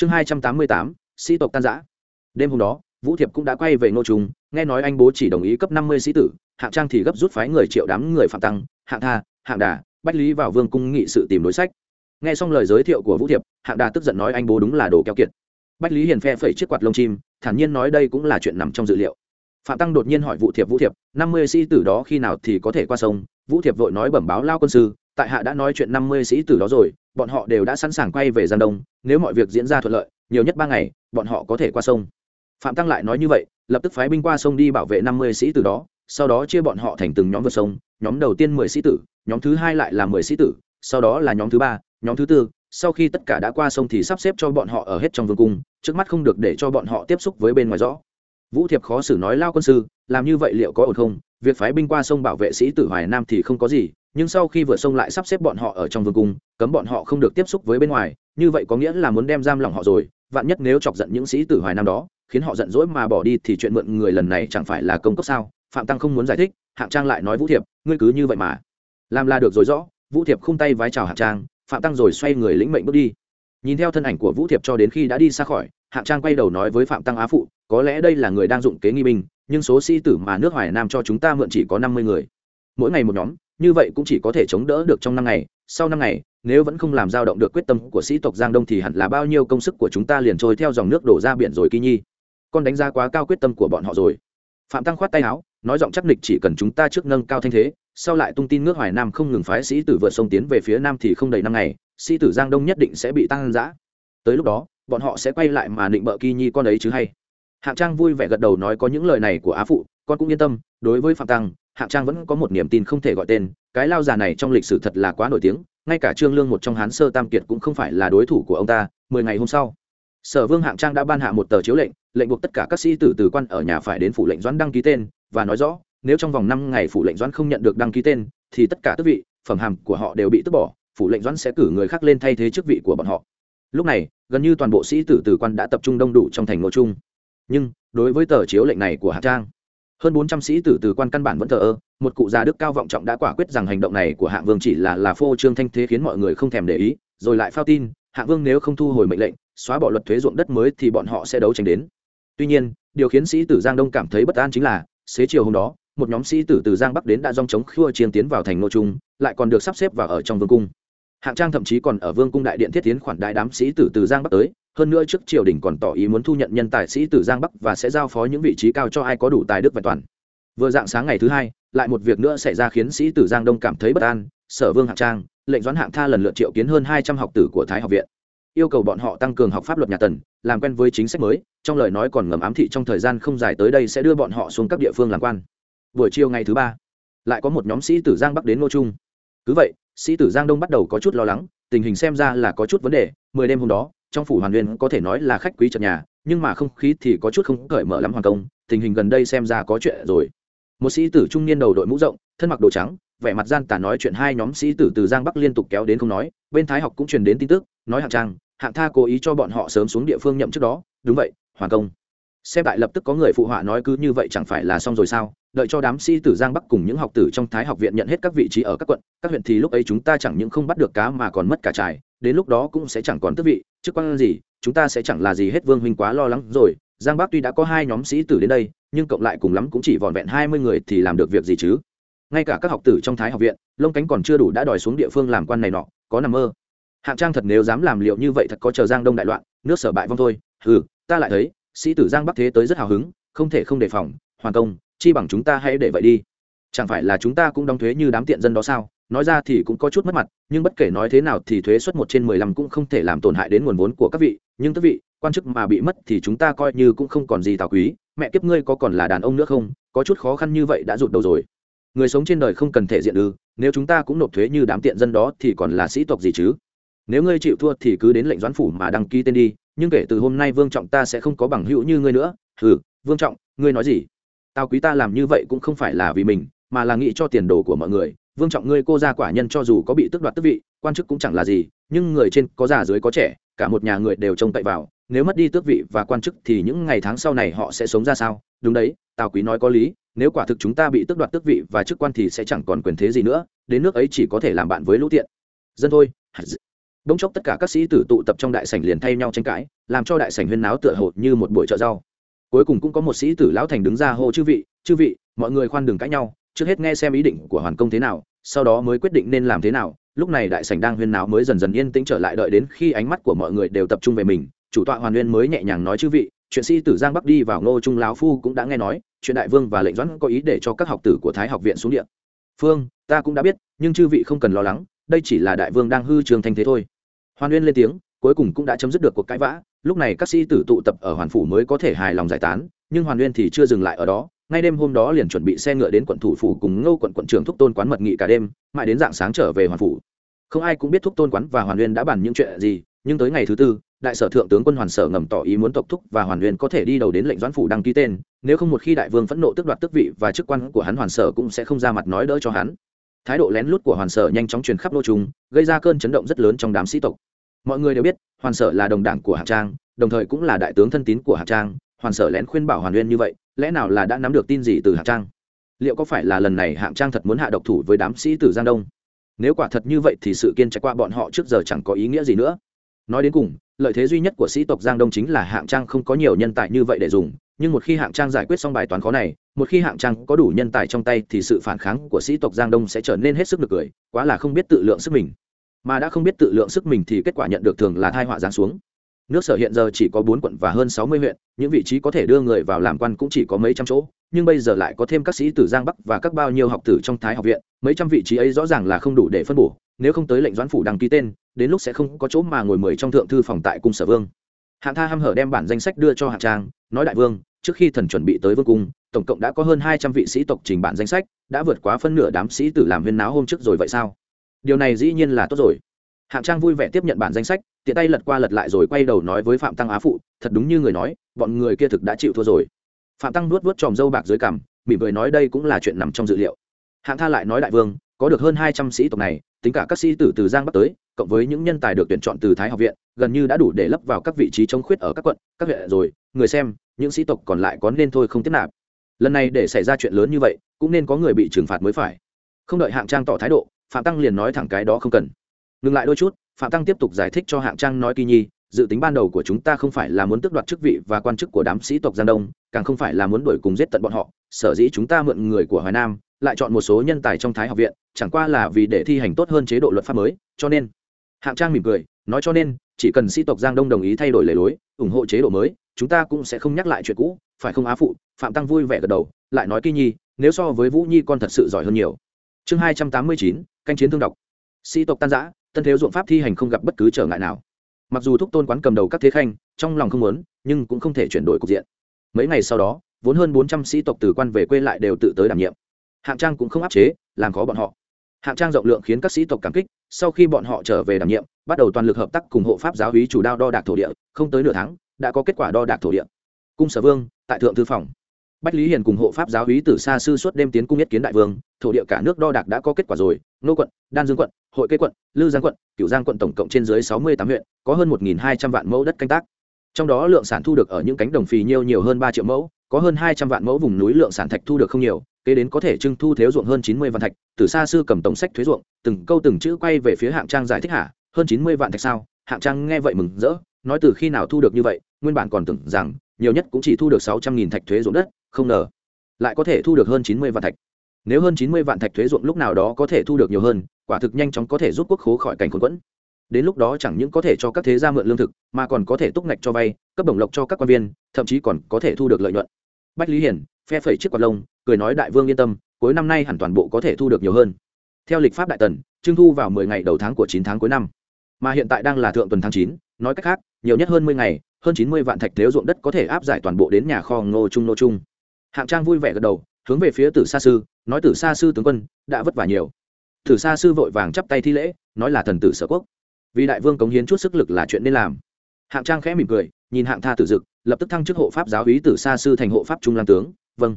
chương hai trăm tám mươi tám, sĩ tộc tan giã đêm hôm đó, vũ thiệp cũng đã quay về ngô trung, nghe nói anh bố chỉ đồng ý cấp năm mươi sĩ tử, hạng trang thì gấp rút phái người triệu đám người phạm tăng, hạng tha, hạng đà, bách lý vào vương cung nghị sự tìm đối sách. Nghe xong lời giới thiệu của vũ thiệp, hạng đà tức giận nói anh bố đúng là đồ keo kiệt. Bách lý hiền phe phẩy chiếc quạt lông chim, thản nhiên nói đây cũng là chuyện nằm trong dự liệu. Phạm tăng đột nhiên hỏi vũ thiệp vũ thiệp, năm mươi sĩ tử đó khi nào thì có thể qua sông? Vũ thiệp vội nói bẩm báo lao quân sư tại hạ đã nói chuyện năm mươi sĩ tử đó rồi, bọn họ đều đã sẵn sàng quay về giang đông, nếu mọi việc diễn ra thuận lợi, nhiều nhất ba ngày, bọn họ có thể qua sông. Phạm tăng lại nói như vậy, lập tức phái binh qua sông đi bảo vệ năm mươi sĩ tử đó, sau đó chia bọn họ thành từng nhóm vượt sông, nhóm đầu tiên mười sĩ tử, nhóm thứ hai lại là mười sĩ tử, sau đó là nhóm thứ ba, nhóm thứ tư, sau khi tất cả đã qua sông thì sắp xếp cho bọn họ ở hết trong vương cung, trước mắt không được để cho bọn họ tiếp xúc với bên ngoài rõ. Vũ thiệp khó xử nói, lao quân sư, làm như vậy liệu có ổn không? Việc phái binh qua sông bảo vệ sĩ tử hoài nam thì không có gì nhưng sau khi vừa sông lại sắp xếp bọn họ ở trong vương cung, cấm bọn họ không được tiếp xúc với bên ngoài, như vậy có nghĩa là muốn đem giam lòng họ rồi, vạn nhất nếu chọc giận những sĩ tử hoài nam đó, khiến họ giận dỗi mà bỏ đi thì chuyện mượn người lần này chẳng phải là công cấp sao? Phạm tăng không muốn giải thích, hạng trang lại nói vũ thiệp, ngươi cứ như vậy mà. Làm là được rồi rõ, vũ thiệp khung tay vái chào hạng trang, phạm tăng rồi xoay người lĩnh mệnh bước đi. Nhìn theo thân ảnh của vũ thiệp cho đến khi đã đi xa khỏi, hạng trang quay đầu nói với phạm tăng á phụ, có lẽ đây là người đang dụng kế nghi binh, nhưng số sĩ tử mà nước hoài nam cho chúng ta mượn chỉ có năm mươi người. Mỗi ngày một nhóm như vậy cũng chỉ có thể chống đỡ được trong năm ngày, sau năm ngày, nếu vẫn không làm dao động được quyết tâm của sĩ tộc giang đông thì hẳn là bao nhiêu công sức của chúng ta liền trôi theo dòng nước đổ ra biển rồi kỳ nhi. Con đánh giá quá cao quyết tâm của bọn họ rồi. Phạm tăng khoát tay áo, nói giọng chắc nịch chỉ cần chúng ta trước nâng cao thanh thế, sau lại tung tin nước hoài nam không ngừng phái sĩ tử vượt sông tiến về phía nam thì không đầy năm ngày, sĩ tử giang đông nhất định sẽ bị tăng giã tới lúc đó, bọn họ sẽ quay lại mà định bợ kỳ nhi con ấy chứ hay. Hạng trang vui vẻ gật đầu nói có những lời này của á phụ, con cũng yên tâm, đối với phạm tăng hạng trang vẫn có một niềm tin không thể gọi tên, cái lao già này trong lịch sử thật là quá nổi tiếng, ngay cả trương lương một trong hán sơ tam kiệt cũng không phải là đối thủ của ông ta, mười ngày hôm sau, sở vương hạng trang đã ban hạ một tờ chiếu lệnh lệnh buộc tất cả các sĩ tử từ quan ở nhà phải đến phủ lệnh doãn đăng ký tên, và nói rõ, nếu trong vòng năm ngày phủ lệnh doãn không nhận được đăng ký tên, thì tất cả tước vị, phẩm hàm của họ đều bị tước bỏ, phủ lệnh doãn sẽ cử người khác lên thay thế chức vị của bọn họ. Lúc này, gần như toàn bộ sĩ tử từ quan đã tập trung đông đủ trong thành Ngô trung. Nhưng, đối với tờ chiếu lệnh này của hạng trang hơn bốn trăm sĩ tử từ quan căn bản vẫn thờ ơ, một cụ già đức cao vọng trọng đã quả quyết rằng hành động này của hạng vương chỉ là là phô trương thanh thế khiến mọi người không thèm để ý, rồi lại phao tin, hạng vương nếu không thu hồi mệnh lệnh, xóa bỏ luật thuế ruộng đất mới thì bọn họ sẽ đấu tranh đến. Tuy nhiên, điều khiến sĩ tử giang đông cảm thấy bất an chính là, xế chiều hôm đó, một nhóm sĩ tử từ giang bắc đến đã dòng chống khua chiến tiến vào thành nô trung, lại còn được sắp xếp vào ở trong vương cung. Hạng trang thậm chí còn ở vương cung đại điện thiết tiến khoản đại đám sĩ tử từ giang bắc tới hơn nữa trước triều đình còn tỏ ý muốn thu nhận nhân tài sĩ từ giang bắc và sẽ giao phó những vị trí cao cho ai có đủ tài đức và toàn. Vừa dạng sáng ngày thứ hai, lại một việc nữa xảy ra khiến sĩ tử giang đông cảm thấy bất an. Sở vương hạng trang, lệnh doãn hạng tha lần lượt triệu kiến hơn hai trăm học tử của thái học viện. Yêu cầu bọn họ tăng cường học pháp luật nhà tần, làm quen với chính sách mới, trong lời nói còn ngầm ám thị trong thời gian không dài tới đây sẽ đưa bọn họ xuống các địa phương làm quan. Buổi chiều ngày thứ ba, lại có một nhóm sĩ tử giang bắc đến ngô trung. Cứ vậy, sĩ tử giang đông bắt đầu có chút lo lắng, tình hình xem ra là có chút vấn đề. Mười đêm hôm đó trong phủ hoàn nguyên có thể nói là khách quý trật nhà, nhưng mà không khí thì có chút không cởi mở lắm hoàng công, tình hình gần đây xem ra có chuyện rồi. Một sĩ tử trung niên đầu đội mũ rộng, thân mặc đồ trắng, vẻ mặt gian tà nói chuyện hai nhóm sĩ tử từ giang bắc liên tục kéo đến không nói, bên thái học cũng truyền đến tin tức, nói hạng trang, hạng tha cố ý cho bọn họ sớm xuống địa phương nhậm trước đó. Đúng vậy, hoàng công. Xem đại lập tức có người phụ họa nói cứ như vậy chẳng phải là xong rồi sao? Đợi cho đám sĩ tử giang bắc cùng những học tử trong thái học viện nhận hết các vị trí ở các quận, các huyện thì lúc ấy chúng ta chẳng những không bắt được cá mà còn mất cả trài đến lúc đó cũng sẽ chẳng còn tước vị, chức quan gì, chúng ta sẽ chẳng là gì hết, vương huynh quá lo lắng rồi. Giang bắc tuy đã có hai nhóm sĩ tử đến đây, nhưng cộng lại cùng lắm cũng chỉ vòn vẹn hai mươi người thì làm được việc gì chứ? Ngay cả các học tử trong thái học viện, lông cánh còn chưa đủ đã đòi xuống địa phương làm quan này nọ, có nằm mơ. Hạng trang thật nếu dám làm liệu như vậy thật có chờ giang đông đại loạn, nước sở bại vong thôi. Ừ ta lại thấy, sĩ tử giang bắc thế tới rất hào hứng, không thể không đề phòng. Hoàn công, chi bằng chúng ta hãy để vậy đi. Chẳng phải là chúng ta cũng đóng thuế như đám tiện dân đó sao? Nói ra thì cũng có chút mất mặt, nhưng bất kể nói thế nào thì thuế suất một trên mười lăm cũng không thể làm tổn hại đến nguồn vốn của các vị. Nhưng các vị, quan chức mà bị mất thì chúng ta coi như cũng không còn gì tào quý. Mẹ kiếp ngươi có còn là đàn ông nữa không? Có chút khó khăn như vậy đã rụt đầu rồi. Người sống trên đời không cần thể diện ư? Nếu chúng ta cũng nộp thuế như đám tiện dân đó thì còn là sĩ tộc gì chứ? Nếu ngươi chịu thua thì cứ đến lệnh doãn phủ mà đăng ký tên đi. Nhưng kể từ hôm nay vương trọng ta sẽ không có bằng hữu như ngươi nữa. Ừ vương trọng, ngươi nói gì? Tao quý ta làm như vậy cũng không phải là vì mình, mà là nghĩ cho tiền đồ của mọi người vương trọng ngươi cô gia quả nhân cho dù có bị tước đoạt tước vị, quan chức cũng chẳng là gì, nhưng người trên có già dưới có trẻ, cả một nhà người đều trông cậy vào, nếu mất đi tước vị và quan chức thì những ngày tháng sau này họ sẽ sống ra sao? Đúng đấy, tào quý nói có lý, nếu quả thực chúng ta bị tước đoạt tước vị và chức quan thì sẽ chẳng còn quyền thế gì nữa, đến nước ấy chỉ có thể làm bạn với lũ tiện. Dân thôi. Bỗng chốc tất cả các sĩ tử tụ tập trong đại sảnh liền thay nhau tranh cãi, làm cho đại sảnh huyên náo tựa hồ như một buổi chợ rau. Cuối cùng cũng có một sĩ tử lão thành đứng ra hô, chư vị chư vị, mọi người khoan đừng cãi nhau trước hết nghe xem ý định của hoàn công thế nào, sau đó mới quyết định nên làm thế nào. Lúc này đại sảnh đang huyên náo mới dần dần yên tĩnh trở lại đợi đến khi ánh mắt của mọi người đều tập trung về mình. Chủ tọa hoàn nguyên mới nhẹ nhàng nói chư vị, chuyện sĩ tử giang bắc đi vào ngô trung lão phu cũng đã nghe nói, chuyện đại vương và lệnh doãn có ý để cho các học tử của thái học viện xuống địa. Phương, ta cũng đã biết, nhưng chư vị không cần lo lắng, đây chỉ là đại vương đang hư trường thanh thế thôi. Hoàn nguyên lên tiếng, cuối cùng cũng đã chấm dứt được cuộc cãi vã. Lúc này các sĩ tử tụ tập ở hoàn phủ mới có thể hài lòng giải tán, nhưng hoàn nguyên thì chưa dừng lại ở đó ngay đêm hôm đó liền chuẩn bị xe ngựa đến quận thủ phủ cùng ngô quận quận trưởng thúc tôn quán mật nghị cả đêm, mãi đến dạng sáng trở về hoàn phủ. Không ai cũng biết thúc tôn quán và hoàn nguyên đã bàn những chuyện gì, nhưng tới ngày thứ tư, đại sở thượng tướng quân hoàn sở ngầm tỏ ý muốn tộc thúc và hoàn nguyên có thể đi đầu đến lệnh doãn phủ đăng ký tên, nếu không một khi đại vương phẫn nộ tước đoạt tước vị và chức quan của hắn hoàn sở cũng sẽ không ra mặt nói đỡ cho hắn. Thái độ lén lút của hoàn sở nhanh chóng truyền khắp nô trung, gây ra cơn chấn động rất lớn trong đám sĩ tộc. Mọi người đều biết, hoàn sở là đồng đảng của hạng trang, đồng thời cũng là đại tướng thân tín của hạng trang. Hoàn sở lén khuyên bảo hoàn nguyên như vậy lẽ nào là đã nắm được tin gì từ hạng trang? Liệu có phải là lần này hạng trang thật muốn hạ độc thủ với đám sĩ tử giang đông? Nếu quả thật như vậy thì sự kiên trải qua bọn họ trước giờ chẳng có ý nghĩa gì nữa. Nói đến cùng, lợi thế duy nhất của sĩ tộc giang đông chính là hạng trang không có nhiều nhân tài như vậy để dùng, nhưng một khi hạng trang giải quyết xong bài toán khó này, một khi hạng trang có đủ nhân tài trong tay thì sự phản kháng của sĩ tộc giang đông sẽ trở nên hết sức được cười, quá là không biết tự lượng sức mình. Mà đã không biết tự lượng sức mình thì kết quả nhận được thường là thai họa giáng xuống nước sở hiện giờ chỉ có bốn quận và hơn sáu mươi huyện, những vị trí có thể đưa người vào làm quan cũng chỉ có mấy trăm chỗ, nhưng bây giờ lại có thêm các sĩ tử giang bắc và các bao nhiêu học tử trong thái học viện, mấy trăm vị trí ấy rõ ràng là không đủ để phân bổ, nếu không tới lệnh doãn phủ đăng ký tên, đến lúc sẽ không có chỗ mà ngồi mười trong thượng thư phòng tại cung sở vương. Hạng tha hăm hở đem bản danh sách đưa cho hạng trang, nói đại vương, trước khi thần chuẩn bị tới vương cung, tổng cộng đã có hơn hai trăm vị sĩ tộc trình bản danh sách, đã vượt quá phân nửa đám sĩ tử làm huyên náo hôm trước rồi vậy sao? Điều này dĩ nhiên là tốt rồi. Hạng trang vui vẻ tiếp nhận bản danh sách tiện tay lật qua lật lại rồi quay đầu nói với phạm tăng á phụ, thật đúng như người nói, bọn người kia thực đã chịu thua rồi. Phạm tăng nuốt vớt tròm dâu bạc dưới cằm, mỉm cười nói đây cũng là chuyện nằm trong dự liệu. Hạng tha lại nói đại vương, có được hơn hai trăm sĩ tộc này, tính cả các sĩ tử từ giang bắc tới, cộng với những nhân tài được tuyển chọn từ thái học viện, gần như đã đủ để lấp vào các vị trí chống khuyết ở các quận, các huyện rồi. Người xem, những sĩ tộc còn lại có nên thôi không tiếp nạp. Lần này để xảy ra chuyện lớn như vậy, cũng nên có người bị trừng phạt mới phải. Không đợi hạng trang tỏ thái độ, phạm tăng liền nói thẳng cái đó không cần. Ngừng lại đôi chút phạm tăng tiếp tục giải thích cho hạng trang nói kỳ nhi dự tính ban đầu của chúng ta không phải là muốn tước đoạt chức vị và quan chức của đám sĩ tộc giang đông càng không phải là muốn đuổi cùng giết tận bọn họ. Sở dĩ chúng ta mượn người của hoài nam lại chọn một số nhân tài trong thái học viện chẳng qua là vì để thi hành tốt hơn chế độ luật pháp mới cho nên. Hạng trang mỉm cười nói cho nên chỉ cần sĩ tộc giang đông đồng ý thay đổi lề lối ủng hộ chế độ mới chúng ta cũng sẽ không nhắc lại chuyện cũ phải không á phụ? Phạm tăng vui vẻ gật đầu lại nói kỳ nhi nếu so với vũ nhi con thật sự giỏi hơn nhiều. Chương hai trăm tám mươi chín canh chiến thương độc, sĩ tộc tan giã tân thiếu dụng pháp thi hành không gặp bất cứ trở ngại nào. Mặc dù thúc tôn quán cầm đầu các thế khanh, trong lòng không muốn, nhưng cũng không thể chuyển đổi cục diện. Mấy ngày sau đó, vốn hơn bốn trăm sĩ tộc từ quan về quê lại đều tự tới đảm nhiệm. Hạng trang cũng không áp chế, làm khó bọn họ. Hạng trang rộng lượng khiến các sĩ tộc cảm kích, sau khi bọn họ trở về đảm nhiệm, bắt đầu toàn lực hợp tác cùng hộ pháp giáo hí chủ đao đo đạc thổ địa, không tới nửa tháng, đã có kết quả đo đạc thổ địa. Cung sở vương, tại thượng thư phòng. Bách lý hiền cùng hộ pháp giáo hí từ xa sư suốt đêm tiến cung nhất kiến đại vương, thổ địa cả nước đo đạc đã có kết quả rồi, nô quận, đan dương quận hội kế quận, lư giang quận cựu giang quận tổng cộng trên dưới sáu mươi tám huyện, có hơn một hai trăm vạn mẫu đất canh tác. Trong đó lượng sản thu được ở những cánh đồng phì nhiêu nhiều hơn ba triệu mẫu, có hơn hai trăm vạn mẫu vùng núi lượng sản thạch thu được không nhiều, kế đến có thể trưng thu thuế ruộng hơn chín mươi vạn thạch, từ xa xưa cầm tổng sách thuế ruộng, từng câu từng chữ quay về phía hạng trang giải thích hả, hơn chín mươi vạn thạch sao? Hạng trang nghe vậy mừng rỡ, nói từ khi nào thu được như vậy, nguyên bản còn tưởng rằng nhiều nhất cũng chỉ thu được sáu trăm nghìn thạch thuế ruộng đất, không ngờ lại có thể thu được hơn chín mươi vạn thạch. Nếu hơn chín mươi vạn thạch thuế ruộng lúc nào đó có thể thu được nhiều hơn quả thực nhanh chóng có thể giúp quốc khố khỏi cảnh khốn quẫn. Đến lúc đó chẳng những có thể cho các thế gia mượn lương thực, mà còn có thể túc ngạch cho vay, cấp bổng lộc cho các quan viên, thậm chí còn có thể thu được lợi nhuận. Bách lý hiển, phe phẩy chiếc quạt lông, cười nói đại vương yên tâm, cuối năm nay hẳn toàn bộ có thể thu được nhiều hơn. Theo lịch pháp đại tần trưng thu vào mười ngày đầu tháng của chín tháng cuối năm. Mà hiện tại đang là thượng tuần tháng chín, nói cách khác, nhiều nhất hơn mười ngày, hơn chín mươi vạn thạch thiếu ruộng đất có thể áp giải toàn bộ đến nhà kho ngô trung nô trung. Hạng trang vui vẻ gật đầu, hướng về phía tử sa sư, nói tử sa sư tướng quân, đã vất vả nhiều tử sa sư vội vàng chắp tay thi lễ, nói là thần tử sở quốc. Vì đại vương cống hiến chút sức lực là chuyện nên làm. Hạng trang khẽ mỉm cười, nhìn hạng tha tử dực, lập tức thăng chức hộ pháp giáo úy tử sa sư thành hộ pháp trung lang tướng vâng.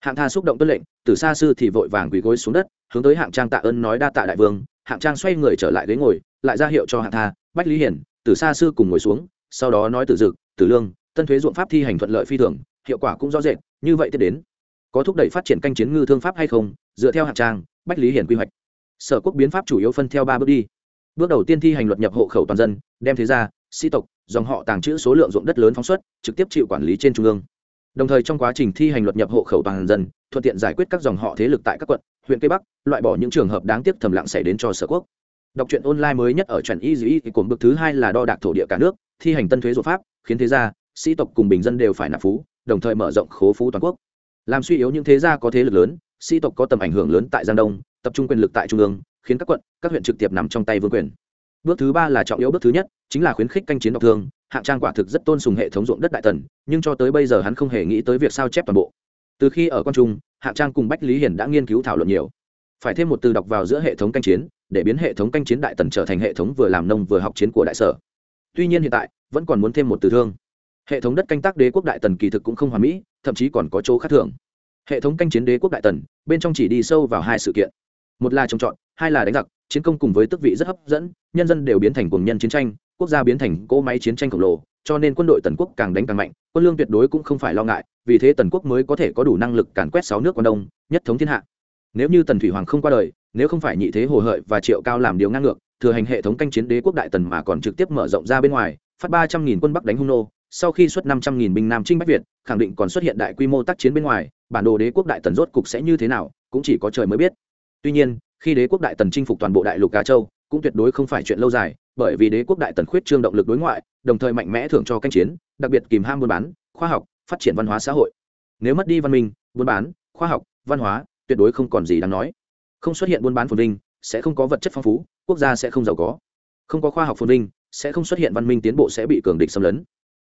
Hạng tha xúc động tuân lệnh, tử sa sư thì vội vàng quỳ gối xuống đất, hướng tới hạng trang tạ ơn nói đa tạ đại vương. Hạng trang xoay người trở lại ghế ngồi, lại ra hiệu cho hạng tha, bách lý hiển, tử sa sư cùng ngồi xuống, sau đó nói tử dực, tử lương, tân thuế ruộng pháp thi hành thuận lợi phi thường, hiệu quả cũng rõ rệt, như vậy tiếp đến, có thúc đẩy phát triển canh chiến ngư thương pháp hay không? Dựa theo hạng trang, bách lý hiển quy hoạch sở quốc biến pháp chủ yếu phân theo ba bước đi. Bước đầu tiên thi hành luật nhập hộ khẩu toàn dân, đem thế gia, sĩ tộc, dòng họ tàng trữ số lượng ruộng đất lớn phóng xuất, trực tiếp chịu quản lý trên trung ương. Đồng thời trong quá trình thi hành luật nhập hộ khẩu toàn dân, thuận tiện giải quyết các dòng họ thế lực tại các quận, huyện tây bắc, loại bỏ những trường hợp đáng tiếc thầm lặng xảy đến cho sở quốc. Đọc truyện online mới nhất ở truyện y dĩ cùng bước thứ hai là đo đạc thổ địa cả nước, thi hành tân thuế ruột pháp, khiến thế gia, sĩ tộc cùng bình dân đều phải nạp phú, đồng thời mở rộng khố phú toàn quốc. Làm suy yếu những thế gia có thế lực lớn sĩ tộc có tầm ảnh hưởng lớn tại giang đông, tập trung quyền lực tại trung ương, khiến các quận, các huyện trực tiếp nằm trong tay vương quyền. Bước thứ ba là trọng yếu bước thứ nhất, chính là khuyến khích canh chiến độc thương. Hạng trang quả thực rất tôn sùng hệ thống ruộng đất đại tần, nhưng cho tới bây giờ hắn không hề nghĩ tới việc sao chép toàn bộ. Từ khi ở con trung, hạng trang cùng bách lý hiển đã nghiên cứu thảo luận nhiều. Phải thêm một từ đọc vào giữa hệ thống canh chiến, để biến hệ thống canh chiến đại tần trở thành hệ thống vừa làm nông vừa học chiến của đại sở. Tuy nhiên hiện tại, vẫn còn muốn thêm một từ thương. Hệ thống đất canh tác đế quốc đại tần kỳ thực cũng không hoàn mỹ, thậm chí còn có chỗ khác thường hệ thống canh chiến đế quốc đại tần, bên trong chỉ đi sâu vào hai sự kiện. Một là trồng trọt, hai là đánh giặc, chiến công cùng với tước vị rất hấp dẫn, nhân dân đều biến thành cuồng nhân chiến tranh, quốc gia biến thành cỗ máy chiến tranh khổng lồ, cho nên quân đội tần quốc càng đánh càng mạnh, quân lương tuyệt đối cũng không phải lo ngại, vì thế tần quốc mới có thể có đủ năng lực càn quét sáu nước quan đông, nhất thống thiên hạ. Nếu như tần thủy hoàng không qua đời, nếu không phải nhị thế hồ hợi và triệu cao làm điều ngang ngược, thừa hành hệ thống canh chiến đế quốc đại tần mà còn trực tiếp mở rộng ra bên ngoài, phát ba trăm nghìn quân bắc đánh hung nô, sau khi xuất năm trăm nghìn binh nam trinh bách việt, khẳng định còn xuất hiện đại quy mô tác chiến bên ngoài bản đồ đế quốc đại tần rốt cục sẽ như thế nào, cũng chỉ có trời mới biết. Tuy nhiên, khi đế quốc đại tần chinh phục toàn bộ đại lục cá châu, cũng tuyệt đối không phải chuyện lâu dài, bởi vì đế quốc đại tần khuyết trương động lực đối ngoại, đồng thời mạnh mẽ thưởng cho canh chiến, đặc biệt kìm ham buôn bán, khoa học, phát triển văn hóa xã hội. Nếu mất đi văn minh, buôn bán, khoa học, văn hóa, tuyệt đối không còn gì đáng nói. Không xuất hiện buôn bán phồn vinh, sẽ không có vật chất phong phú, quốc gia sẽ không giàu có. Không có khoa học phồn vinh, sẽ không xuất hiện văn minh tiến bộ sẽ bị cường địch xâm lấn.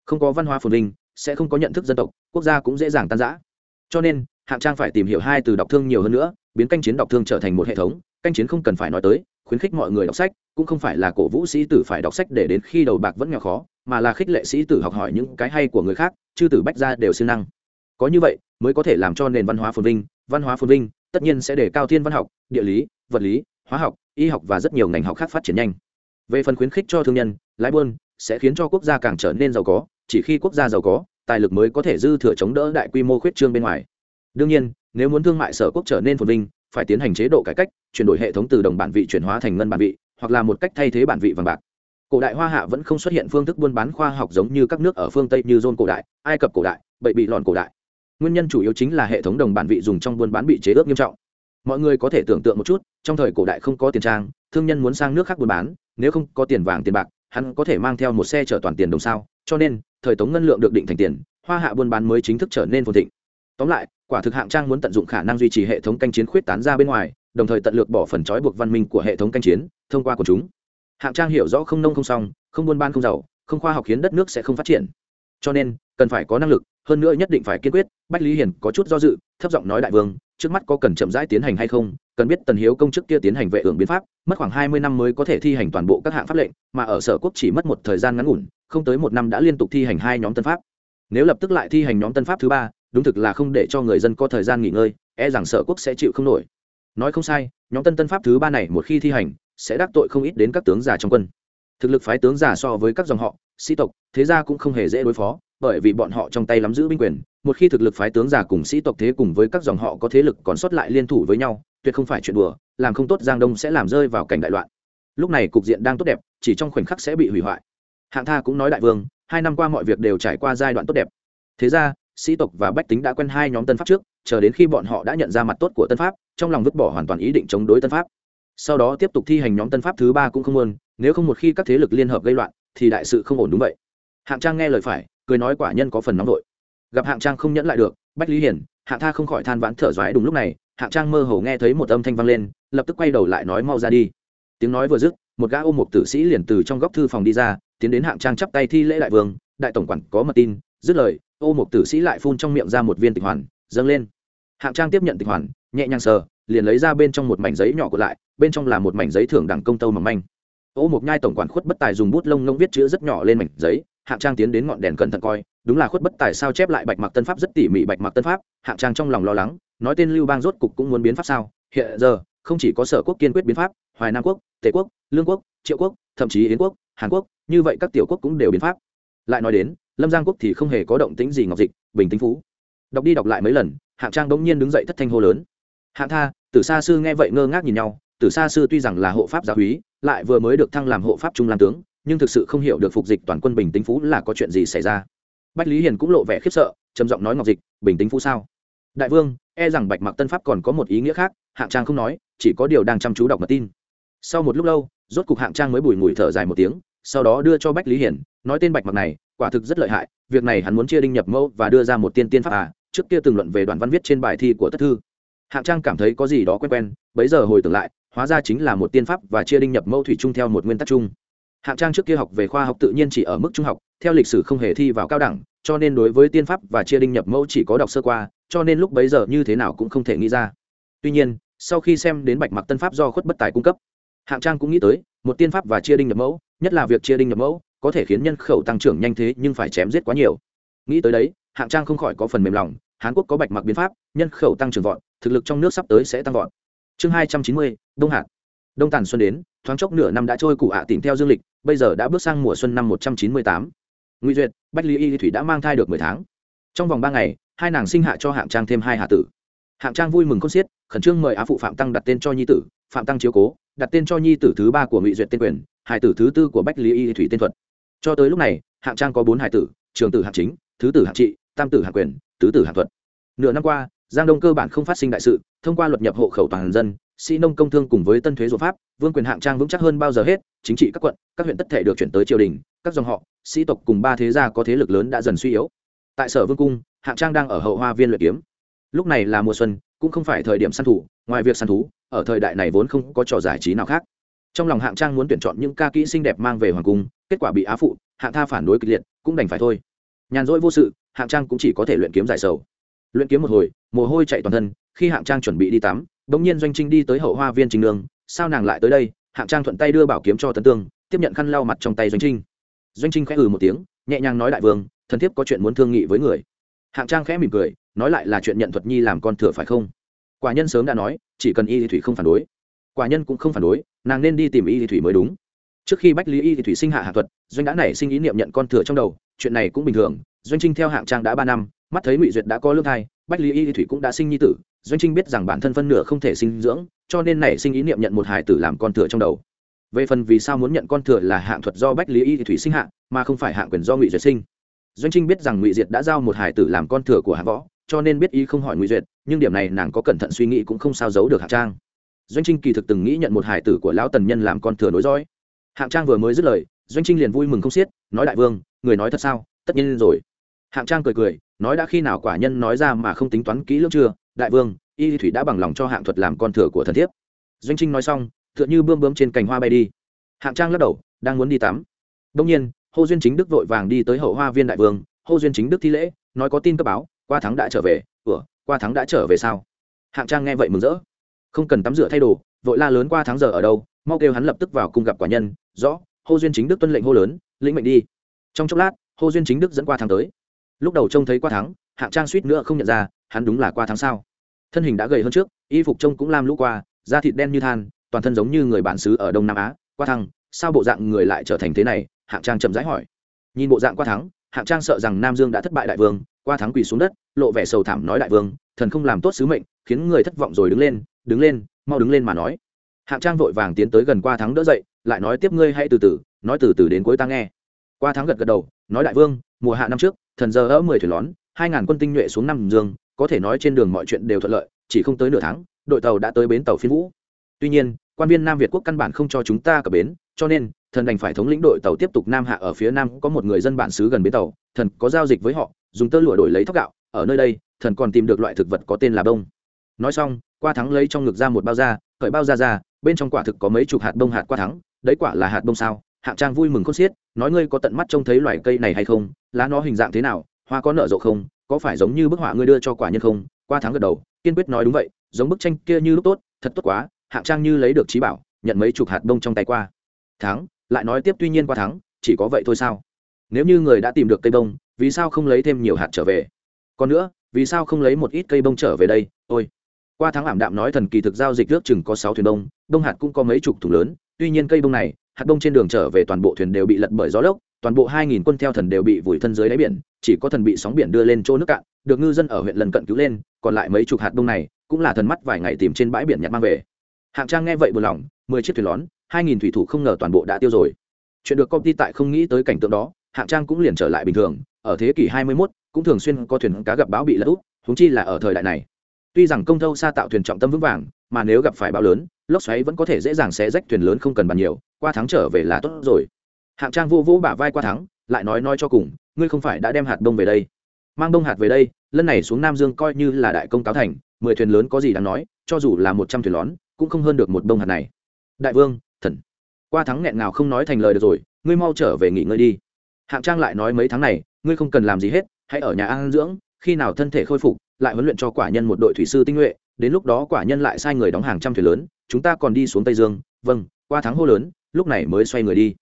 Không có văn hóa phồn vinh, sẽ không có nhận thức dân tộc, quốc gia cũng dễ dàng tan rã cho nên, hạng trang phải tìm hiểu hai từ đọc thương nhiều hơn nữa, biến canh chiến đọc thương trở thành một hệ thống, canh chiến không cần phải nói tới, khuyến khích mọi người đọc sách, cũng không phải là cổ vũ sĩ tử phải đọc sách để đến khi đầu bạc vẫn nghèo khó, mà là khích lệ sĩ tử học hỏi những cái hay của người khác, chư tử bách ra đều siêng năng. Có như vậy, mới có thể làm cho nền văn hóa phồn vinh, văn hóa phồn vinh, tất nhiên sẽ để cao thiên văn học, địa lý, vật lý, hóa học, y học và rất nhiều ngành học khác phát triển nhanh. Về phần khuyến khích cho thương nhân, lái buôn, sẽ khiến cho quốc gia càng trở nên giàu có, chỉ khi quốc gia giàu có tài lực mới có thể dư thừa chống đỡ đại quy mô khuyết trương bên ngoài. Đương nhiên, nếu muốn thương mại sở quốc trở nên phồn vinh, phải tiến hành chế độ cải cách, chuyển đổi hệ thống từ đồng bản vị chuyển hóa thành ngân bản vị, hoặc là một cách thay thế bản vị vàng bạc. Cổ đại hoa hạ vẫn không xuất hiện phương thức buôn bán khoa học giống như các nước ở phương tây như dôn cổ đại, ai cập cổ đại, bậy bị lòn cổ đại. Nguyên nhân chủ yếu chính là hệ thống đồng bản vị dùng trong buôn bán bị chế ước nghiêm trọng. Mọi người có thể tưởng tượng một chút, trong thời cổ đại không có tiền trang, thương nhân muốn sang nước khác buôn bán, nếu không có tiền vàng tiền bạc, hắn có thể mang theo một xe chở toàn tiền đồng sao? Cho nên, thời tống ngân lượng được định thành tiền, hoa hạ buôn bán mới chính thức trở nên phồn thịnh. Tóm lại, quả thực hạng trang muốn tận dụng khả năng duy trì hệ thống canh chiến khuyết tán ra bên ngoài, đồng thời tận lược bỏ phần trói buộc văn minh của hệ thống canh chiến, thông qua của chúng. Hạng trang hiểu rõ không nông không xong không buôn ban không giàu, không khoa học khiến đất nước sẽ không phát triển. Cho nên, cần phải có năng lực, hơn nữa nhất định phải kiên quyết, bách lý hiền có chút do dự, thấp giọng nói đại vương trước mắt có cần chậm rãi tiến hành hay không, cần biết tần hiếu công chức kia tiến hành vệ ưởng biến pháp, mất khoảng hai mươi năm mới có thể thi hành toàn bộ các hạng pháp lệnh, mà ở sở quốc chỉ mất một thời gian ngắn ngủn, không tới một năm đã liên tục thi hành hai nhóm tân pháp. Nếu lập tức lại thi hành nhóm tân pháp thứ ba, đúng thực là không để cho người dân có thời gian nghỉ ngơi e rằng sở quốc sẽ chịu không nổi. Nói không sai, nhóm tân tân pháp thứ ba này một khi thi hành, sẽ đắc tội không ít đến các tướng già trong quân. Thực lực phái tướng già so với các dòng họ, sĩ tộc, thế gia cũng không hề dễ đối phó bởi vì bọn họ trong tay nắm giữ binh quyền, một khi thực lực phái tướng già cùng sĩ tộc thế cùng với các dòng họ có thế lực còn sót lại liên thủ với nhau, tuyệt không phải chuyện đùa, làm không tốt giang đông sẽ làm rơi vào cảnh đại loạn. Lúc này cục diện đang tốt đẹp, chỉ trong khoảnh khắc sẽ bị hủy hoại. Hạng tha cũng nói đại vương, hai năm qua mọi việc đều trải qua giai đoạn tốt đẹp. Thế ra, sĩ tộc và bách tính đã quen hai nhóm tân pháp trước, chờ đến khi bọn họ đã nhận ra mặt tốt của tân pháp, trong lòng vứt bỏ hoàn toàn ý định chống đối tân pháp. Sau đó tiếp tục thi hành nhóm tân pháp thứ ba cũng không muốn nếu không một khi các thế lực liên hợp gây loạn, thì đại sự không ổn đúng vậy. Hạng trang nghe lời phải cười nói quả nhân có phần nóng vội. Gặp hạng trang không nhẫn lại được, bách lý hiển, hạng tha không khỏi than vãn thở dài. đúng lúc này, hạng trang mơ hồ nghe thấy một âm thanh vang lên, lập tức quay đầu lại nói mau ra đi. Tiếng nói vừa dứt, một gã ôm một tử sĩ liền từ trong góc thư phòng đi ra, tiến đến hạng trang chắp tay thi lễ đại vương, đại tổng quản có mật tin, dứt lời, ô một tử sĩ lại phun trong miệng ra một viên tịch hoàn, dâng lên. Hạng trang tiếp nhận tịch hoàn, nhẹ nhàng sờ, liền lấy ra bên trong một mảnh giấy nhỏ của lại, bên trong là một mảnh giấy thưởng đẳng công tâu mỏng manh. Ô một nhai tổng quản khuất bất tài dùng bút lông lông viết chữ rất nhỏ lên mảnh giấy hạng trang tiến đến ngọn đèn cẩn thận coi, đúng là khuất bất tài sao chép lại bạch mặc tân pháp rất tỉ mỉ bạch mặc tân pháp, hạng trang trong lòng lo lắng, nói tên lưu bang rốt cục cũng muốn biến pháp sao? Hiện giờ, không chỉ có sở quốc kiên quyết biến pháp, hoài nam quốc, tề quốc, lương quốc, triệu quốc, thậm chí yến quốc, hàn quốc, như vậy các tiểu quốc cũng đều biến pháp. Lại nói đến, lâm giang quốc thì không hề có động tĩnh gì ngọc dịch, bình tĩnh phú. Đọc đi đọc lại mấy lần, hạng trang bỗng nhiên đứng dậy thất thanh hô lớn. Hạng tha, tử sa sư nghe vậy ngơ ngác nhìn nhau, tử sa sư tuy rằng là hộ pháp giáo húy lại vừa mới được thăng làm hộ pháp trung lam tướng nhưng thực sự không hiểu được phục dịch toàn quân bình tĩnh phú là có chuyện gì xảy ra. Bách lý hiền cũng lộ vẻ khiếp sợ, trầm giọng nói ngọc dịch, bình tĩnh phú sao? Đại vương e rằng bạch mặc tân pháp còn có một ý nghĩa khác, hạng trang không nói, chỉ có điều đang chăm chú đọc mật tin. Sau một lúc lâu, rốt cục hạng trang mới bùi ngùi thở dài một tiếng, sau đó đưa cho bách lý hiển nói tên bạch mặc này, quả thực rất lợi hại, việc này hắn muốn chia đinh nhập mẫu và đưa ra một tiên tiên pháp à trước kia từng luận về đoàn văn viết trên bài thi của tất thư. Hạng trang cảm thấy có gì đó quen quen, bấy giờ hồi tưởng lại, hóa ra chính là một tiên pháp và chia đinh nhập mẫu thủy chung theo một nguyên tắc chung hạng trang trước kia học về khoa học tự nhiên chỉ ở mức trung học, theo lịch sử không hề thi vào cao đẳng, cho nên đối với tiên pháp và chia đinh nhập mẫu chỉ có đọc sơ qua, cho nên lúc bấy giờ như thế nào cũng không thể nghĩ ra. Tuy nhiên, sau khi xem đến bạch mặc tân pháp do khuất bất tài cung cấp, hạng trang cũng nghĩ tới, một tiên pháp và chia đinh nhập mẫu, nhất là việc chia đinh nhập mẫu, có thể khiến nhân khẩu tăng trưởng nhanh thế nhưng phải chém giết quá nhiều. Nghĩ tới đấy, hạng trang không khỏi có phần mềm lòng, hán quốc có bạch mặc biến pháp, nhân khẩu tăng trưởng vọt, thực lực trong nước sắp tới sẽ tăng vọt. Chương hai trăm chín mươi, đông hạt đông tàn xuân đến, thoáng chốc nửa năm đã trôi cụ ạ à tìm theo dương lịch bây giờ đã bước sang mùa xuân năm một trăm chín mươi tám. Ngụy duyệt, bách lý y thủy đã mang thai được mười tháng. Trong vòng ba ngày, hai nàng sinh hạ cho hạng trang thêm hai hạ tử. Hạng trang vui mừng con xiết, khẩn trương mời á phụ phạm tăng đặt tên cho nhi tử, phạm tăng chiếu cố, đặt tên cho nhi tử thứ ba của ngụy duyệt tên quyền hải tử thứ tư của bách lý y thủy tên thuật. Cho tới lúc này, hạng trang có bốn hải tử, trường tử hạng chính, thứ tử hạng trị, tam tử hạng quyền, tứ tử hạng thuật. Nửa năm qua, giang đông cơ bản không phát sinh đại sự, thông qua luật nhập hộ khẩu toàn dân sĩ nông công thương cùng với tân thuế ruộng pháp, vương quyền hạng trang vững chắc hơn bao giờ hết, chính trị các quận, các huyện tất thể được chuyển tới triều đình, các dòng họ, sĩ tộc cùng ba thế gia có thế lực lớn đã dần suy yếu. Tại sở vương cung, hạng trang đang ở hậu hoa viên luyện kiếm. Lúc này là mùa xuân, cũng không phải thời điểm săn thủ, ngoài việc săn thú, ở thời đại này vốn không có trò giải trí nào khác. Trong lòng hạng trang muốn tuyển chọn những ca kỹ xinh đẹp mang về hoàng cung, kết quả bị á phụ, hạng tha phản đối kịch liệt, cũng đành phải thôi. Nhàn rỗi vô sự, hạng trang cũng chỉ có thể luyện kiếm giải sầu. Luyện kiếm một hồi, mồ hôi chạy toàn thân, khi hạng trang chuẩn bị đi tắm bỗng nhiên doanh trinh đi tới hậu hoa viên trình đường, sao nàng lại tới đây? Hạng trang thuận tay đưa bảo kiếm cho tấn tương tiếp nhận khăn lau mặt trong tay doanh trinh. Doanh trinh khẽ ừ một tiếng nhẹ nhàng nói đại vương thần thiếp có chuyện muốn thương nghị với người. Hạng trang khẽ mỉm cười nói lại là chuyện nhận thuật nhi làm con thừa phải không? Quả nhân sớm đã nói chỉ cần y thì thủy không phản đối. Quả nhân cũng không phản đối nàng nên đi tìm y thì thủy mới đúng. Trước khi bách lý y thì thủy sinh hạ hạ thuật doanh đã nảy sinh ý niệm nhận con thừa trong đầu chuyện này cũng bình thường. Doanh trinh theo hạng trang đã ba năm mắt thấy ngụy duyệt đã có lương thai bách lý y thủy cũng đã sinh nhi tử doanh trinh biết rằng bản thân phân nửa không thể sinh dưỡng cho nên nảy sinh ý niệm nhận một hải tử làm con thừa trong đầu về phần vì sao muốn nhận con thừa là hạng thuật do bách lý y thủy sinh hạng mà không phải hạng quyền do ngụy duyệt sinh doanh trinh biết rằng ngụy duyệt đã giao một hải tử làm con thừa của hạng võ cho nên biết ý không hỏi ngụy duyệt nhưng điểm này nàng có cẩn thận suy nghĩ cũng không sao giấu được hạng trang doanh trinh kỳ thực từng nghĩ nhận một hải tử của lão tần nhân làm con thừa nối dõi hạng trang vừa mới dứt lời doanh trinh liền vui mừng không xiết nói đại vương người nói thật sao tất nhiên rồi hạng trang cười cười, nói đã khi nào quả nhân nói ra mà không tính toán kỹ lưỡng chưa? Đại vương, y thủy đã bằng lòng cho hạng thuật làm con thừa của thần thiếp. Doanh trinh nói xong, tựa như bươm bướm trên cành hoa bay đi. Hạng trang lắc đầu, đang muốn đi tắm. Đông nhiên, hô duyên chính đức vội vàng đi tới hậu hoa viên đại vương. Hô duyên chính đức thi lễ, nói có tin cấp báo, qua Thắng đã trở về. Ủa, qua Thắng đã trở về sao? Hạng trang nghe vậy mừng rỡ. Không cần tắm rửa thay đồ, vội la lớn qua tháng giờ ở đâu, mau kêu hắn lập tức vào cung gặp quả nhân. Rõ, hô duyên chính đức tuân lệnh hô lớn, lĩnh mệnh đi. Trong chốc lát, hô duyên chính đức dẫn qua tháng tới lúc đầu trông thấy qua tháng hạng trang suýt nữa không nhận ra, hắn đúng là qua tháng sao? Thân hình đã gầy hơn trước, y phục trông cũng lam lũ qua, da thịt đen như than, toàn thân giống như người bản xứ ở đông nam á. Qua thăng sao bộ dạng người lại trở thành thế này? Hạng trang chậm rãi hỏi. Nhìn bộ dạng qua thắng, hạng trang sợ rằng nam dương đã thất bại đại vương qua thắng quỳ xuống đất, lộ vẻ sầu thảm nói đại vương, thần không làm tốt sứ mệnh, khiến người thất vọng rồi đứng lên đứng lên, mau đứng lên mà nói. Hạng trang vội vàng tiến tới gần qua thắng đỡ dậy, lại nói tiếp ngươi hãy từ từ, nói từ từ đến cuối ta nghe. Qua thắng gật gật đầu, nói đại vương, mùa hạ năm trước thần giờ ở mười thuyền lón, hai ngàn quân tinh nhuệ xuống năm dương, có thể nói trên đường mọi chuyện đều thuận lợi, chỉ không tới nửa tháng, đội tàu đã tới bến tàu phiên vũ. Tuy nhiên, quan viên nam việt quốc căn bản không cho chúng ta cập bến, cho nên, thần đành phải thống lĩnh đội tàu tiếp tục nam hạ ở phía nam, có một người dân bản xứ gần bến tàu, thần có giao dịch với họ, dùng tơ lụa đổi lấy thóc gạo, ở nơi đây, thần còn tìm được loại thực vật có tên là bông. Nói xong, qua thắng lấy trong ngực ra một bao da, cởi bao da ra, bên trong quả thực có mấy chục hạt bông hạt qua thắng, đấy quả là hạt bông sao hạng trang vui mừng khôn xiết, nói ngươi có tận mắt trông thấy loài cây này hay không, lá nó hình dạng thế nào, hoa có nở rộ không, có phải giống như bức họa ngươi đưa cho quả nhân không? Qua tháng gật đầu, kiên quyết nói đúng vậy, giống bức tranh kia như lúc tốt, thật tốt quá, hạng trang như lấy được trí bảo, nhận mấy chục hạt bông trong tay qua. Tháng, lại nói tiếp tuy nhiên qua tháng, chỉ có vậy thôi sao? Nếu như người đã tìm được cây bông, vì sao không lấy thêm nhiều hạt trở về? Còn nữa, vì sao không lấy một ít cây bông trở về đây? Ôi! Qua tháng ảm đạm nói thần kỳ thực giao dịch nước chừng có sáu thuyền đông đông hạt cũng có mấy chục thùng lớn, tuy nhiên cây bông này hạt bông trên đường trở về toàn bộ thuyền đều bị lật bởi gió lốc toàn bộ hai nghìn quân theo thần đều bị vùi thân dưới đáy biển chỉ có thần bị sóng biển đưa lên chỗ nước cạn được ngư dân ở huyện lần cận cứu lên còn lại mấy chục hạt bông này cũng là thần mắt vài ngày tìm trên bãi biển nhặt mang về. Hạng trang nghe vậy buồn lòng mười chiếc thuyền lón hai nghìn thủy thủ không ngờ toàn bộ đã tiêu rồi. Chuyện được công ty tại không nghĩ tới cảnh tượng đó hạng trang cũng liền trở lại bình thường ở thế kỷ 21, cũng thường xuyên có thuyền cá gặp bão bị lật úp huống chi là ở thời đại này. Tuy rằng công thâu xa tạo thuyền trọng tâm vững vàng mà nếu gặp phải bão lớn lốc xoáy vẫn có thể dễ dàng xé rách thuyền lớn không cần bàn nhiều, qua thắng trở về là tốt rồi. Hạng trang vô vô bả vai qua thắng, lại nói nói cho cùng, ngươi không phải đã đem hạt đông về đây. Mang đông hạt về đây, lần này xuống nam dương coi như là đại công cáo thành, mười thuyền lớn có gì đáng nói, cho dù là một trăm thuyền lón, cũng không hơn được một đông hạt này. Đại vương, thần. Qua thắng nghẹn nào không nói thành lời được rồi, ngươi mau trở về nghỉ ngơi đi. Hạng trang lại nói mấy tháng này, ngươi không cần làm gì hết, hãy ở nhà ăn dưỡng, khi nào thân thể khôi phục, lại huấn luyện cho quả nhân một đội thủy sư tinh nhuệ đến lúc đó quả nhân lại sai người đóng hàng trăm thuyền lớn, chúng ta còn đi xuống tây dương. Vâng qua tháng hô lớn, lúc này mới xoay người đi.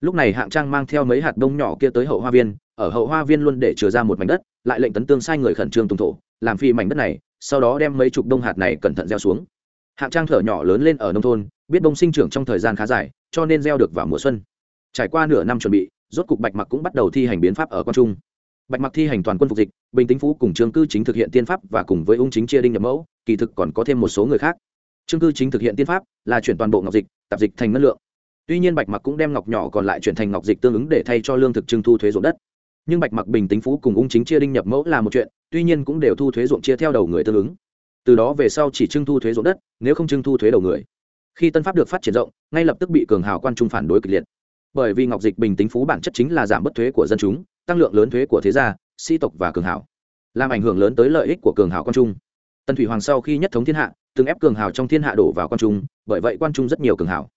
Lúc này hạng trang mang theo mấy hạt đông nhỏ kia tới hậu hoa viên, ở hậu hoa viên luôn để chừa ra một mảnh đất, lại lệnh tấn tương sai người khẩn trương tùng thổ, làm phi mảnh đất này, sau đó đem mấy chục đông hạt này cẩn thận gieo xuống. Hạng trang thở nhỏ lớn lên ở nông thôn, biết đông sinh trưởng trong thời gian khá dài, cho nên gieo được vào mùa xuân. Trải qua nửa năm chuẩn bị, rốt cục bạch mặc cũng bắt đầu thi hành biến pháp ở quan trung bạch mặc thi hành toàn quân phục dịch, bình tính phú cùng trương cư chính thực hiện tiên pháp và cùng với ung chính chia đinh nhập mẫu, kỳ thực còn có thêm một số người khác. Trương cư chính thực hiện tiên pháp là chuyển toàn bộ ngọc dịch, tạp dịch thành ngân lượng. Tuy nhiên bạch mặc cũng đem ngọc nhỏ còn lại chuyển thành ngọc dịch tương ứng để thay cho lương thực trưng thu thuế ruộng đất. Nhưng bạch mặc, bình tính phú cùng ung chính chia đinh nhập mẫu là một chuyện, tuy nhiên cũng đều thu thuế ruộng chia theo đầu người tương ứng. Từ đó về sau chỉ trưng thu thuế ruộng đất, nếu không trưng thu thuế đầu người. Khi tân pháp được phát triển rộng, ngay lập tức bị cường hào quan trung phản đối kịch liệt. Bởi vì ngọc dịch bình tính phú bản chất chính là giảm bất thuế của dân chúng tăng lượng lớn thuế của thế gia, sĩ tộc và cường hào làm ảnh hưởng lớn tới lợi ích của cường hào quan trung. Tần thủy hoàng sau khi nhất thống thiên hạ, từng ép cường hào trong thiên hạ đổ vào quan trung, bởi vậy quan trung rất nhiều cường hào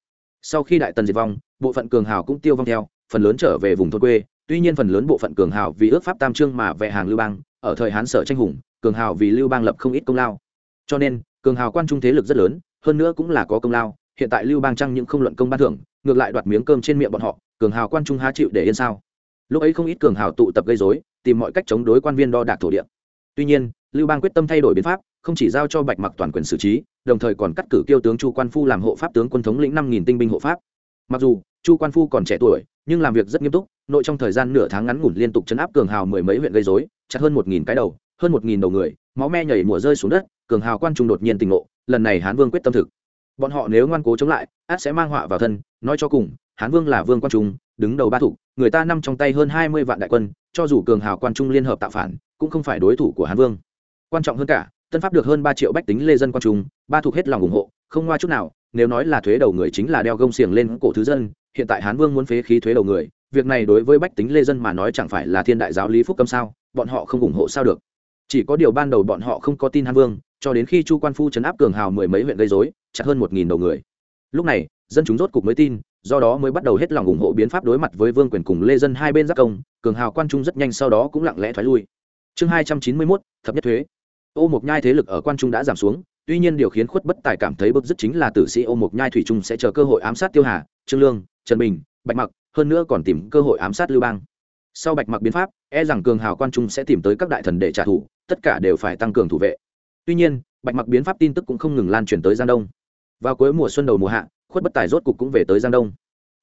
sau khi đại tần diệt vong, bộ phận cường hào cũng tiêu vong theo, phần lớn trở về vùng thôn quê, tuy nhiên phần lớn bộ phận cường hào vì ước pháp tam trương mà vẽ hàng lưu bang, ở thời hán sở tranh hùng, cường hào vì lưu bang lập không ít công lao. Cho nên, cường hào quan trung thế lực rất lớn, hơn nữa cũng là có công lao, hiện tại lưu bang trăng những không luận công ban thưởng, ngược lại đoạt miếng cơm trên miệng bọn họ, cường hào quan trung há chịu để yên sao? Lúc ấy không ít cường hào tụ tập gây dối tìm mọi cách chống đối quan viên đo đạc thổ địa. Tuy nhiên, lưu bang quyết tâm thay đổi biến pháp, không chỉ giao cho bạch mặc toàn quyền xử trí, đồng thời còn cắt cử kiêu tướng chu quan phu làm hộ pháp tướng quân thống lĩnh năm nghìn tinh binh hộ pháp. Mặc dù, chu quan phu còn trẻ tuổi, nhưng làm việc rất nghiêm túc, nội trong thời gian nửa tháng ngắn ngủn liên tục chấn áp cường hào mười mấy huyện gây dối chặt hơn một nghìn cái đầu, hơn một nghìn đầu người, máu me nhảy mùa rơi xuống đất, cường hào quan trung đột nhiên tình ngộ, lần này hán vương quyết tâm thực. Bọn họ nếu ngoan cố chống lại, át sẽ mang họa vào thân, nói cho cùng hán vương là vương quan trung, đứng đầu ba thủ, người ta nằm trong tay hơn hai mươi vạn đại quân, cho dù cường hào quan trung liên hợp tạo phản, cũng không phải đối thủ của hán vương. Quan trọng hơn cả, tân pháp được hơn ba triệu bách tính lê dân quan trung, ba thuộc hết lòng ủng hộ, không ngoa chút nào, nếu nói là thuế đầu người chính là đeo gông xiềng lên cổ thứ dân, hiện tại hán vương muốn phế khí thuế đầu người, việc này đối với bách tính lê dân mà nói chẳng phải là thiên đại giáo lý phúc cấm sao, bọn họ không ủng hộ sao được. Chỉ có điều ban đầu bọn họ không có tin hán vương, cho đến khi chu quan phu chấn áp cường hào mười mấy huyện gây dối chặt hơn một nghìn đầu người. Lúc này, dân chúng rốt cục mới tin do đó mới bắt đầu hết lòng ủng hộ biến pháp đối mặt với vương quyền cùng lê dân hai bên giác công, cường hào quan trung rất nhanh sau đó cũng lặng lẽ thoái lui. Chương hai trăm chín mươi mốt, thập nhất thuế. Ô mộc nhai thế lực ở quan trung đã giảm xuống, tuy nhiên điều khiến khuất bất tài cảm thấy bức dứt chính là tử sĩ ô mộc nhai thủy trung sẽ chờ cơ hội ám sát tiêu hà, trương lương, trần bình, bạch mặc, hơn nữa còn tìm cơ hội ám sát lưu bang. Sau bạch mặc biến pháp e rằng cường hào quan trung sẽ tìm tới các đại thần để trả thù, tất cả đều phải tăng cường thủ vệ. Tuy nhiên, bạch mặc biến pháp tin tức cũng không ngừng lan truyền tới giang đông. Vào cuối mùa xuân đầu mùa hạ khuất bất tài rốt cục cũng về tới giang đông.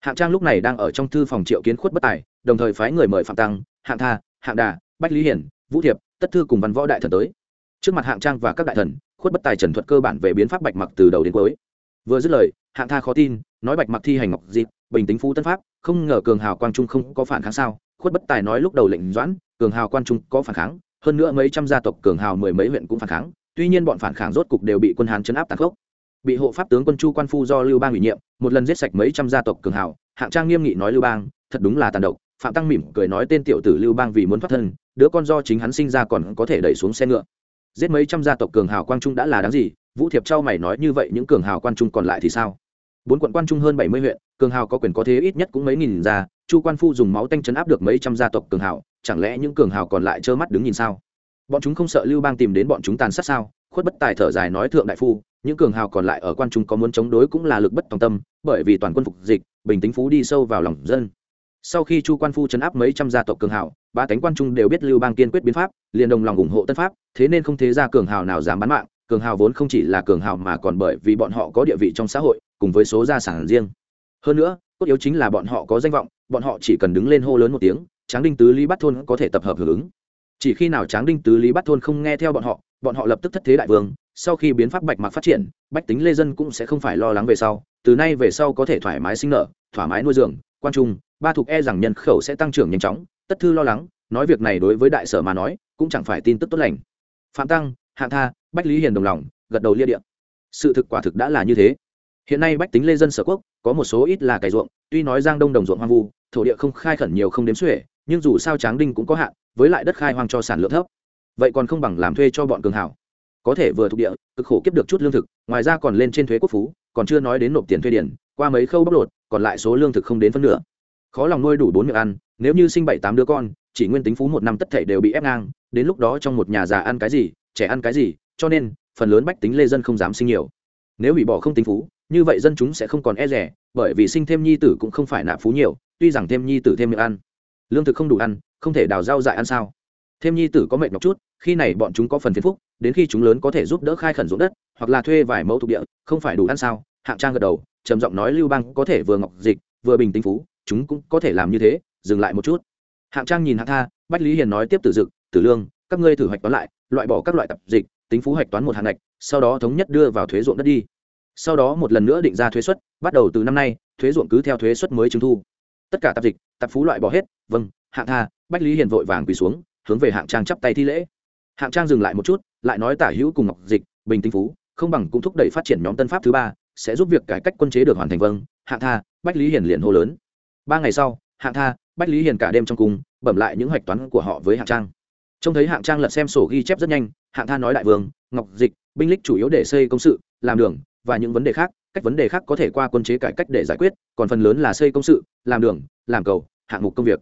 Hạng trang lúc này đang ở trong thư phòng triệu kiến khuất bất tài, đồng thời phái người mời phạm tăng, hạng tha, hạng đà, bách lý hiển, vũ thiệp, tất thư cùng văn võ đại thần tới. Trước mặt hạng trang và các đại thần, khuất bất tài trần thuật cơ bản về biến pháp bạch mặc từ đầu đến cuối. Vừa dứt lời, hạng tha khó tin, nói bạch mặc thi hành ngọc dịp bình tính phú tân pháp, không ngờ cường hào quang trung không có phản kháng sao? Khuất bất tài nói lúc đầu lệnh doãn, cường hào quan trung có phản kháng, hơn nữa mấy trăm gia tộc cường hào mười mấy huyện cũng phản kháng, tuy nhiên bọn phản kháng rốt cục đều bị quân hán chấn áp tàn khốc bị hộ pháp tướng quân chu quan phu do lưu bang ủy nhiệm, một lần giết sạch mấy trăm gia tộc cường hào, hạng trang nghiêm nghị nói lưu bang, thật đúng là tàn độc. Phạm tăng mỉm cười nói tên tiểu tử lưu bang vì muốn thoát thân, đứa con do chính hắn sinh ra còn có thể đẩy xuống xe ngựa. Giết mấy trăm gia tộc cường hào quang trung đã là đáng gì? Vũ thiệp trao mày nói như vậy, những cường hào quan trung còn lại thì sao? Bốn quận quan trung hơn bảy mươi huyện, cường hào có quyền có thế ít nhất cũng mấy nghìn gia chu quan phu dùng máu tanh chấn áp được mấy trăm gia tộc cường hào, chẳng lẽ những cường hào còn lại trơ mắt đứng nhìn sao? Bọn chúng không sợ lưu bang tìm đến bọn chúng tàn sát sao? Khuất bất tài thở dài nói thượng đại phu, những cường hào còn lại ở quan trung có muốn chống đối cũng là lực bất tòng tâm, bởi vì toàn quân phục dịch, bình tính phú đi sâu vào lòng dân. Sau khi chu quan phu chấn áp mấy trăm gia tộc cường hào, ba cánh quan trung đều biết lưu bang kiên quyết biến pháp, liền đồng lòng ủng hộ tân pháp, thế nên không thế ra cường hào nào dám bán mạng, cường hào vốn không chỉ là cường hào mà còn bởi vì bọn họ có địa vị trong xã hội, cùng với số gia sản riêng. Hơn nữa, cốt yếu chính là bọn họ có danh vọng, bọn họ chỉ cần đứng lên hô lớn một tiếng, tráng đinh tứ lý bắt thôn có thể tập hợp hưởng ứng chỉ khi nào tráng đinh tứ lý bắt thôn không nghe theo bọn họ bọn họ lập tức thất thế đại vương, sau khi biến pháp bạch mặc phát triển, bách tính lê dân cũng sẽ không phải lo lắng về sau, từ nay về sau có thể thoải mái sinh nở, thoải mái nuôi dưỡng, quan trung, ba thuộc e rằng nhân khẩu sẽ tăng trưởng nhanh chóng, tất thư lo lắng, nói việc này đối với đại sở mà nói, cũng chẳng phải tin tức tốt lành. Phạm tăng hạ tha, bách lý hiền đồng lòng, gật đầu lia điện sự thực quả thực đã là như thế. Hiện nay bách tính lê dân sở quốc, có một số ít là cày ruộng, tuy nói giang đông đồng ruộng hoang vu, thổ địa không khai khẩn nhiều không đếm xuể nhưng dù sao tráng đinh cũng có hạn với lại đất khai hoang cho sản lượng thấp. Vậy còn không bằng làm thuê cho bọn cường hảo. Có thể vừa thuộc địa cực khổ kiếp được chút lương thực ngoài ra còn lên trên thuế quốc phú còn chưa nói đến nộp tiền thuê điện, qua mấy khâu bóc lột còn lại số lương thực không đến phân nửa. Khó lòng nuôi đủ bốn miệng ăn nếu như sinh bảy tám đứa con chỉ nguyên tính phú một năm tất thể đều bị ép ngang đến lúc đó trong một nhà già ăn cái gì trẻ ăn cái gì cho nên phần lớn bách tính lê dân không dám sinh nhiều. Nếu hủy bỏ không tính phú như vậy dân chúng sẽ không còn e rẻ bởi vì sinh thêm nhi tử cũng không phải nạp phú nhiều tuy rằng thêm nhi tử thêm miệng ăn lương thực không đủ ăn, không thể đào rau dại ăn sao? Thêm nhi tử có mệnh nhọc chút, khi này bọn chúng có phần phiền phúc đến khi chúng lớn có thể giúp đỡ khai khẩn ruộng đất, hoặc là thuê vài mẫu thuộc địa, không phải đủ ăn sao? Hạng trang gật đầu, trầm giọng nói lưu bang có thể vừa ngọc dịch, vừa bình tĩnh phú, chúng cũng có thể làm như thế, dừng lại một chút. Hạng trang nhìn hạng tha, bách lý hiền nói tiếp tử dực, tử lương, các ngươi thử hoạch toán lại, loại bỏ các loại tập dịch, tính phú hoạch toán một hạng ngạch, sau đó thống nhất đưa vào thuế ruộng đất đi. Sau đó một lần nữa định ra thuế suất, bắt đầu từ năm nay, thuế ruộng cứ theo thuế suất mới chứng thu tất cả tạp dịch, tạp phú loại bỏ hết vâng hạng tha, bách lý hiền vội vàng quỳ xuống, hướng về hạng trang chắp tay thi lễ. Hạng trang dừng lại một chút, lại nói tả hữu cùng ngọc dịch, bình tinh phú, không bằng cũng thúc đẩy phát triển nhóm tân pháp thứ ba, sẽ giúp việc cải cách quân chế được hoàn thành vâng hạng tha, bách lý hiền liền hô lớn. Ba ngày sau, hạng tha, bách lý hiền cả đêm trong cung, bẩm lại những hoạch toán của họ với hạng trang. Trông thấy hạng trang lật xem sổ ghi chép rất nhanh, hạng tha nói đại vương, ngọc dịch, binh lích chủ yếu để xây công sự, làm đường, và những vấn đề khác cách vấn đề khác có thể qua quân chế cải cách để giải quyết, còn phần lớn là xây công sự, làm đường, làm cầu, hạng mục công việc.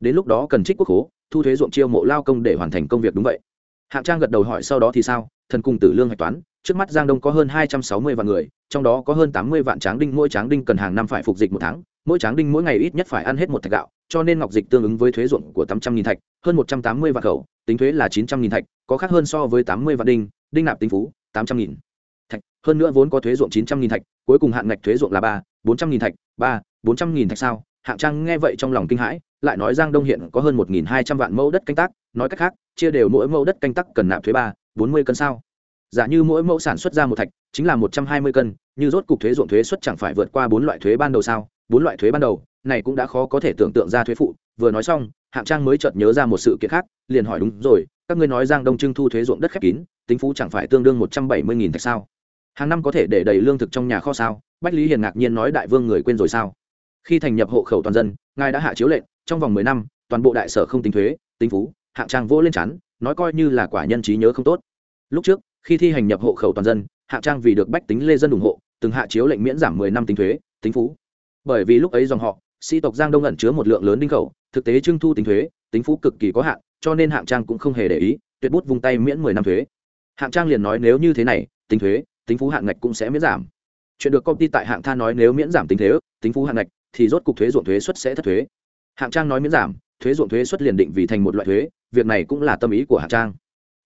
Đến lúc đó cần trích quốc hố thu thuế ruộng chiêu mộ lao công để hoàn thành công việc đúng vậy. Hạng trang gật đầu hỏi sau đó thì sao? Thần cung tử lương hạch toán, trước mắt giang đông có hơn hai trăm sáu mươi vạn người, trong đó có hơn tám mươi vạn tráng đinh, mỗi tráng đinh cần hàng năm phải phục dịch một tháng, mỗi tráng đinh mỗi ngày ít nhất phải ăn hết một thạch gạo, cho nên ngọc dịch tương ứng với thuế ruộng của tám trăm nghìn thạch, hơn một trăm tám mươi vạn khẩu, tính thuế là chín trăm nghìn thạch, có khác hơn so với tám mươi vạn đinh đinh nạp tính phú, tám trăm nghìn hơn nữa vốn có thuế ruộng chín trăm nghìn thạch, cuối cùng hạn ngạch thuế ruộng là ba, bốn trăm nghìn thạch, ba, bốn trăm nghìn thạch sao? Hạng trang nghe vậy trong lòng kinh hãi, lại nói giang đông hiện có hơn một nghìn hai trăm vạn mẫu đất canh tác, nói cách khác, chia đều mỗi mẫu đất canh tác cần nạp thuế ba, bốn mươi cân sao? Giả như mỗi mẫu sản xuất ra một thạch, chính là một trăm hai mươi cân, như rốt cục thuế ruộng thuế xuất chẳng phải vượt qua bốn loại thuế ban đầu sao? Bốn loại thuế ban đầu, này cũng đã khó có thể tưởng tượng ra thuế phụ. Vừa nói xong, hạng trang mới chợt nhớ ra một sự kiện khác, liền hỏi đúng rồi, các ngươi nói giang đông trưng thu thuế ruộng đất khép kín, tính phú chẳng phải tương đương một trăm bảy mươi nghìn thạch sao? Hàng năm có thể để đầy lương thực trong nhà kho sao? Bách lý hiền ngạc nhiên nói đại vương người quên rồi sao? Khi thành nhập hộ khẩu toàn dân, ngài đã hạ chiếu lệnh, trong vòng mười năm, toàn bộ đại sở không tính thuế, tính phú, hạng trang vỗ lên chắn, nói coi như là quả nhân trí nhớ không tốt. Lúc trước, khi thi hành nhập hộ khẩu toàn dân, hạng trang vì được bách tính lê dân ủng hộ, từng hạ chiếu lệnh miễn giảm mười năm tính thuế, tính phú. Bởi vì lúc ấy dòng họ, sĩ tộc giang đông ẩn chứa một lượng lớn đinh khẩu, thực tế trưng thu tính thuế, tính phú cực kỳ có hạn, cho nên hạng trang cũng không hề để ý, tuyệt bút vung tay miễn mười năm thuế. Hạng trang liền nói nếu như thế này, tính thuế tính phú hạng ngạch cũng sẽ miễn giảm. Chuyện được công ty tại hạng tha nói nếu miễn giảm tính thuế tính phú hạng ngạch, thì rốt cục thuế ruộng thuế suất sẽ thất thuế. Hạng trang nói miễn giảm, thuế ruộng thuế suất liền định vì thành một loại thuế, việc này cũng là tâm ý của hạng trang.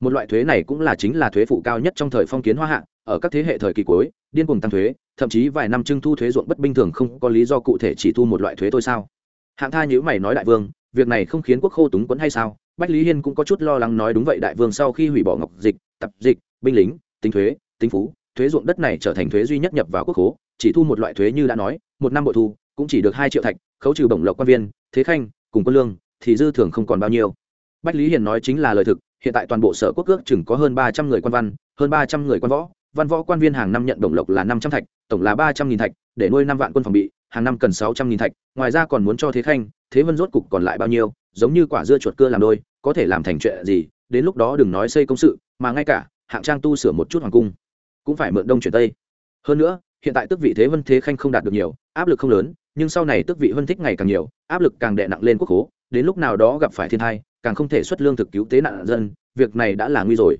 Một loại thuế này cũng là chính là thuế phụ cao nhất trong thời phong kiến hoa hạng, ở các thế hệ thời kỳ cuối, điên cuồng tăng thuế, thậm chí vài năm trưng thu thuế ruộng bất bình thường không có lý do cụ thể chỉ thu một loại thuế thôi sao? Hạng tha nhữ mày nói đại vương, việc này không khiến quốc khô túng quẫn hay sao? Bách lý hiên cũng có chút lo lắng nói đúng vậy đại vương, sau khi hủy bỏ ngọc dịch, tập dịch, binh lính, tính thuế, tính phú thuế ruộng đất này trở thành thuế duy nhất nhập vào quốc khố, chỉ thu một loại thuế như đã nói, một năm bội thu, cũng chỉ được hai triệu thạch, khấu trừ bổng lộc quan viên, thế khanh, cùng quân lương, thì dư thường không còn bao nhiêu. Bách lý hiền nói chính là lời thực, hiện tại toàn bộ sở quốc ước chừng có hơn ba trăm người quan văn, hơn ba trăm người quan võ, văn võ quan viên hàng năm nhận bổng lộc là năm trăm thạch, tổng là ba trăm nghìn thạch, để nuôi năm vạn quân phòng bị, hàng năm cần sáu trăm nghìn thạch, ngoài ra còn muốn cho thế khanh, thế vân rốt cục còn lại bao nhiêu, giống như quả dưa chuột cưa làm đôi, có thể làm thành chuyện gì, đến lúc đó đừng nói xây công sự, mà ngay cả hạng trang tu sửa một chút hoàng cung cũng phải mượn đông chuyển tây. Hơn nữa hiện tại tước vị thế vân thế khanh không đạt được nhiều áp lực không lớn nhưng sau này tước vị vân thích ngày càng nhiều áp lực càng đè nặng lên quốc hố đến lúc nào đó gặp phải thiên tai, càng không thể xuất lương thực cứu tế nạn dân việc này đã là nguy rồi.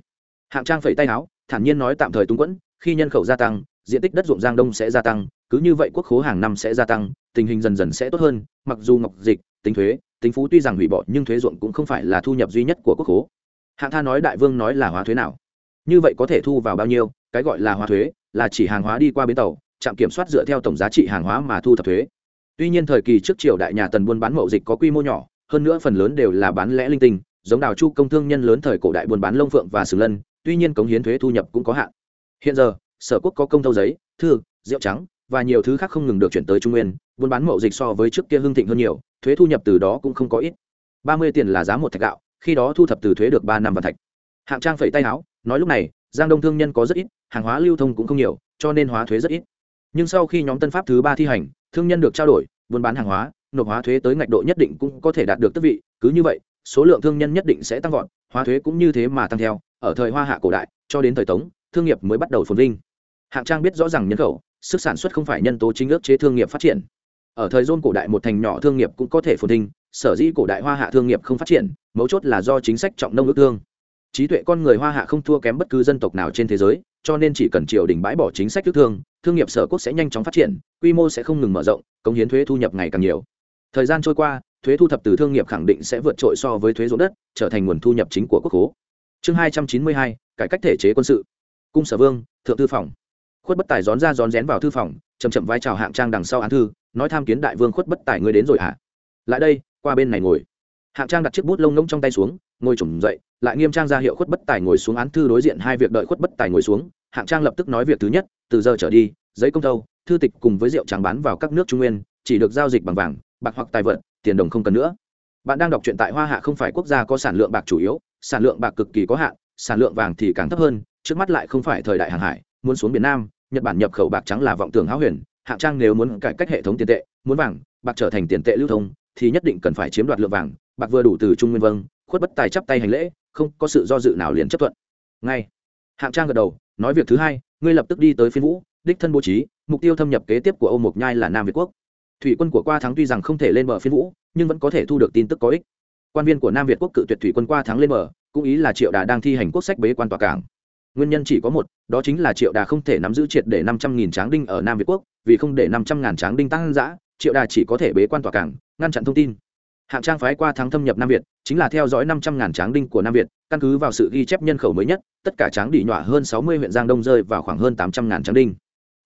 Hạng trang phẩy tay áo thản nhiên nói tạm thời túng quẫn khi nhân khẩu gia tăng diện tích đất ruộng giang đông sẽ gia tăng cứ như vậy quốc khố hàng năm sẽ gia tăng tình hình dần dần sẽ tốt hơn mặc dù ngọc dịch tính thuế tính phú tuy rằng hủy bỏ nhưng thuế ruộng cũng không phải là thu nhập duy nhất của quốc khố. Hạng tha nói đại vương nói là hóa thuế nào? Như vậy có thể thu vào bao nhiêu? Cái gọi là hóa thuế là chỉ hàng hóa đi qua bến tàu, trạm kiểm soát dựa theo tổng giá trị hàng hóa mà thu thập thuế. Tuy nhiên thời kỳ trước triều đại nhà tần buôn bán mậu dịch có quy mô nhỏ, hơn nữa phần lớn đều là bán lẻ linh tinh, giống đào chu công thương nhân lớn thời cổ đại buôn bán lông phượng và sử lân, tuy nhiên cống hiến thuế thu nhập cũng có hạn. Hiện giờ, sở quốc có công thâu giấy, thư, rượu trắng và nhiều thứ khác không ngừng được chuyển tới trung nguyên, buôn bán mậu dịch so với trước kia hưng thịnh hơn nhiều, thuế thu nhập từ đó cũng không có ít. Ba mươi tiền là giá một thạch gạo, khi đó thu thập từ thuế được ba năm vạn thạch. Hạng trang phẩy tay áo, nói lúc này giang đông thương nhân có rất ít, hàng hóa lưu thông cũng không nhiều, cho nên hóa thuế rất ít. Nhưng sau khi nhóm tân pháp thứ ba thi hành, thương nhân được trao đổi, buôn bán hàng hóa, nộp hóa thuế tới ngạch độ nhất định cũng có thể đạt được tức vị. Cứ như vậy, số lượng thương nhân nhất định sẽ tăng vọt, hóa thuế cũng như thế mà tăng theo. Ở thời hoa hạ cổ đại, cho đến thời tống, thương nghiệp mới bắt đầu phồn vinh. Hạng trang biết rõ ràng nhân khẩu, sức sản xuất không phải nhân tố chính ước chế thương nghiệp phát triển. Ở thời dôn cổ đại, một thành nhỏ thương nghiệp cũng có thể phồn vinh, sở dĩ cổ đại hoa hạ thương nghiệp không phát triển, mấu chốt là do chính sách trọng nông ước thương trí tuệ con người hoa hạ không thua kém bất cứ dân tộc nào trên thế giới, cho nên chỉ cần triều đình bãi bỏ chính sách ước thương thương nghiệp sở quốc sẽ nhanh chóng phát triển, quy mô sẽ không ngừng mở rộng, cống hiến thuế thu nhập ngày càng nhiều. Thời gian trôi qua, thuế thu thập từ thương nghiệp khẳng định sẽ vượt trội so với thuế ruộng đất, trở thành nguồn thu nhập chính của quốc hố chương hai trăm chín mươi hai, cải cách thể chế quân sự. Cung sở vương, thượng thư phòng. Khuất bất tài rón ra rón rén vào thư phòng chầm chậm vai trào hạng trang đằng sau án thư, nói tham kiến đại vương khuất bất tài ngươi đến rồi hả? À? lại đây, qua bên này ngồi. Hạng trang đặt chiếc bút lông ngỗng trong tay xuống ngồi trùng dậy, lại nghiêm trang ra hiệu khuất bất tài ngồi xuống án thư đối diện hai việc đợi khuất bất tài ngồi xuống, hạng trang lập tức nói việc thứ nhất, từ giờ trở đi, giấy công thâu, thư tịch cùng với rượu trắng bán vào các nước trung nguyên, chỉ được giao dịch bằng vàng, bạc hoặc tài vật, tiền đồng không cần nữa. Bạn đang đọc truyện tại hoa hạ không phải quốc gia có sản lượng bạc chủ yếu, sản lượng bạc cực kỳ có hạn, sản lượng vàng thì càng thấp hơn, trước mắt lại không phải thời đại hàng hải, muốn xuống biển nam, nhật bản nhập khẩu bạc trắng là vọng tưởng háo huyền, hạng trang nếu muốn cải cách hệ thống tiền tệ, muốn vàng, bạc trở thành tiền tệ lưu thông, thì nhất định cần phải chiếm đoạt lượng vàng, bạc vừa đủ từ trung nguyên vâng khuất bất tài chắp tay hành lễ, không có sự do dự nào liền chấp thuận. Ngay, hạng trang gật đầu, nói việc thứ hai, ngươi lập tức đi tới phiên vũ, đích thân bố trí, mục tiêu thâm nhập kế tiếp của âu mộc nhai là nam việt quốc. Thủy quân của qua thắng tuy rằng không thể lên bờ phiên vũ, nhưng vẫn có thể thu được tin tức có ích. Quan viên của nam việt quốc cự tuyệt thủy quân qua thắng lên bờ, cũng ý là triệu đà đang thi hành quốc sách bế quan tòa cảng. Nguyên nhân chỉ có một, đó chính là triệu đà không thể nắm giữ triệt để năm trăm nghìn tráng đinh ở nam việt quốc, vì không để năm trăm ngàn tráng đinh tăng giã triệu đà chỉ có thể bế quan tòa cảng, ngăn chặn thông tin hạng trang phái qua thắng thâm nhập nam việt, chính là theo dõi năm trăm ngàn tráng đinh của nam việt, căn cứ vào sự ghi chép nhân khẩu mới nhất, tất cả tráng đỉ nhọa hơn sáu mươi huyện giang đông rơi vào khoảng hơn tám trăm ngàn tráng đinh.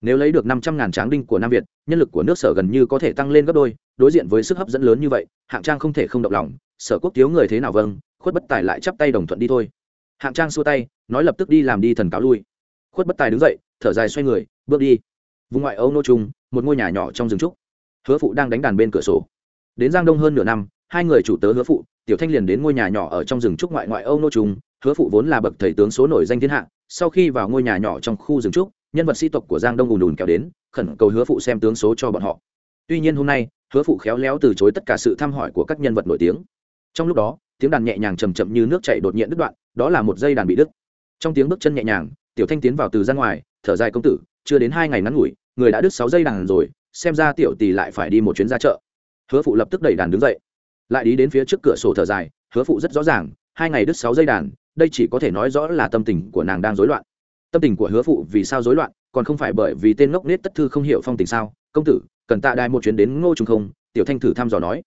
Nếu lấy được năm trăm ngàn tráng đinh của nam việt, nhân lực của nước sở gần như có thể tăng lên gấp đôi, đối diện với sức hấp dẫn lớn như vậy, hạng trang không thể không động lòng, sở quốc thiếu người thế nào vâng khuất bất tài lại chắp tay đồng thuận đi thôi. Hạng trang xua tay, nói lập tức đi làm đi thần cáo lui. Khuất bất tài đứng dậy, thở dài xoay người, bước đi. Vùng ngoại âu nô trung, một ngôi nhà nhỏ trong rừng trúc. Hứa phụ đang đánh đàn bên cửa sổ. Đến giang đông hơn nửa năm hai người chủ tớ hứa phụ, tiểu thanh liền đến ngôi nhà nhỏ ở trong rừng trúc ngoại ngoại âu nô trung. Hứa phụ vốn là bậc thầy tướng số nổi danh thiên hạ, sau khi vào ngôi nhà nhỏ trong khu rừng trúc, nhân vật sĩ tộc của giang đông ùn ùn kéo đến, khẩn cầu hứa phụ xem tướng số cho bọn họ. Tuy nhiên hôm nay, hứa phụ khéo léo từ chối tất cả sự thăm hỏi của các nhân vật nổi tiếng. Trong lúc đó, tiếng đàn nhẹ nhàng chầm chậm như nước chảy đột nhiên đứt đoạn, đó là một dây đàn bị đứt. Trong tiếng bước chân nhẹ nhàng, tiểu thanh tiến vào từ ra ngoài, thở dài công tử, chưa đến hai ngày ngắn ngủi, người đã đứt sáu dây đàn rồi, xem ra tiểu tỷ lại phải đi một chuyến ra chợ. Hứa phụ lập tức đẩy đàn đứng dậy lại đi đến phía trước cửa sổ thở dài, hứa phụ rất rõ ràng, hai ngày đứt sáu dây đàn, đây chỉ có thể nói rõ là tâm tình của nàng đang rối loạn. Tâm tình của hứa phụ vì sao rối loạn, còn không phải bởi vì tên ngốc nết tất thư không hiểu phong tình sao? Công tử, cần tạ đài một chuyến đến ngô trung không? Tiểu thanh thử thăm dò nói.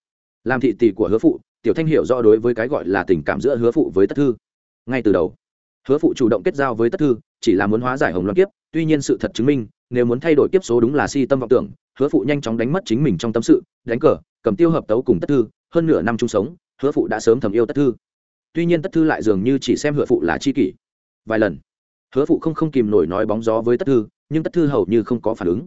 Làm thị tỷ của hứa phụ, tiểu thanh hiểu rõ đối với cái gọi là tình cảm giữa hứa phụ với tất thư. Ngay từ đầu, hứa phụ chủ động kết giao với tất thư, chỉ là muốn hóa giải hồng loạn kiếp, tuy nhiên sự thật chứng minh, nếu muốn thay đổi kiếp số đúng là si tâm vọng tưởng, hứa phụ nhanh chóng đánh mất chính mình trong tâm sự, đánh cờ, cầm tiêu hợp tấu cùng tất thư hơn nửa năm chung sống, hứa phụ đã sớm thầm yêu tất thư. Tuy nhiên tất thư lại dường như chỉ xem hứa phụ là chi kỷ. Vài lần, hứa phụ không không kìm nổi nói bóng gió với tất thư, nhưng tất thư hầu như không có phản ứng.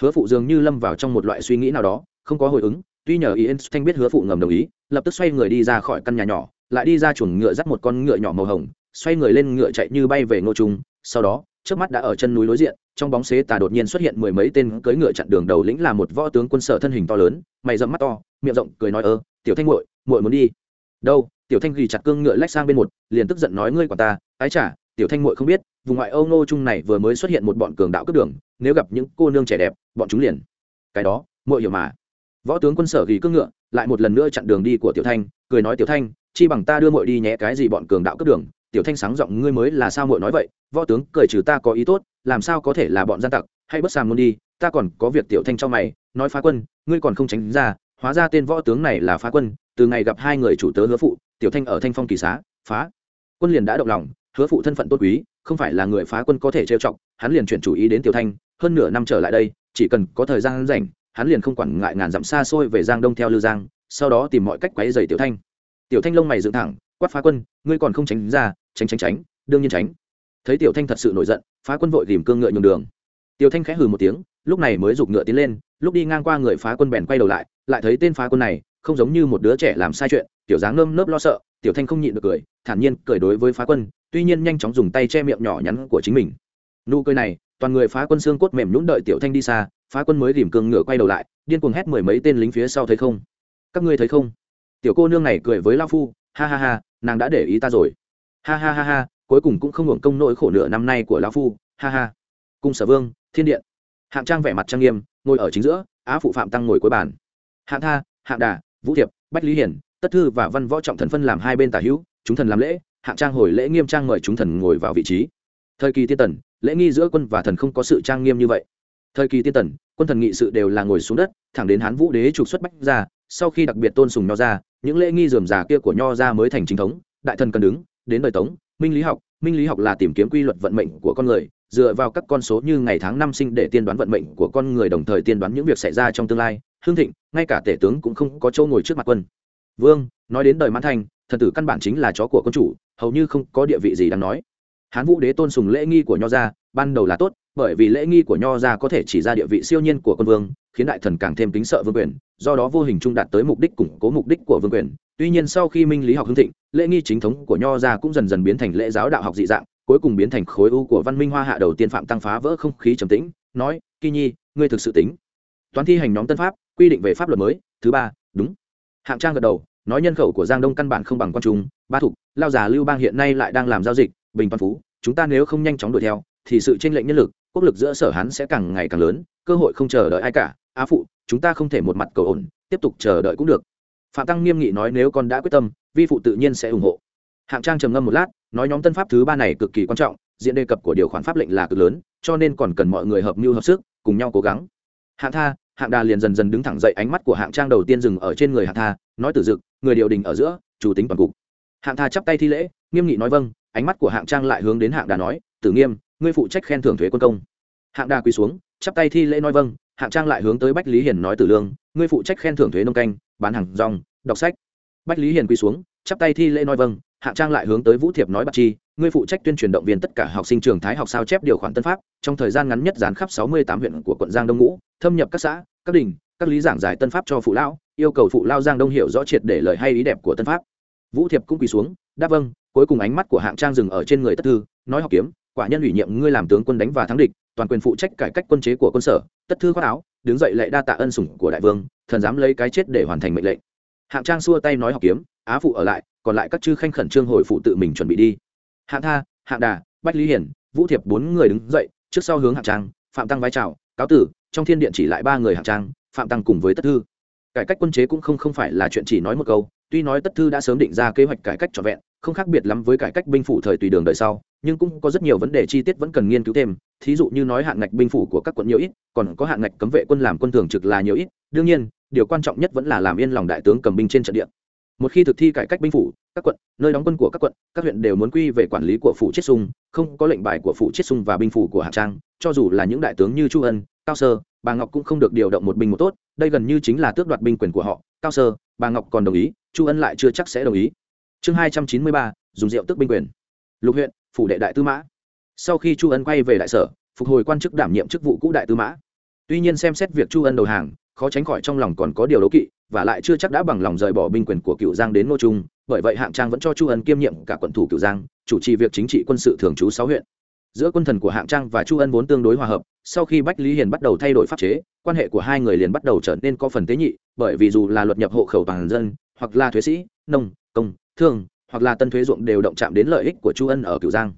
Hứa phụ dường như lâm vào trong một loại suy nghĩ nào đó, không có hồi ứng, tuy nhờ ý thanh biết hứa phụ ngầm đồng ý, lập tức xoay người đi ra khỏi căn nhà nhỏ, lại đi ra chuồng ngựa dắt một con ngựa nhỏ màu hồng, xoay người lên ngựa chạy như bay về ngô trung. Sau đó, trước mắt đã ở chân núi đối diện, trong bóng xế tà đột nhiên xuất hiện mười mấy tên cưỡi ngựa chặn đường đầu lĩnh là một võ tướng quân sở thân hình to lớn, mày dẫm mắt to miệng rộng cười nói ơ tiểu thanh muội muội muốn đi. Đâu? Tiểu thanh ghi chặt cương ngựa lách sang bên một, liền tức giận nói, ngươi quả ta, ái chả tiểu thanh muội không biết, vùng ngoại âu nô trung này vừa mới xuất hiện một bọn cường đạo cướp đường, nếu gặp những cô nương trẻ đẹp, bọn chúng liền. Cái đó, muội hiểu mà. Võ tướng quân sở ghi cương ngựa, lại một lần nữa chặn đường đi của tiểu thanh, cười nói, tiểu thanh, chi bằng ta đưa muội đi nhé cái gì bọn cường đạo cướp đường, tiểu thanh sáng giọng, ngươi mới là sao muội nói vậy? Võ tướng, cười trừ ta có ý tốt, làm sao có thể là bọn gian tặc? Hay bất sàm muốn đi, ta còn có việc tiểu thanh cho mày, nói phá quân, ngươi còn không tránh ra hóa ra tên võ tướng này là phá quân, từ ngày gặp hai người chủ tớ hứa phụ, tiểu thanh ở thanh phong kỳ xá, phá. Quân liền đã động lòng, hứa phụ thân phận tốt quý, không phải là người phá quân có thể trêu chọc, hắn liền chuyển chủ ý đến tiểu thanh, hơn nửa năm trở lại đây, chỉ cần có thời gian rảnh, hắn liền không quản ngại ngàn dặm xa xôi về giang đông theo lư giang, sau đó tìm mọi cách quấy dày tiểu thanh. Tiểu thanh lông mày dựng thẳng, quát phá quân, ngươi còn không tránh ra, tránh tránh tránh, đương nhiên tránh. Thấy tiểu thanh thật sự nổi giận, phá quân vội tìm cương ngựa nhường đường. Tiểu thanh khẽ hừ một tiếng, lúc này mới giục ngựa tiến lên, lúc đi ngang qua người phá quân bèn quay đầu lại lại thấy tên phá quân này, không giống như một đứa trẻ làm sai chuyện tiểu dáng nơm nớp lo sợ, tiểu thanh không nhịn được cười, thản nhiên cười đối với phá quân, tuy nhiên nhanh chóng dùng tay che miệng nhỏ nhắn của chính mình. Nụ cười này, toàn người phá quân xương cốt mềm nhũn đợi tiểu thanh đi xa, phá quân mới rìm cương ngựa quay đầu lại, điên cuồng hét mười mấy tên lính phía sau thấy không? Các ngươi thấy không? Tiểu cô nương này cười với lao phu, ha ha ha, nàng đã để ý ta rồi. Ha ha ha ha, cuối cùng cũng không hưởng công nỗi khổ nửa năm nay của lão phu, ha ha. Cung sở vương, thiên điện. Hạng trang vẻ mặt trang nghiêm, ngồi ở chính giữa, á phụ phạm tăng ngồi cuối bàn hạng tha, hạng đà, vũ thiệp, bách lý hiển, tất thư và văn võ trọng thần phân làm hai bên tả hữu, chúng thần làm lễ, hạng trang hồi lễ nghiêm trang mời chúng thần ngồi vào vị trí. Thời kỳ tiên tần, lễ nghi giữa quân và thần không có sự trang nghiêm như vậy. Thời kỳ tiên tần, quân thần nghị sự đều là ngồi xuống đất, thẳng đến hán vũ đế trục xuất bách ra sau khi đặc biệt tôn sùng nho ra những lễ nghi dườm già kia của nho ra mới thành chính thống, đại thần cần đứng, đến đời tống, minh lý học minh lý học là tìm kiếm quy luật vận mệnh của con người, dựa vào các con số như ngày tháng năm sinh để tiên đoán vận mệnh của con người, đồng thời tiên đoán những việc xảy ra trong tương lai. Hương thịnh, ngay cả tể tướng cũng không có chỗ ngồi trước mặt quân. Vương, nói đến đời mãn thanh thần tử căn bản chính là chó của quân chủ, hầu như không có địa vị gì đáng nói. Hán vũ đế tôn sùng lễ nghi của nho gia, ban đầu là tốt, bởi vì lễ nghi của nho gia có thể chỉ ra địa vị siêu nhiên của quân vương, khiến đại thần càng thêm kính sợ vương quyền, do đó vô hình trung đạt tới mục đích củng cố mục đích của vương quyền tuy nhiên sau khi minh lý học hưng thịnh, lễ nghi chính thống của nho gia cũng dần dần biến thành lễ giáo đạo học dị dạng, cuối cùng biến thành khối u của văn minh hoa hạ đầu tiên phạm tăng phá vỡ không khí trầm tĩnh, nói, kỳ nhi, ngươi thực sự tính. Toán thi hành nhóm tân pháp, quy định về pháp luật mới, thứ ba, đúng. Hạng trang gật đầu, nói nhân khẩu của giang đông căn bản không bằng quan trung, ba thục, lao già lưu bang hiện nay lại đang làm giao dịch, bình toàn phú, chúng ta nếu không nhanh chóng đuổi theo, thì sự tranh lệnh nhân lực, quốc lực giữa sở hán sẽ càng ngày càng lớn, cơ hội không chờ đợi ai cả. Á phụ, chúng ta không thể một mặt cầu ổn, tiếp tục chờ đợi cũng được phạm tăng nghiêm nghị nói nếu con đã quyết tâm, vi phụ tự nhiên sẽ ủng hộ. Hạng trang trầm ngâm một lát, nói nhóm tân pháp thứ ba này cực kỳ quan trọng, diện đề cập của điều khoản pháp lệnh là cực lớn, cho nên còn cần mọi người hợp mưu hợp sức, cùng nhau cố gắng. Hạng tha, hạng đà liền dần dần đứng thẳng dậy, ánh mắt của hạng trang đầu tiên dừng ở trên người hạng tha, nói tử dực, người điều đình ở giữa, chủ tính toàn cục. Hạng tha chắp tay thi lễ, nghiêm nghị nói vâng ánh mắt của hạng trang lại hướng đến hạng đà nói, tử nghiêm, ngươi phụ trách khen thưởng thuế quân công. Hạng đà quỳ xuống, chắp tay thi lễ nói vâng hạng trang lại hướng tới bách lý hiền nói tử lương, ngươi phụ trách khen thưởng thuế nông canh bán hàng rong, đọc sách. Bách lý hiền quỳ xuống, chắp tay thi lễ nói vâng hạng trang lại hướng tới vũ thiệp nói bạc chi, ngươi phụ trách tuyên truyền động viên tất cả học sinh trường thái học sao chép điều khoản tân pháp, trong thời gian ngắn nhất dán khắp sáu mươi tám huyện của quận giang đông ngũ, thâm nhập các xã, các đình, các lý giảng giải tân pháp cho phụ lão, yêu cầu phụ lao giang đông hiểu rõ triệt để lời hay ý đẹp của tân pháp. Vũ thiệp cũng quỳ xuống, đáp vâng cuối cùng ánh mắt của hạng trang dừng ở trên người tất thư, nói học kiếm, quả nhân ủy nhiệm ngươi làm tướng quân đánh và thắng địch, toàn quyền phụ trách cải cách quân chế của quân sở, tất thư khoác áo đứng dậy lệ đa tạ ân sủng của đại vương, thần dám lấy cái chết để hoàn thành mệnh lệnh. Hạng trang xua tay nói học kiếm, á phụ ở lại, còn lại các chư khanh khẩn trương hồi phụ tự mình chuẩn bị đi. Hạng tha, hạng đà, bách lý hiển, vũ thiệp bốn người đứng dậy, trước sau hướng hạng trang, phạm tăng vai trào cáo tử, trong thiên điện chỉ lại ba người hạng trang, phạm tăng cùng với tất thư. Cải cách quân chế cũng không không phải là chuyện chỉ nói một câu, tuy nói tất thư đã sớm định ra kế hoạch cải cách trọn vẹn, không khác biệt lắm với cải cách binh phủ thời tùy đường đời sau nhưng cũng có rất nhiều vấn đề chi tiết vẫn cần nghiên cứu thêm. Thí dụ như nói hạn ngạch binh phủ của các quận nhiều ít, còn có hạn ngạch cấm vệ quân làm quân thường trực là nhiều ít. Đương nhiên, điều quan trọng nhất vẫn là làm yên lòng đại tướng cầm binh trên trận địa. Một khi thực thi cải cách binh phủ, các quận, nơi đóng quân của các quận, các huyện đều muốn quy về quản lý của phủ chiết sung, không có lệnh bài của phủ chiết sung và binh phủ của hạng trang. Cho dù là những đại tướng như chu ân, cao sơ, bà ngọc cũng không được điều động một binh một tốt. Đây gần như chính là tước đoạt binh quyền của họ. Cao sơ, bà ngọc còn đồng ý, chu ân lại chưa chắc sẽ đồng ý. Chương hai trăm chín mươi ba, dùng rượu tước binh quyền. Lục huyện phủ đệ đại tư mã. Sau khi chu ân quay về đại sở, phục hồi quan chức đảm nhiệm chức vụ cũ đại tư mã. Tuy nhiên xem xét việc chu ân đầu hàng, khó tránh khỏi trong lòng còn có điều đố kỵ, và lại chưa chắc đã bằng lòng rời bỏ binh quyền của cựu giang đến ngô trung, bởi vậy hạng trang vẫn cho chu ân kiêm nhiệm cả quận thủ cựu giang, chủ trì việc chính trị quân sự thường trú sáu huyện. Giữa quân thần của hạng trang và chu ân vốn tương đối hòa hợp, sau khi bách lý hiền bắt đầu thay đổi pháp chế, quan hệ của hai người liền bắt đầu trở nên có phần tế nhị, bởi vì dù là luật nhập hộ khẩu toàn dân, hoặc là thuế sĩ, nông, công, thương hoặc là tân thuế ruộng đều động chạm đến lợi ích của chu ân ở cửu giang.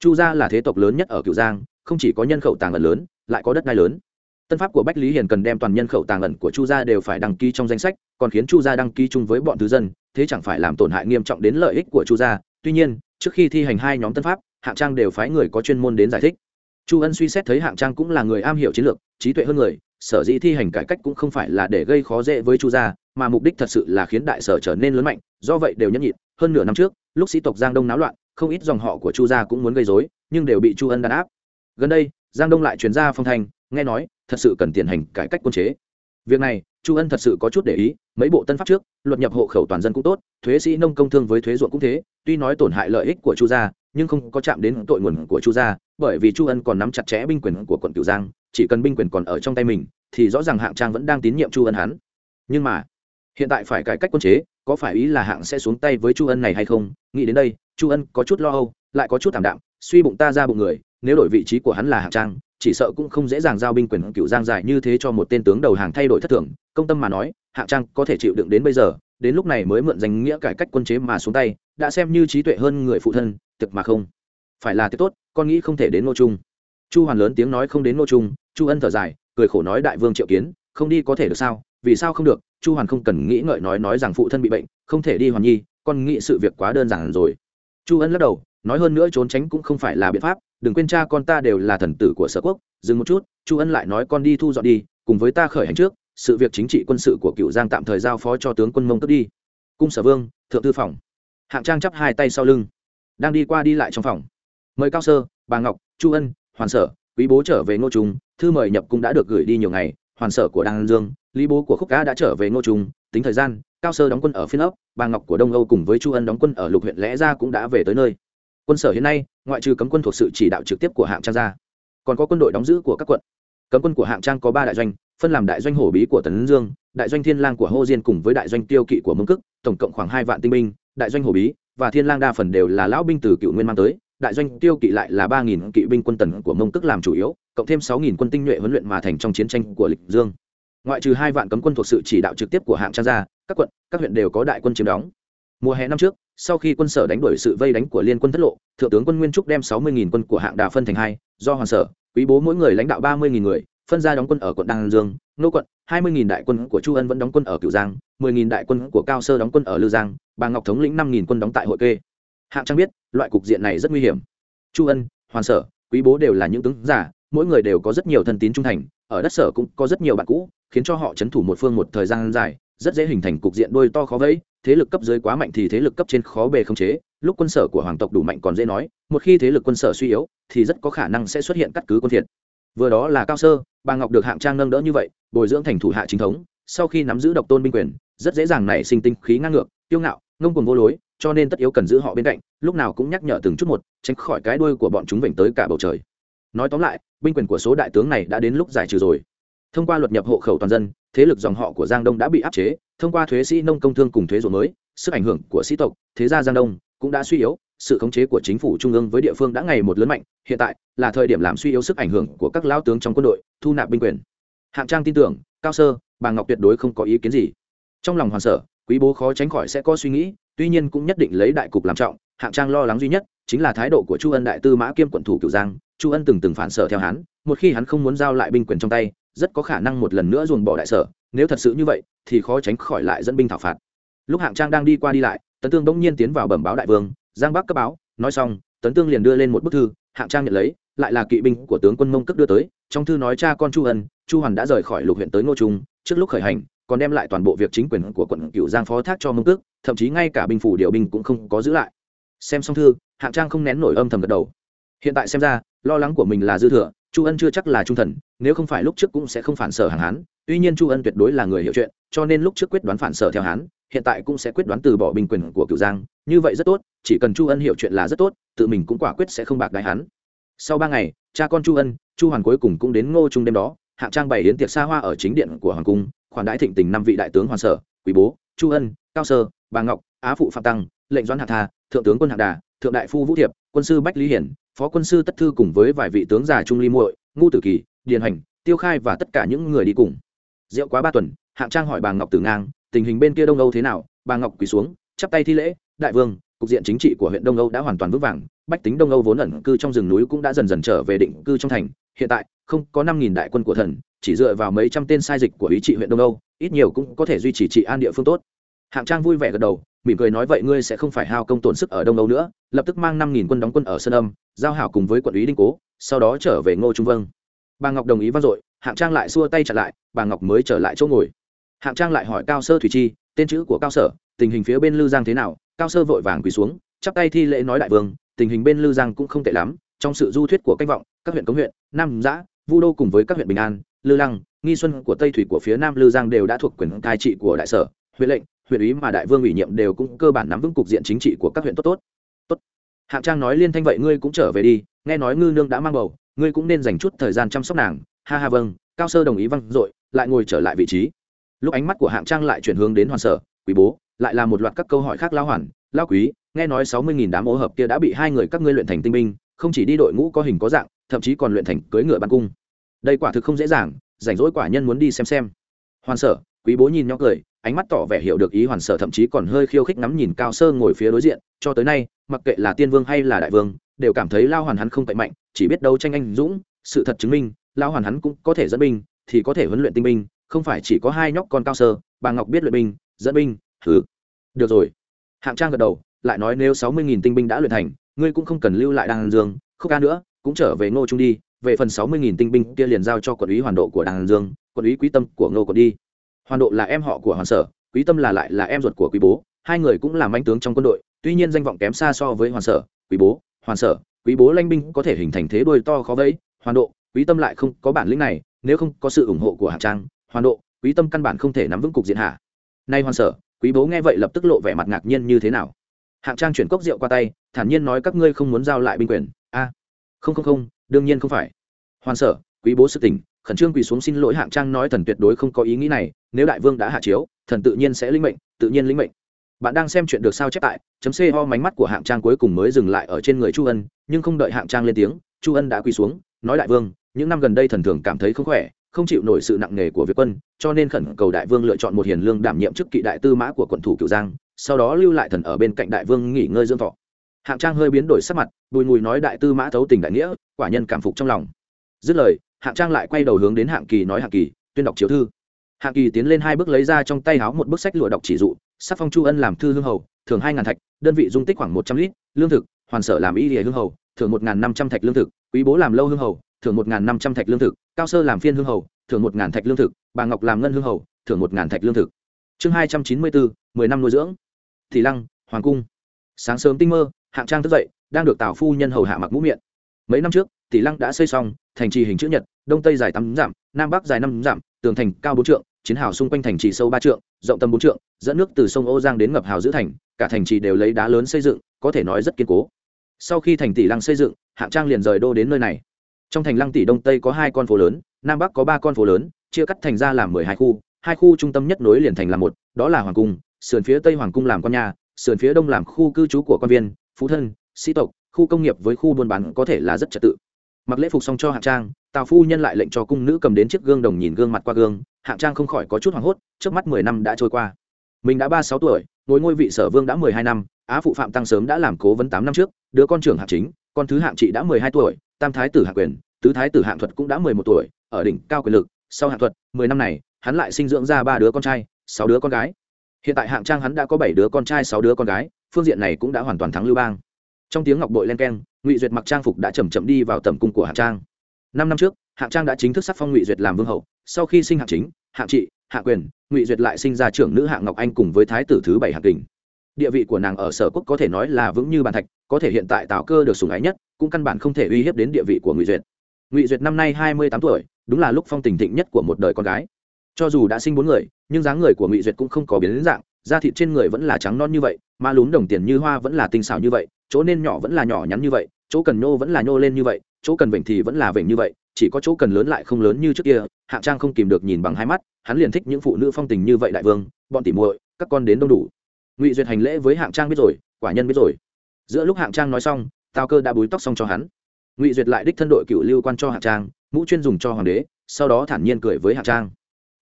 Chu gia là thế tộc lớn nhất ở cửu giang, không chỉ có nhân khẩu tàng ẩn lớn, lại có đất đai lớn. Tân pháp của bách lý hiền cần đem toàn nhân khẩu tàng ẩn của chu gia đều phải đăng ký trong danh sách, còn khiến chu gia đăng ký chung với bọn thứ dân, thế chẳng phải làm tổn hại nghiêm trọng đến lợi ích của chu gia. Tuy nhiên, trước khi thi hành hai nhóm tân pháp, hạng trang đều phái người có chuyên môn đến giải thích. Chu ân suy xét thấy hạng trang cũng là người am hiểu chiến lược, trí tuệ hơn người, sở dĩ thi hành cải cách cũng không phải là để gây khó dễ với chu gia, mà mục đích thật sự là khiến đại sở trở nên lớn mạnh, do vậy đều nhẫn nhịn hơn nửa năm trước, lúc sĩ tộc giang đông náo loạn, không ít dòng họ của chu gia cũng muốn gây dối nhưng đều bị chu ân đàn áp. Gần đây, giang đông lại truyền ra phong thanh, nghe nói, thật sự cần tiến hành cải cách quân chế. Việc này, chu ân thật sự có chút để ý, mấy bộ tân pháp trước, luật nhập hộ khẩu toàn dân cũng tốt, thuế sĩ nông công thương với thuế ruộng cũng thế, tuy nói tổn hại lợi ích của chu gia, nhưng không có chạm đến tội nguồn của chu gia, bởi vì chu ân còn nắm chặt chẽ binh quyền của quận cửu giang, chỉ cần binh quyền còn ở trong tay mình, thì rõ ràng hạng trang vẫn đang tín nhiệm chu ân hắn. Nhưng mà, hiện tại phải cải cách quân chế có phải ý là hạng sẽ xuống tay với chu ân này hay không? Nghĩ đến đây, chu ân có chút lo âu, lại có chút thảm đạm, suy bụng ta ra bụng người, nếu đổi vị trí của hắn là hạng trang, chỉ sợ cũng không dễ dàng giao binh quyền cựu giang dài như thế cho một tên tướng đầu hàng thay đổi thất thường. Công tâm mà nói, hạng trang có thể chịu đựng đến bây giờ, đến lúc này mới mượn danh nghĩa cải cách quân chế mà xuống tay, đã xem như trí tuệ hơn người phụ thân, thực mà không. Phải là tiệc tốt, con nghĩ không thể đến ngô trung. Chu hoàn lớn tiếng nói không đến ngô trung, chu ân thở dài, cười khổ nói đại vương triệu kiến, không đi có thể được sao? Vì sao không được? Chu hoàn không cần nghĩ ngợi nói nói rằng phụ thân bị bệnh, không thể đi hoàn nhi, con nghĩ sự việc quá đơn giản rồi. Chu ân lắc đầu, nói hơn nữa trốn tránh cũng không phải là biện pháp, đừng quên cha con ta đều là thần tử của sở quốc. Dừng một chút, chu ân lại nói con đi thu dọn đi, cùng với ta khởi hành trước, sự việc chính trị quân sự của cựu giang tạm thời giao phó cho tướng quân mông tức đi. Cung sở vương, thượng thư phòng. Hạng trang chắp hai tay sau lưng. Đang đi qua đi lại trong phòng. Mời cao sơ, bà ngọc, chu ân, hoàn sở, quý bố trở về ngô trung, thư mời nhập cung đã được gửi đi nhiều ngày, hoàn sở của đăng dương lý bố của khúc cá đã trở về ngô trung, tính thời gian, cao sơ đóng quân ở phiên ấp, bà ngọc của đông âu cùng với chu ân đóng quân ở lục huyện lẽ ra cũng đã về tới nơi. Quân sở hiện nay, ngoại trừ cấm quân thuộc sự chỉ đạo trực tiếp của hạng trang ra, còn có quân đội đóng giữ của các quận. Cấm quân của hạng trang có ba đại doanh, phân làm đại doanh hổ bí của tấn dương, đại doanh thiên lang của hô diên cùng với đại doanh tiêu kỵ của mông cức tổng cộng khoảng hai vạn tinh binh, đại doanh hổ bí và thiên lang đa phần đều là lão binh từ cựu nguyên mang tới, đại doanh tiêu kỵ lại là ba nghìn kỵ binh quân tần của mông cức làm chủ yếu, cộng thêm sáu nghìn quân tinh nhuệ huấn luyện mà thành trong chiến tranh của lịch dương ngoại trừ hai vạn cấm quân thuộc sự chỉ đạo trực tiếp của hạng trang gia, các quận, các huyện đều có đại quân chiếm đóng. Mùa hè năm trước, sau khi quân sở đánh đuổi sự vây đánh của liên quân thất lộ, thượng tướng quân nguyên trúc đem sáu mươi quân của hạng đà phân thành hai, do hoàng sở, quý bố mỗi người lãnh đạo ba mươi người, phân ra đóng quân ở quận đăng dương, nô quận, hai mươi đại quân của chu ân vẫn đóng quân ở cửu giang, mười đại quân của cao sơ đóng quân ở lư giang, bà ngọc thống lĩnh năm quân đóng tại hội kê. Hạng trang biết, loại cục diện này rất nguy hiểm. Chu ân hoàng sở, quý bố đều là những tướng giả, mỗi người đều có rất nhiều thân tín trung thành ở đất sở cũng có rất nhiều bạn cũ, khiến cho họ c thủ một phương một thời gian dài, rất dễ hình thành cục diện đôi to khó vẫy, thế lực cấp dưới quá mạnh thì thế lực cấp trên khó bề không chế. Lúc quân sở của hoàng tộc đủ mạnh còn dễ nói, một khi thế lực quân sở suy yếu, thì rất có khả năng sẽ xuất hiện cắt cứ quân thiệt vừa đó là cao sơ, bà ngọc được hạng trang nâng đỡ như vậy, bồi dưỡng thành thủ hạ chính thống, sau khi nắm giữ độc tôn binh quyền, rất dễ dàng nảy sinh tinh khí ngang ngược tiêu ngạo, ngông cuồng vô lối, cho nên tất yếu cần giữ họ bên cạnh, lúc nào cũng nhắc nhở từng chút một, tránh khỏi cái đuôi của bọn chúng vểnh tới cả bầu trời nói tóm lại, binh quyền của số đại tướng này đã đến lúc giải trừ rồi. Thông qua luật nhập hộ khẩu toàn dân, thế lực dòng họ của giang đông đã bị áp chế, thông qua thuế sĩ nông công thương cùng thuế ruộng mới, sức ảnh hưởng của sĩ tộc, thế gia giang đông cũng đã suy yếu, sự khống chế của chính phủ trung ương với địa phương đã ngày một lớn mạnh, hiện tại là thời điểm làm suy yếu sức ảnh hưởng của các lao tướng trong quân đội, thu nạp binh quyền. Hạng trang tin tưởng, cao sơ, bà ngọc tuyệt đối không có ý kiến gì. Trong lòng hoàn sở, quý bố khó tránh khỏi sẽ có suy nghĩ, tuy nhiên cũng nhất định lấy đại cục làm trọng, hạng trang lo lắng duy nhất chính là thái độ của chu ân đại tư mã kiêm quận thủ cửu giang chu ân từng từng phản sở theo hắn, một khi hắn không muốn giao lại binh quyền trong tay, rất có khả năng một lần nữa dồn bỏ đại sở, nếu thật sự như vậy, thì khó tránh khỏi lại dẫn binh thảo phạt. Lúc hạng trang đang đi qua đi lại, tấn tương bỗng nhiên tiến vào bẩm báo đại vương, giang bắc cấp báo, nói xong, tấn tương liền đưa lên một bức thư, hạng trang nhận lấy, lại là kỵ binh của tướng quân mông cấp đưa tới, trong thư nói cha con chu ân, chu hoàn đã rời khỏi lục huyện tới ngô trung, trước lúc khởi hành, còn đem lại toàn bộ việc chính quyền của quận cựu giang phó thác cho mông cước, thậm chí ngay cả binh phủ điều binh cũng không có giữ lại. Xem xong thư, hạng trang không nén nổi âm thầm gật đầu hiện tại xem ra, lo lắng của mình là dư thừa, chu ân chưa chắc là trung thần, nếu không phải lúc trước cũng sẽ không phản sở hàng hán tuy nhiên chu ân tuyệt đối là người hiểu chuyện, cho nên lúc trước quyết đoán phản sở theo hán hiện tại cũng sẽ quyết đoán từ bỏ binh quyền của cựu giang. Như vậy rất tốt, chỉ cần chu ân hiểu chuyện là rất tốt, tự mình cũng quả quyết sẽ không bạc đại hắn. Sau ba ngày, cha con chu ân, chu hoàn cuối cùng cũng đến ngô trung đêm đó, hạng trang bày đến tiệc xa hoa ở chính điện của hoàng cung, khoản đãi thịnh tình năm vị đại tướng hoàng sở quý bố, chu ân, cao sơ, bà ngọc, á phụ phạm tăng, lệnh doãn hạ tha, thượng tướng quân hạng đà, thượng đại phu vũ thiệp, quân sư bách lý hiển phó quân sư tất thư cùng với vài vị tướng già trung ly muội ngu tử kỳ, điền hành, tiêu khai và tất cả những người đi cùng. Rượu quá ba tuần, hạng trang hỏi bà ngọc tử ngang, tình hình bên kia đông âu thế nào? Bà ngọc quỳ xuống, chắp tay thi lễ, đại vương, cục diện chính trị của huyện đông âu đã hoàn toàn vững vàng, bách tính đông âu vốn ẩn cư trong rừng núi cũng đã dần dần trở về định cư trong thành. Hiện tại, không có năm nghìn đại quân của thần, chỉ dựa vào mấy trăm tên sai dịch của ý trị huyện đông âu, ít nhiều cũng có thể duy trì trị an địa phương tốt. Hạng trang vui vẻ gật đầu mỉm cười nói vậy ngươi sẽ không phải hao công tổn sức ở đông âu nữa, lập tức mang năm nghìn quân đóng quân ở sơn âm, giao hảo cùng với quận ủy đinh cố, sau đó trở về ngô trung vâng. Bà ngọc đồng ý vang dội, hạng trang lại xua tay chặn lại, bà ngọc mới trở lại chỗ ngồi. Hạng trang lại hỏi cao sơ thủy chi, tên chữ của cao sở, tình hình phía bên lư giang thế nào? Cao sơ vội vàng quỳ xuống, chắp tay thi lễ nói đại vương, tình hình bên lư giang cũng không tệ lắm, trong sự du thuyết của cách vọng, các huyện cống huyện, nam giã, vu đô cùng với các huyện bình an, lư lăng, nghi xuân của tây thủy của phía nam lư giang đều đã thuộc quyền cai trị của đại sở, huyện lệnh huyện ủy mà đại vương ủy nhiệm đều cũng cơ bản nắm vững cục diện chính trị của các huyện tốt tốt. Tốt. Hạng trang nói liên thanh vậy ngươi cũng trở về đi, nghe nói ngư nương đã mang bầu, ngươi cũng nên dành chút thời gian chăm sóc nàng. Ha ha vâng cao sơ đồng ý vâng dội, lại ngồi trở lại vị trí. Lúc ánh mắt của hạng trang lại chuyển hướng đến hoàn sở, quý bố, lại là một loạt các câu hỏi khác lao hoàn lao quý, nghe nói sáu mươi nghìn đám ô hợp kia đã bị hai người các ngươi luyện thành tinh binh, không chỉ đi đội ngũ có hình có dạng, thậm chí còn luyện thành cưỡi ngựa ban cung. Đây quả thực không dễ dàng, rảnh rỗi quả nhân muốn đi xem xem. Hoàn sở, quý bố nhìn nhau cười ánh mắt tỏ vẻ hiểu được ý hoàn sở, thậm chí còn hơi khiêu khích ngắm nhìn cao sơ ngồi phía đối diện. Cho tới nay, mặc kệ là tiên vương hay là đại vương, đều cảm thấy lao hoàn hắn không cậy mạnh, chỉ biết đấu tranh anh dũng, sự thật chứng minh, lao hoàn hắn cũng có thể dẫn binh, thì có thể huấn luyện tinh binh, không phải chỉ có hai nhóc con cao sơ, bà ngọc biết luyện binh, dẫn binh thử được rồi. Hạng trang gật đầu, lại nói nếu sáu mươi nghìn tinh binh đã luyện thành, ngươi cũng không cần lưu lại đàn dương, không ca nữa, cũng trở về ngô trung đi, về phần sáu mươi nghìn tinh binh kia liền giao cho quận lý hoàn độ của đàn dương, quận lý quý tâm của ngô quận đi hoàn độ là em họ của hoàn sở, quý tâm là lại là em ruột của quý bố, hai người cũng làm anh tướng trong quân đội, tuy nhiên danh vọng kém xa so với hoàn sở, quý bố, hoàn sở, quý bố lanh binh có thể hình thành thế đuôi to khó vẫy, hoàn độ, quý tâm lại không có bản lĩnh này, nếu không có sự ủng hộ của hạng trang, hoàn độ, quý tâm căn bản không thể nắm vững cục diện hạ. Nay hoàn sở, quý bố nghe vậy lập tức lộ vẻ mặt ngạc nhiên như thế nào. Hạng trang chuyển cốc rượu qua tay, thản nhiên nói các ngươi không muốn giao lại binh quyền. A, không không không, đương nhiên không phải. Hoàn sở, quý bố sự tỉnh khẩn trương quỳ xuống xin lỗi hạng trang nói thần tuyệt đối không có ý nghĩ này, nếu đại vương đã hạ chiếu, thần tự nhiên sẽ linh mệnh, tự nhiên linh mệnh. Bạn đang xem chuyện được sao chép tại, chấm c ho mánh mắt của hạng trang cuối cùng mới dừng lại ở trên người chu ân, nhưng không đợi hạng trang lên tiếng, chu ân đã quỳ xuống, nói đại vương, những năm gần đây thần thường cảm thấy không khỏe, không chịu nổi sự nặng nề của việc quân, cho nên khẩn cầu đại vương lựa chọn một hiền lương đảm nhiệm chức kỵ đại tư mã của quận thủ cựu giang, sau đó lưu lại thần ở bên cạnh đại vương nghỉ ngơi dưỡng thọ. Hạng trang hơi biến đổi sắc mặt, bùi mùi nói đại tư mã thấu tình đại nghĩa, quả nhân cảm phục trong lòng. Dứt lời hạng trang lại quay đầu hướng đến hạng kỳ nói hạng kỳ, tuyên đọc chiếu thư. Hạng kỳ tiến lên hai bước lấy ra trong tay háo một bức sách lụa đọc chỉ dụ, sắc phong chu ân làm thư hương hầu thường hai ngàn thạch, đơn vị dung tích khoảng một trăm lít, lương thực, hoàn sở làm y địa hương hầu thường một ngàn năm trăm thạch lương thực, quý bố làm lâu hương hầu thường một ngàn năm trăm thạch lương thực, cao sơ làm phiên hương hầu thường một ngàn thạch lương thực, bà ngọc làm ngân hương hầu thường một ngàn thạch lương thực. Chương hai trăm chín mươi bốn, mười năm nuôi dưỡng. Thị lăng, hoàng cung. Sáng sớm tinh mơ, hạng trang thức dậy, đang được tào phu nhân hầu hạ mặc mũ miệng. Mấy năm trước, tỷ lăng đã xây xong, thành trì hình chữ nhật đông tây dài tám dặm, nam bắc dài năm dặm, tường thành cao bốn trượng, chiến hào xung quanh thành trì sâu ba trượng, rộng tầm bốn trượng, dẫn nước từ sông ô giang đến ngập hào giữ thành, cả thành trì đều lấy đá lớn xây dựng, có thể nói rất kiên cố. Sau khi thành tỷ lăng xây dựng, hạng trang liền rời đô đến nơi này. Trong thành lăng tỷ đông tây có hai con phố lớn, nam bắc có ba con phố lớn, chia cắt thành ra làm mười hai khu hai khu trung tâm nhất nối liền thành là một, đó là hoàng cung, sườn phía tây hoàng cung làm con nhà, sườn phía đông làm khu cư trú của quan viên, phú thân, sĩ tộc, khu công nghiệp với khu buôn bán có thể là rất trật tự. Mặc lễ phục xong cho hạng trang tào phu nhân lại lệnh cho cung nữ cầm đến chiếc gương đồng nhìn gương mặt qua gương, hạng trang không khỏi có chút hoảng hốt, trước mắt mười năm đã trôi qua. Mình đã ba sáu tuổi, ngồi ngôi vị sở vương đã mười hai năm, á phụ phạm tăng sớm đã làm cố vấn tám năm trước, đứa con trưởng hạng chính, con thứ hạng trị đã mười hai tuổi, tam thái tử hạng quyền, tứ thái tử hạng thuật cũng đã mười một tuổi, ở đỉnh cao quyền lực, sau hạng thuật, mười năm này, hắn lại sinh dưỡng ra ba đứa con trai, sáu đứa con gái. Hiện tại hạng trang hắn đã có bảy đứa con trai, sáu đứa con gái, phương diện này cũng đã hoàn toàn thắng lưu bang. Trong tiếng ngọc bội len keng, ngụy duyệt mặc trang phục đã chầm chậm đi vào tầm cung của hạng trang năm năm trước, hạng trang đã chính thức sắc phong ngụy duyệt làm vương hậu, sau khi sinh hạng chính, hạng trị, hạng quyền, ngụy duyệt lại sinh ra trưởng nữ hạng ngọc anh cùng với thái tử thứ bảy hạng kình. Địa vị của nàng ở sở quốc có thể nói là vững như bàn thạch, có thể hiện tại tạo cơ được sùng ái nhất, cũng căn bản không thể uy hiếp đến địa vị của ngụy duyệt. Ngụy duyệt năm nay hai mươi tám tuổi, đúng là lúc phong tình thịnh nhất của một đời con gái. Cho dù đã sinh bốn người, nhưng dáng người của ngụy duyệt cũng không có biến đến dạng, da thịt trên người vẫn là trắng non như vậy ma lún đồng tiền như hoa vẫn là tinh xảo như vậy, chỗ nên nhỏ vẫn là nhỏ nhắn như vậy, chỗ cần nhô vẫn là nhô lên như vậy chỗ cần vịnh thì vẫn là vịnh như vậy, chỉ có chỗ cần lớn lại không lớn như trước kia. Hạng trang không kìm được nhìn bằng hai mắt, hắn liền thích những phụ nữ phong tình như vậy đại vương, bọn tỉ muội, các con đến đông đủ. Ngụy duyệt hành lễ với hạng trang biết rồi, quả nhân biết rồi. Giữa lúc hạng trang nói xong, Tào cơ đã búi tóc xong cho hắn. Ngụy duyệt lại đích thân đội cựu lưu quan cho hạng trang, mũ chuyên dùng cho hoàng đế, sau đó thản nhiên cười với hạng trang.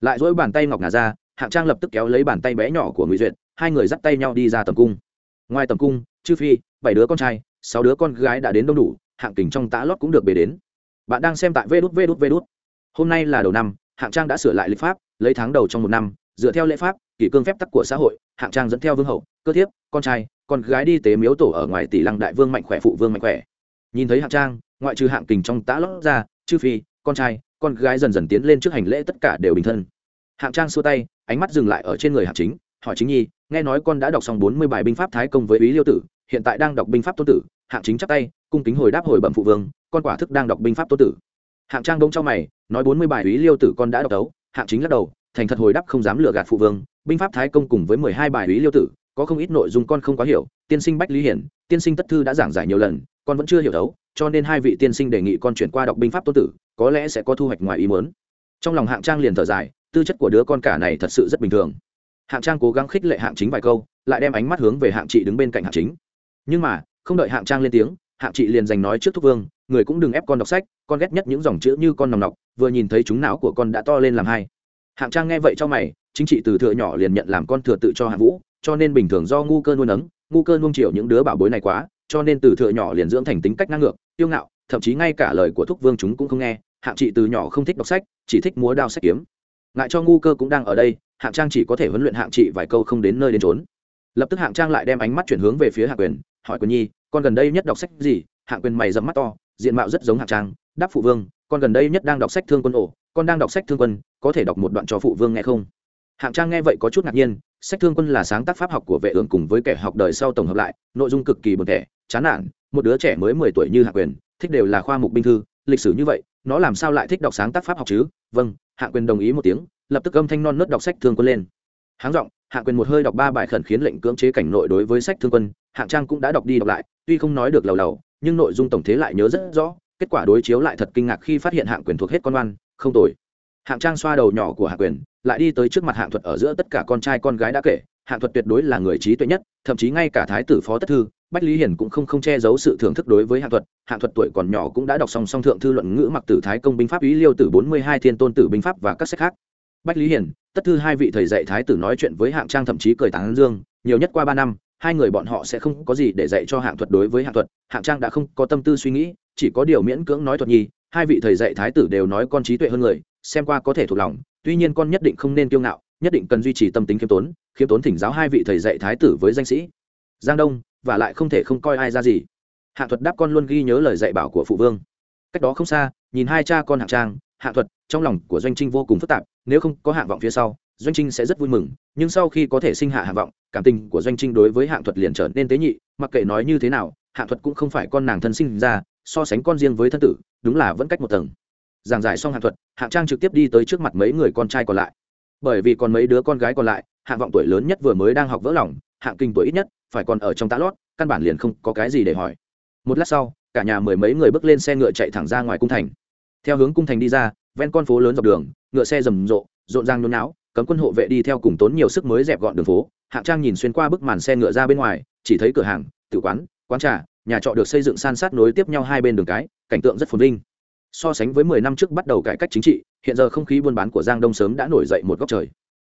Lại dỗi bàn tay ngọc ngà ra, hạng trang lập tức kéo lấy bàn tay bé nhỏ của ngụy duyệt, hai người dắt tay nhau đi ra tầm cung. Ngoài tầm cung, chư phi, bảy đứa con trai, sáu đứa con gái đã đến đông đủ hạng kình trong tã lót cũng được bề đến. Bạn đang xem tại vê đút vê đút vê đút. Hôm nay là đầu năm, hạng trang đã sửa lại lịch pháp, lấy tháng đầu trong một năm, dựa theo lễ pháp, kỷ cương phép tắc của xã hội, hạng trang dẫn theo vương hậu, cơ thiếp, con trai, con gái đi tế miếu tổ ở ngoài tỷ lăng đại vương mạnh khỏe, phụ vương mạnh khỏe. Nhìn thấy hạng trang, ngoại trừ hạng kình trong tã lót ra, chư phi, con trai, con gái dần dần tiến lên trước hành lễ tất cả đều bình thân. Hạng trang xua tay, ánh mắt dừng lại ở trên người hạng chính, hỏi chính nhi, nghe nói con đã đọc xong bốn mươi bài binh pháp thái công với ý liêu tử, hiện tại đang đọc binh pháp tôn tử hạng chính chắc tay, cung kính hồi đáp hồi bẩm phụ vương, con quả thức đang đọc binh pháp tô tử. Hạng trang đông trong mày, nói bốn mươi bài ý liêu tử con đã đọc đấu. Hạng chính lắc đầu, thành thật hồi đáp không dám lừa gạt phụ vương, binh pháp thái công cùng với mười hai bài ý liêu tử, có không ít nội dung con không có hiểu, tiên sinh bách lý hiển, tiên sinh tất thư đã giảng giải nhiều lần, con vẫn chưa hiểu đấu, cho nên hai vị tiên sinh đề nghị con chuyển qua đọc binh pháp tô tử, có lẽ sẽ có thu hoạch ngoài ý muốn. Trong lòng hạng trang liền thở dài, tư chất của đứa con cả này thật sự rất bình thường. Hạng trang cố gắng khích lệ hạng chính vài câu, lại đem ánh mắt hướng về hạng chị đứng bên cạnh hạng chính. Nhưng mà không đợi hạng trang lên tiếng, hạng chị liền giành nói trước thúc vương, người cũng đừng ép con đọc sách, con ghét nhất những dòng chữ như con nòng nọc, vừa nhìn thấy chúng não của con đã to lên làm hai. Hạng trang nghe vậy cho mày, chính trị từ thừa nhỏ liền nhận làm con thừa tự cho hạng vũ, cho nên bình thường do ngu cơ nuôi nấng, ngu cơ nuông chiều những đứa bảo bối này quá, cho nên từ thừa nhỏ liền dưỡng thành tính cách ngang ngược, tiêu ngạo, thậm chí ngay cả lời của thúc vương chúng cũng không nghe, hạng chị từ nhỏ không thích đọc sách, chỉ thích múa đao sách kiếm. Ngại cho ngu cơ cũng đang ở đây, hạng trang chỉ có thể huấn luyện hạng chị vài câu không đến nơi đến trốn lập tức hạng trang lại đem ánh mắt chuyển hướng về phía hạng quyền, hỏi quyền nhi con gần đây nhất đọc sách gì, hạng quyền mày dẫm mắt to, diện mạo rất giống hạng trang, đáp phụ vương, con gần đây nhất đang đọc sách thương quân ổ, con đang đọc sách thương quân, có thể đọc một đoạn cho phụ vương nghe không? Hạng trang nghe vậy có chút ngạc nhiên, sách thương quân là sáng tác pháp học của vệ ương cùng với kẻ học đời sau tổng hợp lại, nội dung cực kỳ buồn thẻ chán nản, một đứa trẻ mới mười tuổi như hạng quyền, thích đều là khoa mục binh thư, lịch sử như vậy, nó làm sao lại thích đọc sáng tác pháp học chứ? Vâng hạng quyền đồng ý một tiếng, lập tức âm thanh non nớt đọc sách thương quân lên. Háng giọng, hạng quyền một hơi đọc ba bài khẩn khiến lệnh cưỡng chế cảnh nội đối với sách thương quân, hạng trang cũng đã đọc đi đọc lại tuy không nói được lầu lầu, nhưng nội dung tổng thế lại nhớ rất rõ, kết quả đối chiếu lại thật kinh ngạc khi phát hiện hạng quyền thuộc hết con oan, không tồi. Hạng trang xoa đầu nhỏ của hạng quyền, lại đi tới trước mặt hạng thuật ở giữa tất cả con trai con gái đã kể, hạng thuật tuyệt đối là người trí tuệ nhất, thậm chí ngay cả thái tử phó tất thư, bách lý hiển cũng không không che giấu sự thưởng thức đối với hạng thuật. Hạng thuật tuổi còn nhỏ cũng đã đọc song song thượng thư luận ngữ mặc tử thái công binh pháp ý liêu tử bốn mươi hai thiên tôn tử binh pháp và các sách khác. Bách lý hiển tất thư hai vị thầy dạy thái tử nói chuyện với hạng trang thậm chí cười tán dương, nhiều nhất qua ba năm hai người bọn họ sẽ không có gì để dạy cho hạng thuật đối với hạng thuật, hạng trang đã không có tâm tư suy nghĩ, chỉ có điều miễn cưỡng nói thuật nhi, hai vị thầy dạy thái tử đều nói con trí tuệ hơn người, xem qua có thể thuộc lòng, tuy nhiên con nhất định không nên kiêu ngạo, nhất định cần duy trì tâm tính khiêm tốn khiêm tốn thỉnh giáo hai vị thầy dạy thái tử với danh sĩ. Giang đông, và lại không thể không coi ai ra gì. Hạng thuật đáp con luôn ghi nhớ lời dạy bảo của phụ vương. Cách đó không xa, nhìn hai cha con hạng trang, hạng thuật, trong lòng của doanh trinh vô cùng phức tạp, nếu không có hạng vọng phía sau doanh trinh sẽ rất vui mừng, nhưng sau khi có thể sinh hạ hạ vọng, cảm tình của doanh trinh đối với hạng thuật liền trở nên tế nhị, mặc kệ nói như thế nào, hạng thuật cũng không phải con nàng thân sinh ra, so sánh con riêng với thân tử, đúng là vẫn cách một tầng. Giảng giải xong hạng thuật, hạng trang trực tiếp đi tới trước mặt mấy người con trai còn lại. Bởi vì còn mấy đứa con gái còn lại, hạng vọng tuổi lớn nhất vừa mới đang học vỡ lòng, hạng kinh tuổi ít nhất, phải còn ở trong tá lót, căn bản liền không có cái gì để hỏi. Một lát sau, cả nhà mười mấy người bước lên xe ngựa chạy thẳng ra ngoài cung thành. Theo hướng cung thành đi ra, ven con phố lớn dọc đường, ngựa xe rầm rộ, rộn ràng nhốn náo cấm quân hộ vệ đi theo cùng tốn nhiều sức mới dẹp gọn đường phố, hạng trang nhìn xuyên qua bức màn xe ngựa ra bên ngoài, chỉ thấy cửa hàng tự quán quán trà, nhà trọ được xây dựng san sát nối tiếp nhau hai bên đường cái, cảnh tượng rất phồn vinh. So sánh với mười năm trước bắt đầu cải cách chính trị, hiện giờ không khí buôn bán của giang đông sớm đã nổi dậy một góc trời.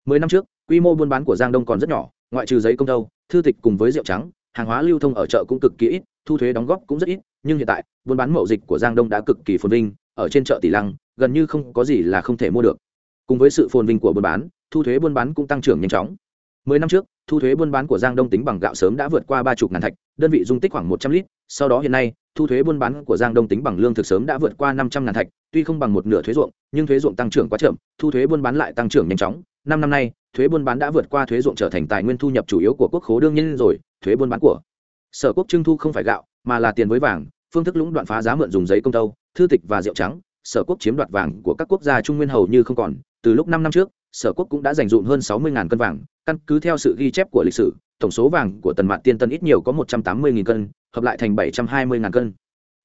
Mười năm trước, quy mô buôn bán của giang đông còn rất nhỏ, ngoại trừ giấy công đâu thư tịch cùng với rượu trắng, hàng hóa lưu thông ở chợ cũng cực kỳ ít, thu thuế đóng góp cũng rất ít, nhưng hiện tại, buôn bán mậu dịch của giang đông đã cực kỳ phồn vinh, ở trên chợ tỷ lăng, gần như không có gì là không thể mua được cùng với sự phồn vinh của buôn bán, thu thuế buôn bán cũng tăng trưởng nhanh chóng. Mười năm trước, thu thuế buôn bán của giang đông tính bằng gạo sớm đã vượt qua ba chục ngàn thạch, đơn vị dung tích khoảng một trăm lít. Sau đó hiện nay, thu thuế buôn bán của giang đông tính bằng lương thực sớm đã vượt qua năm trăm ngàn thạch, tuy không bằng một nửa thuế ruộng, nhưng thuế ruộng tăng trưởng quá chậm, thu thuế buôn bán lại tăng trưởng nhanh chóng. Năm năm nay, thuế buôn bán đã vượt qua thuế ruộng trở thành tài nguyên thu nhập chủ yếu của quốc khố đương nhiên rồi, thuế buôn bán của sở quốc trưng thu không phải gạo, mà là tiền với vàng, phương thức lũng đoạn phá giá mượn dùng giấy công tâu, thư tịch và rượu trắng. Sở quốc chiếm đoạt vàng của các quốc gia trung nguyên hầu như không còn từ lúc năm năm trước, sở quốc cũng đã dành dụm hơn sáu mươi cân vàng. Căn cứ theo sự ghi chép của lịch sử, tổng số vàng của tần mạn tiên tân ít nhiều có một trăm tám mươi cân, hợp lại thành bảy trăm hai mươi cân.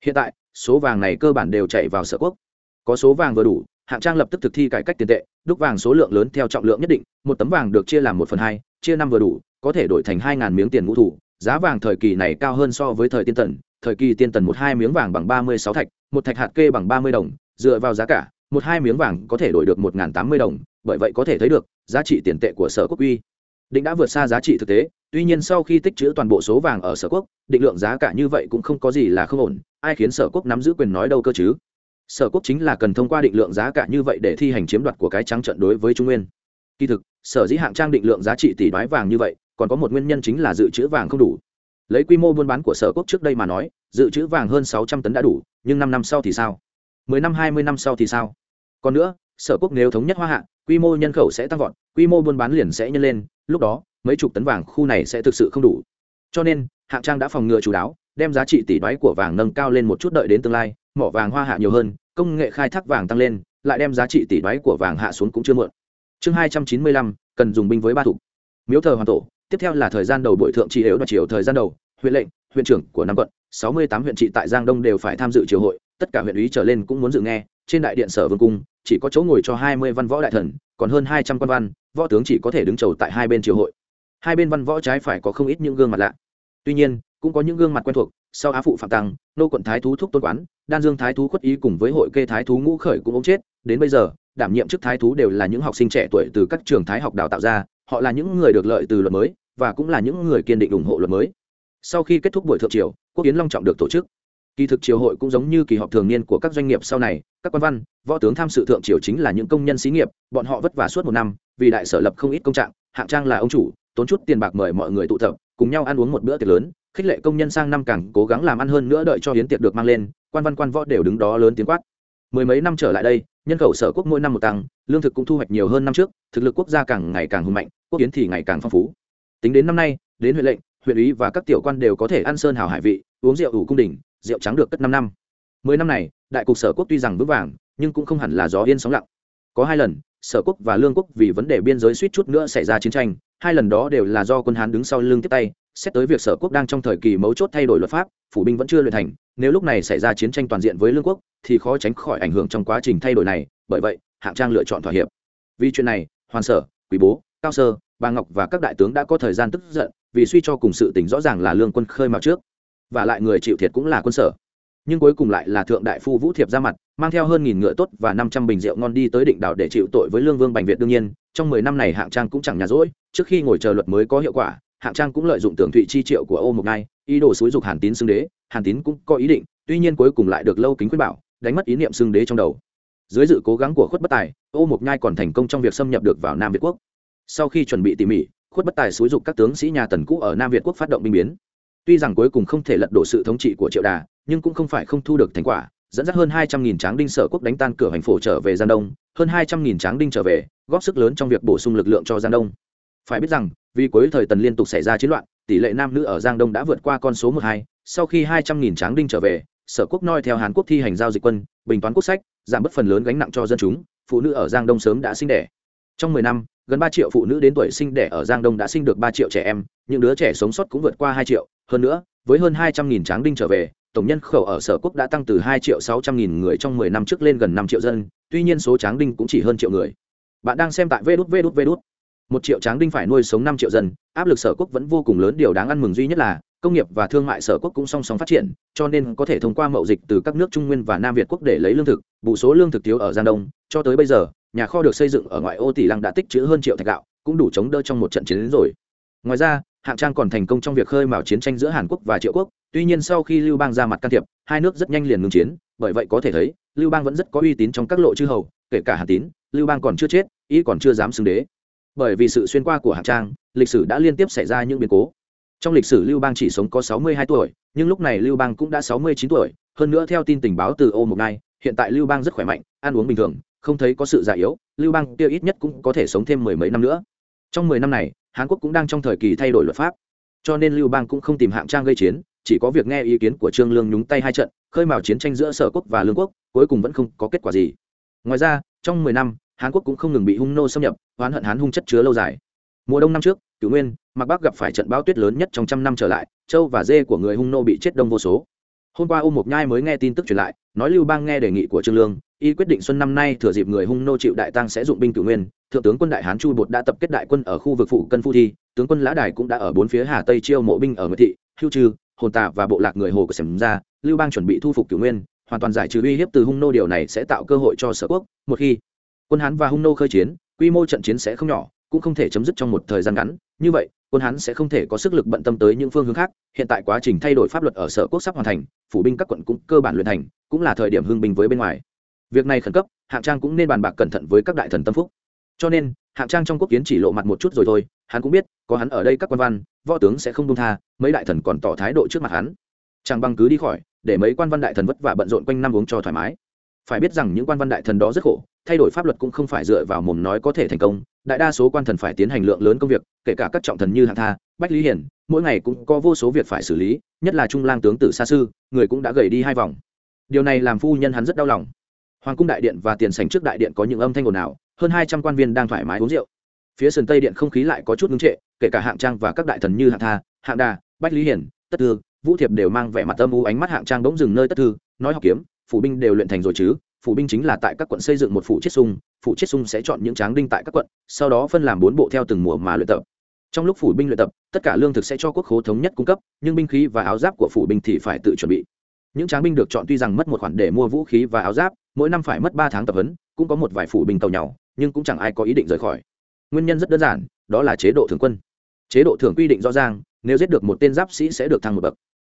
Hiện tại, số vàng này cơ bản đều chạy vào sở quốc. Có số vàng vừa đủ, hạng trang lập tức thực thi cải cách tiền tệ, đúc vàng số lượng lớn theo trọng lượng nhất định, một tấm vàng được chia làm một phần hai, chia năm vừa đủ, có thể đổi thành hai miếng tiền ngũ thủ. Giá vàng thời kỳ này cao hơn so với thời tiên tần thời kỳ tiên tần một hai miếng vàng bằng ba mươi sáu thạch, một thạch hạt kê bằng ba mươi đồng, dựa vào giá cả một hai miếng vàng có thể đổi được một tám mươi đồng, bởi vậy có thể thấy được, giá trị tiền tệ của sở quốc uy. Định đã vượt xa giá trị thực tế, tuy nhiên sau khi tích trữ toàn bộ số vàng ở sở quốc, định lượng giá cả như vậy cũng không có gì là không ổn, ai khiến sở quốc nắm giữ quyền nói đâu cơ chứ? Sở quốc chính là cần thông qua định lượng giá cả như vậy để thi hành chiếm đoạt của cái trắng trận đối với trung nguyên. Kỳ thực, sở dĩ hạng trang định lượng giá trị tỷ đoái vàng như vậy, còn có một nguyên nhân chính là dự trữ vàng không đủ. Lấy quy mô buôn bán của sở quốc trước đây mà nói, dự trữ vàng hơn sáu trăm tấn đã đủ, nhưng năm năm sau thì sao? Mười năm, hai mươi năm sau thì sao? Còn nữa, sở quốc nếu thống nhất hoa hạ, quy mô nhân khẩu sẽ tăng vọt, quy mô buôn bán liền sẽ nhân lên, lúc đó, mấy chục tấn vàng khu này sẽ thực sự không đủ. Cho nên, hạng trang đã phòng ngừa chú đáo, đem giá trị tỷ đoái của vàng nâng cao lên một chút đợi đến tương lai, mỏ vàng hoa hạ nhiều hơn, công nghệ khai thác vàng tăng lên, lại đem giá trị tỷ đoái của vàng hạ xuống cũng chưa muộn. Chương hai trăm chín mươi lăm, cần dùng binh với ba thủ. Miếu thờ hoàn tổ, tiếp theo là thời gian đầu bội thượng trị yếu đoạt chiều thời gian đầu, huyện lệnh huyện trưởng của năm quận, sáu mươi tám huyện trị tại giang đông đều phải tham dự triều hội, tất cả huyện ủy trở lên cũng muốn dự nghe. Trên đại điện sở vương cung, chỉ có chỗ ngồi cho hai mươi văn võ đại thần, còn hơn hai trăm quan văn, võ tướng chỉ có thể đứng chầu tại hai bên triều hội. Hai bên văn võ trái phải có không ít những gương mặt lạ. Tuy nhiên, cũng có những gương mặt quen thuộc, sau á phụ phạm tăng, nô quận thái thú thúc tôn quán, đan dương thái thú khuất ý cùng với hội kê thái thú ngũ khởi cũng ống chết. Đến bây giờ, đảm nhiệm chức thái thú đều là những học sinh trẻ tuổi từ các trường thái học đào tạo ra, họ là những người được lợi từ luật mới, và cũng là những người kiên định ủng hộ luật mới sau khi kết thúc buổi thượng triều, quốc kiến long trọng được tổ chức. Kỳ thực triều hội cũng giống như kỳ họp thường niên của các doanh nghiệp sau này, các quan văn, võ tướng tham sự thượng triều chính là những công nhân xí nghiệp, bọn họ vất vả suốt một năm, vì đại sở lập không ít công trạng, hạng trang là ông chủ, tốn chút tiền bạc mời mọi người tụ tập, cùng nhau ăn uống một bữa tiệc lớn, khích lệ công nhân sang năm càng cố gắng làm ăn hơn nữa đợi cho hiến tiệc được mang lên, quan văn quan võ đều đứng đó lớn tiếng quát. Mười mấy năm trở lại đây, nhân khẩu sở quốc mỗi năm một tăng, lương thực cũng thu hoạch nhiều hơn năm trước, thực lực quốc gia càng ngày càng hùng mạnh, quốc kiến thì ngày càng phong phú. Tính đến năm nay, đến huệ lệnh huyện ý và các tiểu quan đều có thể ăn sơn hào hải vị, uống rượu ủ cung đình, rượu trắng được cất năm năm. Mười năm này, đại cục sở quốc tuy rằng vững vàng, nhưng cũng không hẳn là gió yên sóng lặng. Có hai lần, sở quốc và lương quốc vì vấn đề biên giới suýt chút nữa xảy ra chiến tranh, hai lần đó đều là do quân hán đứng sau lưng tiếp tay, xét tới việc sở quốc đang trong thời kỳ mấu chốt thay đổi luật pháp, phủ binh vẫn chưa luyện thành, nếu lúc này xảy ra chiến tranh toàn diện với lương quốc, thì khó tránh khỏi ảnh hưởng trong quá trình thay đổi này, bởi vậy, hạng trang lựa chọn thỏa hiệp. Vì chuyện này, hoàn sở, quý bố, cao sơ, bà ngọc và các đại tướng đã có thời gian tức giận vì suy cho cùng sự tình rõ ràng là lương quân khơi mào trước, và lại người chịu thiệt cũng là quân sở. Nhưng cuối cùng lại là thượng đại phu vũ thiệp ra mặt, mang theo hơn nghìn ngựa tốt và năm trăm bình rượu ngon đi tới định đảo để chịu tội với lương vương bành việt đương nhiên, trong mười năm này hạng trang cũng chẳng nhà rỗi, trước khi ngồi chờ luật mới có hiệu quả, hạng trang cũng lợi dụng tưởng thụy chi triệu của ô mục nai ý đồ xúi dục hàn tín xưng đế, hàn tín cũng có ý định, tuy nhiên cuối cùng lại được lâu kính khuyên bảo, đánh mất ý niệm xưng đế trong đầu. Dưới sự cố gắng của khuất bất tài, ô mục nhai còn thành công trong việc xâm nhập được vào nam việt quốc. Sau khi chuẩn bị tỉ mỉ khuất bất tài xúi dục các tướng sĩ nhà tần cũ ở nam việt quốc phát động binh biến. Tuy rằng cuối cùng không thể lật đổ sự thống trị của triệu đà, nhưng cũng không phải không thu được thành quả, dẫn dắt hơn hai trăm nghìn tráng đinh sở quốc đánh tan cửa hành phổ trở về giang đông, hơn hai trăm nghìn tráng đinh trở về, góp sức lớn trong việc bổ sung lực lượng cho giang đông. Phải biết rằng, vì cuối thời tần liên tục xảy ra chiến loạn, tỷ lệ nam nữ ở giang đông đã vượt qua con số một hai, sau khi hai trăm nghìn tráng đinh trở về, sở quốc noi theo hàn quốc thi hành giao dịch quân, bình toán quốc sách, giảm bớt phần lớn gánh nặng cho dân chúng, phụ nữ ở giang đông sớm đã sinh đẻ trong mười năm, gần ba triệu phụ nữ đến tuổi sinh đẻ ở giang đông đã sinh được ba triệu trẻ em, những đứa trẻ sống sót cũng vượt qua hai triệu. Hơn nữa, với hơn hai trăm nghìn tráng đinh trở về, tổng nhân khẩu ở sở quốc đã tăng từ hai triệu sáu trăm nghìn người trong mười năm trước lên gần năm triệu dân, tuy nhiên số tráng đinh cũng chỉ hơn triệu người. Bạn đang xem tại vê đút vê đút vê đút một triệu tráng đinh phải nuôi sống năm triệu dân, áp lực sở quốc vẫn vô cùng lớn, điều đáng ăn mừng duy nhất là, công nghiệp và thương mại sở quốc cũng song song phát triển, cho nên có thể thông qua mậu dịch từ các nước trung nguyên và nam việt quốc để lấy lương thực, bù số lương thực thiếu ở giang đông, cho tới bây giờ nhà kho được xây dựng ở ngoại ô tỷ lăng đã tích trữ hơn triệu thạch gạo cũng đủ chống đỡ trong một trận chiến đến rồi. Ngoài ra hạng trang còn thành công trong việc khơi mào chiến tranh giữa hàn quốc và triệu quốc. Tuy nhiên sau khi lưu bang ra mặt can thiệp hai nước rất nhanh liền ngừng chiến. Bởi vậy có thể thấy lưu bang vẫn rất có uy tín trong các lộ chư hầu kể cả hàn tín lưu bang còn chưa chết ý còn chưa dám xưng đế. Bởi vì sự xuyên qua của hạng trang lịch sử đã liên tiếp xảy ra những biến cố. Trong lịch sử lưu bang chỉ sống có sáu mươi hai tuổi nhưng lúc này lưu bang cũng đã sáu mươi chín tuổi. Hơn nữa theo tin tình báo từ ô Mục Nai, hiện tại lưu bang rất khỏe mạnh ăn uống bình thường không thấy có sự già yếu, lưu bang kia ít nhất cũng có thể sống thêm mười mấy năm nữa. Trong mười năm này, hàn quốc cũng đang trong thời kỳ thay đổi luật pháp. Cho nên lưu bang cũng không tìm hạng trang gây chiến, chỉ có việc nghe ý kiến của trương lương nhúng tay hai trận, khơi mào chiến tranh giữa sở quốc và lương quốc, cuối cùng vẫn không có kết quả gì. Ngoài ra, trong mười năm, hàn quốc cũng không ngừng bị hung nô xâm nhập, oán hận hán hung chất chứa lâu dài. Mùa đông năm trước, cửu nguyên mặc bắc gặp phải trận bão tuyết lớn nhất trong trăm năm trở lại, châu và dê của người hung nô bị chết đông vô số. Hôm qua ô một nhai mới nghe tin tức truyền lại, nói lưu bang nghe đề nghị của trương lương y quyết định xuân năm nay thừa dịp người hung nô chịu đại tăng sẽ dụng binh cửu nguyên, thượng tướng quân đại hán chu bột đã tập kết đại quân ở khu vực phụ cân phu thi, tướng quân lã đài cũng đã ở bốn phía hà tây chiêu mộ binh ở nguyễn thị, hưu trừ hồn tạ và bộ lạc người hồ của sầm ra lưu bang chuẩn bị thu phục cửu nguyên, hoàn toàn giải trừ uy hiếp từ hung nô, điều này sẽ tạo cơ hội cho sở quốc. Một khi quân hán và hung nô khơi chiến, quy mô trận chiến sẽ không nhỏ, cũng không thể chấm dứt trong một thời gian ngắn. Như vậy, quân hán sẽ không thể có sức lực bận tâm tới những phương hướng khác. Hiện tại quá trình thay đổi pháp luật ở sở quốc sắp hoàn thành, phủ binh các quận cũng cơ bản luyện thành, cũng là thời điểm hưng binh với bên ngoài việc này khẩn cấp, hạng trang cũng nên bàn bạc cẩn thận với các đại thần tâm phúc. Cho nên, hạng trang trong quốc kiến chỉ lộ mặt một chút rồi thôi, hắn cũng biết, có hắn ở đây các quan văn, võ tướng sẽ không đông tha, mấy đại thần còn tỏ thái độ trước mặt hắn. Chàng băng cứ đi khỏi, để mấy quan văn đại thần vất vả bận rộn quanh năm uống cho thoải mái. Phải biết rằng những quan văn đại thần đó rất khổ, thay đổi pháp luật cũng không phải dựa vào mồm nói có thể thành công. Đại đa số quan thần phải tiến hành lượng lớn công việc, kể cả các trọng thần như hạng tha, bách lý hiển, mỗi ngày cũng có vô số việc phải xử lý, nhất là trung lang tướng tử xa sư, người cũng đã gầy đi hai vòng. Điều này làm phu nhân hắn rất đau lòng hoàng cung đại điện và tiền sành trước đại điện có những âm thanh ồn ào, hơn hai trăm quan viên đang thoải mái uống rượu. Phía sườn tây điện không khí lại có chút ngưng trệ, kể cả hạng trang và các đại thần như hạng tha, hạng đà, bách lý hiển, tất thư, vũ thiệp đều mang vẻ mặt âm u ánh mắt hạng trang bỗng dừng nơi tất thư, nói học kiếm, phủ binh đều luyện thành rồi chứ, phủ binh chính là tại các quận xây dựng một phủ chiết sung, phủ chiết sung sẽ chọn những tráng đinh tại các quận, sau đó phân làm bốn bộ theo từng mùa mà luyện tập. Trong lúc phủ binh luyện tập, tất cả lương thực sẽ cho quốc khố thống nhất cung cấp, nhưng binh khí và áo giáp của phủ binh thì phải tự chuẩn bị. Những tráng binh được chọn tuy rằng mất một khoản để mua vũ khí và áo giáp mỗi năm phải mất ba tháng tập huấn, cũng có một vài phủ binh tàu nhau nhưng cũng chẳng ai có ý định rời khỏi. Nguyên nhân rất đơn giản, đó là chế độ thường quân. Chế độ thường quy định rõ ràng, nếu giết được một tên giáp sĩ sẽ được thăng một bậc.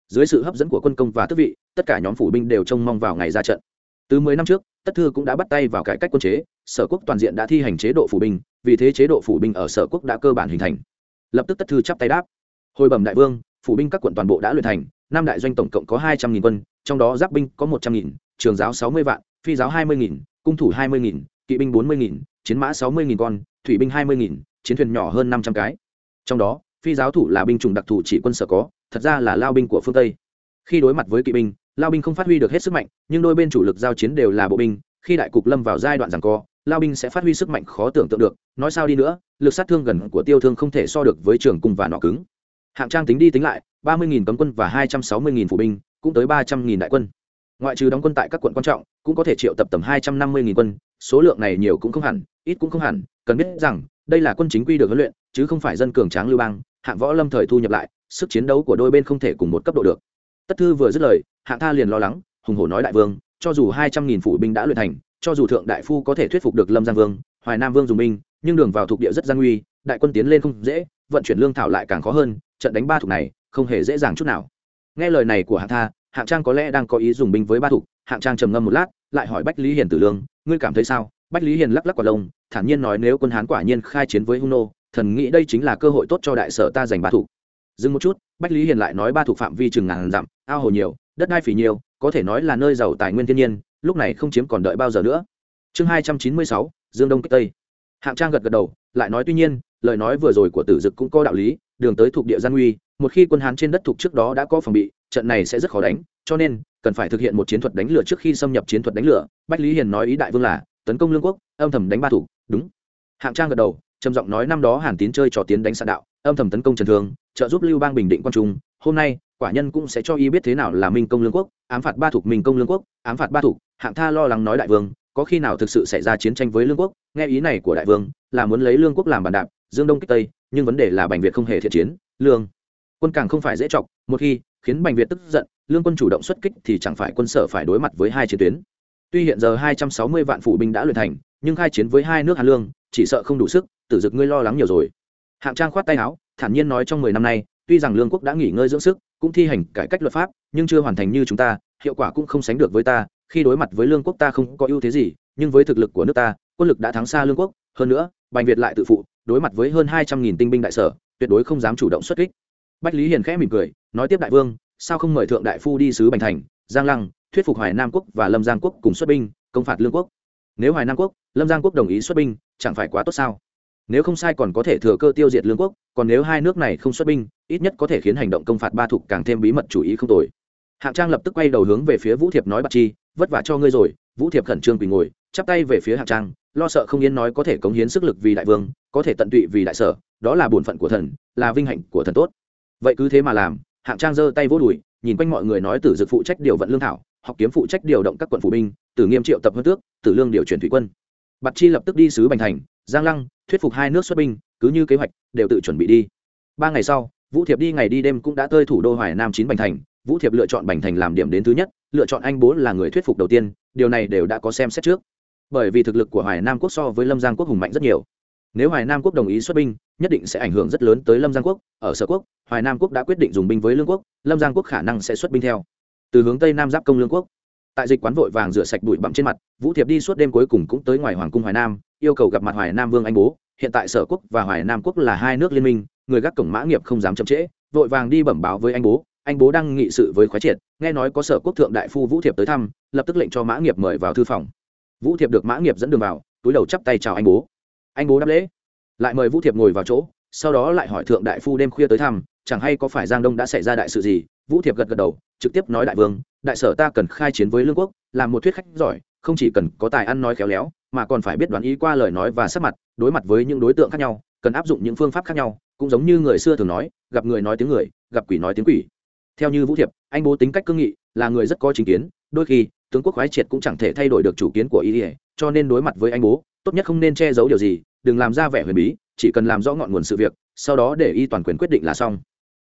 Dưới sự hấp dẫn của quân công và tước vị, tất cả nhóm phủ binh đều trông mong vào ngày ra trận. Từ mười năm trước, tất thư cũng đã bắt tay vào cải cách quân chế, sở quốc toàn diện đã thi hành chế độ phủ binh, vì thế chế độ phủ binh ở sở quốc đã cơ bản hình thành. Lập tức tất thư chắp tay đáp. Hồi bẩm đại vương, phủ binh các quận toàn bộ đã luyện thành, năm đại doanh tổng cộng có hai trăm nghìn quân, trong đó giáp binh có một trăm nghìn, trường giáo sáu mươi vạn phi giáo hai mươi nghìn, cung thủ hai mươi nghìn, kỵ binh bốn mươi nghìn, chiến mã sáu mươi nghìn con, thủy binh hai mươi nghìn, chiến thuyền nhỏ hơn năm trăm cái. Trong đó, phi giáo thủ là binh chủng đặc thù chỉ quân sở có, thật ra là lao binh của phương tây. Khi đối mặt với kỵ binh, lao binh không phát huy được hết sức mạnh, nhưng đôi bên chủ lực giao chiến đều là bộ binh. Khi đại cục lâm vào giai đoạn rằng co, lao binh sẽ phát huy sức mạnh khó tưởng tượng được. Nói sao đi nữa, lực sát thương gần của tiêu thương không thể so được với trường cung và nọ cứng. Hạng trang tính đi tính lại, ba mươi cấm quân và hai trăm sáu mươi phủ binh, cũng tới ba trăm đại quân ngoại trừ đóng quân tại các quận quan trọng, cũng có thể triệu tập tầm hai trăm năm mươi quân, số lượng này nhiều cũng không hẳn, ít cũng không hẳn, cần biết rằng, đây là quân chính quy được huấn luyện, chứ không phải dân cường tráng lưu bang, hạng võ lâm thời thu nhập lại, sức chiến đấu của đôi bên không thể cùng một cấp độ được. Tất thư vừa dứt lời, hạng tha liền lo lắng, hùng hổ nói đại vương, cho dù hai trăm nghìn phủ binh đã luyện thành, cho dù thượng đại phu có thể thuyết phục được lâm giang vương, hoài nam vương dùng binh, nhưng đường vào thuộc địa rất gian nguy, đại quân tiến lên không dễ, vận chuyển lương thảo lại càng khó hơn, trận đánh ba thuộc này, không hề dễ dàng chút nào. Nghe lời này của hạng tha hạng trang có lẽ đang có ý dùng binh với ba thục hạng trang trầm ngâm một lát, lại hỏi bách lý hiền tử lương, ngươi cảm thấy sao? Bách lý hiền lắc lắc quả lông, thản nhiên nói, nếu quân hán quả nhiên khai chiến với hung nô thần nghĩ đây chính là cơ hội tốt cho đại sở ta giành ba thục dừng một chút, bách lý hiền lại nói, ba thục phạm vi chừng ngàn dặm, ao hồ nhiều, đất đai phỉ nhiều, có thể nói là nơi giàu tài nguyên thiên nhiên, lúc này không chiếm còn đợi bao giờ nữa. Chương hai trăm chín mươi sáu, dương đông kích tây. Hạng trang gật gật đầu, lại nói, tuy nhiên, lời nói vừa rồi của tử dực cũng có đạo lý, đường tới thuộc địa gian nguy một khi quân hán trên đất thuộc trước đó đã có phòng bị trận này sẽ rất khó đánh, cho nên, cần phải thực hiện một chiến thuật đánh lửa trước khi xâm nhập chiến thuật đánh lửa. Bách lý hiền nói ý đại vương là, tấn công lương quốc, âm thầm đánh ba thủ, đúng. Hạng trang gật đầu, trầm giọng nói năm đó hàn tín chơi trò tiến đánh sạn đạo, âm thầm tấn công trần thương, trợ giúp lưu bang bình định quan trung. Hôm nay, quả nhân cũng sẽ cho y biết thế nào là minh công lương quốc, ám phạt ba thuộc minh công lương quốc, ám phạt ba thuộc. Hạng tha lo lắng nói đại vương, có khi nào thực sự xảy ra chiến tranh với lương quốc? Nghe ý này của đại vương, là muốn lấy lương quốc làm bàn đạp, dương đông kích tây, nhưng vấn đề là bành việt không hề thiện chiến. Lương, quân càng không phải dễ chọc, một khi khiến bành việt tức giận, lương quân chủ động xuất kích thì chẳng phải quân sở phải đối mặt với hai chiến tuyến. Tuy hiện giờ hai trăm sáu mươi vạn phủ binh đã luyện thành, nhưng khai chiến với hai nước hàn lương, chỉ sợ không đủ sức, tử dực ngươi lo lắng nhiều rồi. Hạng trang khoát tay áo, thản nhiên nói trong mười năm nay, tuy rằng lương quốc đã nghỉ ngơi dưỡng sức, cũng thi hành cải cách luật pháp, nhưng chưa hoàn thành như chúng ta, hiệu quả cũng không sánh được với ta, khi đối mặt với lương quốc ta không có ưu thế gì, nhưng với thực lực của nước ta, quân lực đã thắng xa lương quốc, hơn nữa, bành việt lại tự phụ, đối mặt với hơn hai trăm nghìn tinh binh đại sở, tuyệt đối không dám chủ động xuất kích bách lý hiền khẽ mỉm cười, nói tiếp đại vương, sao không mời thượng đại phu đi sứ bành thành, giang lăng, thuyết phục hoài nam quốc và lâm giang quốc cùng xuất binh, công phạt lương quốc? Nếu hoài nam quốc, lâm giang quốc đồng ý xuất binh, chẳng phải quá tốt sao? Nếu không sai còn có thể thừa cơ tiêu diệt lương quốc, còn nếu hai nước này không xuất binh, ít nhất có thể khiến hành động công phạt ba thục càng thêm bí mật chủ ý không tồi. Hạng trang lập tức quay đầu hướng về phía vũ thiệp nói bạc chi, vất vả cho ngươi rồi, vũ thiệp khẩn trương quỳ ngồi, chắp tay về phía hạng trang, lo sợ không yên nói có thể cống hiến sức lực vì đại vương, có thể tận tụy vì đại sở, đó là bổn phận của thần, là vinh hạnh của thần tốt vậy cứ thế mà làm, hạng trang giơ tay vỗ đùi, nhìn quanh mọi người nói tử dực phụ trách điều vận lương thảo, học kiếm phụ trách điều động các quận phụ binh, tử nghiêm triệu tập hơn tước, tử lương điều chuyển thủy quân. Bạc chi lập tức đi sứ bành thành, giang lăng, thuyết phục hai nước xuất binh, cứ như kế hoạch, đều tự chuẩn bị đi. Ba ngày sau, vũ thiệp đi ngày đi đêm cũng đã tơi thủ đô hoài nam chín bành thành, vũ thiệp lựa chọn bành thành làm điểm đến thứ nhất, lựa chọn anh bố là người thuyết phục đầu tiên, điều này đều đã có xem xét trước. Bởi vì thực lực của hoài nam quốc so với lâm giang quốc hùng mạnh rất nhiều. Nếu hoài nam quốc đồng ý xuất binh nhất định sẽ ảnh hưởng rất lớn tới lâm giang quốc, ở sở quốc, hoài nam quốc đã quyết định dùng binh với lương quốc, lâm giang quốc khả năng sẽ xuất binh theo. Từ hướng tây nam giáp công lương quốc. Tại dịch quán vội vàng rửa sạch bụi bặm trên mặt, vũ thiệp đi suốt đêm cuối cùng cũng tới ngoài hoàng cung hoài nam, yêu cầu gặp mặt hoài nam vương anh bố. Hiện tại sở quốc và hoài nam quốc là hai nước liên minh, người gác cổng mã nghiệp không dám chậm trễ, vội vàng đi bẩm báo với anh bố. Anh bố đang nghị sự với khoái triệt, nghe nói có sở quốc thượng đại phu vũ thiệp tới thăm, lập tức lệnh cho mã nghiệp mời vào thư phòng. Vũ thiệp được mã nghiệp dẫn đường vào, túi đầu chắp tay chào anh bố. Anh bố đáp lễ lại mời vũ thiệp ngồi vào chỗ, sau đó lại hỏi thượng đại phu đêm khuya tới thăm, chẳng hay có phải giang đông đã xảy ra đại sự gì? Vũ thiệp gật gật đầu, trực tiếp nói đại vương, đại sở ta cần khai chiến với lương quốc, làm một thuyết khách giỏi, không chỉ cần có tài ăn nói khéo léo, mà còn phải biết đoán ý qua lời nói và sắc mặt, đối mặt với những đối tượng khác nhau, cần áp dụng những phương pháp khác nhau, cũng giống như người xưa thường nói, gặp người nói tiếng người, gặp quỷ nói tiếng quỷ. Theo như vũ thiệp, anh bố tính cách cương nghị, là người rất có chính kiến, đôi khi, tướng quốc khoái triệt cũng chẳng thể thay đổi được chủ kiến của ý ỉa cho nên đối mặt với anh bố, tốt nhất không nên che giấu điều gì đừng làm ra vẻ huyền bí, chỉ cần làm rõ ngọn nguồn sự việc, sau đó để y toàn quyền quyết định là xong.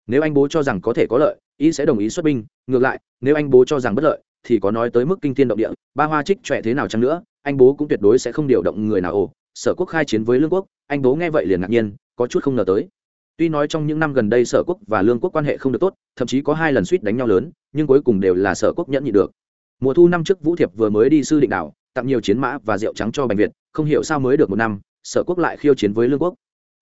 Nếu anh bố cho rằng có thể có lợi, y sẽ đồng ý xuất binh. Ngược lại, nếu anh bố cho rằng bất lợi, thì có nói tới mức kinh thiên động địa, ba hoa trích trọe thế nào chăng nữa, anh bố cũng tuyệt đối sẽ không điều động người nào ồ. Sở quốc khai chiến với lương quốc, anh bố nghe vậy liền ngạc nhiên, có chút không ngờ tới. Tuy nói trong những năm gần đây sở quốc và lương quốc quan hệ không được tốt, thậm chí có hai lần suýt đánh nhau lớn, nhưng cuối cùng đều là sở quốc nhẫn nhị được. Mùa thu năm trước vũ thiệp vừa mới đi sư định đảo, tặng nhiều chiến mã và rượu trắng cho bành việt, không hiểu sao mới được một năm sở quốc lại khiêu chiến với lương quốc.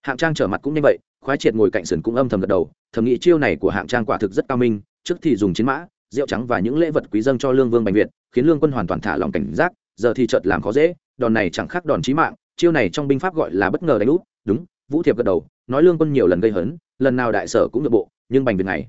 Hạng trang trở mặt cũng như vậy, khoái triệt ngồi cạnh sườn cũng âm thầm gật đầu, thầm nghĩ chiêu này của hạng trang quả thực rất cao minh, trước thì dùng chiến mã, rượu trắng và những lễ vật quý dâng cho lương vương bành việt, khiến lương quân hoàn toàn thả lòng cảnh giác, giờ thì chợt làm khó dễ, đòn này chẳng khác đòn chí mạng, chiêu này trong binh pháp gọi là bất ngờ đánh úp, đúng, vũ thiệp gật đầu, nói lương quân nhiều lần gây hấn, lần nào đại sở cũng được bộ, nhưng bành việt này,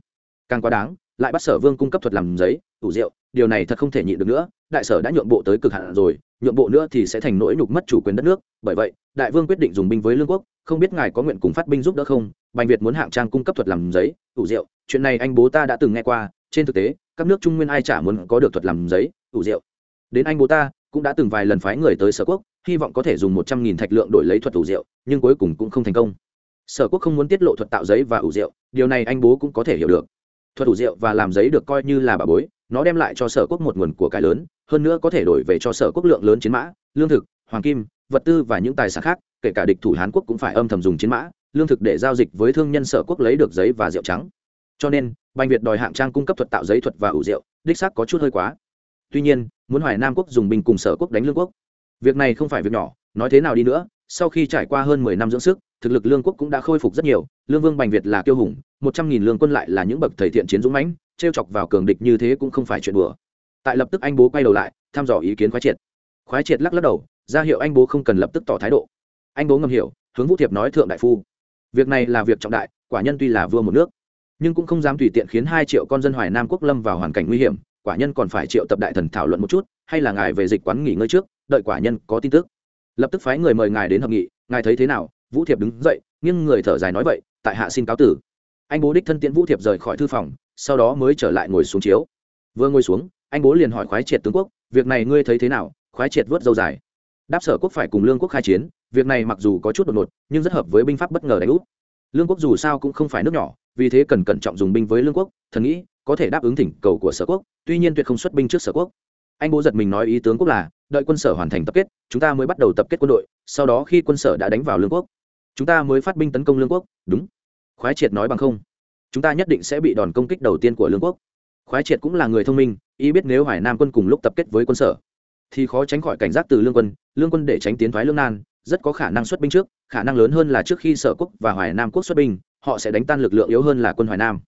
càng quá đáng, lại bắt sở vương cung cấp thuật làm giấy, tủ rượu, điều này thật không thể nhịn được nữa, đại sở đã nhượng bộ tới cực hạn rồi nhượng bộ nữa thì sẽ thành nỗi nhục mất chủ quyền đất nước. Bởi vậy, đại vương quyết định dùng binh với lương quốc, không biết ngài có nguyện cùng phát binh giúp đỡ không? Bành việt muốn hạng trang cung cấp thuật làm giấy ủ rượu. Chuyện này anh bố ta đã từng nghe qua. Trên thực tế, các nước trung nguyên ai chả muốn có được thuật làm giấy ủ rượu. Đến anh bố ta, cũng đã từng vài lần phái người tới sở quốc, hy vọng có thể dùng một trăm nghìn thạch lượng đổi lấy thuật ủ rượu, nhưng cuối cùng cũng không thành công. Sở quốc không muốn tiết lộ thuật tạo giấy và ủ rượu, điều này anh bố cũng có thể hiểu được thuật ủ rượu và làm giấy được coi như là bà bối, nó đem lại cho sở quốc một nguồn của cải lớn, hơn nữa có thể đổi về cho sở quốc lượng lớn chiến mã, lương thực, hoàng kim, vật tư và những tài sản khác, kể cả địch thủ hán quốc cũng phải âm thầm dùng chiến mã, lương thực để giao dịch với thương nhân sở quốc lấy được giấy và rượu trắng. Cho nên, bành việt đòi hạng trang cung cấp thuật tạo giấy thuật và ủ rượu, đích xác có chút hơi quá. Tuy nhiên, muốn hoài nam quốc dùng binh cùng sở quốc đánh lương quốc. Việc này không phải việc nhỏ, nói thế nào đi nữa, sau khi trải qua hơn mười năm dưỡng sức, thực lực lương quốc cũng đã khôi phục rất nhiều lương vương bành việt là kiêu hùng, một trăm nghìn lương quân lại là những bậc thầy thiện chiến dũng mãnh t chọc vào cường địch như thế cũng không phải chuyện bừa tại lập tức anh bố quay đầu lại, thăm dò ý kiến khoái triệt. Khoái triệt lắc lắc đầu, ra hiệu anh bố không cần lập tức tỏ thái độ. Anh bố ngầm hiểu, hướng vũ thiệp nói thượng đại phu. Việc này là việc trọng đại, quả nhân tuy là vua một nước, nhưng cũng không dám tùy tiện khiến hai triệu con dân hoài nam quốc lâm vào hoàn cảnh nguy hiểm, quả nhân còn phải triệu tập đại thần thảo luận một chút, hay là ngài về dịch quán nghỉ ngơi trước, đợi quả nhân có tin tức. Lập tức phái người mời ngài đến hợp nghị, ngài thấy thế nào? Vũ thiệp đứng dậy nhưng người thở dài nói vậy tại hạ xin cáo tử. Anh bố đích thân tiễn vũ thiệp rời khỏi thư phòng, sau đó mới trở lại ngồi xuống chiếu. Vừa ngồi xuống, anh bố liền hỏi khoái triệt tướng quốc, việc này ngươi thấy thế nào? Khoái triệt vớt dâu dài. Đáp sở quốc phải cùng lương quốc khai chiến, việc này mặc dù có chút đột ngột, nhưng rất hợp với binh pháp bất ngờ đánh úp. Lương quốc dù sao cũng không phải nước nhỏ, vì thế cần cẩn trọng dùng binh với lương quốc, thần nghĩ, có thể đáp ứng thỉnh cầu của sở quốc, tuy nhiên tuyệt không xuất binh trước sở quốc. Anh bố giật mình nói ý tướng quốc là, đợi quân sở hoàn thành tập kết, chúng ta mới bắt đầu tập kết quân đội, sau đó khi quân sở đã đánh vào lương quốc chúng ta mới phát binh tấn công lương quốc, đúng. Khoái triệt nói bằng không. Chúng ta nhất định sẽ bị đòn công kích đầu tiên của lương quốc. Khoái triệt cũng là người thông minh, ý biết nếu hải nam quân cùng lúc tập kết với quân sở, thì khó tránh khỏi cảnh giác từ lương quân lương quân để tránh tiến thoái lương nan, rất có khả năng xuất binh trước, khả năng lớn hơn là trước khi sở quốc và hoài nam quốc xuất binh, họ sẽ đánh tan lực lượng yếu hơn là quân hoài nam.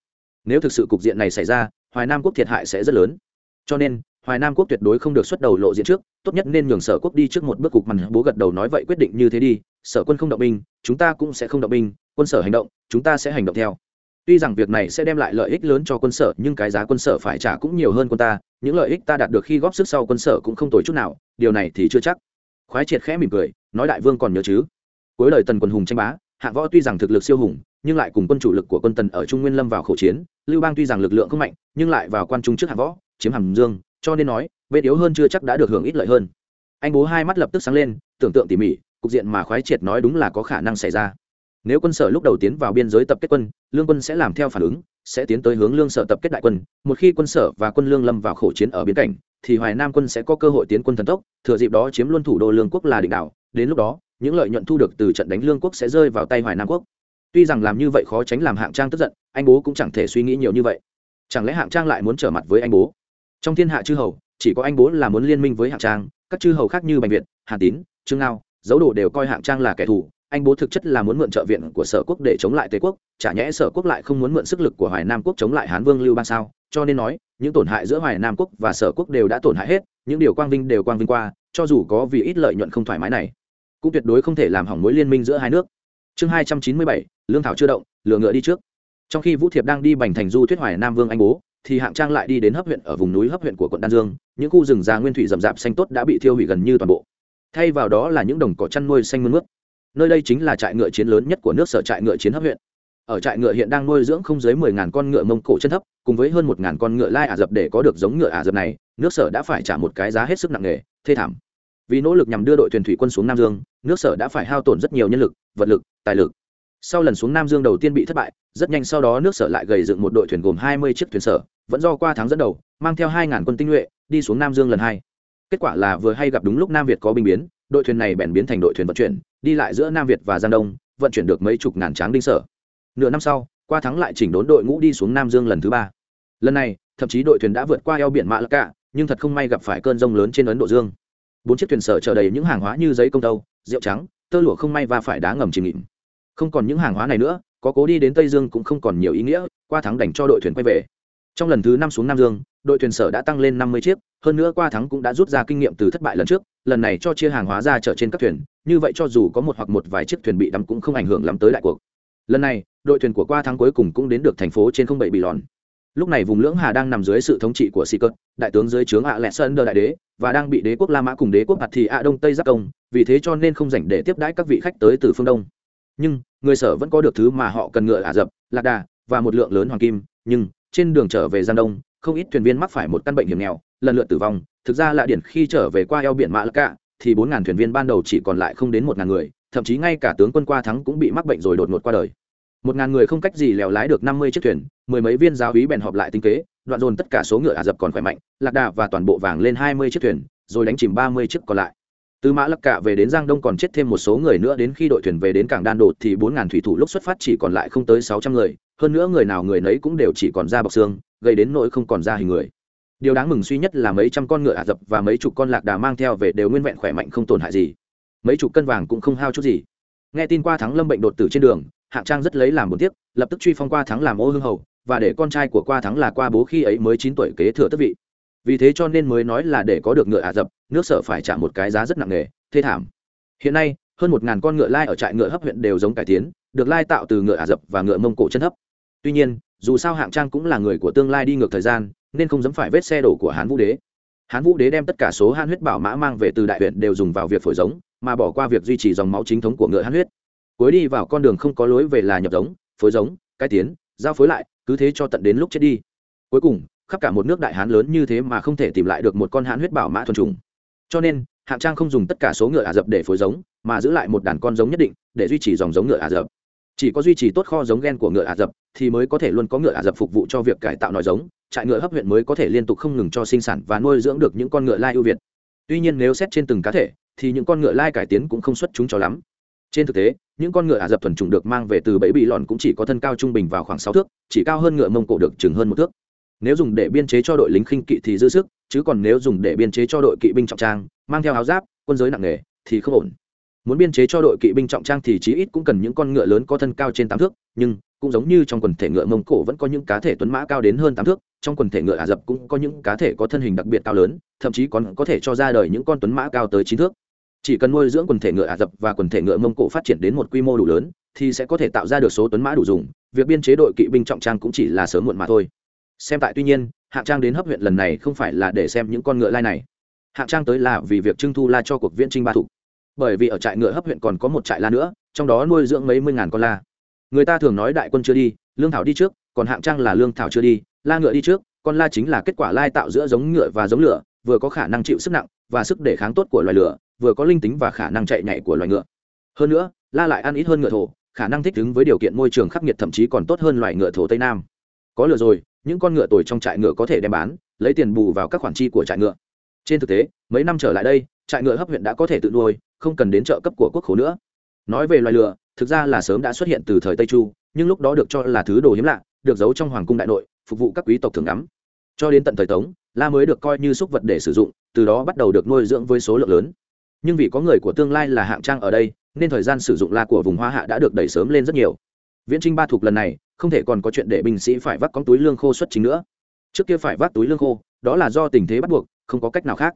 Nếu thực sự cục diện này xảy ra, hoài nam quốc thiệt hại sẽ rất lớn. Cho nên, hoài nam quốc tuyệt đối không được xuất đầu lộ diện trước, tốt nhất nên nhường sở quốc đi trước một bước cục mặt bố gật đầu nói vậy quyết định như thế đi sở quân không động binh, chúng ta cũng sẽ không động binh, quân sở hành động, chúng ta sẽ hành động theo. Tuy rằng việc này sẽ đem lại lợi ích lớn cho quân sở, nhưng cái giá quân sở phải trả cũng nhiều hơn quân ta, những lợi ích ta đạt được khi góp sức sau quân sở cũng không tồi chút nào, điều này thì chưa chắc. Khoái triệt khẽ mỉm cười, nói đại vương còn nhớ chứ? Cuối lời tần quân hùng tranh bá, hạ võ tuy rằng thực lực siêu hùng, nhưng lại cùng quân chủ lực của quân tần ở trung nguyên lâm vào khẩu chiến, lưu bang tuy rằng lực lượng không mạnh, nhưng lại vào quan trung trước hạ võ, chiếm hàm dương, cho nên nói, bên yếu hơn chưa chắc đã được hưởng ít lợi hơn. Anh bố hai mắt lập tức sáng lên, tưởng tượng tỉ mỉ cục diện mà khoái triệt nói đúng là có khả năng xảy ra. Nếu quân sở lúc đầu tiến vào biên giới tập kết quân, lương quân sẽ làm theo phản ứng, sẽ tiến tới hướng lương sở tập kết đại quân. Một khi quân sở và quân lương lâm vào khổ chiến ở biên cảnh, thì hoài nam quân sẽ có cơ hội tiến quân thần tốc, thừa dịp đó chiếm luôn thủ đô lương quốc là đỉnh đảo. Đến lúc đó, những lợi nhuận thu được từ trận đánh lương quốc sẽ rơi vào tay hoài nam quốc. Tuy rằng làm như vậy khó tránh làm hạng trang tức giận, anh bố cũng chẳng thể suy nghĩ nhiều như vậy. Chẳng lẽ hạng trang lại muốn trở mặt với anh bố? Trong thiên hạ chư hầu, chỉ có anh bố là muốn liên minh với hạng trang, các chư hầu khác như bành việt, hà tín, trương ngao dấu đồ đều coi hạng trang là kẻ thù, anh bố thực chất là muốn mượn trợ viện của sở quốc để chống lại tề quốc, chả nhẽ sở quốc lại không muốn mượn sức lực của hoài nam quốc chống lại hán vương lưu bang sao? Cho nên nói, những tổn hại giữa hoài nam quốc và sở quốc đều đã tổn hại hết, những điều quang vinh đều quang vinh qua, cho dù có vì ít lợi nhuận không thoải mái này, cũng tuyệt đối không thể làm hỏng mối liên minh giữa hai nước. Chương hai trăm chín mươi bảy, lương thảo chưa động lựa ngựa đi trước. Trong khi vũ thiệp đang đi bành thành du thuyết hoài nam vương anh bố, thì hạng trang lại đi đến hấp huyện ở vùng núi hấp huyện của quận đan dương, những khu rừng già nguyên thủy rậm rạp xanh tốt đã bị thiêu hủy gần như toàn bộ thay vào đó là những đồng cỏ chăn nuôi xanh mướt nơi đây chính là trại ngựa chiến lớn nhất của nước sở trại ngựa chiến hấp huyện. Ở trại ngựa hiện đang nuôi dưỡng không dưới mười ngàn con ngựa mông cổ chân thấp, cùng với hơn một ngàn con ngựa lai ả rập để có được giống ngựa ả rập này, nước sở đã phải trả một cái giá hết sức nặng nề, thê thảm. Vì nỗ lực nhằm đưa đội thuyền thủy quân xuống nam dương, nước sở đã phải hao tổn rất nhiều nhân lực, vật lực, tài lực. Sau lần xuống nam dương đầu tiên bị thất bại, rất nhanh sau đó nước sở lại gầy dựng một đội thuyền gồm hai mươi chiếc thuyền sở, vẫn do qua tháng dẫn đầu, mang theo hai quân tinh nhuệ, đi xuống nam dương lần hai kết quả là vừa hay gặp đúng lúc nam việt có binh biến, đội thuyền này bèn biến thành đội thuyền vận chuyển, đi lại giữa nam việt và giang đông, vận chuyển được mấy chục ngàn tráng đinh sở. Nửa năm sau, qua thắng lại chỉnh đốn đội ngũ đi xuống nam dương lần thứ ba. Lần này, thậm chí đội thuyền đã vượt qua eo biển mã lắc cả nhưng thật không may gặp phải cơn rông lớn trên ấn độ dương. Bốn chiếc thuyền sở chở đầy những hàng hóa như giấy công tâu, rượu trắng, tơ lụa không may và phải đá ngầm chìm nghỉm không còn những hàng hóa này nữa, có cố đi đến tây dương cũng không còn nhiều ý nghĩa, qua thắng đành cho đội thuyền quay về trong lần thứ năm xuống nam dương, đội thuyền sở đã tăng lên năm mươi chiếc, hơn nữa qua thắng cũng đã rút ra kinh nghiệm từ thất bại lần trước, lần này cho chia hàng hóa ra chở trên các thuyền, như vậy cho dù có một hoặc một vài chiếc thuyền bị đắm cũng không ảnh hưởng lắm tới đại cuộc. Lần này, đội thuyền của qua thắng cuối cùng cũng đến được thành phố trên không bảy bị lòn. Lúc này vùng lưỡng hà đang nằm dưới sự thống trị của sĩ cất đại tướng dưới trướng ạ lẹ sơn đờ đại đế, và đang bị đế quốc la mã cùng đế quốc hạt thì ạ đông tây giáp công, vì thế cho nên không dành để tiếp đãi các vị khách tới từ phương đông. Nhưng, người sở vẫn có được thứ mà họ cần ngựa ả rập, lạc đà, và một lượng lớn hoàng kim, nhưng trên đường trở về giang đông, không ít thuyền viên mắc phải một căn bệnh hiểm nghèo, lần lượt tử vong. Thực ra là điển khi trở về qua eo biển mã lạc cạ, thì bốn ngàn thuyền viên ban đầu chỉ còn lại không đến một ngàn người, thậm chí ngay cả tướng quân qua thắng cũng bị mắc bệnh rồi đột ngột qua đời. Một ngàn người không cách gì lèo lái được năm mươi chiếc thuyền, mười mấy viên giáo úy bèn họp lại tinh kế, đoạn dồn tất cả số ngựa ả rập còn khỏe mạnh, lạc đà và toàn bộ vàng lên hai mươi chiếc thuyền, rồi đánh chìm ba mươi chiếc còn lại. Từ mã lắc cạ về đến giang đông còn chết thêm một số người nữa, đến khi đội thuyền về đến cảng đan đột thì bốn ngàn thủy thủ lúc xuất phát chỉ còn lại không tới sáu trăm người hơn nữa người nào người nấy cũng đều chỉ còn da bọc xương, gây đến nỗi không còn da hình người. Điều đáng mừng duy nhất là mấy trăm con ngựa ả rập và mấy chục con lạc đà mang theo về đều nguyên vẹn khỏe mạnh không tổn hại gì. Mấy chục cân vàng cũng không hao chút gì. Nghe tin qua thắng lâm bệnh đột tử trên đường, hạng trang rất lấy làm buồn tiếc, lập tức truy phong qua thắng làm ô hương hầu, và để con trai của qua thắng là qua bố khi ấy mới chín tuổi kế thừa tước vị. Vì thế cho nên mới nói là để có được ngựa ả rập, nước sở phải trả một cái giá rất nặng nề, thê thảm. Hiện nay, hơn một ngàn con ngựa lai ở trại ngựa hấp huyện đều giống cải tiến, được lai tạo từ ngựa ả rập và ngựa mông cổ chân hấp tuy nhiên, dù sao hạng trang cũng là người của tương lai đi ngược thời gian, nên không dám phải vết xe đổ của hán vũ đế. Hán vũ đế đem tất cả số han huyết bảo mã mang về từ đại huyện đều dùng vào việc phổi giống, mà bỏ qua việc duy trì dòng máu chính thống của ngựa han huyết. Cuối đi vào con đường không có lối về là nhập giống, phối giống cải tiến, giao phối lại, cứ thế cho tận đến lúc chết đi. Cuối cùng, khắp cả một nước đại hán lớn như thế mà không thể tìm lại được một con hán huyết bảo mã thuần trùng cho nên, hạng trang không dùng tất cả số ngựa ả rập để phối giống, mà giữ lại một đàn con giống nhất định, để duy trì dòng giống ngựa ả rập. Chỉ có duy trì tốt kho giống gen của ngựa ả rập thì mới có thể luôn có ngựa ả rập phục vụ cho việc cải tạo nòi giống, trại ngựa hấp huyện mới có thể liên tục không ngừng cho sinh sản và nuôi dưỡng được những con ngựa lai ưu việt. Tuy nhiên nếu xét trên từng cá thể, thì những con ngựa lai cải tiến cũng không xuất chúng cho lắm. Trên thực tế, những con ngựa ả rập thuần trùng được mang về từ bẫy bị lòn cũng chỉ có thân cao trung bình vào khoảng sáu thước, chỉ cao hơn ngựa mông cổ được chừng hơn một thước. Nếu dùng để biên chế cho đội lính khinh kỵ thì dư sức, chứ còn nếu dùng để biên chế cho đội kỵ binh trọng trang, mang theo áo giáp, quân giới nặng nghề thì không ổn muốn biên chế cho đội kỵ binh trọng trang thì chí ít cũng cần những con ngựa lớn có thân cao trên tám thước, nhưng cũng giống như trong quần thể ngựa mông cổ vẫn có những cá thể tuấn mã cao đến hơn tám thước, trong quần thể ngựa ả rập cũng có những cá thể có thân hình đặc biệt cao lớn, thậm chí còn có thể cho ra đời những con tuấn mã cao tới chín thước. Chỉ cần nuôi dưỡng quần thể ngựa ả rập và quần thể ngựa mông cổ phát triển đến một quy mô đủ lớn, thì sẽ có thể tạo ra được số tuấn mã đủ dùng, việc biên chế đội kỵ binh trọng trang cũng chỉ là sớm muộn mà thôi. Xem tại tuy nhiên, hạng trang đến hấp huyện lần này không phải là để xem những con ngựa lai này. Hạng trang tới là vì việc trưng thu la cho cuộc viễn trinh ba thủ bởi vì ở trại ngựa hấp huyện còn có một trại la nữa, trong đó nuôi dưỡng mấy mươi ngàn con la. Người ta thường nói đại quân chưa đi, lương thảo đi trước, còn hạng trang là lương thảo chưa đi, la ngựa đi trước, con la chính là kết quả lai tạo giữa giống ngựa và giống lửa, vừa có khả năng chịu sức nặng, và sức đề kháng tốt của loài lửa, vừa có linh tính và khả năng chạy nhảy của loài ngựa. Hơn nữa, la lại ăn ít hơn ngựa thổ, khả năng thích ứng với điều kiện môi trường khắc nghiệt thậm chí còn tốt hơn loài ngựa thổ tây nam. Có lừa rồi, những con ngựa tồi trong trại ngựa có thể đem bán, lấy tiền bù vào các khoản chi của trại ngựa. Trên thực tế, mấy năm trở lại đây trại ngựa hấp huyện đã có thể tự nuôi, không cần đến trợ cấp của quốc khố nữa. Nói về loài lừa thực ra là sớm đã xuất hiện từ thời tây chu, nhưng lúc đó được cho là thứ đồ hiếm lạ, được giấu trong hoàng cung đại nội, phục vụ các quý tộc thường ngắm. Cho đến tận thời tống, la mới được coi như súc vật để sử dụng, từ đó bắt đầu được nuôi dưỡng với số lượng lớn. Nhưng vì có người của tương lai là hạng trang ở đây, nên thời gian sử dụng la của vùng hoa hạ đã được đẩy sớm lên rất nhiều. Viễn trinh ba thuộc lần này, không thể còn có chuyện để binh sĩ phải vác con túi lương khô xuất chính nữa. Trước kia phải vác túi lương khô, đó là do tình thế bắt buộc, không có cách nào khác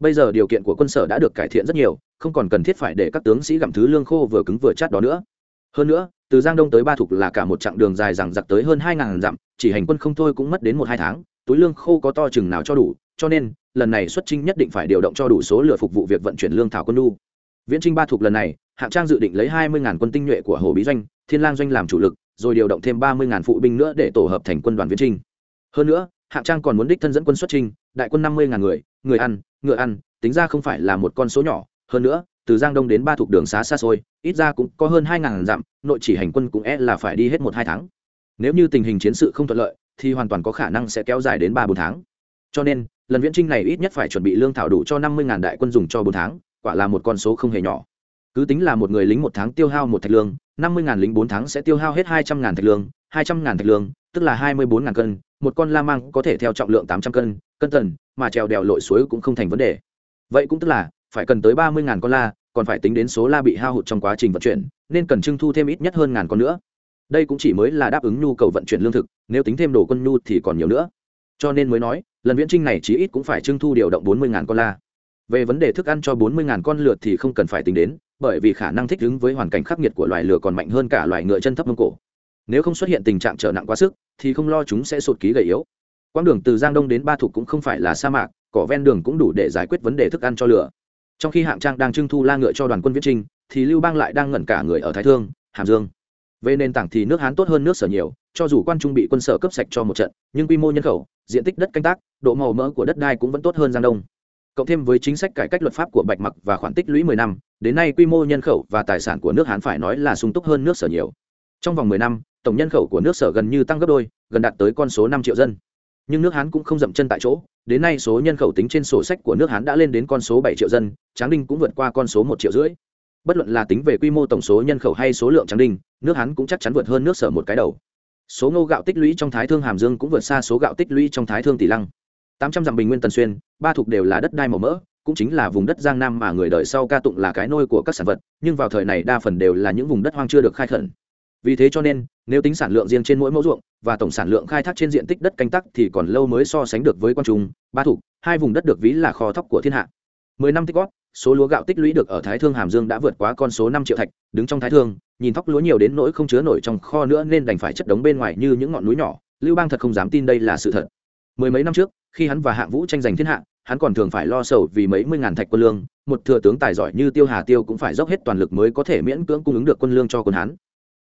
bây giờ điều kiện của quân sở đã được cải thiện rất nhiều, không còn cần thiết phải để các tướng sĩ gặm thứ lương khô vừa cứng vừa chát đó nữa. Hơn nữa, từ giang đông tới ba thục là cả một chặng đường dài rằng giặc tới hơn hai ngàn dặm, chỉ hành quân không thôi cũng mất đến một hai tháng, túi lương khô có to chừng nào cho đủ, cho nên, lần này xuất trinh nhất định phải điều động cho đủ số lửa phục vụ việc vận chuyển lương thảo quân lu viễn trinh ba thục lần này, hạng trang dự định lấy hai mươi quân tinh nhuệ của hồ bí doanh, thiên lang doanh làm chủ lực, rồi điều động thêm ba mươi phụ binh nữa để tổ hợp thành quân đoàn viễn trinh hơn nữa, hạng trang còn muốn đích thân dẫn quân xuất trinh đại quân năm mươi ngàn người người ăn ngựa ăn, tính ra không phải là một con số nhỏ. Hơn nữa, từ giang đông đến ba thuộc đường xá xa xôi, ít ra cũng có hơn hai ngàn dặm, nội chỉ hành quân cũng e là phải đi hết một hai tháng. Nếu như tình hình chiến sự không thuận lợi, thì hoàn toàn có khả năng sẽ kéo dài đến ba bốn tháng. Cho nên, lần viễn trinh này ít nhất phải chuẩn bị lương thảo đủ cho năm mươi ngàn đại quân dùng cho bốn tháng, quả là một con số không hề nhỏ. Cứ tính là một người lính một tháng tiêu hao một thạch lương, năm mươi ngàn lính bốn tháng sẽ tiêu hao hết hai trăm ngàn thạch lương, hai trăm ngàn thạch lương, tức là hai mươi bốn ngàn cân, một con la mang có thể theo trọng lượng tám trăm cân cân tần, mà trèo đèo lội suối cũng không thành vấn đề. Vậy cũng tức là, phải cần tới ba mươi ngàn con la, còn phải tính đến số la bị hao hụt trong quá trình vận chuyển, nên cần trưng thu thêm ít nhất hơn ngàn con nữa. Đây cũng chỉ mới là đáp ứng nhu cầu vận chuyển lương thực, nếu tính thêm đồ quân nhu thì còn nhiều nữa. Cho nên mới nói, lần viễn trinh này chí ít cũng phải trưng thu điều động bốn mươi ngàn con la. Về vấn đề thức ăn cho bốn mươi ngàn con lượt thì không cần phải tính đến, bởi vì khả năng thích ứng với hoàn cảnh khắc nghiệt của loài lửa còn mạnh hơn cả loài ngựa chân thấp mông cổ. Nếu không xuất hiện tình trạng trở nặng quá sức, thì không lo chúng sẽ sụt ký gầy yếu quãng đường từ giang đông đến ba thục cũng không phải là sa mạc, cỏ ven đường cũng đủ để giải quyết vấn đề thức ăn cho lửa. Trong khi hạng trang đang trưng thu la ngựa cho đoàn quân viễn trinh, thì lưu bang lại đang ngẩn cả người ở thái thương, hàm dương. Về nền tảng thì nước hán tốt hơn nước sở nhiều, cho dù quan trung bị quân sở cấp sạch cho một trận, nhưng quy mô nhân khẩu, diện tích đất canh tác, độ màu mỡ của đất đai cũng vẫn tốt hơn giang đông. Cộng thêm với chính sách cải cách luật pháp của bạch mặc và khoản tích lũy 10 năm, đến nay quy mô nhân khẩu và tài sản của nước hán phải nói là sung túc hơn nước sở nhiều. Trong vòng 10 năm, tổng nhân khẩu của nước sở gần như tăng gấp đôi, gần đạt tới con số 5 triệu dân nhưng nước hán cũng không dậm chân tại chỗ. Đến nay số nhân khẩu tính trên sổ sách của nước hán đã lên đến con số bảy triệu dân, tráng đinh cũng vượt qua con số một triệu rưỡi. Bất luận là tính về quy mô tổng số nhân khẩu hay số lượng tráng đinh, nước hán cũng chắc chắn vượt hơn nước sở một cái đầu. Số ngô gạo tích lũy trong thái thương hàm dương cũng vượt xa số gạo tích lũy trong thái thương tỷ lăng. Tám trăm dặm bình nguyên tần xuyên, ba thuộc đều là đất đai màu mỡ, cũng chính là vùng đất giang nam mà người đời sau ca tụng là cái nôi của các sản vật, nhưng vào thời này đa phần đều là những vùng đất hoang chưa được khai khẩn vì thế cho nên, nếu tính sản lượng riêng trên mỗi mẫu ruộng và tổng sản lượng khai thác trên diện tích đất canh tác thì còn lâu mới so sánh được với quan trung, ba thủ hai vùng đất được ví là kho thóc của thiên hạ. Mười năm tích góp, số lúa gạo tích lũy được ở thái thương hàm dương đã vượt quá con số năm triệu thạch, đứng trong thái thương, nhìn thóc lúa nhiều đến nỗi không chứa nổi trong kho nữa nên đành phải chất đống bên ngoài như những ngọn núi nhỏ. Lưu bang thật không dám tin đây là sự thật. Mười mấy năm trước, khi hắn và hạng vũ tranh giành thiên hạ, hắn còn thường phải lo sầu vì mấy mươi ngàn thạch quân lương, một thừa tướng tài giỏi như tiêu hà tiêu cũng phải dốc hết toàn lực mới có thể miễn cưỡng cung ứng được quân lương cho quân hắn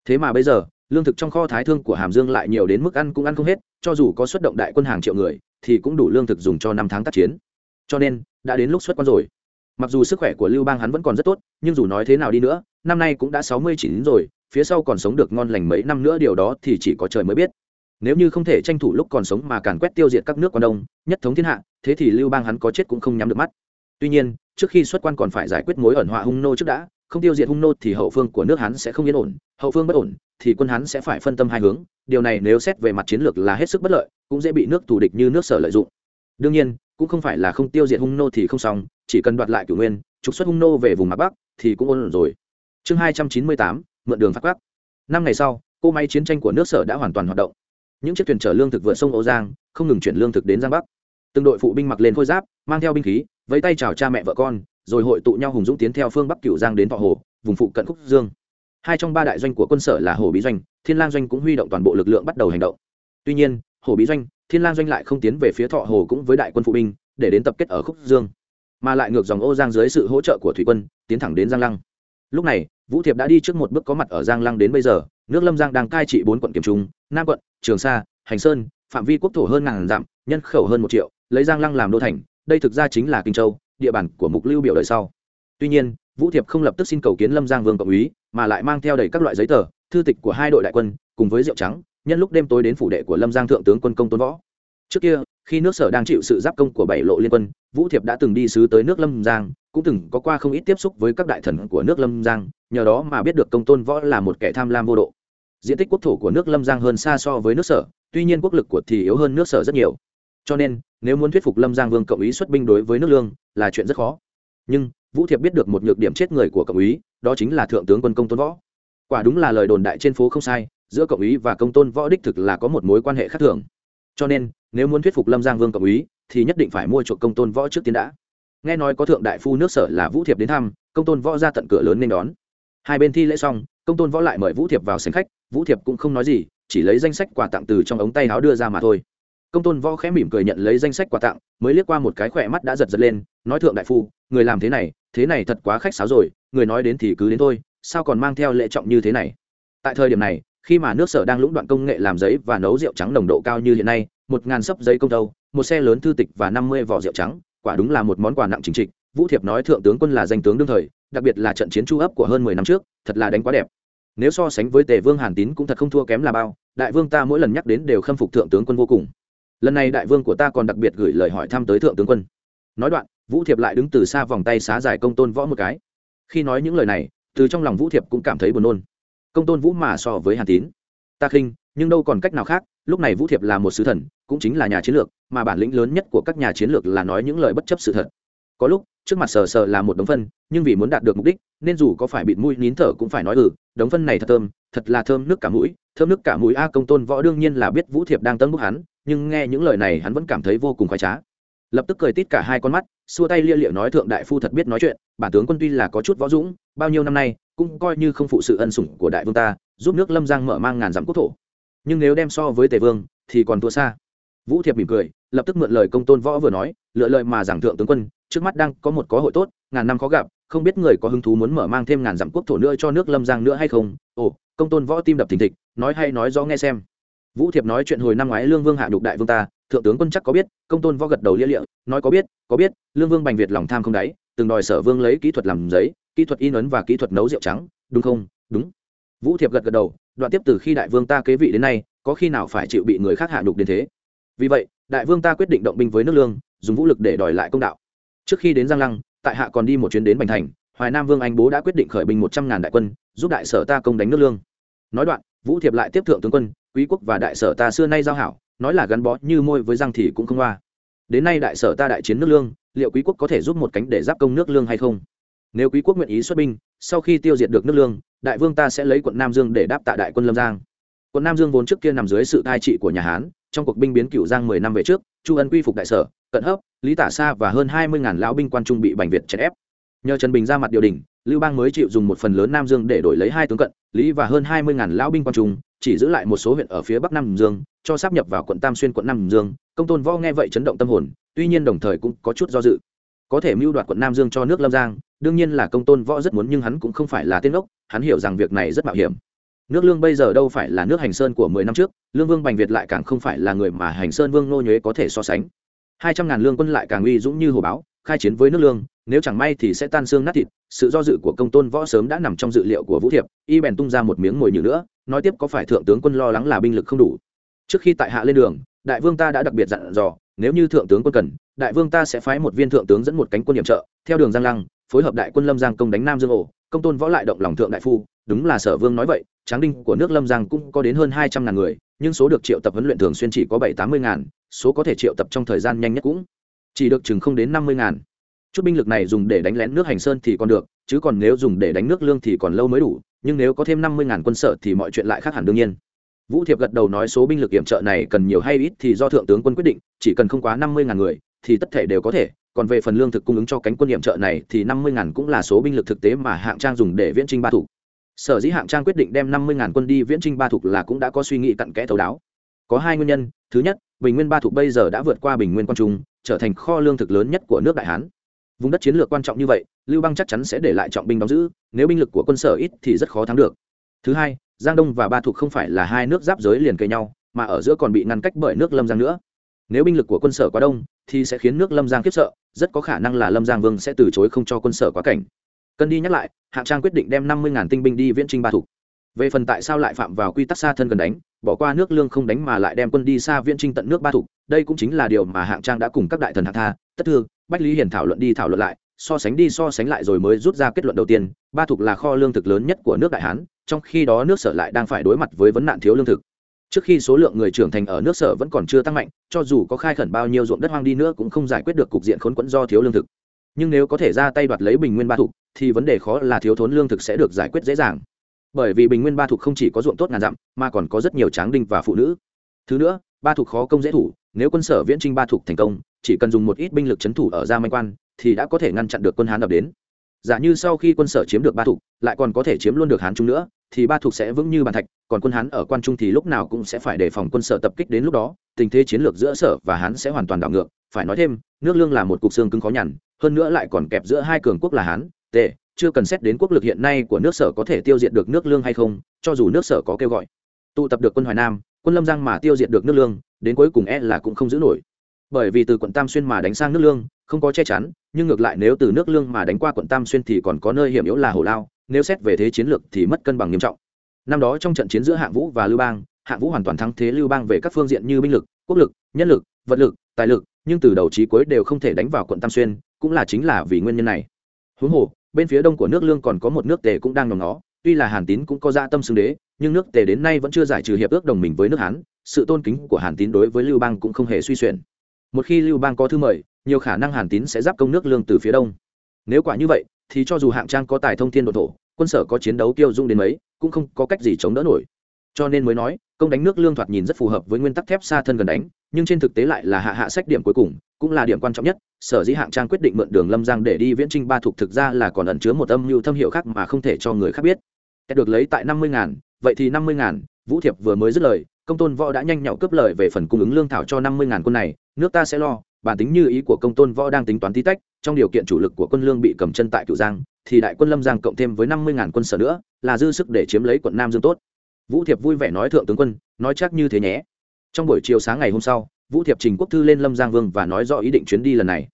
thế mà bây giờ, lương thực trong kho thái thương của hàm dương lại nhiều đến mức ăn cũng ăn không hết, cho dù có xuất động đại quân hàng triệu người, thì cũng đủ lương thực dùng cho năm tháng tác chiến. Cho nên, đã đến lúc xuất quân rồi. Mặc dù sức khỏe của lưu bang hắn vẫn còn rất tốt, nhưng dù nói thế nào đi nữa, năm nay cũng đã sáu mươi chín rồi, phía sau còn sống được ngon lành mấy năm nữa điều đó thì chỉ có trời mới biết. Nếu như không thể tranh thủ lúc còn sống mà càn quét tiêu diệt các nước quan đông, nhất thống thiên hạ, thế thì lưu bang hắn có chết cũng không nhắm được mắt. Tuy nhiên, trước khi xuất quan còn phải giải quyết mối ẩn họa hung nô trước đã không tiêu diệt hung nô thì hậu phương của nước hắn sẽ không yên ổn, hậu phương bất ổn thì quân hắn sẽ phải phân tâm hai hướng, điều này nếu xét về mặt chiến lược là hết sức bất lợi, cũng dễ bị nước thù địch như nước sở lợi dụng. Đương nhiên, cũng không phải là không tiêu diệt hung nô thì không xong, chỉ cần đoạt lại cửu nguyên, trục xuất hung nô về vùng mặt bắc thì cũng ổn rồi. Chương hai trăm chín mươi tám, mượn đường phát bắc năm ngày sau, cô máy chiến tranh của nước sở đã hoàn toàn hoạt động. Những chiếc thuyền chở lương thực vượt sông âu giang, không ngừng chuyển lương thực đến giang bắc. Từng đội phụ binh mặc lên khôi giáp, mang theo binh khí, vẫy tay chào cha mẹ vợ con rồi hội tụ nhau hùng dũng tiến theo phương bắc cửu giang đến thọ hồ, vùng phụ cận khúc dương. Hai trong ba đại doanh của quân sở là hồ bí doanh, thiên lang doanh cũng huy động toàn bộ lực lượng bắt đầu hành động. Tuy nhiên, hồ bí doanh, thiên lang doanh lại không tiến về phía thọ hồ cũng với đại quân phụ binh, để đến tập kết ở khúc dương. Mà lại ngược dòng ô giang dưới sự hỗ trợ của thủy quân, tiến thẳng đến giang lăng. Lúc này, vũ thiệp đã đi trước một bước có mặt ở giang lăng đến bây giờ, nước lâm giang đang cai trị bốn quận kiểm trung, nam quận, trường sa, hành sơn, phạm vi quốc thổ hơn ngàn dặm, nhân khẩu hơn một triệu, lấy giang lăng làm đô thành, đây thực ra chính là kinh châu địa bàn của mục lưu biểu đời sau. Tuy nhiên, vũ thiệp không lập tức xin cầu kiến lâm giang vương cộng úy, mà lại mang theo đầy các loại giấy tờ, thư tịch của hai đội đại quân, cùng với rượu trắng, nhân lúc đêm tối đến phủ đệ của lâm giang thượng tướng quân công tôn võ. Trước kia, khi nước sở đang chịu sự giáp công của bảy lộ liên quân, vũ thiệp đã từng đi sứ tới nước lâm giang, cũng từng có qua không ít tiếp xúc với các đại thần của nước lâm giang, nhờ đó mà biết được công tôn võ là một kẻ tham lam vô độ. Diện tích quốc thổ của nước lâm giang hơn xa so với nước sở, tuy nhiên quốc lực của thì yếu hơn nước sở rất nhiều cho nên, nếu muốn thuyết phục lâm giang vương cộng ý xuất binh đối với nước lương, là chuyện rất khó. Nhưng, vũ thiệp biết được một nhược điểm chết người của cộng ý, đó chính là thượng tướng quân công tôn võ. Quả đúng là lời đồn đại trên phố không sai, giữa cộng ý và công tôn võ đích thực là có một mối quan hệ khác thường. Cho nên, nếu muốn thuyết phục lâm giang vương cộng ý, thì nhất định phải mua chuộc công tôn võ trước tiên đã. Nghe nói có thượng đại phu nước sở là vũ thiệp đến thăm, công tôn võ ra tận cửa lớn nên đón. Hai bên thi lễ xong, công tôn võ lại mời vũ thiệp vào sành khách, vũ thiệp cũng không nói gì, chỉ lấy danh sách quà tặng từ trong ống tay áo đưa ra mà thôi công tôn võ khẽ mỉm cười nhận lấy danh sách quà tặng, mới liếc qua một cái khỏe mắt đã giật giật lên, nói thượng đại phu, người làm thế này thế này thật quá khách sáo rồi, người nói đến thì cứ đến thôi, sao còn mang theo lệ trọng như thế này tại thời điểm này, khi mà nước sở đang lũng đoạn công nghệ làm giấy và nấu rượu trắng nồng độ cao như hiện nay, một ngàn sấp giấy công tâu một xe lớn thư tịch và năm mươi vỏ rượu trắng, quả đúng là một món quà nặng chính trị. vũ thiệp nói thượng tướng quân là danh tướng đương thời, đặc biệt là trận chiến chu ấp của hơn mười năm trước, thật là đánh quá đẹp nếu so sánh với tề vương hàn tín cũng thật không thua kém là bao, đại vương ta mỗi lần nhắc đến đều khâm phục thượng tướng quân vô cùng lần này đại vương của ta còn đặc biệt gửi lời hỏi thăm tới thượng tướng quân. Nói đoạn, vũ thiệp lại đứng từ xa vòng tay xá giải công tôn võ một cái. Khi nói những lời này, từ trong lòng vũ thiệp cũng cảm thấy buồn nôn. Công tôn vũ mà so với hàn tín. Ta khinh, nhưng đâu còn cách nào khác, lúc này vũ thiệp là một sứ thần, cũng chính là nhà chiến lược, mà bản lĩnh lớn nhất của các nhà chiến lược là nói những lời bất chấp sự thật. Có lúc, trước mặt sờ sờ là một đống phân, nhưng vì muốn đạt được mục đích, nên dù có phải bịt mũi nín thở cũng phải nói ừ đống phân này thật thơm, thật là thơm nước cả mũi, thơm nước cả mũi. A, công tôn võ đương nhiên là biết vũ thiệp đang tân bức hắn nhưng nghe những lời này hắn vẫn cảm thấy vô cùng khoái trá. Lập tức cười tít cả hai con mắt, xua tay lia liệu nói thượng đại phu thật biết nói chuyện, bản tướng quân tuy là có chút võ dũng, bao nhiêu năm nay, cũng coi như không phụ sự ân sủng của đại vương ta, giúp nước lâm giang mở mang ngàn dặm quốc thổ. Nhưng nếu đem so với tề vương, thì còn thua xa. Vũ thiệp mỉm cười, lập tức mượn lời công tôn võ vừa nói, lựa lời mà giảng thượng tướng quân, trước mắt đang có một có hội tốt, ngàn năm khó gặp, không biết người có hứng thú muốn mở mang thêm ngàn dặm quốc thổ nữa cho nước lâm giang nữa hay không? Ồ, công tôn võ tim đập thình thịch, nói hay nói rõ nghe xem vũ thiệp nói chuyện hồi năm ngoái lương vương hạ nhục đại vương ta, thượng tướng quân chắc có biết, công tôn võ gật đầu lia lịa, nói có biết có biết, lương vương bành việt lòng tham không đáy, từng đòi sở vương lấy kỹ thuật làm giấy, kỹ thuật in ấn và kỹ thuật nấu rượu trắng, đúng không? Đúng. Vũ thiệp gật gật đầu, đoạn tiếp từ khi đại vương ta kế vị đến nay, có khi nào phải chịu bị người khác hạ nhục đến thế? Vì vậy, đại vương ta quyết định động binh với nước lương, dùng vũ lực để đòi lại công đạo. Trước khi đến giang lăng, tại hạ còn đi một chuyến đến bành thành, hoài nam vương anh bố đã quyết định khởi binh một trăm ngàn đại quân, giúp đại sở ta công đánh nước lương. Nói đoạn, vũ thiệp lại tiếp thượng tướng quân quý quốc và đại sở ta xưa nay giao hảo, nói là gắn bó như môi với răng thì cũng không qua. Đến nay đại sở ta đại chiến nước lương, liệu quý quốc có thể giúp một cánh để giáp công nước lương hay không? Nếu quý quốc nguyện ý xuất binh, sau khi tiêu diệt được nước lương, đại vương ta sẽ lấy quận nam dương để đáp tạ đại quân lâm giang. Quận nam dương vốn trước kia nằm dưới sự cai trị của nhà hán, trong cuộc binh biến cựu giang mười năm về trước, chu ân quy phục đại sở, cận hấp, lý tả sa và hơn hai mươi ngàn lão binh quan trung bị bành việt chèn ép. Nhờ trần bình ra mặt điều đình lưu bang mới chịu dùng một phần lớn nam dương để đổi lấy hai tướng cận, lý và hơn hai mươi ngàn lão binh quan trung chỉ giữ lại một số huyện ở phía bắc nam dương, cho sắp nhập vào quận tam xuyên, quận nam dương. Công tôn võ nghe vậy chấn động tâm hồn, tuy nhiên đồng thời cũng có chút do dự. Có thể mưu đoạt quận nam dương cho nước lâm giang, đương nhiên là công tôn võ rất muốn, nhưng hắn cũng không phải là tên ốc, hắn hiểu rằng việc này rất mạo hiểm. Nước lương bây giờ đâu phải là nước hành sơn của mười năm trước, lương vương bành việt lại càng không phải là người mà hành sơn vương nô nhuế có thể so sánh. Hai trăm ngàn lương quân lại càng uy dũng như hồ báo, khai chiến với nước lương, nếu chẳng may thì sẽ tan xương nát thịt, sự do dự của công tôn võ sớm đã nằm trong dự liệu của vũ thiệp, y bèn tung ra một miếng mồi nhử nữa nói tiếp có phải thượng tướng quân lo lắng là binh lực không đủ. Trước khi tại hạ lên đường, đại vương ta đã đặc biệt dặn dò, nếu như thượng tướng quân cần, đại vương ta sẽ phái một viên thượng tướng dẫn một cánh quân nhiệm trợ, theo đường giang lăng, phối hợp đại quân lâm giang công đánh nam dương ổ, công tôn võ lại động lòng thượng đại phu, đúng là sở vương nói vậy, tráng đinh của nước lâm giang cũng có đến hơn hai trăm ngàn người, nhưng số được triệu tập huấn luyện thường xuyên chỉ có bảy tám mươi ngàn, số có thể triệu tập trong thời gian nhanh nhất cũng chỉ được chừng không đến năm mươi ngàn. Chút binh lực này dùng để đánh lén nước hành sơn thì còn được, chứ còn nếu dùng để đánh nước lương thì còn lâu mới đủ nhưng nếu có thêm năm mươi ngàn quân sở thì mọi chuyện lại khác hẳn đương nhiên. Vũ thiệp gật đầu nói số binh lực kiểm trợ này cần nhiều hay ít thì do thượng tướng quân quyết định, chỉ cần không quá năm mươi ngàn người thì tất thể đều có thể. Còn về phần lương thực cung ứng cho cánh quân nhiệm trợ này thì năm mươi ngàn cũng là số binh lực thực tế mà hạng trang dùng để viễn trinh ba thủ sở dĩ hạng trang quyết định đem năm mươi ngàn quân đi viễn trinh ba thục là cũng đã có suy nghĩ cặn kẽ thấu đáo. Có hai nguyên nhân. Thứ nhất, bình nguyên ba thục bây giờ đã vượt qua bình nguyên quan trung, trở thành kho lương thực lớn nhất của nước đại hán vùng đất chiến lược quan trọng như vậy, lưu bang chắc chắn sẽ để lại trọng binh đóng giữ, nếu binh lực của quân sở ít thì rất khó thắng được. Thứ hai, giang đông và ba thục không phải là hai nước giáp giới liền kề nhau, mà ở giữa còn bị ngăn cách bởi nước lâm giang nữa. Nếu binh lực của quân sở quá đông, thì sẽ khiến nước lâm giang khiếp sợ, rất có khả năng là lâm giang vương sẽ từ chối không cho quân sở quá cảnh. Cần đi nhắc lại, hạng trang quyết định đem năm mươi tinh binh đi viễn trinh ba thục về phần tại sao lại phạm vào quy tắc xa thân gần đánh, bỏ qua nước lương không đánh mà lại đem quân đi xa viễn trinh tận nước ba thục đây cũng chính là điều mà hạng trang đã cùng các đại thần hạng tha. Tất thư, bách lý hiền thảo luận đi thảo luận lại, so sánh đi so sánh lại rồi mới rút ra kết luận đầu tiên, ba thục là kho lương thực lớn nhất của nước đại hán, trong khi đó nước sở lại đang phải đối mặt với vấn nạn thiếu lương thực. Trước khi số lượng người trưởng thành ở nước sở vẫn còn chưa tăng mạnh, cho dù có khai khẩn bao nhiêu ruộng đất hoang đi nữa cũng không giải quyết được cục diện khốn quẫn do thiếu lương thực. Nhưng nếu có thể ra tay đoạt lấy bình nguyên ba thục thì vấn đề khó là thiếu thốn lương thực sẽ được giải quyết dễ dàng. Bởi vì bình nguyên ba thục không chỉ có ruộng tốt ngàn dặm, mà còn có rất nhiều tráng đinh và phụ nữ. Thứ nữa, ba thục khó công dễ thủ nếu quân sở viễn trinh ba thuộc thành công, chỉ cần dùng một ít binh lực c h ấ n thủ ở gia manh quan, thì đã có thể ngăn chặn được quân hán đập đến. Giả như sau khi quân sở chiếm được ba thuộc, lại còn có thể chiếm luôn được hán trung nữa, thì ba thuộc sẽ vững như bàn thạch, còn quân hán ở quan trung thì lúc nào cũng sẽ phải đề phòng quân sở tập kích đến lúc đó, tình thế chiến lược giữa sở và hán sẽ hoàn toàn đảo ngược. Phải nói thêm, nước lương là một cục xương cứng khó nhằn, hơn nữa lại còn kẹp giữa hai cường quốc là hán, tề. Chưa cần xét đến quốc lực hiện nay của nước sở có thể tiêu diệt được nước lương hay không, cho dù nước sở có kêu gọi. Tụ tập được quân hoài nam quân lâm giang mà tiêu diệt được nước lương, đến cuối cùng e là cũng không giữ nổi. Bởi vì từ quận tam xuyên mà đánh sang nước lương, không có che chắn, nhưng ngược lại nếu từ nước lương mà đánh qua quận tam xuyên thì còn có nơi hiểm yếu là hồ lao, nếu xét về thế chiến lược thì mất cân bằng nghiêm trọng. Năm đó trong trận chiến giữa hạng vũ và lưu bang, hạng vũ hoàn toàn thắng thế lưu bang về các phương diện như binh lực, quốc lực, nhân lực, vật lực, tài lực, nhưng từ đầu chí cuối đều không thể đánh vào quận tam xuyên, cũng là chính là vì nguyên nhân này. Huống hồ, bên phía đông của nước lương còn có một nước tề cũng đang nòng nó, tuy là hàn tín cũng có dạ tâm xưng đế nhưng nước tề đến nay vẫn chưa giải trừ hiệp ước đồng mình với nước hán, sự tôn kính của hàn tín đối với lưu bang cũng không hề suy xuyển. Một khi lưu bang có thư mời, nhiều khả năng hàn tín sẽ giáp công nước lương từ phía đông. Nếu quả như vậy, thì cho dù hạng trang có tài thông thiên độ thổ, quân sở có chiến đấu kiêu dung đến mấy, cũng không có cách gì chống đỡ nổi. Cho nên mới nói, công đánh nước lương thoạt nhìn rất phù hợp với nguyên tắc thép xa thân gần đánh, nhưng trên thực tế lại là hạ hạ sách điểm cuối cùng, cũng là điểm quan trọng nhất, sở dĩ hạng trang quyết định mượn đường lâm giang để đi viễn trinh ba thuộc thực ra là còn ẩn chứa một âm mưu thâm hiệu khác mà không thể cho người khác biết. Được lấy tại năm mươi ngàn vậy thì năm mươi ngàn, vũ thiệp vừa mới dứt lời, công tôn võ đã nhanh nhậu cướp lời về phần cung ứng lương thảo cho năm mươi ngàn quân này, nước ta sẽ lo, bản tính như ý của công tôn võ đang tính toán tí tách, trong điều kiện chủ lực của quân lương bị cầm chân tại cựu giang, thì đại quân lâm giang cộng thêm với năm mươi ngàn quân sở nữa, là dư sức để chiếm lấy quận nam dương tốt. Vũ thiệp vui vẻ nói thượng tướng quân, nói chắc như thế nhé. Trong buổi chiều sáng ngày hôm sau, vũ thiệp trình quốc thư lên lâm giang vương và nói rõ ý định chuyến đi lần này.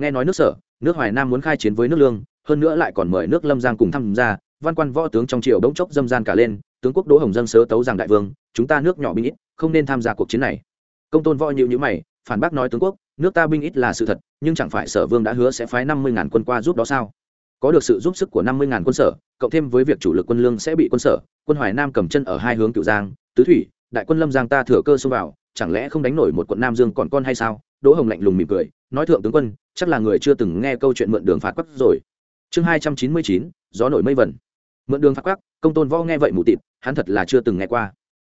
Nghe nói nước sở, nước hoài nam muốn khai chiến với nước lương, hơn nữa lại còn mời nước lâm giang cùng tham gia, văn quan võ tướng trong triều đống chốc dâm gian cả lên tướng quốc đỗ hồng dân sớ tấu rằng đại vương, chúng ta nước nhỏ binh ít, không nên tham gia cuộc chiến này. Công tôn võ nhịu nhữ mày, phản bác nói tướng quốc, nước ta binh ít là sự thật, nhưng chẳng phải sở vương đã hứa sẽ phái năm mươi ngàn quân qua giúp đó sao? Có được sự giúp sức của năm mươi ngàn quân sở, cộng thêm với việc chủ lực quân lương sẽ bị quân sở, quân hoài nam cầm chân ở hai hướng cựu giang, tứ thủy, đại quân lâm giang ta thừa cơ xông vào, chẳng lẽ không đánh nổi một quận nam dương còn con hay sao? Đỗ hồng lạnh lùng mỉm cười, nói thượng tướng quân, chắc là người chưa từng nghe câu chuyện mượn đường phạt quắc rồi. Chương hai trăm chín mươi chín, gió nổi mây vẩn mượn đường phạt quắc, công tôn võ nghe vậy mù tịt hắn thật là chưa từng nghe qua.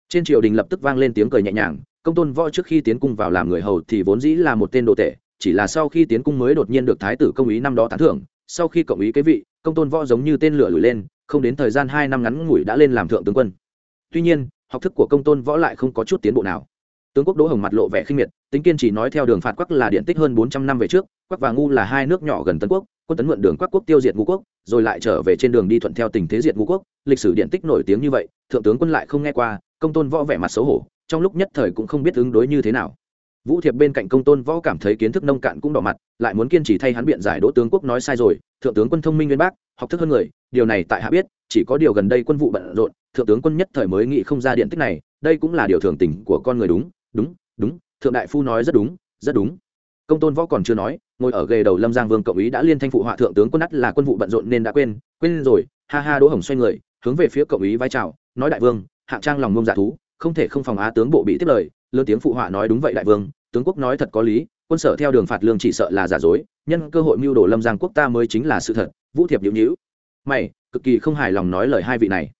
Trên triều đình lập tức vang lên tiếng cười nhẹ nhàng, công tôn võ trước khi tiến cung vào làm người hầu thì vốn dĩ là một tên đồ tể, chỉ là sau khi tiến cung mới đột nhiên được thái tử công ý năm đó tán thưởng. Sau khi cộng ý cái vị, công tôn võ giống như tên lửa lùi lên, không đến thời gian hai năm ngắn ngủi đã lên làm thượng tướng quân. Tuy nhiên, học thức của công tôn võ lại không có chút tiến bộ nào tướng quốc đỗ hồng mặt lộ vẻ khinh miệt, tính kiên chỉ nói theo đường phạt quắc là điện tích hơn bốn trăm năm về trước, quắc và ngu là hai nước nhỏ gần tân quốc, quân tấn mượn đường quắc quốc tiêu diệt ngũ quốc, rồi lại trở về trên đường đi thuận theo tình thế diệt ngũ quốc. Lịch sử điện tích nổi tiếng như vậy, thượng tướng quân lại không nghe qua, công tôn võ vẻ mặt xấu hổ, trong lúc nhất thời cũng không biết ứng đối như thế nào. Vũ thiệp bên cạnh công tôn võ cảm thấy kiến thức nông cạn cũng đỏ mặt, lại muốn kiên trì thay hắn biện giải đỗ tướng quốc nói sai rồi, thượng tướng quân thông minh nguyên bác, học thức hơn người, điều này tại hạ biết, chỉ có điều gần đây quân vụ bận rộn, thượng tướng quân nhất thời mới nghĩ không ra điện tích này, đây cũng là điều thường tình của con người đúng đúng đúng, thượng đại phu nói rất đúng rất đúng. Công tôn võ còn chưa nói, ngồi ở ghề đầu lâm giang vương cộng ý đã liên thanh phụ họa thượng tướng quân đắt là quân vụ bận rộn nên đã quên quên rồi, ha ha, đỗ hồng xoay người, hướng về phía cộng ý vai trào nói, đại vương hạng trang lòng mông giả thú, không thể không phòng á tướng bộ bị tiếp lời, lớn tiếng phụ họa nói đúng vậy đại vương, tướng quốc nói thật có lý, quân sở theo đường phạt lương chỉ sợ là giả dối, nhân cơ hội mưu đồ lâm giang quốc ta mới chính là sự thật, vũ thiệp nhữ nhữ. Mày, cực kỳ không hài lòng nói lời hai vị này.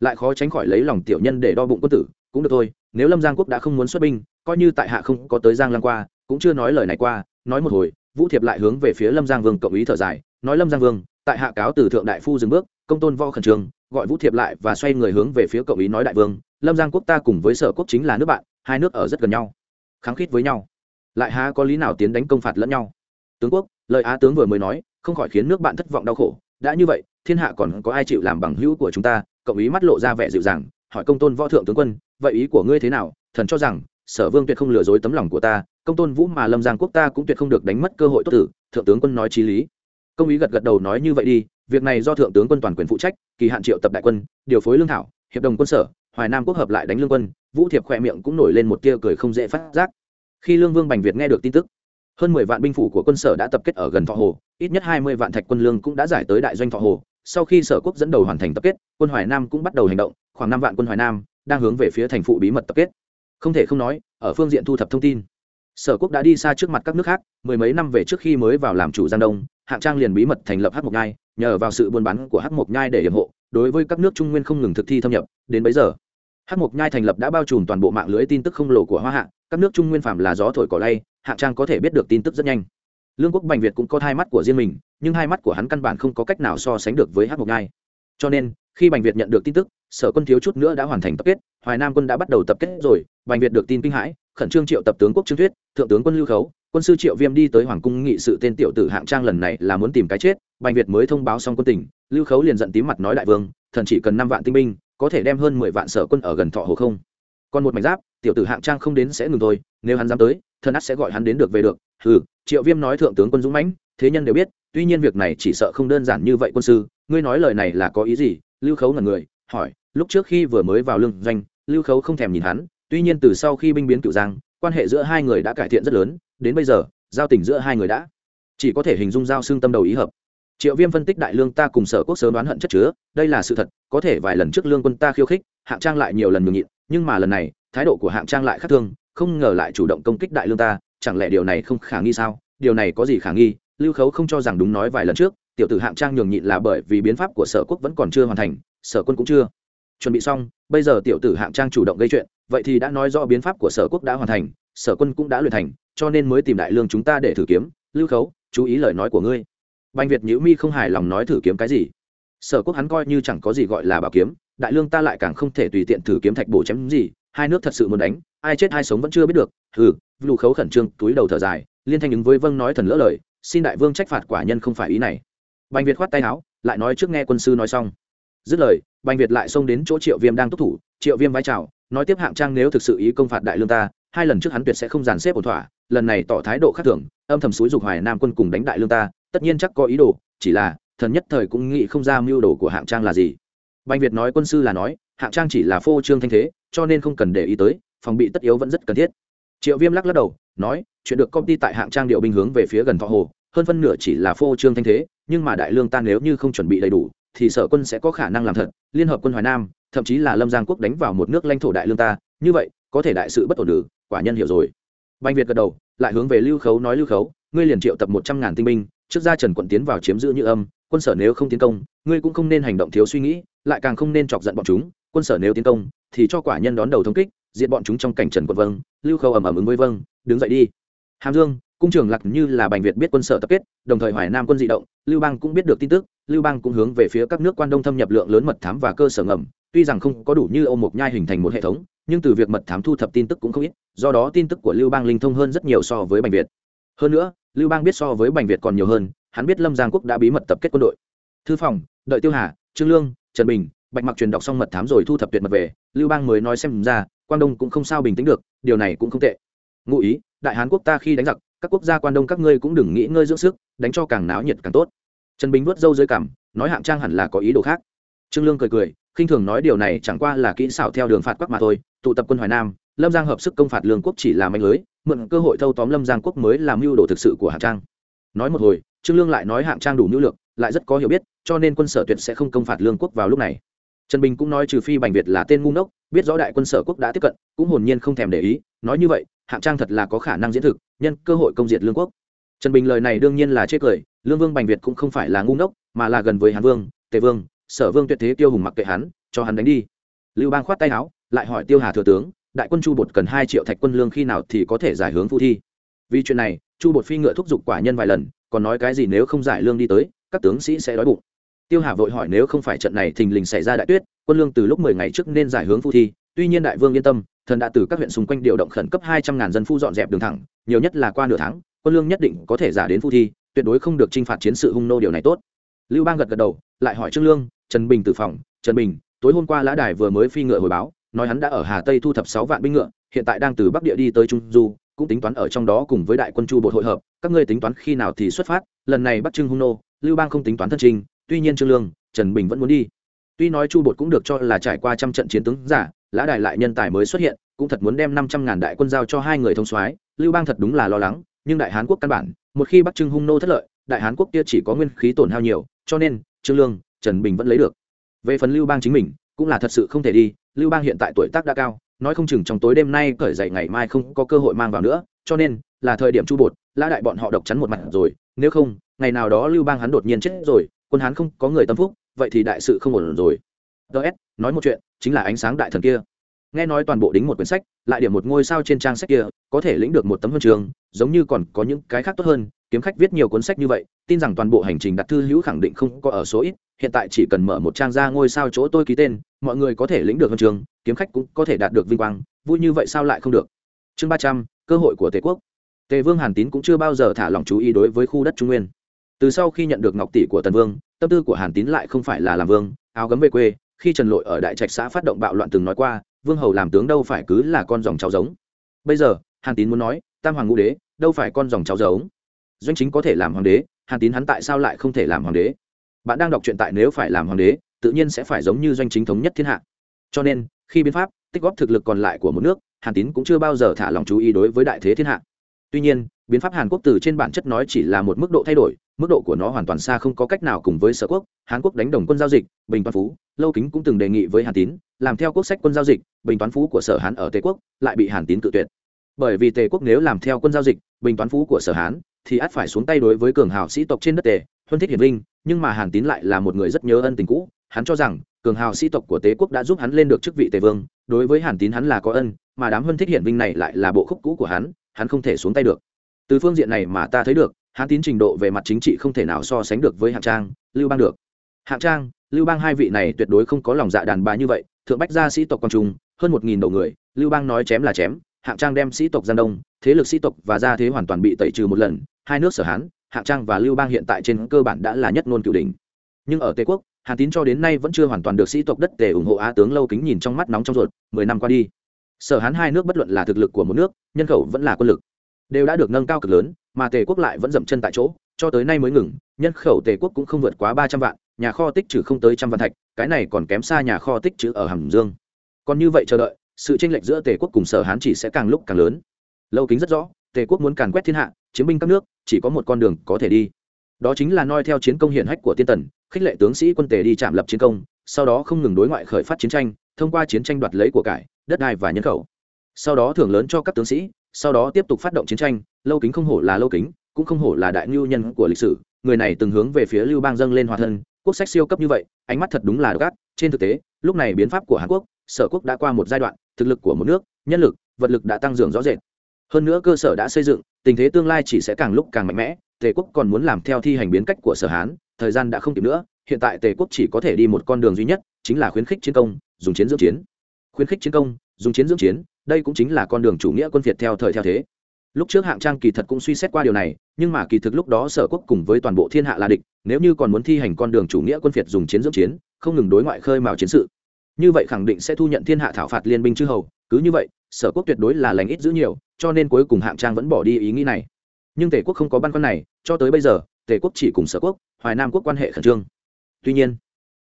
Lại khó tránh khỏi lấy lòng tiểu nhân để đo bụng quân tử, cũng được thôi nếu lâm giang quốc đã không muốn xuất binh, coi như tại hạ không có tới giang lăng qua, cũng chưa nói lời này qua, nói một hồi, vũ thiệp lại hướng về phía lâm giang vương cộng ý thở dài, nói lâm giang vương, tại hạ cáo từ thượng đại phu dừng bước, công tôn võ khẩn trương, gọi vũ thiệp lại và xoay người hướng về phía cộng ý nói đại vương, lâm giang quốc ta cùng với sở quốc chính là nước bạn, hai nước ở rất gần nhau, kháng khít với nhau. Lại há có lý nào tiến đánh công phạt lẫn nhau? Tướng quốc, lời á tướng vừa mới nói, không khỏi khiến nước bạn thất vọng đau khổ, đã như vậy, thiên hạ còn có ai chịu làm bằng hữu của chúng ta, cộng ý mắt lộ ra vẻ dịu dàng hỏi công tôn võ thượng tướng quân, vậy ý của ngươi thế nào? Thần cho rằng, sở vương tuyệt không lừa dối tấm lòng của ta, công tôn vũ mà lâm giang quốc ta cũng tuyệt không được đánh mất cơ hội tốt tử. Thượng tướng quân nói trí lý. Công ý gật gật đầu nói như vậy đi, việc này do thượng tướng quân toàn quyền phụ trách, kỳ hạn triệu tập đại quân, điều phối lương thảo, hiệp đồng quân sở, hoài nam quốc hợp lại đánh lương quân, vũ thiệp khỏe miệng cũng nổi lên một tia cười không dễ phát giác. Khi lương vương bành việt nghe được tin tức, hơn mười vạn binh phủ của quân sở đã tập kết ở gần thọ hồ, ít nhất hai mươi vạn thạch quân lương cũng đã giải tới đại doanh thọ hồ. Sau khi sở quốc dẫn đầu hoàn thành tập kết, quân hoài nam cũng bắt đầu hành động khoảng năm vạn quân hoài nam đang hướng về phía thành phụ bí mật tập kết. Không thể không nói, ở phương diện thu thập thông tin, sở quốc đã đi xa trước mặt các nước khác, mười mấy năm về trước khi mới vào làm chủ giang đông, hạng trang liền bí mật thành lập hắc mộc nhai, nhờ vào sự buôn bán của hắc mộc nhai để hiểm hộ, đối với các nước trung nguyên không ngừng thực thi thâm nhập, đến bấy giờ, hắc mộc nhai thành lập đã bao trùm toàn bộ mạng lưới tin tức không lộ của hoa hạ, các nước trung nguyên phạm là gió thổi cỏ lay, hạng trang có thể biết được tin tức rất nhanh. Lương quốc bành việt cũng có hai mắt của riêng mình, nhưng hai mắt của hắn căn bản không có cách nào so sánh được với hắc mộc nhai. Cho nên khi bành việt nhận được tin tức, sở quân thiếu chút nữa đã hoàn thành tập kết, hoài nam quân đã bắt đầu tập kết rồi, bành việt được tin kinh hãi, khẩn trương triệu tập tướng quốc trương thuyết thượng tướng quân lưu khấu, quân sư triệu viêm đi tới hoàng cung nghị sự tên tiểu tử hạng trang lần này là muốn tìm cái chết, bành việt mới thông báo xong quân tỉnh lưu khấu liền giận tím mặt nói đại vương, thần chỉ cần năm vạn tinh binh, có thể đem hơn mười vạn sở quân ở gần thọ hồ không? Còn một mảnh giáp, tiểu tử hạng trang không đến sẽ ngừng thôi, nếu hắn dám tới, thần ắt sẽ gọi hắn đến được về được. Ừ triệu viêm nói thượng tướng quân dũng mãnh, thế nhân đều biết, tuy nhiên việc này chỉ sợ không đơn giản như vậy quân sư, ngươi nói lời này là có ý gì lưu khấu là người, hỏi, lúc trước khi vừa mới vào lương doanh, lưu khấu không thèm nhìn hắn, tuy nhiên từ sau khi binh biến cựu giang, quan hệ giữa hai người đã cải thiện rất lớn, đến bây giờ, giao tình giữa hai người đã chỉ có thể hình dung giao xương tâm đầu ý hợp. Triệu viêm phân tích đại lương ta cùng sở quốc sớm đoán hận chất chứa, đây là sự thật, có thể vài lần trước lương quân ta khiêu khích, hạng trang lại nhiều lần nhường nhịn, nhưng mà lần này, thái độ của hạng trang lại khác thương không ngờ lại chủ động công kích đại lương ta, chẳng lẽ điều này không khả nghi sao? Điều này có gì khả nghi? Lưu khấu không cho rằng đúng nói vài lần trước tiểu tử hạng trang nhường nhịn là bởi vì biến pháp của sở quốc vẫn còn chưa hoàn thành, sở quân cũng chưa chuẩn bị xong, bây giờ tiểu tử hạng trang chủ động gây chuyện, vậy thì đã nói rõ biến pháp của sở quốc đã hoàn thành, sở quân cũng đã luyện thành, cho nên mới tìm đại lương chúng ta để thử kiếm. Lưu khấu, chú ý lời nói của ngươi. Banh việt nhữ mi không hài lòng nói thử kiếm cái gì. Sở quốc hắn coi như chẳng có gì gọi là bảo kiếm, đại lương ta lại càng không thể tùy tiện thử kiếm thạch bổ chém gì, hai nước thật sự muốn đánh, ai chết ai sống vẫn chưa biết được. Hừ, lưu khấu khẩn trương túi đầu thở dài, liên thanh ứng với vâng nói thần lỡ lời, xin đại vương trách phạt quả nhân không phải ý này bành việt khoát tay áo, lại nói trước nghe quân sư nói xong. Dứt lời, bành việt lại xông đến chỗ triệu viêm đang túc thủ. Triệu viêm vai trào nói tiếp hạng trang nếu thực sự ý công phạt đại lương ta, hai lần trước hắn tuyệt sẽ không dàn xếp ổn thỏa, lần này tỏ thái độ khác thường, âm thầm xúi dục hoài nam quân cùng đánh đại lương ta, tất nhiên chắc có ý đồ, chỉ là, thần nhất thời cũng nghĩ không ra mưu đồ của hạng trang là gì. Bành việt nói quân sư là nói, hạng trang chỉ là phô trương thanh thế, cho nên không cần để ý tới, phòng bị tất yếu vẫn rất cần thiết. Triệu viêm lắc lắc đầu, nói, chuyện được công ty tại hạng trang điệu binh hướng về phía gần thọ hồ hơn phân nửa chỉ là phô trương thanh thế, nhưng mà đại lương ta nếu như không chuẩn bị đầy đủ, thì sở quân sẽ có khả năng làm thật. Liên hợp quân hoài nam, thậm chí là lâm giang quốc đánh vào một nước lãnh thổ đại lương ta, như vậy, có thể đại sự bất ổn được, quả nhân hiểu rồi. Banh việt gật đầu, lại hướng về lưu khấu nói lưu khấu, ngươi liền triệu tập một trăm ngàn tinh binh, trước ra trần quận tiến vào chiếm giữ như âm, quân sở nếu không tiến công, ngươi cũng không nên hành động thiếu suy nghĩ, lại càng không nên chọc giận bọn chúng, quân sở nếu tiến công, thì cho quả nhân đón đầu thống kích diện bọn chúng trong cảnh trần quận vâng. Lưu khấu ầm ầm ứng với vâng đứng dậy đi. Hàm dương cung trường lạc như là bành việt biết quân sở tập kết, đồng thời hoài nam quân di động, lưu bang cũng biết được tin tức, lưu bang cũng hướng về phía các nước quan đông thâm nhập lượng lớn mật thám và cơ sở ngầm. Tuy rằng không có đủ như ô mộc nhai hình thành một hệ thống, nhưng từ việc mật thám thu thập tin tức cũng không ít, do đó tin tức của lưu bang linh thông hơn rất nhiều so với bành việt. Hơn nữa, lưu bang biết so với bành việt còn nhiều hơn, hắn biết lâm giang quốc đã bí mật tập kết quân đội. Thư phòng, đợi tiêu hà, trương lương, trần bình, bạch mặc truyền đọc xong mật thám rồi thu thập tuyệt mật về, lưu bang mới nói xem ra quan đông cũng không sao bình tĩnh được, điều này cũng không tệ. Ngụ ý, đại hán quốc ta khi đánh giặc các quốc gia quan đông các ngươi cũng đừng nghĩ ngơi dưỡng sức, đánh cho càng náo nhiệt càng tốt. Trần bình vớt râu dưới cảm nói hạng trang hẳn là có ý đồ khác. Trương lương cười cười, khinh thường nói điều này chẳng qua là kỹ xảo theo đường phạt quắc mà thôi, tụ tập quân hoài nam, lâm giang hợp sức công phạt lương quốc chỉ là manh lưới, mượn cơ hội thâu tóm lâm giang quốc mới làm mưu đồ thực sự của hạng trang. Nói một hồi, trương lương lại nói hạng trang đủ mưu lược, lại rất có hiểu biết, cho nên quân sở tuyệt sẽ không công phạt lương quốc vào lúc này. Trần bình cũng nói trừ phi bành việt là tên ngu ngốc, biết rõ đại quân sở quốc đã tiếp cận, cũng hồn nhiên không thèm để ý, nói như vậy hạng trang thật là có khả năng diễn thực, nhân cơ hội công diệt lương quốc. Trần bình lời này đương nhiên là chê cười, lương vương bành việt cũng không phải là ngu ngốc, mà là gần với hán vương, tề vương, sở vương tuyệt thế tiêu hùng mặc kệ hắn, cho hắn đánh đi. Lưu bang khoát tay áo, lại hỏi tiêu hà thừa tướng, đại quân chu bột cần hai triệu thạch quân lương khi nào thì có thể giải hướng phu thi? Vì chuyện này, chu bột phi ngựa thúc giục quả nhân vài lần, còn nói cái gì nếu không giải lương đi tới, các tướng sĩ sẽ đói bụng. Tiêu hà vội hỏi nếu không phải trận này thình lình xảy ra đại tuyết, quân lương từ lúc mười ngày trước nên giải hướng phu thi, tuy nhiên đại vương yên tâm thần đã từ các huyện xung quanh điều động khẩn cấp hai trăm ngàn dân phu dọn dẹp đường thẳng, nhiều nhất là qua nửa tháng, quân lương nhất định có thể giả đến phu thi, tuyệt đối không được t r i n h phạt chiến sự hung nô điều này tốt. Lưu bang gật gật đầu, lại hỏi trương lương, trần bình từ phòng, trần bình, tối hôm qua lã đài vừa mới phi ngựa hồi báo, nói hắn đã ở hà tây thu thập sáu vạn binh ngựa, hiện tại đang từ bắc địa đi tới trung du, cũng tính toán ở trong đó cùng với đại quân chu bột hội hợp, các ngươi tính toán khi nào thì xuất phát, lần này bắt trưng hung nô. Lưu bang không tính toán thân trình, tuy nhiên trương lương, trần bình vẫn muốn đi tuy nói chu bột cũng được cho là trải qua trăm trận chiến tướng giả, lã đài lại nhân tài mới xuất hiện, cũng thật muốn đem năm trăm ngàn đại quân giao cho hai người thông soái. Lưu bang thật đúng là lo lắng, nhưng đại hán quốc căn bản, một khi bắc trưng hung nô thất lợi, đại hán quốc kia chỉ có nguyên khí tổn hao nhiều, cho nên, trương lương, trần bình vẫn lấy được. Về phần lưu bang chính mình, cũng là thật sự không thể đi, lưu bang hiện tại tuổi tác đã cao, nói không chừng trong tối đêm nay cởi dậy ngày mai không có cơ hội mang vào nữa, cho nên, là thời điểm chu bột, lã đại bọn họ độc chắn một mặt rồi, nếu không, ngày nào đó lưu bang hắn đột nhiên chết rồi, quân hán không có người tâm phúc vậy thì đại sự không ổn rồi. Ts nói một chuyện, chính là ánh sáng đại thần kia. Nghe nói toàn bộ đính một quyển sách, lại điểm một ngôi sao trên trang sách kia, có thể lĩnh được một tấm huân trường, giống như còn có những cái khác tốt hơn. Kiếm khách viết nhiều cuốn sách như vậy, tin rằng toàn bộ hành trình đặt thư hữu khẳng định không có ở số ít. Hiện tại chỉ cần mở một trang ra ngôi sao chỗ tôi ký tên, mọi người có thể lĩnh được huân trường, kiếm khách cũng có thể đạt được vinh quang. Vui như vậy sao lại không được? Chương ba trăm, cơ hội của tề quốc. Tề vương hàn tín cũng chưa bao giờ thả lòng chú ý đối với khu đất trung nguyên. Từ sau khi nhận được ngọc tỷ của tần vương tâm tư của hàn tín lại không phải là làm vương, áo gấm về quê, khi trần lội ở đại trạch xã phát động bạo loạn từng nói qua, vương hầu làm tướng đâu phải cứ là con dòng cháu giống. Bây giờ, hàn tín muốn nói, tam hoàng ngũ đế, đâu phải con dòng cháu giống. Doanh chính có thể làm hoàng đế, hàn tín hắn tại sao lại không thể làm hoàng đế? Bạn đang đọc truyện tại nếu phải làm hoàng đế, tự nhiên sẽ phải giống như doanh chính thống nhất thiên hạ. Cho nên, khi biến pháp, tích góp thực lực còn lại của một nước, hàn tín cũng chưa bao giờ thả lòng chú ý đối với đại thế thiên hạ. Tuy nhiên, biến pháp hàn quốc từ trên bản chất nói chỉ là một mức độ thay đổi mức độ của nó hoàn toàn xa không có cách nào cùng với sở quốc hàn quốc đánh đồng quân giao dịch, bình toán phú, lâu kính cũng từng đề nghị với hàn tín, làm theo quốc sách quân giao dịch, bình toán phú của sở hán ở tề quốc lại bị hàn tín cự tuyệt. Bởi vì tề quốc nếu làm theo quân giao dịch, bình toán phú của sở hán thì ắt phải xuống tay đối với cường hào sĩ tộc trên đất tề, huân thích hiển vinh, nhưng mà hàn tín lại là một người rất nhớ ân tình cũ. Hắn cho rằng, cường hào sĩ tộc của tề quốc đã giúp hắn lên được chức vị tề vương, đối với hàn tín hắn là có ân, mà đám huân thích hiển vinh này lại là bộ khúc cũ của hắn hắn không thể xuống tay được. Từ phương diện này mà ta thấy được hán tín trình độ về mặt chính trị không thể nào so sánh được với hạng trang, lưu bang được. Hạng trang, lưu bang hai vị này tuyệt đối không có lòng dạ đàn bà như vậy, thượng bách gia sĩ tộc quang trung, hơn một nghìn đầu người, lưu bang nói chém là chém, hạng trang đem sĩ tộc gian đông, thế lực sĩ tộc và gia thế hoàn toàn bị tẩy trừ một lần, hai nước sở hán, hạng trang và lưu bang hiện tại trên cơ bản đã là nhất ngôn cửu đình nhưng ở tề quốc, hàn tín cho đến nay vẫn chưa hoàn toàn được sĩ tộc đất tề ủng hộ á tướng lâu kính nhìn trong mắt nóng trong ruột, mười năm qua đi. Sở hán hai nước bất luận là thực lực của một nước, nhân khẩu vẫn là quân lực, đều đã được nâng cao cực lớn mà tề quốc lại vẫn dậm chân tại chỗ, cho tới nay mới ngừng, nhân khẩu tề quốc cũng không vượt quá ba trăm vạn, nhà kho tích trữ không tới trăm vạn thạch, cái này còn kém xa nhà kho tích trữ ở hàm dương. Còn như vậy chờ đợi, sự tranh lệch giữa tề quốc cùng sở hán chỉ sẽ càng lúc càng lớn. Lâu kính rất rõ, tề quốc muốn càn quét thiên hạ, chiếm binh các nước, chỉ có một con đường có thể đi. Đó chính là noi theo chiến công hiển hách của tiên tần, khích lệ tướng sĩ quân tề đi chạm lập chiến công, sau đó không ngừng đối ngoại khởi phát chiến tranh, thông qua chiến tranh đoạt lấy của cải, đất đai và nhân khẩu. Sau đó thưởng lớn cho các tướng sĩ sau đó tiếp tục phát động chiến tranh, lâu kính không hổ là lâu kính, cũng không hổ là đại ngưu nhân của lịch sử, người này từng hướng về phía lưu bang dâng lên hòa thân, quốc sách siêu cấp như vậy, ánh mắt thật đúng là gắt trên thực tế, lúc này biến pháp của hàn quốc, sở quốc đã qua một giai đoạn, thực lực của một nước, nhân lực, vật lực đã tăng trưởng rõ rệt. Hơn nữa cơ sở đã xây dựng, tình thế tương lai chỉ sẽ càng lúc càng mạnh mẽ, tề quốc còn muốn làm theo thi hành biến cách của sở hán, thời gian đã không kịp nữa, hiện tại tề quốc chỉ có thể đi một con đường duy nhất, chính là khuyến khích chiến công, dùng chiến dưỡng chiến. Khuyến khích chiến công, dùng chiến dưỡng chiến đây cũng chính là con đường chủ nghĩa quân việt theo thời theo thế. Lúc trước hạng trang kỳ thật cũng suy xét qua điều này, nhưng mà kỳ thực lúc đó sở quốc cùng với toàn bộ thiên hạ là địch, nếu như còn muốn thi hành con đường chủ nghĩa quân việt dùng chiến dưỡng chiến, không ngừng đối ngoại khơi mào chiến sự. Như vậy khẳng định sẽ thu nhận thiên hạ thảo phạt liên binh chư hầu, cứ như vậy, sở quốc tuyệt đối là lành ít giữ nhiều, cho nên cuối cùng hạng trang vẫn bỏ đi ý nghĩ này. Nhưng tề quốc không có băn khoăn này, cho tới bây giờ tề quốc chỉ cùng sở quốc, hoài nam quốc quan hệ khẩn trương. Tuy nhiên,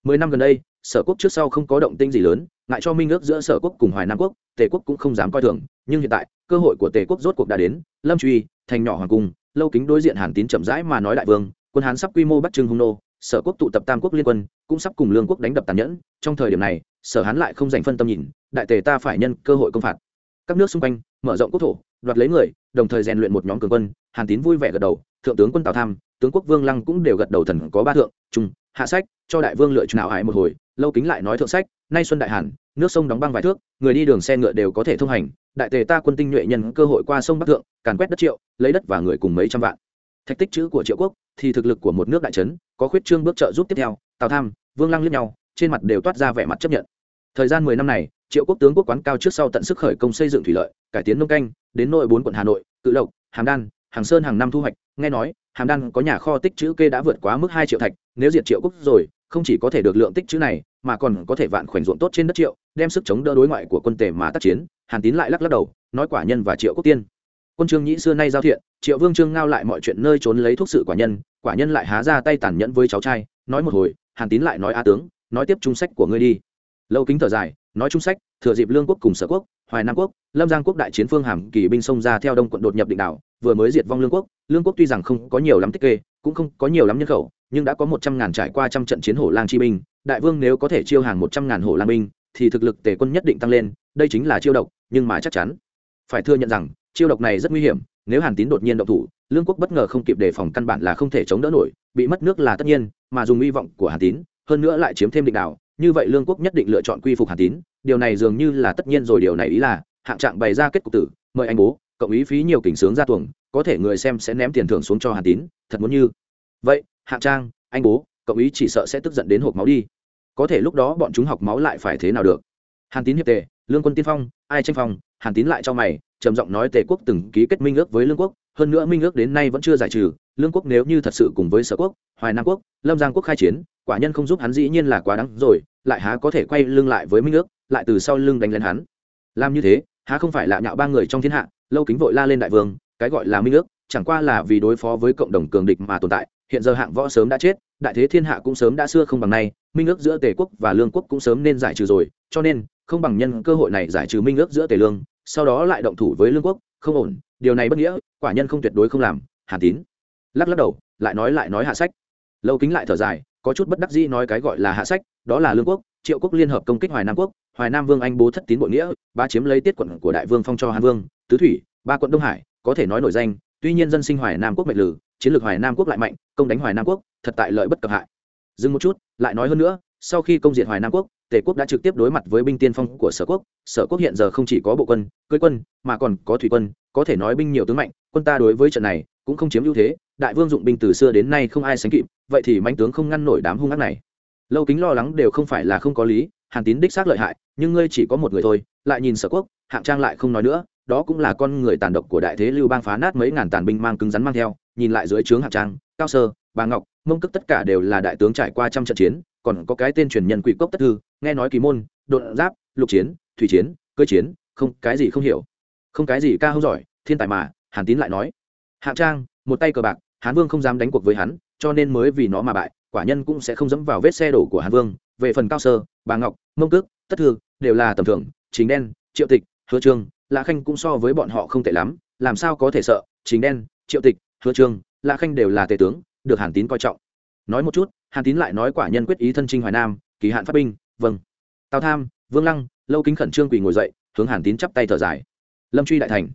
mười năm gần đây sở quốc trước sau không có động tinh gì lớn, ngại cho minh ước giữa sở quốc cùng hoài nam quốc, tề quốc cũng không dám coi thường, nhưng hiện tại, cơ hội của tề quốc rốt cuộc đã đến, lâm truy, thành nhỏ hoàng cung, lâu kính đối diện hàn tín chậm rãi mà nói đại vương, quân hán sắp quy mô bắt trưng hung nô, sở quốc tụ tập tam quốc liên quân, cũng sắp cùng lương quốc đánh đập tàn nhẫn, trong thời điểm này, sở hán lại không dành phân tâm nhìn, đại tề ta phải nhân cơ hội công phạt. Các nước xung quanh, mở rộng quốc thổ, đoạt lấy người, đồng thời rèn luyện một nhóm cường quân, hàn tín vui vẻ gật đầu, thượng tướng quân tào tham, tướng quốc vương lăng cũng đều gật đầu thần có ba thượng, trung hạ sách, cho đại vương lựa chọn nào hải một hồi, lâu kính lại nói thượng sách, nay xuân đại hàn, nước sông đóng băng vài thước, người đi đường xe ngựa đều có thể thông hành, đại tề ta quân tinh nhuệ nhân cơ hội qua sông bắc thượng, càn quét đất triệu, lấy đất và người cùng mấy trăm vạn. Thạch tích chữ của triệu quốc, thì thực lực của một nước đại trấn, có khuyết trương bước trợ giúp tiếp theo, tào tham, vương lăng liếc nhau, trên mặt đều toát ra vẻ mặt chấp nhận. Thời gian mười năm này, triệu quốc tướng quốc quán cao trước sau tận sức khởi công xây dựng thủy lợi, cải tiến nông canh, đến nội bốn quận hà nội, cự lộc, hàm đan, hàng sơn hàng năm thu hoạch, nghe nói, hàm đan có nhà kho tích chữ kê đã vượt quá mức hai triệu thạch nếu diệt triệu quốc rồi, không chỉ có thể được lượng tích chữ này, mà còn có thể vạn khoảnh ruộng tốt trên đất triệu, đem sức chống đỡ đối ngoại của quân tề mà tác chiến, hàn tín lại lắc lắc đầu, nói quả nhân và triệu quốc tiên. Quân trương nhĩ xưa nay giao thiện, triệu vương trương ngao lại mọi chuyện nơi trốn lấy thuốc sự quả nhân quả nhân lại há ra tay tàn nhẫn với cháu trai, nói một hồi, hàn tín lại nói a tướng, nói tiếp trung sách của ngươi đi. Lâu kính thở dài, nói trung sách, thừa dịp lương quốc cùng sở quốc hoài nam quốc, lâm giang quốc đại chiến phương hàm kỳ binh xông ra theo đông quận đột nhập định đảo, vừa mới diệt vong lương quốc. Lương quốc tuy rằng không có nhiều lắm tích kê, cũng không có nhiều lắm nhân khẩu, nhưng đã có một trăm ngàn trải qua trăm trận chiến hổ lang chi binh. Đại vương nếu có thể chiêu hàng một trăm ngàn hổ lang binh, thì thực lực tề quân nhất định tăng lên, đây chính là chiêu độc, nhưng mà chắc chắn. Phải thừa nhận rằng, chiêu độc này rất nguy hiểm, nếu hàn tín đột nhiên động thủ, lương quốc bất ngờ không kịp đề phòng căn bản là không thể chống đỡ nổi, bị mất nước là tất nhiên, mà dùng hy vọng của hàn tín, hơn nữa lại chiếm thêm định đảo như vậy lương quốc nhất định lựa chọn quy phục hàn tín, điều này dường như là tất nhiên rồi, điều này ý là, hạng trạng bày ra kết cục tử, mời anh bố, cộng ý phí nhiều kỉnh sướng ra tuồng, có thể người xem sẽ ném tiền thưởng xuống cho hàn tín, thật muốn như. Vậy, hạng trang, anh bố, cộng ý chỉ sợ sẽ tức giận đến hộp máu đi. Có thể lúc đó bọn chúng học máu lại phải thế nào được? Hàn tín hiệp tề, lương quân tiên phong, ai tranh phong? Hàn tín lại cho mày, trầm giọng nói tề quốc từng ký kết minh ước với lương quốc, hơn nữa minh ước đến nay vẫn chưa giải trừ. Lương quốc nếu như thật sự cùng với sở quốc, hoài nam quốc, lâm giang quốc khai chiến quả nhân không giúp hắn dĩ nhiên là quá đáng rồi, lại há có thể quay lưng lại với minh ước, lại từ sau lưng đánh lên hắn. Làm như thế, há không phải là nhạo ba người trong thiên hạ, lâu kính vội la lên đại vương, cái gọi là minh ước, chẳng qua là vì đối phó với cộng đồng cường địch mà tồn tại, hiện giờ hạng võ sớm đã chết, đại thế thiên hạ cũng sớm đã xưa không bằng nay, minh ước giữa tề quốc và lương quốc cũng sớm nên giải trừ rồi, cho nên, không bằng nhân cơ hội này giải trừ minh ước giữa tề lương, sau đó lại động thủ với lương quốc, không ổn, điều này bất nghĩa, quả nhân không tuyệt đối không làm, hàn tín. Lắc lắc đầu, lại nói lại nói hạ sách. Lâu kính lại thở dài có chút bất đắc dĩ nói cái gọi là hạ sách, đó là lương quốc, triệu quốc liên hợp công kích hoài nam quốc, hoài nam vương anh bố thất tín bội nghĩa, ba chiếm lấy tiết quận của đại vương phong cho hàn vương, tứ thủy, ba quận đông hải, có thể nói nổi danh, tuy nhiên dân sinh hoài nam quốc mệnh lử, chiến lược hoài nam quốc lại mạnh, công đánh hoài nam quốc, thật tại lợi bất cập hại. Dừng một chút, lại nói hơn nữa, sau khi công diện hoài nam quốc, tề quốc đã trực tiếp đối mặt với binh tiên phong của sở quốc sở quốc hiện giờ không chỉ có bộ quân, cưới quân, mà còn có thủy quân, có thể nói binh nhiều tướng mạnh, quân ta đối với trận này cũng không chiếm ưu thế đại vương dụng binh từ xưa đến nay không ai sánh kịp, vậy thì mạnh tướng không ngăn nổi đám hung ác này. Lâu kính lo lắng đều không phải là không có lý, hàn tín đích xác lợi hại, nhưng ngươi chỉ có một người thôi, lại nhìn sở quốc, hạng trang lại không nói nữa, đó cũng là con người tàn độc của đại thế lưu bang phá nát mấy ngàn tàn binh mang cứng rắn mang theo, nhìn lại dưới trướng hạng trang, cao sơ, bà ngọc, mông cức tất cả đều là đại tướng trải qua trăm trận chiến, còn có cái tên truyền nhân quỷ cốc tất thư, nghe nói kỳ môn đột giáp, lục chiến, thủy chiến, cơ chiến, không, cái gì không hiểu. Không cái gì ca hông giỏi, thiên tài mà, hàn tín lại nói. Hạng trang, một tay cờ bạc hán vương không dám đánh cuộc với hắn, cho nên mới vì nó mà bại, quả nhân cũng sẽ không dẫm vào vết xe đổ của hán vương. Về phần cao sơ, bà ngọc, mông cước, tất thư, đều là tầm thường chính đen, triệu tịch, hứa trương, lã khanh cũng so với bọn họ không tệ lắm, làm sao có thể sợ chính đen, triệu tịch, hứa trương, lã khanh đều là tề tướng, được hàn tín coi trọng. Nói một chút, hàn tín lại nói quả nhân quyết ý thân trinh hoài nam, kỳ hạn phát binh vâng. Tào tham, vương lăng, lâu kính khẩn trương quỳ ngồi dậy, hướng hàn tín chắp tay thở dài. Lâm truy đại thành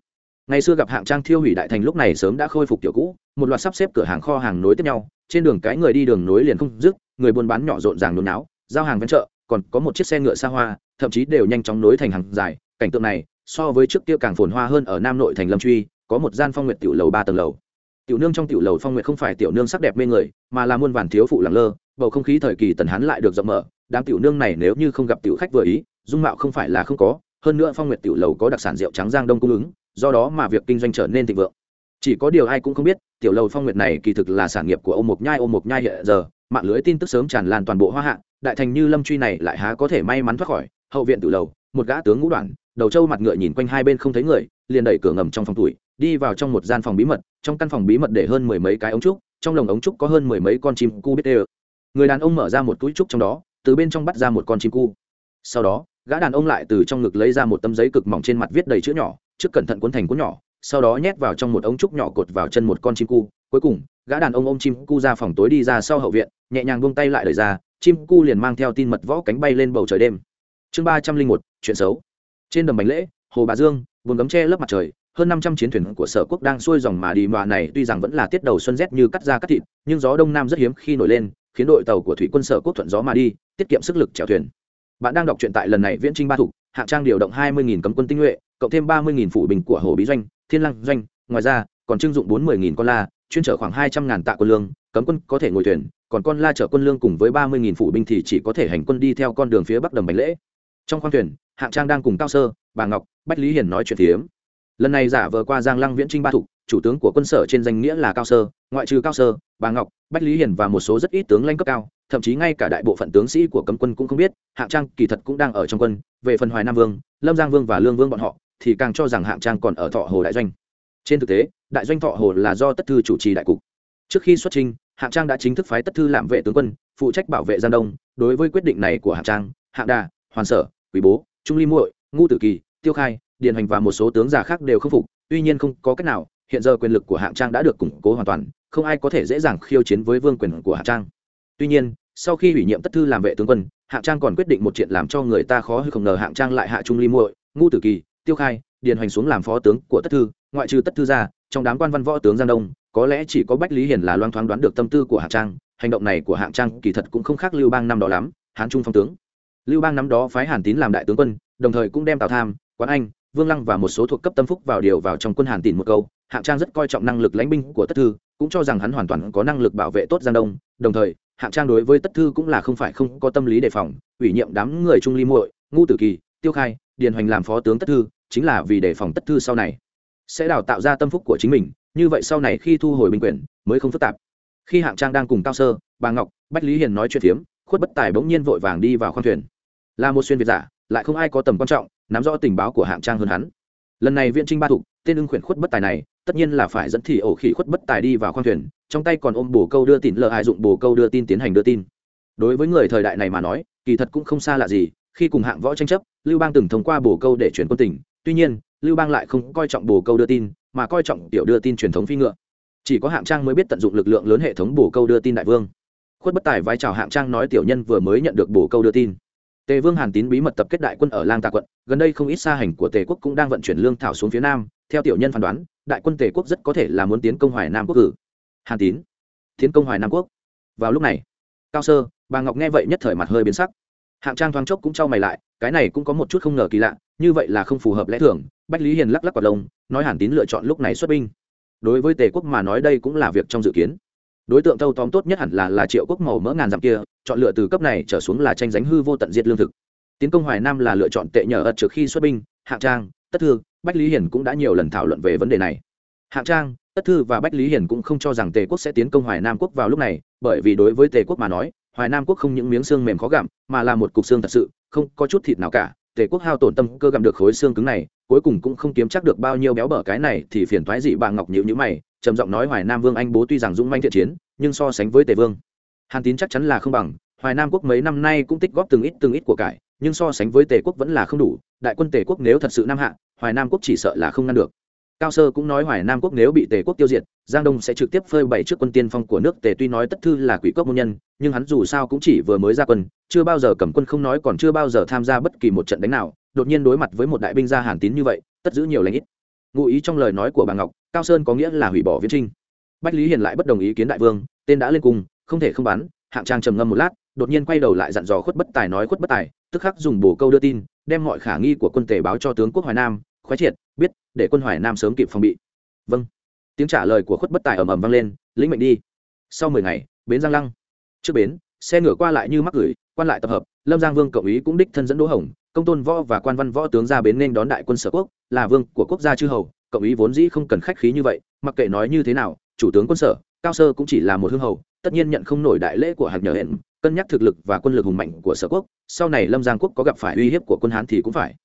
ngày xưa gặp hạng trang thiêu hủy đại thành lúc này sớm đã khôi phục tiểu cũ, một loạt sắp xếp cửa hàng kho hàng nối tiếp nhau, trên đường cái người đi đường nối liền không dứt, người buôn bán nhỏ rộn ràng nôn náo, giao hàng ven chợ, còn có một chiếc xe ngựa xa hoa, thậm chí đều nhanh chóng nối thành hàng dài. Cảnh tượng này, so với trước kia càng phồn hoa hơn ở nam nội thành lâm truy, có một gian phong nguyệt tiểu lầu ba tầng lầu. Tiểu nương trong tiểu lầu phong nguyệt không phải tiểu nương sắc đẹp mê người, mà là muôn vàn thiếu phụ lẳng lơ, bầu không khí thời kỳ tần hán lại được rộng mở, đám tiểu nương này nếu như không gặp tiểu khách vừa ý, dung mạo không phải là không có, hơn nữa phong nguyệt tiểu lầu có đặc sản rượu trắng giang đông cung ứng do đó mà việc kinh doanh trở nên thịnh vượng. Chỉ có điều ai cũng không biết, tiểu lầu phong nguyệt này kỳ thực là sản nghiệp của ô mộc nhai ô mộc nhai hiện giờ, mạng lưới tin tức sớm tràn lan toàn bộ hoa hạ, đại thành như lâm truy này lại há có thể may mắn thoát khỏi, hậu viện tiểu lầu, một gã tướng ngũ đoạn đầu trâu mặt ngựa nhìn quanh hai bên không thấy người, liền đẩy cửa ngầm trong phòng tuổi đi vào trong một gian phòng bí mật, trong căn phòng bí mật để hơn mười mấy cái ống trúc, trong lồng ống trúc có hơn mười mấy con chim cu biết đê người đàn ông mở ra một túi trúc trong đó, từ bên trong bắt ra một con chim cu. Sau đó, gã đàn ông lại từ trong ngực lấy ra một tấm giấy cực mỏng trên mặt viết đầy chữ nhỏ trước cẩn thận cuốn thành cuốn nhỏ, sau đó nhét vào trong một ống trúc nhỏ cột vào chân một con chim cu. Cuối cùng, gã đàn ông ôm chim cu ra phòng tối đi ra sau hậu viện, nhẹ nhàng buông tay lại đời ra, chim cu liền mang theo tin mật võ cánh bay lên bầu trời đêm. Chương ba trăm linh một, chuyện xấu. Trên đầm bánh lễ, hồ bà dương vùng gấm tre lớp mặt trời, hơn năm trăm chiến thuyền của sở quốc đang xuôi dòng mà đi mòa này tuy rằng vẫn là tiết đầu xuân rét như cắt da cắt thịt, nhưng gió đông nam rất hiếm khi nổi lên, khiến đội tàu của thủy quân sở quốc thuận gió mà đi, tiết kiệm sức lực chèo thuyền. Bạn đang đọc truyện tại lần này viễn trinh ba thủ, hạng trang điều động hai mươi cấm quân tinh nhuệ cộng thêm ba mươi phủ bình của hồ bí doanh, thiên lăng doanh. Ngoài ra, còn trưng dụng bốn mươi con la, chuyên chở khoảng hai trăm ngàn tạ quân lương, cấm quân có thể ngồi thuyền, còn con la chở quân lương cùng với ba mươi phủ binh thì chỉ có thể hành quân đi theo con đường phía bắc đầm bánh lễ. Trong khoang thuyền, hạng trang đang cùng cao sơ, bà ngọc, bách lý hiền nói chuyện thiếm lần này giả vờ qua giang lăng viễn trinh ba thục, chủ tướng của quân sở trên danh nghĩa là cao sơ, ngoại trừ cao sơ, bà ngọc, bách lý hiền và một số rất ít tướng lãnh cấp cao, thậm chí ngay cả đại bộ phận tướng sĩ của cấm quân cũng không biết, hạng trang kỳ thật cũng đang ở trong quân, về phần hoài nam vương, lâm giang vương và lương vương bọn họ thì càng cho rằng hạng trang còn ở thọ hồ đại doanh. Trên thực tế, đại doanh thọ hồ là do tất thư chủ trì đại cục. Trước khi xuất trình, hạng trang đã chính thức phái tất thư làm vệ tướng quân, phụ trách bảo vệ giang đông. Đối với quyết định này của hạng trang, hạng đà, hoàn sở quý bố, trung ly muội, ngu tử kỳ, tiêu khai, điền hành và một số tướng già khác đều không phục. Tuy nhiên không có cách nào, hiện giờ quyền lực của hạng trang đã được củng cố hoàn toàn, không ai có thể dễ dàng khiêu chiến với vương quyền của hạng trang. Tuy nhiên, sau khi ủy nhiệm tất thư làm vệ tướng quân, hạng trang còn quyết định một chuyện làm cho người ta khó hay không ngờ hạng trang lại hạ trung ly muội, ngu tử kỳ tiêu khai, điền hoành xuống làm phó tướng của tất thư, ngoại trừ tất thư ra, trong đám quan văn võ tướng giang đông, có lẽ chỉ có bách lý hiền là loang thoáng đoán được tâm tư của hạng trang, hành động này của hạng trang kỳ thật cũng không khác lưu bang năm đó lắm, hán trung phong tướng. Lưu bang năm đó phái hàn tín làm đại tướng quân, đồng thời cũng đem tào tham, quán anh, vương lăng và một số thuộc cấp tâm phúc vào điều vào trong quân hàn tín một câu, hạng trang rất coi trọng năng lực lãnh binh của tất thư, cũng cho rằng hắn hoàn toàn có năng lực bảo vệ tốt giang đông, đồng thời, hạng trang đối với tất thư cũng là không phải không có tâm lý đề phòng, ủy nhiệm đám người trung ly muội ngu tử kỳ, tiêu khai điền hoành làm phó tướng tất thư, chính là vì đề phòng tất thư sau này. Sẽ đào tạo ra tâm phúc của chính mình, như vậy sau này khi thu hồi binh quyền, mới không phức tạp. Khi hạng trang đang cùng cao sơ, bà ngọc, bách lý hiền nói chuyện phiếm, khuất bất tài bỗng nhiên vội vàng đi vào khoang thuyền. Là một xuyên việt giả, lại không ai có tầm quan trọng, nắm rõ tình báo của hạng trang hơn hắn. Lần này viện trinh ba thục tên ưng khuyển khuất bất tài này, tất nhiên là phải dẫn thị ổ khỉ khuất bất tài đi vào khoang thuyền, trong tay còn ôm bồ câu đưa tin, lờ hại dụng bồ câu đưa tin tiến hành đưa tin. Đối với người thời đại này mà nói, kỳ thật cũng không xa lạ gì khi cùng hạng võ tranh chấp, lưu bang từng thông qua bồ câu để chuyển quân tỉnh tuy nhiên, lưu bang lại không coi trọng bồ câu đưa tin, mà coi trọng tiểu đưa tin truyền thống phi ngựa. Chỉ có hạng trang mới biết tận dụng lực lượng lớn hệ thống bồ câu đưa tin đại vương. Khuất bất tài vai trò hạng trang nói tiểu nhân vừa mới nhận được bồ câu đưa tin. Tề vương hàn tín bí mật tập kết đại quân ở lang Tạ quận, gần đây không ít xa hành của tề quốc cũng đang vận chuyển lương thảo xuống phía nam. Theo tiểu nhân phán đoán, đại quân tề quốc rất có thể là muốn tiến công hoài nam quốc cử. Hàn tín, tiến công hoài nam quốc. Vào lúc này, cao sơ, bà ngọc nghe vậy nhất thời mặt hơi biến sắc hạng trang thoáng chốc cũng trao mày lại, cái này cũng có một chút không ngờ kỳ lạ, như vậy là không phù hợp lẽ thường, bách lý hiền lắc lắc quả lông, nói hàn tín lựa chọn lúc này xuất binh. Đối với tề quốc mà nói đây cũng là việc trong dự kiến. Đối tượng thâu tóm tốt nhất hẳn là là triệu quốc màu mỡ ngàn dặm kia, chọn lựa từ cấp này trở xuống là tranh giánh hư vô tận diệt lương thực. Tiến công hoài nam là lựa chọn tệ nhờ ật trước khi xuất binh, hạng trang, tất thư, bách lý hiền cũng đã nhiều lần thảo luận về vấn đề này. Hạng trang, tất thư và bách lý hiền cũng không cho rằng tề quốc sẽ tiến công hoài nam quốc vào lúc này, bởi vì đối với tề quốc mà nói hoài nam quốc không những miếng xương mềm khó gặm, mà là một cục xương thật sự, không có chút thịt nào cả. Tề quốc hao tổn tâm cơ gặm được khối xương cứng này, cuối cùng cũng không kiếm chắc được bao nhiêu béo bở cái này thì phiền thoái gì bà ngọc nhịu nhữ mày, trầm giọng nói hoài nam vương anh bố tuy rằng dũng manh thiện chiến, nhưng so sánh với tề vương, hàn tín chắc chắn là không bằng. Hoài nam quốc mấy năm nay cũng tích góp từng ít từng ít của cải, nhưng so sánh với tề quốc vẫn là không đủ. Đại quân tề quốc nếu thật sự nam hạ, hoài nam quốc chỉ sợ là không ngăn được cao sơ cũng nói hoài nam quốc nếu bị tề quốc tiêu diệt, giang đông sẽ trực tiếp phơi bày trước quân tiên phong của nước tề. Tuy nói tất thư là quỷ cốc môn nhân, nhưng hắn dù sao cũng chỉ vừa mới ra quân, chưa bao giờ cầm quân không nói còn chưa bao giờ tham gia bất kỳ một trận đánh nào. Đột nhiên đối mặt với một đại binh gia hàn tín như vậy, tất giữ nhiều lãnh ít. Ngụ ý trong lời nói của bà ngọc, cao sơn có nghĩa là hủy bỏ viễn trinh. Bách lý hiền lại bất đồng ý kiến đại vương, tên đã lên cùng không thể không bắn, hạng trang trầm ngâm một lát, đột nhiên quay đầu lại dặn dò khuất bất tài nói khuất bất tài, tức khắc dùng bổ câu đưa tin, đem mọi khả nghi của quân tề báo cho tướng quốc hoài nam khoái triệt, biết, để quân hoài nam sớm kịp phòng bị. Vâng. Tiếng trả lời của khuất bất tài ầm ầm vang lên, lĩnh mệnh đi. Sau mười ngày, bến giang lăng. Trước bến, xe ngựa qua lại như mắc gửi, quan lại tập hợp, lâm giang vương cộng ý cũng đích thân dẫn đỗ hồng, công tôn võ và quan văn võ tướng ra bến nên đón đại quân sở quốc, là vương của quốc gia chư hầu, cộng ý vốn dĩ không cần khách khí như vậy, mặc kệ nói như thế nào, chủ tướng quân sở, cao sơ cũng chỉ là một hương hầu, tất nhiên nhận không nổi đại lễ của hạc nhờ hẹn, cân nhắc thực lực và quân lực hùng mạnh của sở quốc, sau này lâm giang quốc có gặp phải uy hiếp của quân hán thì cũng phải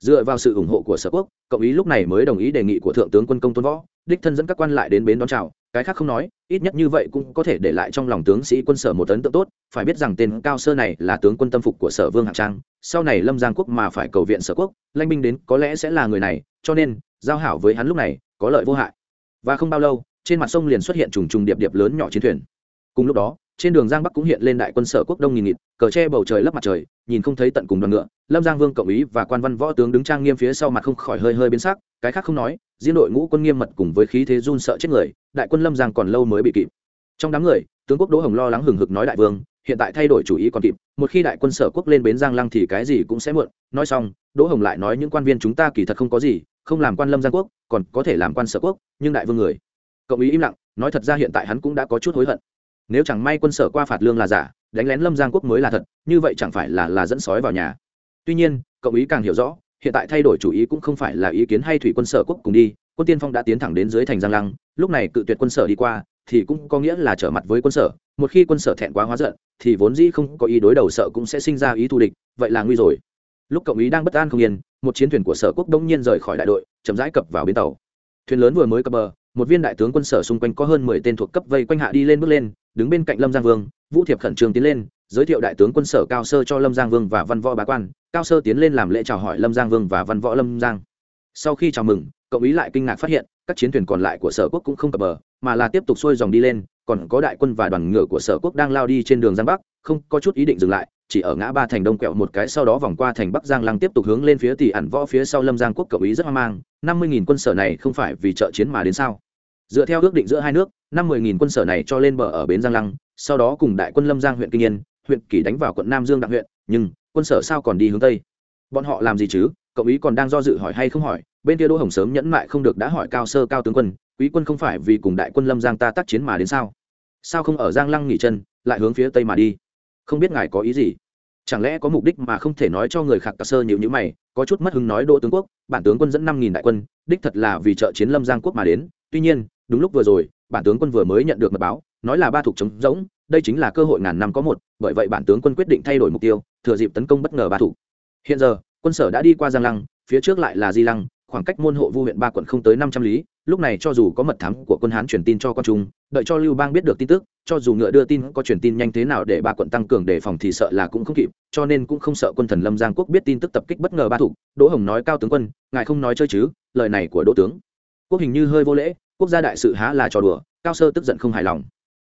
dựa vào sự ủng hộ của sở quốc cộng ý lúc này mới đồng ý đề nghị của thượng tướng quân công tôn võ, đích thân dẫn các quan lại đến bến đón chào. Cái khác không nói, ít nhất như vậy cũng có thể để lại trong lòng tướng sĩ quân sở một ấn tượng tốt. Phải biết rằng tên cao sơ này là tướng quân tâm phục của sở vương hạng trang. Sau này lâm giang quốc mà phải cầu viện sở quốc lanh binh đến có lẽ sẽ là người này, cho nên, giao hảo với hắn lúc này, có lợi vô hại. Và không bao lâu, trên mặt sông liền xuất hiện trùng trùng điệp điệp lớn nhỏ chiến thuyền. Cùng lúc đó trên đường giang bắc cũng hiện lên đại quân sở quốc đông nghìn nghịt, cờ tre bầu trời lấp mặt trời, nhìn không thấy tận cùng đoàn ngựa, lâm giang vương cộng ý và quan văn võ tướng đứng trang nghiêm phía sau mặt không khỏi hơi hơi biến sắc, cái khác không nói, riêng đội ngũ quân nghiêm mật cùng với khí thế run sợ chết người, đại quân lâm giang còn lâu mới bị kịp. Trong đám người, tướng quốc đỗ hồng lo lắng hừng hực nói đại vương, hiện tại thay đổi chủ ý còn kịp, một khi đại quân sở quốc lên bến giang lăng thì cái gì cũng sẽ muộn, nói xong, đỗ hồng lại nói những quan viên chúng ta kỳ thật không có gì, không làm quan lâm giang quốc, còn có thể làm quan sở quốc, nhưng đại vương người, cộng ý im lặng, nói thật ra hiện tại hắn cũng đã có chút hối hận nếu chẳng may quân sở qua phạt lương là giả, đánh lén lâm giang quốc mới là thật, như vậy chẳng phải là là dẫn sói vào nhà. Tuy nhiên, cậu ý càng hiểu rõ, hiện tại thay đổi chủ ý cũng không phải là ý kiến hay thủy quân sở quốc cùng đi, quân tiên phong đã tiến thẳng đến dưới thành giang lăng, lúc này cự tuyệt quân sở đi qua, thì cũng có nghĩa là trở mặt với quân sở, một khi quân sở thẹn quá hóa giận, thì vốn dĩ không có ý đối đầu sợ cũng sẽ sinh ra ý thù địch, vậy là nguy rồi. Lúc cộng ý đang bất an không yên, một chiến thuyền của sở quốc đông nhiên rời khỏi đại đội, chậm rãi cập vào bến tàu. Thuyền lớn vừa mới cập bờ, một viên đại tướng quân sở xung quanh có hơn mười tên thuộc cấp vây quanh hạ đi lên bước lên đứng bên cạnh lâm giang vương, vũ thiệp khẩn trương tiến lên, giới thiệu đại tướng quân sở cao sơ cho lâm giang vương và văn võ bá quan. Cao sơ tiến lên làm lễ chào hỏi lâm giang vương và văn võ lâm giang. Sau khi chào mừng cộng ý lại kinh ngạc phát hiện, các chiến thuyền còn lại của sở quốc cũng không cập bờ, mà là tiếp tục xuôi dòng đi lên, còn có đại quân và đoàn ngựa của sở quốc đang lao đi trên đường giang bắc, không có chút ý định dừng lại, chỉ ở ngã ba thành đông quẹo một cái sau đó vòng qua thành bắc giang lăng tiếp tục hướng lên phía tỷ ẩn võ phía sau lâm giang quốc cộng ý rất hoang mang, năm mươi nghìn quân sở này không phải vì trợ chiến mà đến sao? Dựa theo ước định giữa hai nước năm mười nghìn quân sở này cho lên bờ ở bến giang lăng, sau đó cùng đại quân lâm giang huyện kinh yên, huyện kỷ đánh vào quận nam dương đặng huyện, nhưng quân sở sao còn đi hướng tây? Bọn họ làm gì chứ? Cậu ý còn đang do dự hỏi hay không hỏi, bên kia đỗ hồng sớm nhẫn mại không được đã hỏi cao sơ, cao tướng quân, quý quân không phải vì cùng đại quân lâm giang ta tác chiến mà đến sao? Sao không ở giang lăng nghỉ chân, lại hướng phía tây mà đi? Không biết ngài có ý gì? Chẳng lẽ có mục đích mà không thể nói cho người khác tạc sơ nhịu như mày, có chút mất hứng nói đỗ tướng quốc, bản tướng quân dẫn năm nghìn đại quân, đích thật là vì trợ chiến lâm giang quốc mà đến. Tuy nhiên, đúng lúc vừa rồi bản tướng quân vừa mới nhận được mật báo, nói là ba thuộc chống rỗng, đây chính là cơ hội ngàn năm có một, bởi vậy bản tướng quân quyết định thay đổi mục tiêu, thừa dịp tấn công bất ngờ ba thủ hiện giờ, quân sở đã đi qua giang lăng, phía trước lại là di lăng, khoảng cách môn hộ vu huyện ba quận không tới năm trăm lý, lúc này cho dù có mật thám của quân hán truyền tin cho con trung đợi cho lưu bang biết được tin tức, cho dù ngựa đưa tin có truyền tin nhanh thế nào để ba quận tăng cường đề phòng thì sợ là cũng không kịp, cho nên cũng không sợ quân thần lâm giang quốc biết tin tức tập kích bất ngờ ba thủ đỗ hồng nói, cao tướng quân, ngài không nói chơi chứ, lời này của đỗ tướng. Quốc hình như hơi vô lễ quốc gia đại sự há là trò đùa, cao sơ tức giận không hài lòng.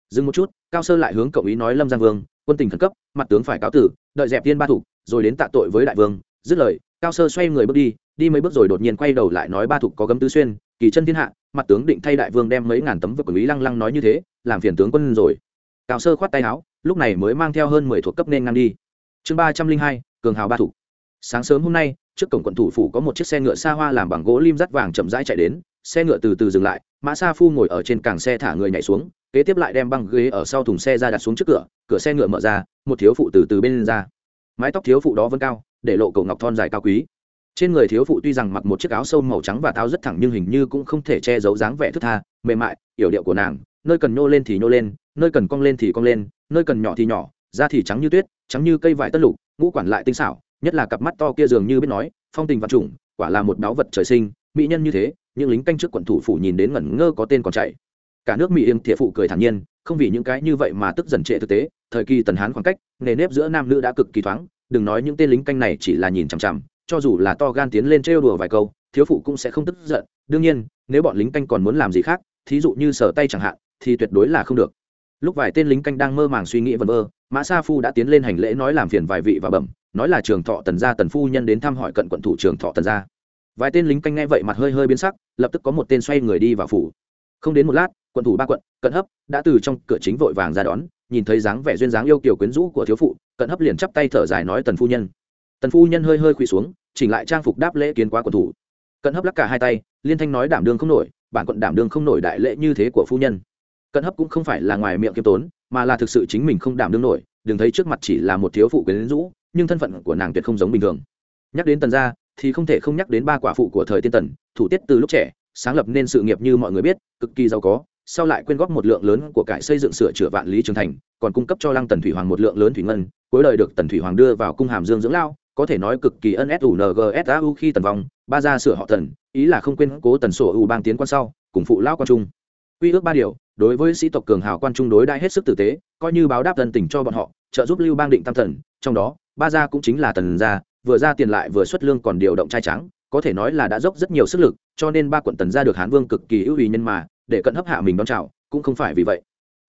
Dừng một chút, cao sơ lại hướng cậu ý nói lâm giang vương, quân tình khẩn cấp, mặt tướng phải cáo tử, đợi dẹp tiên ba thủ, rồi đến tạ tội với đại vương. Dứt lời, cao sơ xoay người bước đi đi mấy bước rồi đột nhiên quay đầu lại nói ba thục có gấm tứ xuyên, kỳ chân thiên hạ, mặt tướng định thay đại vương đem mấy ngàn tấm vực lý lăng lăng nói như thế, làm phiền tướng quân rồi. Cao sơ khoát tay áo, lúc này mới mang theo hơn mười thuộc cấp nên ngang đi. Chương ba trăm linh hai, cường hào ba thục sáng sớm hôm nay, trước cổng quận thủ phủ có một chiếc xe ngựa xa hoa làm bằng gỗ lim rắt vàng chậm rãi chạy đến xe ngựa từ từ dừng lại, mã sa phu ngồi ở trên càng xe thả người nhảy xuống, kế tiếp lại đem băng ghế ở sau thùng xe ra đặt xuống trước cửa cửa xe ngựa mở ra, một thiếu phụ từ từ bên ra. Mái tóc thiếu phụ đó vẫn cao, để lộ cầu ngọc thon dài cao quý. Trên người thiếu phụ tuy rằng mặc một chiếc áo sâu màu trắng và tháo rất thẳng nhưng hình như cũng không thể che giấu dáng vẻ thức tha, mềm mại, yểu điệu của nàng, nơi cần nhô lên thì nhô lên, nơi cần cong lên thì cong lên, nơi cần nhỏ thì nhỏ, da thì trắng như tuyết, trắng như cây vải tất lục, ngũ quản lại tinh xảo, nhất là cặp mắt to kia dường như biết nói, phong tình vật chủng quả là một báu vật trời sinh, mỹ nhân như thế những lính canh trước quận thủ phủ nhìn đến ngẩn ngơ có tên còn chạy. Cả nước mỹ yên thiệp phụ cười thản nhiên, không vì những cái như vậy mà tức dần trệ thực tế, thời kỳ tần hán khoảng cách, nề nếp giữa nam nữ đã cực kỳ thoáng, đừng nói những tên lính canh này chỉ là nhìn chằm chằm, cho dù là to gan tiến lên trêu đùa vài câu, thiếu phụ cũng sẽ không tức giận. Đương nhiên, nếu bọn lính canh còn muốn làm gì khác, thí dụ như sở tay chẳng hạn, thì tuyệt đối là không được. Lúc vài tên lính canh đang mơ màng suy nghĩ vẩn vơ, mã sa phu đã tiến lên hành lễ nói làm phiền vài vị và bẩm, nói là trường thọ tần gia tần phu nhân đến thăm hỏi cận quận thủ trường thọ tần gia vài tên lính canh nghe vậy mặt hơi hơi biến sắc, lập tức có một tên xoay người đi vào phủ. Không đến một lát, quận thủ ba quận, cận hấp, đã từ trong cửa chính vội vàng ra đón, nhìn thấy dáng vẻ duyên dáng yêu kiều quyến rũ của thiếu phụ, cận hấp liền chắp tay thở dài nói tần phu nhân. Tần phu nhân hơi hơi quỳ xuống, chỉnh lại trang phục đáp lễ kiến quá quận thủ. Cận hấp lắc cả hai tay, liên thanh nói đảm đương không nổi, bản quận đảm đương không nổi đại lễ như thế của phu nhân. Cận hấp cũng không phải là ngoài miệng kiêm tốn, mà là thực sự chính mình không đảm đương nổi, đừng thấy trước mặt chỉ là một thiếu phụ quyến rũ, nhưng thân phận của nàng tuyệt không giống bình thường. Nhắc đến tần gia thì không thể không nhắc đến ba quả phụ của thời tiên tần, thủ tiết từ lúc trẻ, sáng lập nên sự nghiệp như mọi người biết, cực kỳ giàu có, sau lại quyên góp một lượng lớn của cải xây dựng sửa chữa vạn lý trường thành, còn cung cấp cho lăng tần thủy hoàng một lượng lớn thủy ngân, cuối đời được tần thủy hoàng đưa vào cung hàm dương dưỡng lao có thể nói cực kỳ ân s khi tần vong, ba gia sửa họ tần, ý là không quên cố tần sổ u bang tiến quan sau, cùng phụ lão quan trung. Quy ước ba điều, đối với sĩ tộc cường hào quan trung đối đãi hết sức tử tế, coi như báo đáp tần tình cho bọn họ, trợ giúp lưu bang định tam thần trong đó, ba gia cũng chính là tần gia vừa ra tiền lại vừa xuất lương còn điều động trai trắng có thể nói là đã dốc rất nhiều sức lực, cho nên ba quận tần ra được hán vương cực kỳ ưu ý nhân mà, để cận hấp hạ mình đón chào, cũng không phải vì vậy.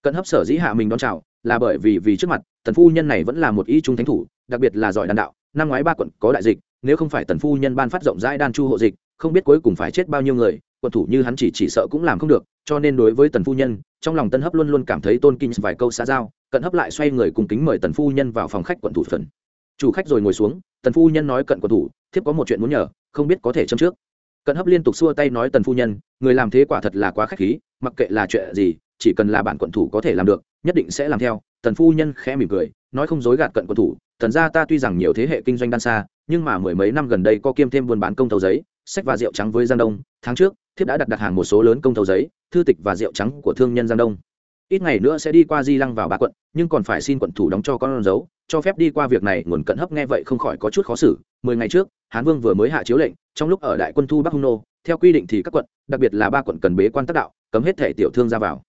Cận hấp sở dĩ hạ mình đón chào, là bởi vì vì trước mặt, tần phu nhân này vẫn là một y trung thánh thủ, đặc biệt là giỏi đàn đạo, năm ngoái ba quận có đại dịch, nếu không phải tần phu nhân ban phát rộng rãi đan chu hộ dịch, không biết cuối cùng phải chết bao nhiêu người, quận thủ như hắn chỉ chỉ sợ cũng làm không được, cho nên đối với tần phu nhân, trong lòng tân hấp luôn luôn cảm thấy tôn kinh vài câu xã giao, cận hấp lại xoay người cùng kính mời tần phu nhân vào phòng khách quận thủ phần chủ khách rồi ngồi xuống, tần phu nhân nói cận quận thủ, thiếp có một chuyện muốn nhờ, không biết có thể châm trước. Cận hấp liên tục xua tay nói tần phu nhân, người làm thế quả thật là quá khách khí, mặc kệ là chuyện gì, chỉ cần là bản quận thủ có thể làm được, nhất định sẽ làm theo. Tần phu nhân khẽ mỉm cười, nói không dối gạt cận quận thủ tần ra ta tuy rằng nhiều thế hệ kinh doanh đan xa, nhưng mà mười mấy năm gần đây có kiêm thêm buôn bán công thầu giấy, sách và rượu trắng với giang đông. Tháng trước, thiếp đã đặt đặt hàng một số lớn công thầu giấy, thư tịch và rượu trắng của thương nhân giang đông ít ngày nữa sẽ đi qua di lăng vào ba quận, nhưng còn phải xin quận thủ đóng cho con dấu, cho phép đi qua việc này, nguồn cận hấp nghe vậy không khỏi có chút khó xử. Mười ngày trước, hán vương vừa mới hạ chiếu lệnh, trong lúc ở đại quân thu bắc hung nô, theo quy định thì các quận, đặc biệt là ba quận cần bế quan tác đạo, cấm hết thể tiểu thương ra vào.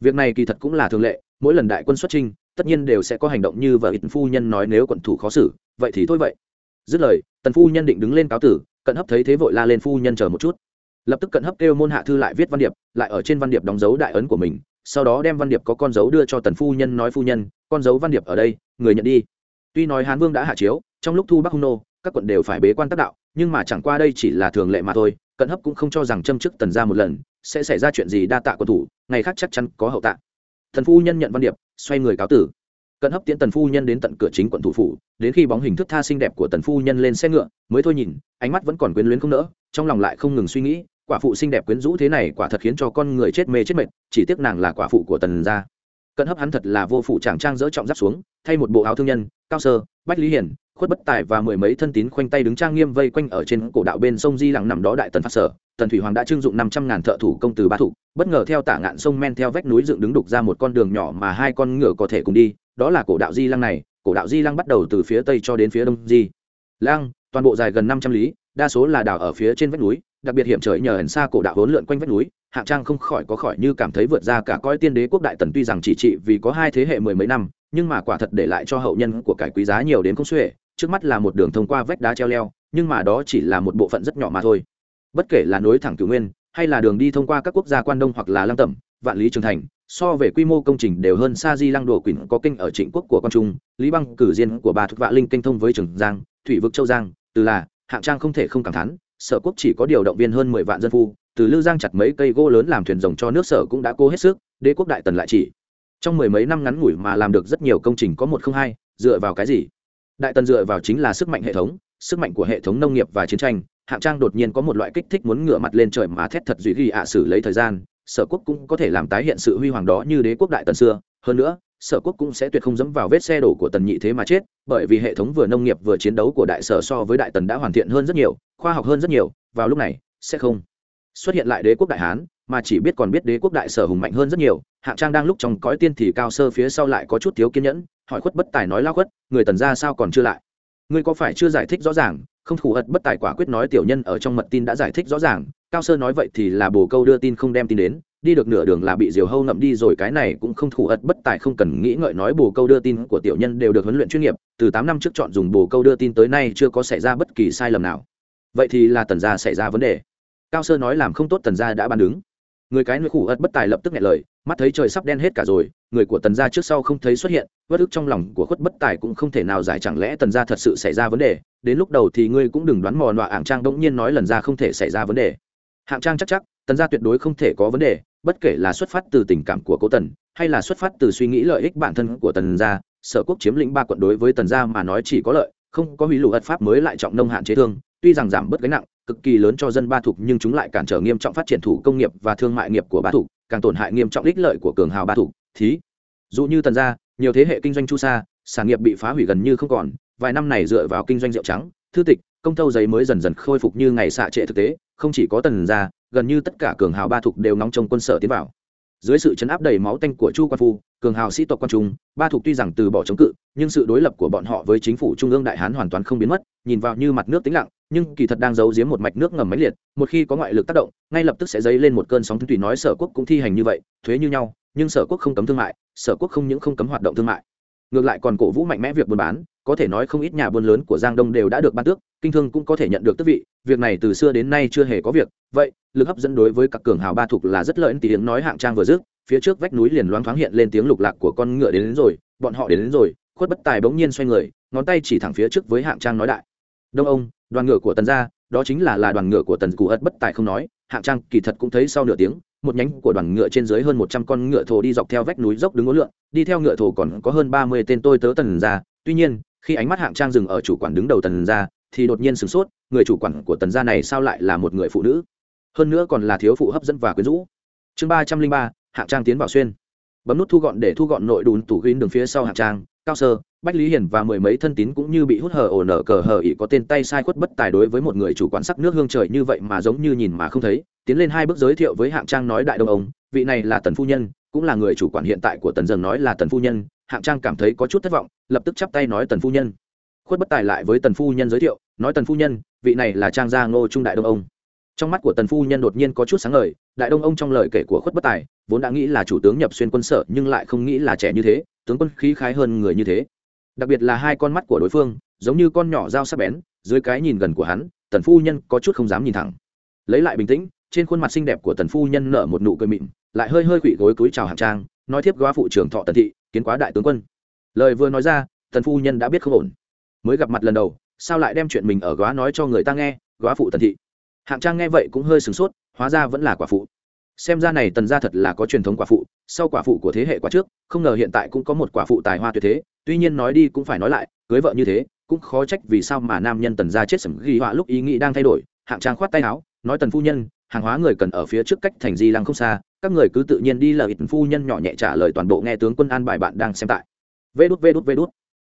Việc này kỳ thật cũng là thường lệ, mỗi lần đại quân xuất trinh tất nhiên đều sẽ có hành động như vợ ít phu nhân nói nếu quận thủ khó xử, vậy thì thôi vậy. Dứt lời, tần phu nhân định đứng lên cáo tử, cận hấp thấy thế vội la lên phu nhân chờ một chút. Lập tức cận hấp kêu môn hạ thư lại viết văn điệp, lại ở trên văn điệp đóng dấu đại ấn của mình sau đó đem văn điệp có con dấu đưa cho tần phu nhân nói, phu nhân, con dấu văn điệp ở đây, người nhận đi. Tuy nói hán vương đã hạ chiếu, trong lúc thu bắc hung nô, các quận đều phải bế quan tác đạo, nhưng mà chẳng qua đây chỉ là thường lệ mà thôi, cận hấp cũng không cho rằng châm chức tần ra một lần, sẽ xảy ra chuyện gì đa tạ quân thủ, ngày khác chắc chắn có hậu tạ. Thần phu nhân nhận văn điệp, xoay người cáo tử. Cận hấp tiễn tần phu nhân đến tận cửa chính quận thủ phủ, đến khi bóng hình thức tha xinh đẹp của tần phu nhân lên xe ngựa, mới thôi nhìn, ánh mắt vẫn còn quyến luyến không nỡ, trong lòng lại không ngừng suy nghĩ quả phụ xinh đẹp quyến rũ thế này quả thật khiến cho con người chết mê chết mệt, chỉ tiếc nàng là quả phụ của tần gia. Cận hấp hắn thật là vô phụ chàng trang dỡ trọng giáp xuống, thay một bộ áo thương nhân, cao sơ, bách lý hiển, khuất bất tài và mười mấy thân tín khoanh tay đứng trang nghiêm vây quanh ở trên cổ đạo bên sông di lặng nằm đó đại tần phát sở. Tần thủy hoàng đã trưng dụng năm trăm ngàn thợ thủ công từ ba thủ, bất ngờ theo tả ngạn sông men theo vách núi dựng đứng đục ra một con đường nhỏ mà hai con ngựa có thể cùng đi, đó là cổ đạo di lăng này. Cổ đạo di lăng bắt đầu từ phía tây cho đến phía đông di lăng, toàn bộ dài gần năm trăm lý, đa số là đảo ở phía trên vách núi đặc biệt hiểm trở nhờ ẩn xa cổ đạo hỗn lượn quanh vách núi, hạng trang không khỏi có khỏi như cảm thấy vượt ra cả coi tiên đế quốc đại tần tuy rằng chỉ trị vì có hai thế hệ mười mấy năm, nhưng mà quả thật để lại cho hậu nhân của cải quý giá nhiều đến không xuể, trước mắt là một đường thông qua vách đá treo leo, nhưng mà đó chỉ là một bộ phận rất nhỏ mà thôi. Bất kể là nối thẳng cửu nguyên, hay là đường đi thông qua các quốc gia quan đông hoặc là lăng tẩm, vạn lý trường thành, so về quy mô công trình đều hơn sa di lăng đồ quỳnh có kinh ở trịnh quốc của con trung, lý băng cử diên của bà thuộc vạ linh kinh thông với trường giang, thủy vực châu giang, từ là, hạng trang không thể không cảm thán sở quốc chỉ có điều động viên hơn mười vạn dân phu, từ lư giang chặt mấy cây gỗ lớn làm thuyền rồng cho nước sở cũng đã cố hết sức, đế quốc đại tần lại chỉ. Trong mười mấy năm ngắn ngủi mà làm được rất nhiều công trình có một không hai, dựa vào cái gì? Đại tần dựa vào chính là sức mạnh hệ thống, sức mạnh của hệ thống nông nghiệp và chiến tranh, hạng trang đột nhiên có một loại kích thích muốn ngửa mặt lên trời mà thét thật duy ghi ạ xử lấy thời gian, sở quốc cũng có thể làm tái hiện sự huy hoàng đó như đế quốc đại tần xưa. Hơn nữa sở quốc cũng sẽ tuyệt không dẫm vào vết xe đổ của tần nhị thế mà chết, bởi vì hệ thống vừa nông nghiệp vừa chiến đấu của đại sở so với đại tần đã hoàn thiện hơn rất nhiều, khoa học hơn rất nhiều, vào lúc này, sẽ không xuất hiện lại đế quốc đại hán, mà chỉ biết còn biết đế quốc đại sở hùng mạnh hơn rất nhiều, hạng trang đang lúc trong cõi tiên thì cao sơ phía sau lại có chút thiếu kiên nhẫn, hỏi khuất bất tài nói lao khuất, người tần ra sao còn chưa lại? Ngươi có phải chưa giải thích rõ ràng? Không thủ hật bất tài quả quyết nói tiểu nhân ở trong mật tin đã giải thích rõ ràng, cao sơ nói vậy thì là bồ câu đưa tin không đem tin đến đi được nửa đường là bị diều hâu ngậm đi rồi, cái này cũng không thủ ật bất tài không cần nghĩ ngợi nói bồ câu đưa tin của tiểu nhân đều được huấn luyện chuyên nghiệp, từ tám năm trước chọn dùng bồ câu đưa tin tới nay chưa có xảy ra bất kỳ sai lầm nào. Vậy thì là tần gia xảy ra vấn đề. Cao sơ nói làm không tốt tần gia đã bàn đứng. Người cái nuôi khủ ất bất tài lập tức nghe lời, mắt thấy trời sắp đen hết cả rồi, người của tần gia trước sau không thấy xuất hiện bất ức trong lòng của khuất bất tài cũng không thể nào giải chẳng lẽ tần gia thật sự xảy ra vấn đề. Đến lúc đầu thì ngươi cũng đừng đoán mò nọa hạng trang, bỗng nhiên nói lần ra không thể xảy ra vấn đề. Hạng trang chắc chắc tần gia tuyệt đối không thể có vấn đề, bất kể là xuất phát từ tình cảm của cố tần, hay là xuất phát từ suy nghĩ lợi ích bản thân của tần gia, sở quốc chiếm lĩnh ba quận đối với tần gia mà nói chỉ có lợi, không có hủy lụ ật pháp mới lại trọng nông hạn chế thương, tuy rằng giảm bớt gánh nặng, cực kỳ lớn cho dân ba thục nhưng chúng lại cản trở nghiêm trọng phát triển thủ công nghiệp và thương mại nghiệp của ba thục, càng tổn hại nghiêm trọng ích lợi của cường hào ba thục, thí. Dụ như tần gia, nhiều thế hệ kinh doanh chu sa, sản nghiệp bị phá hủy gần như không còn, vài năm này dựa vào kinh doanh rượu trắng, thư tịch, công tâu giấy mới dần dần khôi phục như ngày xạ trệ thực tế, không chỉ có tần gia gần như tất cả cường hào ba thục đều nóng trong quân sở tiến vào. Dưới sự chấn áp đầy máu tanh của chu quan phu, cường hào sĩ tộc quan trung, ba thục tuy rằng từ bỏ chống cự, nhưng sự đối lập của bọn họ với chính phủ trung ương đại hán hoàn toàn không biến mất, nhìn vào như mặt nước tĩnh lặng, nhưng kỳ thật đang giấu giếm một mạch nước ngầm máy liệt, một khi có ngoại lực tác động, ngay lập tức sẽ dấy lên một cơn sóng thủy nói sở quốc cũng thi hành như vậy, thuế như nhau, nhưng sở quốc không cấm thương mại, sở quốc không những không cấm hoạt động thương mại ngược lại còn cổ vũ mạnh mẽ việc buôn bán có thể nói không ít nhà buôn lớn của giang đông đều đã được ban tước kinh thương cũng có thể nhận được tước vị việc này từ xưa đến nay chưa hề có việc vậy lực hấp dẫn đối với các cường hào ba thục là rất lợi tiếng nói hạng trang vừa dứt phía trước vách núi liền loáng thoáng hiện lên tiếng lục lạc của con ngựa đến, đến rồi bọn họ đến, đến rồi khuất bất tài bỗng nhiên xoay người ngón tay chỉ thẳng phía trước với hạng trang nói đại. Đông ông đoàn ngựa của tần gia đó chính là là đoàn ngựa của tần cụ ất bất tài không nói hạng trang kỳ thật cũng thấy sau nửa tiếng một nhánh của đoàn ngựa trên dưới hơn một trăm con ngựa thổ đi dọc theo vách núi dốc đứng ngố lượn, đi theo ngựa thổ còn có hơn ba mươi tên tôi tớ tần gia. Tuy nhiên, khi ánh mắt hạng trang dừng ở chủ quản đứng đầu tần gia, thì đột nhiên sửng sốt, người chủ quản của tần gia này sao lại là một người phụ nữ? Hơn nữa còn là thiếu phụ hấp dẫn và quyến rũ. Chương ba trăm linh ba, hạng trang tiến vào xuyên. Bấm nút thu gọn để thu gọn nội đùn tủ ghin đường phía sau hạng trang. Cao sơ bách lý Hiền và mười mấy thân tín cũng như bị hút hờ ổ nở cờ hờ ỉ có tên tay sai khuất bất tài đối với một người chủ quán sắc nước hương trời như vậy mà giống như nhìn mà không thấy, tiến lên hai bước giới thiệu với hạng trang nói đại đông ông, vị này là tần phu nhân, cũng là người chủ quản hiện tại của tần dần nói là tần phu nhân. Hạng trang cảm thấy có chút thất vọng, lập tức chắp tay nói tần phu nhân. Khuất bất tài lại với tần phu nhân giới thiệu, nói tần phu nhân, vị này là trang gia ngô trung đại đông ông. Trong mắt của tần phu nhân đột nhiên có chút sáng ngời, đại đông ông trong lời kể của khuất bất tài, vốn đã nghĩ là chủ tướng nhập xuyên quân sở nhưng lại không nghĩ là trẻ như thế, tướng quân khí khái hơn người như thế đặc biệt là hai con mắt của đối phương, giống như con nhỏ dao sắc bén, dưới cái nhìn gần của hắn, tần phu nhân có chút không dám nhìn thẳng. Lấy lại bình tĩnh, trên khuôn mặt xinh đẹp của tần phu nhân nở một nụ cười mịn, lại hơi hơi quỵ gối cúi chào hạng trang, nói thiếp góa phụ trưởng thọ tần thị, kiến quá đại tướng quân. Lời vừa nói ra, tần phu nhân đã biết không ổn. Mới gặp mặt lần đầu, sao lại đem chuyện mình ở góa nói cho người ta nghe, góa phụ tần thị. Hạng trang nghe vậy cũng hơi sửng sốt, hóa ra vẫn là quả phụ. Xem ra này tần gia thật là có truyền thống quả phụ, sau quả phụ của thế hệ quả trước, không ngờ hiện tại cũng có một quả phụ tài hoa tuyệt thế tuy nhiên nói đi cũng phải nói lại, cưới vợ như thế, cũng khó trách vì sao mà nam nhân tần gia chết sầm ghi họa lúc ý nghĩ đang thay đổi, hạng trang khoát tay áo, nói tần phu nhân, hàng hóa người cần ở phía trước cách thành di lăng không xa, các người cứ tự nhiên đi lời tần phu nhân nhỏ nhẹ trả lời toàn bộ nghe tướng quân an bài bạn đang xem tại. Vê đút vê đút vê đút.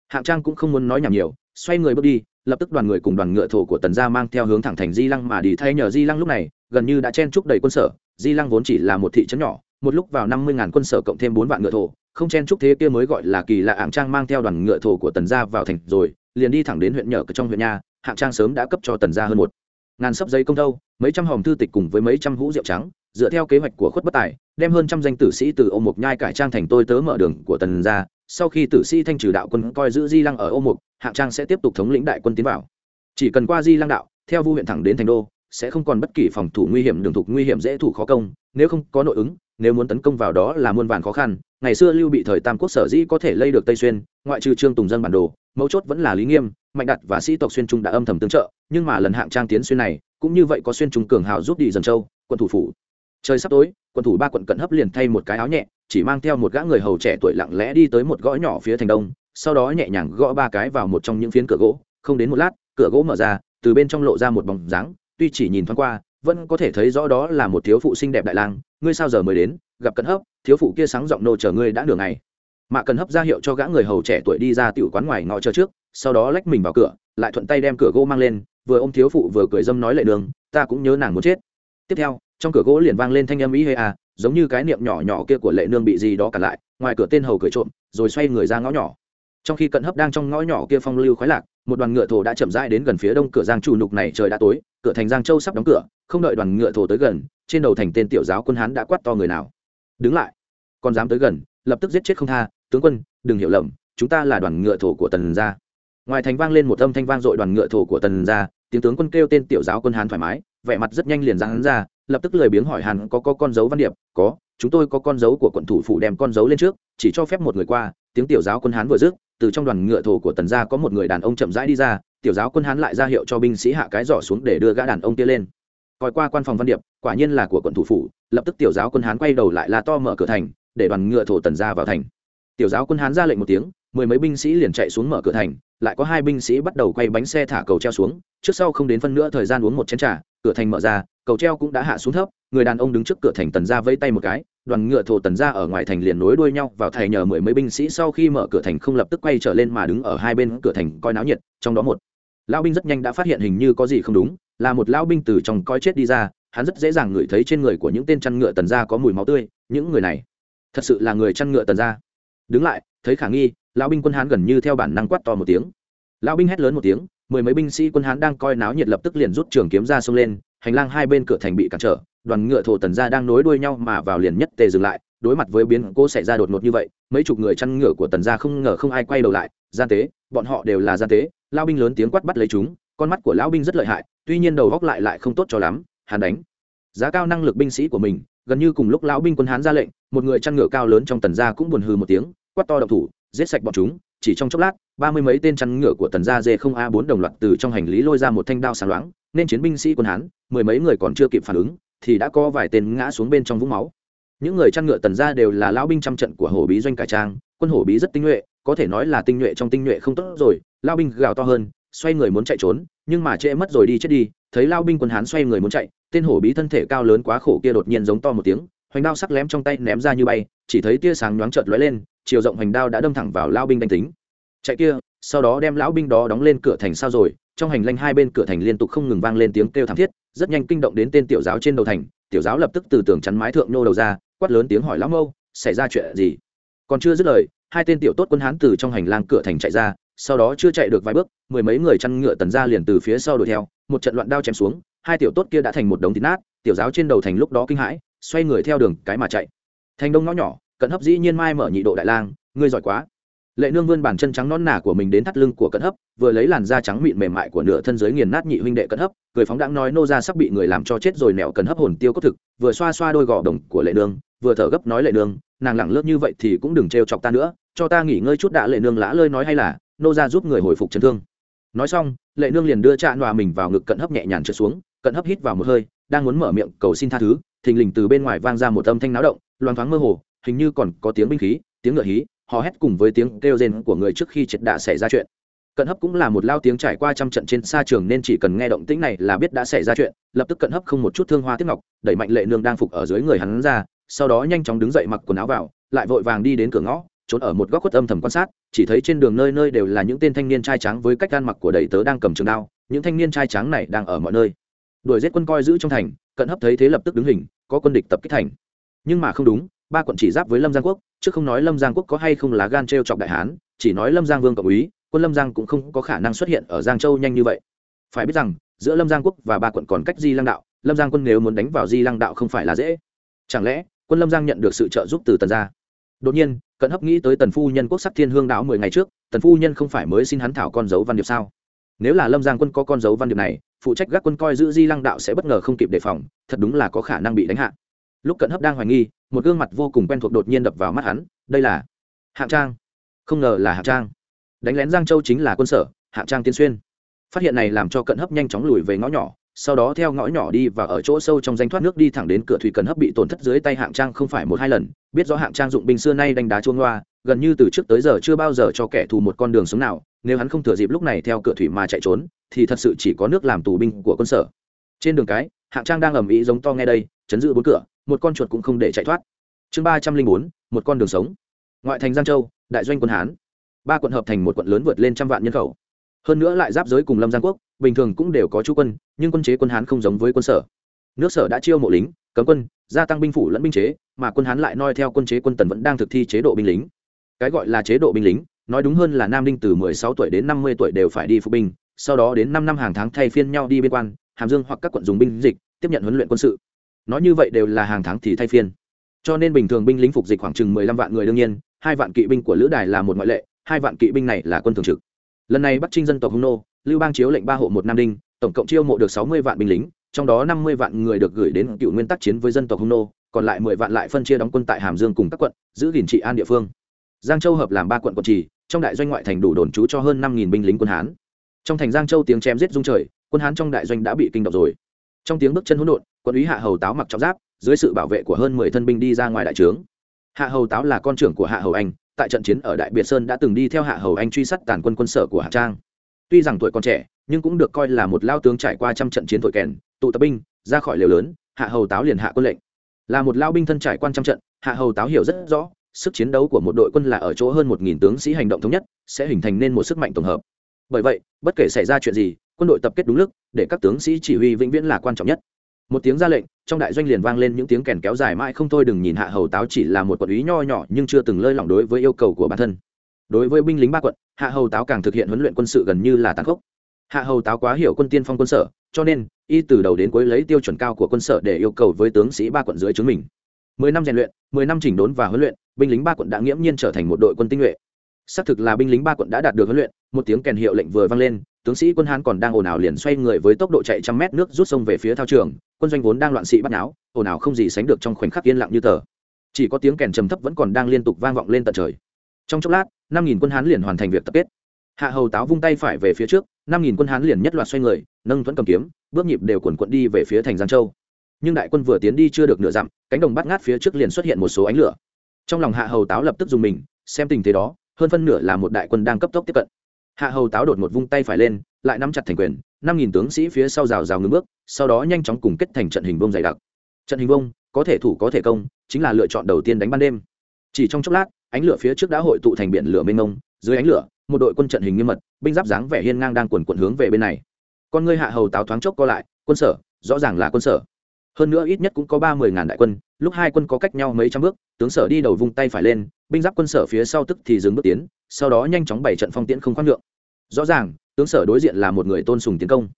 Hạng trang cũng không muốn nói nhảm nhiều, xoay người bước đi, lập tức đoàn người cùng đoàn ngựa thổ của tần gia mang theo hướng thẳng thành di lăng mà đi. Thay nhờ di lăng lúc này, gần như đã chen chúc đầy quân sở, di lăng vốn chỉ là một thị trấn nhỏ, một lúc vào năm mươi ngàn quân sở cộng thêm bốn vạn ngựa thổ không chen chúc thế kia mới gọi là kỳ lạ Hạng trang mang theo đoàn ngựa thổ của tần gia vào thành rồi, liền đi thẳng đến huyện nhở trong huyện nha, hạng trang sớm đã cấp cho tần gia hơn một ngàn sấp giấy công thâu, mấy trăm hòm thư tịch cùng với mấy trăm hũ rượu trắng, dựa theo kế hoạch của khuất bất tài, đem hơn trăm danh tử sĩ từ ô mục nhai cải trang thành tôi tớ mở đường của tần gia. Sau khi tử sĩ thanh trừ đạo quân coi giữ di lăng ở ô mục, hạng trang sẽ tiếp tục thống lĩnh đại quân tiến vào. Chỉ cần qua di lăng đạo, theo vu huyện thẳng đến thành đô, sẽ không còn bất kỳ phòng thủ nguy hiểm, đường thục nguy hiểm dễ thủ khó công, nếu không có nội ứng, nếu muốn tấn công vào đó là muôn vàn khó khăn ngày xưa lưu bị thời tam quốc sở dĩ có thể lây được tây xuyên, ngoại trừ trương tùng dân bản đồ, mấu chốt vẫn là lý nghiêm, mạnh đặt và sĩ tộc xuyên trung đã âm thầm tương trợ, nhưng mà lần hạng trang tiến xuyên này, cũng như vậy có xuyên trung cường hào giúp đi dần châu, quân thủ phủ. Trời sắp tối, quân thủ ba quận cận hấp liền thay một cái áo nhẹ, chỉ mang theo một gã người hầu trẻ tuổi lặng lẽ đi tới một gõ nhỏ phía thành đông, sau đó nhẹ nhàng gõ ba cái vào một trong những phiến cửa gỗ, không đến một lát, cửa gỗ mở ra, từ bên trong lộ ra một bóng dáng, tuy chỉ nhìn thoáng qua, vẫn có thể thấy rõ đó là một thiếu phụ xinh đẹp đại lang, ngươi sao giờ mới đến, gặp cận hấp? Thiếu phụ kia sáng giọng nô chờ ngươi đã nửa ngày. Mạ cần hấp ra hiệu cho gã người hầu trẻ tuổi đi ra tiểu quán ngoài ngõ chờ trước, sau đó lách mình vào cửa, lại thuận tay đem cửa gỗ mang lên, vừa ôm thiếu phụ vừa cười dâm nói lệ đường, ta cũng nhớ nàng muốn chết. Tiếp theo, trong cửa gỗ liền vang lên thanh âm ý hê à giống như cái niệm nhỏ nhỏ kia của lệ nương bị gì đó cản lại, ngoài cửa tên hầu cười trộm, rồi xoay người ra ngõ nhỏ. Trong khi cận hấp đang trong ngõ nhỏ kia phong lưu khoái lạc, một đoàn ngựa thổ đã chậm rãi đến gần phía đông cửa giang chủ nục này trời đã tối, cửa thành giang châu sắp đóng cửa, không đợi đoàn ngựa thổ tới gần, trên đầu thành tên tiểu giáo quân hán đã quát to người nào. Đứng lại! Còn dám tới gần lập tức giết chết không tha tướng quân đừng hiểu lầm chúng ta là đoàn ngựa thổ của tần gia. Ngoài thành vang lên một âm thanh vang dội đoàn ngựa thổ của tần gia tiếng tướng quân kêu tên tiểu giáo quân hán thoải mái vẻ mặt rất nhanh liền ra hắn ra lập tức lười biếng hỏi hàn có, có con dấu văn điệp? Có chúng tôi có con dấu của quận thủ phủ đem con dấu lên trước chỉ cho phép một người qua. Tiếng tiểu giáo quân hán vừa dứt từ trong đoàn ngựa thổ của tần gia có một người đàn ông chậm rãi đi ra tiểu giáo quân hán lại ra hiệu cho binh sĩ hạ cái giỏ xuống để đưa gã đàn ông kia lên. Coi qua quan phòng văn điệp quả nhiên là của quận thủ phủ lập tức tiểu giáo quân hán quay đầu lại la to mở cửa thành để đoàn ngựa thổ tần gia vào thành. Tiểu giáo quân hán ra lệnh một tiếng, mười mấy binh sĩ liền chạy xuống mở cửa thành, lại có hai binh sĩ bắt đầu quay bánh xe thả cầu treo xuống, trước sau không đến phân nữa thời gian uống một chén trà, cửa thành mở ra, cầu treo cũng đã hạ xuống thấp, người đàn ông đứng trước cửa thành tần ra vây tay một cái, đoàn ngựa thổ tần ra ở ngoài thành liền nối đuôi nhau vào thầy nhờ mười mấy binh sĩ sau khi mở cửa thành không lập tức quay trở lên mà đứng ở hai bên cửa thành coi náo nhiệt, trong đó một lão binh rất nhanh đã phát hiện hình như có gì không đúng, là một lão binh từ trong coi chết đi ra, hắn rất dễ dàng ngửi thấy trên người của những tên chăn ngựa tần ra có mùi máu tươi, những người này thật sự là người chăn ngựa tần ra đứng lại, thấy khả nghi, lão binh quân hán gần như theo bản năng quát to một tiếng. Lão binh hét lớn một tiếng, mười mấy binh sĩ quân hán đang coi náo nhiệt lập tức liền rút trường kiếm ra xông lên, hành lang hai bên cửa thành bị cản trở, đoàn ngựa thổ tần gia đang nối đuôi nhau mà vào liền nhất tề dừng lại, đối mặt với biến cố xảy ra đột ngột như vậy, mấy chục người chăn ngựa của tần gia không ngờ không ai quay đầu lại, gian tế, bọn họ đều là gian tế lao binh lớn tiếng quát bắt lấy chúng, con mắt của lão binh rất lợi hại, tuy nhiên đầu góc lại lại không tốt cho lắm, hàn đánh. Giá cao năng lực binh sĩ của mình gần như cùng lúc lão binh quân hán ra lệnh, một người chăn ngựa cao lớn trong tần gia cũng buồn hừ một tiếng, quát to động thủ, giết sạch bọn chúng, chỉ trong chốc lát, ba mươi mấy tên chăn ngựa của tần gia dê không a bốn đồng loạt từ trong hành lý lôi ra một thanh đao sáng loáng, nên chiến binh sĩ quân hán, mười mấy người còn chưa kịp phản ứng, thì đã có vài tên ngã xuống bên trong vũng máu. Những người chăn ngựa tần gia đều là lão binh trăm trận của hổ bí doanh cải trang, quân hổ bí rất tinh nhuệ, có thể nói là tinh nhuệ trong tinh nhuệ không tốt rồi lao binh gào to hơn, xoay người muốn chạy trốn, nhưng mà trễ mất rồi đi chết đi thấy lao binh quân hán xoay người muốn chạy, tên hổ bí thân thể cao lớn quá khổ kia đột nhiên giống to một tiếng, hoành đao sắc lém trong tay ném ra như bay, chỉ thấy tia sáng nhoáng chợt lóe lên, chiều rộng hoành đao đã đâm thẳng vào lao binh đánh tính. Chạy kia, sau đó đem lão binh đó đóng lên cửa thành sao rồi, trong hành lang hai bên cửa thành liên tục không ngừng vang lên tiếng kêu thảm thiết, rất nhanh kinh động đến tên tiểu giáo trên đầu thành, tiểu giáo lập tức từ tường chắn mái thượng nô đầu ra, quát lớn tiếng hỏi lão mâu, xảy ra chuyện gì? Còn chưa dứt lời, hai tên tiểu tốt quân hán từ trong hành lang cửa thành chạy ra, sau đó chưa chạy được vài bước, mười mấy người chăn ngựa tần ra liền từ phía sau đuổi theo một trận loạn đao chém xuống, hai tiểu tốt kia đã thành một đống thịt nát, tiểu giáo trên đầu thành lúc đó kinh hãi, xoay người theo đường cái mà chạy. Thành đông ngõ nhỏ, cận hấp dĩ nhiên mai mở nhị độ đại lang, ngươi giỏi quá. Lệ nương vươn bàn chân trắng non nà của mình đến thắt lưng của cận hấp, vừa lấy làn da trắng mịn mềm mại của nửa thân giới nghiền nát nhị huynh đệ cận hấp, cười phóng đãng nói nô ra sắp bị người làm cho chết rồi nẹo cận hấp hồn tiêu cốt thực, vừa xoa xoa đôi gò đồng của lệ nương, vừa thở gấp nói lệ nương, nàng lẳng lướt như vậy thì cũng đừng trêu chọc ta nữa, cho ta nghỉ ngơi chút đã lệ nương lã lơi nói hay là, nô ra giúp người hồi phục chấn thương nói xong, lệ nương liền đưa cha nọa mình vào ngực cận hấp nhẹ nhàng trượt xuống, cận hấp hít vào một hơi, đang muốn mở miệng cầu xin tha thứ, thình lình từ bên ngoài vang ra một âm thanh náo động, loang thoáng mơ hồ, hình như còn có tiếng binh khí, tiếng ngựa hí, hò hét cùng với tiếng kêu rên của người trước khi triệt đạ xảy ra chuyện. Cận hấp cũng là một lao tiếng trải qua trăm trận trên xa trường nên chỉ cần nghe động tĩnh này là biết đã xảy ra chuyện, lập tức cận hấp không một chút thương hoa tiếp ngọc, đẩy mạnh lệ nương đang phục ở dưới người hắn ra, sau đó nhanh chóng đứng dậy mặc quần áo vào, lại vội vàng đi đến cửa ngõ trốn ở một góc khuất âm thầm quan sát, chỉ thấy trên đường nơi nơi đều là những tên thanh niên trai trắng với cách gan mặc của đầy tớ đang cầm trường đao, những thanh niên trai trắng này đang ở mọi nơi. Đuổi giết quân coi giữ trong thành, cận hấp thấy thế lập tức đứng hình, có quân địch tập kích thành. Nhưng mà không đúng, ba quận chỉ giáp với lâm giang quốc, chứ không nói lâm giang quốc có hay không lá gan t r e o chọc đại hán, chỉ nói lâm giang vương cộng úy, quân lâm giang cũng không có khả năng xuất hiện ở giang châu nhanh như vậy. Phải biết rằng, giữa lâm giang quốc và ba quận còn cách di lăng đạo, lâm giang quân nếu muốn đánh vào di lăng đạo không phải là dễ. Chẳng lẽ, quân lâm giang nhận được sự trợ giúp từ tần gia? Đột nhiên, cận hấp nghĩ tới tần phu nhân quốc sắc thiên hương đạo mười ngày trước, tần phu nhân không phải mới xin hắn thảo con dấu văn điệp sao? Nếu là lâm giang quân có con dấu văn điệp này, phụ trách gác quân coi giữ di lăng đạo sẽ bất ngờ không kịp đề phòng, thật đúng là có khả năng bị đánh hạ. Lúc cận hấp đang hoài nghi, một gương mặt vô cùng quen thuộc đột nhiên đập vào mắt hắn, đây là hạng trang. Không ngờ là hạng trang. Đánh lén giang châu chính là quân sở, hạng trang tiến xuyên. Phát hiện này làm cho cận hấp nhanh chóng lùi về ngõ nhỏ sau đó theo ngõ nhỏ đi và ở chỗ sâu trong danh thoát nước đi thẳng đến cửa thủy cần hấp bị tổn thất dưới tay hạng trang không phải một hai lần, biết rõ hạng trang dụng binh xưa nay đánh đá chuông loa, gần như từ trước tới giờ chưa bao giờ cho kẻ thù một con đường sống nào, nếu hắn không thừa dịp lúc này theo cửa thủy mà chạy trốn, thì thật sự chỉ có nước làm tù binh của quân sở. Trên đường cái, hạng trang đang ầm ĩ giống to nghe đây, chấn giữ bốn cửa, một con chuột cũng không để chạy thoát. Chương ba trăm linh bốn, một con đường sống. Ngoại thành giang châu, đại doanh quân hán. Ba quận hợp thành một quận lớn vượt lên trăm vạn nhân khẩu hơn nữa lại giáp giới cùng lâm giang quốc, bình thường cũng đều có chú quân, nhưng quân chế quân hán không giống với quân sở. Nước sở đã chiêu mộ lính, cấm quân, gia tăng binh phủ lẫn binh chế, mà quân hán lại noi theo quân chế quân tần vẫn đang thực thi chế độ binh lính. Cái gọi là chế độ binh lính, nói đúng hơn là nam đinh từ 16 tuổi đến 50 tuổi đều phải đi phục binh, sau đó đến 5 năm hàng tháng thay phiên nhau đi biên quan, hàm dương hoặc các quận dùng binh dịch, tiếp nhận huấn luyện quân sự. Nói như vậy đều là hàng tháng thì thay phiên. Cho nên bình thường binh lính phục dịch khoảng chừng 15 vạn người đương nhiên, hai vạn kỵ binh của lữ đài là một ngoại lệ, hai vạn kỵ binh này là quân thường trực lần này bắc trinh dân tộc hung nô, lưu bang chiếu lệnh ba hộ một nam đinh, tổng cộng chiêu mộ được 60 vạn binh lính, trong đó 50 vạn người được gửi đến cựu nguyên tắc chiến với dân tộc hung nô, còn lại 10 vạn lại phân chia đóng quân tại hàm dương cùng các quận, giữ gìn trị an địa phương. Giang châu hợp làm ba quận quận trì, trong đại doanh ngoại thành đủ đồn trú cho hơn năm nghìn binh lính quân hán. Trong thành giang châu tiếng chém giết rung trời, quân hán trong đại doanh đã bị kinh động rồi. Trong tiếng bước chân hỗn độn, quân úy hạ hầu táo mặc trọng giáp, dưới sự bảo vệ của hơn mười thân binh đi ra ngoài đại trướng. Hạ hầu táo là con trưởng của hạ hầu anh tại trận chiến ở đại biệt sơn đã từng đi theo hạ hầu anh truy sát tàn quân quân sở của hạ trang. Tuy rằng tuổi còn trẻ, nhưng cũng được coi là một lao tướng trải qua trăm trận chiến thổi kèn, tụ tập binh, ra khỏi liều lớn, hạ hầu táo liền hạ quân lệnh. Là một lao binh thân trải quan trăm trận, hạ hầu táo hiểu rất rõ, sức chiến đấu của một đội quân là ở chỗ hơn một nghìn tướng sĩ hành động thống nhất, sẽ hình thành nên một sức mạnh tổng hợp. Bởi vậy, bất kể xảy ra chuyện gì, quân đội tập kết đúng lúc, để các tướng sĩ chỉ huy vĩnh viễn là quan trọng nhất một tiếng ra lệnh, trong đại doanh liền vang lên những tiếng kèn kéo dài mãi không thôi, đừng nhìn hạ hầu táo chỉ là một quận ý nho nhỏ, nhưng chưa từng lơi lỏng đối với yêu cầu của bản thân. Đối với binh lính ba quận, hạ hầu táo càng thực hiện huấn luyện quân sự gần như là tàn khốc. Hạ hầu táo quá hiểu quân tiên phong quân sở, cho nên, y từ đầu đến cuối lấy tiêu chuẩn cao của quân sở để yêu cầu với tướng sĩ ba quận dưới chứng mình. Mười năm rèn luyện, mười năm chỉnh đốn và huấn luyện, binh lính ba quận đã nghiễm nhiên trở thành một đội quân tinh nhuệ. Xác thực là binh lính ba quận đã đạt được huấn luyện, một tiếng kèn hiệu lệnh vừa vang lên, tướng sĩ quân hán còn đang ồn ào liền xoay người với tốc độ chạy trăm mét nước rút sông về phía thao trường quân doanh vốn đang loạn sĩ bắt náo, ồn ào không gì sánh được trong khoảnh khắc yên lặng như tờ. Chỉ có tiếng kèn trầm thấp vẫn còn đang liên tục vang vọng lên tận trời. Trong chốc lát, năm nghìn quân hán liền hoàn thành việc tập kết. Hạ hầu táo vung tay phải về phía trước, năm nghìn quân hán liền nhất loạt xoay người, nâng thuẫn cầm kiếm, bước nhịp đều quần quận đi về phía thành giang châu. Nhưng đại quân vừa tiến đi chưa được nửa dặm, cánh đồng bắt ngát phía trước liền xuất hiện một số ánh lửa. Trong lòng hạ hầu táo lập tức dùng mình, xem tình thế đó, hơn phân nửa là một đại quân đang cấp tốc tiếp cận. Hạ hầu táo đột một vung tay phải lên, lại nắm chặt thành quyền năm nghìn tướng sĩ phía sau rào rào ngưng bước, sau đó nhanh chóng cùng kết thành trận hình vông dày đặc. Trận hình vông, có thể thủ có thể công, chính là lựa chọn đầu tiên đánh ban đêm. Chỉ trong chốc lát, ánh lửa phía trước đã hội tụ thành biển lửa mênh mông, dưới ánh lửa, một đội quân trận hình nghiêm mật, binh giáp dáng vẻ hiên ngang đang quần quận hướng về bên này. Con ngươi hạ hầu táo thoáng chốc co lại, quân sở, rõ ràng là quân sở. Hơn nữa ít nhất cũng có ba mươi ngàn đại quân, lúc hai quân có cách nhau mấy trăm bước, tướng sở đi đầu vung tay phải lên, binh giáp quân sở phía sau tức thì dừng bước tiến, sau đó nhanh chóng bày trận phong tiễn không khoan lượng rõ ràng tướng sở đối diện là một người tôn sùng tiến công.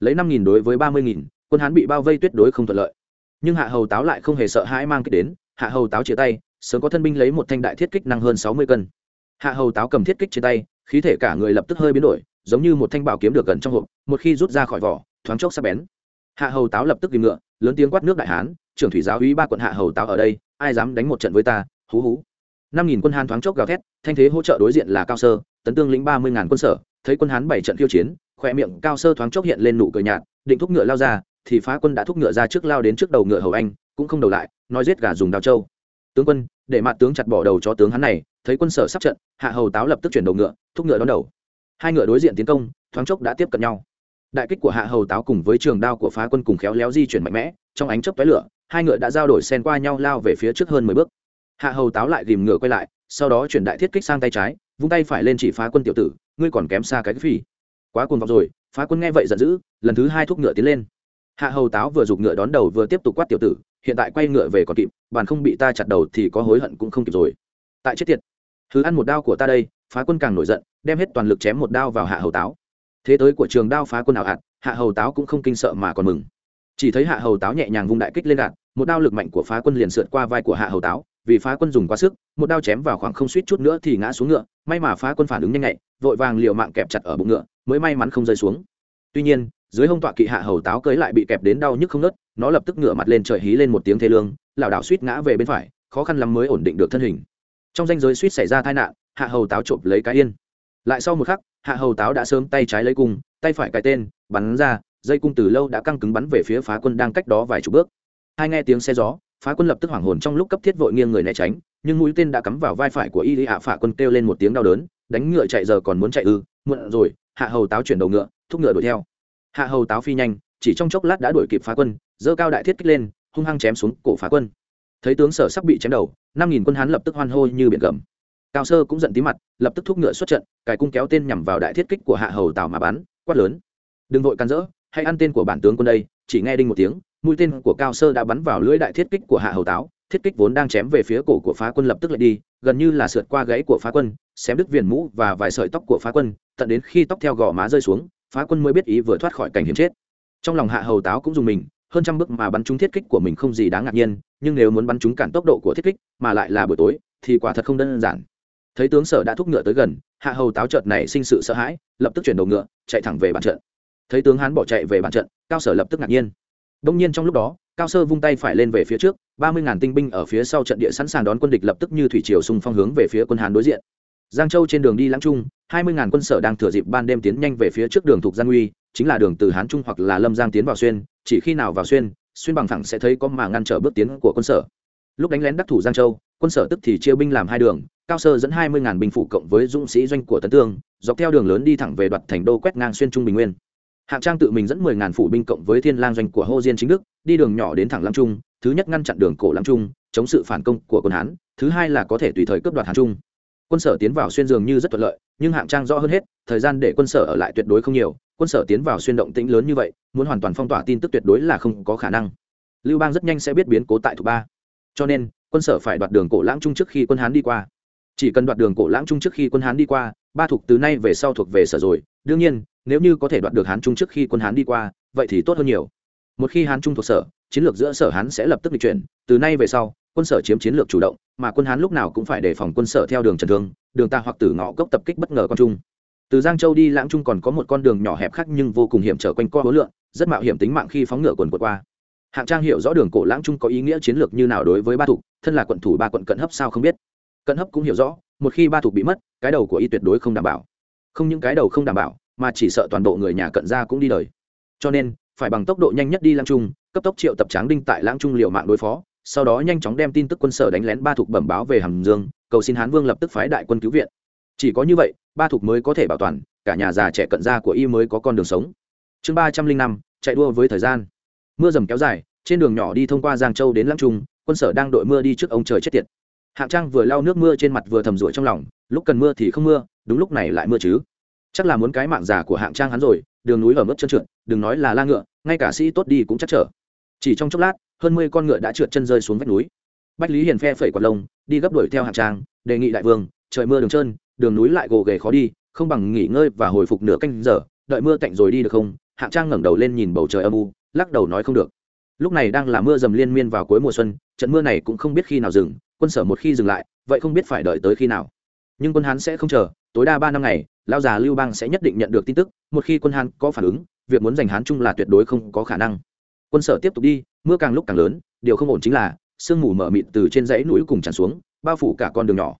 Lấy năm nghìn đối với ba mươi nghìn, quân hán bị bao vây tuyệt đối không thuận lợi. Nhưng hạ hầu táo lại không hề sợ hãi mang kích đến, hạ hầu táo chia tay, sớm có thân binh lấy một thanh đại thiết kích năng hơn sáu mươi cân. Hạ hầu táo cầm thiết kích trên tay, khí thể cả người lập tức hơi biến đổi, giống như một thanh bảo kiếm được gần trong hộp, một khi rút ra khỏi vỏ, thoáng chốc sắc bén. Hạ hầu táo lập tức tìm ngựa, lớn tiếng quát nước đại hán, trưởng thủy giáo uý ba quận hạ hầu táo ở đây, ai dám đánh một trận với ta, hú hú. Năm nghìn quân hán thoáng chốc gào thét, thanh thế hỗ trợ đối diện là cao sơ, tấn tương lĩnh ba mươi ngàn quân sở thấy quân hán bảy trận khiêu chiến khoe miệng cao sơ thoáng chốc hiện lên nụ cười nhạt, định thúc ngựa lao ra, thì phá quân đã thúc ngựa ra trước lao đến trước đầu ngựa hầu anh, cũng không đầu lại, nói giết gà dùng đào châu tướng quân, để mặt tướng chặt bỏ đầu cho tướng hắn này, thấy quân sở sắp trận, hạ hầu táo lập tức chuyển đầu ngựa, thúc ngựa đón đầu. Hai ngựa đối diện tiến công, thoáng chốc đã tiếp cận nhau. Đại kích của hạ hầu táo cùng với trường đao của phá quân cùng khéo léo di chuyển mạnh mẽ, trong ánh chớp tóe lửa, hai ngựa đã giao đổi xen qua nhau lao về phía trước hơn mười bước. Hạ hầu táo lại tìm ngựa quay lại, sau đó chuyển đại thiết kích sang tay trái, vung tay phải lên chỉ phá quân tiểu tử ngươi còn kém xa cái phi quá cuồng vọng rồi phá quân nghe vậy giận dữ lần thứ hai thúc ngựa tiến lên. Hạ hầu táo vừa giục ngựa đón đầu vừa tiếp tục quát tiểu tử hiện tại quay ngựa về còn kịp bàn không bị ta chặt đầu thì có hối hận cũng không kịp rồi. Tại chết tiệt. Thứ ăn một đao của ta đây phá quân càng nổi giận đem hết toàn lực chém một đao vào hạ hầu táo. Thế tới của trường đao phá quân ảo hạt hạ hầu táo cũng không kinh sợ mà còn mừng. Chỉ thấy hạ hầu táo nhẹ nhàng vung đại kích lên đạn, một đao lực mạnh của phá quân liền sượt qua vai của hạ hầu táo vì phá quân dùng quá sức một đao chém vào khoảng không suýt chút nữa thì ngã xuống ngựa may mà phá quân phản ứng nhanh nhạy vội vàng liều mạng kẹp chặt ở bụng ngựa, mới may mắn không rơi xuống. Tuy nhiên, dưới hông tọa kỵ hạ hầu táo cưới lại bị kẹp đến đau nhức không nớt nó lập tức ngửa mặt lên trời hí lên một tiếng thê lương, lảo đảo suýt ngã về bên phải, khó khăn lắm mới ổn định được thân hình. Trong danh giới suýt xảy ra tai nạn, hạ hầu táo trộm lấy cái yên. Lại sau một khắc, hạ hầu táo đã sớm tay trái lấy cung, tay phải cài tên, bắn ra, dây cung từ lâu đã căng cứng bắn về phía phá quân đang cách đó vài chục bước. Hai nghe tiếng xe gió, phá quân lập tức hoảng hồn trong lúc cấp thiết vội nghiêng người né tránh, nhưng mũi tên đã cắm vào vai phải của y lý hạ phả quân kêu lên một tiếng đau đớn đánh ngựa chạy giờ còn muốn chạy ư, muộn rồi, hạ hầu táo chuyển đầu ngựa, thúc ngựa đuổi theo. Hạ hầu táo phi nhanh, chỉ trong chốc lát đã đuổi kịp phá quân dơ cao đại thiết kích lên, hung hăng chém xuống cổ phá quân. Thấy tướng sở sắp bị chém đầu, năm nghìn quân hán lập tức hoan hô như biển gầm. Cao sơ cũng giận tí mặt, lập tức thúc ngựa xuất trận, cài cung kéo tên nhằm vào đại thiết kích của hạ hầu tào mà bắn, quát lớn. Đừng vội can rỡ hãy ăn tên của bản tướng quân đây, chỉ nghe đinh một tiếng, mũi tên của cao sơ đã bắn vào lưỡi đại thiết kích của hạ hầu táo, thiết kích vốn đang chém về phía cổ của phá quân lập tức lại đi gần như là sượt qua gãy của phá quân, xém đứt viền mũ và vài sợi tóc của phá quân, tận đến khi tóc theo gò má rơi xuống, phá quân mới biết ý vừa thoát khỏi cảnh hiểm chết. Trong lòng hạ hầu táo cũng dùng mình, hơn trăm bước mà bắn trúng thiết kích của mình không gì đáng ngạc nhiên, nhưng nếu muốn bắn trúng cản tốc độ của thiết kích, mà lại là buổi tối, thì quả thật không đơn giản. Thấy tướng sở đã thúc ngựa tới gần, hạ hầu táo chợt này sinh sự sợ hãi, lập tức chuyển đầu ngựa, chạy thẳng về bàn trận. Thấy tướng hán bỏ chạy về bàn trận, cao sở lập tức ngạc nhiên. Đông nhiên trong lúc đó cao sơ vung tay phải lên về phía trước, ba mươi ngàn tinh binh ở phía sau trận địa sẵn sàng đón quân địch lập tức như thủy triều xung phong hướng về phía quân hán đối diện. Giang châu trên đường đi lãng trung, hai mươi ngàn quân sở đang thừa dịp ban đêm tiến nhanh về phía trước đường thuộc giang uy, chính là đường từ hán trung hoặc là lâm giang tiến vào xuyên, chỉ khi nào vào xuyên xuyên bằng thẳng sẽ thấy có mà ngăn trở bước tiến của quân sở. Lúc đánh lén đắc thủ giang châu, quân sở tức thì chia binh làm hai đường, cao sơ dẫn hai mươi ngàn binh phủ cộng với dũng sĩ doanh của tấn tương, dọc theo đường lớn đi thẳng về đoạt thành đô quét ngang xuyên trung bình nguyên hạng trang tự mình dẫn mười ngàn phủ binh cộng với thiên lang doanh của hô diên chính đức, đi đường nhỏ đến thẳng lăng trung, thứ nhất ngăn chặn đường cổ lăng trung, chống sự phản công của quân hán, thứ hai là có thể tùy thời cướp đoạt hán trung. Quân sở tiến vào xuyên dường như rất thuận lợi, nhưng hạng trang rõ hơn hết, thời gian để quân sở ở lại tuyệt đối không nhiều, quân sở tiến vào xuyên động tĩnh lớn như vậy, muốn hoàn toàn phong tỏa tin tức tuyệt đối là không có khả năng. Lưu bang rất nhanh sẽ biết biến cố tại thủ ba. Cho nên, quân sở phải đoạt đường cổ lãng trung trước khi quân hán đi qua. Chỉ cần đoạt đường cổ lãng trung trước khi quân hán đi qua ba thuộc từ nay về sau thuộc về sở rồi. Đương nhiên, nếu như có thể đoạt được hán trung trước khi quân hán đi qua, vậy thì tốt hơn nhiều. Một khi hán trung thuộc sở, chiến lược giữa sở hán sẽ lập tức bị chuyển. Từ nay về sau, quân sở chiếm chiến lược chủ động, mà quân hán lúc nào cũng phải đề phòng quân sở theo đường trần thương, đường ta hoặc từ ngõ cốc tập kích bất ngờ con trung. Từ giang châu đi lãng trung còn có một con đường nhỏ hẹp khác nhưng vô cùng hiểm trở quanh co hối lượng rất mạo hiểm tính mạng khi phóng ngựa quần quật qua. Hạng trang hiểu rõ đường cổ lãng trung có ý nghĩa chiến lược như nào đối với ba thục thân là quận thủ ba quận cận hấp sao không biết cận hấp cũng hiểu rõ, một khi ba thục bị mất, cái đầu của y tuyệt đối không đảm bảo. Không những cái đầu không đảm bảo, mà chỉ sợ toàn bộ người nhà cận gia cũng đi đời. Cho nên, phải bằng tốc độ nhanh nhất đi lãng trung, cấp tốc triệu tập tráng đinh tại lãng trung liệu mạng đối phó, sau đó nhanh chóng đem tin tức quân sở đánh lén ba thục bẩm báo về hàm dương, cầu xin hán vương lập tức phái đại quân cứu viện. Chỉ có như vậy, ba thục mới có thể bảo toàn, cả nhà già trẻ cận gia của y mới có con đường sống. Chương ba trăm linh năm, chạy đua với thời gian. Mưa dầm kéo dài, trên đường nhỏ đi thông qua giang châu đến lãng trung, quân sở đang đội mưa đi trước ông trời chết tiệt hạng trang vừa lau nước mưa trên mặt vừa thầm rủi trong lòng, lúc cần mưa thì không mưa, đúng lúc này lại mưa chứ. Chắc là muốn cái mạng giả của hạng trang hắn rồi, đường núi ở mức chân trượt, đừng nói là la ngựa, ngay cả sĩ tốt đi cũng chắc trở. Chỉ trong chốc lát, hơn mười con ngựa đã trượt chân rơi xuống vách núi. Bách lý hiền phe phẩy quạt lông, đi gấp đuổi theo hạng trang, đề nghị đại vương, trời mưa đường trơn, đường núi lại gồ ghề khó đi, không bằng nghỉ ngơi và hồi phục nửa canh giờ, đợi mưa tạnh rồi đi được không? Hạng trang ngẩng đầu lên nhìn bầu trời âm u, lắc đầu nói không được lúc này đang là mưa dầm liên miên vào cuối mùa xuân, trận mưa này cũng không biết khi nào dừng, quân sở một khi dừng lại, vậy không biết phải đợi tới khi nào. Nhưng quân hán sẽ không chờ, tối đa ba năm ngày lao già lưu bang sẽ nhất định nhận được tin tức, một khi quân hán có phản ứng, việc muốn giành hán chung là tuyệt đối không có khả năng. Quân sở tiếp tục đi, mưa càng lúc càng lớn, điều không ổn chính là, sương mù mở mịt từ trên dãy núi cùng tràn xuống, bao phủ cả con đường nhỏ.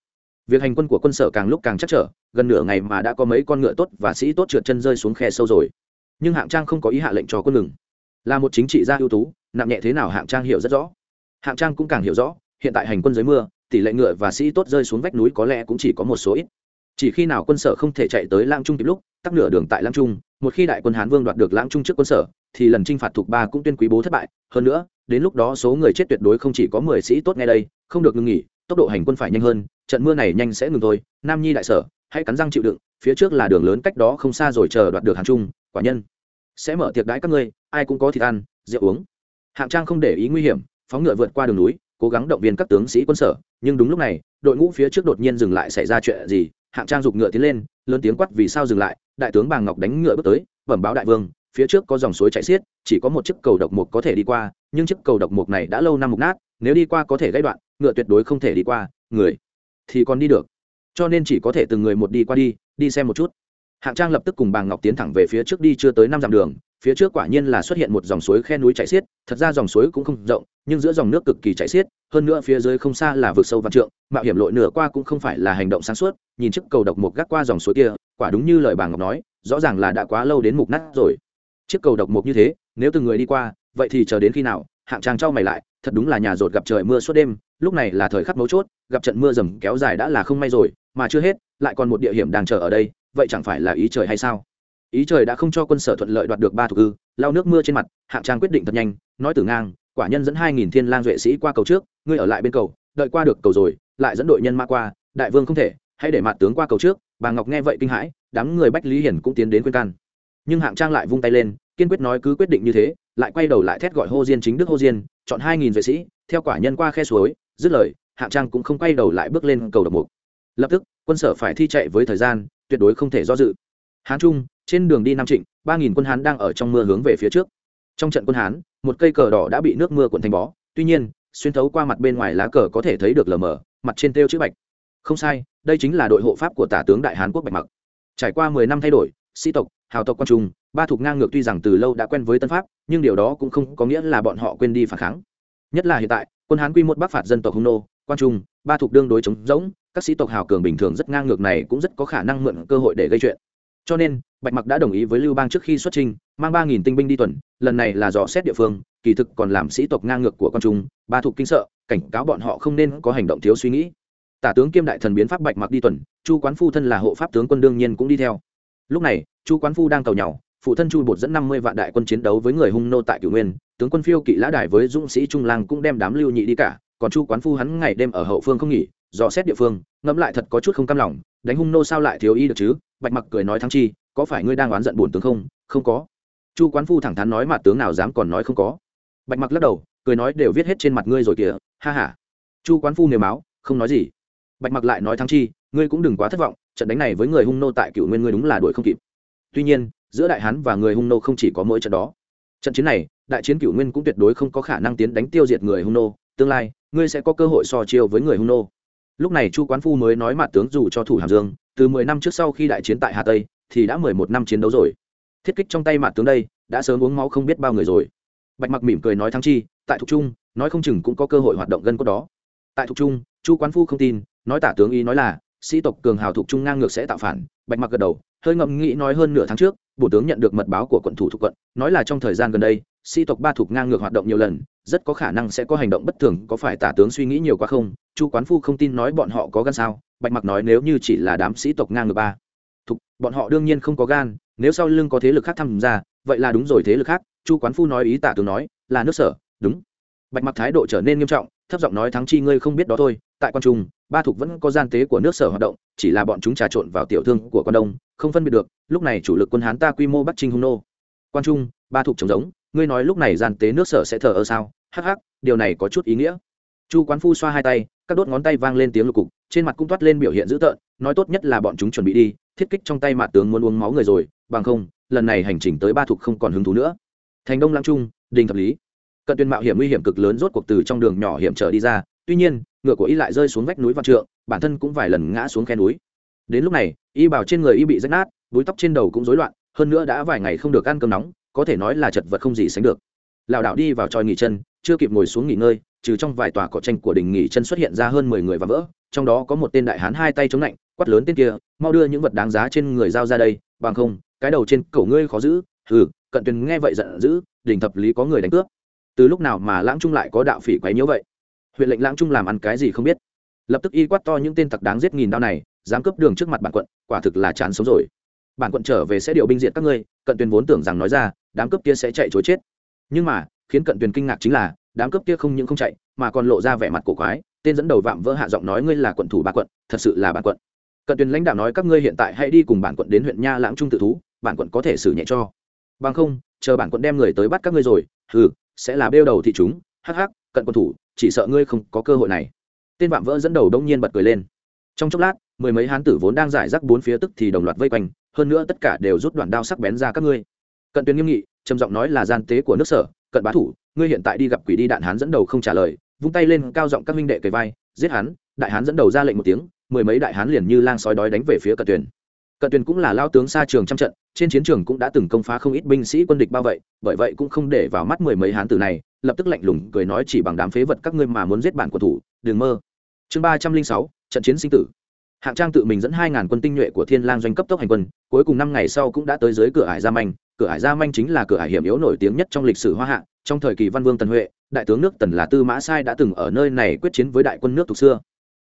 Việc hành quân của quân sở càng lúc càng chắc trở, gần nửa ngày mà đã có mấy con ngựa tốt và sĩ tốt trượt chân rơi xuống khe sâu rồi. Nhưng hạng trang không có ý hạ lệnh cho quân ngừng là một chính trị gia ưu tú, nặng nhẹ thế nào hạng trang hiểu rất rõ. Hạng trang cũng càng hiểu rõ, hiện tại hành quân dưới mưa, tỷ lệ ngựa và sĩ tốt rơi xuống vách núi có lẽ cũng chỉ có một số ít. Chỉ khi nào quân sở không thể chạy tới lãng trung kịp lúc, tắc nửa đường tại lãng trung, một khi đại quân hán vương đoạt được lãng trung trước quân sở, thì lần t r i n h phạt thuộc ba cũng tuyên quý bố thất bại. Hơn nữa, đến lúc đó số người chết tuyệt đối không chỉ có mười sĩ tốt ngay đây, không được ngừng nghỉ, tốc độ hành quân phải nhanh hơn, trận mưa này nhanh sẽ ngừng thôi. Nam nhi đại sở, hãy cắn răng chịu đựng, phía trước là đường lớn cách đó không xa rồi chờ đoạt được hàng trung, quả nhân sẽ mở tiệc đãi các ngươi, ai cũng có thịt ăn, rượu uống. Hạng trang không để ý nguy hiểm, phóng ngựa vượt qua đường núi, cố gắng động viên các tướng sĩ quân sở. Nhưng đúng lúc này, đội ngũ phía trước đột nhiên dừng lại xảy ra chuyện gì, hạng trang giục ngựa tiến lên, lớn tiếng quát vì sao dừng lại, đại tướng bàng ngọc đánh ngựa bước tới, bẩm báo đại vương, phía trước có dòng suối chảy xiết, chỉ có một chiếc cầu độc mục có thể đi qua, nhưng chiếc cầu độc mục này đã lâu năm mục nát, nếu đi qua có thể gãy đoạn, ngựa tuyệt đối không thể đi qua, người thì còn đi được. Cho nên chỉ có thể từng người một đi qua đi đi xem một chút hạng trang lập tức cùng bàng ngọc tiến thẳng về phía trước đi chưa tới năm dặm đường, phía trước quả nhiên là xuất hiện một dòng suối khe núi chảy xiết, thật ra dòng suối cũng không rộng, nhưng giữa dòng nước cực kỳ chảy xiết, hơn nữa phía dưới không xa là vực sâu văn trượng, mạo hiểm lội nửa qua cũng không phải là hành động sáng suốt, nhìn chiếc cầu độc mục gác qua dòng suối kia, quả đúng như lời bà ngọc nói, rõ ràng là đã quá lâu đến mục nát rồi. Chiếc cầu độc mục như thế, nếu từng người đi qua, vậy thì chờ đến khi nào? Hạng trang trao mày lại, thật đúng là nhà rột gặp trời mưa suốt đêm, lúc này là thời khắc mấu chốt, gặp trận mưa rầm kéo dài đã là không may rồi, mà chưa hết, lại còn một địa hiểm đang chờ ở đây vậy chẳng phải là ý trời hay sao? Ý trời đã không cho quân sở thuận lợi đoạt được ba thủ ư, lao nước mưa trên mặt, hạng trang quyết định thật nhanh, nói từ ngang, quả nhân dẫn hai nghìn thiên lang duệ sĩ qua cầu trước, ngươi ở lại bên cầu, đợi qua được cầu rồi, lại dẫn đội nhân mã qua, đại vương không thể, hãy để mặt tướng qua cầu trước, bà ngọc nghe vậy kinh hãi, đám người bách lý hiển cũng tiến đến khuyên can. Nhưng hạng trang lại vung tay lên, kiên quyết nói cứ quyết định như thế, lại quay đầu lại thét gọi hô diên chính đức hô diên, chọn hai nghìn vệ sĩ, theo quả nhân qua khe suối, dứt lời, hạng trang cũng không quay đầu lại bước lên cầu độc mục lập tức, quân sở phải thi chạy với thời gian, tuyệt đối không thể do dự. Hán trung, trên đường đi nam trịnh, ba nghìn quân hán đang ở trong mưa hướng về phía trước. Trong trận quân hán, một cây cờ đỏ đã bị nước mưa cuộn thành bó. Tuy nhiên, xuyên thấu qua mặt bên ngoài lá cờ có thể thấy được lờ mờ, mặt trên têu chữ bạch. Không sai, đây chính là đội hộ pháp của tả tướng đại hán quốc bạch mặc. Trải qua mười năm thay đổi, sĩ tộc, hào tộc quan trung, ba thuộc ngang ngược tuy rằng từ lâu đã quen với tân pháp, nhưng điều đó cũng không có nghĩa là bọn họ quên đi phản kháng. Nhất là hiện tại, quân hán quy một bắc phạt dân tộc hung nô, quan trung, ba thuộc đương đối chống rỗng các sĩ tộc hào cường bình thường rất ngang ngược này cũng rất có khả năng mượn cơ hội để gây chuyện. Cho nên, bạch mặc đã đồng ý với lưu bang trước khi xuất trình mang ba nghìn tinh binh đi tuần, lần này là dò xét địa phương, kỳ thực còn làm sĩ tộc ngang ngược của con trung ba thuộc kinh sợ, cảnh cáo bọn họ không nên có hành động thiếu suy nghĩ. Tả tướng kiêm đại thần biến pháp bạch mặc đi tuần, chu quán phu thân là hộ pháp tướng quân đương nhiên cũng đi theo. Lúc này, chu quán phu đang cầu nhau phụ thân chu bột dẫn năm mươi vạn đại quân chiến đấu với người hung nô tại cửu nguyên, tướng quân phiêu kỵ lã đài với dũng sĩ trung lang cũng đem đám lưu nhị đi cả, còn chu quán phu hắn ngày đêm ở hậu phương không nghỉ dò xét địa phương, ngẫm lại thật có chút không cam lòng, đánh hung nô sao lại thiếu y được chứ? Bạch mặc cười nói thắng chi, có phải ngươi đang oán giận bổn tướng không? Không có. Chu quán phu thẳng thắn nói mà tướng nào dám còn nói không có. Bạch mặc lắc đầu, cười nói đều viết hết trên mặt ngươi rồi kìa, ha ha. Chu quán phu nề máu không nói gì. Bạch mặc lại nói thắng chi, ngươi cũng đừng quá thất vọng, trận đánh này với người hung nô tại cựu nguyên ngươi đúng là đuổi không kịp. Tuy nhiên, giữa đại hán và người hung nô không chỉ có mỗi trận đó. Trận chiến này, đại chiến cựu nguyên cũng tuyệt đối không có khả năng tiến đánh tiêu diệt người hung nô, tương lai, ngươi sẽ có cơ hội so chiêu với người hung nô lúc này chu quán phu mới nói mặt tướng dù cho thủ hàm dương, từ mười năm trước sau khi đại chiến tại hà tây, thì đã mười một năm chiến đấu rồi. Thiết kích trong tay mặt tướng đây, đã sớm uống máu không biết bao người rồi. Bạch mặc mỉm cười nói thắng chi, tại thục trung, nói không chừng cũng có cơ hội hoạt động gân cốt đó. Tại thục trung, chu quán phu không tin, nói tả tướng ý nói là, sĩ tộc cường hào thục trung ngang ngược sẽ tạo phản. Bạch mặc gật đầu, hơi ngậm nghĩ nói hơn nửa tháng trước, bộ tướng nhận được mật báo của quận thủ thuộc quận, nói là trong thời gian gần đây sĩ tộc ba thuộc ngang ngược hoạt động nhiều lần rất có khả năng sẽ có hành động bất thường có phải tả tướng suy nghĩ nhiều quá không? Chu quán phu không tin nói bọn họ có gan sao? Bạch mặc nói nếu như chỉ là đám sĩ tộc ngang ngược ba thuộc, bọn họ đương nhiên không có gan nếu sau lưng có thế lực khác tham gia vậy là đúng rồi thế lực khác. Chu quán phu nói ý tả tướng nói là nước sở đúng. Bạch mặc thái độ trở nên nghiêm trọng thấp giọng nói thắng chi ngươi không biết đó thôi. Tại quan trung ba thục vẫn có gian tế của nước sở hoạt động chỉ là bọn chúng trà trộn vào tiểu thương của quan đông không phân biệt được. Lúc này chủ lực quân hán ta quy mô bắc trinh hung nô. Quan trung ba thục trống giống ngươi nói lúc này gian tế nước sở sẽ thờ ơ sao? Hắc hắc, điều này có chút ý nghĩa. Chu quán phu xoa hai tay, các đốt ngón tay vang lên tiếng lục cục, trên mặt cũng toát lên biểu hiện dữ tợn, nói tốt nhất là bọn chúng chuẩn bị đi, thiết kích trong tay mặt tướng muốn uống máu người rồi, bằng không, lần này hành trình tới ba thục không còn hứng thú nữa. Thành đông lãng trung, đình thập lý. Cận tuyên mạo hiểm nguy hiểm cực lớn rốt cuộc từ trong đường nhỏ hiểm trở đi ra, tuy nhiên, ngựa của y lại rơi xuống vách núi văn trượng, bản thân cũng vài lần ngã xuống khe núi. Đến lúc này, y bảo trên người y bị rách nát, búi tóc trên đầu cũng rối loạn, hơn nữa đã vài ngày không được ăn cơm nóng có thể nói là chật vật không gì sánh được. Lảo đảo đi vào tròi nghỉ chân, chưa kịp ngồi xuống nghỉ ngơi, trừ trong vài tòa cỏ tranh của đình nghỉ chân xuất hiện ra hơn mười người và vỡ, trong đó có một tên đại hán hai tay chống lạnh, quát lớn tên kia, mau đưa những vật đáng giá trên người giao ra đây, bằng không, cái đầu trên cổ ngươi khó giữ. Ừ cận tuyền nghe vậy giận dữ, đình thập lý có người đánh cướp. Từ lúc nào mà lãng trung lại có đạo phỉ quấy nhiễu vậy? Huyện lệnh lãng trung làm ăn cái gì không biết. Lập tức y quát to những tên tặc đáng giết nghìn đao này, dám cướp đường trước mặt bản quận, quả thực là chán sống rồi bản quận trở về sẽ điều binh diệt các ngươi, cận tuyền vốn tưởng rằng nói ra, đám cướp kia sẽ chạy chối chết. Nhưng mà, khiến cận tuyền kinh ngạc chính là, đám cướp kia không những không chạy, mà còn lộ ra vẻ mặt cổ quái, tên dẫn đầu vạm vỡ hạ giọng nói ngươi là quận thủ ba quận, thật sự là bản quận. Cận tuyền lãnh đạo nói các ngươi hiện tại hãy đi cùng bản quận đến huyện nha lãng trung tự thú, bản quận có thể xử nhẹ cho. Bằng không, chờ bản quận đem người tới bắt các ngươi rồi ừ sẽ là bêu đầu thị chúng, hắc hắc, cận quân thủ, chỉ sợ ngươi không có cơ hội này. Tên vạm vỡ dẫn đầu đông nhiên bật cười lên. Trong chốc lát mười mấy hán tử vốn đang giải rác bốn phía tức thì đồng loạt vây quanh, hơn nữa tất cả đều rút đoạn đao sắc bén ra các ngươi. Cận tuyến nghiêm nghị, trầm giọng nói là gian tế của nước sở, cận bá thủ, ngươi hiện tại đi gặp quỷ đi. Đạn hán dẫn đầu không trả lời, vung tay lên cao giọng các minh đệ cầy vai, giết hắn. Đại hán dẫn đầu ra lệnh một tiếng, mười mấy đại hán liền như lang sói đói đánh về phía cận tuyển cận tuyển cũng là lao tướng xa trường trăm trận, trên chiến trường cũng đã từng công phá không ít binh sĩ quân địch bao vậy, bởi vậy cũng không để vào mắt mười mấy hán tử này, lập tức lạnh lùng cười nói chỉ bằng đám phế vật các ngươi mà muốn giết bản của thủ, đừng mơ. Chương ba trăm linh sáu, trận chiến sinh tử hạng trang tự mình dẫn hai ngàn quân tinh nhuệ của thiên lang doanh cấp tốc hành quân, cuối cùng năm ngày sau cũng đã tới dưới cửa ải gia manh. Cửa ải gia manh chính là cửa ải hiểm yếu nổi tiếng nhất trong lịch sử hoa hạ. Trong thời kỳ văn vương tần huệ, đại tướng nước tần là tư mã sai đã từng ở nơi này quyết chiến với đại quân nước thuộc xưa.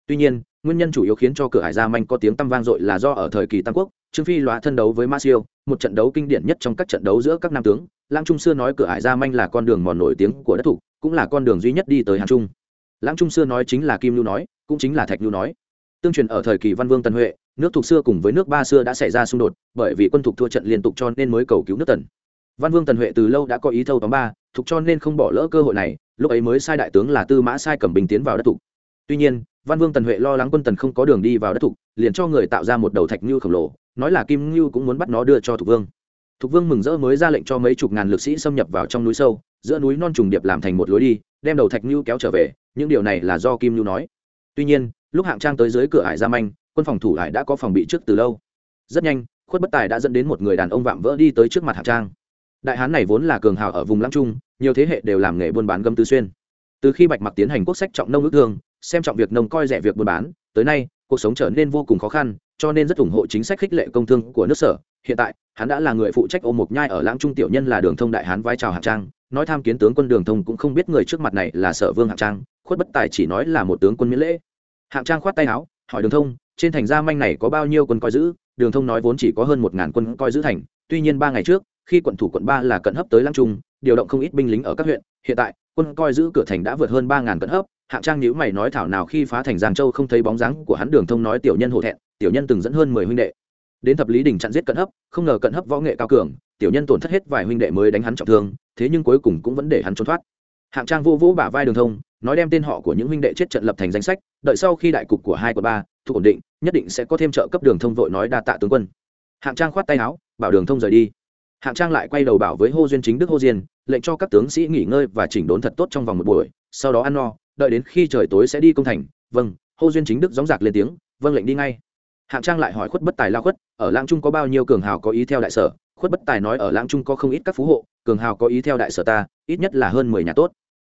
Tuy nhiên, nguyên nhân chủ yếu khiến cho cửa hải gia manh có tiếng tăm vang dội là do ở thời kỳ tam quốc, trương phi loá thân đấu với ma siêu, một trận đấu kinh điển nhất trong các trận đấu giữa các nam tướng. Lãng trung xưa nói cửa hải gia manh là con đường mòn nổi tiếng của đất thủ, cũng là con đường duy nhất đi tới hàn trung. Lãng trung xưa nói chính là kim lưu nói, cũng chính là thạch lưu nói tương truyền ở thời kỳ văn vương tần huệ, nước thuộc xưa cùng với nước ba xưa đã xảy ra xung đột, bởi vì quân thuộc thua trận liên tục cho nên mới cầu cứu nước tần. Văn vương tần huệ từ lâu đã có ý thâu tóm ba thuộc cho nên không bỏ lỡ cơ hội này, lúc ấy mới sai đại tướng là tư mã sai cầm bình tiến vào đất thục. Tuy nhiên, văn vương tần huệ lo lắng quân tần không có đường đi vào đất thục, liền cho người tạo ra một đầu thạch như khổng lồ, nói là kim như cũng muốn bắt nó đưa cho thục vương. Thục vương mừng rỡ mới ra lệnh cho mấy chục ngàn lực sĩ xâm nhập vào trong núi sâu, giữa núi non trùng điệp làm thành một lối đi, đem đầu thạch như kéo trở về, những điều này là do kim như nói. Tuy nhiên lúc hạng trang tới dưới cửa hải gia manh quân phòng thủ hải đã có phòng bị trước từ lâu. Rất nhanh, khuất bất tài đã dẫn đến một người đàn ông vạm vỡ đi tới trước mặt hạng trang. Đại hán này vốn là cường hào ở vùng lãng trung, nhiều thế hệ đều làm nghề buôn bán gâm tư xuyên. Từ khi bạch mặc tiến hành quốc sách trọng nông ước thương, xem trọng việc nông coi rẻ việc buôn bán, tới nay, cuộc sống trở nên vô cùng khó khăn, cho nên rất ủng hộ chính sách khích lệ công thương của nước sở. Hiện tại, hắn đã là người phụ trách ôm mộc nhai ở lãng trung tiểu nhân là đường thông đại hán vai trào hạng trang. Nói tham kiến tướng quân đường thông cũng không biết người trước mặt này là sở vương hạng trang, khuất bất tài chỉ nói là một tướng quân miễn lễ hạng trang khoát tay áo, hỏi đường thông, trên thành gia manh này có bao nhiêu quân coi giữ? Đường thông nói vốn chỉ có hơn một ngàn quân coi giữ thành, tuy nhiên ba ngày trước, khi quận thủ quận ba là cận hấp tới lăng trung, điều động không ít binh lính ở các huyện, hiện tại, quân coi giữ cửa thành đã vượt hơn ba ngàn cận hấp. Hạng trang nhữ mày nói thảo nào khi phá thành giang châu không thấy bóng dáng của hắn, đường thông nói tiểu nhân hổ thẹn, tiểu nhân từng dẫn hơn mười huynh đệ. Đến thập lý đình chặn giết cận hấp, không ngờ cận hấp võ nghệ cao cường, tiểu nhân tổn thất hết vài huynh đệ mới đánh hắn trọng thương, thế nhưng cuối cùng cũng vẫn để hắn trốn thoát. Hạng trang vô vũ bả vai đường thông nói đem tên họ của những huynh đệ chết trận lập thành danh sách, đợi sau khi đại cục của hai quận ba thuộc ổn định, nhất định sẽ có thêm trợ cấp đường thông vội nói đa tạ tướng quân. Hạng trang khoát tay áo, bảo đường thông rời đi. Hạng trang lại quay đầu bảo với hô duyên chính đức hô diên, lệnh cho các tướng sĩ nghỉ ngơi và chỉnh đốn thật tốt trong vòng một buổi, sau đó ăn no, đợi đến khi trời tối sẽ đi công thành. Vâng hô duyên chính đức gióng giạc lên tiếng vâng lệnh đi ngay. Hạng trang lại hỏi khuất bất tài lao khuất, ở lãng trung có bao nhiêu cường hào có ý theo đại sở? Khuất bất tài nói, ở lãng trung có không ít các phú hộ, cường hào có ý theo đại sở ta, ít nhất là hơn mười nhà tốt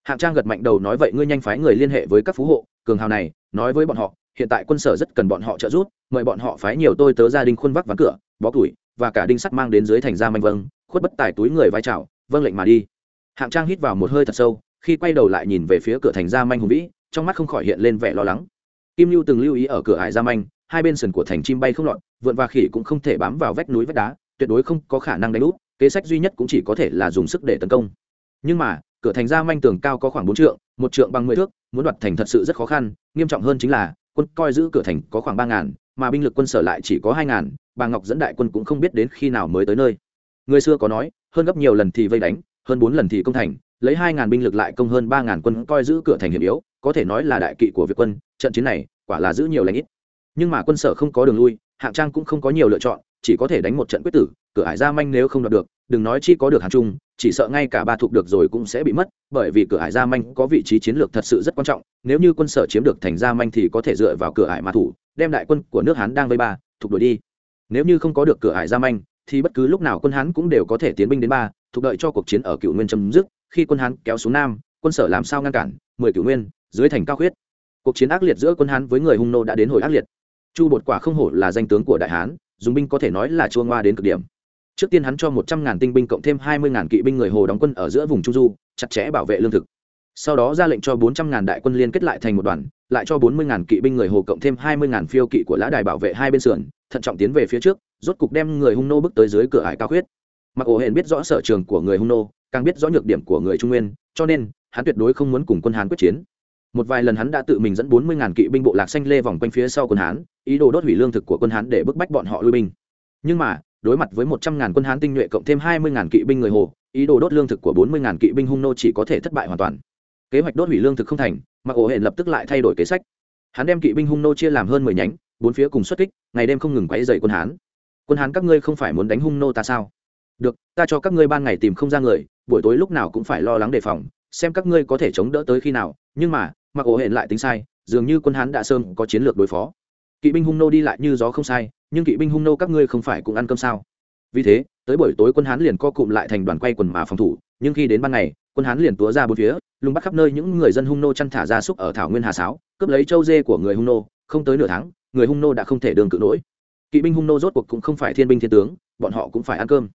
hạng trang gật mạnh đầu nói vậy ngươi nhanh phái người liên hệ với các phú hộ, cường hào này, nói với bọn họ, hiện tại quân sở rất cần bọn họ trợ giúp, mời bọn họ phái nhiều tôi tớ gia đình khuôn vác ván cửa, bó tuổi và cả đinh sắt mang đến dưới thành ra manh vâng khuất bất tài túi người vai trào vâng lệnh mà đi. Hạng trang hít vào một hơi thật sâu, khi quay đầu lại nhìn về phía cửa thành gia manh hùng vĩ, trong mắt không khỏi hiện lên vẻ lo lắng. Kim lưu từng lưu ý ở cửa hải gia manh, hai bên sườn của thành chim bay không lọt, vượn và khỉ cũng không thể bám vào vách núi vách đá, tuyệt đối không có khả năng đánh úp, kế sách duy nhất cũng chỉ có thể là dùng sức để tấn công. Nhưng mà cửa thành gia manh tường cao có khoảng bốn trượng, một trượng bằng mười thước, muốn đoạt thành thật sự rất khó khăn, nghiêm trọng hơn chính là, quân coi giữ cửa thành có khoảng ba ngàn, mà binh lực quân sở lại chỉ có hai ngàn, bà ngọc dẫn đại quân cũng không biết đến khi nào mới tới nơi. Người xưa có nói, hơn gấp nhiều lần thì vây đánh, hơn bốn lần thì công thành, lấy hai ngàn binh lực lại công hơn ba ngàn quân coi giữ cửa thành hiểm yếu, có thể nói là đại kỵ của việt quân, trận chiến này, quả là giữ nhiều lãnh ít. Nhưng mà quân sở không có đường lui, hạng trang cũng không có nhiều lựa chọn, chỉ có thể đánh một trận quyết tử, cửa hải gia manh nếu không đoạt được, đừng nói chi có được hạng trung chỉ sợ ngay cả ba thuộc được rồi cũng sẽ bị mất, bởi vì cửa hải gia manh có vị trí chiến lược thật sự rất quan trọng, nếu như quân sở chiếm được thành gia manh thì có thể dựa vào cửa hải mà thủ, đem đại quân của nước hán đang vây ba, thuộc đuổi đi. Nếu như không có được cửa hải gia manh, thì bất cứ lúc nào quân hán cũng đều có thể tiến binh đến ba, thuộc đợi cho cuộc chiến ở cựu nguyên chấm dứt, khi quân hán kéo xuống nam, quân sở làm sao ngăn cản, mười cựu nguyên, dưới thành cao khuyết. Cuộc chiến ác liệt giữa quân hán với người hung nô đã đến hồi ác liệt. Chu bột quả không hổ là danh tướng của đại hán, dùng binh có thể nói là chua ngoa đến cực điểm trước tiên hắn cho một trăm ngàn tinh binh cộng thêm hai mươi ngàn kỵ binh người hồ đóng quân ở giữa vùng trung du, chặt chẽ bảo vệ lương thực. Sau đó ra lệnh cho bốn trăm ngàn đại quân liên kết lại thành một đoàn, lại cho bốn mươi ngàn kỵ binh người hồ cộng thêm hai mươi ngàn phiêu kỵ của lã đài bảo vệ hai bên sườn, thận trọng tiến về phía trước, rốt cục đem người hung nô bước tới dưới cửa ải cao khuyết. Mặc ổ hển biết rõ sở trường của người hung nô, càng biết rõ nhược điểm của người trung nguyên, cho nên, hắn tuyệt đối không muốn cùng quân hán quyết chiến. Một vài lần hắn đã tự mình dẫn bốn mươi ngàn kỵ binh bộ lạc xanh lê vòng quanh phía sau quân hán, ý đồ đốt hủy lương thực của quân hán để bức bách bọn họ lui binh. Nhưng mà đối mặt với một trăm ngàn quân hán tinh nhuệ cộng thêm hai mươi ngàn kỵ binh người hồ, ý đồ đốt lương thực của bốn mươi ngàn kỵ binh hung nô chỉ có thể thất bại hoàn toàn. Kế hoạch đốt hủy lương thực không thành mặc ổ hệ lập tức lại thay đổi kế sách. Hắn đem kỵ binh hung nô chia làm hơn mười nhánh, bốn phía cùng xuất kích, ngày đêm không ngừng quấy rầy quân hán. Quân hán các ngươi không phải muốn đánh hung nô ta sao? Được, ta cho các ngươi ban ngày tìm không ra người, buổi tối lúc nào cũng phải lo lắng đề phòng, xem các ngươi có thể chống đỡ tới khi nào. Nhưng mà mặc ổ hển lại tính sai, dường như quân hán đã sơn có chiến lược đối phó kỵ binh hung nô đi lại như gió không sai, nhưng kỵ binh hung nô các ngươi không phải cũng ăn cơm sao? Vì thế, tới buổi tối quân hán liền co cụm lại thành đoàn quay quần mà phòng thủ, nhưng khi đến ban ngày, quân hán liền túa ra bốn phía, lùng bắt khắp nơi những người dân hung nô chăn thả ra súc ở thảo nguyên hà sáo, cướp lấy châu dê của người hung nô, không tới nửa tháng, người hung nô đã không thể đường cự nổi. Kỵ binh hung nô rốt cuộc cũng không phải thiên binh thiên tướng, bọn họ cũng phải ăn cơm.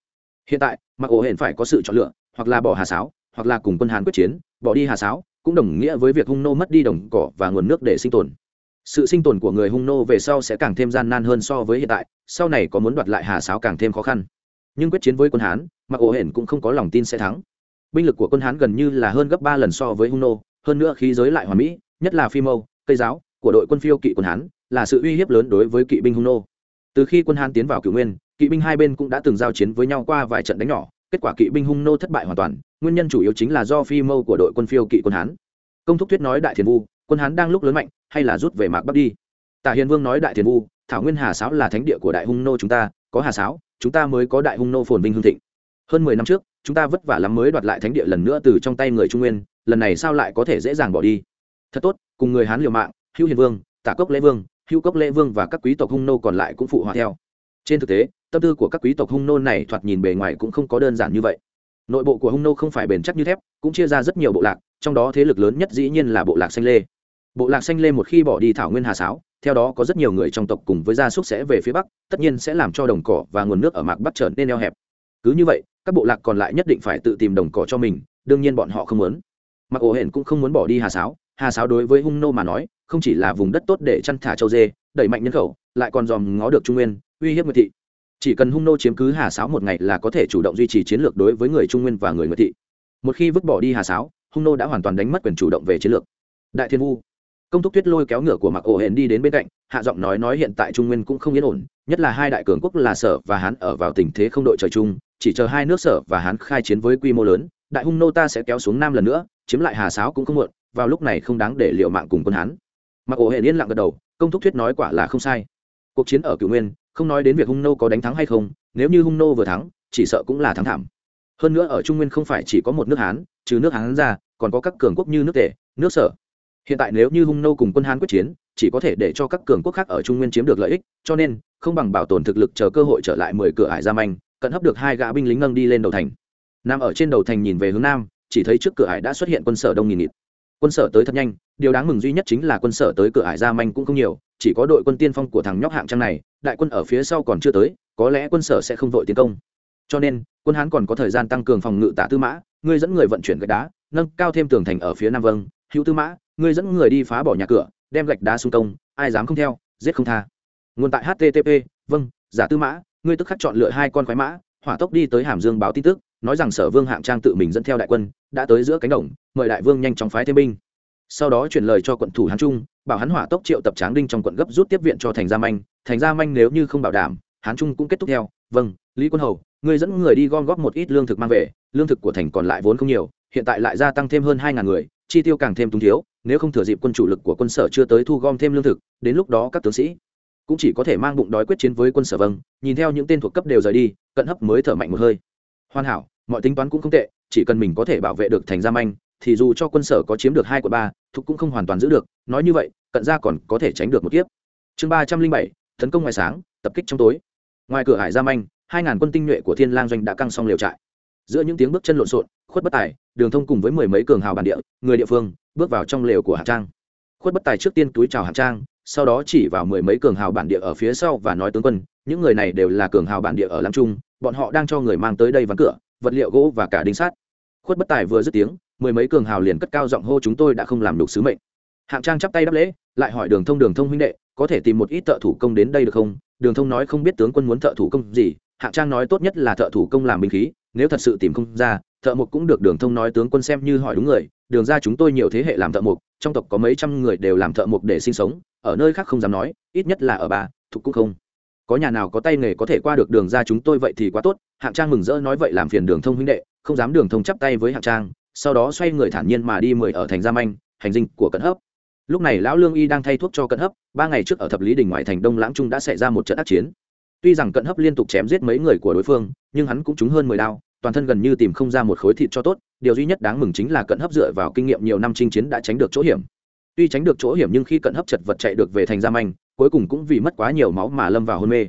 Hiện tại, mặc ổ hển phải có sự chọn lựa, hoặc là bỏ hà sáo, hoặc là cùng quân hán quyết chiến, bỏ đi hà sáo, cũng đồng nghĩa với việc hung nô mất đi đồng cỏ và nguồn nước để sinh tồn sự sinh tồn của người hung nô về sau sẽ càng thêm gian nan hơn so với hiện tại, sau này có muốn đoạt lại hà sáo càng thêm khó khăn. Nhưng quyết chiến với quân hán mặc ổ hển cũng không có lòng tin sẽ thắng. Binh lực của quân hán gần như là hơn gấp ba lần so với hung nô, hơn nữa khí giới lại hoàn mỹ, nhất là phi mâu, cây giáo, của đội quân phiêu kỵ quân hán, là sự uy hiếp lớn đối với kỵ binh hung nô. Từ khi quân hán tiến vào cửu nguyên, kỵ binh hai bên cũng đã từng giao chiến với nhau qua vài trận đánh nhỏ, kết quả kỵ binh hung nô thất bại hoàn toàn, nguyên nhân chủ yếu chính là do phi mâu của đội quân phiêu kỵ quân hán. Công thúc thuyết nói đại thiền vu, quân hán đang lúc lớn mạnh hay là rút về mạc bắc đi. Tả hiền vương nói đại thiền vu, thảo nguyên hà sáo là thánh địa của đại hung nô chúng ta, có hà sáo, chúng ta mới có đại hung nô phồn vinh hương thịnh. Hơn mười năm trước, chúng ta vất vả lắm mới đoạt lại thánh địa lần nữa từ trong tay người trung nguyên, lần này sao lại có thể dễ dàng bỏ đi? Thật tốt, cùng người hán liều mạng, hữu hiền vương, tả cốc lễ vương, hữu cốc lễ vương và các quý tộc hung nô còn lại cũng phụ họa theo. Trên thực tế, tâm tư của các quý tộc hung nô này thoạt nhìn bề ngoài cũng không có đơn giản như vậy. Nội bộ của hung nô không phải bền chắc như thép, cũng chia ra rất nhiều bộ lạc, trong đó thế lực lớn nhất dĩ nhiên là bộ lạc xanh lê bộ lạc xanh lê một khi bỏ đi thảo nguyên hà sáo, theo đó có rất nhiều người trong tộc cùng với gia súc sẽ về phía bắc, tất nhiên sẽ làm cho đồng cỏ và nguồn nước ở mạc bắc trở nên eo hẹp. Cứ như vậy, các bộ lạc còn lại nhất định phải tự tìm đồng cỏ cho mình, đương nhiên bọn họ không muốn. Mặc ổ hển cũng không muốn bỏ đi hà sáo. Hà sáo đối với hung nô mà nói, không chỉ là vùng đất tốt để chăn thả châu dê, đẩy mạnh nhân khẩu, lại còn dòm ngó được trung nguyên, uy hiếp nguyệt thị. Chỉ cần hung nô chiếm cứ hà sáo một ngày là có thể chủ động duy trì chiến lược đối với người trung nguyên và người nguyệt thị. Một khi vứt bỏ đi hà sáo, hung nô đã hoàn toàn đánh mất quyền chủ động về chiến lược. Đại thiên vu công thúc tuyết lôi kéo ngựa của mặc ổ hển đi đến bên cạnh, hạ giọng nói nói hiện tại trung nguyên cũng không yên ổn, nhất là hai đại cường quốc là sở và hán ở vào tình thế không đội trời chung, chỉ chờ hai nước sở và hán khai chiến với quy mô lớn, đại hung nô ta sẽ kéo xuống nam lần nữa, chiếm lại hà sáo cũng không muộn, vào lúc này không đáng để liệu mạng cùng quân hán. Mặc ổ hển yên lặng gật đầu, công thúc thuyết nói quả là không sai. Cuộc chiến ở cửu nguyên, không nói đến việc hung nô có đánh thắng hay không, nếu như hung nô vừa thắng, chỉ sợ cũng là thắng thảm. Hơn nữa ở trung nguyên không phải chỉ có một nước hán, trừ nước hán ra, còn có các cường quốc như nước tề, nước sở hiện tại nếu như hung nô cùng quân hán quyết chiến, chỉ có thể để cho các cường quốc khác ở trung nguyên chiếm được lợi ích, cho nên, không bằng bảo tồn thực lực chờ cơ hội trở lại mười cửa ải gia manh cận hấp được hai gã binh lính nâng đi lên đầu thành. Nằm ở trên đầu thành nhìn về hướng nam, chỉ thấy trước cửa ải đã xuất hiện quân sở đông nghìn nghịt. Quân sở tới thật nhanh, điều đáng mừng duy nhất chính là quân sở tới cửa ải gia manh cũng không nhiều, chỉ có đội quân tiên phong của thằng nhóc hạng trang này, đại quân ở phía sau còn chưa tới, có lẽ quân sở sẽ không vội tiến công. Cho nên, quân hán còn có thời gian tăng cường phòng ngự tạ tư mã, ngươi dẫn người vận chuyển gạch đá, nâng cao thêm tường thành ở phía nam vâng hữu tư mã ngươi dẫn người đi phá bỏ nhà cửa, đem gạch đá xuống công, ai dám không theo, giết không tha. Nguồn tại http vâng giả tư mã, ngươi tức khắc chọn lựa hai con khoái mã, hỏa tốc đi tới hàm dương báo tin tức, nói rằng sở vương hạng trang tự mình dẫn theo đại quân, đã tới giữa cánh đồng, mời đại vương nhanh chóng phái thêm binh. Sau đó chuyển lời cho quận thủ hán trung, bảo hắn hỏa tốc triệu tập tráng đinh trong quận gấp rút tiếp viện cho thành gia manh. Thành gia manh nếu như không bảo đảm, hán trung cũng kết thúc theo. Vâng lý quân hầu người dẫn người đi gom góp một ít lương thực mang về, lương thực của thành còn lại vốn không nhiều, hiện tại lại gia tăng thêm hơn hai ngàn người chi tiêu càng thêm túng thiếu, nếu không thừa dịp quân chủ lực của quân sở chưa tới thu gom thêm lương thực, đến lúc đó các tướng sĩ cũng chỉ có thể mang bụng đói quyết chiến với quân sở vâng nhìn theo những tên thuộc cấp đều rời đi, cận hấp mới thở mạnh một hơi. Hoàn hảo, mọi tính toán cũng không tệ, chỉ cần mình có thể bảo vệ được thành gia manh thì dù cho quân sở có chiếm được hai của ba thục cũng không hoàn toàn giữ được, nói như vậy, cận gia còn có thể tránh được một kiếp. Chương ba trăm linh bảy, tấn công ngoài sáng, tập kích trong tối. Ngoài cửa hải gia manh hai ngàn quân tinh nhuệ của thiên lang doanh đã căng xong liều trại giữa những tiếng bước chân lộn xộn, khuất bất tài, đường thông cùng với mười mấy cường hào bản địa, người địa phương, bước vào trong lều của hạng trang. Khuất bất tài trước tiên túi chào hạng trang, sau đó chỉ vào mười mấy cường hào bản địa ở phía sau và nói tướng quân, những người này đều là cường hào bản địa ở lam trung, bọn họ đang cho người mang tới đây ván cửa, vật liệu gỗ và cả đinh sát khuất bất tài vừa dứt tiếng, mười mấy cường hào liền cất cao giọng hô chúng tôi đã không làm được sứ mệnh. Hạng trang chắp tay đáp lễ, lại hỏi đường thông đường thông huynh đệ, có thể tìm một ít thợ thủ công đến đây được không? Đường thông nói không biết tướng quân muốn thợ thủ công gì. Hạng trang nói tốt nhất là thợ thủ công làm binh khí nếu thật sự tìm không ra, thợ mộc cũng được đường thông nói tướng quân xem như hỏi đúng người, đường ra chúng tôi nhiều thế hệ làm thợ mộc, trong tộc có mấy trăm người đều làm thợ mộc để sinh sống, ở nơi khác không dám nói, ít nhất là ở bà thục cũng không. Có nhà nào có tay nghề có thể qua được đường ra chúng tôi vậy thì quá tốt, hạng trang mừng rỡ nói vậy làm phiền đường thông huynh đệ, không dám đường thông chắp tay với hạng trang, sau đó xoay người thản nhiên mà đi mười ở thành gia manh, hành dinh của cận hấp. Lúc này lão lương y đang thay thuốc cho cận hấp, ba ngày trước ở thập lý đình ngoại thành đông lãng trung đã xảy ra một trận ác chiến tuy rằng cận hấp liên tục chém giết mấy người của đối phương, nhưng hắn cũng trúng hơn mười đao, toàn thân gần như tìm không ra một khối thịt cho tốt. Điều duy nhất đáng mừng chính là cận hấp dựa vào kinh nghiệm nhiều năm chinh chiến đã tránh được chỗ hiểm. Tuy tránh được chỗ hiểm nhưng khi cận hấp chật vật chạy được về thành gia manh, cuối cùng cũng vì mất quá nhiều máu mà lâm vào hôn mê.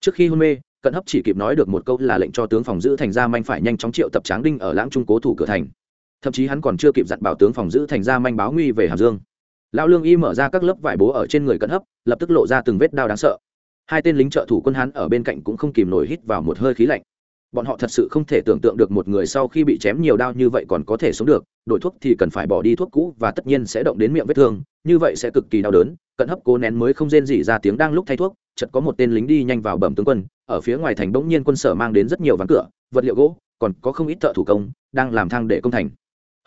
Trước khi hôn mê, cận hấp chỉ kịp nói được một câu là lệnh cho tướng phòng giữ thành gia manh phải nhanh chóng triệu tập tráng đinh ở lãng trung cố thủ cửa thành. Thậm chí hắn còn chưa kịp dặn bảo tướng phòng giữ thành gia manh báo nguy về hàm dương. Lão lương y mở ra các lớp vải bố ở trên người cận hấp, lập tức lộ ra từng vết đao đáng sợ hai tên lính trợ thủ quân hán ở bên cạnh cũng không kìm nổi hít vào một hơi khí lạnh. Bọn họ thật sự không thể tưởng tượng được một người sau khi bị chém nhiều đao như vậy còn có thể sống được đổi thuốc thì cần phải bỏ đi thuốc cũ và tất nhiên sẽ động đến miệng vết thương, như vậy sẽ cực kỳ đau đớn, cận hấp cố nén mới không rên gì ra tiếng đang lúc thay thuốc, chợt có một tên lính đi nhanh vào bẩm tướng quân, ở phía ngoài thành bỗng nhiên quân sở mang đến rất nhiều ván cửa, vật liệu gỗ, còn có không ít thợ thủ công, đang làm thang để công thành.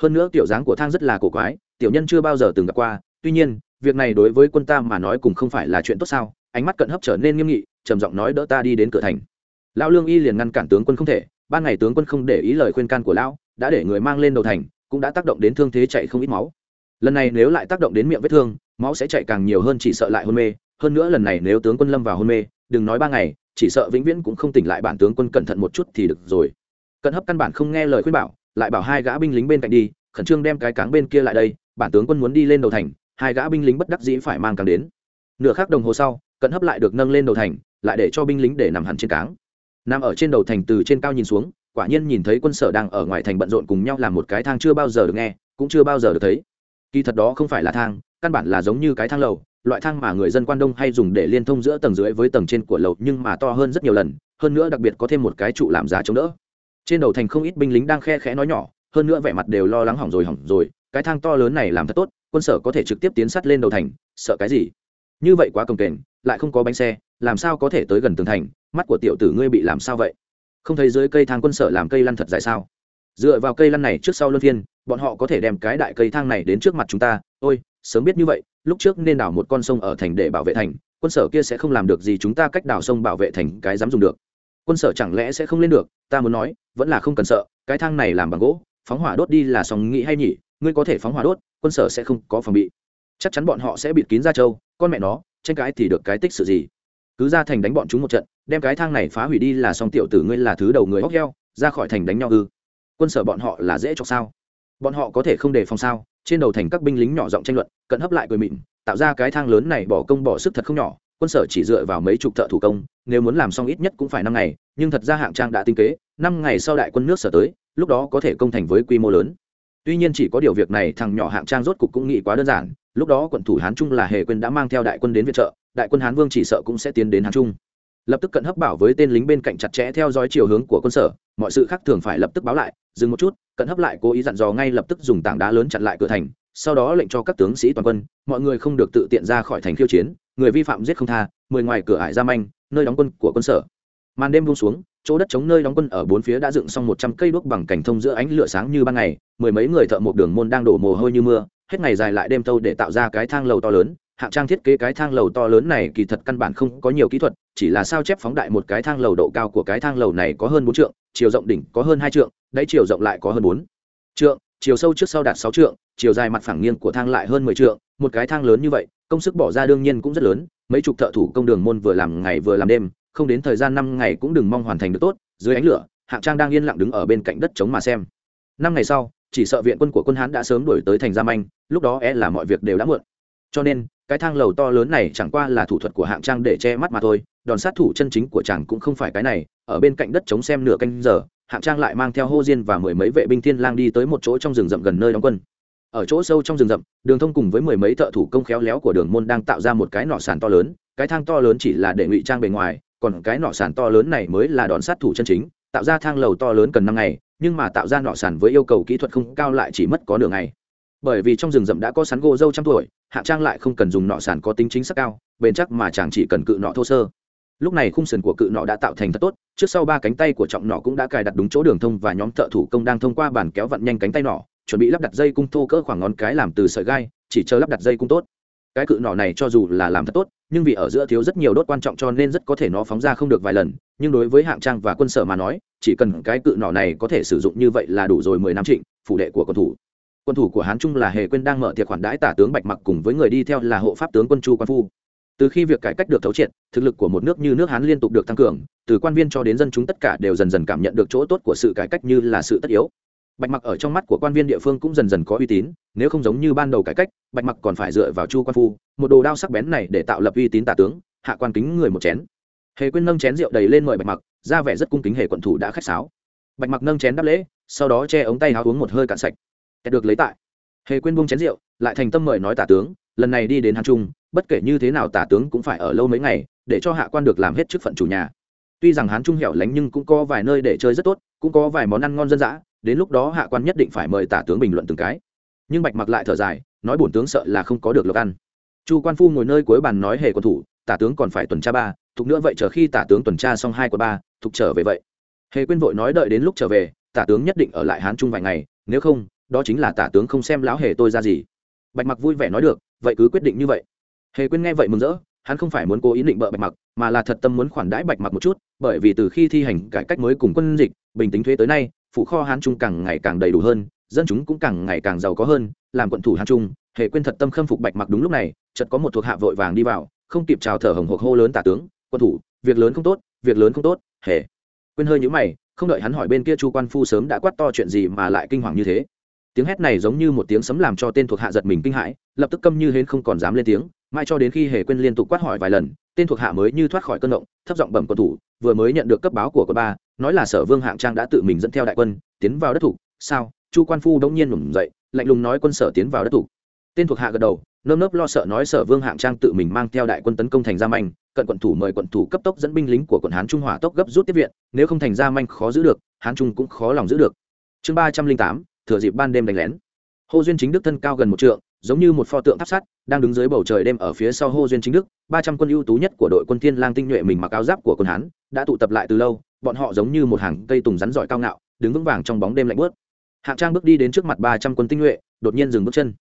Hơn nữa tiểu dáng của thang rất là cổ quái, tiểu nhân chưa bao giờ từng gặp qua, tuy nhiên việc này đối với quân ta mà nói cũng không phải là chuyện tốt sao? Ánh mắt cận hấp trở nên nghiêm nghị, trầm giọng nói đỡ ta đi đến cửa thành. Lão lương y liền ngăn cản tướng quân không thể, ban ngày tướng quân không để ý lời khuyên can của lão, đã để người mang lên đầu thành, cũng đã tác động đến thương thế chạy không ít máu. Lần này nếu lại tác động đến miệng vết thương, máu sẽ chạy càng nhiều hơn chỉ sợ lại hôn mê. Hơn nữa lần này nếu tướng quân lâm vào hôn mê, đừng nói ba ngày, chỉ sợ vĩnh viễn cũng không tỉnh lại bản tướng quân cẩn thận một chút thì được rồi. Cận hấp căn bản không nghe lời khuyên bảo, lại bảo hai gã binh lính bên cạnh đi, khẩn trương đem cái cáng bên kia lại đây, bản tướng quân muốn đi lên đầu thành hai gã binh lính bất đắc dĩ phải mang càng đến. Nửa khắc đồng hồ sau, cận hấp lại được nâng lên đầu thành, lại để cho binh lính để nằm hẳn trên cáng. Nằm ở trên đầu thành từ trên cao nhìn xuống, quả nhiên nhìn thấy quân sở đang ở ngoài thành bận rộn cùng nhau làm một cái thang chưa bao giờ được nghe, cũng chưa bao giờ được thấy. Kỳ thật đó không phải là thang, căn bản là giống như cái thang lầu, loại thang mà người dân quan đông hay dùng để liên thông giữa tầng dưới với tầng trên của lầu, nhưng mà to hơn rất nhiều lần, hơn nữa đặc biệt có thêm một cái trụ làm giá chống đỡ. Trên đầu thành không ít binh lính đang khe khẽ nói nhỏ, hơn nữa vẻ mặt đều lo lắng hỏng rồi hỏng rồi, cái thang to lớn này làm thật tốt quân sở có thể trực tiếp tiến sát lên đầu thành, sợ cái gì? Như vậy quá công kềnh, lại không có bánh xe, làm sao có thể tới gần tường thành? Mắt của tiểu tử ngươi bị làm sao vậy? Không thấy dưới cây thang quân sở làm cây lăn thật dài sao? Dựa vào cây lăn này trước sau luân phiên, bọn họ có thể đem cái đại cây thang này đến trước mặt chúng ta. Ôi, sớm biết như vậy, lúc trước nên đào một con sông ở thành để bảo vệ thành, quân sở kia sẽ không làm được gì chúng ta cách đào sông bảo vệ thành cái dám dùng được. Quân sở chẳng lẽ sẽ không lên được? Ta muốn nói, vẫn là không cần sợ, cái thang này làm bằng gỗ, phóng hỏa đốt đi là xong, nghĩ hay nhỉ? Ngươi có thể phóng hỏa đốt, quân sở sẽ không có phòng bị. Chắc chắn bọn họ sẽ bịt kín ra châu, con mẹ nó, tranh cãi thì được cái tích sự gì? Cứ ra thành đánh bọn chúng một trận, đem cái thang này phá hủy đi là xong tiểu tử ngươi là thứ đầu người hóc heo, ra khỏi thành đánh nhau ư? Quân sở bọn họ là dễ chọc sao? Bọn họ có thể không đề phòng sao? Trên đầu thành các binh lính nhỏ giọng tranh luận, cận hấp lại cười mịn, tạo ra cái thang lớn này bỏ công bỏ sức thật không nhỏ, quân sở chỉ dựa vào mấy chục thợ thủ công, nếu muốn làm xong ít nhất cũng phải năm ngày, nhưng thật ra hạng trang đã tinh kế, năm ngày sau đại quân nước sở tới, lúc đó có thể công thành với quy mô lớn tuy nhiên chỉ có điều việc này, thằng nhỏ hạng trang rốt cục cũng nghĩ quá đơn giản. Lúc đó quận thủ hán trung là hề quên đã mang theo đại quân đến viện trợ, đại quân hán vương chỉ sợ cũng sẽ tiến đến hán trung. Lập tức cận hấp bảo với tên lính bên cạnh chặt chẽ theo dõi chiều hướng của quân sở, mọi sự khác thường phải lập tức báo lại. Dừng một chút, cận hấp lại cố ý dặn dò ngay lập tức dùng tảng đá lớn chặn lại cửa thành, sau đó lệnh cho các tướng sĩ toàn quân, mọi người không được tự tiện ra khỏi thành khiêu chiến, người vi phạm giết không tha, mười ngoài cửa ải ra manh, nơi đóng quân của quân sở. Màn đêm buông xuống chỗ đất chống nơi đóng quân ở bốn phía đã dựng xong một trăm cây đuốc bằng cảnh thông giữa ánh lửa sáng như ban ngày, mười mấy người thợ một đường môn đang đổ mồ hôi như mưa, hết ngày dài lại đêm thâu để tạo ra cái thang lầu to lớn. Hạng trang thiết kế cái thang lầu to lớn này kỳ thật căn bản không có nhiều kỹ thuật, chỉ là sao chép phóng đại một cái thang lầu độ cao của cái thang lầu này có hơn bốn trượng, chiều rộng đỉnh có hơn hai trượng, đáy chiều rộng lại có hơn bốn trượng. Chiều sâu trước sau đạt sáu trượng, chiều dài mặt phẳng nghiêng của thang lại hơn mười trượng. Một cái thang lớn như vậy, công sức bỏ ra đương nhiên cũng rất lớn. Mấy chục thợ thủ công đường môn vừa làm ngày vừa làm đêm không đến thời gian năm ngày cũng đừng mong hoàn thành được tốt, dưới ánh lửa, hạng trang đang yên lặng đứng ở bên cạnh đất chống mà xem. Năm ngày sau, chỉ sợ viện quân của quân hán đã sớm đổi tới thành gia manh lúc đó é là mọi việc đều đã muộn. Cho nên, cái thang lầu to lớn này chẳng qua là thủ thuật của hạng trang để che mắt mà thôi, đòn sát thủ chân chính của chàng cũng không phải cái này, ở bên cạnh đất chống xem nửa canh giờ, hạng trang lại mang theo hô diên và mười mấy vệ binh thiên lang đi tới một chỗ trong rừng rậm gần nơi đóng quân. Ở chỗ sâu trong rừng rậm, đường thông cùng với mười mấy thợ thủ công khéo léo của đường môn đang tạo ra một cái nỏ sàn to lớn, cái thang to lớn chỉ là để ngụy trang bề ngoài còn cái nọ sàn to lớn này mới là đòn sát thủ chân chính, tạo ra thang lầu to lớn cần năm ngày, nhưng mà tạo ra nọ sàn với yêu cầu kỹ thuật không cao lại chỉ mất có nửa ngày. Bởi vì trong rừng rậm đã có sắn gỗ dâu trăm tuổi, hạ trang lại không cần dùng nọ sàn có tính chính xác cao, bền chắc mà chàng chỉ cần cự nọ thô sơ. Lúc này khung sườn của cự nọ đã tạo thành thật tốt, trước sau ba cánh tay của trọng nọ cũng đã cài đặt đúng chỗ đường thông và nhóm thợ thủ công đang thông qua bàn kéo vặn nhanh cánh tay nọ, chuẩn bị lắp đặt dây cung thô cỡ khoảng ngón cái làm từ sợi gai, chỉ chờ lắp đặt dây cung tốt cái cự nỏ này cho dù là làm thật tốt, nhưng vì ở giữa thiếu rất nhiều đốt quan trọng cho nên rất có thể nó phóng ra không được vài lần, nhưng đối với hạng trang và quân sở mà nói, chỉ cần cái cự nỏ này có thể sử dụng như vậy là đủ rồi mười năm trịnh, phủ đệ của quân thủ. Quân thủ của hán trung là hề quên đang mở tiệc khoản đãi tả tướng bạch mặc cùng với người đi theo là hộ pháp tướng quân chu quan phu. Từ khi việc cải cách được thấu triệt, thực lực của một nước như nước hán liên tục được tăng cường, từ quan viên cho đến dân chúng tất cả đều dần dần cảm nhận được chỗ tốt của sự cải cách như là sự tất yếu bạch mặc ở trong mắt của quan viên địa phương cũng dần dần có uy tín, nếu không giống như ban đầu cải cách, bạch mặc còn phải dựa vào chu quan phu, một đồ đao sắc bén này để tạo lập uy tín tả tướng, hạ quan kính người một chén. Hề quyên nâng chén rượu đầy lên mời bạch mặc, ra vẻ rất cung kính hề quận thủ đã khách sáo. Bạch mặc nâng chén đáp lễ, sau đó che ống tay háo uống một hơi cạn sạch. Được lấy tại. Hề quyên bung chén rượu, lại thành tâm mời nói tả tướng, lần này đi đến hàn trung, bất kể như thế nào tả tướng cũng phải ở lâu mấy ngày, để cho hạ quan được làm hết chức phận chủ nhà. Tuy rằng hán trung hẻo lánh nhưng cũng có vài nơi để chơi rất tốt, cũng có vài món ăn ngon dân dã đến lúc đó hạ quan nhất định phải mời tả tướng bình luận từng cái. Nhưng bạch mặc lại thở dài, nói bổn tướng sợ là không có được lộc ăn. Chu quan phu ngồi nơi cuối bàn nói hề quân thủ, tả tướng còn phải tuần tra ba, thục nữa vậy chờ khi tả tướng tuần tra xong hai của ba, thục trở về vậy. Hề quyên vội nói đợi đến lúc trở về, tả tướng nhất định ở lại hán trung vài ngày, nếu không, đó chính là tả tướng không xem lão hề tôi ra gì. Bạch mặc vui vẻ nói được, vậy cứ quyết định như vậy. Hề quyên nghe vậy mừng rỡ, hắn không phải muốn cố ý định bợ bạch mặc, mà là thật tâm muốn khoản đãi bạch mặc một chút, bởi vì từ khi thi hành cải cách mới cùng quân dịch, bình tính thuế tới nay phủ kho hán trung càng ngày càng đầy đủ hơn, dân chúng cũng càng ngày càng giàu có hơn, làm quận thủ hán trung, hệ quyên thật tâm khâm phục bạch mặc đúng lúc này, chợt có một thuộc hạ vội vàng đi vào, không kịp chào thở hồng hộc hô lớn tả tướng, quân thủ, việc lớn không tốt, việc lớn không tốt hề quên hơi nhữ mày, không đợi hắn hỏi bên kia chu quan phu sớm đã quát to chuyện gì mà lại kinh hoàng như thế. Tiếng hét này giống như một tiếng sấm làm cho tên thuộc hạ giật mình kinh hãi, lập tức câm như hến không còn dám lên tiếng mai cho đến khi hề quên liên tục quát hỏi vài lần, tên thuộc hạ mới như thoát khỏi cơn động, thấp giọng bẩm quân thủ, vừa mới nhận được cấp báo của quân ba nói là sở vương hạng trang đã tự mình dẫn theo đại quân, tiến vào đất thủ sao? Chu quan phu đống nhiên nổi dậy, lạnh lùng nói quân sở tiến vào đất thủ tên thuộc hạ gật đầu, nơm nớp lo sợ nói sở vương hạng trang tự mình mang theo đại quân tấn công thành gia manh, cận quận thủ mời quận thủ cấp tốc dẫn binh lính của quận hán trung hỏa tốc gấp rút tiếp viện, nếu không thành gia manh khó giữ được, hán trung cũng khó lòng giữ được. Chương ba trăm linh tám, thừa dịp ban đêm đánh lén. Hô duyên chính đức thân cao gần một trượng, giống như một pho tượng tháp sắt, đang đứng dưới bầu trời đêm ở phía sau hô duyên chính đức, ba trăm quân ưu tú nhất của đội quân thiên lang tinh nhuệ mình mặc áo giáp của quân hán, đã tụ tập lại từ lâu bọn họ giống như một hàng cây tùng rắn giỏi cao ngạo, đứng vững vàng trong bóng đêm lạnh bớt hạng trang bước đi đến trước mặt ba trăm quân tinh nhuệ, đột nhiên dừng bước chân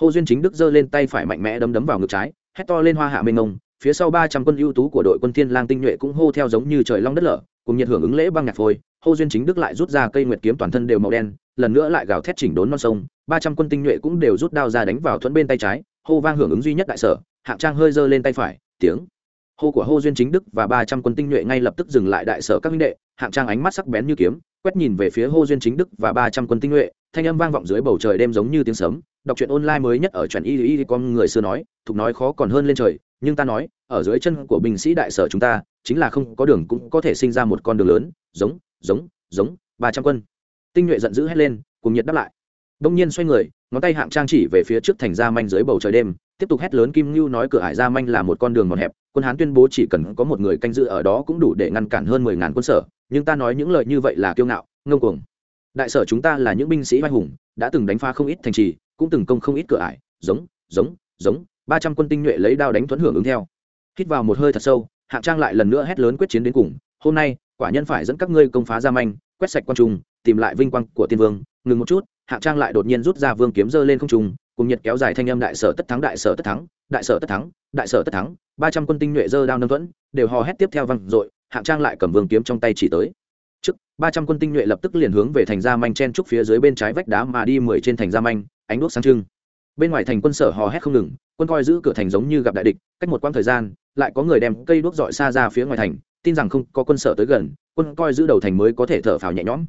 hô duyên chính đức giơ lên tay phải mạnh mẽ đấm đấm vào ngực trái, hét to lên hoa hạ mênh Ngông. phía sau ba trăm quân ưu tú của đội quân thiên lang tinh nhuệ cũng hô theo giống như trời long đất lở, cùng nhiệt hưởng ứng lễ băng nhạc phôi hô duyên chính đức lại rút ra cây nguyệt kiếm toàn thân đều màu đen, lần nữa lại gào thét chỉnh đốn non sông, ba trăm quân tinh nhuệ cũng đều rút đao ra đánh vào thuẫn bên tay trái, hô vang hưởng ứng duy nhất đại sở, hạng trang hơi giơ lên tay phải, tiếng hô của hô duyên chính đức và ba trăm quân tinh nhuệ ngay lập tức dừng lại đại sở các minh đệ, hạng trang ánh mắt sắc bén như kiếm, quét nhìn về phía hô duyên chính đức và ba trăm quân tinh nhuệ, thanh âm vang vọng dưới bầu trời đêm giống như tiếng sấm, đọc truyện online mới nhất ở truyện y y con người xưa nói, thục nói khó còn hơn lên trời, nhưng ta nói, ở dưới chân của binh sĩ đại sở chúng ta, chính là không có đường cũng có thể sinh ra một con đường lớn, giống giống giống, ba trăm quân. Tinh nhuệ giận dữ hét lên, cùng nhiệt đáp lại. Đông nhiên xoay người, ngón tay hạng trang chỉ về phía trước thành gia manh dưới bầu trời đêm, tiếp tục hét lớn kim ngưu nói cửa hải gia manh là một con đường mòn hẹp quân hán tuyên bố chỉ cần có một người canh giữ ở đó cũng đủ để ngăn cản hơn mười ngàn quân sở, nhưng ta nói những lời như vậy là kiêu ngạo, ngông cuồng. Đại sở chúng ta là những binh sĩ vai hùng, đã từng đánh phá không ít thành trì, cũng từng công không ít cửa ải, giống giống giống, ba trăm quân tinh nhuệ lấy đao đánh thuẫn hưởng ứng theo. Hít vào một hơi thật sâu, hạng trang lại lần nữa hét lớn quyết chiến đến cùng, hôm nay, quả nhân phải dẫn các ngươi công phá gia manh, quét sạch quan trung, tìm lại vinh quang của tiên vương. Ngừng một chút, hạng trang lại đột nhiên rút ra vương kiếm dơ lên không trung, cùng nhật kéo dài thanh âm đại sở tất thắng, đại sở tất thắng, đại sở tất thắng đại sở tất thắng, ba trăm quân tinh nhuệ dơ đao nâng thuẫn, đều hò hét tiếp theo văng dội, hạng trang lại cầm vương kiếm trong tay chỉ tới. Trước, ba trăm quân tinh nhuệ lập tức liền hướng về thành gia manh chen trúc phía dưới bên trái vách đá mà đi mười trên thành gia manh, ánh đuốc sáng trưng. Bên ngoài thành quân sở hò hét không ngừng, quân coi giữ cửa thành giống như gặp đại địch, cách một quãng thời gian, lại có người đem cây đuốc dọi xa ra phía ngoài thành, tin rằng không có quân sở tới gần, quân coi giữ đầu thành mới có thể thở phào nhẹ nhõm.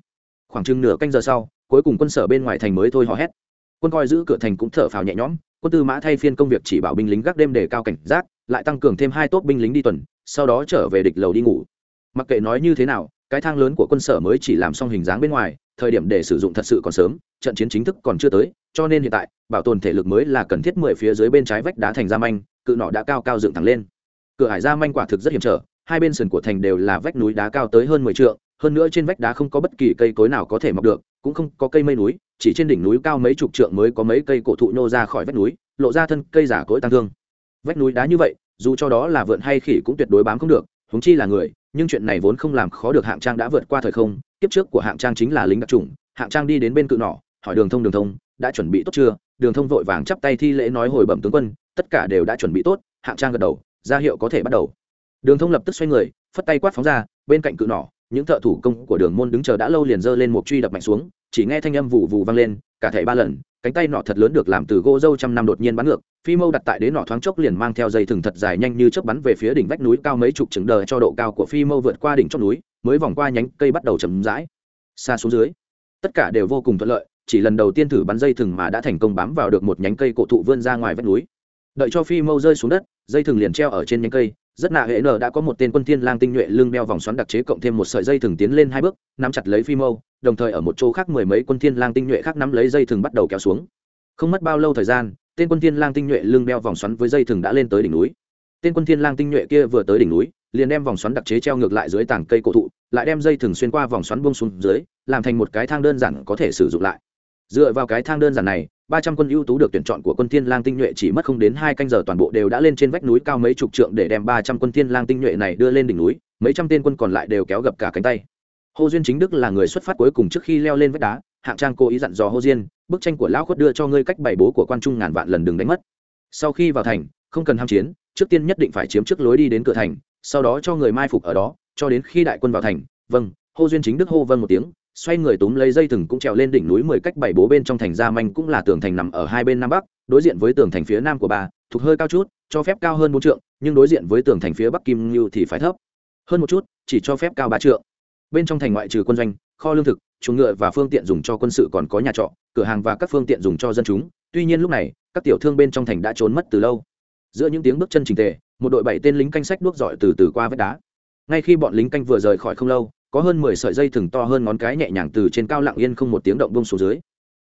Khoảng chừng nửa canh giờ sau, cuối cùng quân sở bên ngoài thành mới thôi hò hét. Quân coi giữ cửa thành cũng thở phào nhẹ nhõm quân tư mã thay phiên công việc chỉ bảo binh lính gác đêm để cao cảnh giác, lại tăng cường thêm hai tốt binh lính đi tuần, sau đó trở về địch lầu đi ngủ. Mặc kệ nói như thế nào, cái thang lớn của quân sở mới chỉ làm xong hình dáng bên ngoài, thời điểm để sử dụng thật sự còn sớm, trận chiến chính thức còn chưa tới, cho nên hiện tại, bảo tồn thể lực mới là cần thiết mười phía dưới bên trái vách đá thành gia manh, cự nọ đã cao cao dựng thẳng lên. Cửa hải gia manh quả thực rất hiểm trở, hai bên sườn của thành đều là vách núi đá cao tới hơn mười t hơn nữa trên vách đá không có bất kỳ cây cối nào có thể mọc được cũng không có cây mây núi, chỉ trên đỉnh núi cao mấy chục trượng mới có mấy cây cổ thụ nhô ra khỏi vách núi, lộ ra thân cây giả cỗi tăng thương. Vách núi đá như vậy, dù cho đó là vượn hay khỉ cũng tuyệt đối bám không được, huống chi là người, nhưng chuyện này vốn không làm khó được hạng trang đã vượt qua thời không, kiếp trước của hạng trang chính là lính đặc trùng hạng trang đi đến bên cự nỏ, hỏi đường thông đường thông, đã chuẩn bị tốt chưa? Đường thông vội vàng chắp tay thi lễ nói hồi bẩm tướng quân, tất cả đều đã chuẩn bị tốt, hạng trang gật đầu, ra hiệu có thể bắt đầu. Đường thông lập tức xoay người, phất tay quát phóng ra, bên cạnh cự nỏ, những thợ thủ công của đường môn đứng chờ đã lâu liền giơ lên một truy đập mạnh xuống chỉ nghe thanh âm vụ vụ vang lên, cả thảy ba lần, cánh tay nọ thật lớn được làm từ gỗ dâu trăm năm đột nhiên bắn ngược, phi mâu đặt tại đế nọ thoáng chốc liền mang theo dây thừng thật dài nhanh như chớp bắn về phía đỉnh vách núi cao mấy chục chừng đờ cho độ cao của phi mâu vượt qua đỉnh chót núi, mới vòng qua nhánh cây bắt đầu chậm rãi. Xa xuống dưới, tất cả đều vô cùng thuận lợi, chỉ lần đầu tiên thử bắn dây thừng mà đã thành công bám vào được một nhánh cây cổ thụ vươn ra ngoài vách núi. Đợi cho phi mâu rơi xuống đất, dây thừng liền treo ở trên nhánh cây rất nạ hệ nở đã có một tên quân thiên lang tinh nhuệ lưng đeo vòng xoắn đặc chế cộng thêm một sợi dây thừng tiến lên hai bước, nắm chặt lấy phi mâu, đồng thời ở một chỗ khác mười mấy quân thiên lang tinh nhuệ khác nắm lấy dây thừng bắt đầu kéo xuống. Không mất bao lâu thời gian, tên quân thiên lang tinh nhuệ lưng đeo vòng xoắn với dây thừng đã lên tới đỉnh núi. Tên quân thiên lang tinh nhuệ kia vừa tới đỉnh núi, liền đem vòng xoắn đặc chế treo ngược lại dưới tảng cây cổ thụ, lại đem dây thừng xuyên qua vòng xoắn buông xuống dưới, làm thành một cái thang đơn giản có thể sử dụng lại. Dựa vào cái thang đơn giản này ba trăm quân ưu tú được tuyển chọn của quân thiên lang tinh nhuệ chỉ mất không đến hai canh giờ, toàn bộ đều đã lên trên vách núi cao mấy chục trượng để đem ba trăm quân thiên lang tinh nhuệ này đưa lên đỉnh núi, mấy trăm tên quân còn lại đều kéo gập cả cánh tay. Hồ duyên chính đức là người xuất phát cuối cùng trước khi leo lên vách đá, hạng trang cố ý dặn dò hồ diên bức tranh của lão khuất đưa cho ngươi cách bảy bố của quan trung ngàn vạn lần đừng đánh mất. Sau khi vào thành, không cần ham chiến, trước tiên nhất định phải chiếm trước lối đi đến cửa thành, sau đó cho người mai phục ở đó, cho đến khi đại quân vào thành vâng. Hô duyên chính đức hô vâng một tiếng xoay người túm lấy dây thừng cũng trèo lên đỉnh núi mười cách bảy bố bên trong thành gia manh cũng là tường thành nằm ở hai bên nam bắc, đối diện với tường thành phía nam của bà, thuộc hơi cao chút, cho phép cao hơn bốn trượng, nhưng đối diện với tường thành phía bắc kim như thì phải thấp hơn một chút, chỉ cho phép cao ba trượng. Bên trong thành ngoại trừ quân doanh, kho lương thực, chuồng ngựa và phương tiện dùng cho quân sự còn có nhà trọ, cửa hàng và các phương tiện dùng cho dân chúng. Tuy nhiên lúc này, các tiểu thương bên trong thành đã trốn mất từ lâu. Giữa những tiếng bước chân trình tề, một đội bảy tên lính canh sách đuốc dọi từ từ qua vách đá. Ngay khi bọn lính canh vừa rời khỏi không lâu có hơn mười sợi dây thừng to hơn ngón cái nhẹ nhàng từ trên cao lặng yên không một tiếng động bông xuống dưới.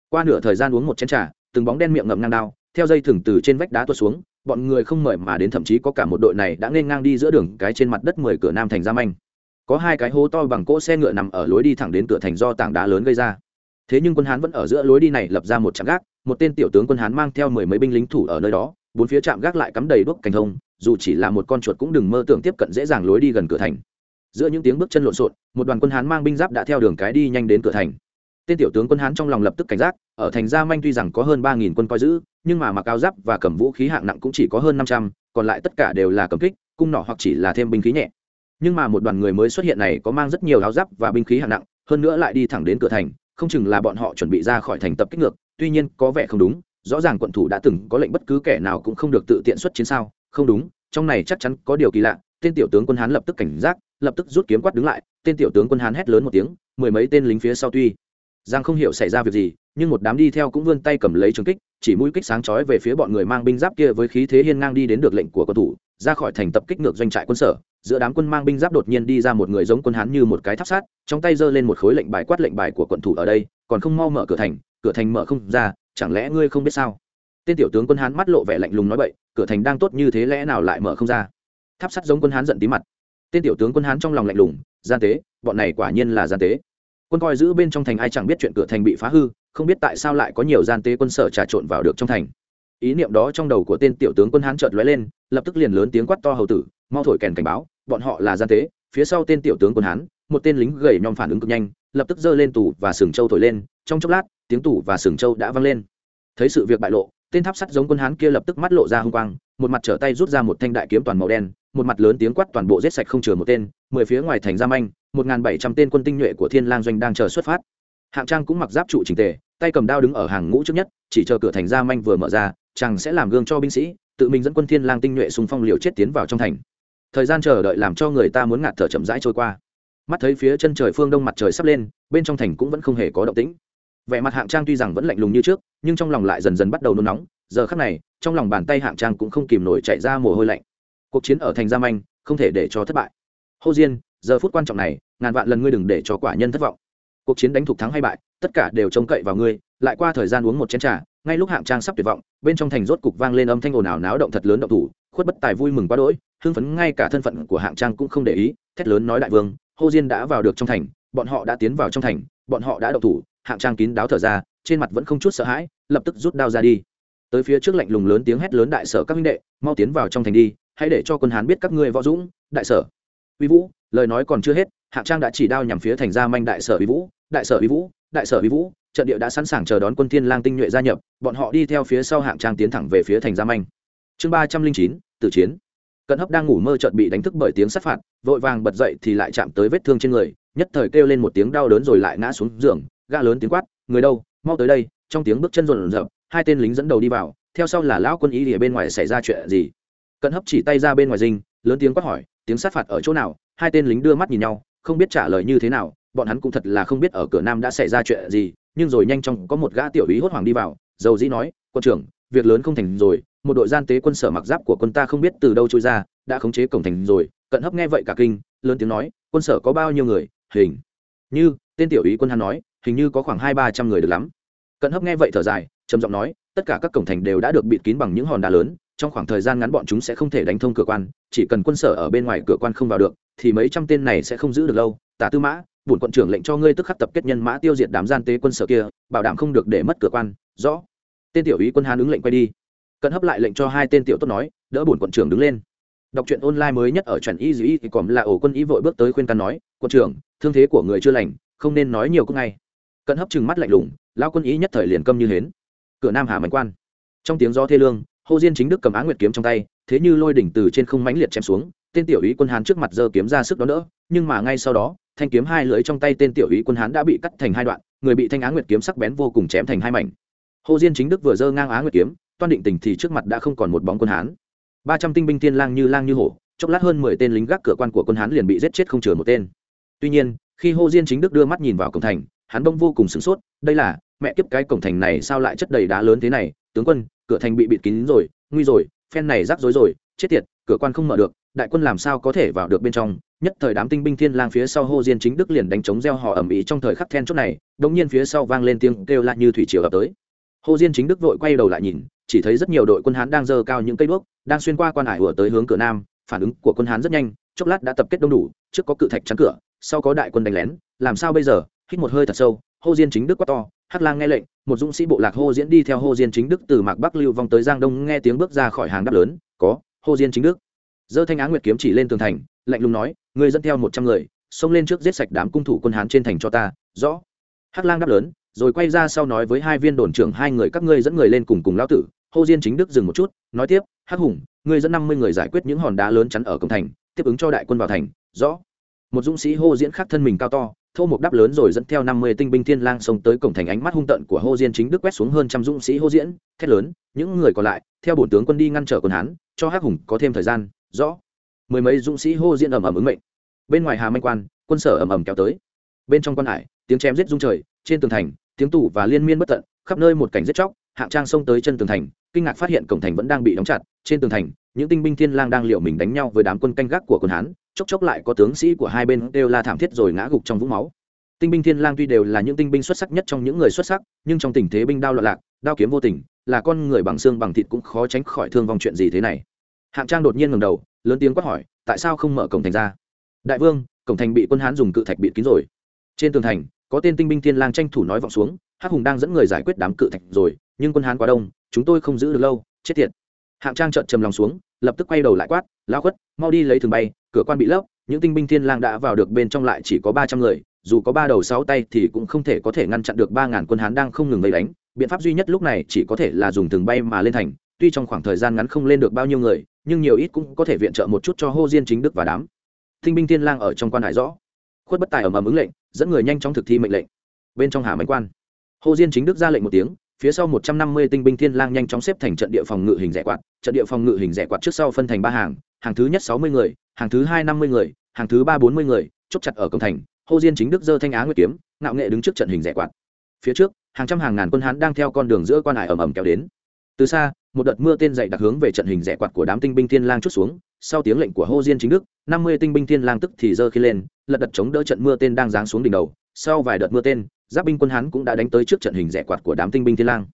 Qua nửa thời gian uống một chén trà, từng bóng đen miệng ngậm ngang đao, theo dây thừng từ trên vách đá tuột xuống, bọn người không mời mà đến thậm chí có cả một đội này đã nên ngang đi giữa đường cái trên mặt đất mười cửa nam thành ra manh. Có hai cái hố to bằng cỗ xe ngựa nằm ở lối đi thẳng đến cửa thành do tảng đá lớn gây ra. Thế nhưng quân hán vẫn ở giữa lối đi này lập ra một trạm gác, một tên tiểu tướng quân hán mang theo mười mấy binh lính thủ ở nơi đó, bốn phía trạm gác lại cắm đầy đuốc cành thông, dù chỉ là một con chuột cũng đừng mơ tưởng tiếp cận dễ dàng lối đi gần cửa thành giữa những tiếng bước chân lộn xộn, một đoàn quân hán mang binh giáp đã theo đường cái đi nhanh đến cửa thành. Tên tiểu tướng quân hán trong lòng lập tức cảnh giác, ở thành gia manh tuy rằng có hơn ba nghìn quân coi giữ, nhưng mà mặc áo giáp và cầm vũ khí hạng nặng cũng chỉ có hơn năm trăm, còn lại tất cả đều là cầm kích, cung nỏ hoặc chỉ là thêm binh khí nhẹ. Nhưng mà một đoàn người mới xuất hiện này có mang rất nhiều áo giáp và binh khí hạng nặng, hơn nữa lại đi thẳng đến cửa thành, không chừng là bọn họ chuẩn bị ra khỏi thành tập kích ngược, tuy nhiên có vẻ không đúng, rõ ràng quận thủ đã từng có lệnh bất cứ kẻ nào cũng không được tự tiện xuất chiến sao? Không đúng, trong này chắc chắn có điều kỳ lạ, tên tiểu tướng quân hán lập tức cảnh giác lập tức rút kiếm quát đứng lại, tên tiểu tướng quân hán hét lớn một tiếng, mười mấy tên lính phía sau tuy. Giang không hiểu xảy ra việc gì, nhưng một đám đi theo cũng vươn tay cầm lấy trường kích, chỉ mũi kích sáng chói về phía bọn người mang binh giáp kia với khí thế hiên ngang đi đến được lệnh của quân thủ, ra khỏi thành tập kích ngược doanh trại quân sở. Giữa đám quân mang binh giáp đột nhiên đi ra một người giống quân hán như một cái tháp sát, trong tay giơ lên một khối lệnh bài quát lệnh bài của quận thủ ở đây, còn không mau mở cửa thành cửa thành mở không ra, chẳng lẽ ngươi không biết sao? Tên tiểu tướng quân hán mắt lộ vẻ lạnh lùng nói bậy, cửa thành đang tốt như thế lẽ nào lại mở không ra? Tháp sắt giống quân hán giận tí mặt tên tiểu tướng quân hán trong lòng lạnh lùng, gian tế, bọn này quả nhiên là gian tế. Quân coi giữ bên trong thành ai chẳng biết chuyện cửa thành bị phá hư, không biết tại sao lại có nhiều gian tế quân sở trà trộn vào được trong thành. Ý niệm đó trong đầu của tên tiểu tướng quân hán chợt lóe lên, lập tức liền lớn tiếng quát to hầu tử, mau thổi kèn cảnh báo, bọn họ là gian tế. Phía sau tên tiểu tướng quân hán, một tên lính gầy nhom phản ứng cực nhanh, lập tức giơ lên tủ và sừng châu thổi lên, trong chốc lát, tiếng tủ và sừng châu đã vang lên. Thấy sự việc bại lộ, tên tháp sắt giống quân hán kia lập tức mắt lộ ra hung quang một mặt trở tay rút ra một thanh đại kiếm toàn màu đen, một mặt lớn tiếng quát toàn bộ giết sạch không chừa một tên, mười phía ngoài thành gia manh một n bảy trăm tên quân tinh nhuệ của thiên lang doanh đang chờ xuất phát. Hạng trang cũng mặc giáp trụ trình tề, tay cầm đao đứng ở hàng ngũ trước nhất, chỉ chờ cửa thành gia manh vừa mở ra, chàng sẽ làm gương cho binh sĩ, tự mình dẫn quân thiên lang tinh nhuệ xung phong liều chết tiến vào trong thành. Thời gian chờ đợi làm cho người ta muốn ngạt thở chậm rãi trôi qua. Mắt thấy phía chân trời phương đông mặt trời sắp lên, bên trong thành cũng vẫn không hề có động tĩnh. Vẻ mặt hạng trang tuy rằng vẫn lạnh lùng như trước, nhưng trong lòng lại dần dần bắt đầu nôn nóng giờ khắc này, trong lòng bàn tay hạng trang cũng không kìm nổi chạy ra mồ hôi lạnh. Cuộc chiến ở thành gia manh không thể để cho thất bại. Hô diên, giờ phút quan trọng này, ngàn vạn lần ngươi đừng để cho quả nhân thất vọng. Cuộc chiến đánh thục thắng hay bại, tất cả đều trông cậy vào ngươi, lại qua thời gian uống một chén trà, ngay lúc hạng trang sắp tuyệt vọng, bên trong thành rốt cục vang lên âm thanh ồn ào náo động thật lớn động thủ, khuất bất tài vui mừng quá đỗi, hưng phấn ngay cả thân phận của hạng trang cũng không để ý, thét lớn nói đại vương, hô diên đã vào được trong thành, bọn họ đã tiến vào trong thành, bọn họ đã động thủ, hạng trang kín đáo thở ra, trên mặt vẫn không chút sợ hãi, lập tức rút đao ra đi tới phía trước lạnh lùng lớn tiếng hét lớn đại sở các minh đệ, mau tiến vào trong thành đi, hãy để cho quân hán biết các ngươi võ dũng, đại sở. Uy vũ, lời nói còn chưa hết, hạng trang đã chỉ đao nhằm phía thành ra manh đại sở uy vũ, đại sở uy vũ, đại sở uy vũ, trận địa đã sẵn sàng chờ đón quân thiên lang tinh nhuệ gia nhập, bọn họ đi theo phía sau hạng trang tiến thẳng về phía thành gia manh. Chương ba trăm linh chín, tử chiến. Cận hấp đang ngủ mơ chợt bị đánh thức bởi tiếng sát phạt, vội vàng bật dậy thì lại chạm tới vết thương trên người, nhất thời kêu lên một tiếng đau đớn rồi lại ngã xuống giường, gã lớn tiếng quát, người đâu? Mau tới đây. Trong tiếng bước chân rộn rập hai tên lính dẫn đầu đi vào, theo sau là lão quân ý ở bên ngoài xảy ra chuyện gì? Cận hấp chỉ tay ra bên ngoài dinh, lớn tiếng quát hỏi, tiếng sát phạt ở chỗ nào? Hai tên lính đưa mắt nhìn nhau, không biết trả lời như thế nào, bọn hắn cũng thật là không biết ở cửa nam đã xảy ra chuyện gì, nhưng rồi nhanh chóng có một gã tiểu úy hốt hoảng đi vào, dầu dĩ nói, quân trưởng, việc lớn không thành rồi, một đội gian tế quân sở mặc giáp của quân ta không biết từ đâu trôi ra, đã khống chế cổng thành rồi. Cận hấp nghe vậy cả kinh, lớn tiếng nói, quân sở có bao nhiêu người? Hình như, tên tiểu úy quân hắn nói, hình như có khoảng hai ba trăm người được lắm. Cận hấp nghe vậy thở dài trầm giọng nói, tất cả các cổng thành đều đã được bịt kín bằng những hòn đá lớn, trong khoảng thời gian ngắn bọn chúng sẽ không thể đánh thông cửa quan, chỉ cần quân sở ở bên ngoài cửa quan không vào được, thì mấy trăm tên này sẽ không giữ được lâu. Tả tư mã, bổn quận trưởng lệnh cho ngươi tức khắc tập kết nhân mã tiêu diệt đám gian tế quân sở kia, bảo đảm không được để mất cửa quan. Rõ. Tên tiểu úy quân hán ứng lệnh quay đi. Cận hấp lại lệnh cho hai tên tiểu tốt nói, đỡ bổn quận trưởng đứng lên. Đọc truyện online mới nhất ở truyện y dĩ thì còn là ổ quân ý vội bước tới khuyên can nói, quận trưởng, thương thế của người chưa lành, không nên nói nhiều cũng ngay. Cận hấp chừng mắt lạnh lùng lao quân ý nhất thời liền câm như hến cửa nam hà mạnh quan. Trong tiếng gió thê lương hồ diên chính đức cầm á nguyệt kiếm trong tay, thế như lôi đỉnh từ trên không mãnh liệt chém xuống, tên tiểu ý quân hán trước mặt giơ kiếm ra sức đó nữa nhưng mà ngay sau đó, thanh kiếm hai lưỡi trong tay tên tiểu ý quân hán đã bị cắt thành hai đoạn, người bị thanh á nguyệt kiếm sắc bén vô cùng chém thành hai mảnh. Hồ diên chính đức vừa giơ ngang á nguyệt kiếm, toan định tình thì trước mặt đã không còn một bóng quân hán. Ba trăm tinh binh tiên lang như lang như hổ, chốc lát hơn mười tên lính gác cửa quan của quân hán liền bị giết chết không chừa một tên. Tuy nhiên, khi hồ diên chính đức đưa mắt nhìn vào cổng thành hắn bỗng vô cùng sửng sốt, đây là, mẹ kiếp cái cổng thành này sao lại chất đầy đá lớn thế này, tướng quân, cửa thành bị bịt kín rồi, nguy rồi, phen này rắc rối rồi, chết tiệt, cửa quan không mở được, đại quân làm sao có thể vào được bên trong, nhất thời đám tinh binh thiên lang phía sau hô diên chính đức liền đánh chống gieo họ ầm ĩ trong thời khắc then chốt này, đống nhiên phía sau vang lên tiếng kêu lại như thủy triều ập tới. Hô diên chính đức vội quay đầu lại nhìn, chỉ thấy rất nhiều đội quân hán đang giơ cao những cây đuốc, đang xuyên qua quan hải ùa tới hướng cửa nam, phản ứng của quân hán rất nhanh, chốc lát đã tập kết đông đủ, trước có cự thạch chắn cửa, sau có đại quân đánh lén, làm sao bây giờ? Hít một hơi thật sâu, hô diên chính đức quát to, hắc lang nghe lệnh, một dũng sĩ bộ lạc hô diễn đi theo hô diên chính đức từ mạc bắc lưu vong tới giang đông nghe tiếng bước ra khỏi hàng đáp lớn, có, hô diên chính đức. Dơ thanh á nguyệt kiếm chỉ lên tường thành, lạnh lùng nói, người dẫn theo một trăm người, xông lên trước giết sạch đám cung thủ quân hán trên thành cho ta, rõ. Hắc lang đáp lớn, rồi quay ra sau nói với hai viên đồn trưởng hai người, các ngươi dẫn người lên cùng cùng lao tử. Hô diên chính đức dừng một chút, nói tiếp, hắc hùng, ngươi dẫn năm mươi người giải quyết những hòn đá lớn chắn ở cổng thành, tiếp ứng cho đại quân vào thành, rõ. Một dũng sĩ hô diễn khác thân mình cao to thô một đáp lớn rồi dẫn theo năm mươi tinh binh thiên lang xông tới cổng thành ánh mắt hung tận của hô diên chính đức quét xuống hơn trăm dũng sĩ hô diễn, thét lớn, những người còn lại, theo bổn tướng quân đi ngăn trở quân hán, cho hắc hùng có thêm thời gian, rõ. Mười mấy dũng sĩ hô diễn ầm ầm ứng mệnh. Bên ngoài hà minh quan, quân sở ầm ầm kéo tới. Bên trong quan hải, tiếng chém giết rung trời, trên tường thành, tiếng tủ và liên miên bất tận, khắp nơi một cảnh giết chóc, hạng trang xông tới chân tường thành, kinh ngạc phát hiện cổng thành vẫn đang bị đóng chặt, trên tường thành, những tinh binh thiên lang đang liệu mình đánh nhau với đám quân canh gác của quân hán chốc chốc lại có tướng sĩ của hai bên đều la thảm thiết rồi ngã gục trong vũng máu. Tinh binh thiên lang tuy đều là những tinh binh xuất sắc nhất trong những người xuất sắc, nhưng trong tình thế binh đao loạn lạc, đao kiếm vô tình, là con người bằng xương bằng thịt cũng khó tránh khỏi thương vong chuyện gì thế này. Hạng trang đột nhiên ngẩng đầu, lớn tiếng quát hỏi, tại sao không mở cổng thành ra? Đại vương, cổng thành bị quân hán dùng cự thạch bịt kín rồi. Trên tường thành, có tên tinh binh thiên lang tranh thủ nói vọng xuống, hắc hùng đang dẫn người giải quyết đám cự thạch rồi, nhưng quân hán quá đông, chúng tôi không giữ được lâu, chết tiệt. Hạng trang trợn trầm lòng xuống, lập tức quay đầu lại quát lao khuất, mau đi lấy thường bay cửa quan bị lấp, những tinh binh thiên lang đã vào được bên trong lại chỉ có ba trăm người, dù có ba đầu sáu tay thì cũng không thể có thể ngăn chặn được ba ngàn quân hán đang không ngừng vây đánh. Biện pháp duy nhất lúc này chỉ có thể là dùng thường bay mà lên thành, tuy trong khoảng thời gian ngắn không lên được bao nhiêu người, nhưng nhiều ít cũng có thể viện trợ một chút cho hô diên chính đức và đám tinh binh thiên lang ở trong quan hải rõ. Khuất bất tài ở mà ứng lệnh, dẫn người nhanh chóng thực thi mệnh lệnh. Bên trong hà mánh quan, hô diên chính đức ra lệnh một tiếng, phía sau một trăm năm mươi tinh binh thiên lang nhanh chóng xếp thành trận địa phòng ngự hình rẻ quạt, trận địa phòng ngự hình rẻ quạt trước sau phân thành ba hàng hàng thứ nhất sáu mươi người hàng thứ hai năm mươi người, hàng thứ ba bốn mươi người, chốt chặt ở cổng thành, hô diên chính đức dơ thanh á nguyệt kiếm, ngạo nghệ đứng trước trận hình rẻ quạt. Phía trước, hàng trăm hàng ngàn quân hán đang theo con đường giữa quan hải ầm ầm kéo đến. Từ xa, một đợt mưa tên dậy đặc hướng về trận hình rẻ quạt của đám tinh binh thiên lang chút xuống, sau tiếng lệnh của hô diên chính đức, năm mươi tinh binh thiên lang tức thì dơ khi lên, lật đật chống đỡ trận mưa tên đang giáng xuống đỉnh đầu. Sau vài đợt mưa tên, giáp binh quân hán cũng đã đánh tới trước trận hình rẻ quạt của đám tinh binh thiên lang.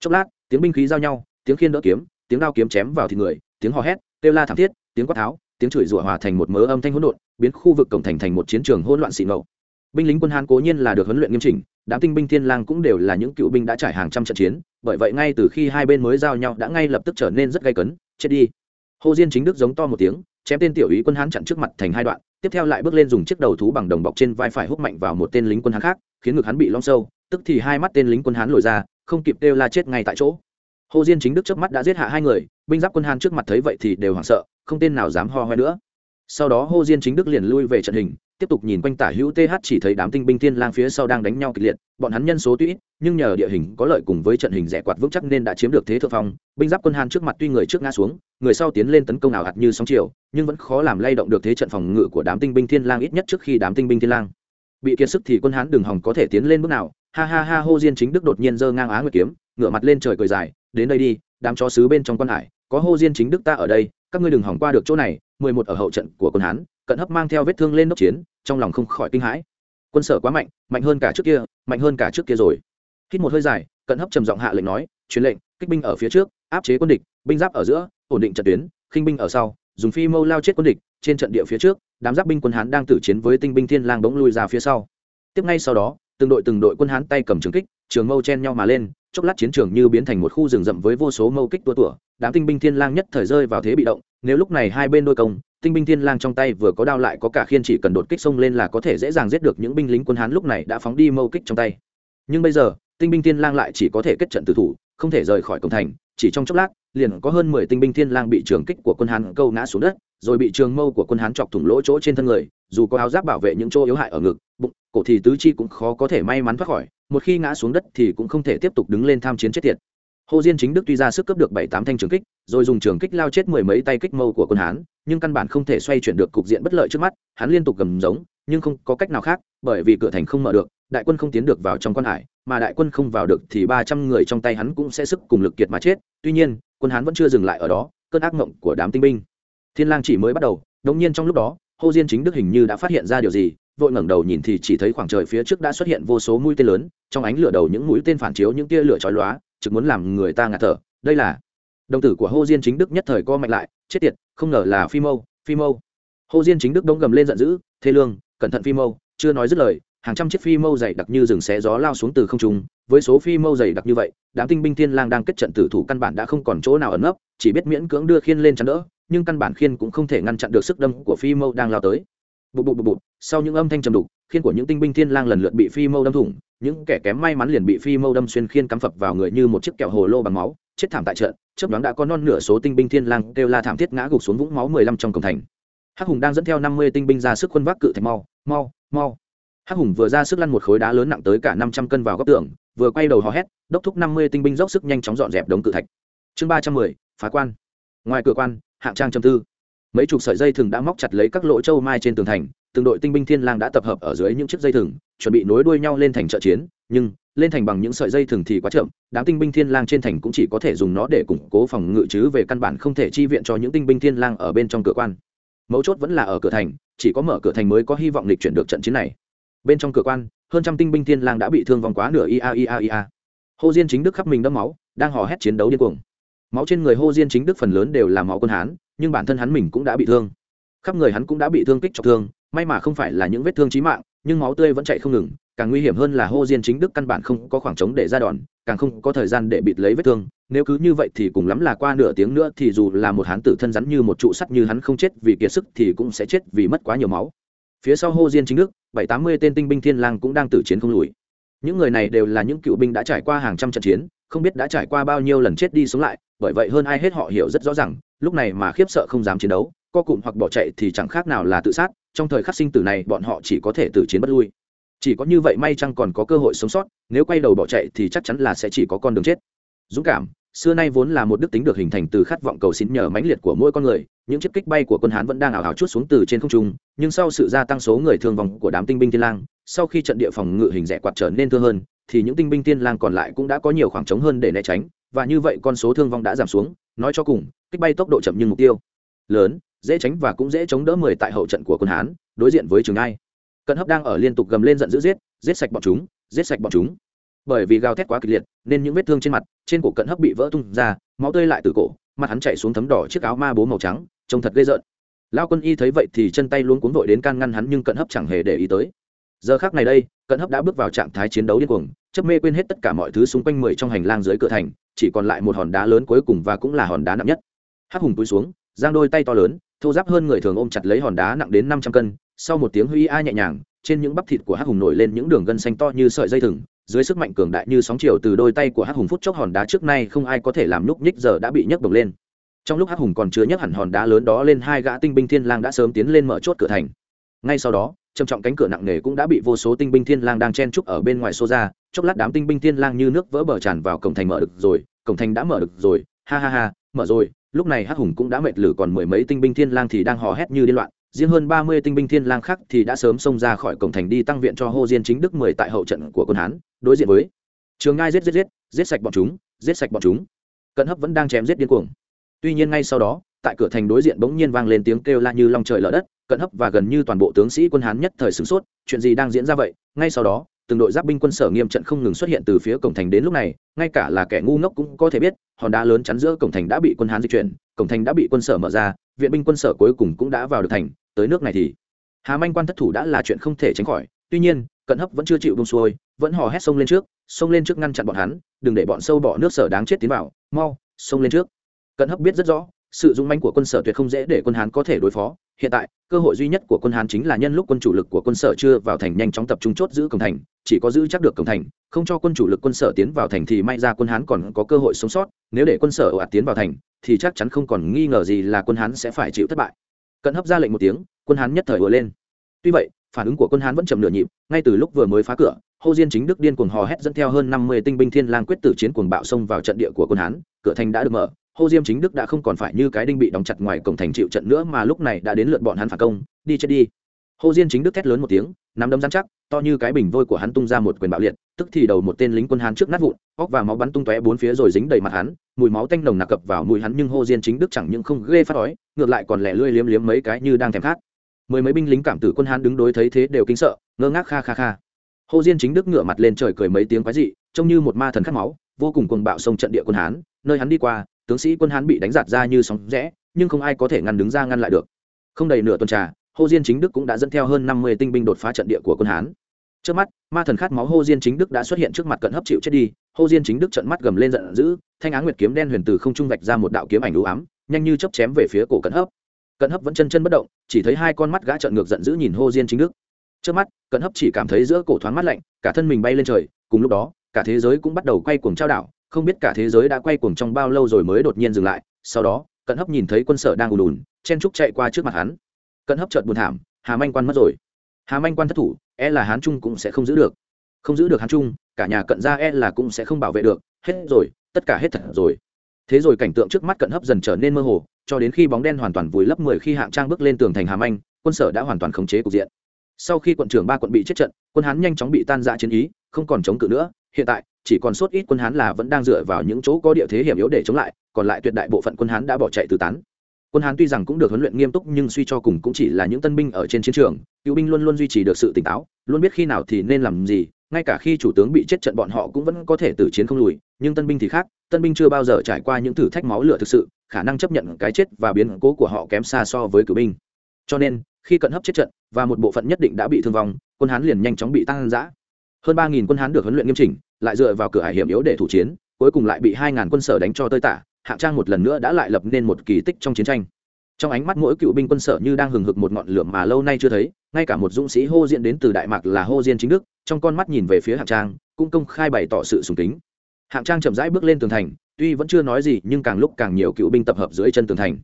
Chốc lát, tiếng binh khí giao nhau, tiếng khiên đỡ kiếm, tiếng đao kiếm chém vào thịt người, tiếng hò hét, kêu la thảm thiết, tiếng quát tháo tiếng chửi rủa hòa thành một mớ âm thanh hỗn độn, biến khu vực cổng thành thành một chiến trường hỗn loạn xị ngầu binh lính quân hán cố nhiên là được huấn luyện nghiêm chỉnh, đám tinh binh thiên lang cũng đều là những cựu binh đã trải hàng trăm trận chiến, bởi vậy ngay từ khi hai bên mới giao nhau đã ngay lập tức trở nên rất gay cấn, chết đi. Hồ diên chính đức giống to một tiếng, chém tên tiểu úy quân hán chặn trước mặt thành hai đoạn, tiếp theo lại bước lên dùng chiếc đầu thú bằng đồng bọc trên vai phải húc mạnh vào một tên lính quân hán khác, khiến ngực hắn bị long sâu, tức thì hai mắt tên lính quân hán lồi ra, không kịp kêu la chết ngay tại chỗ. Hồ diên chính đức trước mắt đã giết hạ hai người, binh giáp quân hán trước mặt thấy vậy thì đều hoảng sợ không tên nào dám ho hoe nữa. Sau đó hồ diên chính đức liền lui về trận hình, tiếp tục nhìn quanh tả hữu th chỉ thấy đám tinh binh thiên lang phía sau đang đánh nhau kịch liệt, bọn hắn nhân số tuy ít, nhưng nhờ địa hình có lợi cùng với trận hình rẻ quạt vững chắc nên đã chiếm được thế thượng phong, binh giáp quân hàn trước mặt tuy người trước ngã xuống, người sau tiến lên tấn công ảo hạt như sóng chiều, nhưng vẫn khó làm lay động được thế trận phòng ngự của đám tinh binh thiên lang ít nhất trước khi đám tinh binh thiên lang. Bị kiệt sức thì quân hán đường hòng có thể tiến lên bước nào, ha ha ha hô diên chính đức đột nhiên giơ ngang á nguyệt kiếm, ngửa mặt lên trời cười dài, đến đây đi, đám chó sứ bên trong quan hải, có hô diên chính đức ta ở đây các ngươi đừng hỏng qua được chỗ này, mười một ở hậu trận của quân hán, cận hấp mang theo vết thương lên đốc chiến, trong lòng không khỏi kinh hãi. Quân sở quá mạnh mạnh hơn cả trước kia, mạnh hơn cả trước kia rồi. Hít một hơi dài, cận hấp trầm giọng hạ lệnh nói, truyền lệnh, kích binh ở phía trước, áp chế quân địch, binh giáp ở giữa, ổn định trận tuyến, khinh binh ở sau, dùng phi mâu lao chết quân địch, trên trận địa phía trước, đám giáp binh quân hán đang tử chiến với tinh binh thiên lang bỗng lui ra phía sau. Tiếp ngay sau đó, từng đội từng đội quân hán tay cầm trường kích, trường mâu chen nhau mà lên chốc lát chiến trường như biến thành một khu rừng rậm với vô số mâu kích tua tủa, đám tinh binh thiên lang nhất thời rơi vào thế bị động, nếu lúc này hai bên đôi công, tinh binh thiên lang trong tay vừa có đao lại có cả khiên chỉ cần đột kích xông lên là có thể dễ dàng giết được những binh lính quân hán lúc này đã phóng đi mâu kích trong tay. Nhưng bây giờ, tinh binh thiên lang lại chỉ có thể kết trận tử thủ, không thể rời khỏi cổng thành, chỉ trong chốc lát, liền có hơn mười tinh binh thiên lang bị trường kích của quân hán câu ngã xuống đất, rồi bị trường mâu của quân hán chọc thủng lỗ chỗ trên thân người, dù có áo giáp bảo vệ những chỗ yếu hại ở ngực, bụng, cổ thì tứ chi cũng khó có thể may mắn thoát khỏi một khi ngã xuống đất thì cũng không thể tiếp tục đứng lên tham chiến chết tiệt. Hồ diên chính đức tuy ra sức cấp được bảy tám thanh trường kích, rồi dùng trường kích lao chết mười mấy tay kích mâu của quân hán, nhưng căn bản không thể xoay chuyển được cục diện bất lợi trước mắt, hắn liên tục gầm giống, nhưng không có cách nào khác, bởi vì cửa thành không mở được, đại quân không tiến được vào trong quan hải, mà đại quân không vào được thì ba trăm người trong tay hắn cũng sẽ sức cùng lực kiệt mà chết, tuy nhiên, quân hán vẫn chưa dừng lại ở đó, cơn ác mộng của đám tinh binh. Thiên lang chỉ mới bắt đầu, đống nhiên trong lúc đó, hồ diên chính đức hình như đã phát hiện ra điều gì vội ngẩng đầu nhìn thì chỉ thấy khoảng trời phía trước đã xuất hiện vô số mũi tên lớn, trong ánh lửa đầu những mũi tên phản chiếu những tia lửa chói lóa, trực muốn làm người ta ngạt thở. Đây là đồng tử của hồ diên chính đức nhất thời co mạnh lại, chết tiệt, không ngờ là phi mâu phi mâu. Hồ diên chính đức đông gầm lên giận dữ thế lương, cẩn thận phi mâu, chưa nói dứt lời, hàng trăm chiếc phi mâu dày đặc như rừng xé gió lao xuống từ không trung, với số phi mâu dày đặc như vậy, đám tinh binh thiên lang đang kết trận tử thủ căn bản đã không còn chỗ nào ẩn nấp, chỉ biết miễn cưỡng đưa khiên lên chắn đỡ, nhưng căn bản khiên cũng không thể ngăn chặn được sức đâm của phi mâu đang lao tới bụp bụp bụp bụp. sau những âm thanh trầm đục, khiên của những tinh binh thiên lang lần lượt bị phi mâu đâm thủng, những kẻ kém may mắn liền bị phi mâu đâm xuyên khiên cắm phập vào người như một chiếc kẹo hồ lô bằng máu, chết thảm tại trận, chớp đoán đã có non nửa số tinh binh thiên lang kêu la thảm thiết ngã gục xuống vũng máu mười lăm trong cổng thành. Hắc hùng đang dẫn theo năm mươi tinh binh ra sức quân vác cự thành mau mau mau. Hắc hùng vừa ra sức lăn một khối đá lớn nặng tới cả năm trăm cân vào góc tường, vừa quay đầu hò hét, đốc thúc năm mươi tinh binh dốc sức nhanh chóng dọn dẹp đống cự thạch. Chương ba trăm mười, phá quan. Ngoài cửa quan, hạng trang châm tư mấy chục sợi dây thừng đã móc chặt lấy các lỗ châu mai trên tường thành, từng đội tinh binh thiên lang đã tập hợp ở dưới những chiếc dây thừng, chuẩn bị nối đuôi nhau lên thành trợ chiến, nhưng lên thành bằng những sợi dây thừng thì quá chậm, đám tinh binh thiên lang trên thành cũng chỉ có thể dùng nó để củng cố phòng ngự chứ về căn bản không thể chi viện cho những tinh binh thiên lang ở bên trong cửa quan. Mấu chốt vẫn là ở cửa thành, chỉ có mở cửa thành mới có hy vọng lịch chuyển được trận chiến này. Bên trong cửa quan, hơn trăm tinh binh thiên lang đã bị thương vòng quá nửa ia ia ia. Hô diên chính đức khắp mình đẫm máu, đang hò hét chiến đấu điên cuồng. Máu trên người hô diên chính đức phần lớn đều là máu quân hán nhưng bản thân hắn mình cũng đã bị thương. Khắp người hắn cũng đã bị thương kích trọng thương, may mà không phải là những vết thương chí mạng, nhưng máu tươi vẫn chạy không ngừng, càng nguy hiểm hơn là hô diên chính đức căn bản không có khoảng trống để ra đòn, càng không có thời gian để bịt lấy vết thương. Nếu cứ như vậy thì cùng lắm là qua nửa tiếng nữa thì dù là một hán tử thân rắn như một trụ sắt như hắn không chết vì kiệt sức thì cũng sẽ chết vì mất quá nhiều máu. Phía sau hô diên chính đức, bảy tám mươi tên tinh binh thiên lang cũng đang tử chiến không lùi. Những người này đều là những cựu binh đã trải qua hàng trăm trận chiến, không biết đã trải qua bao nhiêu lần chết đi sống lại bởi vậy hơn ai hết họ hiểu rất rõ ràng, lúc này mà khiếp sợ không dám chiến đấu, co cụm hoặc bỏ chạy thì chẳng khác nào là tự sát, trong thời khắc sinh tử này bọn họ chỉ có thể tự chiến bất lui. Chỉ có như vậy may chăng còn có cơ hội sống sót, nếu quay đầu bỏ chạy thì chắc chắn là sẽ chỉ có con đường chết. Dũng cảm, xưa nay vốn là một đức tính được hình thành từ khát vọng cầu xin nhờ mãnh liệt của mỗi con người, những chiếc kích bay của quân hán vẫn đang ảo ảo chút xuống từ trên không trung, nhưng sau sự gia tăng số người thương vong của đám tinh binh thiên lang, sau khi trận địa phòng ngự hình rẻ quạt trở nên thưa hơn, thì những tinh binh thiên lang còn lại cũng đã có nhiều khoảng trống hơn để né tránh và như vậy con số thương vong đã giảm xuống, nói cho cùng, kích bay tốc độ chậm nhưng mục tiêu lớn, dễ tránh và cũng dễ chống đỡ mười tại hậu trận của quân hán, đối diện với trường ai. Cận hấp đang ở liên tục gầm lên giận dữ giết giết sạch bọn chúng, giết sạch bọn chúng. Bởi vì gào thét quá kịch liệt, nên những vết thương trên mặt, trên cổ cận hấp bị vỡ tung ra, máu tươi lại từ cổ, mặt hắn chạy xuống thấm đỏ chiếc áo ma bố màu trắng, trông thật ghê rợn. Lao quân y thấy vậy thì chân tay luôn cuốn vội đến can ngăn hắn nhưng cận hấp chẳng hề để ý tới. Giờ khác này đây, cận hấp đã bước vào trạng thái chiến đấu điên cuồng chấp mê quên hết tất cả mọi thứ xung quanh mười trong hành lang dưới cửa thành chỉ còn lại một hòn đá lớn cuối cùng và cũng là hòn đá nặng nhất. Hắc hùng túi xuống, giang đôi tay to lớn, thô giáp hơn người thường ôm chặt lấy hòn đá nặng đến năm trăm cân, sau một tiếng huy a nhẹ nhàng, trên những bắp thịt của hắc hùng nổi lên những đường gân xanh to như sợi dây thừng, dưới sức mạnh cường đại như sóng chiều từ đôi tay của hắc hùng phút chốc hòn đá trước nay không ai có thể làm nhúc nhích giờ đã bị nhấc bổng lên. Trong lúc hắc hùng còn chứa nhấc hẳn hòn đá lớn đó lên, hai gã tinh binh thiên lang đã sớm tiến lên mở chốt cửa thành. Ngay sau đó, trầm trọng cánh cửa nặng nề cũng đã bị vô số tinh binh thiên lang đang chen trúc ở bên ngoài xô ra chốc lát đám tinh binh thiên lang như nước vỡ bờ tràn vào cổng thành mở được rồi, cổng thành đã mở được rồi, ha ha ha, mở rồi. Lúc này hắc hùng cũng đã mệt lử, còn mười mấy tinh binh thiên lang thì đang hò hét như điên loạn. Riêng hơn ba mươi tinh binh thiên lang khác thì đã sớm xông ra khỏi cổng thành đi tăng viện cho hô diên chính đức mười tại hậu trận của quân hán. Đối diện với trường ngai giết giết giết giết sạch bọn chúng, giết sạch bọn chúng. Cận hấp vẫn đang chém giết điên cuồng. Tuy nhiên ngay sau đó, tại cửa thành đối diện bỗng nhiên vang lên tiếng kêu la như long trời lở đất. Cận hấp và gần như toàn bộ tướng sĩ quân hán nhất thời sửng sốt, chuyện gì đang diễn ra vậy? Ngay sau đó từng đội giáp binh quân sở nghiêm trận không ngừng xuất hiện từ phía cổng thành đến lúc này, ngay cả là kẻ ngu ngốc cũng có thể biết, hòn đá lớn chắn giữa cổng thành đã bị quân hán di chuyển, cổng thành đã bị quân sở mở ra, viện binh quân sở cuối cùng cũng đã vào được thành, tới nước này thì hà manh quan thất thủ đã là chuyện không thể tránh khỏi, tuy nhiên, cận hấp vẫn chưa chịu bông xuôi, vẫn hò hét sông lên trước sông lên trước ngăn chặn bọn hắn, đừng để bọn sâu bỏ nước sở đáng chết tiến vào, mau sông lên trước. Cận hấp biết rất rõ sự dũng manh của quân sở tuyệt không dễ để quân hán có thể đối phó. Hiện tại cơ hội duy nhất của quân hán chính là nhân lúc quân chủ lực của quân sở chưa vào thành nhanh chóng tập trung chốt giữ cổng thành chỉ có giữ chắc được cổng thành không cho quân chủ lực quân sở tiến vào thành thì may ra quân hán còn có cơ hội sống sót. Nếu để quân sở ồ ạt tiến vào thành thì chắc chắn không còn nghi ngờ gì là quân hán sẽ phải chịu thất bại. Cận hấp ra lệnh một tiếng quân hán nhất thời vừa lên. Tuy vậy phản ứng của quân hán vẫn chậm nửa nhịp ngay từ lúc vừa mới phá cửa Hồ Diên chính Đức điên cuồng hò hét dẫn theo hơn năm mươi tinh binh Thiên Lang quyết tử chiến cuồng bạo xông vào trận địa của quân Hán, cửa thành đã được mở, Hô Diêm chính Đức đã không còn phải như cái đinh bị đóng chặt ngoài cổng thành chịu trận nữa mà lúc này đã đến lượt bọn hắn phản công, đi chết đi. Hô Diêm chính Đức thét lớn một tiếng, nắm đấm dán chắc, to như cái bình vôi của hắn tung ra một quyền bạo liệt, tức thì đầu một tên lính quân Hán trước nát vụn, óc và máu bắn tung tóe bốn phía rồi dính đầy mặt hắn, mùi máu tanh nồng nặc cập vào mũi hắn nhưng Hô Diên chính Đức chẳng những không ghê phát đói, ngược lại còn lẻ lươi liếm liếm mấy cái như đang thèm khát. Mười mấy binh lính cảm tử quân Hán đứng đối thấy thế đều kinh sợ, ngơ ngác kha kha kha Hô diên chính đức ngửa mặt lên trời cười mấy tiếng quái dị trông như một ma thần khát máu vô cùng cuồng bạo sông trận địa quân hán nơi hắn đi qua tướng sĩ quân hán bị đánh giạt ra như sóng rẽ, nhưng không ai có thể ngăn đứng ra ngăn lại được. Không đầy nửa tuần trà hồ diên chính đức cũng đã dẫn theo hơn năm mươi tinh binh đột phá trận địa của quân hán. Trước mắt, ma thần khát máu hồ diên chính đức đã xuất hiện trước mặt cận hấp chịu chết đi. Hồ diên chính đức trận mắt gầm lên giận dữ, thanh á nguyệt kiếm đen huyền từ không trung vạch ra một đạo kiếm ảnh đũ ám, nhanh như chớp chém về phía cổ cận hấp. Cận hấp vẫn chân chân bất động, chỉ thấy hai con mắt gã trợn ngược giận dữ nhìn hồ diên chính đức. Trước mắt, cận hấp chỉ cảm thấy giữa cổ thoáng mát lạnh, cả thân mình bay lên trời, cùng lúc đó, cả thế giới cũng bắt đầu quay cuồng trao đảo không biết cả thế giới đã quay cuồng trong bao lâu rồi mới đột nhiên dừng lại, sau đó, cận hấp nhìn thấy quân sở đang ùn ùn, chen trúc chạy qua trước mặt hắn. Cận hấp chợt buồn thảm, hà manh quan mất rồi. Hà manh quan thất thủ e là hán trung cũng sẽ không giữ được. Không giữ được hán trung, cả nhà cận gia e là cũng sẽ không bảo vệ được. Hết rồi, tất cả hết thật rồi. Thế rồi cảnh tượng trước mắt cận hấp dần trở nên mơ hồ, cho đến khi bóng đen hoàn toàn vùi lấp mười khi hạng trang bước lên tường thành hà manh, quân sở đã hoàn toàn khống chế cục diện. Sau khi quận trưởng ba quận bị chết trận, quân hán nhanh chóng bị tan rã chiến ý, không còn chống cự nữa. Hiện tại chỉ còn sót ít quân hán là vẫn đang dựa vào những chỗ có địa thế hiểm yếu để chống lại, còn lại tuyệt đại bộ phận quân hán đã bỏ chạy tứ tán. Quân hán tuy rằng cũng được huấn luyện nghiêm túc nhưng suy cho cùng cũng chỉ là những tân binh ở trên chiến trường, cựu binh luôn luôn duy trì được sự tỉnh táo, luôn biết khi nào thì nên làm gì, ngay cả khi chủ tướng bị chết trận bọn họ cũng vẫn có thể tử chiến không lùi, nhưng tân binh thì khác, tân binh chưa bao giờ trải qua những thử thách máu lửa thực sự, khả năng chấp nhận cái chết và biến cố của họ kém xa so với cử binh. Cho nên, khi cận hấp chết trận và một bộ phận nhất định đã bị thương vong, quân hán liền nhanh chóng bị tăng giã hơn ba quân hán được huấn luyện nghiêm chỉnh lại dựa vào cửa hải hiểm yếu để thủ chiến, cuối cùng lại bị hai ngàn quân sở đánh cho tơi tả, hạng trang một lần nữa đã lại lập nên một kỳ tích trong chiến tranh. Trong ánh mắt mỗi cựu binh quân sở như đang hừng hực một ngọn lửa mà lâu nay chưa thấy, ngay cả một dũng sĩ hô diện đến từ đại mạc là hô diên chính đức, trong con mắt nhìn về phía hạng trang, cũng công khai bày tỏ sự sùng kính. Hạng trang chậm rãi bước lên tường thành, tuy vẫn chưa nói gì, nhưng càng lúc càng nhiều cựu binh tập hợp dưới chân tường thành.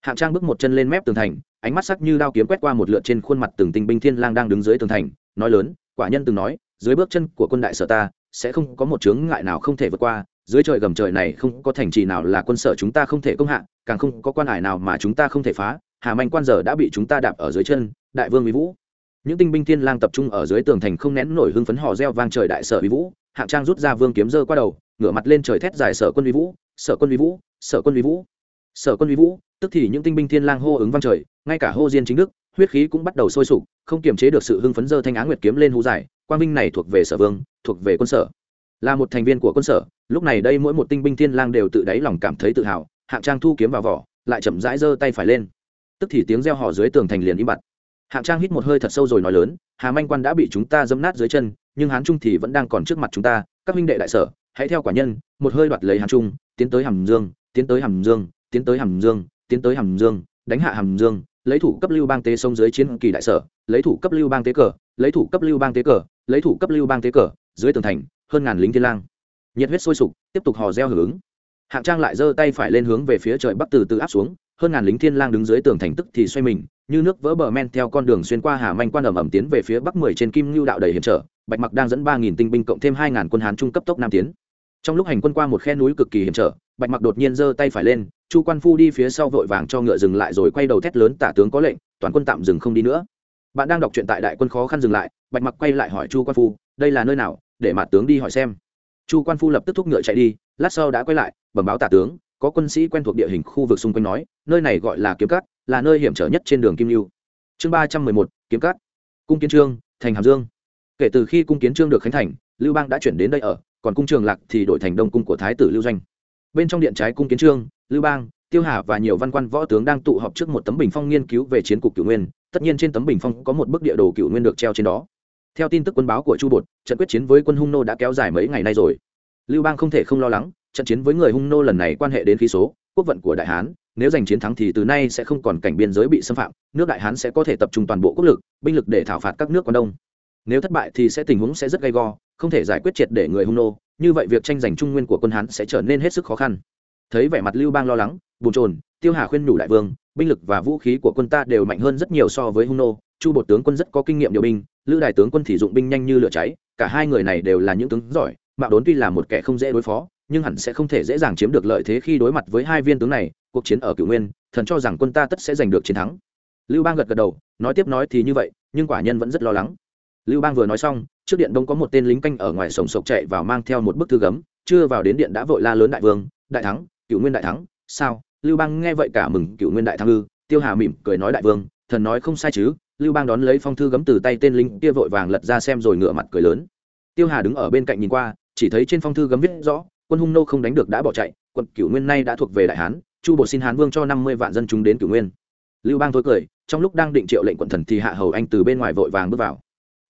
Hạng trang bước một chân lên mép tường thành, ánh mắt sắc như đao kiếm quét qua một lượt trên khuôn mặt từng tinh binh thiên lang đang đứng dưới tường thành, nói lớn, quả nhân từng nói, dưới bước chân của quân đại sở ta sẽ không có một chướng ngại nào không thể vượt qua, dưới trời gầm trời này không có thành trì nào là quân sở chúng ta không thể công hạ, càng không có quan hải nào mà chúng ta không thể phá, hà manh quan giờ đã bị chúng ta đạp ở dưới chân, đại vương mỹ vũ. Những tinh binh thiên lang tập trung ở dưới tường thành không nén nổi hưng phấn hò reo vang trời đại sở mỹ vũ, hạng trang rút ra vương kiếm dơ qua đầu, ngửa mặt lên trời thét dài sở quân mỹ vũ, sở quân mỹ vũ, sở quân mỹ vũ. Sở quân mỹ vũ, tức thì những tinh binh thiên lang hô ứng vang trời, ngay cả hô diên chính đức, huyết khí cũng bắt đầu sôi sục, không kiềm chế được sự hưng phấn dơ thanh á nguyệt kiếm lên hú dài quang Vinh này thuộc về sở vương, thuộc về quân sở. Là một thành viên của quân sở, lúc này đây mỗi một tinh binh thiên lang đều tự đáy lòng cảm thấy tự hào, hạng trang thu kiếm vào vỏ, lại chậm rãi giơ tay phải lên. Tức thì tiếng reo hò dưới tường thành liền im bặt. Hạng trang hít một hơi thật sâu rồi nói lớn, hà manh quan đã bị chúng ta dẫm nát dưới chân, nhưng hán trung thì vẫn đang còn trước mặt chúng ta. Các huynh đệ đại sở, hãy theo quả nhân, một hơi đoạt lấy hán trung, tiến tới hàm dương, tiến tới hàm dương, tiến tới hàm dương, tiến tới hàm dương, đánh hạ hàm dương, lấy thủ cấp lưu bang tế sông dưới chiến kỳ đại sở, lấy thủ cấp lưu bang tế cờ, lấy thủ cấp lưu bang tế cờ lấy thủ cấp lưu bang tế cờ, dưới tường thành, hơn ngàn lính thiên lang. Nhiệt huyết sôi sục, tiếp tục hò reo hưởng ứng. Hạng trang lại giơ tay phải lên hướng về phía trời bắc từ từ áp xuống, hơn ngàn lính thiên lang đứng dưới tường thành tức thì xoay mình, như nước vỡ bờ men theo con đường xuyên qua hà manh quan ẩm ẩm tiến về phía bắc mười trên kim lưu đạo đầy hiểm trở, bạch mặc đang dẫn ba nghìn tinh binh cộng thêm hai ngàn quân hán trung cấp tốc nam tiến. Trong lúc hành quân qua một khe núi cực kỳ hiểm trở, bạch mặc đột nhiên giơ tay phải lên, chu quan phu đi phía sau vội vàng cho ngựa dừng lại rồi quay đầu thét lớn tả tướng có lệnh, toàn quân tạm dừng không đi nữa bạn đang đọc truyện tại đại quân khó khăn dừng lại, bạch mặc quay lại hỏi chu quan phu, đây là nơi nào? Để mặt tướng đi hỏi xem. Chu quan phu lập tức thúc ngựa chạy đi, lát sau đã quay lại, bẩm báo tả tướng, có quân sĩ quen thuộc địa hình khu vực xung quanh nói, nơi này gọi là kiếm cát, là nơi hiểm trở nhất trên đường kim lưu chương ba trăm mười một, kiếm cát. Cung kiến trương, thành hàm dương. Kể từ khi cung kiến trương được khánh thành, lưu bang đã chuyển đến đây ở, còn cung trường lạc thì đổi thành đông cung của thái tử lưu doanh. Bên trong điện trái cung kiến trương, lưu bang, tiêu hà và nhiều văn quan võ tướng đang tụ họp trước một tấm bình phong nghiên cứu về chiến cục cửu nguyên tất nhiên trên tấm bình phong có một bức địa đồ cựu nguyên được treo trên đó. Theo tin tức quân báo của chu bột, trận quyết chiến với quân hung nô đã kéo dài mấy ngày nay rồi. Lưu bang không thể không lo lắng, trận chiến với người hung nô lần này quan hệ đến khí số, quốc vận của đại hán, nếu giành chiến thắng thì từ nay sẽ không còn cảnh biên giới bị xâm phạm, nước đại hán sẽ có thể tập trung toàn bộ quốc lực, binh lực để thảo phạt các nước quan đông. Nếu thất bại thì sẽ tình huống sẽ rất gay go, không thể giải quyết triệt để người hung nô, như vậy việc tranh giành trung nguyên của quân hán sẽ trở nên hết sức khó khăn. Thấy vẻ mặt lưu bang lo lắng, bồn trồn tiêu hà khuyên nhủ đại vương binh lực và vũ khí của quân ta đều mạnh hơn rất nhiều so với hung nô chu bột tướng quân rất có kinh nghiệm điều binh, lữ đại tướng quân thì dụng binh nhanh như lửa cháy, cả hai người này đều là những tướng giỏi, mạo đốn tuy là một kẻ không dễ đối phó, nhưng hẳn sẽ không thể dễ dàng chiếm được lợi thế khi đối mặt với hai viên tướng này, cuộc chiến ở cửu nguyên, thần cho rằng quân ta tất sẽ giành được chiến thắng. Lưu bang gật gật đầu, nói tiếp nói thì như vậy, nhưng quả nhân vẫn rất lo lắng. Lưu bang vừa nói xong, trước điện đông có một tên lính canh ở ngoài sổng sộc chạy vào mang theo một bức thư gấm, chưa vào đến điện đã vội la lớn đại vương, đại thắng cựu nguyên đại thắng, sao? Lưu bang nghe vậy cả mừng, cựu nguyên đại thắng ư, tiêu hà mỉm cười nói đại vương, thần nói không sai chứ, lưu bang đón lấy phong thư gấm từ tay tên lính kia vội vàng lật ra xem rồi ngửa mặt cười lớn. Tiêu hà đứng ở bên cạnh nhìn qua, chỉ thấy trên phong thư gấm viết rõ, quân hung nô không đánh được đã bỏ chạy, quận cửu nguyên nay đã thuộc về đại hán, chu bột xin hán vương cho năm mươi vạn dân chúng đến cửu nguyên. Lưu bang thôi cười, trong lúc đang định triệu lệnh quận thần thì hạ hầu anh từ bên ngoài vội vàng bước vào.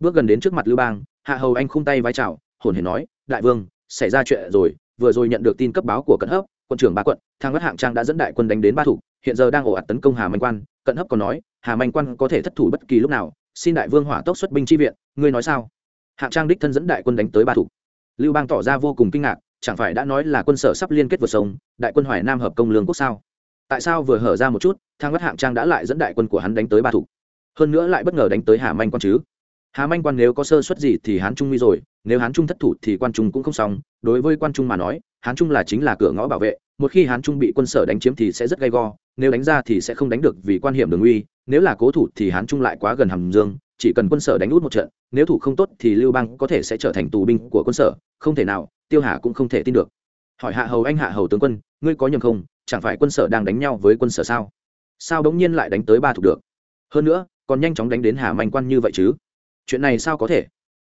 Bước gần đến trước mặt lưu bang, hạ hầu anh khung tay vai chào, hồn hển nói, đại vương, xảy ra chuyện rồi, vừa rồi nhận được tin cấp báo của cận hấp quận trưởng ba quận, thang bất hạng trang đã dẫn đại quân đánh đến ba thủ, hiện giờ đang ổ ạt tấn công hà manh quan. Cận hấp còn nói, hà manh quan có thể thất thủ bất kỳ lúc nào, xin đại vương hỏa tốc xuất binh chi viện, ngươi nói sao? Hạng trang đích thân dẫn đại quân đánh tới ba thủ. Lưu bang tỏ ra vô cùng kinh ngạc, chẳng phải đã nói là quân sở sắp liên kết vượt sông, đại quân hoài nam hợp công lương quốc sao? Tại sao vừa hở ra một chút, thang bất hạng trang đã lại dẫn đại quân của hắn đánh tới ba thủ? Hơn nữa lại bất ngờ đánh tới hà manh quan chứ? Hà manh quan nếu có sơ suất gì thì hán trung nguy rồi, nếu hán trung thất thủ thì quan trung cũng không xong, đối với quan trung mà nói hán trung là chính là cửa ngõ bảo vệ, một khi hán trung bị quân sở đánh chiếm thì sẽ rất gay go, nếu đánh ra thì sẽ không đánh được vì quan hiểm đường uy, nếu là cố thủ thì hán trung lại quá gần hàm dương, chỉ cần quân sở đánh út một trận, nếu thủ không tốt thì lưu bang có thể sẽ trở thành tù binh của quân sở, không thể nào, tiêu hà cũng không thể tin được. Hỏi hạ hầu anh hạ hầu tướng quân, ngươi có nhầm không, chẳng phải quân sở đang đánh nhau với quân sở sao? Sao đống nhiên lại đánh tới ba thủ được? Hơn nữa, còn nhanh chóng đánh đến hà manh quan như vậy chứ? Chuyện này sao có thể?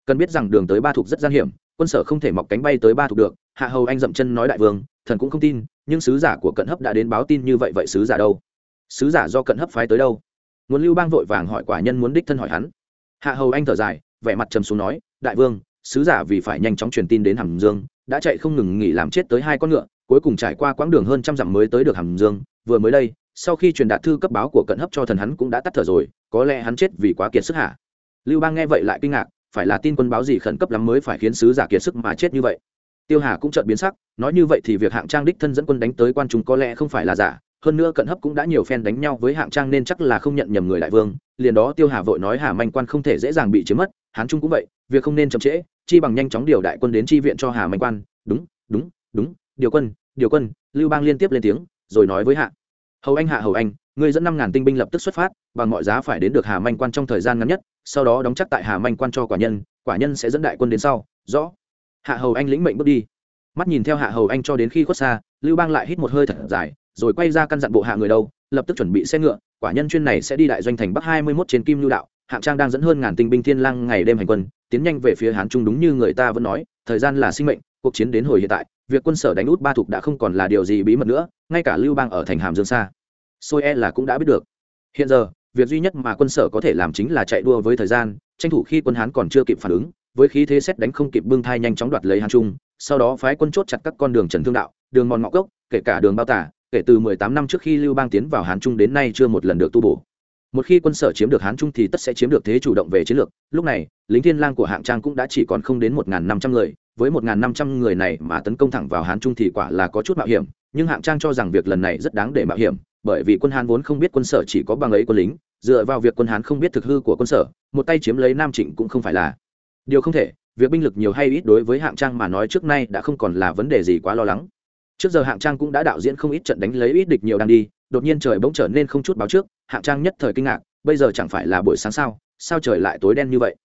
Cần biết rằng đường tới ba thục rất gian hiểm, quân sở không thể mọc cánh bay tới ba thục được hạ hầu anh dậm chân nói đại vương, thần cũng không tin, nhưng sứ giả của cận hấp đã đến báo tin như vậy vậy sứ giả đâu? Sứ giả do cận hấp phái tới đâu? Nguồn lưu bang vội vàng hỏi quả nhân muốn đích thân hỏi hắn. Hạ hầu anh thở dài, vẻ mặt trầm xuống nói, đại vương, sứ giả vì phải nhanh chóng truyền tin đến hàm dương, đã chạy không ngừng nghỉ làm chết tới hai con ngựa, cuối cùng trải qua quãng đường hơn trăm dặm mới tới được hàm dương, vừa mới đây, sau khi truyền đạt thư cấp báo của cận hấp cho thần hắn cũng đã tắt thở rồi, có lẽ hắn chết vì quá kiệt sức hạ lưu bang nghe vậy lại kinh ngạc, phải là tin quân báo gì khẩn cấp lắm mới phải khiến sứ giả kiệt sức mà chết như vậy? Tiêu hà cũng chợt biến sắc, nói như vậy thì việc hạng trang đích thân dẫn quân đánh tới quan trung có lẽ không phải là giả, hơn nữa cận hấp cũng đã nhiều phen đánh nhau với hạng trang nên chắc là không nhận nhầm người đại vương, liền đó tiêu hà vội nói hà manh quan không thể dễ dàng bị chiếm mất, hán trung cũng vậy, việc không nên chậm trễ, chi bằng nhanh chóng điều đại quân đến chi viện cho hà manh quan, đúng đúng đúng, điều quân điều quân, lưu bang liên tiếp lên tiếng, rồi nói với hạ. Hầu anh hạ, hầu anh người dẫn năm ngàn tinh binh lập tức xuất phát, bằng mọi giá phải đến được hà manh quan trong thời gian ngắn nhất, sau đó đóng chắc tại hà manh quan cho quả nhân quả nhân sẽ dẫn đại quân đến sau, rõ? Hạ hầu anh lĩnh mệnh bước đi. Mắt nhìn theo hạ hầu anh cho đến khi khuất xa, lưu bang lại hít một hơi thật dài, rồi quay ra căn dặn bộ hạ người đâu, lập tức chuẩn bị xe ngựa, quả nhân chuyên này sẽ đi đại doanh thành bắc hai mươi mốt trên kim lưu đạo, hạng trang đang dẫn hơn ngàn tinh binh thiên lang ngày đêm hành quân, tiến nhanh về phía hán trung đúng như người ta vẫn nói, thời gian là sinh mệnh, cuộc chiến đến hồi hiện tại, việc quân sở đánh út ba thục đã không còn là điều gì bí mật nữa, ngay cả lưu bang ở thành hàm dương xa. Xôi e là cũng đã biết được. Hiện giờ, việc duy nhất mà quân sở có thể làm chính là chạy đua với thời gian, tranh thủ khi quân hán còn chưa kịp phản ứng với khí thế xét đánh không kịp bưng thai nhanh chóng đoạt lấy hán trung, sau đó phái quân chốt chặt các con đường trần thương đạo, đường mòn ngõ cốc, kể cả đường bao tả, kể từ mười tám năm trước khi lưu bang tiến vào hán trung đến nay chưa một lần được tu bổ. Một khi quân sở chiếm được hán trung thì tất sẽ chiếm được thế chủ động về chiến lược. Lúc này, lính thiên lang của hạng trang cũng đã chỉ còn không đến một năm trăm người, với một năm trăm người này mà tấn công thẳng vào hán trung thì quả là có chút mạo hiểm, nhưng hạng trang cho rằng việc lần này rất đáng để mạo hiểm, bởi vì quân hán vốn không biết quân sở chỉ có bằng ấy quân lính, dựa vào việc quân hán không biết thực hư của quân sở, một tay chiếm lấy nam trịnh cũng không phải là điều không thể, việc binh lực nhiều hay ít đối với hạng trang mà nói trước nay đã không còn là vấn đề gì quá lo lắng. Trước giờ hạng trang cũng đã đạo diễn không ít trận đánh lấy ít địch nhiều đang đi, đột nhiên trời bỗng trở nên không chút báo trước, hạng trang nhất thời kinh ngạc, bây giờ chẳng phải là buổi sáng sao sao trời lại tối đen như vậy?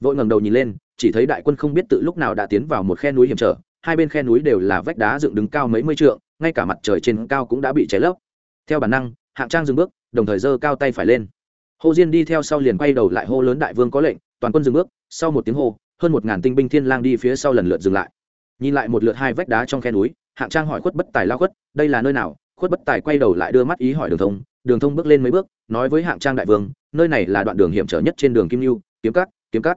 Vội ngẩng đầu nhìn lên, chỉ thấy đại quân không biết tự lúc nào đã tiến vào một khe núi hiểm trở, hai bên khe núi đều là vách đá dựng đứng cao mấy mươi trượng, ngay cả mặt trời trên cao cũng đã bị cháy lấp. Theo bản năng, hạng trang dừng bước, đồng thời giơ cao tay phải lên. Hồ diên đi theo sau liền quay đầu lại hô lớn đại vương có lệnh toàn quân dừng bước, sau một tiếng hô, hơn một ngàn tinh binh thiên lang đi phía sau lần lượt dừng lại. Nhìn lại một lượt hai vách đá trong khe núi, hạng trang hỏi khuất bất tài lao khuất, đây là nơi nào? Khuất bất tài quay đầu lại đưa mắt ý hỏi đường thông. Đường thông bước lên mấy bước, nói với hạng trang đại vương, nơi này là đoạn đường hiểm trở nhất trên đường kim lưu kiếm cắt kiếm cắt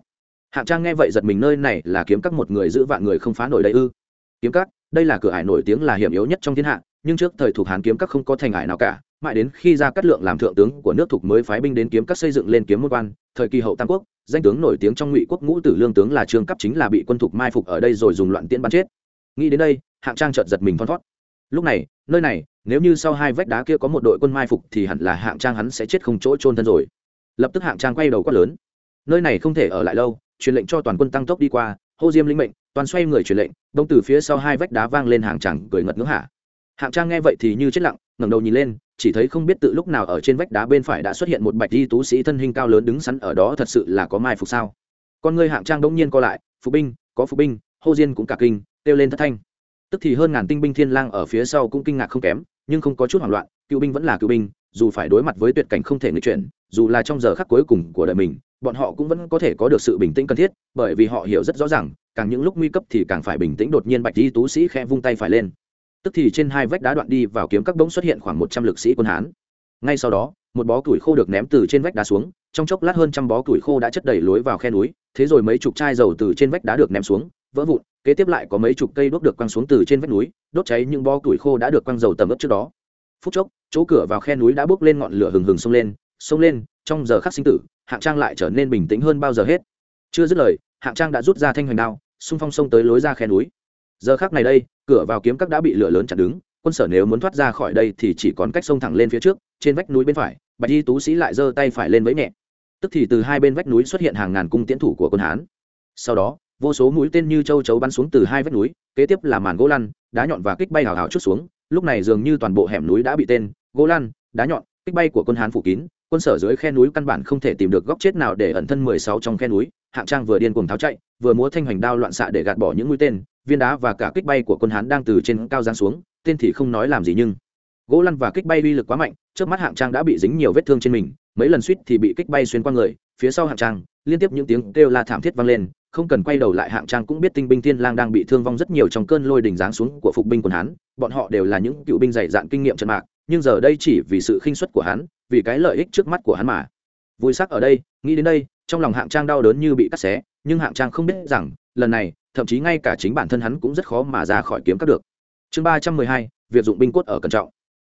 hạng trang nghe vậy giật mình, nơi này là kiếm cắt một người giữ vạn người không phá nổi đây ư? Kiếm cắt đây là cửa ải nổi tiếng là hiểm yếu nhất trong thiên hạ, nhưng trước thời thuộc hán kiếm cắt không có thành ải nào cả mãi đến khi ra cát lượng làm thượng tướng của nước thục mới phái binh đến kiếm các xây dựng lên kiếm môn quan, thời kỳ hậu tam quốc, danh tướng nổi tiếng trong ngụy quốc ngũ tử lương tướng là trương cấp chính là bị quân thục mai phục ở đây rồi dùng loạn tiễn bắn chết. Nghĩ đến đây, hạng trang chợt giật mình thon thót. Lúc này, nơi này, nếu như sau hai vách đá kia có một đội quân mai phục thì hẳn là hạng trang hắn sẽ chết không chỗ trôn thân rồi. Lập tức hạng trang quay đầu quát lớn. Nơi này không thể ở lại lâu, truyền lệnh cho toàn quân tăng tốc đi qua, hô diêm linh mệnh, toàn xoay người truyền lệnh, đông từ phía sau hai vách đá vang lên hàng chẳng cười ngật ngưỡng hạ hạng trang nghe vậy thì như chết lặng, ngẩng đầu nhìn lên, chỉ thấy không biết tự lúc nào ở trên vách đá bên phải đã xuất hiện một bạch di tú sĩ thân hình cao lớn đứng sẵn ở đó, thật sự là có mai phục sao? Con người hạng trang đông nhiên co lại, phục binh, có phục binh, hô diên cũng cả kinh, kêu lên thất thanh. Tức thì hơn ngàn tinh binh thiên lang ở phía sau cũng kinh ngạc không kém, nhưng không có chút hoảng loạn, cựu binh vẫn là cựu binh, dù phải đối mặt với tuyệt cảnh không thể nghịch chuyển, dù là trong giờ khắc cuối cùng của đời mình, bọn họ cũng vẫn có thể có được sự bình tĩnh cần thiết, bởi vì họ hiểu rất rõ ràng, càng những lúc nguy cấp thì càng phải bình tĩnh, đột nhiên bạch di tú sĩ khẽ vung tay phải lên tức thì trên hai vách đá đoạn đi vào kiếm các bỗng xuất hiện khoảng một trăm lực sĩ quân hán. Ngay sau đó, một bó củi khô được ném từ trên vách đá xuống, trong chốc lát hơn trăm bó củi khô đã chất đầy lối vào khe núi, thế rồi mấy chục chai dầu từ trên vách đá được ném xuống, vỡ vụn, kế tiếp lại có mấy chục cây đốt được quăng xuống từ trên vách núi, đốt cháy những bó củi khô đã được quăng dầu tầm ướp trước đó. Phút chốc, chỗ cửa vào khe núi đã bốc lên ngọn lửa hừng hừng xông lên xông lên, trong giờ khắc sinh tử, hạng trang lại trở nên bình tĩnh hơn bao giờ hết. Chưa dứt lời, hạng trang đã rút ra thanh hoành đao, xung phong xông tới lối ra khe núi giờ khắc này đây, cửa vào kiếm các đã bị lửa lớn chặn đứng, quân sở nếu muốn thoát ra khỏi đây thì chỉ còn cách sông thẳng lên phía trước, trên vách núi bên phải, bạch y tú sĩ lại giơ tay phải lên với nhẹ. Tức thì từ hai bên vách núi xuất hiện hàng ngàn cung tiễn thủ của quân hán. Sau đó, vô số mũi tên như châu chấu bắn xuống từ hai vách núi, kế tiếp là màn gỗ lăn, đá nhọn và kích bay hào hào chút xuống. Lúc này dường như toàn bộ hẻm núi đã bị tên, gỗ lăn, đá nhọn, kích bay của quân hán phủ kín quân sở dưới khe núi căn bản không thể tìm được góc chết nào để ẩn thân mười sáu trong khe núi, hạng trang vừa điên cuồng tháo chạy, vừa múa thanh hoành đao loạn xạ để gạt bỏ những mũi tên, viên đá và cả kích bay của quân hán đang từ trên cao giáng xuống, tên thì không nói làm gì nhưng gỗ lăn và kích bay uy lực quá mạnh, trước mắt hạng trang đã bị dính nhiều vết thương trên mình, mấy lần suýt thì bị kích bay xuyên qua người, phía sau hạng trang, liên tiếp những tiếng kêu la thảm thiết vang lên, không cần quay đầu lại hạng trang cũng biết tinh binh thiên lang đang bị thương vong rất nhiều trong cơn lôi đỉnh giáng xuống của phục binh quân hán, bọn họ đều là những cựu binh dày dạn kinh nghiệm trận mạc, nhưng giờ đây chỉ vì sự khinh suất của hắn vì cái lợi ích trước mắt của hắn mà. Vui sắc ở đây, nghĩ đến đây, trong lòng hạng trang đau đớn như bị cắt xé, nhưng hạng trang không biết rằng, lần này, thậm chí ngay cả chính bản thân hắn cũng rất khó mà ra khỏi kiếm cắt được. Chương ba trăm mười hai, việc dụng binh cốt ở cẩn trọng.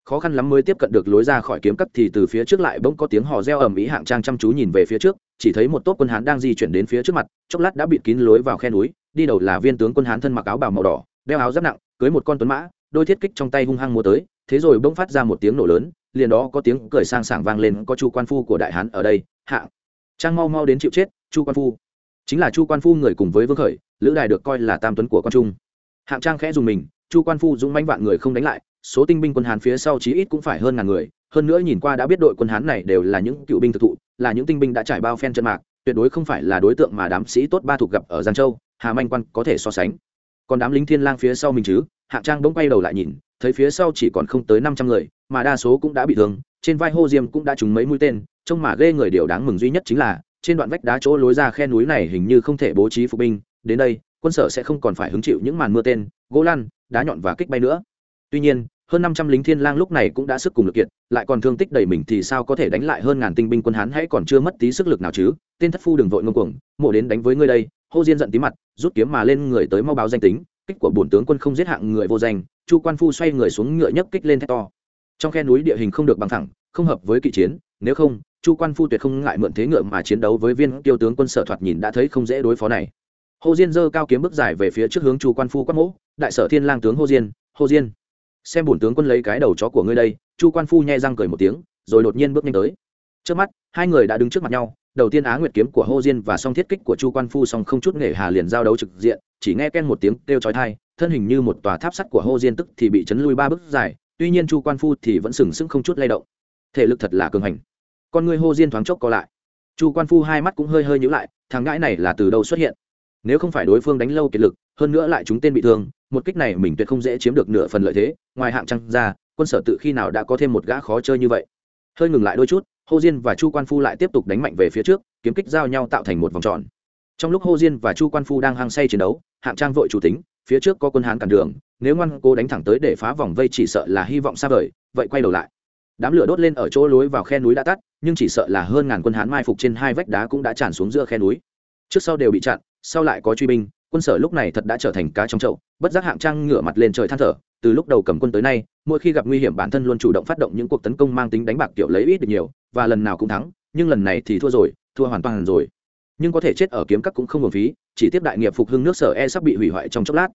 Khó khăn lắm mới tiếp cận được lối ra khỏi kiếm cắt thì từ phía trước lại bỗng có tiếng hò reo ầm ĩ hạng trang chăm chú nhìn về phía trước, chỉ thấy một tốt quân hán đang di chuyển đến phía trước mặt, chốc lát đã bịt kín lối vào khe núi, đi đầu là viên tướng quân hán thân mặc áo bào màu đỏ, đeo áo giáp nặng, cưới một con tuấn mã, đôi thiết kích trong tay hung hăng mua tới, thế rồi bỗng phát ra một tiếng nổ lớn liền đó có tiếng cười sang sảng vang lên, có chu quan phu của đại hán ở đây, hạ. Trang mau mau đến chịu chết, chu quan phu. Chính là chu quan phu người cùng với vương khởi, lữ đài được coi là tam tuấn của con trung. Hạng trang khẽ dùng mình, chu quan phu dũng mãnh vạn người không đánh lại, số tinh binh quân hán phía sau chí ít cũng phải hơn ngàn người, hơn nữa nhìn qua đã biết đội quân hán này đều là những cựu binh thực thụ, là những tinh binh đã trải bao phen chân mạc, tuyệt đối không phải là đối tượng mà đám sĩ tốt ba thuộc gặp ở giang châu, hà manh quan có thể so sánh. Còn đám lính thiên lang phía sau mình chứ, hạng trang bỗng quay đầu lại nhìn thấy phía sau chỉ còn không tới năm trăm người, mà đa số cũng đã bị thương, trên vai hô diêm cũng đã trúng mấy mũi tên, trông mà ghê người điều đáng mừng duy nhất chính là, trên đoạn vách đá chỗ lối ra khe núi này hình như không thể bố trí phục binh, đến đây, quân sở sẽ không còn phải hứng chịu những màn mưa tên, gỗ lăn, đá nhọn và kích bay nữa. Tuy nhiên, hơn năm trăm lính thiên lang lúc này cũng đã sức cùng lực kiệt, lại còn thương tích đầy mình thì sao có thể đánh lại hơn ngàn tinh binh quân hán hãy còn chưa mất tí sức lực nào chứ? Tên thất phu đừng vội ngông cuồng mộ đến đánh với ngươi đây. Hô diên giận tí mặt, rút kiếm mà lên người tới mau báo danh tính, kích của bổn tướng quân không giết hạng người vô danh chu quan phu xoay người xuống ngựa nhấc kích lên thét to. Trong khe núi địa hình không được bằng thẳng không hợp với kỵ chiến, nếu không, chu quan phu tuyệt không ngại mượn thế ngựa mà chiến đấu với viên tiêu tướng quân sở thoạt nhìn đã thấy không dễ đối phó này. Hồ diên dơ cao kiếm bước dài về phía trước hướng chu quan phu quát mỗ, đại sở thiên lang tướng hồ diên hồ diên, xem bổn tướng quân lấy cái đầu chó của ngươi đây. Chu quan phu nhai răng cười một tiếng, rồi đột nhiên bước nhanh tới. Trước mắt, hai người đã đứng trước mặt nhau đầu tiên á nguyệt kiếm của hô diên và song thiết kích của chu quan phu song không chút nghề hà liền giao đấu trực diện, chỉ nghe ken một tiếng kêu chói thai thân hình như một tòa tháp sắt của hô diên tức thì bị chấn lui ba bước dài, tuy nhiên chu quan phu thì vẫn sừng sững không chút lay động. Thể lực thật là cường hành. Con người hô diên thoáng chốc co lại. Chu quan phu hai mắt cũng hơi hơi nhíu lại, thằng ngãi này là từ đâu xuất hiện? Nếu không phải đối phương đánh lâu kiệt lực, hơn nữa lại chúng tên bị thương, một kích này mình tuyệt không dễ chiếm được nửa phần lợi thế, ngoài hạng trăng ra, quân sở tự khi nào đã có thêm một gã khó chơi như vậy. Hơi ngừng lại đôi chút Hô Diên và Chu Quan Phu lại tiếp tục đánh mạnh về phía trước, kiếm kích giao nhau tạo thành một vòng tròn. Trong lúc Hô Diên và Chu Quan Phu đang hăng say chiến đấu, Hạng Trang vội chủ tính, phía trước có quân Hán cản đường, nếu ngoan cố đánh thẳng tới để phá vòng vây chỉ sợ là hy vọng xa vời, vậy quay đầu lại. Đám lửa đốt lên ở chỗ lối vào khe núi đã tắt, nhưng chỉ sợ là hơn ngàn quân Hán mai phục trên hai vách đá cũng đã tràn xuống giữa khe núi. Trước sau đều bị chặn, sau lại có truy binh, quân sở lúc này thật đã trở thành cá trong chậu, bất giác Hạng Trang ngửa mặt lên trời than thở, từ lúc đầu cầm quân tới nay, mỗi khi gặp nguy hiểm bản thân luôn chủ động phát động những cuộc tấn công mang tính đánh bạc tiểu lấy ít được nhiều, và lần nào cũng thắng, nhưng lần này thì thua rồi thua hoàn toàn rồi. Nhưng có thể chết ở kiếm các cũng không hưởng phí chỉ tiếp đại nghiệp phục hưng nước sở e sắp bị hủy hoại trong chốc lát.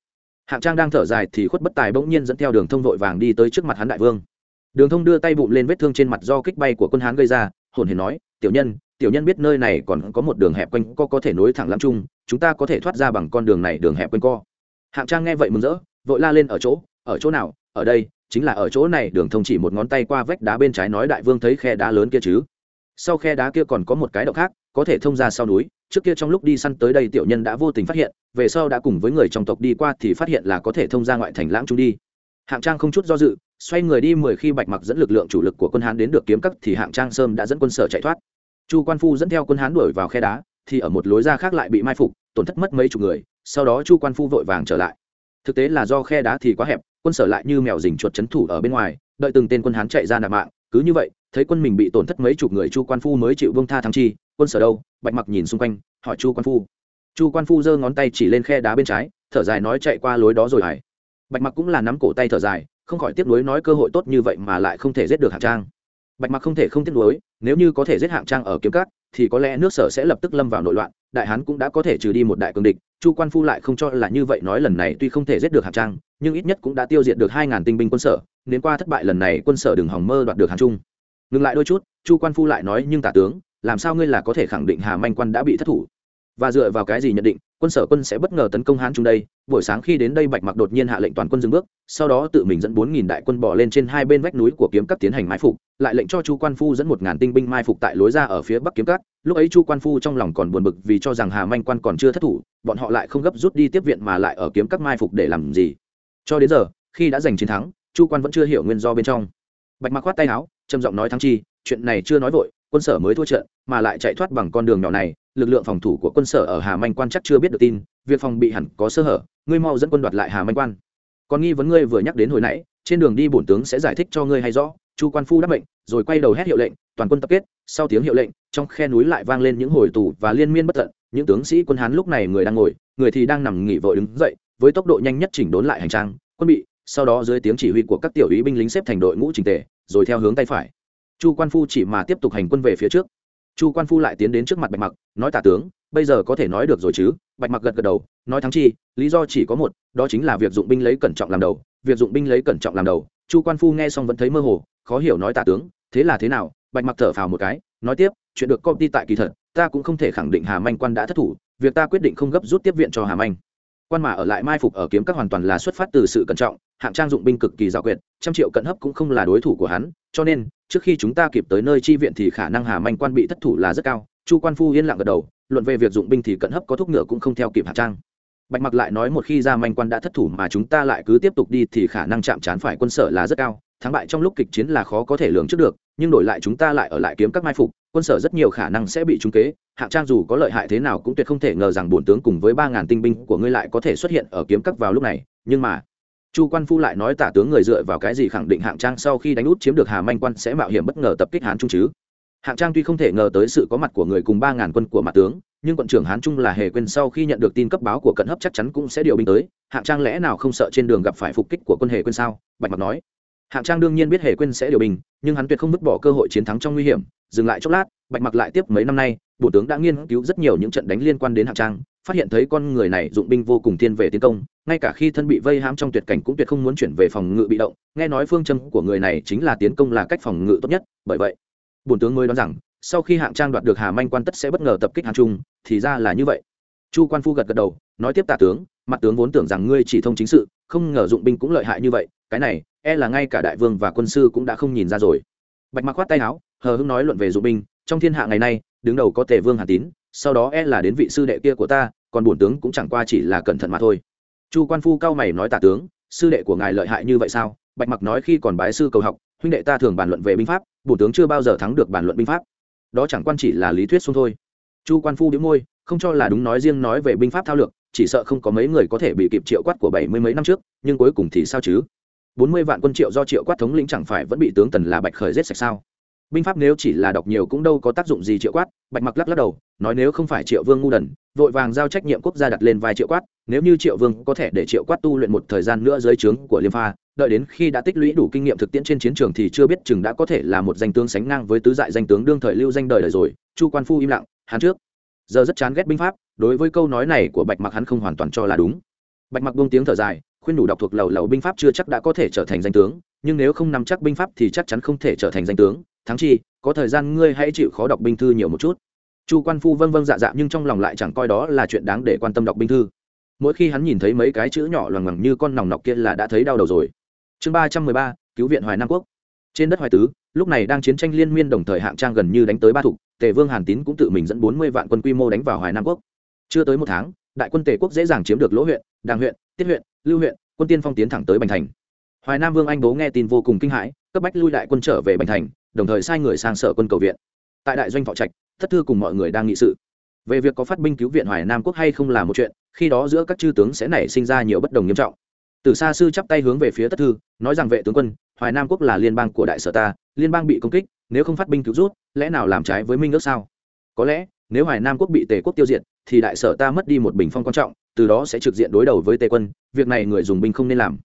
Hạng trang đang thở dài thì khuất bất tài bỗng nhiên dẫn theo đường thông vội vàng đi tới trước mặt hắn đại vương. Đường thông đưa tay bụng lên vết thương trên mặt do kích bay của quân hán gây ra hồn hển nói tiểu nhân tiểu nhân biết nơi này còn có một đường hẹp quanh co có thể nối thẳng lắm chung chúng ta có thể thoát ra bằng con đường này đường hẹp quanh co. Hạng trang nghe vậy mừng rỡ vội la lên ở chỗ ở chỗ nào, ở đây, chính là ở chỗ này, đường thông chỉ một ngón tay qua vách đá bên trái nói đại vương thấy khe đá lớn kia chứ? Sau khe đá kia còn có một cái động khác, có thể thông ra sau núi, trước kia trong lúc đi săn tới đây tiểu nhân đã vô tình phát hiện, về sau đã cùng với người trong tộc đi qua thì phát hiện là có thể thông ra ngoại thành lãng trung đi. Hạng trang không chút do dự, xoay người đi mười khi bạch mặc dẫn lực lượng chủ lực của quân hán đến được kiếm cắt thì hạng trang sơm đã dẫn quân sở chạy thoát. Chu quan phu dẫn theo quân hán đuổi vào khe đá, thì ở một lối ra khác lại bị mai phục, tổn thất mất mấy chục người, sau đó chu quan phu vội vàng trở lại. Thực tế là do khe đá thì quá hẹp quân sở lại như mèo rình chuột chấn thủ ở bên ngoài, đợi từng tên quân hán chạy ra nạp mạng. Cứ như vậy, thấy quân mình bị tổn thất mấy chục người chu quan phu mới chịu vương tha thắng chi, quân sở đâu? Bạch mặc nhìn xung quanh, hỏi chu quan phu. Chu quan phu giơ ngón tay chỉ lên khe đá bên trái, thở dài nói chạy qua lối đó rồi hải bạch mặc cũng là nắm cổ tay thở dài, không khỏi tiếp nối nói cơ hội tốt như vậy mà lại không thể giết được hạng trang. Bạch mặc không thể không tiếp nối nếu như có thể giết hạng trang ở kiếm cát thì có lẽ nước sở sẽ lập tức lâm vào nội loạn, đại hán cũng đã có thể trừ đi một đại cường địch, chu quan phu lại không cho là như vậy nói lần này tuy không thể giết được hạng trang, nhưng ít nhất cũng đã tiêu diệt được hai ngàn tinh binh quân sở đến qua thất bại lần này quân sở đừng hòng mơ đoạt được hàn trung. Ngừng lại đôi chút, chu quan phu lại nói, nhưng tả tướng, làm sao ngươi là có thể khẳng định hà manh quan đã bị thất thủ? Và dựa vào cái gì nhận định quân sở quân sẽ bất ngờ tấn công hán chúng đây, buổi sáng khi đến đây bạch mặc đột nhiên hạ lệnh toàn quân dừng bước, sau đó tự mình dẫn bốn nghìn đại quân bỏ lên trên hai bên vách núi của kiếm cắt tiến hành mai phục, lại lệnh cho chu quan phu dẫn một ngàn tinh binh mai phục tại lối ra ở phía bắc kiếm cắt lúc ấy chu quan phu trong lòng còn buồn bực vì cho rằng hà manh quan còn chưa thất thủ, bọn họ lại không gấp rút đi tiếp viện mà lại ở kiếm cắt mai phục để làm gì. Cho đến giờ, khi đã giành chiến thắng, chu quan vẫn chưa hiểu nguyên do bên trong. Bạch mặc khoát tay áo, trầm giọng nói thắng chi, chuyện này chưa nói vội, quân sở mới thua trận, mà lại chạy thoát bằng con đường nhỏ này lực lượng phòng thủ của quân sở ở hà manh quan chắc chưa biết được tin, việc phòng bị hẳn có sơ hở, ngươi mau dẫn quân đoạt lại hà manh quan. Còn nghi vấn ngươi vừa nhắc đến hồi nãy, trên đường đi bổn tướng sẽ giải thích cho ngươi hay rõ, chu quan phu đáp mệnh, rồi quay đầu hét hiệu lệnh, toàn quân tập kết, sau tiếng hiệu lệnh, trong khe núi lại vang lên những hồi tù và liên miên bất tận, những tướng sĩ quân hán lúc này người đang ngồi, người thì đang nằm nghỉ vội đứng dậy, với tốc độ nhanh nhất chỉnh đốn lại hành trang, quân bị, sau đó dưới tiếng chỉ huy của các tiểu úy binh lính xếp thành đội ngũ trình tề, rồi theo hướng tay phải. Chu quan phu chỉ mà tiếp tục hành quân về phía trước chu quan phu lại tiến đến trước mặt bạch mặc, nói, tả tướng, bây giờ có thể nói được rồi chứ? Bạch mặc gật gật đầu, nói, thắng chi, lý do chỉ có một, đó chính là việc dụng binh lấy cẩn trọng làm đầu, việc dụng binh lấy cẩn trọng làm đầu. Chu quan phu nghe xong vẫn thấy mơ hồ, khó hiểu nói, tả tướng, thế là thế nào? Bạch mặc thở phào một cái, nói tiếp, chuyện được công ty tại kỳ thật, ta cũng không thể khẳng định hà manh quan đã thất thủ, việc ta quyết định không gấp rút tiếp viện cho hà manh quan mà ở lại mai phục ở kiếm các hoàn toàn là xuất phát từ sự cẩn trọng, hạng trang dụng binh cực kỳ dạo quyệt, trăm triệu cận hấp cũng không là đối thủ của hắn, cho nên, trước khi chúng ta kịp tới nơi chi viện thì khả năng hà manh quan bị thất thủ là rất cao. Chu quan phu yên lặng gật đầu, luận về việc dụng binh thì cận hấp có thuốc ngựa cũng không theo kịp hạng trang. Bạch mặc lại nói một khi ra manh quan đã thất thủ mà chúng ta lại cứ tiếp tục đi thì khả năng chạm trán phải quân sở là rất cao, thắng bại trong lúc kịch chiến là khó có thể lường trước được, nhưng đổi lại chúng ta lại ở lại kiếm các mai phục quân sở rất nhiều khả năng sẽ bị trúng kế, hạng trang dù có lợi hại thế nào cũng tuyệt không thể ngờ rằng bổn tướng cùng với ba ngàn tinh binh của ngươi lại có thể xuất hiện ở kiếm cắp vào lúc này, nhưng mà, chu quan phu lại nói tả tướng người dựa vào cái gì khẳng định hạng trang sau khi đánh út chiếm được hà manh quan sẽ mạo hiểm bất ngờ tập kích hán trung chứ? Hạng trang tuy không thể ngờ tới sự có mặt của người cùng ba ngàn quân của mặt tướng, nhưng quận trưởng hán trung là hề quên sau khi nhận được tin cấp báo của cận hấp chắc chắn cũng sẽ điều binh tới. Hạng trang lẽ nào không sợ trên đường gặp phải phục kích của quân hề quên sao? Bạch mặc nói hạng trang đương nhiên biết hề quên sẽ điều bình, nhưng hắn tuyệt không vứt bỏ cơ hội chiến thắng trong nguy hiểm. Dừng lại chốc lát, bạch mặc lại tiếp mấy năm nay, bộ tướng đã nghiên cứu rất nhiều những trận đánh liên quan đến hạng trang, phát hiện thấy con người này dụng binh vô cùng thiên về tiến công, ngay cả khi thân bị vây hãm trong tuyệt cảnh cũng tuyệt không muốn chuyển về phòng ngự bị động. Nghe nói phương châm của người này chính là tiến công là cách phòng ngự tốt nhất, bởi vậy bổn tướng mới đoán rằng, sau khi hạng trang đoạt được hà manh quan tất sẽ bất ngờ tập kích hàn trung, thì ra là như vậy. Chu quan phu gật gật đầu, nói tiếp tả tướng, mặt tướng vốn tưởng rằng ngươi chỉ thông chính sự, không ngờ dụng binh cũng lợi hại như vậy, cái này e là ngay cả đại vương và quân sư cũng đã không nhìn ra rồi. Bạch mặc khoát tay áo, hờ hưng nói luận về dụng binh, trong thiên hạ ngày nay, đứng đầu có tề vương hà tín, sau đó e là đến vị sư đệ kia của ta, còn bổn tướng cũng chẳng qua chỉ là cẩn thận mà thôi. Chu quan phu cao mày nói tả tướng, sư đệ của ngài lợi hại như vậy sao? Bạch mặc nói khi còn bái sư cầu học, huynh đệ ta thường bàn luận về binh pháp, bổn tướng chưa bao giờ thắng được bàn luận binh pháp. Đó chẳng quan chỉ là lý thuyết xung thôi. Chu quan phu đĩu môi, không cho là đúng nói riêng nói về binh pháp thao lược, chỉ sợ không có mấy người có thể bị kịp triệu quát của bảy mươi mấy năm trước, nhưng cuối cùng thì sao chứ? Bốn mươi vạn quân triệu do triệu quát thống lĩnh chẳng phải vẫn bị tướng tần là bạch khởi giết sạch sao? Binh pháp nếu chỉ là đọc nhiều cũng đâu có tác dụng gì triệu quát, bạch mặc lắc lắc đầu, nói nếu không phải triệu vương ngu đần, vội vàng giao trách nhiệm quốc gia đặt lên vai triệu quát, nếu như triệu vương có thể để triệu quát tu luyện một thời gian nữa dưới trướng của liêm pha, đợi đến khi đã tích lũy đủ kinh nghiệm thực tiễn trên chiến trường thì chưa biết chừng đã có thể là một danh tướng sánh ngang với tứ dại danh tướng đương thời lưu danh đời đời rồi, chu quan phu im lặng, hắn trước. Giờ rất chán ghét binh pháp, đối với câu nói này của bạch mặc hắn không hoàn toàn cho là đúng. Bạch mặc buông tiếng thở dài khuyên đủ đọc thuộc lầu lầu binh pháp chưa chắc đã có thể trở thành danh tướng, nhưng nếu không nắm chắc binh pháp thì chắc chắn không thể trở thành danh tướng. Thắng chi, có thời gian ngươi hãy chịu khó đọc binh thư nhiều một chút. Chu quan phu vâng vâng dạ dạ nhưng trong lòng lại chẳng coi đó là chuyện đáng để quan tâm đọc binh thư. Mỗi khi hắn nhìn thấy mấy cái chữ nhỏ loằng ngoằng như con nòng nọc kia là đã thấy đau đầu rồi. Chương ba trăm mười ba, cứu viện hoài nam quốc. Trên đất hoài tứ, lúc này đang chiến tranh liên miên đồng thời hạng trang gần như đánh tới ba thục, tề vương hàn tín cũng tự mình dẫn bốn mươi vạn quân quy mô đánh vào hoài nam quốc. Chưa tới một tháng, đại quân tề quốc dễ dàng chiếm được lỗ huyện, đàng huyện, tiết huyện lưu huyện, quân tiên phong tiến thẳng tới bành thành. Hoài nam vương anh bố nghe tin vô cùng kinh hãi, cấp bách lui đại quân trở về bành thành, đồng thời sai người sang sở quân cầu viện. Tại đại doanh thọ trạch, thất thư cùng mọi người đang nghị sự. Về việc có phát binh cứu viện hoài nam quốc hay không là một chuyện, khi đó giữa các chư tướng sẽ nảy sinh ra nhiều bất đồng nghiêm trọng. Từ xa sư chắp tay hướng về phía tất thư, nói rằng vệ tướng quân, hoài nam quốc là liên bang của đại sở ta, liên bang bị công kích, nếu không phát binh cứu rút, lẽ nào làm trái với minh ước sao? Có lẽ, nếu hoài nam quốc bị tề quốc tiêu diệt, thì đại sở ta mất đi một bình phong quan trọng từ đó sẽ trực diện đối đầu với tề quân, việc này người dùng binh không nên làm.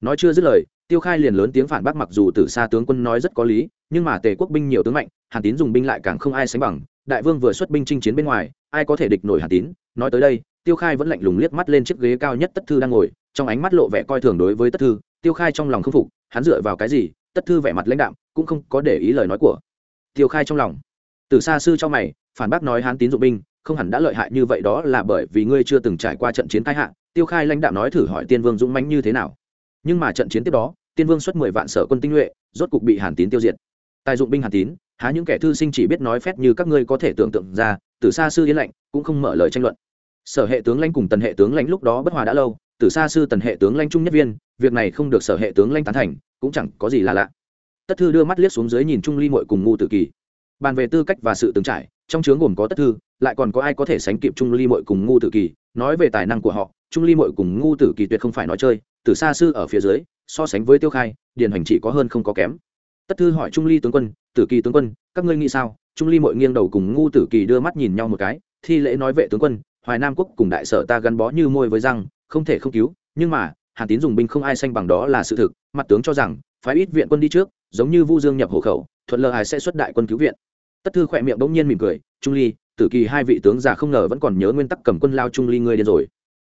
Nói chưa dứt lời, tiêu khai liền lớn tiếng phản bác mặc dù từ xa tướng quân nói rất có lý, nhưng mà tề quốc binh nhiều tướng mạnh, hàn tín dùng binh lại càng không ai sánh bằng, đại vương vừa xuất binh chinh chiến bên ngoài, ai có thể địch nổi hàn tín? Nói tới đây, tiêu khai vẫn lạnh lùng liếc mắt lên chiếc ghế cao nhất tất thư đang ngồi, trong ánh mắt lộ vẻ coi thường đối với tất thư, tiêu khai trong lòng không phục, hắn dựa vào cái gì? Tất thư vẻ mặt lãnh đạm, cũng không có để ý lời nói của tiêu khai trong lòng. Từ xa sư cho mày, phản bác nói hán tín dụng binh không hẳn đã lợi hại như vậy đó là bởi vì ngươi chưa từng trải qua trận chiến tai hạ. Tiêu khai lãnh đạo nói thử hỏi tiên vương dũng mãnh như thế nào. Nhưng mà trận chiến tiếp đó, tiên vương xuất mười vạn sở quân tinh nhuệ, rốt cục bị hàn tín tiêu diệt. Tài dụng binh hàn tín, há những kẻ thư sinh chỉ biết nói phét như các ngươi có thể tưởng tượng ra từ xa sư yên lạnh cũng không mở lời tranh luận. Sở hệ tướng lãnh cùng tần hệ tướng lãnh lúc đó bất hòa đã lâu từ xa sư tần hệ tướng lãnh trung nhất viên, việc này không được sở hệ tướng lãnh tán thành, cũng chẳng có gì là lạ. Tất thư đưa mắt liếc xuống dưới nhìn trung ly mội cùng ngu tử kỳ. Bàn về tư cách và sự từng trải, trong chướng gồm có tất thư lại còn có ai có thể sánh kịp trung ly mội cùng ngu tử kỳ? Nói về tài năng của họ, trung ly mội cùng ngu tử kỳ tuyệt không phải nói chơi, từ xa sư ở phía dưới, so sánh với tiêu khai, điền hoành chỉ có hơn không có kém. Tất thư hỏi trung ly tướng quân, tử kỳ tướng quân, các ngươi nghĩ sao? Trung ly mội nghiêng đầu cùng ngu tử kỳ đưa mắt nhìn nhau một cái, thi lễ nói vệ tướng quân, hoài nam quốc cùng đại sở ta gắn bó như môi với răng, không thể không cứu, nhưng mà, hàn tín dùng binh không ai sanh bằng đó là sự thực, mặt tướng cho rằng, phái ít viện quân đi trước, giống như vu dương nhập hộ khẩu, thuận lợi hải sẽ xuất đại quân cứu viện. Tất thư khỏe miệng bỗng nhiên mỉm cười, trung ly tử kỳ hai vị tướng già không ngờ vẫn còn nhớ nguyên tắc cầm quân lao trung ly ngươi điên rồi.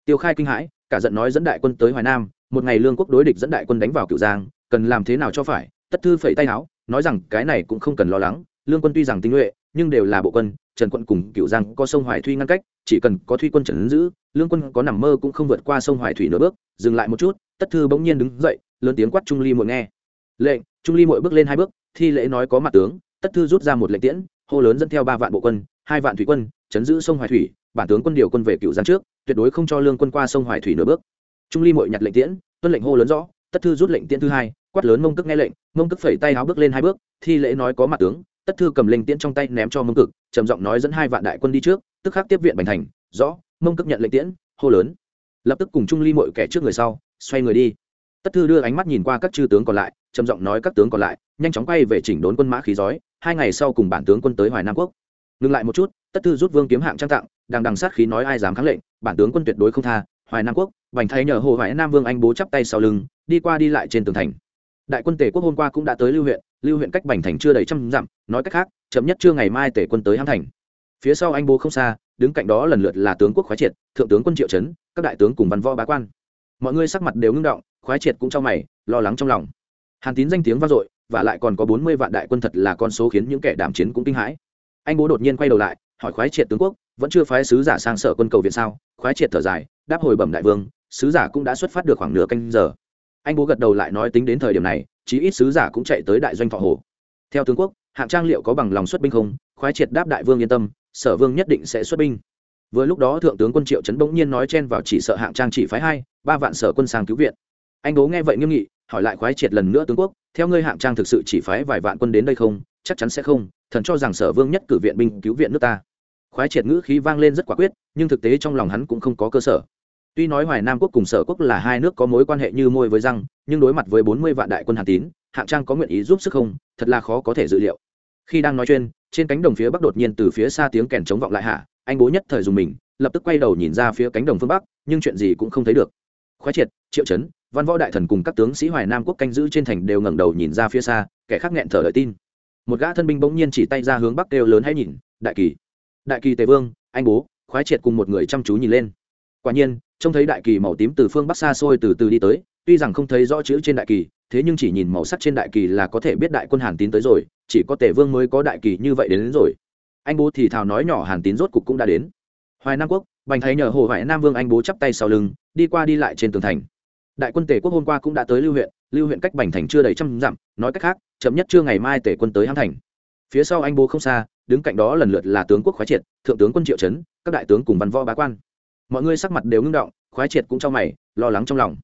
Tiêu khai kinh hãi, cả giận nói dẫn đại quân tới hoài nam, một ngày lương quốc đối địch dẫn đại quân đánh vào cựu giang, cần làm thế nào cho phải, tất thư phẩy tay áo, nói rằng cái này cũng không cần lo lắng, lương quân tuy rằng tinh nhuệ, nhưng đều là bộ quân, trần quận cùng cựu giang có sông hoài Thủy ngăn cách, chỉ cần có thuy quân trần giữ, lương quân có nằm mơ cũng không vượt qua sông hoài thủy nửa bước, dừng lại một chút, tất thư bỗng nhiên đứng dậy, lớn tiếng quát trung ly muội nghe. Lệnh, trung ly muội bước lên hai bước, thi lễ nói có mặt tướng, tất thư rút ra một lệnh tiễn, hô lớn dẫn theo ba vạn bộ quân hai vạn thủy quân, chấn giữ sông hoài thủy, bản tướng quân điều quân về cựu giang trước, tuyệt đối không cho lương quân qua sông hoài thủy nửa bước. Trung ly Mội nhặt lệnh tiễn, tuân lệnh hô lớn rõ, tất thư rút lệnh tiễn thứ hai, quát lớn mông Cực nghe lệnh, mông Cực phẩy tay áo bước lên hai bước, thi lễ nói có mặt tướng, tất thư cầm lệnh tiễn trong tay ném cho mông cực trầm giọng nói dẫn hai vạn đại quân đi trước, tức khắc tiếp viện bành thành, rõ, mông cực nhận lệnh tiễn, hô lớn. Lập tức cùng trung ly Mội kẻ trước người sau, xoay người đi. Tất thư đưa ánh mắt nhìn qua các chư tướng còn lại, trầm giọng nói các tướng còn lại, nhanh chóng quay về chỉnh đốn quân mã khí giói, hai ngày sau cùng bản tướng quân tới hoài nam quốc ngừng lại một chút, tất thư rút vương kiếm hạng trang tặng, đang đằng sát khí nói ai dám kháng lệnh, bản tướng quân tuyệt đối không tha, hoài nam quốc vành thay nhờ hồ hoài nam vương anh bố chắp tay sau lưng, đi qua đi lại trên tường thành. Đại quân tề quốc hôm qua cũng đã tới lưu huyện lưu huyện cách bành thành chưa đầy trăm dặm, nói cách khác, chậm nhất chưa ngày mai tề quân tới hãm thành. Phía sau anh bố không xa, đứng cạnh đó lần lượt là tướng quốc khoái triệt, thượng tướng quân triệu trấn, các đại tướng cùng văn võ bá quan. Mọi người sắc mặt đều ngưng động, khoái triệt cũng trong mày, lo lắng trong lòng. Hàn tín danh tiếng vang dội, và lại còn có bốn mươi vạn đại quân thật là con số khiến những kẻ đảm chiến cũng kinh hãi anh bố đột nhiên quay đầu lại, hỏi khoái triệt tướng quốc, vẫn chưa phái sứ giả sang sở quân cầu viện sao? Khoái triệt thở dài, đáp hồi bẩm đại vương, sứ giả cũng đã xuất phát được khoảng nửa canh giờ. Anh bố gật đầu lại nói tính đến thời điểm này, chí ít sứ giả cũng chạy tới đại doanh thọ hồ. Theo tướng quốc, hạng trang liệu có bằng lòng xuất binh không? Khoái triệt đáp đại vương yên tâm, sở vương nhất định sẽ xuất binh. Vừa lúc đó thượng tướng quân triệu trấn bỗng nhiên nói chen vào chỉ sợ hạng trang chỉ phái hai, ba vạn sở quân sang cứu viện. Anh bố nghe vậy nghiêm nghị, hỏi lại khoái triệt lần nữa tướng quốc, theo ngươi hạng trang thực sự chỉ phái vài vạn quân đến đây không? Chắc chắn sẽ không, thần cho rằng sở vương nhất cử viện binh cứu viện nước ta. Khoái triệt ngữ khí vang lên rất quả quyết, nhưng thực tế trong lòng hắn cũng không có cơ sở. Tuy nói hoài nam quốc cùng sở quốc là hai nước có mối quan hệ như môi với răng, nhưng đối mặt với bốn mươi vạn đại quân hàn tín, hạng trang có nguyện ý giúp sức không? Thật là khó có thể dự liệu. Khi đang nói chuyện, trên cánh đồng phía bắc đột nhiên từ phía xa tiếng kèn chống vọng lại hạ, anh bố nhất thời dùng mình, lập tức quay đầu nhìn ra phía cánh đồng phương bắc, nhưng chuyện gì cũng không thấy được. Khoái triệt, triệu chấn văn võ đại thần cùng các tướng sĩ hoài nam quốc canh giữ trên thành đều ngẩng đầu nhìn ra phía xa, kẻ khác nghẹn thở đợi tin một gã thân binh bỗng nhiên chỉ tay ra hướng bắc kêu lớn hãy nhìn đại kỳ đại kỳ tề vương anh bố khoái triệt cùng một người chăm chú nhìn lên. Quả nhiên trông thấy đại kỳ màu tím từ phương bắc xa xôi từ từ đi tới tuy rằng không thấy rõ chữ trên đại kỳ thế nhưng chỉ nhìn màu sắc trên đại kỳ là có thể biết đại quân hàn tín tới rồi chỉ có tề vương mới có đại kỳ như vậy đến, đến rồi. Anh bố thì thào nói nhỏ hàn tín rốt cục cũng đã đến. Hoài nam quốc bành thấy nhờ hồ hoài nam vương anh bố chắp tay sau lưng đi qua đi lại trên tường thành. Đại quân tề quốc hôm qua cũng đã tới lưu huyện lưu huyện cách bành thành chưa đầy trăm dặm, nói cách khác, chậm nhất chưa ngày mai tề quân tới hãng thành. Phía sau anh bố không xa, đứng cạnh đó lần lượt là tướng quốc khoái triệt, thượng tướng quân triệu trấn, các đại tướng cùng văn võ bá quan. Mọi người sắc mặt đều ngưng động, khoái triệt cũng trong mày, lo lắng trong lòng.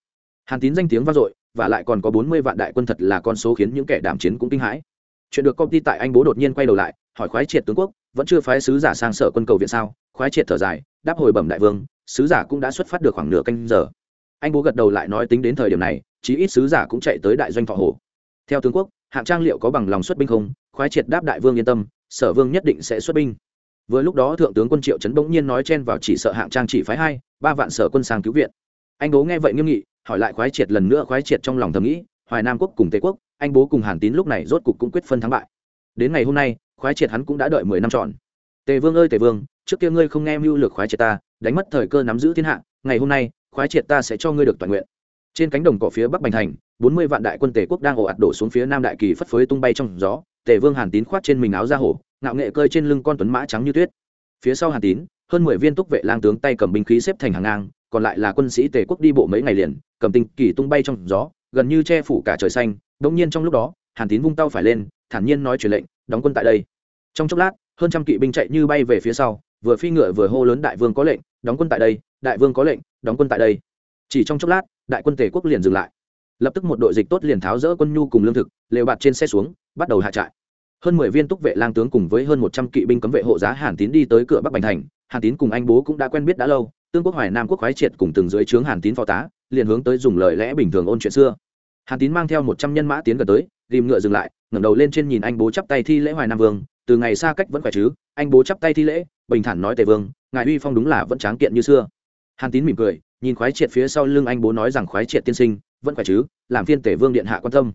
Hàn tín danh tiếng vang dội, và lại còn có bốn mươi vạn đại quân thật là con số khiến những kẻ đảm chiến cũng kinh hãi. Chuyện được công ty tại anh bố đột nhiên quay đầu lại, hỏi khoái triệt tướng quốc, vẫn chưa phái sứ giả sang sở quân cầu viện sao? Khoái triệt thở dài, đáp hồi bẩm đại vương, sứ giả cũng đã xuất phát được khoảng nửa canh giờ. Anh bố gật đầu lại nói tính đến thời điểm này chí ít sứ giả cũng chạy tới đại doanh thọ hồ. Theo tướng quốc, hạng trang liệu có bằng lòng xuất binh không, khoái triệt đáp đại vương yên tâm, sở vương nhất định sẽ xuất binh. Vừa lúc đó thượng tướng quân triệu trấn bỗng nhiên nói chen vào chỉ sợ hạng trang chỉ phái hai, ba vạn sở quân sang cứu viện. Anh bố nghe vậy nghiêm nghị, hỏi lại khoái triệt lần nữa khoái triệt trong lòng thầm nghĩ, hoài nam quốc cùng tây quốc, anh bố cùng hàn tín lúc này rốt cục cũng quyết phân thắng bại. Đến ngày hôm nay, khoái triệt hắn cũng đã đợi mười năm trọn. Tề vương ơi tề vương, trước kia ngươi không nghe mưu lược khoái triệt ta, đánh mất thời cơ nắm giữ thiên hạ, ngày hôm nay, khoái triệt ta sẽ cho ngươi được toàn nguyện trên cánh đồng cỏ phía bắc bành thành, bốn mươi vạn đại quân tề quốc đang ồ ạt đổ xuống phía nam đại kỳ phất phới tung bay trong gió, tề vương hàn tín khoát trên mình áo ra hổ, ngạo nghệ cơi trên lưng con tuấn mã trắng như tuyết. Phía sau hàn tín, hơn mười viên túc vệ lang tướng tay cầm binh khí xếp thành hàng ngang, còn lại là quân sĩ tề quốc đi bộ mấy ngày liền, cầm tinh kỳ tung bay trong gió, gần như che phủ cả trời xanh. Bỗng nhiên trong lúc đó, hàn tín vung tao phải lên, thản nhiên nói truyền lệnh, đóng quân tại đây. Trong chốc lát, hơn trăm kỵ binh chạy như bay về phía sau, vừa phi ngựa vừa hô lớn đại vương có lệnh, đóng quân tại đây, đại vương có lệnh, đóng quân tại đây chỉ trong chốc lát, đại quân tề quốc liền dừng lại. Lập tức một đội dịch tốt liền tháo rỡ quân nhu cùng lương thực, lều bạt trên xe xuống, bắt đầu hạ trại. Hơn mười viên túc vệ lang tướng cùng với hơn một trăm kỵ binh cấm vệ hộ giá hàn tín đi tới cửa bắc bành thành. Hàn tín cùng anh bố cũng đã quen biết đã lâu, tương quốc hoài nam quốc khoái triệt cùng từng dưới trướng hàn tín phó tá, liền hướng tới dùng lời lẽ bình thường ôn chuyện xưa. Hàn tín mang theo một trăm nhân mã tiến gần tới ghìm ngựa dừng lại, ngẩng đầu lên trên nhìn anh bố chắp tay thi lễ hoài nam vương, từ ngày xa cách vẫn khỏe chứ, anh bố chắp tay thi lễ, bình thản nói tề vương, ngài uy phong đúng là vẫn tráng kiện như xưa. Hàn tín mỉm cười nhìn khoái triệt phía sau lưng anh bố nói rằng khoái triệt tiên sinh, vẫn khỏe chứ? Làm phiên tể vương điện hạ quan tâm.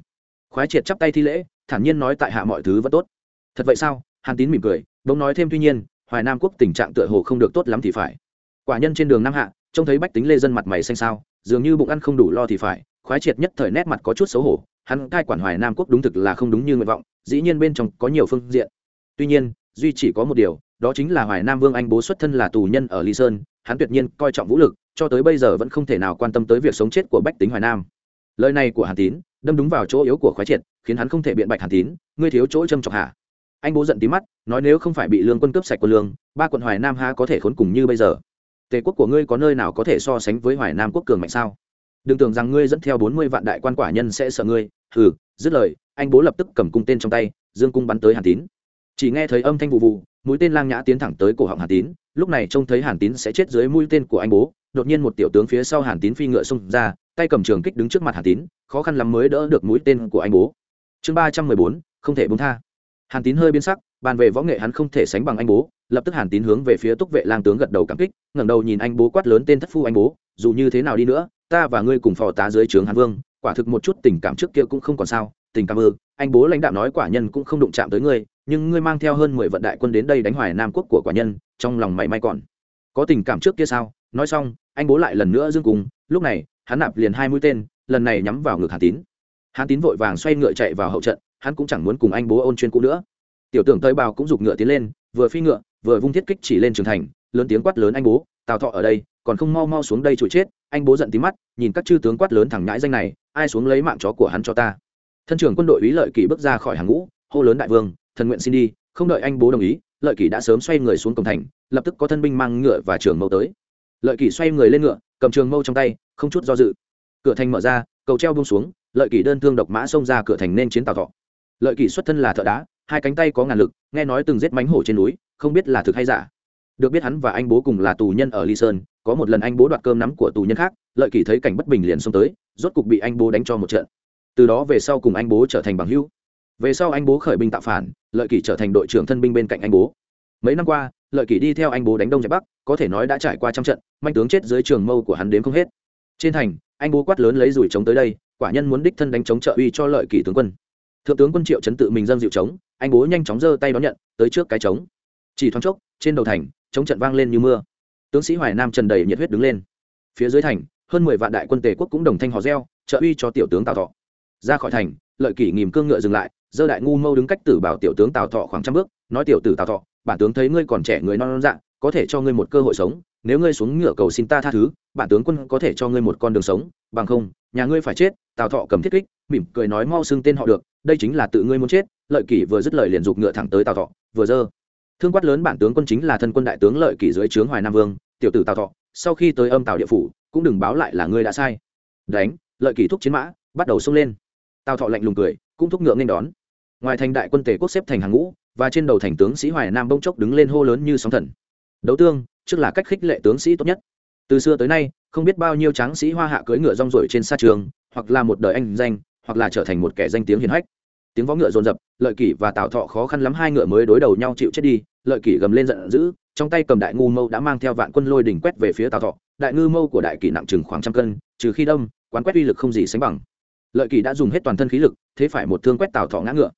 Khoái triệt chắp tay thi lễ, thản nhiên nói tại hạ mọi thứ vẫn tốt. Thật vậy sao? Hàn tín mỉm cười, bỗng nói thêm tuy nhiên, hoài nam quốc tình trạng tựa hồ không được tốt lắm thì phải. Quả nhân trên đường nam hạ, trông thấy bách tính lê dân mặt mày xanh xao, dường như bụng ăn không đủ lo thì phải, khoái triệt nhất thời nét mặt có chút xấu hổ, hắn cai quản hoài nam quốc đúng thực là không đúng như nguyện vọng, dĩ nhiên bên trong có nhiều phương diện. Tuy nhiên, duy chỉ có một điều, đó chính là hoài nam vương anh bố xuất thân là tù nhân ở ly sơn, hắn tuyệt nhiên coi trọng vũ lực cho tới bây giờ vẫn không thể nào quan tâm tới việc sống chết của bách tính hoài nam. Lời này của hàn tín, đâm đúng vào chỗ yếu của khoái triệt, khiến hắn không thể biện bạch hàn tín, ngươi thiếu chỗ châm trọc hạ anh bố giận tí mắt, nói nếu không phải bị lương quân cướp sạch quân lương, ba quận hoài nam há có thể khốn cùng như bây giờ? Tề quốc của ngươi có nơi nào có thể so sánh với hoài nam quốc cường mạnh sao? Đừng tưởng rằng ngươi dẫn theo bốn mươi vạn đại quan quả nhân sẽ sợ ngươi. Hừ, dứt lời, anh bố lập tức cầm cung tên trong tay, dương cung bắn tới hàn tín. Chỉ nghe thấy âm thanh vụ vụ, mũi tên lang nhã tiến thẳng tới cổ họng hàn tín lúc này trông thấy hàn tín sẽ chết dưới mũi tên của anh bố, đột nhiên một tiểu tướng phía sau hàn tín phi ngựa xông ra, tay cầm trường kích đứng trước mặt hàn tín, khó khăn lắm mới đỡ được mũi tên của anh bố. Chương ba trăm mười bốn, không thể bông tha. Hàn tín hơi biến sắc, bàn về võ nghệ hắn không thể sánh bằng anh bố, lập tức hàn tín hướng về phía túc vệ lang tướng gật đầu cảm kích, ngẩng đầu nhìn anh bố quát lớn tên thất phu anh bố, dù như thế nào đi nữa, ta và ngươi cùng phò tá dưới trướng hàn vương, quả thực một chút tình cảm trước kia cũng không còn sao, tình cảm ư, anh bố lãnh đạo nói quả nhân cũng không đụng chạm tới ngươi nhưng ngươi mang theo hơn mười vận đại quân đến đây đánh hoài nam quốc của quả nhân, trong lòng mày may còn. Có tình cảm trước kia sao? Nói xong, anh bố lại lần nữa dương cùng lúc này, hắn nạp liền hai mũi tên, lần này nhắm vào ngực hàn tín. Hàn tín vội vàng xoay ngựa chạy vào hậu trận, hắn cũng chẳng muốn cùng anh bố ôn chuyên cũ nữa. Tiểu tưởng tơi bào cũng giục ngựa tiến lên, vừa phi ngựa, vừa vung thiết kích chỉ lên trường thành, lớn tiếng quát lớn anh bố, tào thọ ở đây, còn không mau mau xuống đây chịu chết. Anh bố giận tí mắt, nhìn các chư tướng quát lớn thẳng nhãi danh này, ai xuống lấy mạng chó của hắn cho ta? Thân trưởng quân đội ý lợi kỳ bước ra khỏi hàng ngũ, hô lớn đại vương thần nguyện xin đi, không đợi anh bố đồng ý, lợi kỷ đã sớm xoay người xuống cổng thành, lập tức có thân binh mang ngựa và trường mâu tới. Lợi kỷ xoay người lên ngựa, cầm trường mâu trong tay, không chút do dự. Cửa thành mở ra, cầu treo bung xuống, lợi kỷ đơn thương độc mã xông ra cửa thành nên chiến tàu thọ. Lợi kỷ xuất thân là thợ đá, hai cánh tay có ngàn lực, nghe nói từng giết mánh hổ trên núi, không biết là thực hay giả. Được biết hắn và anh bố cùng là tù nhân ở ly sơn, có một lần anh bố đoạt cơm nắm của tù nhân khác, lợi kỷ thấy cảnh bất bình liền xông tới, rốt cục bị anh bố đánh cho một trận. Từ đó về sau cùng anh bố trở thành bằng hữu về sau anh bố khởi binh tạo phản, lợi kỷ trở thành đội trưởng thân binh bên cạnh anh bố. Mấy năm qua, lợi kỷ đi theo anh bố đánh đông giải bắc, có thể nói đã trải qua trăm trận, manh tướng chết dưới trường mâu của hắn đến không hết. Trên thành, anh bố quát lớn lấy rủi chống tới đây, quả nhân muốn đích thân đánh chống trợ uy cho lợi kỷ tướng quân. Thượng tướng quân triệu chấn tự mình dâng dịu chống, anh bố nhanh chóng giơ tay đón nhận, tới trước cái trống chỉ thoáng chốc, trên đầu thành, chống trận vang lên như mưa. Tướng sĩ hoài nam trần đầy nhiệt huyết đứng lên. Phía dưới thành, hơn mười vạn đại quân tề quốc cũng đồng thanh hò reo, trợ uy cho tiểu tướng tào thọ. Ra khỏi thành lợi kỷ nghìm cương ngựa dừng lại, dơ đại ngu mâu đứng cách tử bảo tiểu tướng tào thọ khoảng trăm bước, nói tiểu tử tào thọ, bản tướng thấy ngươi còn trẻ người non non dạng có thể cho ngươi một cơ hội sống, nếu ngươi xuống ngựa cầu xin ta tha thứ, bản tướng quân có thể cho ngươi một con đường sống, bằng không, nhà ngươi phải chết, tào thọ cầm thiết kích, mỉm cười nói mau xưng tên họ được, đây chính là tự ngươi muốn chết, lợi kỷ vừa dứt lời liền giục ngựa thẳng tới tào thọ, vừa dơ. Thương quát lớn bản tướng quân chính là thân quân đại tướng lợi kỷ dưới trướng hoài nam vương, tiểu tử tào thọ, sau khi tới âm tào địa phủ, cũng đừng báo lại là ngươi đã sai. Đánh, lợi kỷ thúc chiến mã, bắt đầu xông lên tào thọ lạnh lùng cười, cũng thúc ngựa nên đón. Ngoài thành đại quân tề quốc xếp thành hàng ngũ, và trên đầu thành tướng sĩ hoài nam bông chốc đứng lên hô lớn như sóng thần. Đấu tương, trước là cách khích lệ tướng sĩ tốt nhất. Từ xưa tới nay, không biết bao nhiêu tráng sĩ hoa hạ cưỡi ngựa rong rổi trên xa trường, hoặc là một đời anh danh, hoặc là trở thành một kẻ danh tiếng hiền hách. Tiếng võ ngựa dồn dập, lợi kỷ và tào thọ khó khăn lắm hai ngựa mới đối đầu nhau chịu chết đi, lợi kỷ gầm lên giận dữ, trong tay cầm đại ngu mâu đã mang theo vạn quân lôi đỉnh quét về phía tào thọ. Đại ngư mâu của đại kỷ nặng chừng khoảng trăm cân, trừ khi đông, quán quét uy lực không gì sánh bằng lợi kỷ đã dùng hết toàn thân khí lực, thế phải một thương quét tào thọ ngã ngựa.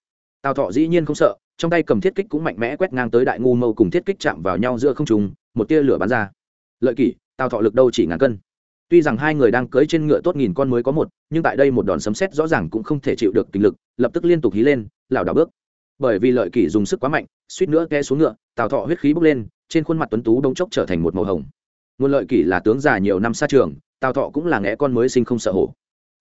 Tào thọ dĩ nhiên không sợ, trong tay cầm thiết kích cũng mạnh mẽ quét ngang tới đại ngu mâu cùng thiết kích chạm vào nhau giữa không trùng một tia lửa bắn ra. Lợi kỷ tào thọ lực đâu chỉ ngàn cân. Tuy rằng hai người đang cưỡi trên ngựa tốt nghìn con mới có một, nhưng tại đây một đòn sấm sét rõ ràng cũng không thể chịu được kinh lực, lập tức liên tục hí lên, lảo đảo bước. Bởi vì lợi kỷ dùng sức quá mạnh, suýt nữa té xuống ngựa, tào thọ huyết khí bốc lên, trên khuôn mặt tuấn tú đông chốc trở thành một màu hồng. Nguồn lợi kỷ là tướng già nhiều năm xa trường, tào thọ cũng là ngẽ con mới sinh không sợ hổ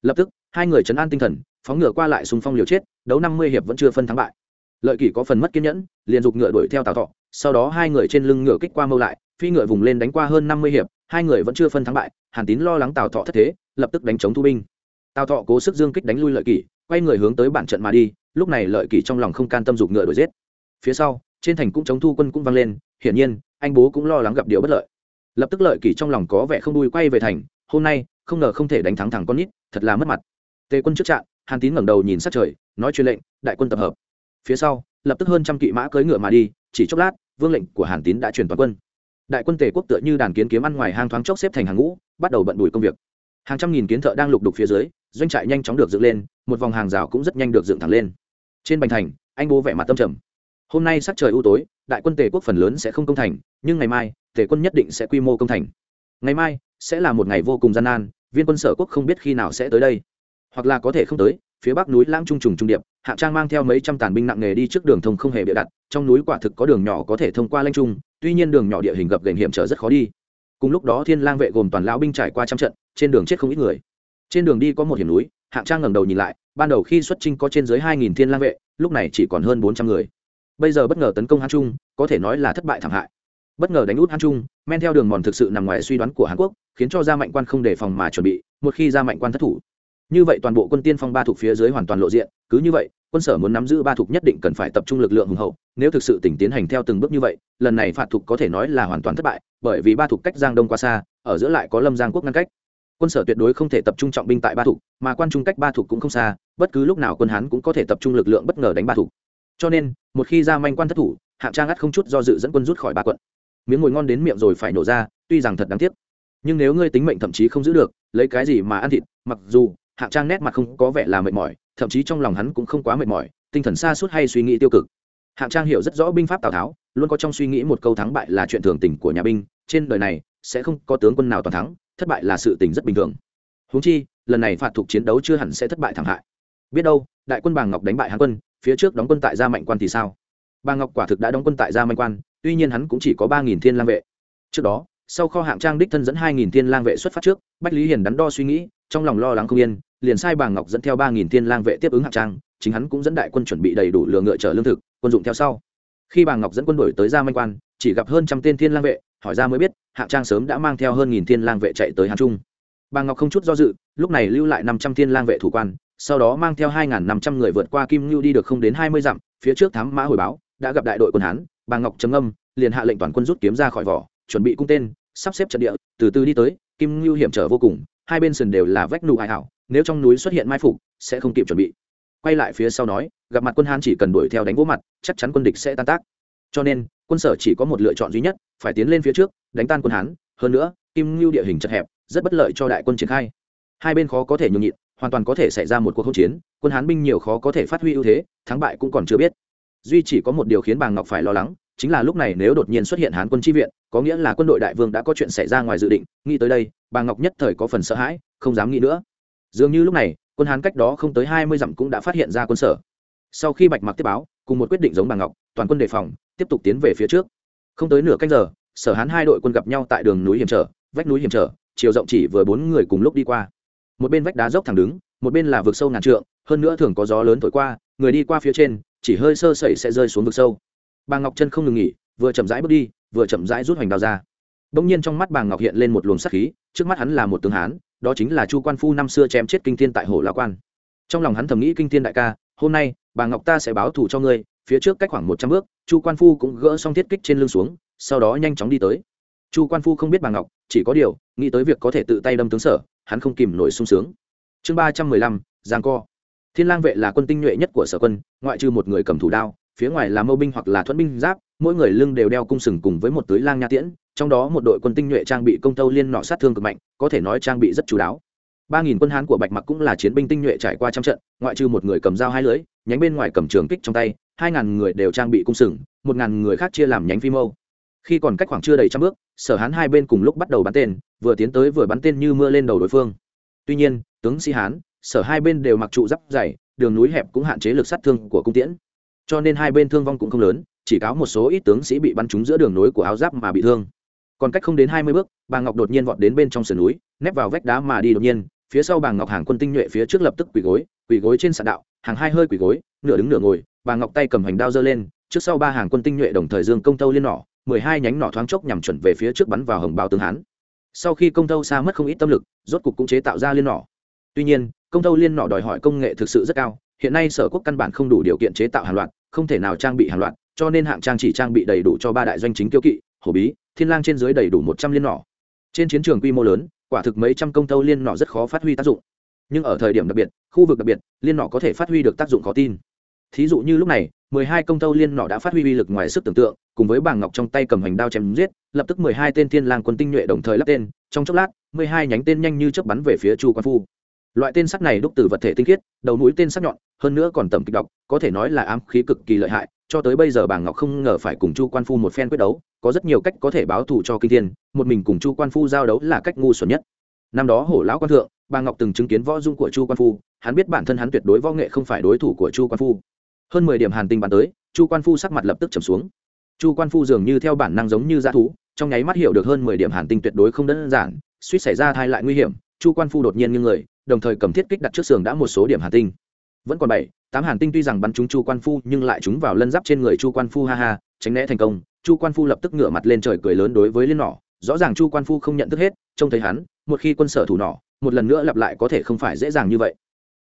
lập tức, hai người chấn an tinh thần, phóng ngựa qua lại xung phong liều chết, đấu năm mươi hiệp vẫn chưa phân thắng bại. Lợi kỷ có phần mất kiên nhẫn, liền giục ngựa đuổi theo tào thọ, sau đó hai người trên lưng ngựa kích qua mâu lại, phi ngựa vùng lên đánh qua hơn năm mươi hiệp, hai người vẫn chưa phân thắng bại, hàn tín lo lắng tào thọ thất thế, lập tức đánh chống thu binh. Tào thọ cố sức dương kích đánh lui lợi kỷ, quay người hướng tới bản trận mà đi, lúc này lợi kỷ trong lòng không can tâm giục ngựa đuổi giết. Phía sau, trên thành cũng chống thu quân cũng vang lên, hiển nhiên, anh bố cũng lo lắng gặp điều bất lợi. Lập tức lợi kỷ trong lòng có vẻ không đuôi quay về thành, hôm nay không ngờ không thể đánh thắng thằng con nít thật là mất mặt. Tề quân trước trận, hàn tín ngẩng đầu nhìn sát trời nói truyền lệnh đại quân tập hợp. Phía sau lập tức hơn trăm kỵ mã cưỡi ngựa mà đi chỉ chốc lát vương lệnh của hàn tín đã truyền toàn quân. Đại quân tề quốc tựa như đàn kiến kiếm ăn ngoài hang thoáng chốc xếp thành hàng ngũ bắt đầu bận đuổi công việc. Hàng trăm nghìn kiến thợ đang lục đục phía dưới doanh trại nhanh chóng được dựng lên một vòng hàng rào cũng rất nhanh được dựng thẳng lên. Trên bành thành anh bố vẻ mặt tâm trầm. Hôm nay sắc trời u tối đại quân tề quốc phần lớn sẽ không công thành nhưng ngày mai tề quân nhất định sẽ quy mô công thành. Ngày mai sẽ là một ngày vô cùng gian nan, viên quân sở quốc không biết khi nào sẽ tới đây. Hoặc là có thể không tới, phía bắc núi lãng trung trùng trung điệp, hạng trang mang theo mấy trăm tàn binh nặng nghề đi trước đường thông không hề bịa đặt, trong núi quả thực có đường nhỏ có thể thông qua lanh trung, tuy nhiên đường nhỏ địa hình gập ghềnh hiểm trở rất khó đi. Cùng lúc đó thiên lang vệ gồm toàn lão binh trải qua trăm trận, trên đường chết không ít người. Trên đường đi có một hiểm núi, hạng trang ngẩng đầu nhìn lại, ban đầu khi xuất chinh có trên dưới hai nghìn thiên lang vệ, lúc này chỉ còn hơn bốn trăm người. Bây giờ bất ngờ tấn công hán trung, có thể nói là thất bại thảm hại. Bất ngờ đánh út hán trung, men theo đường mòn thực sự nằm ngoài suy đoán của hàn quốc khiến cho gia mạnh quan không đề phòng mà chuẩn bị, một khi gia mạnh quan thất thủ. Như vậy toàn bộ quân tiên phong ba thuộc phía dưới hoàn toàn lộ diện, cứ như vậy, quân sở muốn nắm giữ ba thuộc nhất định cần phải tập trung lực lượng hùng hậu, nếu thực sự tỉnh tiến hành theo từng bước như vậy, lần này phạt thuộc có thể nói là hoàn toàn thất bại, bởi vì ba thuộc cách giang đông quá xa, ở giữa lại có lâm giang quốc ngăn cách. Quân sở tuyệt đối không thể tập trung trọng binh tại ba thuộc, mà quan trung cách ba thuộc cũng không xa, bất cứ lúc nào quân hán cũng có thể tập trung lực lượng bất ngờ đánh ba thuộc. Cho nên, một khi ra manh quan thất thủ, hạng trang ắt không chút do dự dẫn quân rút khỏi ba quận. Miếng ngồi ngon đến miệng rồi phải nổ ra, tuy rằng thật đáng tiếc nhưng nếu ngươi tính mệnh thậm chí không giữ được, lấy cái gì mà ăn thịt, mặc dù hạng trang nét mặt không có vẻ là mệt mỏi, thậm chí trong lòng hắn cũng không quá mệt mỏi, tinh thần xa suốt hay suy nghĩ tiêu cực. Hạng trang hiểu rất rõ binh pháp tào tháo, luôn có trong suy nghĩ một câu thắng bại là chuyện thường tình của nhà binh, trên đời này sẽ không có tướng quân nào toàn thắng, thất bại là sự tình rất bình thường. Huống chi, lần này phạt thuộc chiến đấu chưa hẳn sẽ thất bại thảm hại. Biết đâu, đại quân bàng ngọc đánh bại hán quân, phía trước đóng quân tại gia mạnh quan thì sao? Bà ngọc quả thực đã đóng quân tại gia mạnh quan, tuy nhiên hắn cũng chỉ có ba nghìn thiên lang vệ. Trước đó sau kho hạng trang đích thân dẫn hai nghìn thiên lang vệ xuất phát trước, bách lý hiền đắn đo suy nghĩ, trong lòng lo lắng không yên, liền sai bàng ngọc dẫn theo ba nghìn thiên lang vệ tiếp ứng hạng trang, chính hắn cũng dẫn đại quân chuẩn bị đầy đủ lừa ngựa chở lương thực, quân dụng theo sau. Khi bàng ngọc dẫn quân đội tới gia manh quan, chỉ gặp hơn trăm tên thiên lang vệ, hỏi ra mới biết, hạng trang sớm đã mang theo hơn nghìn thiên lang vệ chạy tới hàn trung. Bàng ngọc không chút do dự, lúc này lưu lại năm trăm thiên lang vệ thủ quan, sau đó mang theo hai năm trăm người vượt qua kim ngưu đi được không đến hai mươi dặm, phía trước thám mã hồi báo, đã gặp đại đội quân hán bàng ngọc trầm âm liền hạ lệnh toàn quân rút kiếm ra khỏi vỏ, chuẩn bị cung tên sắp xếp trận địa, từ từ đi tới, kim ngưu hiểm trở vô cùng, hai bên sườn đều là vách nụ hại hảo, nếu trong núi xuất hiện mai phục, sẽ không kịp chuẩn bị. Quay lại phía sau nói, gặp mặt quân hán chỉ cần đuổi theo đánh vỗ mặt, chắc chắn quân địch sẽ tan tác. Cho nên, quân sở chỉ có một lựa chọn duy nhất, phải tiến lên phía trước, đánh tan quân hán. Hơn nữa, kim ngưu địa hình chật hẹp, rất bất lợi cho đại quân triển khai. Hai bên khó có thể nhường nhịn, hoàn toàn có thể xảy ra một cuộc hỗn chiến, quân hán binh nhiều khó có thể phát huy ưu thế, thắng bại cũng còn chưa biết. Duy chỉ có một điều khiến bà ngọc phải lo lắng chính là lúc này nếu đột nhiên xuất hiện hán quân tri viện, có nghĩa là quân đội đại vương đã có chuyện xảy ra ngoài dự định, nghĩ tới đây, bà ngọc nhất thời có phần sợ hãi, không dám nghĩ nữa. Dường như lúc này, quân hán cách đó không tới hai mươi dặm cũng đã phát hiện ra quân sở. Sau khi bạch mặc tiếp báo, cùng một quyết định giống bà ngọc, toàn quân đề phòng, tiếp tục tiến về phía trước. Không tới nửa canh giờ, sở hán hai đội quân gặp nhau tại đường núi hiểm trở, vách núi hiểm trở, chiều rộng chỉ vừa bốn người cùng lúc đi qua. Một bên vách đá dốc thẳng đứng, một bên là vực sâu ngàn trượng, hơn nữa thường có gió lớn thổi qua, người đi qua phía trên, chỉ hơi sơ sẩy sẽ rơi xuống vực sâu bà ngọc chân không ngừng nghỉ, vừa chậm rãi bước đi, vừa chậm rãi rút hoành đao ra. Bỗng nhiên trong mắt bà ngọc hiện lên một luồng sắc khí, trước mắt hắn là một tướng hán, đó chính là chu quan phu năm xưa chém chết kinh thiên tại hồ lão quan. Trong lòng hắn thầm nghĩ kinh thiên đại ca, hôm nay, bà ngọc ta sẽ báo thù cho ngươi, phía trước cách khoảng một trăm bước, chu quan phu cũng gỡ xong thiết kích trên lưng xuống, sau đó nhanh chóng đi tới. Chu quan phu không biết bà ngọc, chỉ có điều, nghĩ tới việc có thể tự tay đâm tướng sở, hắn không kìm nổi sung sướng. Chương ba trăm mười lăm, giang co. Thiên lang vệ là quân tinh nhuệ nhất của sở quân, ngoại trừ một người cầm thủ đao phía ngoài là mâu binh hoặc là thuẫn binh giáp, mỗi người lưng đều đeo cung sừng cùng với một tưới lang nha tiễn, trong đó một đội quân tinh nhuệ trang bị công tâu liên nọ sát thương cực mạnh, có thể nói trang bị rất chú đáo. Ba nghìn quân hán của bạch mặc cũng là chiến binh tinh nhuệ trải qua trăm trận, ngoại trừ một người cầm dao hai lưới, nhánh bên ngoài cầm trường kích trong tay, hai ngàn người đều trang bị cung sừng, một ngàn người khác chia làm nhánh phi mâu. Khi còn cách khoảng chưa đầy trăm bước, sở hán hai bên cùng lúc bắt đầu bắn tên, vừa tiến tới vừa bắn tên như mưa lên đầu đối phương. Tuy nhiên, tướng sĩ hán, sở hai bên đều mặc trụ giáp dày, đường núi hẹp cũng hạn chế lực sát thương của cung tiễn cho nên hai bên thương vong cũng không lớn, chỉ cáo một số ít tướng sĩ bị bắn trúng giữa đường nối của áo giáp mà bị thương. Còn cách không đến hai mươi bước, bà ngọc đột nhiên vọt đến bên trong sườn núi, nép vào vách đá mà đi đột nhiên, phía sau bà ngọc hàng quân tinh nhuệ phía trước lập tức quỳ gối quỳ gối trên sạn đạo, hàng hai hơi quỳ gối, nửa đứng nửa ngồi, bà ngọc tay cầm hành đao giơ lên, trước sau ba hàng quân tinh nhuệ đồng thời dương công tâu liên nỏ, mười hai nhánh nỏ thoáng chốc nhằm chuẩn về phía trước bắn vào hồng báo tướng hán. Sau khi công tâu xa mất không ít tâm lực, rốt cục cũng chế tạo ra liên nỏ. Tuy nhiên, công tâu liên nỏ đòi hỏi công nghệ thực sự rất cao hiện nay sở quốc căn bản không đủ điều kiện chế tạo hàng loạt, không thể nào trang bị hàng loạt, cho nên hạng trang chỉ trang bị đầy đủ cho ba đại doanh chính kiêu kỵ, hổ bí, thiên lang trên dưới đầy đủ một trăm liên nỏ. Trên chiến trường quy mô lớn, quả thực mấy trăm công tâu liên nỏ rất khó phát huy tác dụng. Nhưng ở thời điểm đặc biệt, khu vực đặc biệt, liên nỏ có thể phát huy được tác dụng khó tin. Thí dụ như lúc này, mười hai công tâu liên nỏ đã phát huy uy lực ngoài sức tưởng tượng, cùng với bảng ngọc trong tay cầm hành đao chém giết, lập tức mười hai tên thiên lang quân tinh nhuệ đồng thời lắp tên, trong chốc lát, mười hai nhánh tên nhanh như chớp bắn về phía chu quan phu loại tên sắc này đúc từ vật thể tinh khiết, đầu mũi tên sắc nhọn, hơn nữa còn tầm kịch độc, có thể nói là ám khí cực kỳ lợi hại, cho tới bây giờ bà ngọc không ngờ phải cùng chu quan phu một phen quyết đấu, có rất nhiều cách có thể báo thù cho kinh thiên, một mình cùng chu quan phu giao đấu là cách ngu xuẩn nhất. Năm đó hổ lão quan thượng, bà ngọc từng chứng kiến võ dung của chu quan phu, hắn biết bản thân hắn tuyệt đối võ nghệ không phải đối thủ của chu quan phu. Hơn mười điểm hàn tinh bàn tới, chu quan phu sắc mặt lập tức trầm xuống. Chu quan phu dường như theo bản năng giống như dã thú, trong nháy mắt hiểu được hơn mười điểm hàn tinh tuyệt đối không đơn giản, suýt xảy ra thai lại nguy hiểm, chu quan phu đột nhiên như người đồng thời cầm thiết kích đặt trước sườn đã một số điểm hàn tinh. Vẫn còn bảy, tám hàn tinh tuy rằng bắn trúng chu quan phu, nhưng lại trúng vào lân giáp trên người chu quan phu, ha ha, tránh né thành công. Chu quan phu lập tức ngửa mặt lên trời cười lớn đối với liên nỏ. Rõ ràng chu quan phu không nhận thức hết, trông thấy hắn, một khi quân sở thủ nỏ, một lần nữa lặp lại có thể không phải dễ dàng như vậy.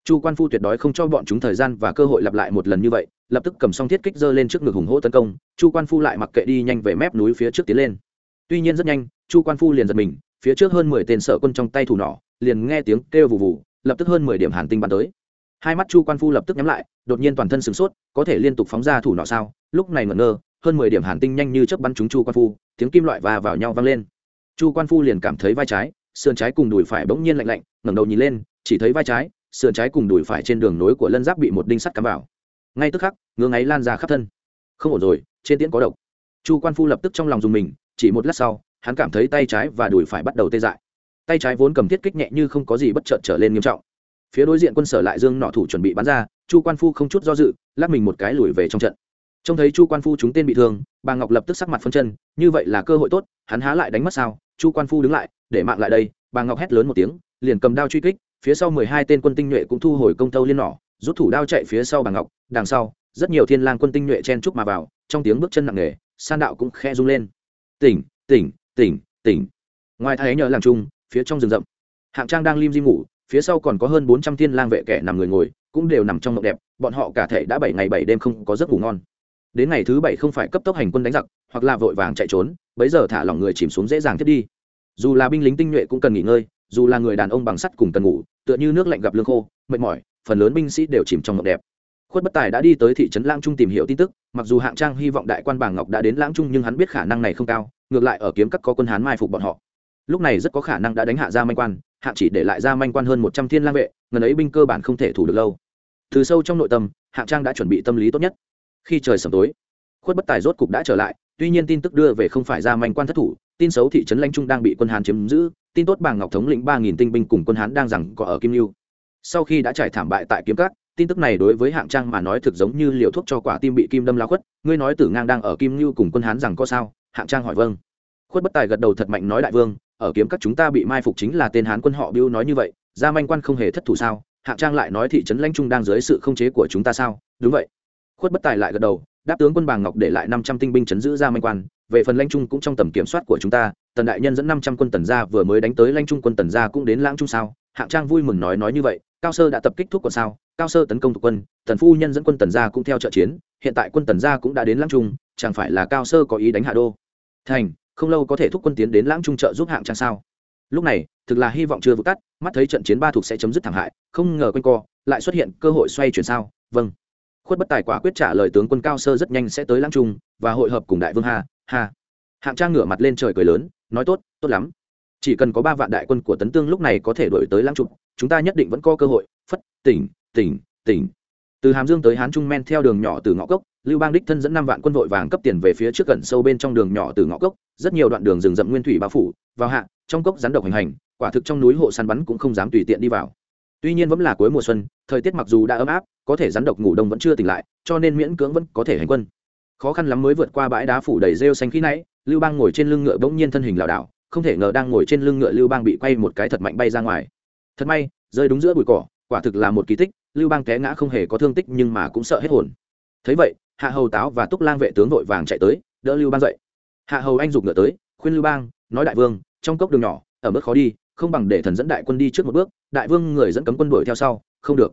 Chu quan phu tuyệt đối không cho bọn chúng thời gian và cơ hội lặp lại một lần như vậy, lập tức cầm xong thiết kích giơ lên trước ngực hùng hỗ tấn công, chu quan phu lại mặc kệ đi nhanh về mép núi phía trước tiến lên. Tuy nhiên rất nhanh, chu quan phu liền giật mình, phía trước hơn mười tên sở quân trong tay thủ nỏ liền nghe tiếng kêu vù vù, lập tức hơn mười điểm hàn tinh bắn tới. Hai mắt chu quan phu lập tức nhắm lại, đột nhiên toàn thân sửng sốt, có thể liên tục phóng ra thủ nọ sao? Lúc này ngẩn ngơ, hơn mười điểm hàn tinh nhanh như chớp bắn trúng chu quan phu, tiếng kim loại va vào nhau vang lên. Chu quan phu liền cảm thấy vai trái, sườn trái cùng đùi phải bỗng nhiên lạnh lạnh, ngẩng đầu nhìn lên, chỉ thấy vai trái, sườn trái cùng đùi phải trên đường nối của lân giáp bị một đinh sắt cắm vào. Ngay tức khắc, ngứa ngáy lan ra khắp thân. Không ổn rồi, trên tiễn có độc. Chu quan phu lập tức trong lòng dùng mình, chỉ một lát sau, hắn cảm thấy tay trái và đùi phải bắt đầu tê dại tay trái vốn cầm thiết kích nhẹ như không có gì bất chợt trở lên nghiêm trọng. Phía đối diện quân sở lại dương nọ thủ chuẩn bị bắn ra, chu quan phu không chút do dự, lắc mình một cái lùi về trong trận. Trông thấy chu quan phu chúng tên bị thương, bà ngọc lập tức sắc mặt phân chân, như vậy là cơ hội tốt, hắn há lại đánh mất sao? Chu quan phu đứng lại, để mạng lại đây, bà ngọc hét lớn một tiếng, liền cầm đao truy kích, phía sau mười hai tên quân tinh nhuệ cũng thu hồi công tâu liên nỏ, rút thủ đao chạy phía sau bà ngọc, đằng sau, rất nhiều thiên lang quân tinh nhuệ chen chúc mà vào, trong tiếng bước chân nặng nề, san đạo cũng khe rung lên. Tỉnh tỉnh tỉnh tỉnh. Ngoài thái nhờ làng trung phía trong rừng rậm. Hạng trang đang lim di ngủ, phía sau còn có hơn bốn trăm thiên lang vệ kẻ nằm người ngồi, cũng đều nằm trong mộng đẹp, bọn họ cả thể đã bảy ngày bảy đêm không có giấc ngủ ngon. Đến ngày thứ bảy không phải cấp tốc hành quân đánh giặc, hoặc là vội vàng chạy trốn, bấy giờ thả lỏng người chìm xuống dễ dàng thiết đi. Dù là binh lính tinh nhuệ cũng cần nghỉ ngơi, dù là người đàn ông bằng sắt cùng cần ngủ, tựa như nước lạnh gặp lương khô, mệt mỏi, phần lớn binh sĩ đều chìm trong mộng đẹp. Khuất bất tài đã đi tới thị trấn lãng trung tìm hiểu tin tức, mặc dù hạng trang hy vọng đại quan bàng ngọc đã đến lãng trung nhưng hắn biết khả năng này không cao, ngược lại ở kiếm các có quân hán mai phục bọn họ lúc này rất có khả năng đã đánh hạ ra manh quan hạng chỉ để lại ra manh quan hơn một trăm thiên lang vệ, ngần ấy binh cơ bản không thể thủ được lâu. Từ sâu trong nội tâm hạng trang đã chuẩn bị tâm lý tốt nhất. Khi trời sầm tối, khuất bất tài rốt cục đã trở lại, tuy nhiên tin tức đưa về không phải ra manh quan thất thủ, tin xấu thị trấn lãnh trung đang bị quân hán chiếm giữ, tin tốt bàng ngọc thống lĩnh ba nghìn tinh binh cùng quân hán đang rằng có ở kim lưu. Sau khi đã trải thảm bại tại kiếm cát, tin tức này đối với hạng trang mà nói thực giống như liều thuốc cho quả tim bị kim đâm lao khuất, ngươi nói tử ngang đang ở kim lưu cùng quân hán rằng có sao? Hạng trang hỏi vâng. Khuất bất tài gật đầu thật mạnh nói đại vương ở kiếm các chúng ta bị mai phục chính là tên hán quân họ biêu nói như vậy, gia manh quan không hề thất thủ sao? Hạng trang lại nói thị trấn lãnh trung đang dưới sự không chế của chúng ta sao? Đúng vậy. Khuất bất tài lại gật đầu, đáp tướng quân bàng ngọc để lại năm trăm tinh binh chấn giữ gia manh quan. Về phần lãnh trung cũng trong tầm kiểm soát của chúng ta, tần đại nhân dẫn năm trăm quân tần gia vừa mới đánh tới lãnh trung quân tần gia cũng đến lãng trung sao? Hạng trang vui mừng nói nói như vậy, cao sơ đã tập kích thuốc còn sao? Cao sơ tấn công thuộc quân, tần phu nhân dẫn quân tần gia cũng theo trợ chiến, hiện tại quân tần gia cũng đã đến lãng trung, chẳng phải là cao sơ có ý đánh hạ đô? Thành không lâu có thể thúc quân tiến đến lãng trung trợ giúp hạng trang sao. Lúc này, thực là hy vọng chưa vụt tắt, mắt thấy trận chiến ba thuộc sẽ chấm dứt thảm hại, không ngờ quanh co, lại xuất hiện cơ hội xoay chuyển sao? Vâng. Khuất bất tài quả quyết trả lời tướng quân cao sơ rất nhanh sẽ tới lãng trung và hội hợp cùng đại vương hà hà. Hạng trang ngửa mặt lên trời cười lớn, nói tốt tốt lắm. Chỉ cần có ba vạn đại quân của tấn tương lúc này có thể đổi tới lãng trung, chúng ta nhất định vẫn có cơ hội. Phất, tỉnh tỉnh tỉnh. Từ hàm dương tới hán trung men theo đường nhỏ từ ngõ cốc lưu bang đích thân dẫn năm vạn quân vội vàng cấp tiền về phía trước gần sâu bên trong đường nhỏ từ ngõ cốc, rất nhiều đoạn đường rừng rậm nguyên thủy bao phủ, vào hạ, trong cốc rắn độc hành hành, quả thực trong núi hộ săn bắn cũng không dám tùy tiện đi vào. Tuy nhiên vẫn là cuối mùa xuân, thời tiết mặc dù đã ấm áp, có thể rắn độc ngủ đông vẫn chưa tỉnh lại, cho nên miễn cưỡng vẫn có thể hành quân. Khó khăn lắm mới vượt qua bãi đá phủ đầy rêu xanh khí nãy, lưu bang ngồi trên lưng ngựa bỗng nhiên thân hình lảo đảo, không thể ngờ đang ngồi trên lưng ngựa lưu bang bị quay một cái thật mạnh bay ra ngoài. Thật may, rơi đúng giữa bụi cỏ, quả thực là một kỳ tích, lưu bang té ngã không hề có thương tích nhưng mà cũng sợ hết hồn. Thấy vậy hạ hầu táo và túc lang vệ tướng vội vàng chạy tới, đỡ lưu bang dậy. Hạ hầu anh giục ngựa tới, khuyên lưu bang, nói đại vương, trong cốc đường nhỏ, ở mức khó đi, không bằng để thần dẫn đại quân đi trước một bước, đại vương người dẫn cấm quân đuổi theo sau, không được.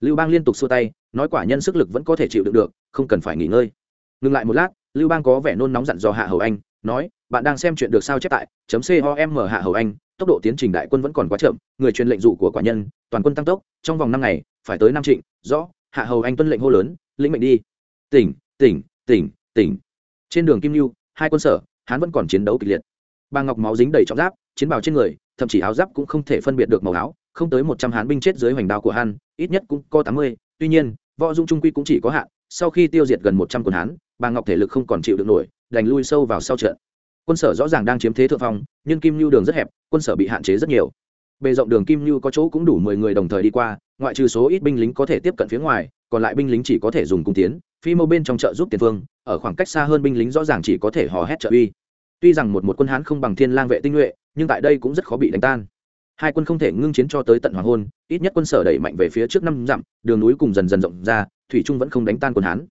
Lưu bang liên tục xua tay, nói quả nhân sức lực vẫn có thể chịu đựng được, không cần phải nghỉ ngơi. Ngừng lại một lát, lưu bang có vẻ nôn nóng dặn dò hạ hầu anh, nói, bạn đang xem chuyện được sao chép tại, chấm com hạ hầu anh, tốc độ tiến trình đại quân vẫn còn quá chậm, người truyền lệnh dụ của quả nhân, toàn quân tăng tốc, trong vòng năm ngày, phải tới nam trịnh, rõ, hạ hầu anh tuân lệnh hô lớn, lĩnh mệnh đi tỉnh tỉnh tỉnh tỉnh. Trên đường kim lưu hai quân sở hán vẫn còn chiến đấu kịch liệt. Bà ngọc máu dính đầy trọng giáp, chiến bào trên người, thậm chí áo giáp cũng không thể phân biệt được màu áo, không tới một trăm hán binh chết dưới hoành đao của hán ít nhất cũng có tám mươi. Tuy nhiên, võ dung trung quy cũng chỉ có hạn, sau khi tiêu diệt gần một trăm quân hán bà ngọc thể lực không còn chịu được nổi, đành lui sâu vào sau trận. Quân sở rõ ràng đang chiếm thế thượng phong, nhưng kim lưu đường rất hẹp, quân sở bị hạn chế rất nhiều bề rộng đường kim lưu có chỗ cũng đủ mười người đồng thời đi qua, ngoại trừ số ít binh lính có thể tiếp cận phía ngoài, còn lại binh lính chỉ có thể dùng cung tiến, phi mâu bên trong chợ giúp tiền phương, ở khoảng cách xa hơn binh lính rõ ràng chỉ có thể hò hét trợ uy. Tuy rằng một một quân hán không bằng thiên lang vệ tinh nhuệ, nhưng tại đây cũng rất khó bị đánh tan. Hai quân không thể ngưng chiến cho tới tận hoàng hôn, ít nhất quân sở đẩy mạnh về phía trước năm dặm, đường núi cùng dần dần rộng ra, thủy trung vẫn không đánh tan quân hán.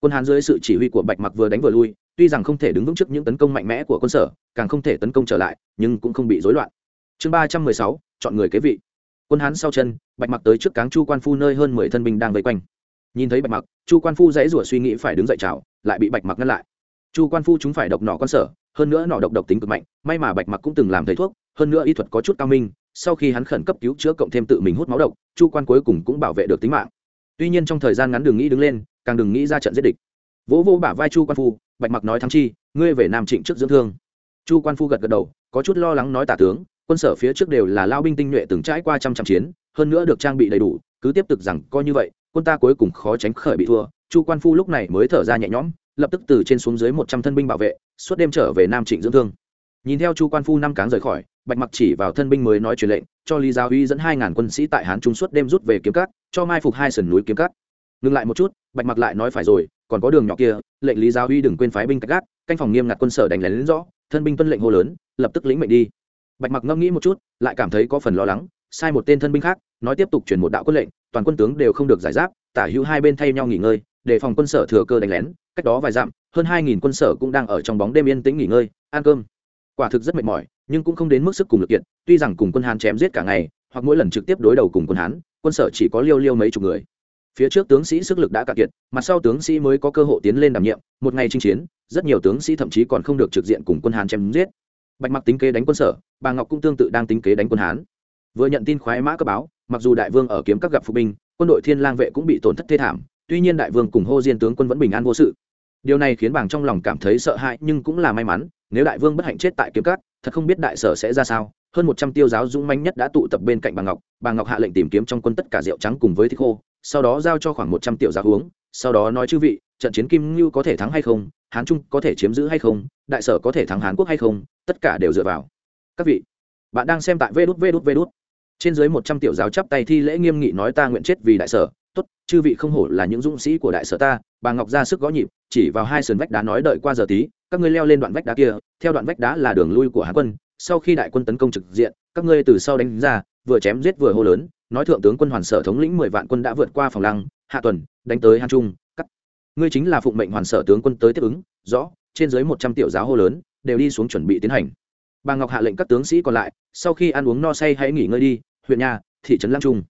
Quân hán dưới sự chỉ huy của bạch mặc vừa đánh vừa lui, tuy rằng không thể đứng vững trước những tấn công mạnh mẽ của quân sở, càng không thể tấn công trở lại, nhưng cũng không bị rối loạn. Chương ba trăm mười sáu chọn người kế vị. Quân hán sau chân, bạch mặc tới trước cáng chu quan phu nơi hơn mười thân binh đang vây quanh. Nhìn thấy bạch mặc, chu quan phu dãy rủa suy nghĩ phải đứng dậy chào, lại bị bạch mặc ngăn lại. Chu quan phu chúng phải độc nọ con sở, hơn nữa nọ độc độc tính cực mạnh, may mà bạch mặc cũng từng làm thầy thuốc, hơn nữa y thuật có chút cao minh, sau khi hắn khẩn cấp cứu chữa cộng thêm tự mình hút máu độc, chu quan cuối cùng cũng bảo vệ được tính mạng. Tuy nhiên trong thời gian ngắn đừng nghĩ đứng lên, càng đừng nghĩ ra trận giết địch. Vỗ vô bả vai chu quan phu, bạch mặc nói thắng chi, ngươi về nam trịnh trước dưỡng thương. Chu quan phu gật gật đầu, có chút lo lắng nói tả tướng quân sở phía trước đều là lao binh tinh nhuệ từng trải qua trăm trăm chiến, hơn nữa được trang bị đầy đủ, cứ tiếp tục rằng coi như vậy, quân ta cuối cùng khó tránh khởi bị thua. Chu quan phu lúc này mới thở ra nhẹ nhõm, lập tức từ trên xuống dưới một trăm thân binh bảo vệ, suốt đêm trở về nam trịnh dưỡng thương. Nhìn theo chu quan phu năm cáng rời khỏi, bạch mặc chỉ vào thân binh mới nói truyền lệnh, cho lý giáo uy dẫn hai ngàn quân sĩ tại hán trung suốt đêm rút về kiếm cát cho mai phục hai sườn núi kiếm cát ngừng lại một chút, bạch mặc lại nói phải rồi, còn có đường nhỏ kia, lệnh lý giáo uy đừng quên phái binh cách gác, canh phòng nghiêm ngặt quân sở đánh lén đến rõ, thân binh tuân lệnh hô lớn, lập tức lĩnh mệnh đi bạch mặc ngẫm nghĩ một chút, lại cảm thấy có phần lo lắng, sai một tên thân binh khác, nói tiếp tục chuyển một đạo quân lệnh, toàn quân tướng đều không được giải giáp, tả hữu hai bên thay nhau nghỉ ngơi đề phòng quân sở thừa cơ đánh lén, cách đó vài dặm, hơn hai nghìn quân sở cũng đang ở trong bóng đêm yên tĩnh nghỉ ngơi, ăn cơm. Quả thực rất mệt mỏi, nhưng cũng không đến mức sức cùng lực kiện tuy rằng cùng quân hán chém giết cả ngày, hoặc mỗi lần trực tiếp đối đầu cùng quân hán, quân sở chỉ có liêu liêu mấy chục người. Phía trước tướng sĩ sức lực đã cạn kiệt, mặt sau tướng sĩ mới có cơ hội tiến lên đảm nhiệm, một ngày chinh chiến, rất nhiều tướng sĩ thậm chí còn không được trực diện cùng quân hán chém giết bạch mặc tính kế đánh quân sở, bà ngọc cũng tương tự đang tính kế đánh quân hán. Vừa nhận tin khoái mã cấp báo, mặc dù đại vương ở kiếm các gặp phục binh, quân đội thiên lang vệ cũng bị tổn thất thê thảm, tuy nhiên đại vương cùng hô diên tướng quân vẫn bình an vô sự. Điều này khiến bàng trong lòng cảm thấy sợ hãi, nhưng cũng là may mắn, nếu đại vương bất hạnh chết tại kiếm cát thật không biết đại sở sẽ ra sao. Hơn một trăm tiêu giáo dũng manh nhất đã tụ tập bên cạnh bà ngọc bà ngọc hạ lệnh tìm kiếm trong quân tất cả rượu trắng cùng với thịt khô, sau đó giao cho khoảng một trăm tiểu giáo uống, sau đó nói chư vị, trận chiến kim ngưu có thể thắng hay không hán trung có thể chiếm giữ hay không, đại sở có thể thắng hán quốc hay không, tất cả đều dựa vào. Các vị, bạn đang xem tại vê đút vê đút vê đút. Trên dưới một trăm tiểu giáo chắp tay thi lễ nghiêm nghị nói ta nguyện chết vì đại sở. Tốt, chư vị không hổ là những dũng sĩ của đại sở ta, bà ngọc ra sức gõ nhịp, chỉ vào hai sườn vách đá nói đợi qua giờ tí, các ngươi leo lên đoạn vách đá kia, theo đoạn vách đá là đường lui của hán quân, sau khi đại quân tấn công trực diện, các ngươi từ sau đánh ra, vừa chém giết vừa hô lớn, nói thượng tướng quân hoàn sở thống lĩnh mười vạn quân đã vượt qua phòng lăng, hạ tuần, đánh tới hán trung ngươi chính là phụng mệnh hoàn sở tướng quân tới tiếp ứng, rõ, trên dưới một trăm tiểu giáo hô lớn, đều đi xuống chuẩn bị tiến hành. Bà ngọc hạ lệnh các tướng sĩ còn lại, sau khi ăn uống no say hãy nghỉ ngơi đi, huyện nhà, thị trấn lăng trung.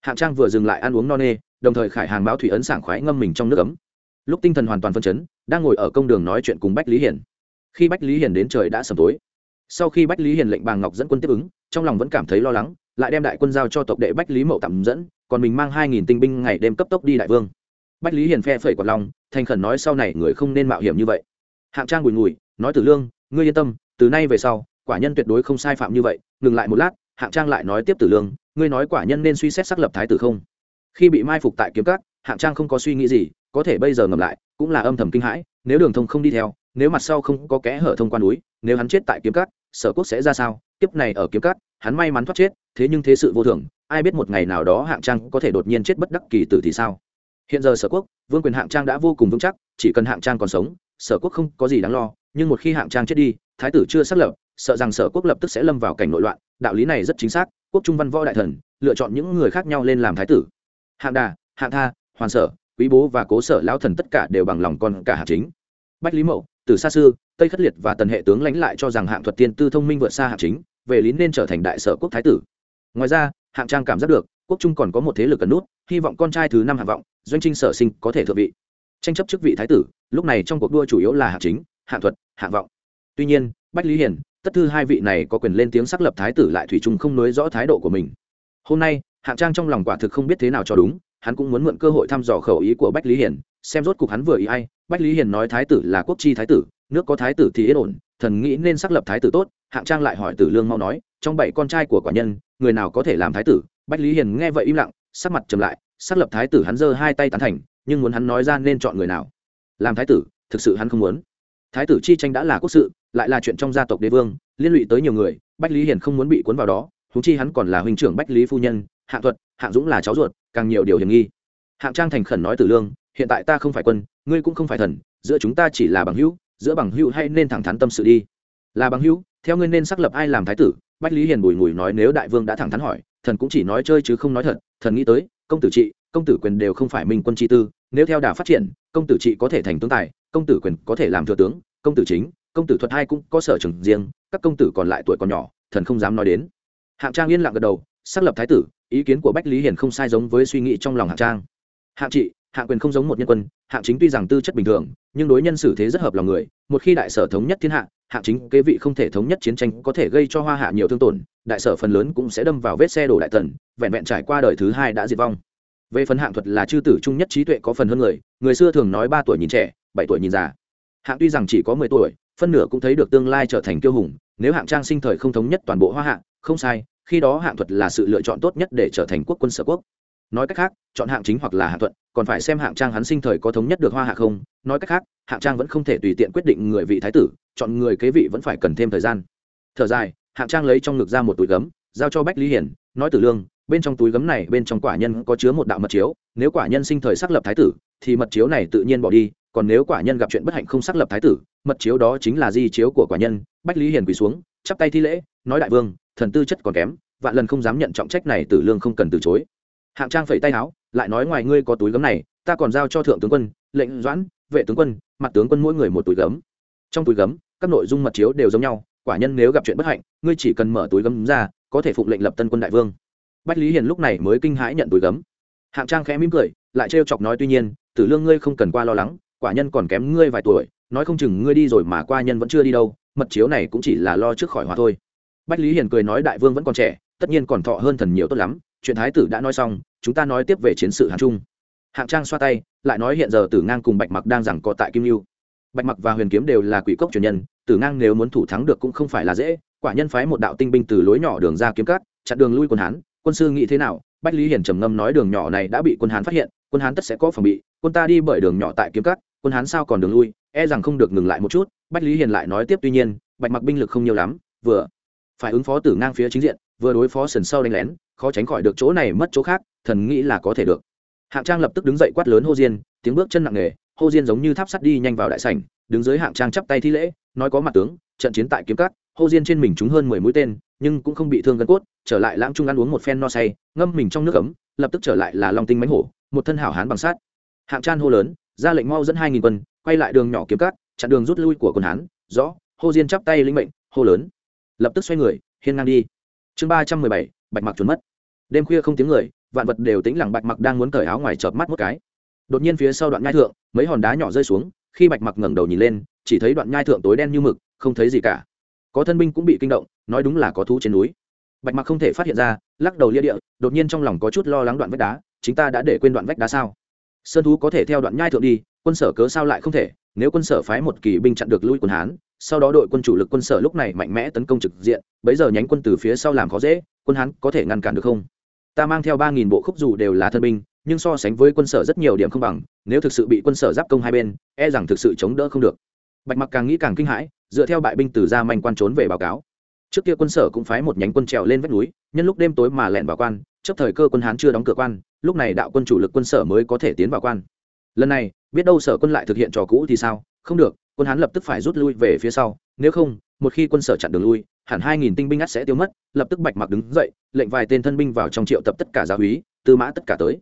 Hạng trang vừa dừng lại ăn uống no nê, đồng thời khải hàng báo thủy ấn sảng khoái ngâm mình trong nước ấm. Lúc tinh thần hoàn toàn phân chấn, đang ngồi ở công đường nói chuyện cùng bách lý hiển khi bách lý hiển đến trời đã sầm tối, sau khi bách lý hiển lệnh bà ngọc dẫn quân tiếp ứng, trong lòng vẫn cảm thấy lo lắng, lại đem đại quân giao cho tộc đệ bách lý mậu tạm dẫn, còn mình mang hai nghìn tinh binh ngày đêm cấp tốc đi đại vương bách lý hiển phe phẩy quạt lòng, thành khẩn nói sau này người không nên mạo hiểm như vậy. Hạng trang bùi ngùi, nói tử lương, ngươi yên tâm, từ nay về sau, quả nhân tuyệt đối không sai phạm như vậy, ngừng lại một lát, hạng trang lại nói tiếp tử lương, ngươi nói quả nhân nên suy xét xác lập thái tử không? Khi bị mai phục tại kiếm cát hạng trang không có suy nghĩ gì, có thể bây giờ ngầm lại, cũng là âm thầm kinh hãi, nếu đường thông không đi theo, nếu mặt sau không có kẽ hở thông quan núi, nếu hắn chết tại kiếm cát sở quốc sẽ ra sao? Tiếp này ở kiếm cát hắn may mắn thoát chết, thế nhưng thế sự vô thường, ai biết một ngày nào đó hạng trang có thể đột nhiên chết bất đắc kỳ tử thì sao? Hiện giờ sở quốc, vương quyền hạng trang đã vô cùng vững chắc, chỉ cần hạng trang còn sống, sở quốc không có gì đáng lo, nhưng một khi hạng trang chết đi, thái tử chưa xác lập, sợ rằng sở quốc lập tức sẽ lâm vào cảnh nội loạn, đạo lý này rất chính xác, quốc trung văn võ đại thần, lựa chọn những người khác nhau lên làm thái tử. Hạng đà, hạng tha, hoàn sở, quý bố và cố sở lão thần tất cả đều bằng lòng con cả hạng chính. Bách lý mậu từ xa xưa tây khất liệt và tần hệ tướng lãnh lại cho rằng hạng thuật tiên tư thông minh vượt xa hạng chính, về lý nên trở thành đại sở quốc thái tử. Ngoài ra, hạng trang cảm giác được quốc trung còn có một thế lực cần nút, hy vọng con trai thứ năm hạng vọng, doanh trinh sở sinh có thể thượng vị. Tranh chấp chức vị thái tử, lúc này trong cuộc đua chủ yếu là hạng chính hạng thuật hạng vọng. Tuy nhiên, bách lý hiền, tất thư hai vị này có quyền lên tiếng xác lập thái tử lại thủy chung không nối rõ thái độ của mình. Hôm nay hạng trang trong lòng quả thực không biết thế nào cho đúng, hắn cũng muốn mượn cơ hội thăm dò khẩu ý của bách lý hiền, xem rốt cục hắn vừa ý ai. Bách lý hiền nói thái tử là quốc chi thái tử, nước có thái tử thì yên ổn, thần nghĩ nên xác lập thái tử tốt. Hạng trang lại hỏi tử lương mau nói, trong bảy con trai của quả nhân, người nào có thể làm thái tử? Bách lý hiền nghe vậy im lặng, sắc mặt trầm lại, xác lập thái tử hắn giơ hai tay tán thành, nhưng muốn hắn nói ra nên chọn người nào? Làm thái tử, thực sự hắn không muốn. Thái tử chi tranh đã là quốc sự, lại là chuyện trong gia tộc đế vương, liên lụy tới nhiều người, bách lý hiền không muốn bị cuốn vào đó húng chi hắn còn là huynh trưởng bách lý phu nhân, hạng thuật, hạng dũng là cháu ruột, càng nhiều điều hiểm nghi. Hạng trang thành khẩn nói tử lương, hiện tại ta không phải quân, ngươi cũng không phải thần, giữa chúng ta chỉ là bằng hữu, giữa bằng hữu hay nên thẳng thắn tâm sự đi. Là bằng hữu, theo ngươi nên xác lập ai làm thái tử, bách lý hiền bùi ngùi nói nếu đại vương đã thẳng thắn hỏi thần cũng chỉ nói chơi chứ không nói thật, thần nghĩ tới, công tử trị, công tử quyền đều không phải minh quân chi tư, nếu theo đà phát triển, công tử trị có thể thành tướng tài, công tử quyền có thể làm thừa tướng, công tử chính, công tử thuật hai cũng có sở trường riêng, các công tử còn lại tuổi còn nhỏ, thần không dám nói đến. Hạng trang yên lặng gật đầu, xác lập thái tử, ý kiến của bách lý hiền không sai giống với suy nghĩ trong lòng hạng trang. Hạng trị, hạng quyền không giống một nhân quân, hạng chính tuy rằng tư chất bình thường, nhưng đối nhân xử thế rất hợp lòng người, một khi đại sở thống nhất thiên hạ hạng chính kế vị không thể thống nhất chiến tranh có thể gây cho hoa hạ nhiều thương tổn, đại sở phần lớn cũng sẽ đâm vào vết xe đổ đại tần, vẹn vẹn trải qua đời thứ hai đã diệt vong. Về phần hạng thuật là chư tử trung nhất trí tuệ có phần hơn người người xưa thường nói ba tuổi nhìn trẻ, bảy tuổi nhìn già. Hạng tuy rằng chỉ có mười tuổi, phân nửa cũng thấy được tương lai trở thành kiêu hùng, nếu hạng trang sinh thời không thống nhất toàn bộ hoa hạ, không sai, khi đó hạng thuật là sự lựa chọn tốt nhất để trở thành quốc quân sở quốc nói cách khác, chọn hạng chính hoặc là hạng thuận, còn phải xem hạng trang hắn sinh thời có thống nhất được hoa hạ không. Nói cách khác, hạng trang vẫn không thể tùy tiện quyết định người vị thái tử, chọn người kế vị vẫn phải cần thêm thời gian. Thở dài, hạng trang lấy trong ngực ra một túi gấm, giao cho bách lý hiển, nói tử lương, bên trong túi gấm này, bên trong quả nhân có chứa một đạo mật chiếu, nếu quả nhân sinh thời xác lập thái tử, thì mật chiếu này tự nhiên bỏ đi, còn nếu quả nhân gặp chuyện bất hạnh không xác lập thái tử, mật chiếu đó chính là di chiếu của quả nhân. Bách lý hiền quỳ xuống, chắp tay thi lễ, nói đại vương, thần tư chất còn kém, vạn lần không dám nhận trọng trách này, tử lương không cần từ chối hạng trang phẩy tay áo, lại nói ngoài ngươi có túi gấm này, ta còn giao cho thượng tướng quân, lệnh doãn, vệ tướng quân, mặt tướng quân mỗi người một túi gấm. Trong túi gấm, các nội dung mật chiếu đều giống nhau, quả nhân nếu gặp chuyện bất hạnh, ngươi chỉ cần mở túi gấm ra, có thể phụng lệnh lập tân quân đại vương. Bách lý hiền lúc này mới kinh hãi nhận túi gấm. Hạng trang khẽ mỉm cười, lại trêu chọc nói tuy nhiên, tử lương ngươi không cần qua lo lắng, quả nhân còn kém ngươi vài tuổi, nói không chừng ngươi đi rồi mà qua nhân vẫn chưa đi đâu, mật chiếu này cũng chỉ là lo trước khỏi hòa thôi. Bách lý hiền cười nói đại vương vẫn còn trẻ, tất nhiên còn thọ hơn thần nhiều tốt lắm chuyện thái tử đã nói xong, chúng ta nói tiếp về chiến sự Hàn trung. Hạng trang xoa tay, lại nói hiện giờ tử ngang cùng bạch mặc đang giằng cọ tại kim lưu bạch mặc và huyền kiếm đều là quỷ cốc truyền nhân, tử ngang nếu muốn thủ thắng được cũng không phải là dễ, quả nhân phái một đạo tinh binh từ lối nhỏ đường ra kiếm cát, chặn đường lui quân hán, quân sư nghĩ thế nào? Bách lý hiển trầm ngâm nói đường nhỏ này đã bị quân hán phát hiện, quân hán tất sẽ có phòng bị, quân ta đi bởi đường nhỏ tại kiếm cắt quân hán sao còn đường lui e rằng không được ngừng lại một chút. Bách lý hiền lại nói tiếp, tuy nhiên, bạch mặc binh lực không nhiều lắm, vừa phải ứng phó tử ngang phía chính diện, vừa đối phó sần sau đánh lén khó tránh khỏi được chỗ này mất chỗ khác, thần nghĩ là có thể được. Hạng trang lập tức đứng dậy quát lớn hô diên, tiếng bước chân nặng nề, hô diên giống như tháp sắt đi nhanh vào đại sảnh, đứng dưới hạng trang chắp tay thi lễ, nói có mặt tướng, trận chiến tại kiếm cắt hô diên trên mình trúng hơn mười mũi tên, nhưng cũng không bị thương gân cốt, trở lại lãng trung ăn uống một phen no say, ngâm mình trong nước ấm, lập tức trở lại là long tinh mánh hổ, một thân hảo hán bằng sát hạng trang hô lớn, ra lệnh mau dẫn hai nghìn quân, quay lại đường nhỏ kiếm cắt chặn đường rút lui của quân hán, rõ, hô diên chắp tay linh mệnh, hô lớn. Lập tức xoay người, hiên ngang đi. Chương ba trăm mười bảy, bạch mặc trốn mất đêm khuya không tiếng người, vạn vật đều tĩnh lặng bạch mặc đang muốn cởi áo ngoài chợp mắt một cái. Đột nhiên phía sau đoạn nhai thượng, mấy hòn đá nhỏ rơi xuống, khi bạch mặc ngẩng đầu nhìn lên, chỉ thấy đoạn nhai thượng tối đen như mực, không thấy gì cả. Có thân binh cũng bị kinh động, nói đúng là có thú trên núi. Bạch mặc không thể phát hiện ra, lắc đầu lia địa, đột nhiên trong lòng có chút lo lắng đoạn vách đá chúng ta đã để quên đoạn vách đá sao? Sơn thú có thể theo đoạn nhai thượng đi, quân sở cớ sao lại không thể? Nếu quân sở phái một kỳ binh chặn được lui quân hán, sau đó đội quân chủ lực quân sở lúc này mạnh mẽ tấn công trực diện, bấy giờ nhánh quân từ phía sau làm khó dễ, quân hán có thể ngăn cản được không? Ta mang theo ba nghìn bộ khúc dù đều là thân binh, nhưng so sánh với quân sở rất nhiều điểm không bằng, nếu thực sự bị quân sở giáp công hai bên e rằng thực sự chống đỡ không được. Bạch mặc càng nghĩ càng kinh hãi, dựa theo bại binh từ ra manh quan trốn về báo cáo. Trước kia quân sở cũng phái một nhánh quân trèo lên vách núi, nhân lúc đêm tối mà lẹn vào quan, chấp thời cơ quân hán chưa đóng cửa quan, lúc này đạo quân chủ lực quân sở mới có thể tiến vào quan. Lần này, biết đâu sở quân lại thực hiện trò cũ thì sao? Không được, quân hán lập tức phải rút lui về phía sau, nếu không, một khi quân sở chặn đường lui hẳn hai nghìn tinh binh ắt sẽ tiêu mất, lập tức bạch mặc đứng dậy, lệnh vài tên thân binh vào trong triệu tập tất cả giáo úy, tư mã tất cả tới.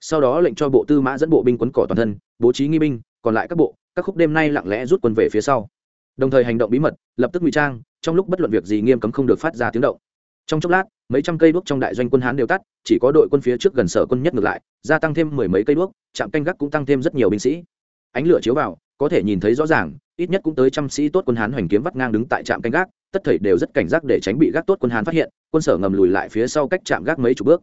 Sau đó lệnh cho bộ tư mã dẫn bộ binh quấn cỏ toàn thân, bố trí nghi binh, còn lại các bộ, các khúc đêm nay lặng lẽ rút quân về phía sau. Đồng thời hành động bí mật, lập tức ngụy trang, trong lúc bất luận việc gì nghiêm cấm không được phát ra tiếng động. Trong chốc lát, mấy trăm cây đuốc trong đại doanh quân hán đều tắt, chỉ có đội quân phía trước gần sở quân nhất ngược lại, gia tăng thêm mười mấy cây đuốc, trạm canh gác cũng tăng thêm rất nhiều binh sĩ. Ánh lửa chiếu vào, có thể nhìn thấy rõ ràng, ít nhất cũng tới trăm sĩ tốt quân hán hoành kiếm vắt ngang đứng tại trạm canh gác tất thảy đều rất cảnh giác để tránh bị gác tốt quân hán phát hiện, quân sở ngầm lùi lại phía sau cách trạm gác mấy chục bước.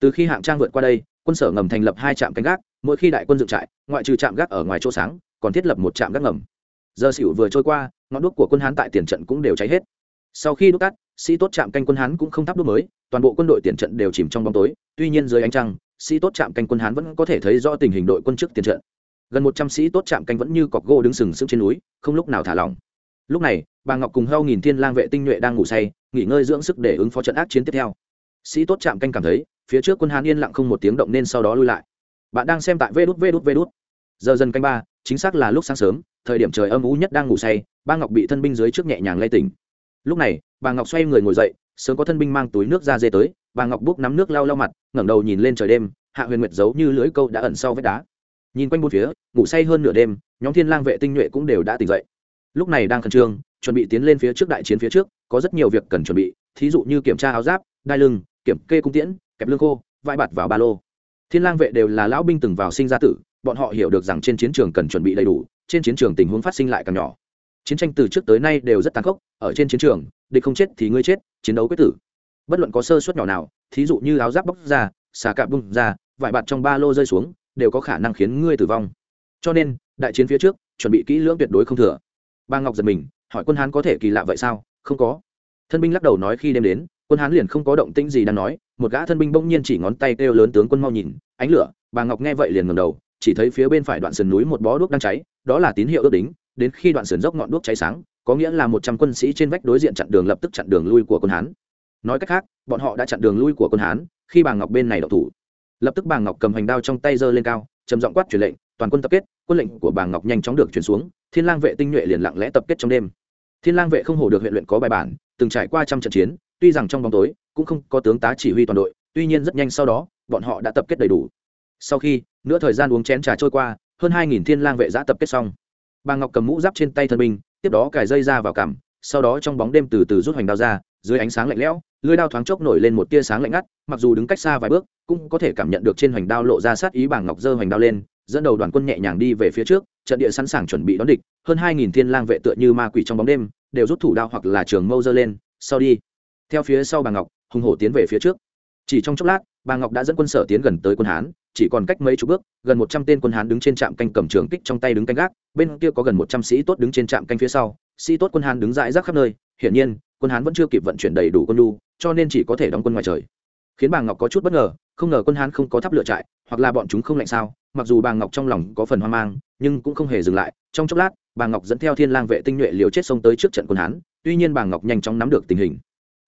Từ khi hạng trang vượt qua đây, quân sở ngầm thành lập hai trạm canh gác, mỗi khi đại quân dựng trại, ngoại trừ trạm gác ở ngoài chỗ sáng, còn thiết lập một trạm gác ngầm. Giờ xỉu vừa trôi qua, ngọn đuốc của quân hán tại tiền trận cũng đều cháy hết. Sau khi đốt tắt sĩ tốt trạm canh quân hán cũng không thắp đuốc mới, toàn bộ quân đội tiền trận đều chìm trong bóng tối. Tuy nhiên dưới ánh trăng, sĩ tốt trạm canh quân hán vẫn có thể thấy rõ tình hình đội quân trước tiền trận. Gần một trăm sĩ tốt trạm canh vẫn như cọc gỗ đứng sừng sững trên núi, không lúc nào thả lỏng lúc này, bà ngọc cùng hao nghìn thiên lang vệ tinh nhuệ đang ngủ say, nghỉ ngơi dưỡng sức để ứng phó trận ác chiến tiếp theo. Sĩ tốt trạm canh cảm thấy, phía trước quân hán yên lặng không một tiếng động nên sau đó lui lại. Bạn đang xem tại vê đút vê đút vê đút. Giờ dần canh ba, chính xác là lúc sáng sớm, thời điểm trời âm u nhất đang ngủ say, ba ngọc bị thân binh dưới trước nhẹ nhàng lay tỉnh. Lúc này, bà ngọc xoay người ngồi dậy, sớm có thân binh mang túi nước ra dê tới, bà ngọc buốc nắm nước lau lau mặt, ngẩng đầu nhìn lên trời đêm, hạ huyền nguyệt giấu như lưới câu đã ẩn sau vách đá. Nhìn quanh bốn phía, ngủ say hơn nửa đêm, nhóm thiên lang vệ tinh nhuệ cũng đều đã tỉnh dậy lúc này đang khẩn trương, chuẩn bị tiến lên phía trước đại chiến phía trước, có rất nhiều việc cần chuẩn bị, thí dụ như kiểm tra áo giáp, đai lưng, kiểm kê cung tiễn, kẹp lương khô vai bạt vào ba lô. Thiên lang vệ đều là lão binh từng vào sinh ra tử, bọn họ hiểu được rằng trên chiến trường cần chuẩn bị đầy đủ, trên chiến trường tình huống phát sinh lại càng nhỏ. Chiến tranh từ trước tới nay đều rất tàn khốc, ở trên chiến trường, địch không chết thì ngươi chết, chiến đấu quyết tử. Bất luận có sơ suất nhỏ nào, thí dụ như áo giáp bóc ra, xà cạp bung ra, vải bạt trong ba lô rơi xuống, đều có khả năng khiến ngươi tử vong. Cho nên, đại chiến phía trước, chuẩn bị kỹ lưỡng tuyệt đối không thừa. Bà ngọc giật mình, hỏi quân hán có thể kỳ lạ vậy sao? Không có. Thân binh lắc đầu nói khi đêm đến, quân hán liền không có động tĩnh gì đang nói, một gã thân binh bỗng nhiên chỉ ngón tay kêu lớn tướng quân mau nhìn, ánh lửa, bà ngọc nghe vậy liền ngầm đầu, chỉ thấy phía bên phải đoạn sườn núi một bó đuốc đang cháy, đó là tín hiệu ước đính, đến khi đoạn sườn dốc ngọn đuốc cháy sáng, có nghĩa là một trăm quân sĩ trên vách đối diện chặn đường lập tức chặn đường lui của quân hán. Nói cách khác, bọn họ đã chặn đường lui của quân hán, khi bà ngọc bên này đậu thủ. Lập tức bà ngọc cầm hành đao trong tay giơ lên cao, trầm giọng quát truyền lệnh, toàn quân tập kết, quân lệnh của bà ngọc nhanh chóng được chuyển xuống thiên lang vệ tinh nhuệ liền lặng lẽ tập kết trong đêm. Thiên lang vệ không hổ được huyện luyện có bài bản, từng trải qua trăm trận chiến, tuy rằng trong bóng tối, cũng không có tướng tá chỉ huy toàn đội, tuy nhiên rất nhanh sau đó, bọn họ đã tập kết đầy đủ. Sau khi, nửa thời gian uống chén trà trôi qua, hơn hai nghìn thiên lang vệ giã tập kết xong. Bà ngọc cầm mũ giáp trên tay thân binh, tiếp đó cài dây ra vào cằm, sau đó trong bóng đêm từ từ rút hoành đao ra, dưới ánh sáng lạnh lẽo, lưỡi đao thoáng chốc nổi lên một tia sáng lạnh ngắt, mặc dù đứng cách xa vài bước, cũng có thể cảm nhận được trên hoành đao lộ ra sát ý bảng ngọc dơ hoành đao lên, dẫn đầu đoàn quân nhẹ nhàng đi về phía trước trận địa sẵn sàng chuẩn bị đón địch, hơn hai nghìn thiên lang vệ tựa như ma quỷ trong bóng đêm, đều rút thủ đao hoặc là trường mâu dơ lên, sau đi. Theo phía sau bà ngọc, hùng hổ tiến về phía trước. Chỉ trong chốc lát, bà ngọc đã dẫn quân sở tiến gần tới quân hán, chỉ còn cách mấy chục bước, gần một trăm tên quân hán đứng trên trạm canh cầm trường kích trong tay đứng canh gác, bên kia có gần một trăm sĩ tốt đứng trên trạm canh phía sau, sĩ tốt quân hán đứng dãi rác khắp nơi, hiển nhiên, quân hán vẫn chưa kịp vận chuyển đầy đủ quân lu cho nên chỉ có thể đóng quân ngoài trời. Khiến bà ngọc có chút bất ngờ, không ngờ quân hán không có thắp lửa trại, hoặc là bọn chúng không lạnh sao mặc dù bà ngọc trong lòng có phần hoang mang, nhưng cũng không hề dừng lại. Trong chốc lát, bà ngọc dẫn theo thiên lang vệ tinh nhuệ liều chết sông tới trước trận quân hán. Tuy nhiên bà ngọc nhanh chóng nắm được tình hình.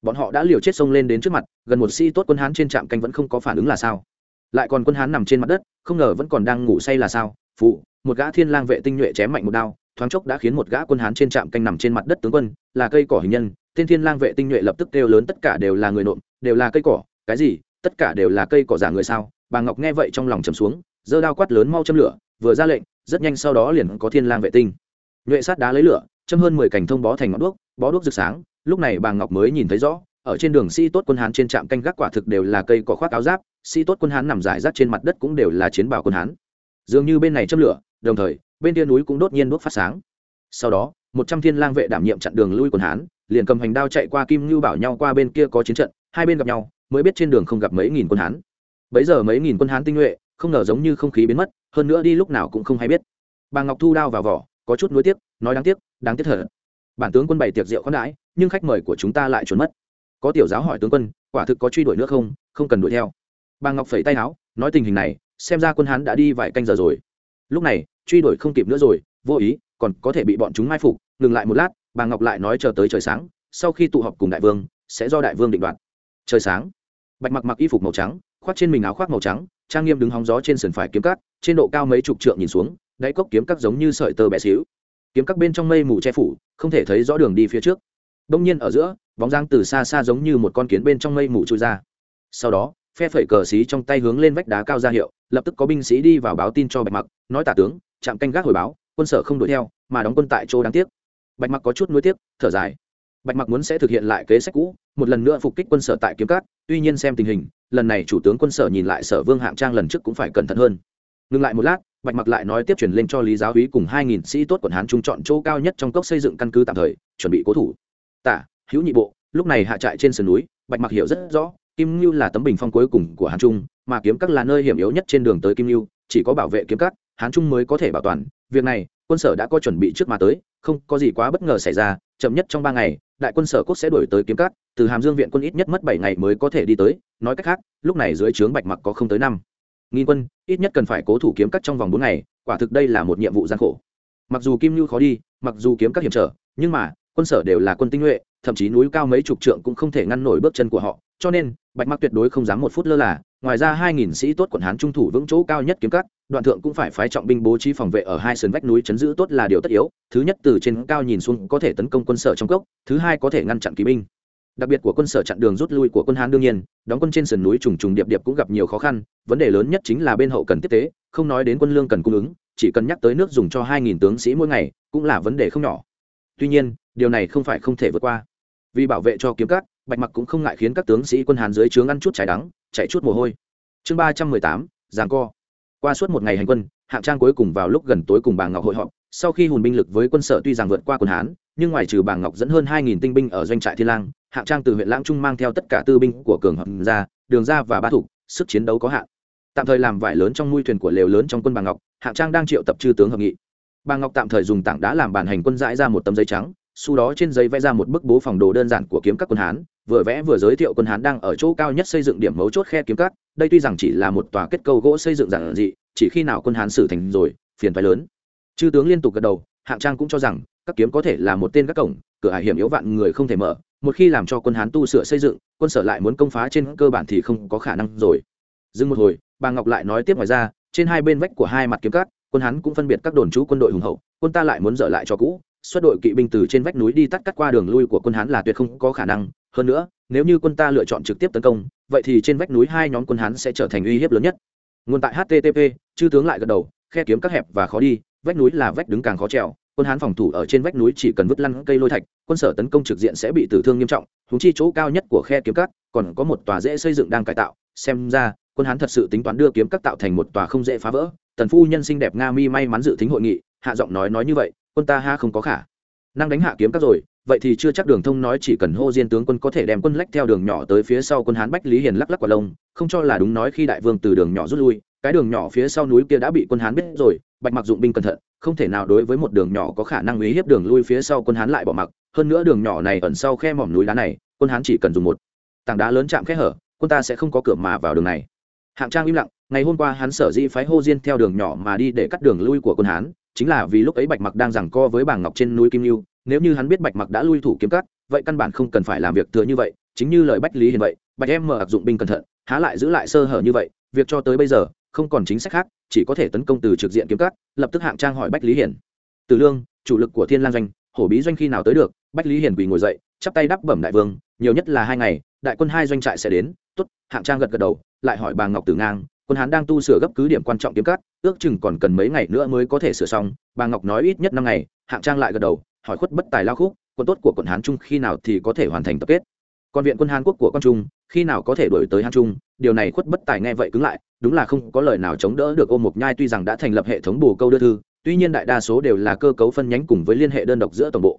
Bọn họ đã liều chết sông lên đến trước mặt, gần một sĩ tốt quân hán trên trạm canh vẫn không có phản ứng là sao? Lại còn quân hán nằm trên mặt đất, không ngờ vẫn còn đang ngủ say là sao? Phụ, một gã thiên lang vệ tinh nhuệ chém mạnh một đao, thoáng chốc đã khiến một gã quân hán trên trạm canh nằm trên mặt đất tướng quân, là cây cỏ hình nhân. Tên thiên lang vệ tinh nhuệ lập tức kêu lớn, tất cả đều là người nộm, đều là cây cỏ, cái gì? Tất cả đều là cây cỏ giả người sao? Bà ngọc nghe vậy trong lòng trầm xuống giơ đao quát lớn mau châm lửa, vừa ra lệnh, rất nhanh sau đó liền có thiên lang vệ tinh. Nhuệ sát đá lấy lửa, châm hơn mười cành thông bó thành ngọn đuốc, bó đuốc rực sáng, lúc này bà ngọc mới nhìn thấy rõ, ở trên đường sĩ tốt quân hán trên trạm canh gác quả thực đều là cây cỏ khoác áo giáp sĩ tốt quân hán nằm rải rác trên mặt đất cũng đều là chiến bào quân hán. Dường như bên này châm lửa, đồng thời, bên kia núi cũng đốt nhiên đốt phát sáng. Sau đó, một trăm thiên lang vệ đảm nhiệm chặn đường lui quân hán, liền cầm hành đao chạy qua kim ngưu bảo nhau qua bên kia có chiến trận, hai bên gặp nhau, mới biết trên đường không gặp mấy nghìn quân hán. Bấy giờ mấy nghìn quân hán tinh nhuệ không ngờ giống như không khí biến mất, hơn nữa đi lúc nào cũng không hay biết. Bà ngọc thu đao vào vỏ, có chút nuối tiếc, nói đáng tiếc đáng tiếc thở bản tướng quân bày tiệc rượu khoản đãi, nhưng khách mời của chúng ta lại trốn mất. Có tiểu giáo hỏi tướng quân, quả thực có truy đuổi nữa không không cần đuổi theo. Bà ngọc phẩy tay áo, nói tình hình này, xem ra quân hán đã đi vài canh giờ rồi. Lúc này, truy đuổi không kịp nữa rồi, vô ý, còn có thể bị bọn chúng mai phục. Ngừng lại một lát, bà ngọc lại nói chờ tới trời sáng, sau khi tụ họp cùng đại vương, sẽ do đại vương định đoạt. Trời sáng. Bạch mặc mặc y phục màu trắng, khoác trên mình áo khoác màu trắng trang nghiêm đứng hóng gió trên sườn phải kiếm cắt trên độ cao mấy chục trượng nhìn xuống, đáy cốc kiếm cắt giống như sợi tơ bé xíu. Kiếm cắt bên trong mây mù che phủ, không thể thấy rõ đường đi phía trước. Đông nhiên ở giữa, bóng giang từ xa xa giống như một con kiến bên trong mây mù trôi ra. Sau đó, phe phẩy cờ xí trong tay hướng lên vách đá cao ra hiệu, lập tức có binh sĩ đi vào báo tin cho bạch mặc, nói tả tướng, trạm canh gác hồi báo, quân sở không đuổi theo, mà đóng quân tại chỗ đáng tiếc. Bạch mặc có chút nuối tiếc, thở dài. Bạch mặc muốn sẽ thực hiện lại kế sách cũ, một lần nữa phục kích quân sở tại kiếm cát, tuy nhiên xem tình hình lần này chủ tướng quân sở nhìn lại sở vương hạng trang lần trước cũng phải cẩn thận hơn. Ngừng lại một lát, bạch mặc lại nói tiếp chuyển lên cho lý giáo úy cùng hai nghìn sĩ tốt quận hán trung chọn chỗ cao nhất trong cốc xây dựng căn cứ tạm thời, chuẩn bị cố thủ. Tả hữu nhị bộ, lúc này hạ trại trên sườn núi, bạch mặc hiểu rất rõ, kim ngưu là tấm bình phong cuối cùng của hán trung, mà kiếm các là nơi hiểm yếu nhất trên đường tới kim ngưu chỉ có bảo vệ kiếm các, hán trung mới có thể bảo toàn. Việc này, quân sở đã có chuẩn bị trước mà tới, không có gì quá bất ngờ xảy ra chậm nhất trong ba ngày, đại quân sở quốc sẽ đổi tới kiếm cát từ hàm dương viện quân ít nhất mất bảy ngày mới có thể đi tới, nói cách khác, lúc này dưới trướng bạch mặc có không tới năm. Nghìn quân, ít nhất cần phải cố thủ kiếm cắt trong vòng bốn ngày, quả thực đây là một nhiệm vụ gian khổ. Mặc dù kim lưu khó đi, mặc dù kiếm các hiểm trở, nhưng mà, quân sở đều là quân tinh nhuệ, thậm chí núi cao mấy chục trượng cũng không thể ngăn nổi bước chân của họ, cho nên, bạch mặc tuyệt đối không dám một phút lơ là, ngoài ra hai nghìn sĩ tốt quận hán trung thủ vững chỗ cao nhất kiếm cắt đoạn thượng cũng phải phái trọng binh bố trí phòng vệ ở hai sườn vách núi chấn giữ tốt là điều tất yếu, thứ nhất từ trên cao nhìn xuống có thể tấn công quân sở trong cốc, thứ hai có thể ngăn chặn kỵ binh. Đặc biệt của quân sở chặn đường rút lui của quân hán đương nhiên, đóng quân trên sườn núi trùng trùng điệp điệp cũng gặp nhiều khó khăn, vấn đề lớn nhất chính là bên hậu cần tiếp tế, không nói đến quân lương cần cung ứng, chỉ cần nhắc tới nước dùng cho hai nghìn tướng sĩ mỗi ngày cũng là vấn đề không nhỏ. Tuy nhiên, điều này không phải không thể vượt qua. Vì bảo vệ cho kiếm cát bạch mặc cũng không ngại khiến các tướng sĩ quân Hán dưới trướng ăn chút trái đắng, chạy chút mồ hôi. Chương ba trăm mười tám giàng co qua suốt một ngày hành quân, hạng trang cuối cùng vào lúc gần tối cùng bà ngọc hội họp. Sau khi hùn binh lực với quân sở tuy rằng vượt qua quân hán, nhưng ngoài trừ bà ngọc dẫn hơn hai nghìn tinh binh ở doanh trại thiên lang, hạng trang từ huyện lãng trung mang theo tất cả tư binh của cường hận ra, đường ra và ba thủ, sức chiến đấu có hạn. Tạm thời làm vải lớn trong mui thuyền của lều lớn trong quân bà ngọc, hạng trang đang triệu tập chư tướng hợp nghị. Bà ngọc tạm thời dùng tảng đá làm bản hành quân dãi ra một tấm giấy trắng, sau đó trên giấy vẽ ra một bức bố phòng đồ đơn giản của kiếm các quân hán vừa vẽ vừa giới thiệu quân hán đang ở chỗ cao nhất xây dựng điểm mấu chốt khe kiếm cắt đây tuy rằng chỉ là một tòa kết cầu gỗ xây dựng giản dị, chỉ khi nào quân hán xử thành rồi, phiền phái lớn. Chư tướng liên tục gật đầu, hạng trang cũng cho rằng, các kiếm có thể là một tên các cổng, cửa hải hiểm yếu vạn người không thể mở, một khi làm cho quân hán tu sửa xây dựng, quân sở lại muốn công phá trên cơ bản thì không có khả năng rồi. Dừng một hồi, bà ngọc lại nói tiếp ngoài ra, trên hai bên vách của hai mặt kiếm cắt quân hán cũng phân biệt các đồn trú quân đội hùng hậu, quân ta lại muốn dở lại cho cũ, xuất đội kỵ binh từ trên vách núi đi tắt cắt qua đường lui của quân hán là tuyệt không có khả năng hơn nữa, nếu như quân ta lựa chọn trực tiếp tấn công, vậy thì trên vách núi hai nhóm quân hán sẽ trở thành uy hiếp lớn nhất. Nguồn tại http chư tướng lại gật đầu, khe kiếm các hẹp và khó đi, vách núi là vách đứng càng khó trèo, quân hán phòng thủ ở trên vách núi chỉ cần vứt lăn cây lôi thạch, quân sở tấn công trực diện sẽ bị tử thương nghiêm trọng húng chi chỗ cao nhất của khe kiếm cắt còn có một tòa dễ xây dựng đang cải tạo. Xem ra, quân hán thật sự tính toán đưa kiếm cắt tạo thành một tòa không dễ phá vỡ. Tần phu nhân xinh đẹp nga mi may mắn dự tính hội nghị, hạ giọng nói nói như vậy, quân ta ha không có khả năng đánh hạ kiếm cắt rồi vậy thì chưa chắc đường thông nói chỉ cần hô diên tướng quân có thể đem quân lách theo đường nhỏ tới phía sau quân hán bách lý hiền lắc lắc quả lông, không cho là đúng nói khi đại vương từ đường nhỏ rút lui, cái đường nhỏ phía sau núi kia đã bị quân hán biết rồi, bạch mặc dụng binh cẩn thận, không thể nào đối với một đường nhỏ có khả năng uy hiếp đường lui phía sau quân hán lại bỏ mặc, hơn nữa đường nhỏ này ẩn sau khe mỏm núi đá này, quân hán chỉ cần dùng một tảng đá lớn chạm khe hở, quân ta sẽ không có cửa mà vào đường này. Hạng trang im lặng, ngày hôm qua hắn sở dĩ phái hô diên theo đường nhỏ mà đi để cắt đường lui của quân hán, chính là vì lúc ấy bạch mặc đang giằng co với bảng ngọc trên núi kim lưu nếu như hắn biết bạch mặc đã lui thủ kiếm cắt vậy căn bản không cần phải làm việc thừa như vậy, chính như lời bách lý hiền vậy, bạch em mở áp dụng binh cẩn thận, há lại giữ lại sơ hở như vậy, việc cho tới bây giờ, không còn chính sách khác, chỉ có thể tấn công từ trực diện kiếm cắt lập tức hạng trang hỏi bách lý hiển từ lương, chủ lực của thiên lang doanh, hổ bí doanh khi nào tới được? Bách lý hiển quỳ ngồi dậy, chắp tay đắp bẩm đại vương, nhiều nhất là hai ngày, đại quân hai doanh trại sẽ đến, tốt, hạng trang gật gật đầu, lại hỏi bà ngọc tử ngang, quân hán đang tu sửa gấp cứ điểm quan trọng kiếm cắt ước chừng còn cần mấy ngày nữa mới có thể sửa xong, bà ngọc nói ít nhất năm ngày, hạng trang lại gật đầu hỏi khuất bất tài lao khúc, quân tốt của quận hán trung khi nào thì có thể hoàn thành tập kết. Còn viện quân hán quốc của con trung, khi nào có thể đổi tới hán trung? Điều này khuất bất tài nghe vậy cứng lại, đúng là không có lời nào chống đỡ được ôm mục nhai tuy rằng đã thành lập hệ thống bù câu đưa thư, tuy nhiên đại đa số đều là cơ cấu phân nhánh cùng với liên hệ đơn độc giữa tổng bộ.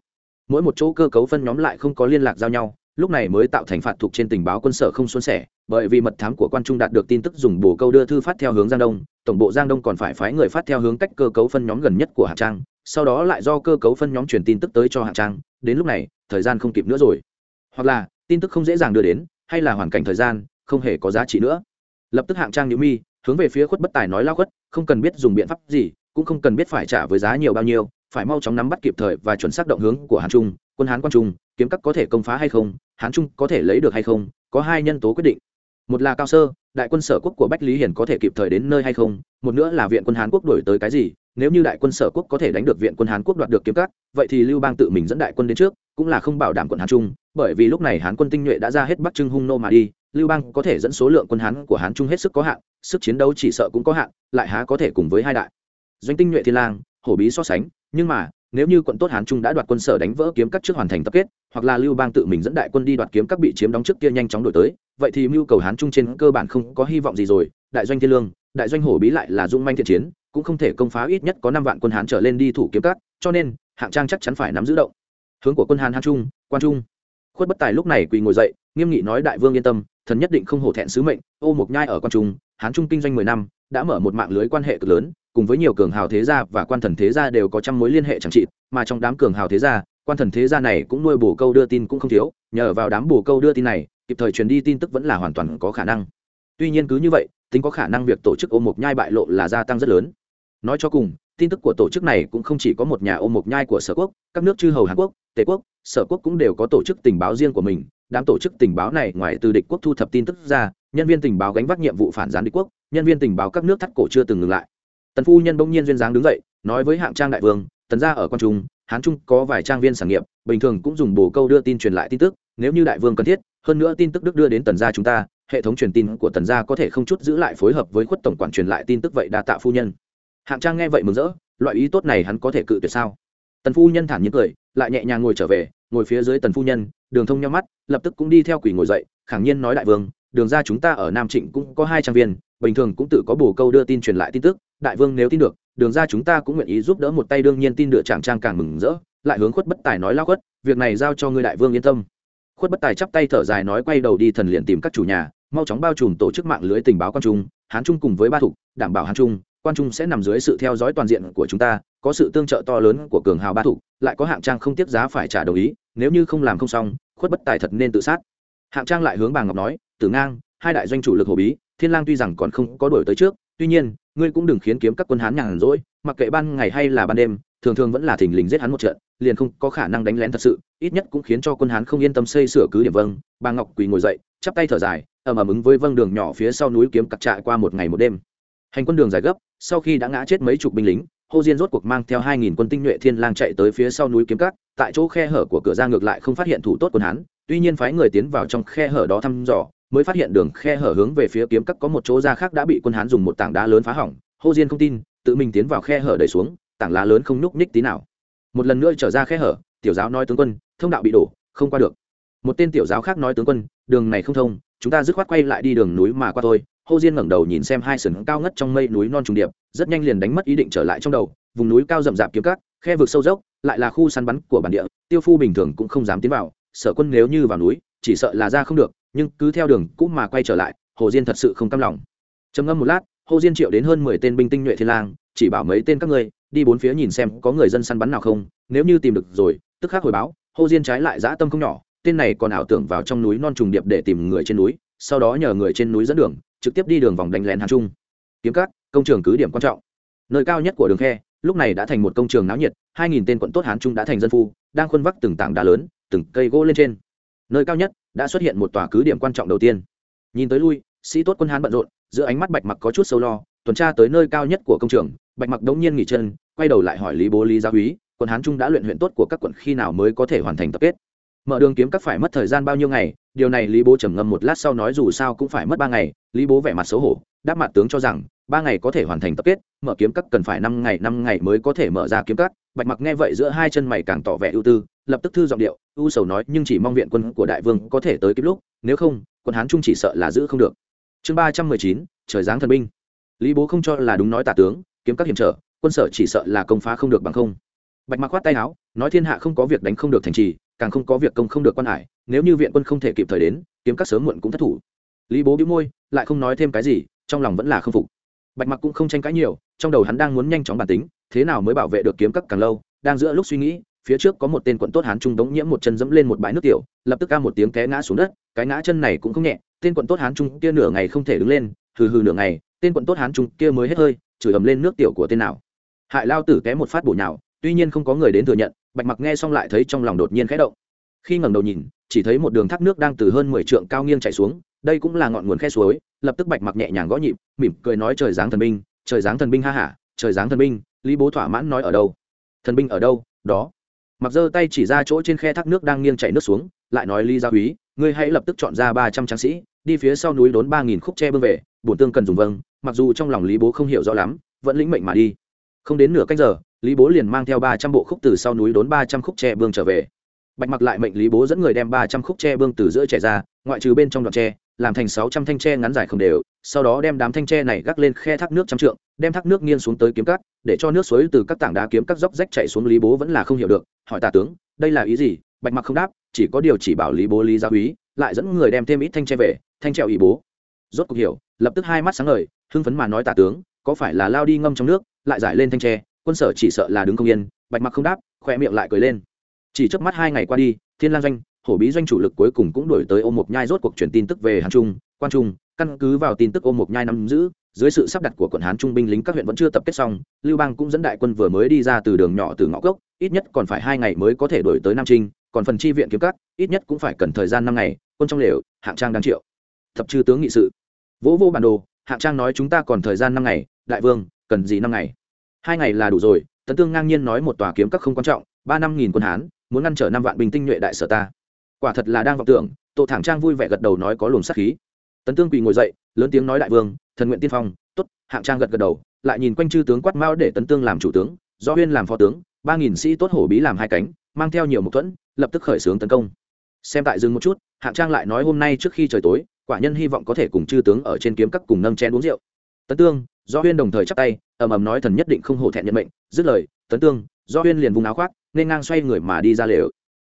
Mỗi một chỗ cơ cấu phân nhóm lại không có liên lạc giao nhau, lúc này mới tạo thành phạt thuộc trên tình báo quân sở không xuân sẻ, bởi vì mật thám của quan trung đạt được tin tức dùng bồ câu đưa thư phát theo hướng giang đông, tổng bộ giang đông còn phải phái người phát theo hướng cách cơ cấu phân nhóm gần nhất của Hà trang sau đó lại do cơ cấu phân nhóm truyền tin tức tới cho hạng trang, đến lúc này, thời gian không kịp nữa rồi. Hoặc là, tin tức không dễ dàng đưa đến, hay là hoàn cảnh thời gian không hề có giá trị nữa. Lập tức hạng trang nhữ mi, hướng về phía khuất bất tài nói lao khuất, không cần biết dùng biện pháp gì, cũng không cần biết phải trả với giá nhiều bao nhiêu, phải mau chóng nắm bắt kịp thời và chuẩn xác động hướng của hán trung, quân hán quan trung, kiếm các có thể công phá hay không, hán trung có thể lấy được hay không, có hai nhân tố quyết định một là cao sơ, đại quân sở quốc của bách lý hiển có thể kịp thời đến nơi hay không? Một nữa là viện quân hán quốc đổi tới cái gì? Nếu như đại quân sở quốc có thể đánh được viện quân hán quốc đoạt được kiếm cắt vậy thì lưu bang tự mình dẫn đại quân đến trước, cũng là không bảo đảm quận hán trung, bởi vì lúc này hán quân tinh nhuệ đã ra hết bắc trưng hung nô mà đi, lưu bang có thể dẫn số lượng quân hán của hán trung hết sức có hạn, sức chiến đấu chỉ sợ cũng có hạn, lại há có thể cùng với hai đại. Doanh tinh nhuệ thiên lang, hổ bí so sánh, nhưng mà, nếu như quận tốt hán trung đã đoạt quân sở đánh vỡ kiếm cắt trước hoàn thành tập kết, hoặc là lưu bang tự mình dẫn đại quân đi đoạt kiếm các bị chiếm đóng trước kia nhanh chóng đổi tới vậy thì mưu cầu hán trung trên cơ bản không có hy vọng gì rồi, đại doanh thiên lương, đại doanh hổ bí lại là dung manh thiện chiến, cũng không thể công phá ít nhất có năm vạn quân hán trở lên đi thủ kiếm cát cho nên, hạng trang chắc chắn phải nắm giữ động. Hướng của quân hán hán trung, quan trung. Khuất bất tài lúc này quỳ ngồi dậy, nghiêm nghị nói đại vương yên tâm, thần nhất định không hổ thẹn sứ mệnh, ô mộc nhai ở quan trung, hán trung kinh doanh mười năm, đã mở một mạng lưới quan hệ cực lớn, cùng với nhiều cường hào thế gia và quan thần thế gia đều có trăm mối liên hệ chẳng trị mà trong đám cường hào thế gia, quan thần thế gia này cũng nuôi bổ câu đưa tin cũng không thiếu, nhờ vào đám bổ câu đưa tin này kịp thời truyền đi tin tức vẫn là hoàn toàn có khả năng. Tuy nhiên cứ như vậy, tính có khả năng việc tổ chức ôm mộc nhai bại lộ là gia tăng rất lớn. Nói cho cùng, tin tức của tổ chức này cũng không chỉ có một nhà ôm mộc nhai của sở quốc, các nước chư hầu hàn quốc, tề quốc, sở quốc cũng đều có tổ chức tình báo riêng của mình. Đám tổ chức tình báo này ngoài từ địch quốc thu thập tin tức ra, nhân viên tình báo gánh vác nhiệm vụ phản gián địch quốc, nhân viên tình báo các nước thắt cổ chưa từng ngừng lại. Tần phu nhân bỗng nhiên duyên dáng đứng dậy, nói với hạng trang đại vương, tần gia ở quan trung, hán trung có vài trang viên sản nghiệp, bình thường cũng dùng bồ câu đưa tin truyền lại tin tức, nếu như đại vương cần thiết hơn nữa tin tức đức đưa đến tần gia chúng ta, hệ thống truyền tin của tần gia có thể không chút giữ lại phối hợp với khuất tổng quản truyền lại tin tức vậy đa tạ phu nhân. Hạng trang nghe vậy mừng rỡ, loại ý tốt này hắn có thể cự tuyệt sao? Tần phu nhân thản nhiên cười, lại nhẹ nhàng ngồi trở về, ngồi phía dưới tần phu nhân, đường thông nhau mắt, lập tức cũng đi theo quỷ ngồi dậy, khẳng nhiên nói đại vương, đường ra chúng ta ở nam trịnh cũng có hai trang viên, bình thường cũng tự có bổ câu đưa tin truyền lại tin tức, đại vương nếu tin được, đường ra chúng ta cũng nguyện ý giúp đỡ một tay đương nhiên tin được chàng trang càng mừng rỡ, lại hướng khuất bất tài nói lao khuất, việc này giao cho ngươi đại vương yên tâm khuất bất tài chắp tay thở dài nói quay đầu đi thần liền tìm các chủ nhà, mau chóng bao trùm tổ chức mạng lưới tình báo quan trung, hán trung cùng với ba thục đảm bảo hán trung, quan trung sẽ nằm dưới sự theo dõi toàn diện của chúng ta, có sự tương trợ to lớn của cường hào ba thục lại có hạng trang không tiếp giá phải trả đồng ý, nếu như không làm không xong, khuất bất tài thật nên tự sát. Hạng trang lại hướng bà ngọc nói, tử ngang, hai đại doanh chủ lực hồ bí, thiên lang tuy rằng còn không có đổi tới trước, tuy nhiên, ngươi cũng đừng khiến kiếm các quân hán nhàn rỗi, mặc kệ ban ngày hay là ban đêm, thường thường vẫn là thình lình giết hắn một trận liền không có khả năng đánh lén thật sự ít nhất cũng khiến cho quân hán không yên tâm xây sửa cứ điểm vâng bà ngọc quỳ ngồi dậy chắp tay thở dài ầm ầm ứng với vâng đường nhỏ phía sau núi kiếm cặc trại qua một ngày một đêm hành quân đường dài gấp sau khi đã ngã chết mấy chục binh lính Hồ Diên rốt cuộc mang theo 2000 quân tinh nhuệ thiên lang chạy tới phía sau núi kiếm cắt, tại chỗ khe hở của cửa ra ngược lại không phát hiện thủ tốt quân hán, tuy nhiên phái người tiến vào trong khe hở đó thăm dò, mới phát hiện đường khe hở hướng về phía kiếm cắt có một chỗ ra khác đã bị quân hán dùng một tảng đá lớn phá hỏng. Hồ Diên không tin, tự mình tiến vào khe hở đẩy xuống, tảng đá lớn không nhúc nhích tí nào. Một lần nữa trở ra khe hở, tiểu giáo nói tướng quân, thông đạo bị đổ, không qua được. Một tên tiểu giáo khác nói tướng quân, đường này không thông, chúng ta dứt khoát quay lại đi đường núi mà qua thôi. Hồ Diên ngẩng đầu nhìn xem hai sườn cao ngất trong mây núi non trùng điệp, rất nhanh liền đánh mất ý định trở lại trong đầu, vùng núi cao rậm rạp kiếm cắt khe vực sâu dốc lại là khu săn bắn của bản địa tiêu phu bình thường cũng không dám tiến vào sở quân nếu như vào núi chỉ sợ là ra không được nhưng cứ theo đường cũ mà quay trở lại hồ diên thật sự không cam lòng trầm ngâm một lát Hô diên triệu đến hơn mười tên binh tinh nhuệ thiên lang, chỉ bảo mấy tên các ngươi, đi bốn phía nhìn xem có người dân săn bắn nào không, nếu như tìm được rồi, tức khắc hồi báo Hô diên trái lại dã tâm không nhỏ, tên này còn ảo tưởng vào trong núi non trùng điệp để tìm người trên núi, sau đó nhờ người trên núi dẫn đường, trực tiếp đi đường vòng đánh lén hàn trung. Kiếm cát công trường cứ điểm quan trọng. Nơi cao nhất của đường khe, lúc này đã thành một công trường náo nhiệt, hai nghìn tên quận tốt hán trung đã thành dân phu, đang khuân vác từng tảng đá lớn, từng cây gỗ lên trên. Nơi cao nhất, đã xuất hiện một tòa cứ điểm quan trọng đầu tiên. Nhìn tới lui sĩ tốt quân hán bận rộn, giữa ánh mắt bạch mặc có chút sâu lo, tuần tra tới nơi cao nhất của công trường, bạch mặc đống nhiên nghỉ chân, quay đầu lại hỏi lý bố lý gia úy quân hán trung đã luyện huyện tốt của các quận khi nào mới có thể hoàn thành tập kết? Mở đường kiếm các phải mất thời gian bao nhiêu ngày? Điều này lý bố trầm ngâm một lát sau nói dù sao cũng phải mất ba ngày. Lý bố vẻ mặt xấu hổ, đáp mặt tướng cho rằng, ba ngày có thể hoàn thành tập kết, mở kiếm cắt cần phải năm ngày năm ngày mới có thể mở ra kiếm cắt bạch mặc nghe vậy giữa hai chân mày càng tỏ vẻ ưu tư, lập tức thư giọng điệu ưu sầu nói, nhưng chỉ mong viện quân của đại vương có thể tới kịp lúc, nếu không, quân hán trung chỉ sợ là giữ không được chương ba trăm mười chín, trời giáng thần binh. Lý bố không cho là đúng nói tả tướng, kiếm các hiểm trở, quân sở chỉ sợ là công phá không được bằng không. Bạch mặc khoát tay áo, nói thiên hạ không có việc đánh không được thành trì, càng không có việc công không được quan hải, nếu như viện quân không thể kịp thời đến, kiếm các sớm muộn cũng thất thủ. Lý bố bĩu môi, lại không nói thêm cái gì, trong lòng vẫn là không phục. Bạch mặc cũng không tranh cãi nhiều, trong đầu hắn đang muốn nhanh chóng bản tính, thế nào mới bảo vệ được kiếm các càng lâu, đang giữa lúc suy nghĩ, phía trước có một tên quận tốt hán trung đống nhiễm một chân dẫm lên một bãi nước tiểu, lập tức ca một tiếng té ngã xuống đất, cái ngã chân này cũng không nhẹ tên quận tốt hán trung kia nửa ngày không thể đứng lên, hừ hừ nửa ngày, tên quận tốt hán trung kia mới hết hơi, chửi ầm lên nước tiểu của tên nào. Hại lao tử té một phát bổ nhào, tuy nhiên không có người đến thừa nhận, bạch mặc nghe xong lại thấy trong lòng đột nhiên khẽ động. Khi ngẩng đầu nhìn, chỉ thấy một đường thác nước đang từ hơn mười trượng cao nghiêng chạy xuống, đây cũng là ngọn nguồn khe suối, lập tức bạch mặc nhẹ nhàng gõ nhịp, mỉm cười nói trời giáng thần binh, trời giáng thần binh ha hả trời giáng thần binh, lý bố thỏa mãn nói ở đâu? Thần binh ở đâu? Đó. Mặc giơ tay chỉ ra chỗ trên khe thác nước đang nghiêng chảy nước xuống, lại nói lý gia úy ngươi hãy lập tức chọn ra ba trăm tráng sĩ, đi phía sau núi đốn ba nghìn khúc tre bưng về, bổn tương cần dùng vâng mặc dù trong lòng lý bố không hiểu rõ lắm, vẫn lĩnh mệnh mà đi. Không đến nửa cách giờ, lý bố liền mang theo ba trăm bộ khúc từ sau núi đốn ba trăm khúc tre bương trở về. Bạch mặc lại mệnh lý bố dẫn người đem ba trăm khúc tre bương từ giữa trẻ ra, ngoại trừ bên trong đoạn tre, làm thành sáu trăm thanh tre ngắn dài không đều, sau đó đem đám thanh tre này gác lên khe thác nước trăm trượng, đem thác nước nghiêng xuống tới kiếm cắt để cho nước suối từ các tảng đá kiếm cắt dốc rách chạy xuống lý bố vẫn là không hiểu được, hỏi tả tướng, đây là ý gì? Bạch mặc không đáp chỉ có điều chỉ bảo lý bố lý gia úy lại dẫn người đem thêm ít thanh tre về, thanh trèo ý bố. Rốt cuộc hiểu, lập tức hai mắt sáng ngời, hưng phấn mà nói tả tướng, có phải là lao đi ngâm trong nước, lại giải lên thanh tre, quân sở chỉ sợ là đứng không yên, bạch mặc không đáp khoe miệng lại cười lên. Chỉ trước mắt hai ngày qua đi, thiên lang doanh, hổ bí doanh chủ lực cuối cùng cũng đổi tới ôm một nhai rốt cuộc truyền tin tức về hàn trung, quan trung, căn cứ vào tin tức ôm một nhai nắm giữ, dưới sự sắp đặt của quận hán trung binh lính các huyện vẫn chưa tập kết xong, lưu bang cũng dẫn đại quân vừa mới đi ra từ đường nhỏ từ ngõ cốc, ít nhất còn phải hai ngày mới có thể đổi tới nam trinh còn phần chi viện kiếm cắt ít nhất cũng phải cần thời gian năm ngày, quân trong lều, hạng trang đang triệu. Thập chư tướng nghị sự. Vỗ vô bản đồ, hạng trang nói chúng ta còn thời gian năm ngày, đại vương, cần gì năm ngày? Hai ngày là đủ rồi, tấn tương ngang nhiên nói một tòa kiếm các không quan trọng, ba năm nghìn quân hán, muốn ngăn trở năm vạn binh tinh nhuệ đại sở ta. Quả thật là đang vọng tưởng tổ thẳng trang vui vẻ gật đầu nói có luồng sát khí. Tấn tương quỳ ngồi dậy, lớn tiếng nói đại vương, thần nguyện tiên phong t ố t hạng trang gật gật đầu, lại nhìn quanh chư tướng quát mao để tấn tương làm chủ tướng, do huyên làm phó tướng, ba nghìn sĩ tốt hổ bí làm hai cánh mang theo nhiều mục thuẫn, lập tức khởi xướng tấn công. Xem tại dừng một chút, hạng trang lại nói hôm nay trước khi trời tối, quả nhân hy vọng có thể cùng chư tướng ở trên kiếm các cùng nâng chén uống rượu. Tấn tương do huyên đồng thời chắp tay, ầm ầm nói thần nhất định không hổ thẹn nhận mệnh, dứt lời, tấn tương do huyên liền vùng áo khoác, nên ngang xoay người mà đi ra lều.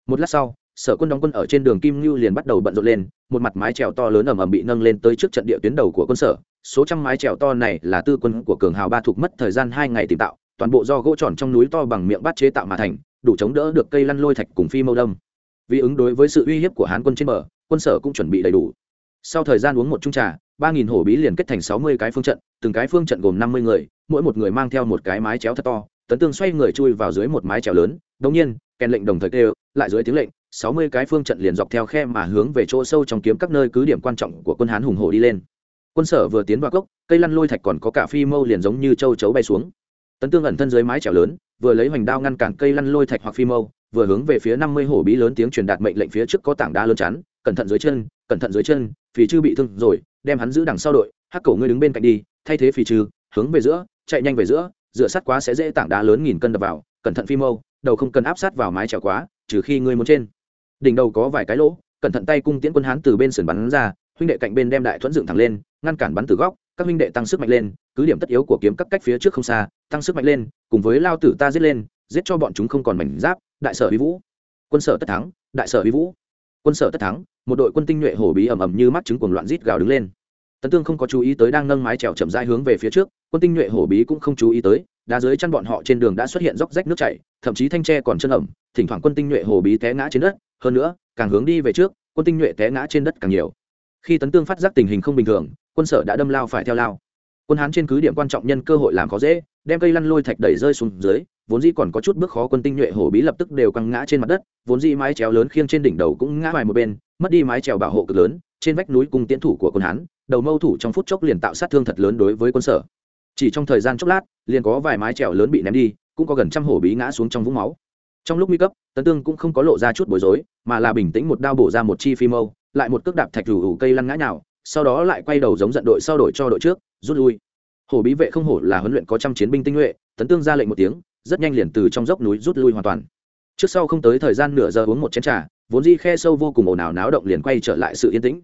Một lát sau, sở quân đóng quân ở trên đường kim ngưu liền bắt đầu bận rộn lên, một mặt mái trèo to lớn ầm ầm bị nâng lên tới trước trận địa tuyến đầu của quân sở, số trăm mái trèo to này là tư quân của cường hào ba thuộc mất thời gian hai ngày tìm tạo, toàn bộ do gỗ tròn trong núi to bằng miệng bát chế tạo mà thành đủ chống đỡ được cây lăn lôi thạch cùng phi mâu đâm. Vì ứng đối với sự uy hiếp của hán quân trên bờ, quân sở cũng chuẩn bị đầy đủ. Sau thời gian uống một chung trà, ba nghìn hổ bí liền kết thành sáu mươi cái phương trận, từng cái phương trận gồm năm mươi người, mỗi một người mang theo một cái mái chéo thật to. Tấn tương xoay người chui vào dưới một mái trèo lớn đống nhiên, kèn lệnh đồng thời kêu, lại dưới tiếng lệnh, sáu mươi cái phương trận liền dọc theo khe mà hướng về chỗ sâu trong kiếm các nơi cứ điểm quan trọng của quân hán hùng hổ đi lên. Quân sở vừa tiến vào cốc, cây lăn lôi thạch còn có cả phi mâu liền giống như châu chấu bay xuống tấn tương ẩn thân dưới mái trèo lớn, vừa lấy hoành đao ngăn cản cây lăn lôi thạch hoặc phi mâu, vừa hướng về phía năm mươi hổ bí lớn tiếng truyền đạt mệnh lệnh phía trước có tảng đá lớn chắn, cẩn thận dưới chân, cẩn thận dưới chân, phì chư bị thương rồi, đem hắn giữ đằng sau đội, hắc cổ ngươi đứng bên cạnh đi, thay thế phì chư, hướng về giữa, chạy nhanh về giữa dựa sắt quá sẽ dễ tảng đá lớn nghìn cân đập vào, cẩn thận phi mâu, đầu không cần áp sát vào mái trèo quá, trừ khi ngươi muốn trên. Đỉnh đầu có vài cái lỗ, cẩn thận tay cung tiễn quân hán từ bên sườn bắn ra, huynh đệ cạnh bên đem đại thuẫn dựng thẳng lên, ngăn cản bắn từ góc các huynh đệ tăng sức mạnh lên, cứ điểm tất yếu của kiếm các cách phía trước không xa, tăng sức mạnh lên, cùng với lao tử ta giết lên, giết cho bọn chúng không còn mảnh giáp, đại sở uy vũ. Quân sở tất thắng, đại sở uy vũ. Quân sở tất thắng, một đội quân tinh nhuệ hổ bí ầm ầm như mắt trứng cuồng loạn rít gào đứng lên. Tấn tương không có chú ý tới đang nâng mái trèo chậm rãi hướng về phía trước, quân tinh nhuệ hổ bí cũng không chú ý tới, đá dưới chân bọn họ trên đường đã xuất hiện róc rách nước chảy, thậm chí thanh tre còn chân ẩm, thỉnh thoảng quân tinh nhuệ hổ bí té ngã trên đất, hơn nữa, càng hướng đi về trước, quân tinh nhuệ té ngã trên đất càng nhiều. Khi tấn tương phát giác tình hình không bình thường quân sở đã đâm lao phải theo lao. Quân hán trên cứ điểm quan trọng nhân cơ hội làm khó dễ, đem cây lăn lôi thạch đẩy rơi xuống dưới, vốn dĩ còn có chút bước khó quân tinh nhuệ hổ bí lập tức đều căng ngã trên mặt đất, vốn dĩ mái trèo lớn khiêng trên đỉnh đầu cũng ngã ngoài một bên, mất đi mái trèo bảo hộ cực lớn, trên vách núi cùng tiến thủ của quân hán, đầu mâu thủ trong phút chốc liền tạo sát thương thật lớn đối với quân sở. Chỉ trong thời gian chốc lát, liền có vài mái trèo lớn bị ném đi, cũng có gần trăm hổ bí ngã xuống trong vũng máu. Trong lúc nguy cấp, tấn tương cũng không có lộ ra chút bối rối, mà là bình tĩnh một đao bổ ra một chi phi mâu, lại một cước đạp thạch rủ cây lăn ngã nhào sau đó lại quay đầu giống giận đội sau đội cho đội trước, rút lui. Hổ bí vệ không hổ là huấn luyện có trăm chiến binh tinh nhuệ, tấn tương ra lệnh một tiếng, rất nhanh liền từ trong dốc núi rút lui hoàn toàn. Trước sau không tới thời gian nửa giờ uống một chén trà, vốn di khe sâu vô cùng ồn ào náo động liền quay trở lại sự yên tĩnh.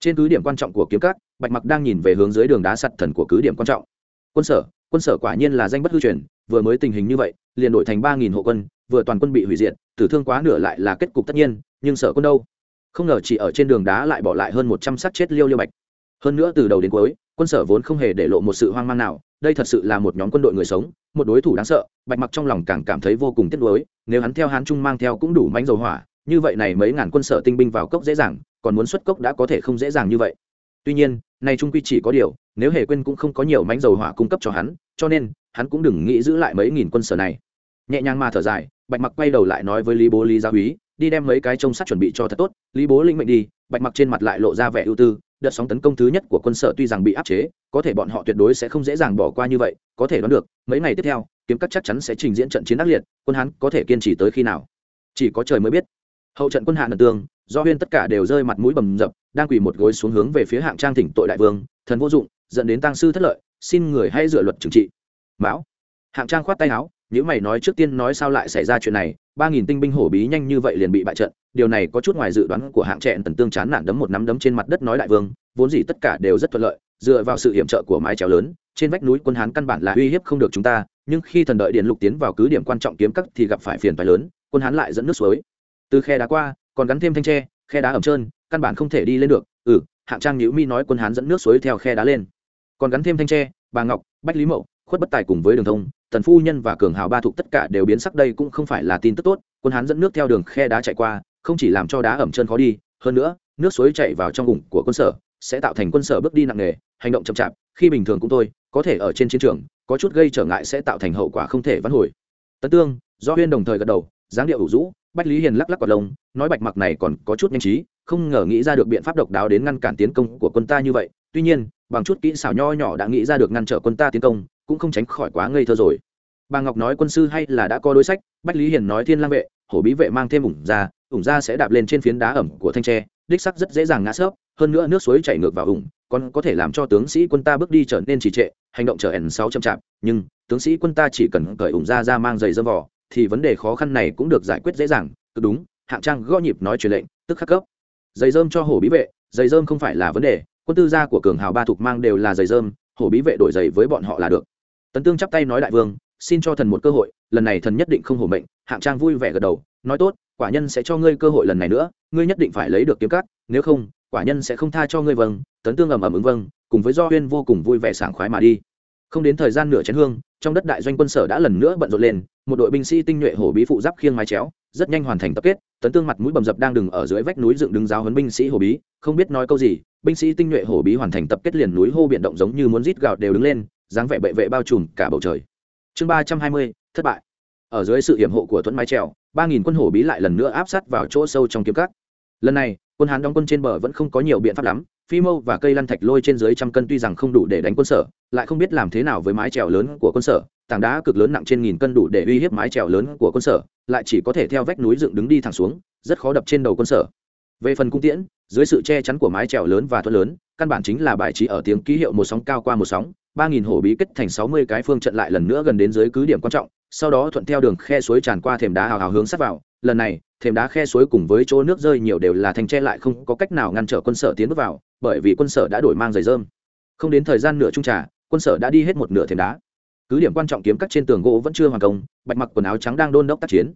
Trên cứ điểm quan trọng của kiếm cát bạch mặc đang nhìn về hướng dưới đường đá sặt thần của cứ điểm quan trọng. Quân sở quân sở quả nhiên là danh bất hư truyền, vừa mới tình hình như vậy, liền đổi thành ba nghìn hộ quân, vừa toàn quân bị hủy diệt, tử thương quá nửa lại là kết cục tất nhiên, nhưng sở quân đâu? Không ngờ chỉ ở trên đường đá lại bỏ lại hơn một trăm xác chết liêu liêu bạch. Hơn nữa từ đầu đến cuối, quân sở vốn không hề để lộ một sự hoang mang nào, đây thật sự là một nhóm quân đội người sống, một đối thủ đáng sợ, bạch mặc trong lòng càng cảm thấy vô cùng tiếc nuối, nếu hắn theo hán trung mang theo cũng đủ mánh dầu hỏa, như vậy này mấy ngàn quân sở tinh binh vào cốc dễ dàng, còn muốn xuất cốc đã có thể không dễ dàng như vậy. Tuy nhiên nay trung quy chỉ có điều, nếu hề quên cũng không có nhiều mánh dầu hỏa cung cấp cho hắn, cho nên, hắn cũng đừng nghĩ giữ lại mấy nghìn quân sở này. Nhẹ nhàng mà thở dài, bạch mặc quay đầu lại nói với lý bố lý gia úy đi đem mấy cái trông sắt chuẩn bị cho thật tốt, lý bố linh mệnh đi, bạch mặc trên mặt lại lộ ra vẻ ưu tư, đợt sóng tấn công thứ nhất của quân sở tuy rằng bị áp chế, có thể bọn họ tuyệt đối sẽ không dễ dàng bỏ qua như vậy, có thể đoán được, mấy ngày tiếp theo, kiếm cắt chắc chắn sẽ trình diễn trận chiến ác liệt, quân hán có thể kiên trì tới khi nào? Chỉ có trời mới biết. Hậu trận quân hạ nần tương do huyên tất cả đều rơi mặt mũi bầm dập, đang quỳ một gối xuống hướng về phía hạng trang thỉnh tội đại vương, thần vô dụng, dẫn đến tăng sư thất lợi, xin người hay dựa luật trừng trị. Mão. Hạng trang khoát tay áo nếu mày nói trước tiên nói sao lại xảy ra chuyện này ba nghìn tinh binh hổ bí nhanh như vậy liền bị bại trận, điều này có chút ngoài dự đoán của hạng trẹn tần tương chán nản đấm một nắm đấm trên mặt đất nói đại vương, vốn gì tất cả đều rất thuận lợi, dựa vào sự hiểm trợ của mái trèo lớn, trên vách núi quân hán căn bản là uy hiếp không được chúng ta, nhưng khi thần đợi điện lục tiến vào cứ điểm quan trọng kiếm cắt thì gặp phải phiền phái lớn, quân hán lại dẫn nước suối. Từ khe đá qua, còn gắn thêm thanh tre, khe đá ẩm trơn, căn bản không thể đi lên được. Ừ hạng trang nhữ mi nói quân hán dẫn nước suối theo khe đá lên. Còn gắn thêm thanh tre, bà ngọc, bách lý mậu, khuất bất tài cùng với đường thông tần phu nhân và cường hào ba thục tất cả đều biến sắc đây cũng không phải là tin tức tốt, quân hán dẫn nước theo đường khe đá chạy qua, không chỉ làm cho đá ẩm chân khó đi, hơn nữa, nước suối chạy vào trong vùng của quân sở, sẽ tạo thành quân sở bước đi nặng nề, hành động chậm chạp, khi bình thường cũng thôi, có thể ở trên chiến trường, có chút gây trở ngại sẽ tạo thành hậu quả không thể vãn hồi. Tấn tương, do huyên đồng thời gật đầu, dáng điệu ủ rũ, bách lý hiền lắc lắc quả lông, nói bạch mặc này còn có chút nhanh trí, không ngờ nghĩ ra được biện pháp độc đáo đến ngăn cản tiến công của quân ta như vậy. Tuy nhiên, bằng chút kỹ xảo nho nhỏ đã nghĩ ra được ngăn trở quân ta tiến công cũng không tránh khỏi quá ngây thơ rồi. Bà ngọc nói quân sư hay là đã có đối sách, bách lý hiền nói thiên lang vệ, hổ bí vệ mang thêm ủng ra ủng ra sẽ đạp lên trên phiến đá ẩm của thanh tre, đích sắc rất dễ dàng ngã sấp, hơn nữa nước suối chảy ngược vào ủng, còn có thể làm cho tướng sĩ quân ta bước đi trở nên trì trệ, hành động trở ẩn sáu chậm chạp, nhưng tướng sĩ quân ta chỉ cần cởi ủng ra ra mang giày dâm vỏ thì vấn đề khó khăn này cũng được giải quyết dễ dàng, Cứ đúng, hạng trang gõ nhịp nói truyền lệnh, tức khắc cấp giày dơm cho hổ bí vệ, giày dơm không phải là vấn đề, quân tư gia của cường hào ba thục mang đều là giày dơm, hổ bí vệ đổi giày với bọn họ là được tấn tương chắp tay nói đại vương, xin cho thần một cơ hội, lần này thần nhất định không hổ mệnh. Hạng trang vui vẻ gật đầu, nói tốt, quả nhân sẽ cho ngươi cơ hội lần này nữa, ngươi nhất định phải lấy được kiếm cắt nếu không, quả nhân sẽ không tha cho ngươi vâng. Tấn tương ầm ầm ứng vâng cùng với do huyên vô cùng vui vẻ sảng khoái mà đi. Không đến thời gian nửa chén hương, trong đất đại doanh quân sở đã lần nữa bận rộn lên, một đội binh sĩ tinh nhuệ hổ bí phụ giáp khiêng mái chéo, rất nhanh hoàn thành tập kết. Tấn tương mặt mũi bầm dập đang đứng ở dưới vách núi dựng đứng giáo huấn binh sĩ hổ bí, không biết nói câu gì. Binh sĩ tinh nhuệ hổ bí hoàn thành tập kết liền núi hô biển động giống như muốn rít gạo đều đứng lên dáng vẻ bệ vệ bao trùm cả bầu trời. Chương ba trăm hai mươi, thất bại. Ở dưới sự hiểm hộ của thuẫn mái trèo, ba nghìn quân hổ bí lại lần nữa áp sát vào chỗ sâu trong kiếm cắt lần này, quân hán đóng quân trên bờ vẫn không có nhiều biện pháp lắm, phi mâu và cây lăn thạch lôi trên dưới trăm cân tuy rằng không đủ để đánh quân sở, lại không biết làm thế nào với mái trèo lớn của quân sở, tảng đá cực lớn nặng trên nghìn cân đủ để uy hiếp mái trèo lớn của quân sở, lại chỉ có thể theo vách núi dựng đứng đi thẳng xuống, rất khó đập trên đầu quân sở. Về phần cung tiễn, dưới sự che chắn của mái trèo lớn và thuận lớn, căn bản chính là bài trí ở tiếng ký hiệu một sóng cao qua một sóng ba nghìn hổ bí kết thành sáu mươi cái phương trận lại lần nữa gần đến dưới cứ điểm quan trọng, sau đó thuận theo đường khe suối tràn qua thềm đá hào hào hướng sát vào. Lần này, thềm đá khe suối cùng với chỗ nước rơi nhiều đều là thành tre lại không có cách nào ngăn trở quân sở tiến bước vào, bởi vì quân sở đã đổi mang giày dơm không đến thời gian nửa trung trà, quân sở đã đi hết một nửa thềm đá. Cứ điểm quan trọng kiếm cắt trên tường gỗ vẫn chưa hoàn công, bạch mặc quần áo trắng đang đôn đốc tác chiến.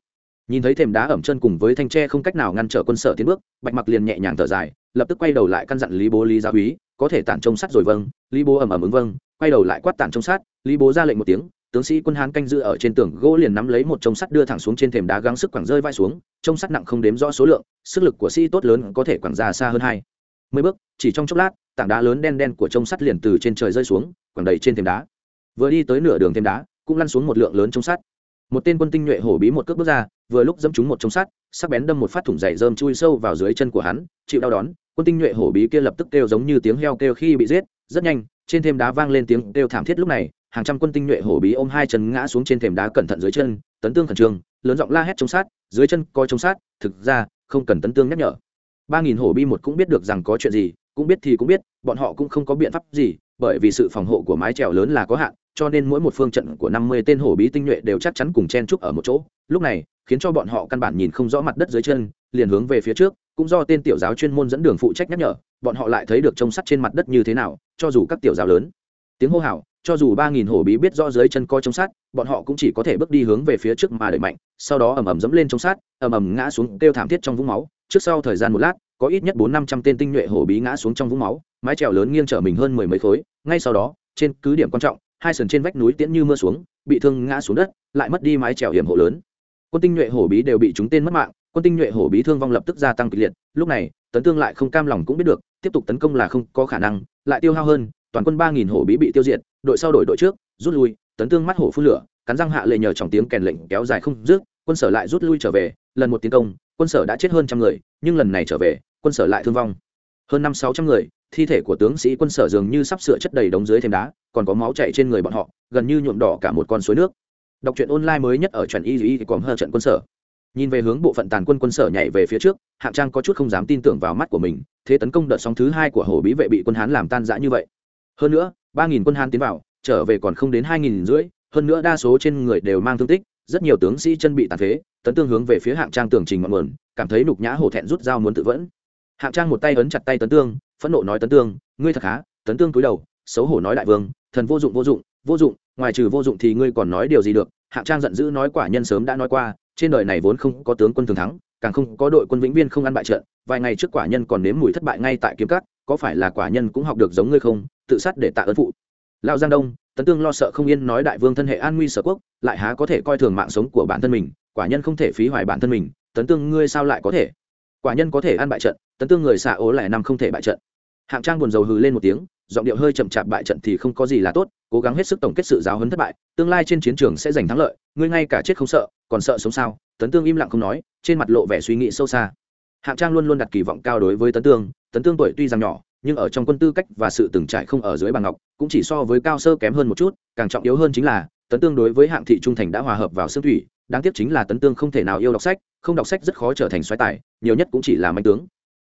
Nhìn thấy thềm đá ẩm chân cùng với thanh tre không cách nào ngăn trở quân sở tiến bước, bạch mặc liền nhẹ nhàng thở dài, lập tức quay đầu lại căn dặn lý bố lý gia úy có thể tản trông sắt rồi vâng. Lý bố ầm ầm ứng vâng quay đầu lại quát tản trông sắt lý bố ra lệnh một tiếng, tướng sĩ quân hán canh giữ ở trên tường gỗ liền nắm lấy một trông sắt đưa thẳng xuống trên thềm đá gắng sức quẳng rơi vai xuống trông sắt nặng không đếm rõ số lượng, sức lực của sĩ tốt lớn có thể quẳng ra xa hơn hai mươi bước, chỉ trong chốc lát, tảng đá lớn đen đen của trông sắt liền từ trên trời rơi xuống, quẳng đầy trên thềm đá. Vừa đi tới nửa đường thềm đá, cũng lăn xuống một lượng lớn trông sắt. Một tên quân tinh nhuệ hổ bí một cước bước ra, vừa lúc dẫm trúng một trông sắt, sắc bén đâm một phát thủng dày rơm chui sâu vào dưới chân của hắn, chịu đau đón, quân tinh nhuệ hổ bí kia lập tức kêu giống như tiếng heo kêu khi bị giết, rất nhanh trên thềm đá vang lên tiếng kêu thảm thiết lúc này, hàng trăm quân tinh nhuệ hổ bí ôm hai chân ngã xuống trên thềm đá cẩn thận dưới chân, tấn tương khẩn trương, lớn giọng la hét chống sát, dưới chân coi chống sát, thực ra, không cần tấn tương nhắc nhở. Ba nghìn hổ bi một cũng biết được rằng có chuyện gì, cũng biết thì cũng biết, bọn họ cũng không có biện pháp gì, bởi vì sự phòng hộ của mái trèo lớn là có hạn, cho nên mỗi một phương trận của năm mươi tên hổ bí tinh nhuệ đều chắc chắn cùng chen trúc ở một chỗ. Lúc này, khiến cho bọn họ căn bản nhìn không rõ mặt đất dưới chân, liền hướng về phía trước, cũng do tên tiểu giáo chuyên môn dẫn đường phụ trách nhắc nhở bọn họ lại thấy được trông sắt trên mặt đất như thế nào, cho dù các tiểu giáo lớn. Tiếng hô hào, cho dù ba nghìn hổ bí biết rõ dưới chân coi trông sát bọn họ cũng chỉ có thể bước đi hướng về phía trước mà đẩy mạnh, sau đó ầm ầm dẫm lên trông sát ầm ầm ngã xuống, kêu thảm thiết trong vũng máu. Trước sau thời gian một lát, có ít nhất bốn năm trăm tên tinh nhuệ hổ bí ngã xuống trong vũng máu, mái trèo lớn nghiêng trở mình hơn mười mấy khối. Ngay sau đó, trên cứ điểm quan trọng, hai sườn trên vách núi tiễn như mưa xuống, bị thương ngã xuống đất, lại mất đi mái trèo hiểm hộ lớn. Quân tinh nhuệ hổ bí đều bị chúng tên mất mạng, quân tinh nhuệ hổ bí thương vong lập tức gia tăng kịch liệt. Lúc này tấn tương lại không cam lòng cũng biết được, tiếp tục tấn công là không có khả năng, lại tiêu hao hơn, toàn quân ba nghìn hổ bí bị tiêu diệt, đội sau đổi đội trước, rút lui, tấn tương mắt hổ phun lửa, cắn răng hạ lệ nhờ trọng tiếng kèn lệnh kéo dài không dứt, quân sở lại rút lui trở về, lần một tiến công, quân sở đã chết hơn trăm người, nhưng lần này trở về, quân sở lại thương vong. Hơn năm sáu trăm người, thi thể của tướng sĩ quân sở dường như sắp sửa chất đầy đống dưới thềm đá, còn có máu chảy trên người bọn họ, gần như nhuộm đỏ cả một con suối nước. Đọc truyện online mới nhất ở truyện y y còn hơn trận quân sở nhìn về hướng bộ phận tàn quân quân sở nhảy về phía trước, hạng trang có chút không dám tin tưởng vào mắt của mình, thế tấn công đợt sóng thứ hai của hồ bí vệ bị quân hán làm tan rã như vậy. Hơn nữa, ba nghìn quân hán tiến vào, trở về còn không đến hai nghìn rưỡi, hơn nữa đa số trên người đều mang thương tích, rất nhiều tướng sĩ chân bị tàn phế, tấn tương hướng về phía hạng trang tường trình ngọn nguồn, cảm thấy nục nhã hổ thẹn rút dao muốn tự vẫn. Hạng trang một tay ấn chặt tay tấn tương, phẫn nộ nói tấn tương, ngươi thật khá, tấn tương cúi đầu, xấu hổ nói đại vương, thần vô dụng vô dụng vô dụng, ngoài trừ vô dụng thì ngươi còn nói điều gì được? Hạng trang giận dữ nói, quả nhân sớm đã nói qua trên đời này vốn không có tướng quân thường thắng, càng không có đội quân vĩnh viên không ăn bại trận, vài ngày trước quả nhân còn nếm mùi thất bại ngay tại kiếm cắt có phải là quả nhân cũng học được giống ngươi không? Tự sát để tạ ơn phụ. Lão giang đông, tấn tương lo sợ không yên nói đại vương thân hệ an nguy sở quốc, lại há có thể coi thường mạng sống của bản thân mình, quả nhân không thể phí hoài bản thân mình, tấn tương ngươi sao lại có thể? Quả nhân có thể ăn bại trận, tấn tương người xạ ố lại năm không thể bại trận. Hạng trang buồn rầu hừ lên một tiếng, giọng điệu hơi chậm chạp bại trận thì không có gì là tốt, cố gắng hết sức tổng kết sự giáo hấn thất bại tương lai trên chiến trường sẽ giành thắng lợi, ngươi ngay cả chết không sợ, còn sợ sống sao? Tấn tương im lặng không nói, trên mặt lộ vẻ suy nghĩ sâu xa. Hạng trang luôn luôn đặt kỳ vọng cao đối với tấn tương tấn tương tuổi tuy rằng nhỏ, nhưng ở trong quân tư cách và sự từng trải không ở dưới bàn ngọc, cũng chỉ so với cao sơ kém hơn một chút, càng trọng yếu hơn chính là, tấn tương đối với hạng thị trung thành đã hòa hợp vào xương thủy, đáng tiếc chính là tấn tương không thể nào yêu đọc sách, không đọc sách rất khó trở thành xoáy tài, nhiều nhất cũng chỉ là manh tướng.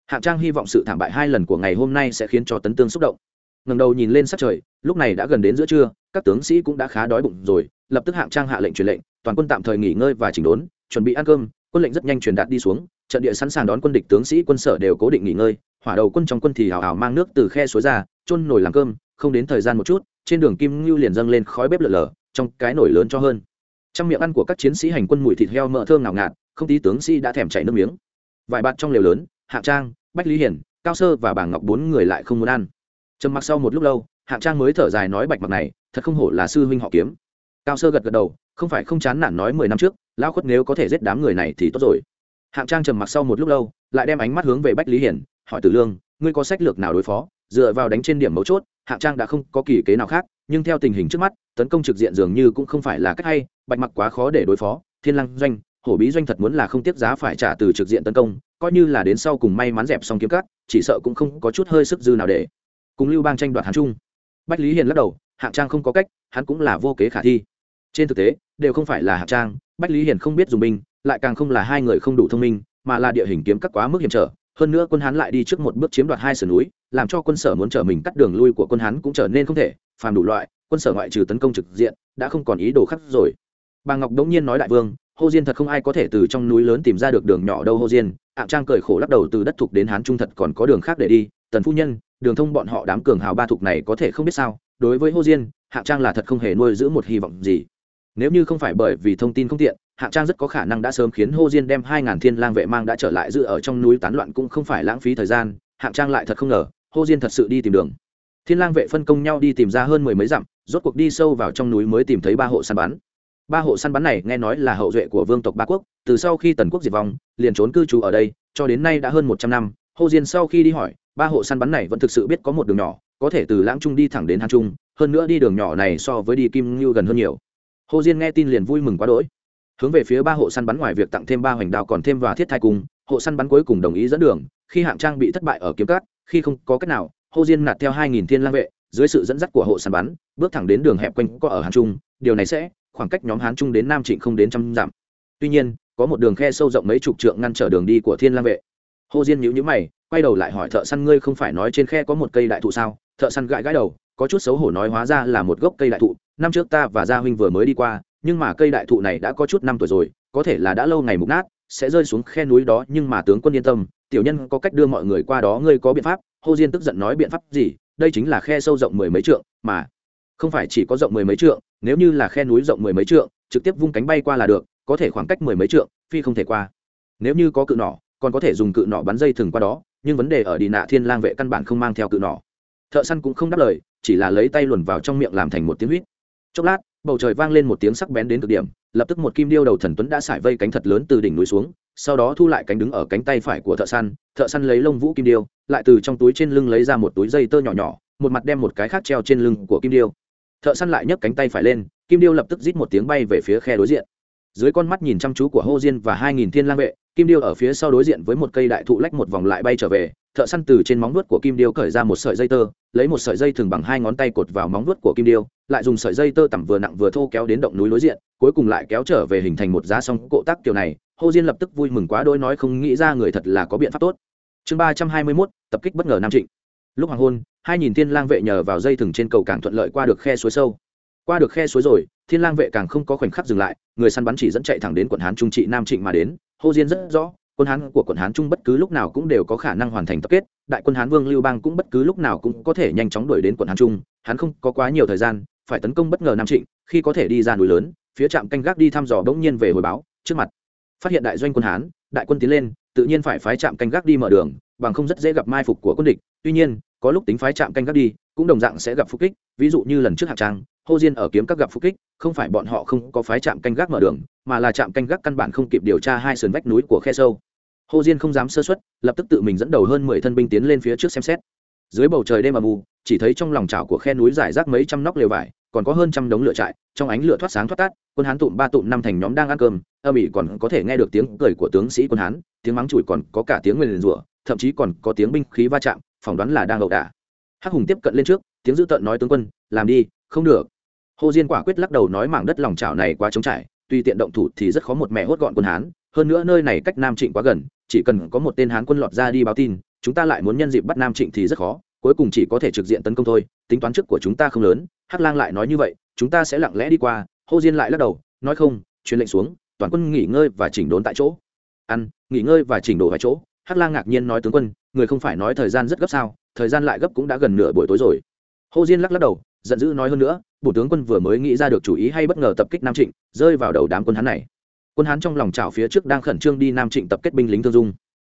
Hạng trang hy vọng sự thảm bại hai lần của ngày hôm nay sẽ khiến cho tấn tương xúc động ngầm đầu nhìn lên sát trời, lúc này đã gần đến giữa trưa, các tướng sĩ cũng đã khá đói bụng rồi, lập tức hạng trang hạ lệnh truyền lệnh, toàn quân tạm thời nghỉ ngơi và chỉnh đốn, chuẩn bị ăn cơm, quân lệnh rất nhanh truyền đạt đi xuống, trận địa sẵn sàng đón quân địch tướng sĩ quân sở đều cố định nghỉ ngơi, hỏa đầu quân trong quân thì hào hào mang nước từ khe suối ra trôn nổi làm cơm, không đến thời gian một chút, trên đường kim ngưu liền dâng lên khói bếp lở lở, trong cái nổi lớn cho hơn. Trong miệng ăn của các chiến sĩ hành quân mùi thịt heo mỡ thơm ngào ngạt, không tí tướng sĩ đã thèm chảy nước miếng. Vài bạn trong lều lớn, hạng trang, bách lý hiển, cao sơ và bà ngọc bốn người lại không muốn ăn trầm mặc sau một lúc lâu, hạng trang mới thở dài nói bạch mặc này, thật không hổ là sư huynh họ kiếm. Cao sơ gật gật đầu, không phải không chán nản nói mười năm trước, lão khuất nếu có thể giết đám người này thì tốt rồi. Hạng trang trầm mặc sau một lúc lâu, lại đem ánh mắt hướng về bách lý hiển, hỏi tử lương, ngươi có sách lược nào đối phó? Dựa vào đánh trên điểm mấu chốt, hạng trang đã không có kỳ kế nào khác, nhưng theo tình hình trước mắt, tấn công trực diện dường như cũng không phải là cách hay, bạch mặc quá khó để đối phó, thiên lăng doanh, hổ bí doanh thật muốn là không tiếc giá phải trả từ trực diện tấn công, coi như là đến sau cùng may mắn dẹp xong kiếm cắt, chỉ sợ cũng không có chút hơi sức dư nào để cùng lưu bang tranh đoạt hán trung. Bách lý hiền lắc đầu, hạng trang không có cách, hắn cũng là vô kế khả thi. Trên thực tế, đều không phải là hạng trang, bách lý hiền không biết dùng binh, lại càng không là hai người không đủ thông minh, mà là địa hình kiếm cắt quá mức hiểm trở. Hơn nữa quân hán lại đi trước một bước chiếm đoạt hai sườn núi, làm cho quân sở muốn trở mình cắt đường lui của quân hán cũng trở nên không thể, phàm đủ loại, quân sở ngoại trừ tấn công trực diện, đã không còn ý đồ khắc rồi. Bà ngọc đống nhiên nói đại vương, hô diên thật không ai có thể từ trong núi lớn tìm ra được đường nhỏ đâu hô diên. Hạng trang cởi khổ lắc đầu, từ đất thục đến hán trung thật còn có đường khác để đi tần phu nhân, đường thông bọn họ đám cường hào ba thục này có thể không biết sao, đối với hô diên, hạng trang là thật không hề nuôi giữ một hy vọng gì. Nếu như không phải bởi vì thông tin không tiện, hạng trang rất có khả năng đã sớm khiến hô diên đem hai ngàn thiên lang vệ mang đã trở lại giữ ở trong núi tán loạn cũng không phải lãng phí thời gian, hạng trang lại thật không ngờ, hô diên thật sự đi tìm đường. Thiên lang vệ phân công nhau đi tìm ra hơn mười mấy dặm, rốt cuộc đi sâu vào trong núi mới tìm thấy ba hộ săn bắn. Ba hộ săn bắn này nghe nói là hậu duệ của vương tộc ba quốc, từ sau khi tần quốc diệt vong, liền trốn cư trú ở đây, cho đến nay đã hơn một trăm năm. Hồ diên sau khi đi hỏi ba hộ săn bắn này vẫn thực sự biết có một đường nhỏ, có thể từ lãng trung đi thẳng đến hàn trung, hơn nữa đi đường nhỏ này so với đi kim ngưu gần hơn nhiều. Hồ diên nghe tin liền vui mừng quá đỗi. Hướng về phía ba hộ săn bắn ngoài việc tặng thêm ba hoành đao còn thêm và thiết thai cung, hộ săn bắn cuối cùng đồng ý dẫn đường, khi hạng trang bị thất bại ở kiếm cát, khi không có cách nào, hồ diên nạt theo hai nghìn thiên lang vệ, dưới sự dẫn dắt của hộ săn bắn, bước thẳng đến đường hẹp quanh có ở hàn trung, điều này sẽ, khoảng cách nhóm hán trung đến nam trịnh không đến trăm dặm. Tuy nhiên, có một đường khe sâu rộng mấy chục trượng ngăn trở đường đi của thiên lang vệ. Hồ diên nhíu nhíu mày quay đầu lại hỏi thợ săn, ngươi không phải nói trên khe có một cây đại thụ sao? Thợ săn gãi gãi đầu, có chút xấu hổ nói hóa ra là một gốc cây đại thụ. Năm trước ta và gia huynh vừa mới đi qua, nhưng mà cây đại thụ này đã có chút năm tuổi rồi, có thể là đã lâu ngày mục nát, sẽ rơi xuống khe núi đó, nhưng mà tướng quân yên tâm, tiểu nhân có cách đưa mọi người qua đó, ngươi có biện pháp. Hồ diên tức giận nói biện pháp gì? Đây chính là khe sâu rộng mười mấy trượng, mà không phải chỉ có rộng mười mấy trượng, nếu như là khe núi rộng mười mấy trượng, trực tiếp vung cánh bay qua là được, có thể khoảng cách mười mấy trượng, phi không thể qua. Nếu như có cự nỏ, còn có thể dùng cự nỏ bắn dây thừng qua đó nhưng vấn đề ở đi nạ thiên lang vệ căn bản không mang theo cự nỏ. Thợ săn cũng không đáp lời, chỉ là lấy tay luồn vào trong miệng làm thành một tiếng huýt. Chốc lát, bầu trời vang lên một tiếng sắc bén đến cực điểm, lập tức một kim điêu đầu thần tuấn đã xải vây cánh thật lớn từ đỉnh núi xuống, sau đó thu lại cánh đứng ở cánh tay phải của thợ săn thợ săn lấy lông vũ kim điêu, lại từ trong túi trên lưng lấy ra một túi dây tơ nhỏ nhỏ, một mặt đem một cái khác treo trên lưng của kim điêu. Thợ săn lại nhấc cánh tay phải lên, kim điêu lập tức rít một tiếng bay về phía khe đối diện dưới con mắt nhìn chăm chú của hô diên và hai nghìn thiên lang vệ, kim điêu ở phía sau đối diện với một cây đại thụ lách một vòng lại bay trở về, thợ săn từ trên móng vuốt của kim điêu cởi ra một sợi dây tơ, lấy một sợi dây thường bằng hai ngón tay cột vào móng vuốt của kim điêu, lại dùng sợi dây tơ tẩm vừa nặng vừa thô kéo đến động núi đối diện, cuối cùng lại kéo trở về hình thành một giá song cộ tác kiểu này. Hô diên lập tức vui mừng quá đôi nói không nghĩ ra người thật là có biện pháp tốt. Chương ba trăm hai mươi mốt, tập kích bất ngờ nam trịnh. Lúc hoàng hôn, hai nhìn thiên lang vệ nhờ vào dây thừng trên cầu càng thuận lợi qua được khe suối sâu qua được khe suối rồi, thiên lang vệ càng không có khoảnh khắc dừng lại, người săn bắn chỉ dẫn chạy thẳng đến quận hán trung trị nam trịnh mà đến. Hô diên rất rõ, quân hán của quận hán trung bất cứ lúc nào cũng đều có khả năng hoàn thành tập kết, đại quân hán vương lưu bang cũng bất cứ lúc nào cũng có thể nhanh chóng đuổi đến quận hán trung. Hắn không có quá nhiều thời gian, phải tấn công bất ngờ nam trịnh, khi có thể đi ra núi lớn, phía trạm canh gác đi thăm dò bỗng nhiên về hồi báo, trước mặt. Phát hiện đại doanh quân hán, đại quân tiến lên, tự nhiên phải phái trạm canh gác đi mở đường, bằng không rất dễ gặp mai phục của quân địch. Tuy nhiên, có lúc tính phái trạm canh gác đi, cũng đồng dạng sẽ gặp phục kích, ví dụ như lần trước hạng trang hô diên ở kiếm các gặp phục kích, không phải bọn họ không có phái trạm canh gác mở đường, mà là trạm canh gác căn bản không kịp điều tra hai sườn vách núi của khe sâu. Hô diên không dám sơ xuất lập tức tự mình dẫn đầu hơn mười thân binh tiến lên phía trước xem xét. Dưới bầu trời đêm mà mù chỉ thấy trong lòng chảo của khe núi giải rác mấy trăm nóc lều vải, còn có hơn trăm đống lửa trại, trong ánh lửa thoát sáng thoát tát, quân hán tụm ba tụm năm thành nhóm đang ăn cơm, âm ỉ còn có thể nghe được tiếng cười của tướng sĩ quân hán, tiếng mắng chửi còn có cả tiếng nguyền rủa, thậm chí còn có tiếng binh khí va chạm, phỏng đoán là đang ẩu đả. Hắc hùng tiếp cận lên trước, tiếng dữ tợn nói tướng quân, làm đi, không được hồ diên quả quyết lắc đầu nói mảng đất lòng chảo này quá trống trải, tuy tiện động thủ thì rất khó một mẹ hốt gọn quân hán, hơn nữa nơi này cách nam trịnh quá gần, chỉ cần có một tên hán quân lọt ra đi báo tin, chúng ta lại muốn nhân dịp bắt nam trịnh thì rất khó, cuối cùng chỉ có thể trực diện tấn công thôi, tính toán trước của chúng ta không lớn, hắc lang lại nói như vậy, chúng ta sẽ lặng lẽ đi qua, hồ diên lại lắc đầu, nói không, truyền lệnh xuống, toàn quân nghỉ ngơi và chỉnh đốn tại chỗ. Ăn, nghỉ ngơi và chỉnh đốn tại chỗ, hắc lang ngạc nhiên nói tướng quân, người không phải nói thời gian rất gấp sao, thời gian lại gấp cũng đã gần nửa buổi tối rồi. Hồ diên lắc lắc đầu giận dữ nói hơn nữa, bộ tướng quân vừa mới nghĩ ra được chủ ý hay bất ngờ tập kích nam trịnh, rơi vào đầu đám quân hán này. Quân hán trong lòng trào phía trước đang khẩn trương đi nam trịnh tập kết binh lính thương dung.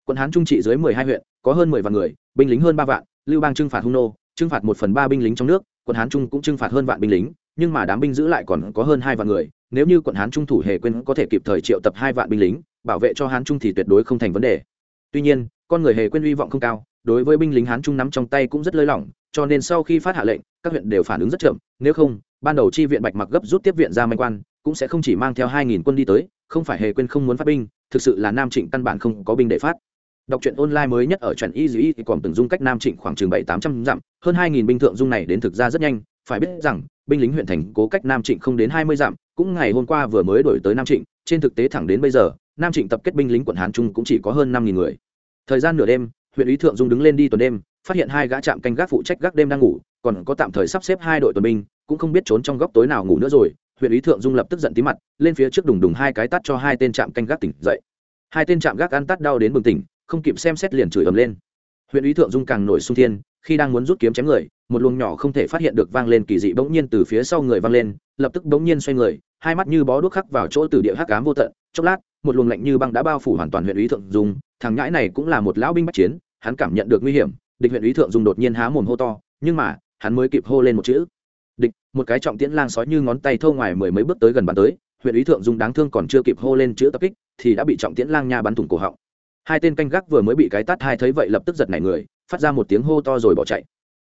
Quân hán trung trị dưới mười hai huyện, có hơn mười vạn người, binh lính hơn ba vạn, lưu bang trưng phạt hung nô trưng phạt một phần ba binh lính trong nước, quân hán trung cũng trưng phạt hơn vạn binh lính, nhưng mà đám binh giữ lại còn có hơn hai vạn người, nếu như quận hán trung thủ hề quên có thể kịp thời triệu tập hai vạn binh lính, bảo vệ cho hán trung thì tuyệt đối không thành vấn đề. Tuy nhiên, con người hề quên hy vọng không cao đối với binh lính hán trung nắm trong tay cũng rất lơi lỏng, cho nên sau khi phát hạ lệnh, các huyện đều phản ứng rất chậm, nếu không, ban đầu chi viện bạch mặc gấp rút tiếp viện ra manh quan, cũng sẽ không chỉ mang theo hai nghìn quân đi tới, không phải hề quên không muốn phát binh, thực sự là nam trịnh căn bản không có binh để phát. Đọc truyện online mới nhất ở truyện y dĩ thì còn từng dung cách nam trịnh khoảng chừng bảy tám trăm dặm, hơn hai nghìn binh thượng dung này đến thực ra rất nhanh, phải biết rằng, binh lính huyện thành cố cách nam trịnh không đến hai mươi dặm, cũng ngày hôm qua vừa mới đổi tới nam trịnh, trên thực tế thẳng đến bây giờ, nam trịnh tập kết binh lính quận hán trung cũng chỉ có hơn năm nghìn người. Thời gian nửa đêm huyện ý thượng dung đứng lên đi tuần đêm, phát hiện hai gã trạm canh gác phụ trách gác đêm đang ngủ, còn có tạm thời sắp xếp hai đội tuần binh, cũng không biết trốn trong góc tối nào ngủ nữa rồi. Huyện ý thượng dung lập tức giận tí mặt, lên phía trước đùng đùng hai cái tắt cho hai tên trạm canh gác tỉnh dậy. Hai tên trạm gác ăn tắt đau đến bừng tỉnh, không kịp xem xét liền chửi ầm lên. Huyện ý thượng dung càng nổi sung thiên, khi đang muốn rút kiếm chém người, một luồng nhỏ không thể phát hiện được vang lên kỳ dị bỗng nhiên từ phía sau người vang lên, lập tức bỗng nhiên xoay người, hai mắt như bó đuốc khắc vào chỗ từ địa hắc cám vô tận. Chốc lát, một luồng lạnh như băng đã bao phủ hoàn toàn huyện ý thượng dung, thằng nhãi này cũng là một lão binh bách chiến hắn cảm nhận được nguy hiểm, địch huyện ý thượng dung đột nhiên há mồm hô to, nhưng mà, hắn mới kịp hô lên một chữ. Địch, một cái trọng tiễn lang sói như ngón tay thâu ngoài mười mấy bước tới gần bàn tới, huyện ý thượng dung đáng thương còn chưa kịp hô lên chữ tập kích, thì đã bị trọng tiễn lang nha bắn thủng cổ họng. Hai tên canh gác vừa mới bị cái tát hai thấy vậy lập tức giật nảy người, phát ra một tiếng hô to rồi bỏ chạy.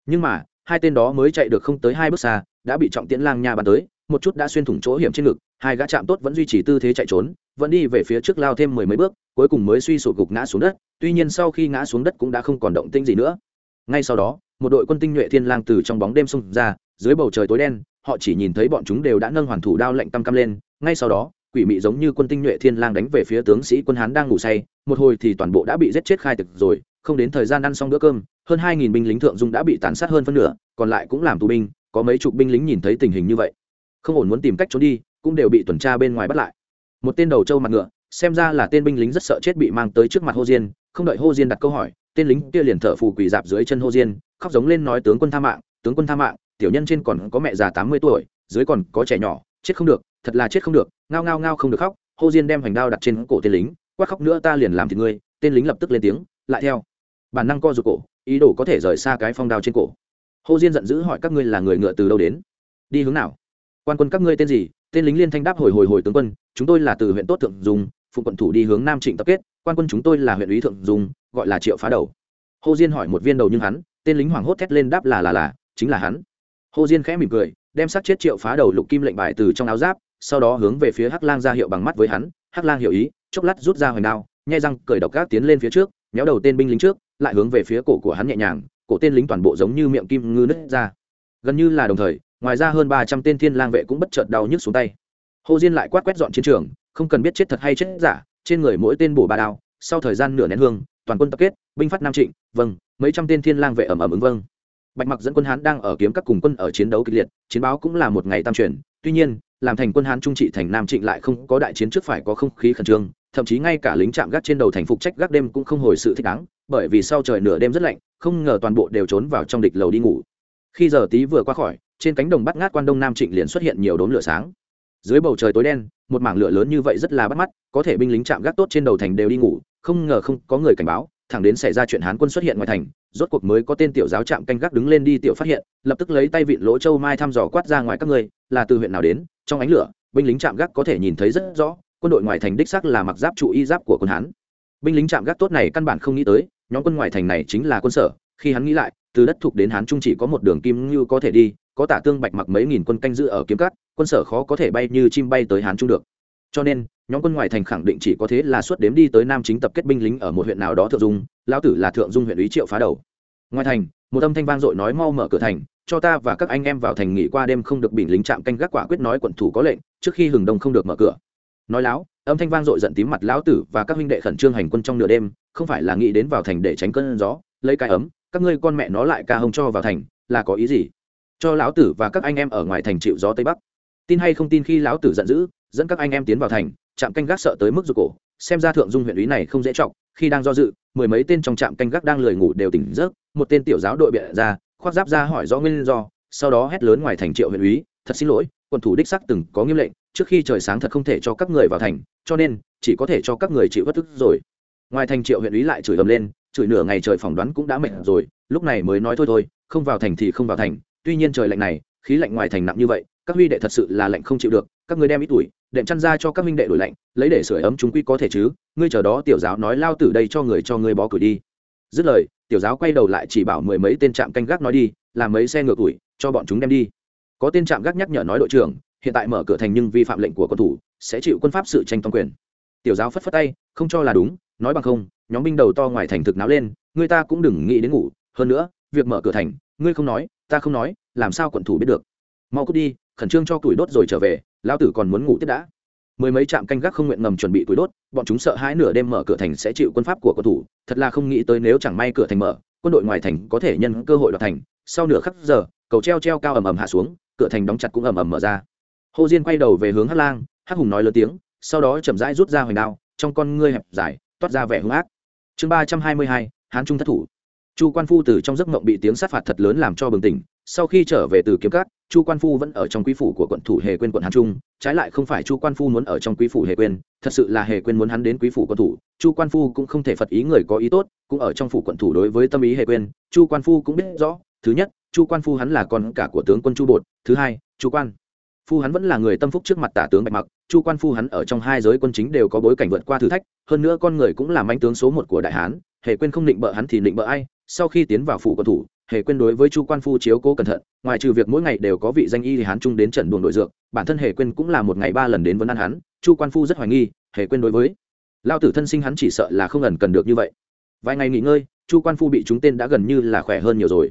Nhưng mà, hai tên đó mới chạy được không tới hai bước xa, đã bị trọng tiễn lang nha bắn tới, một chút đã xuyên thủng chỗ hiểm trên ngực, hai gã chạm tốt vẫn duy trì tư thế chạy trốn vẫn đi về phía trước lao thêm mười mấy bước, cuối cùng mới suy sụp gục ngã xuống đất, tuy nhiên sau khi ngã xuống đất cũng đã không còn động tinh gì nữa. Ngay sau đó, một đội quân tinh nhuệ thiên lang từ trong bóng đêm xông ra, dưới bầu trời tối đen, họ chỉ nhìn thấy bọn chúng đều đã nâng hoàn thủ đao lệnh tăm căm lên. Ngay sau đó, quỷ mị giống như quân tinh nhuệ thiên lang đánh về phía tướng sĩ quân hán đang ngủ say, một hồi thì toàn bộ đã bị giết chết khai thực rồi, không đến thời gian ăn xong bữa cơm, hơn hai nghìn binh lính thượng dung đã bị tàn sát hơn phân nửa, còn lại cũng làm tù binh, có mấy chục binh lính nhìn thấy tình hình như vậy. Không ổn muốn tìm cách trốn đi, cũng đều bị tuần tra bên ngoài bắt lại một tên đầu trâu mặt ngựa, xem ra là tên binh lính rất sợ chết bị mang tới trước mặt hô diên, không đợi hô diên đặt câu hỏi, tên lính kia liền thở phù quỳ dạp dưới chân hô diên, khóc giống lên nói tướng quân tha mạng, tướng quân tha mạng, tiểu nhân trên còn có mẹ già tám mươi tuổi, dưới còn có trẻ nhỏ, chết không được, thật là chết không được, ngao ngao ngao không được khóc, hô diên đem hoành đao đặt trên cổ tên lính, quát khóc nữa ta liền làm thì ngươi, tên lính lập tức lên tiếng, lại theo. Bản năng co rụt cổ, ý đồ có thể rời xa cái phong đao trên cổ. Hô diên giận dữ hỏi các ngươi là người ngựa từ đâu đến? Đi hướng nào? Quan quân các ngươi tên gì? Tên lính liên thanh đáp hồi hồi hồi tướng quân, chúng tôi là từ huyện tốt thượng dùng phụ quận thủ đi hướng nam trịnh tập kết, quan quân chúng tôi là huyện ủy thượng dùng, gọi là triệu phá đầu. Hồ diên hỏi một viên đầu nhưng hắn, tên lính hoảng hốt thét lên đáp là là là, chính là hắn. Hồ diên khẽ mỉm cười, đem sát chết triệu phá đầu lục kim lệnh bài từ trong áo giáp, sau đó hướng về phía hắc lang ra hiệu bằng mắt với hắn. Hắc lang hiểu ý, chốc lát rút ra hoành đao, nhai răng cởi độc gác tiến lên phía trước, nhéo đầu tên binh lính trước, lại hướng về phía cổ của hắn nhẹ nhàng, cổ tên lính toàn bộ giống như miệng kim ngư nứt ra. Gần như là đồng thời ngoài ra hơn ba trăm tên thiên lang vệ cũng bất chợt đau nhức xuống tay. Hồ diên lại quát quét dọn chiến trường, không cần biết chết thật hay chết giả, trên người mỗi tên bổ ba đao, sau thời gian nửa nén hương, toàn quân tập kết, binh phát nam trịnh vâng mấy trăm tên thiên lang vệ ẩm ẩm ứng vâng. Bạch mặc dẫn quân hán đang ở kiếm các cùng quân ở chiến đấu kịch liệt, chiến báo cũng là một ngày tam truyền, tuy nhiên, làm thành quân hán trung trị thành nam trịnh lại không có đại chiến trước phải có không khí khẩn trương, thậm chí ngay cả lính chạm gác trên đầu thành phục trách gác đêm cũng không hồi sự thích đáng, bởi vì sau trời nửa đêm rất lạnh, không ngờ toàn bộ đều trốn vào trong địch lầu đi ngủ. Khi giờ tí vừa qua khỏi trên cánh đồng bắt ngát quan đông nam trịnh liền xuất hiện nhiều đốm lửa sáng. Dưới bầu trời tối đen, một mảng lửa lớn như vậy rất là bắt mắt, có thể binh lính chạm gác tốt trên đầu thành đều đi ngủ, không ngờ không có người cảnh báo, thẳng đến xảy ra chuyện hán quân xuất hiện ngoài thành, rốt cuộc mới có tên tiểu giáo trạm canh gác đứng lên đi tiểu phát hiện, lập tức lấy tay vịn lỗ châu mai thăm dò quát ra ngoài các ngươi, là từ huyện nào đến, trong ánh lửa, binh lính chạm gác có thể nhìn thấy rất rõ, quân đội ngoài thành đích sắc là mặc giáp trụ y giáp của quân hán. Binh lính chạm gác tốt này căn bản không nghĩ tới, nhóm quân ngoài thành này chính là quân sở, khi hắn nghĩ lại, từ đất thuộc đến hán trung chỉ có một đường kim như có thể đi có tả tương bạch mặc mấy nghìn quân canh giữ ở kiếm cắt quân sở khó có thể bay như chim bay tới hán trung được. Cho nên, nhóm quân ngoài thành khẳng định chỉ có thế là suốt đếm đi tới nam chính tập kết binh lính ở một huyện nào đó thượng dung, lão tử là thượng dung huyện ý triệu phá đầu. Ngoài thành, một âm thanh vang dội nói mau mở cửa thành, cho ta và các anh em vào thành nghỉ qua đêm không được bị lính chạm canh gác quả quyết nói quận thủ có lệnh, trước khi hừng đông không được mở cửa. Nói láo, âm thanh vang dội giận tím mặt lão tử và các huynh đệ khẩn trương hành quân trong nửa đêm, không phải là nghĩ đến vào thành để tránh cơn gió, lấy cái ấm, các ngươi con mẹ nó lại ca hông cho vào thành, là có ý gì? Cho lão tử và các anh em ở ngoài thành chịu gió tây bắc. Tin hay không tin khi lão tử giận dữ, dẫn các anh em tiến vào thành, trạm canh gác sợ tới mức rụt cổ. Xem ra thượng dung huyện úy này không dễ trọng khi đang do dự, mười mấy tên trong trạm canh gác đang lười ngủ đều tỉnh giấc, một tên tiểu giáo đội bịa ra, khoác giáp ra hỏi rõ nguyên do, sau đó hét lớn ngoài thành triệu huyện úy thật xin lỗi quân thủ đích sắc từng có nghiêm lệnh, trước khi trời sáng thật không thể cho các người vào thành, cho nên, chỉ có thể cho các người chịu bất tức rồi. Ngoài thành triệu huyện úy lại chửi ầm lên, chửi nửa ngày trời phỏng đoán cũng đã mệt rồi, lúc này mới nói thôi thôi, không vào thành thì không vào thành tuy nhiên trời lạnh này, khí lạnh ngoài thành nặng như vậy, các huy đệ thật sự là lạnh không chịu được, các ngươi đem ít tuổi, đệm chăn ra cho các minh đệ đổi lạnh, lấy để sửa ấm chúng quy có thể chứ, ngươi chờ đó tiểu giáo nói lao tử đây cho người cho ngươi bó cử đi. Dứt lời, tiểu giáo quay đầu lại chỉ bảo mười mấy tên trạm canh gác nói đi, làm mấy xe ngược tuổi, cho bọn chúng đem đi. Có tên trạm gác nhắc nhở nói đội trưởng, hiện tại mở cửa thành nhưng vi phạm lệnh của quân thủ, sẽ chịu quân pháp sự tranh toàn quyền. Tiểu giáo phất phất tay, không cho là đúng, nói bằng không, nhóm binh đầu to ngoài thành thực náo lên, người ta cũng đừng nghĩ đến ngủ, hơn nữa, việc mở cửa thành, ngươi không nói ta không nói, làm sao quận thủ biết được? Mau cút đi, khẩn trương cho tuổi đốt rồi trở về, lão tử còn muốn ngủ tiếp đã. Mười mấy trạm canh gác không nguyện ngầm chuẩn bị tuổi đốt, bọn chúng sợ hãi nửa đêm mở cửa thành sẽ chịu quân pháp của quận thủ, thật là không nghĩ tới nếu chẳng may cửa thành mở, quân đội ngoài thành có thể nhân cơ hội đoạt thành. Sau nửa khắc giờ, cầu treo treo cao ầm ầm hạ xuống, cửa thành đóng chặt cũng ầm ầm mở ra. Hồ diên quay đầu về hướng hắc lang, hắc hùng nói lớn tiếng, sau đó chậm rãi rút ra hoành đao, trong con ngươi hẹp dài, toát ra vẻ hung ác. Chương ba trăm hai mươi hai, hán trung thất thủ chu quan phu từ trong giấc mộng bị tiếng sát phạt thật lớn làm cho bừng tỉnh, sau khi trở về từ kiếm cát chu quan phu vẫn ở trong quý phủ của quận thủ hề quên quận hán trung, trái lại không phải chu quan phu muốn ở trong quý phủ hề quên thật sự là hề quên muốn hắn đến quý phủ quận thủ, chu quan phu cũng không thể phật ý người có ý tốt, cũng ở trong phủ quận thủ đối với tâm ý hề quên chu quan phu cũng biết rõ, thứ nhất, chu quan phu hắn là con cả của tướng quân chu bột, thứ hai, chu quan phu hắn vẫn là người tâm phúc trước mặt tả tướng bạch mặc, chu quan phu hắn ở trong hai giới quân chính đều có bối cảnh vượt qua thử thách, hơn nữa con người cũng là manh tướng số một của đại hán, hề quên không định bợ hắn thì định bợ ai sau khi tiến vào phủ quân thủ, hề quên đối với chu quan phu chiếu cố cẩn thận, ngoài trừ việc mỗi ngày đều có vị danh y thì hán trung đến trận đồn đội dược, bản thân hề quên cũng là một ngày ba lần đến vấn ăn hắn, chu quan phu rất hoài nghi, hề quên đối với lao tử thân sinh hắn chỉ sợ là không ẩn cần được như vậy. Vài ngày nghỉ ngơi, chu quan phu bị chúng tên đã gần như là khỏe hơn nhiều rồi.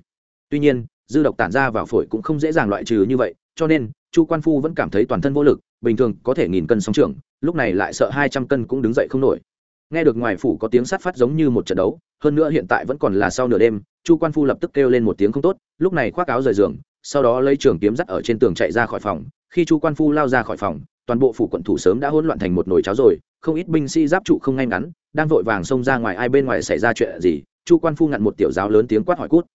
Tuy nhiên, dư độc tản ra vào phổi cũng không dễ dàng loại trừ như vậy, cho nên, chu quan phu vẫn cảm thấy toàn thân vô lực, bình thường có thể nghìn cân sóng trưởng, lúc này lại sợ hai trăm cân cũng đứng dậy không nổi nghe được ngoài phủ có tiếng sát phát giống như một trận đấu, hơn nữa hiện tại vẫn còn là sau nửa đêm, chu quan phu lập tức kêu lên một tiếng không tốt, lúc này khoác áo rời giường, sau đó lấy trường kiếm dắt ở trên tường chạy ra khỏi phòng. Khi chu quan phu lao ra khỏi phòng, toàn bộ phủ quận thủ sớm đã hỗn loạn thành một nồi cháo rồi, không ít binh sĩ giáp trụ không ngay ngắn, đang vội vàng xông ra ngoài ai bên ngoài xảy ra chuyện gì, chu quan phu ngặn một tiểu giáo lớn tiếng quát hỏi cút.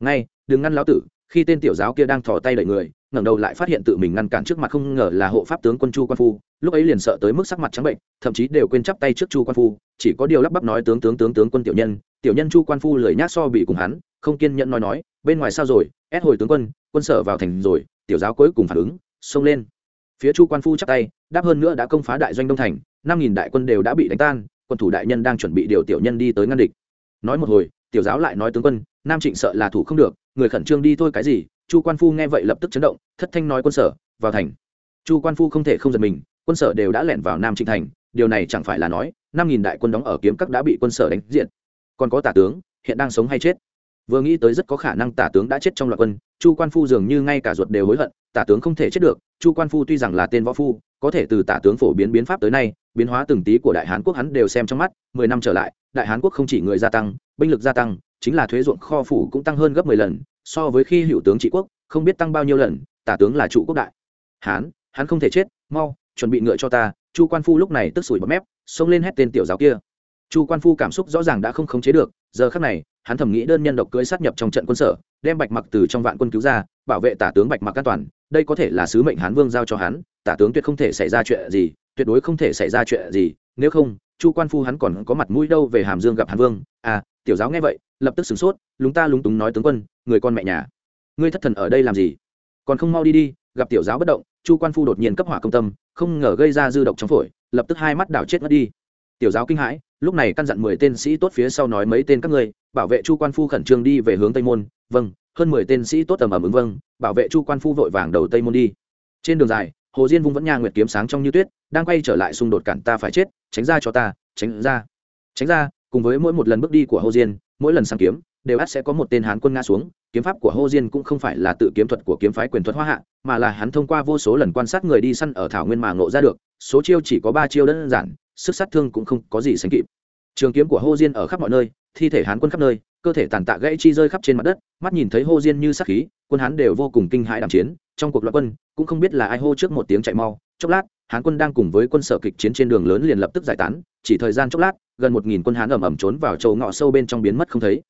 Ngay, đừng ngăn lão tử, khi tên tiểu giáo kia đang thò tay đẩy người ngẩng đầu lại phát hiện tự mình ngăn cản trước mặt không ngờ là hộ pháp tướng quân chu quan phu, lúc ấy liền sợ tới mức sắc mặt trắng bệnh, thậm chí đều quên chắp tay trước chu quan phu, chỉ có điều lắp bắp nói tướng tướng tướng tướng quân tiểu nhân tiểu nhân chu quan phu lười nhác so bị cùng hắn, không kiên nhẫn nói nói, bên ngoài sao rồi, ép hồi tướng quân quân sở vào thành rồi, tiểu giáo cuối cùng phản ứng, xông lên. Phía chu quan phu chắp tay, đáp hơn nữa đã công phá đại doanh đông thành, năm nghìn đại quân đều đã bị đánh tan, quân thủ đại nhân đang chuẩn bị điều tiểu nhân đi tới ngăn địch. Nói một hồi, tiểu giáo lại nói tướng quân, nam trịnh sợ là thủ không được, người khẩn trương đi thôi cái gì chu quan phu nghe vậy lập tức chấn động, thất thanh nói quân sở, vào thành. Chu quan phu không thể không giật mình, quân sở đều đã lẻn vào nam trịnh thành, điều này chẳng phải là nói, năm nghìn đại quân đóng ở kiếm các đã bị quân sở đánh diện còn có tả tướng, hiện đang sống hay chết? Vừa nghĩ tới rất có khả năng tả tướng đã chết trong loạt quân, chu quan phu dường như ngay cả ruột đều hối hận, tả tướng không thể chết được, chu quan phu tuy rằng là tên võ phu, có thể từ tả tướng phổ biến biến pháp tới nay, biến hóa từng tí của đại hán quốc hắn đều xem trong mắt, mười năm trở lại, đại hán quốc không chỉ người gia tăng, binh lực gia tăng, chính là thuế ruộng kho phủ cũng tăng hơn gấp mười lần so với khi hữu tướng trị quốc, không biết tăng bao nhiêu lần, tả tướng là trụ quốc đại. Hán, hắn không thể chết, mau, chuẩn bị ngựa cho ta. Chu quan phu lúc này tức sủi bọt mép, xông lên hét tên tiểu giáo kia. Chu quan phu cảm xúc rõ ràng đã không khống chế được, giờ khắc này, hắn thầm nghĩ đơn nhân độc cưỡi sát nhập trong trận quân sở, đem bạch mặc từ trong vạn quân cứu ra, bảo vệ tả tướng bạch mặc an toàn, đây có thể là sứ mệnh hán vương giao cho hắn, tả tướng tuyệt không thể xảy ra chuyện gì, tuyệt đối không thể xảy ra chuyện gì, nếu không, chu quan phu hắn còn có mặt mũi đâu về hàm dương gặp hàn vương à tiểu giáo nghe vậy, lập tức sửng sốt, lúng ta lúng túng nói tướng quân, người con mẹ nhà. Ngươi thất thần ở đây làm gì? Còn không mau đi đi, gặp tiểu giáo bất động, chu quan phu đột nhiên cấp hỏa công tâm, không ngờ gây ra dư độc trong phổi, lập tức hai mắt đảo chết mất đi. Tiểu giáo kinh hãi, lúc này căn dặn mười tên sĩ tốt phía sau nói mấy tên các ngươi, bảo vệ chu quan phu khẩn trương đi về hướng tây môn. Vâng hơn mười tên sĩ tốt tầm ầm ứng vâng bảo vệ chu quan phu vội vàng đầu tây môn đi. Trên đường dài, hồ diên vung vẫn nha nguyệt kiếm sáng trong như tuyết, đang quay trở lại xung đột cản ta phải chết, tránh ra cho ta, tránh ra. Tránh ra cùng với mỗi một lần bước đi của hồ diên mỗi lần sáng kiếm đều ắt sẽ có một tên hán quân ngã xuống. Kiếm pháp của Hồ Diên cũng không phải là tự kiếm thuật của kiếm phái quyền thuật hoa hạ, mà là hắn thông qua vô số lần quan sát người đi săn ở thảo nguyên mà ngộ ra được, số chiêu chỉ có ba chiêu đơn giản, sức sát thương cũng không có gì sánh kịp. Trường kiếm của Hồ Diên ở khắp mọi nơi, thi thể hán quân khắp nơi, cơ thể tàn tạ gãy chi rơi khắp trên mặt đất, mắt nhìn thấy Hồ Diên như sát khí, quân hán đều vô cùng kinh hãi đạm chiến, trong cuộc loạn quân, cũng không biết là ai hô trước một tiếng chạy mau, chốc lát, hán quân đang cùng với quân sở kịch chiến trên đường lớn liền lập tức giải tán, chỉ thời gian chốc lát, gần một nghìn quân hán ầm ầm trốn vào châu ngọ sâu bên trong biến mất không thấy.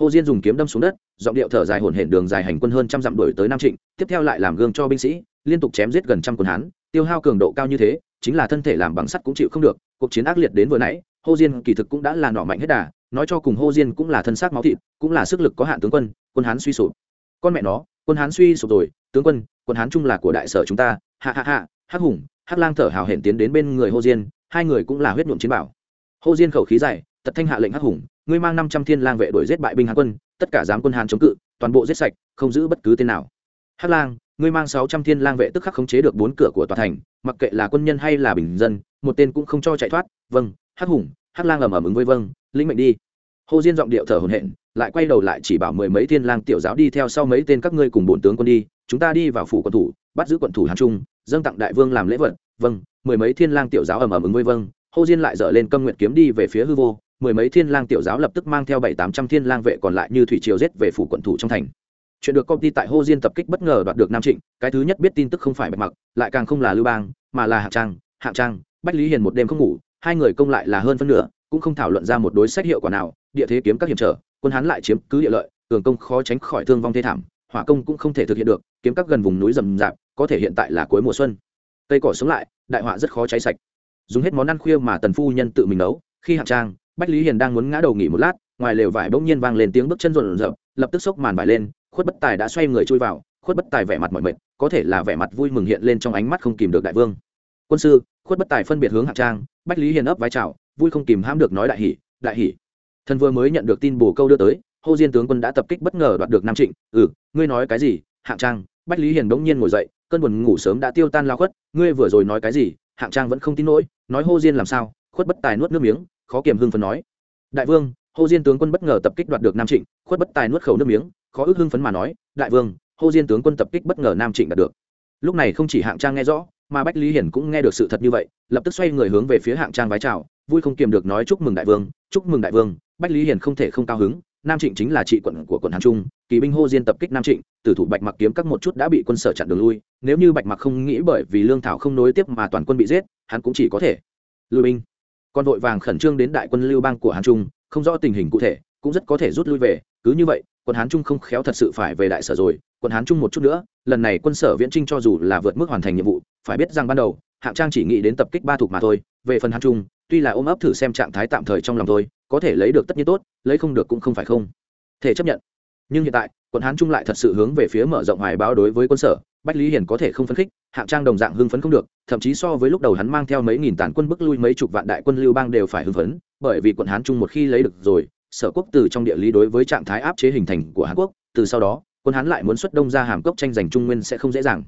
Hồ diên dùng kiếm đâm xuống đất giọng điệu thở dài hổn hển đường dài hành quân hơn trăm dặm đuổi tới nam trịnh tiếp theo lại làm gương cho binh sĩ liên tục chém giết gần trăm quân hán tiêu hao cường độ cao như thế chính là thân thể làm bằng sắt cũng chịu không được cuộc chiến ác liệt đến vừa nãy hồ diên kỳ thực cũng đã là nọ mạnh hết đà nói cho cùng hồ diên cũng là thân xác máu thịt cũng là sức lực có hạn tướng quân quân hán suy sụp. Con mẹ nó quân hán suy sụp rồi tướng quân quân hán chung là của đại sở chúng ta hạ hạ hạ hắc hùng hắc lang thở hào hển tiến đến bên người hô diên, hai người cũng là huyết nhuộm chiến bảo. Hô diên khẩu khí dài, tật thanh hạ lệnh hắc hùng, ngươi mang năm trăm thiên lang vệ đuổi giết bại binh hán quân, tất cả dám quân hán chống cự, toàn bộ giết sạch, không giữ bất cứ tên nào. Hắc lang, ngươi mang sáu trăm thiên lang vệ tức khắc khống chế được bốn cửa của tòa thành, mặc kệ là quân nhân hay là bình dân, một tên cũng không cho chạy thoát. Vâng hắc hùng, hắc lang ầm ầm ứng với vâng lĩnh mệnh đi. Hồ diên giọng điệu thở hổn hển, lại quay đầu lại chỉ bảo mười mấy thiên lang tiểu giáo đi theo sau mấy tên các ngươi cùng bổn tướng quân đi, chúng ta đi vào phủ quân thủ bắt giữ quận thủ hán trung dâng tặng đại vương làm lễ vật vâng mười mấy thiên lang tiểu giáo ầm ầm ứng với vâng hô diên lại dở lên câm nguyện kiếm đi về phía hư vô mười mấy thiên lang tiểu giáo lập tức mang theo bảy tám trăm thiên lang vệ còn lại như thủy triều giết về phủ quận thủ trong thành. Chuyện được công ty tại hô Diên tập kích bất ngờ đoạt được Nam Trịnh, cái thứ nhất biết tin tức không phải Bạch Mặc, lại càng không là Lưu Bang, mà là Hạng Trang, Hạng Trang, Bách Lý Hiền một đêm không ngủ, hai người công lại là hơn phân nửa, cũng không thảo luận ra một đối sách hiệu quả nào, địa thế kiếm các hiểm trở, quân Hán lại chiếm cứ địa lợi, cường công khó tránh khỏi thương vong thê thảm, hỏa công cũng không thể thực hiện được, kiếm các gần vùng núi rầm rạp, có thể hiện tại là cuối mùa xuân. Cây cỏ sống lại, đại họa rất khó cháy sạch. Dùng hết món ăn khuya mà Tần phu nhân tự mình nấu, khi Hạng Trang, Bách Lý Hiền đang muốn ngã đầu nghỉ một lát, ngoài lều vải bỗng nhiên vang lên tiếng bước chân rộn rộn lập tức xốc màn vải lên, khuất bất tài đã xoay người chui vào khuất bất tài vẻ mặt mọi mệt có thể là vẻ mặt vui mừng hiện lên trong ánh mắt không kìm được đại vương quân sư khuất bất tài phân biệt hướng hạng trang bách lý hiền ấp vai trào vui không kìm hãm được nói đại hỷ đại hỷ thần vừa mới nhận được tin bù câu đưa tới hô diên tướng quân đã tập kích bất ngờ đoạt được nam trịnh ừ ngươi nói cái gì hạng trang bách lý hiền bỗng nhiên ngồi dậy cơn buồn ngủ sớm đã tiêu tan lao khuất, ngươi vừa rồi nói cái gì? Hạng trang vẫn không tin nỗi, nói hô diên làm sao? Khuất bất tài nuốt nước miếng, khó kiềm hưng phấn nói. Đại vương, hô diên tướng quân bất ngờ tập kích đoạt được nam trịnh, khuất bất tài nuốt khẩu nước miếng, khó ước hưng phấn mà nói, đại vương, hô diên tướng quân tập kích bất ngờ nam trịnh đạt được. Lúc này không chỉ hạng trang nghe rõ, mà bách lý hiển cũng nghe được sự thật như vậy, lập tức xoay người hướng về phía hạng trang vái chào, vui không kiềm được nói chúc mừng đại vương, chúc mừng đại vương. Bách lý hiển không thể không cao hứng, nam trịnh chính là trị quận của quận Hán trung kỳ binh hô diên tập kích nam trịnh, tử thủ bạch mặc kiếm các một chút đã bị quân sở chặn đường lui. Nếu như bạch mặc không nghĩ bởi vì lương thảo không nối tiếp mà toàn quân bị giết, hắn cũng chỉ có thể lui binh. Còn vội vàng khẩn trương đến đại quân lưu bang của Hán trung, không rõ tình hình cụ thể, cũng rất có thể rút lui về. Cứ như vậy, quân hán trung không khéo thật sự phải về đại sở rồi. Quân hán trung một chút nữa, lần này quân sở viễn trinh cho dù là vượt mức hoàn thành nhiệm vụ, phải biết rằng ban đầu, hạng trang chỉ nghĩ đến tập kích ba thuộc mà thôi. Về phần hán trung, tuy là ôm ấp thử xem trạng thái tạm thời trong lòng thôi, có thể lấy được tất nhiên tốt, lấy không được cũng không phải không thể chấp nhận nhưng hiện tại quân hán trung lại thật sự hướng về phía mở rộng hoài báo đối với quân sở, bách lý hiền có thể không phấn khích, hạng trang đồng dạng hưng phấn không được, thậm chí so với lúc đầu hắn mang theo mấy nghìn tàn quân bức lui mấy chục vạn đại quân lưu bang đều phải hưng phấn, bởi vì quận hán trung một khi lấy được rồi, sở quốc từ trong địa lý đối với trạng thái áp chế hình thành của hàn quốc, từ sau đó, quân hán lại muốn xuất đông ra hàm cốc tranh giành trung nguyên sẽ không dễ dàng.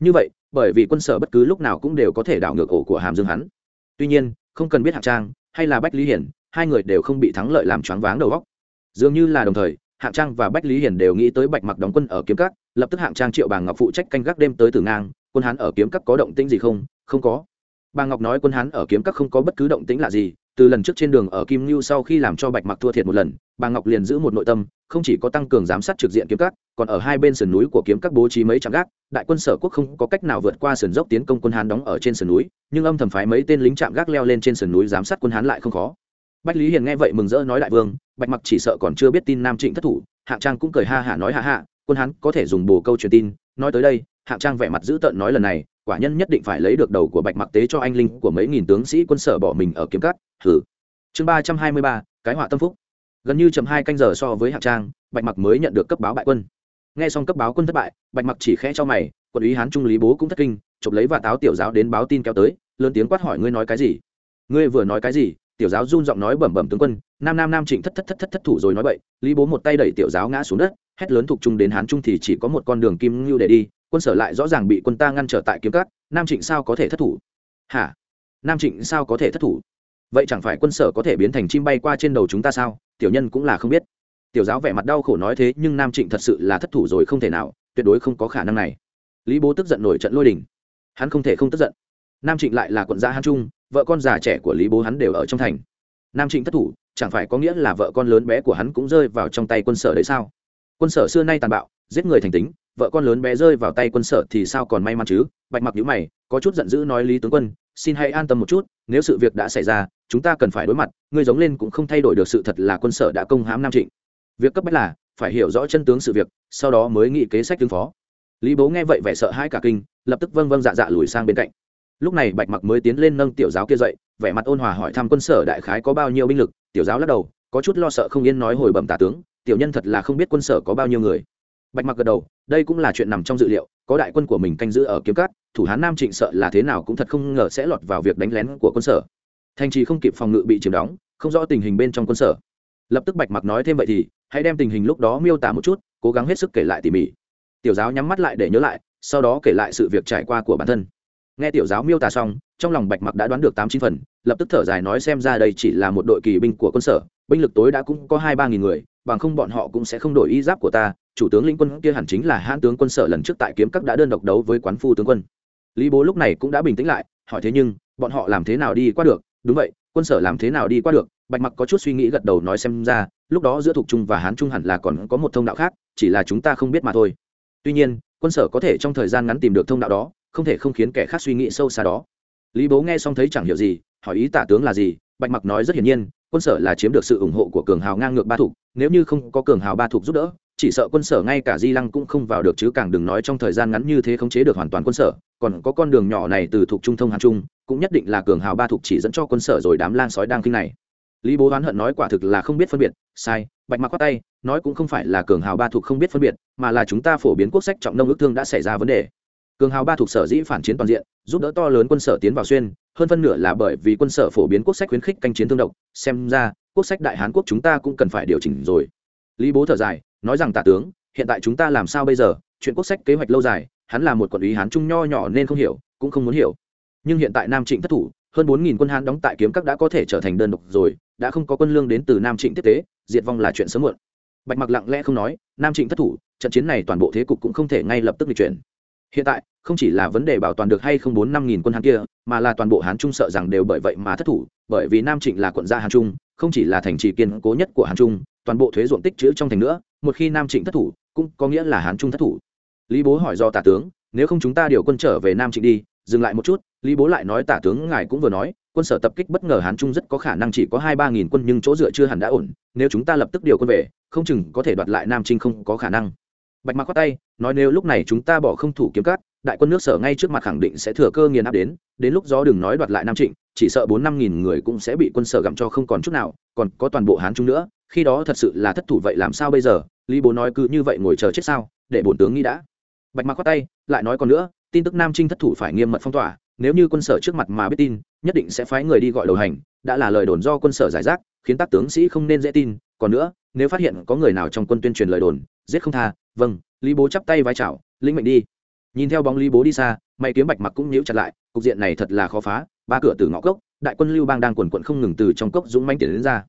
Như vậy, bởi vì quân sở bất cứ lúc nào cũng đều có thể đảo ngược ổ của hàm dương hắn. Tuy nhiên, không cần biết hạng trang, hay là bách lý hiển hai người đều không bị thắng lợi làm choáng váng đầu góc dường như là đồng thời hạng trang và bách lý hiển đều nghĩ tới bạch mặc đóng quân ở kiếm cắt lập tức hạng trang triệu bà ngọc phụ trách canh gác đêm tới tử ngang, quân hán ở kiếm cắt có động tĩnh gì không? Không có. Bà ngọc nói quân hán ở kiếm cắt không có bất cứ động tĩnh lạ gì, từ lần trước trên đường ở kim ngưu sau khi làm cho bạch mặc thua thiệt một lần, bà ngọc liền giữ một nội tâm, không chỉ có tăng cường giám sát trực diện kiếm cắt còn ở hai bên sườn núi của kiếm các bố trí mấy trạm gác, đại quân sở quốc không có cách nào vượt qua sườn dốc tiến công quân hán đóng ở trên sườn núi, nhưng âm thầm phái mấy tên lính trạm gác leo lên trên sườn núi giám sát quân hán lại không khó bách lý hiền nghe vậy mừng rỡ nói đại vương, bạch mặc chỉ sợ còn chưa biết tin nam trịnh thất thủ, hạng trang cũng cười ha hả nói hạ hạ quân hán có thể dùng bồ câu truyền tin. Nói tới đây, hạng trang vẻ mặt dữ tợn nói lần này, quả nhân nhất định phải lấy được đầu của bạch mặc tế cho anh linh của mấy nghìn tướng sĩ quân sở bỏ mình ở kiếm cắt thử chương ba trăm hai mươi ba, cái họa tâm phúc. Gần như chầm hai canh giờ so với hạng trang, bạch mặc mới nhận được cấp báo bại quân. Nghe xong cấp báo quân thất bại, bạch mặc chỉ khẽ cho mày, quân ý hán trung lý bố cũng thất kinh, chụp lấy và táo tiểu giáo đến báo tin kéo tới, lớn tiếng quát hỏi ngươi nói cái gì? Ngươi vừa nói cái gì? Tiểu giáo run giọng nói bẩm bẩm tướng quân, nam nam nam trịnh thất thất thất thất thất thủ rồi nói vậy lý bố một tay đẩy tiểu giáo ngã xuống đất, hét lớn thuộc trung đến hán trung thì chỉ có một con đường kim ngưu để đi, quân sở lại rõ ràng bị quân ta ngăn trở tại kiếm cát nam trịnh sao có thể thất thủ? Hả? Nam trịnh sao có thể thất thủ? Vậy chẳng phải quân sở có thể biến thành chim bay qua trên đầu chúng ta sao? Tiểu nhân cũng là không biết. Tiểu giáo vẻ mặt đau khổ nói thế, nhưng nam trịnh thật sự là thất thủ rồi không thể nào, tuyệt đối không có khả năng này. Lý bố tức giận nổi trận lôi đình. Hắn không thể không tức giận. Nam trịnh lại là quận gia hán trung vợ con già trẻ của lý bố hắn đều ở trong thành. Nam trịnh thất thủ, chẳng phải có nghĩa là vợ con lớn bé của hắn cũng rơi vào trong tay quân sở đấy sao? Quân sở xưa nay tàn bạo, giết người thành tính, vợ con lớn bé rơi vào tay quân sở thì sao còn may mắn chứ? Bạch mặc nhữ mày, có chút giận dữ nói lý tướng quân, xin hãy an tâm một chút, nếu sự việc đã xảy ra, chúng ta cần phải đối mặt, ngươi giống lên cũng không thay đổi được sự thật là quân sở đã công hãm nam trịnh. Việc cấp bách là, phải hiểu rõ chân tướng sự việc, sau đó mới nghĩ kế sách ứng phó. Lý bố nghe vậy vẻ sợ hãi cả kinh, lập tức vâng vâng dạ dạ lùi sang bên cạnh lúc này bạch mặc mới tiến lên nâng tiểu giáo kia dậy, vẻ mặt ôn hòa hỏi thăm quân sở đại khái có bao nhiêu binh lực, tiểu giáo lắc đầu, có chút lo sợ không yên nói hồi bẩm tả tướng, tiểu nhân thật là không biết quân sở có bao nhiêu người. Bạch mặc gật đầu, đây cũng là chuyện nằm trong dự liệu, có đại quân của mình canh giữ ở kiếm cát thủ hán nam trịnh sợ là thế nào cũng thật không ngờ sẽ lọt vào việc đánh lén của quân sở. Thành trì không kịp phòng ngự bị chiếm đóng, không rõ tình hình bên trong quân sở. Lập tức bạch mặc nói thêm vậy thì, hãy đem tình hình lúc đó miêu tả một chút, cố gắng hết sức kể lại tỉ mỉ. Tiểu giáo nhắm mắt lại để nhớ lại, sau đó kể lại sự việc trải qua của bản thân nghe tiểu giáo miêu tả xong, trong lòng bạch mặc đã đoán được tám chín phần, lập tức thở dài nói xem ra đây chỉ là một đội kỳ binh của quân sở, binh lực tối đã cũng có hai ba nghìn người, bằng không bọn họ cũng sẽ không đổi y giáp của ta, chủ tướng lĩnh quân kia hẳn chính là hãn tướng quân sở lần trước tại kiếm các đã đơn độc đấu với quán phu tướng quân. Lý bố lúc này cũng đã bình tĩnh lại, hỏi thế nhưng, bọn họ làm thế nào đi qua được? Đúng vậy, quân sở làm thế nào đi qua được? Bạch mặc có chút suy nghĩ gật đầu nói xem ra, lúc đó giữa thục trung và hán trung hẳn là còn có một thông đạo khác, chỉ là chúng ta không biết mà thôi. Tuy nhiên, quân sở có thể trong thời gian ngắn tìm được thông đạo đó không thể không khiến kẻ khác suy nghĩ sâu xa đó. Lý bố nghe xong thấy chẳng hiểu gì, hỏi ý tả tướng là gì, bạch mặc nói rất hiển nhiên, quân sở là chiếm được sự ủng hộ của cường hào ngang ngược ba thục nếu như không có cường hào ba thục giúp đỡ, chỉ sợ quân sở ngay cả di lăng cũng không vào được chứ càng đừng nói trong thời gian ngắn như thế khống chế được hoàn toàn quân sở, còn có con đường nhỏ này từ thuộc trung thông hàn trung, cũng nhất định là cường hào ba thục chỉ dẫn cho quân sở rồi đám lang sói đang kinh này. Lý bố oán hận nói quả thực là không biết phân biệt, sai, bạch mặc quát tay, nói cũng không phải là cường hào ba thục không biết phân biệt, mà là chúng ta phổ biến quốc sách trọng nông ước thương đã xảy ra vấn đề cường hào ba thuộc sở dĩ phản chiến toàn diện, giúp đỡ to lớn quân sở tiến vào xuyên, hơn phân nửa là bởi vì quân sở phổ biến quốc sách khuyến khích canh chiến thương độc. Xem ra, quốc sách đại hán quốc chúng ta cũng cần phải điều chỉnh rồi. Lý bố thở dài, nói rằng tả tướng, hiện tại chúng ta làm sao bây giờ? Chuyện quốc sách kế hoạch lâu dài, hắn là một quản lý hán trung nho nhỏ nên không hiểu, cũng không muốn hiểu. Nhưng hiện tại nam trịnh thất thủ, hơn bốn nghìn quân hán đóng tại kiếm các đã có thể trở thành đơn độc rồi, đã không có quân lương đến từ nam trịnh tiếp tế, diệt vong là chuyện sớm muộn. Bạch mặc lặng lẽ không nói, nam trịnh thất thủ, trận chiến này toàn bộ thế cục cũng không thể ngay lập tức lịch chuyển hiện tại, không chỉ là vấn đề bảo toàn được hay không bốn năm nghìn quân hán kia, mà là toàn bộ hán trung sợ rằng đều bởi vậy mà thất thủ, bởi vì nam trịnh là quận gia hán trung, không chỉ là thành trì kiên cố nhất của hán trung, toàn bộ thuế ruộng tích chữ trong thành nữa, một khi nam trịnh thất thủ, cũng có nghĩa là hán trung thất thủ. Lý bố hỏi do tả tướng, nếu không chúng ta điều quân trở về nam trịnh đi, dừng lại một chút. Lý bố lại nói, tả tướng ngài cũng vừa nói, quân sở tập kích bất ngờ hán trung rất có khả năng chỉ có hai ba nghìn quân nhưng chỗ dựa chưa hẳn đã ổn, nếu chúng ta lập tức điều quân về, không chừng có thể đoạt lại nam trinh không có khả năng bạch mạc khoát tay, nói nếu lúc này chúng ta bỏ không thủ kiếm cát đại quân nước sở ngay trước mặt khẳng định sẽ thừa cơ nghiền áp đến đến lúc gió đừng nói đoạt lại nam trịnh, chỉ sợ bốn năm nghìn người cũng sẽ bị quân sở gặm cho không còn chút nào, còn có toàn bộ hán trung nữa, khi đó thật sự là thất thủ vậy làm sao bây giờ? Lý bố nói cứ như vậy ngồi chờ chết sao, để bổn tướng nghĩ đã. Bạch mạc khoát tay, lại nói còn nữa, tin tức nam trinh thất thủ phải nghiêm mật phong tỏa, nếu như quân sở trước mặt mà biết tin, nhất định sẽ phái người đi gọi đầu hành, đã là lời đồn do quân sở giải rác, khiến tác tướng sĩ không nên dễ tin. Còn nữa, nếu phát hiện có người nào trong quân tuyên truyền lời đồn giết không tha vâng lý bố chắp tay vai chào, lĩnh mệnh đi. Nhìn theo bóng lý bố đi xa, mày kiếm bạch mặc cũng nhíu chặt lại, cục diện này thật là khó phá, ba cửa từ ngõ cốc, đại quân lưu bang đang quần quận không ngừng từ trong cốc dũng manh tiến đến ra.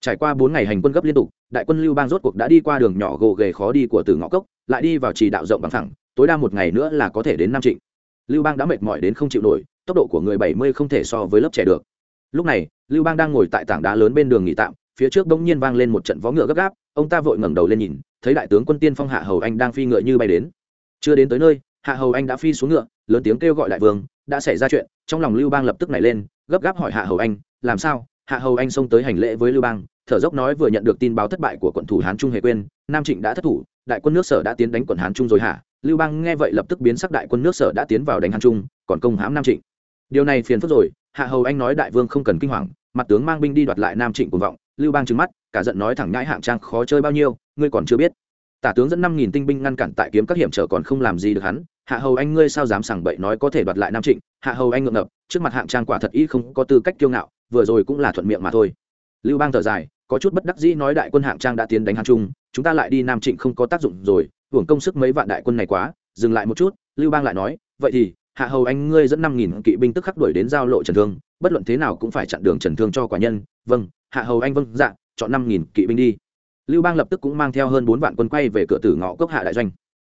Trải qua bốn ngày hành quân gấp liên tục, đại quân lưu bang rốt cuộc đã đi qua đường nhỏ gồ ghề khó đi của từ ngõ cốc, lại đi vào trì đạo rộng bằng thẳng, tối đa một ngày nữa là có thể đến nam trịnh. Lưu bang đã mệt mỏi đến không chịu nổi, tốc độ của người bảy mươi không thể so với lớp trẻ được. Lúc này, lưu bang đang ngồi tại tảng đá lớn bên đường nghỉ tạm, phía trước bỗng nhiên vang lên một trận vó ngựa gấp gáp, ông ta vội ngẩng đầu lên nhìn thấy đại tướng quân tiên phong hạ hầu anh đang phi ngựa như bay đến. Chưa đến tới nơi, hạ hầu anh đã phi xuống ngựa, lớn tiếng kêu gọi đại vương, đã xảy ra chuyện, trong lòng lưu bang lập tức nảy lên, gấp gáp hỏi hạ hầu anh, làm sao? Hạ hầu anh xông tới hành lễ với lưu bang, thở dốc nói vừa nhận được tin báo thất bại của quận thủ hán trung hề quên nam trịnh đã thất thủ, đại quân nước sở đã tiến đánh quận hán trung rồi hả? Lưu bang nghe vậy lập tức biến sắc đại quân nước sở đã tiến vào đánh hán trung, còn công hãm nam trịnh. Điều này phiền phức rồi, hạ hầu anh nói đại vương không cần kinh hoàng, mặt tướng mang binh đi đoạt lại nam trịnh cuồng vọng, lưu bang trừng mắt, cả giận nói thẳng nhãi hạng trang khó chơi bao nhiêu ngươi còn chưa biết. Tả tướng dẫn năm nghìn tinh binh ngăn cản tại kiếm các hiểm trở còn không làm gì được hắn. Hạ hầu anh ngươi sao dám sảng bậy nói có thể đoạt lại nam trịnh? Hạ hầu anh ngượng ngập, trước mặt hạng trang quả thật y không có tư cách kiêu ngạo, vừa rồi cũng là thuận miệng mà thôi. Lưu bang thở dài, có chút bất đắc dĩ nói đại quân hạng trang đã tiến đánh hàn trung, chúng ta lại đi nam trịnh không có tác dụng rồi, hưởng công sức mấy vạn đại quân này quá, dừng lại một chút, lưu bang lại nói, vậy thì, hạ hầu anh ngươi dẫn năm nghìn kỵ binh tức khắc đuổi đến giao lộ trần thương, bất luận thế nào cũng phải chặn đường trần thương cho quả nhân. Vâng hạ hầu anh vâng dạ chọn năm nghìn kỵ binh đi lưu bang lập tức cũng mang theo hơn bốn vạn quân quay về cửa tử ngõ cốc hạ đại doanh.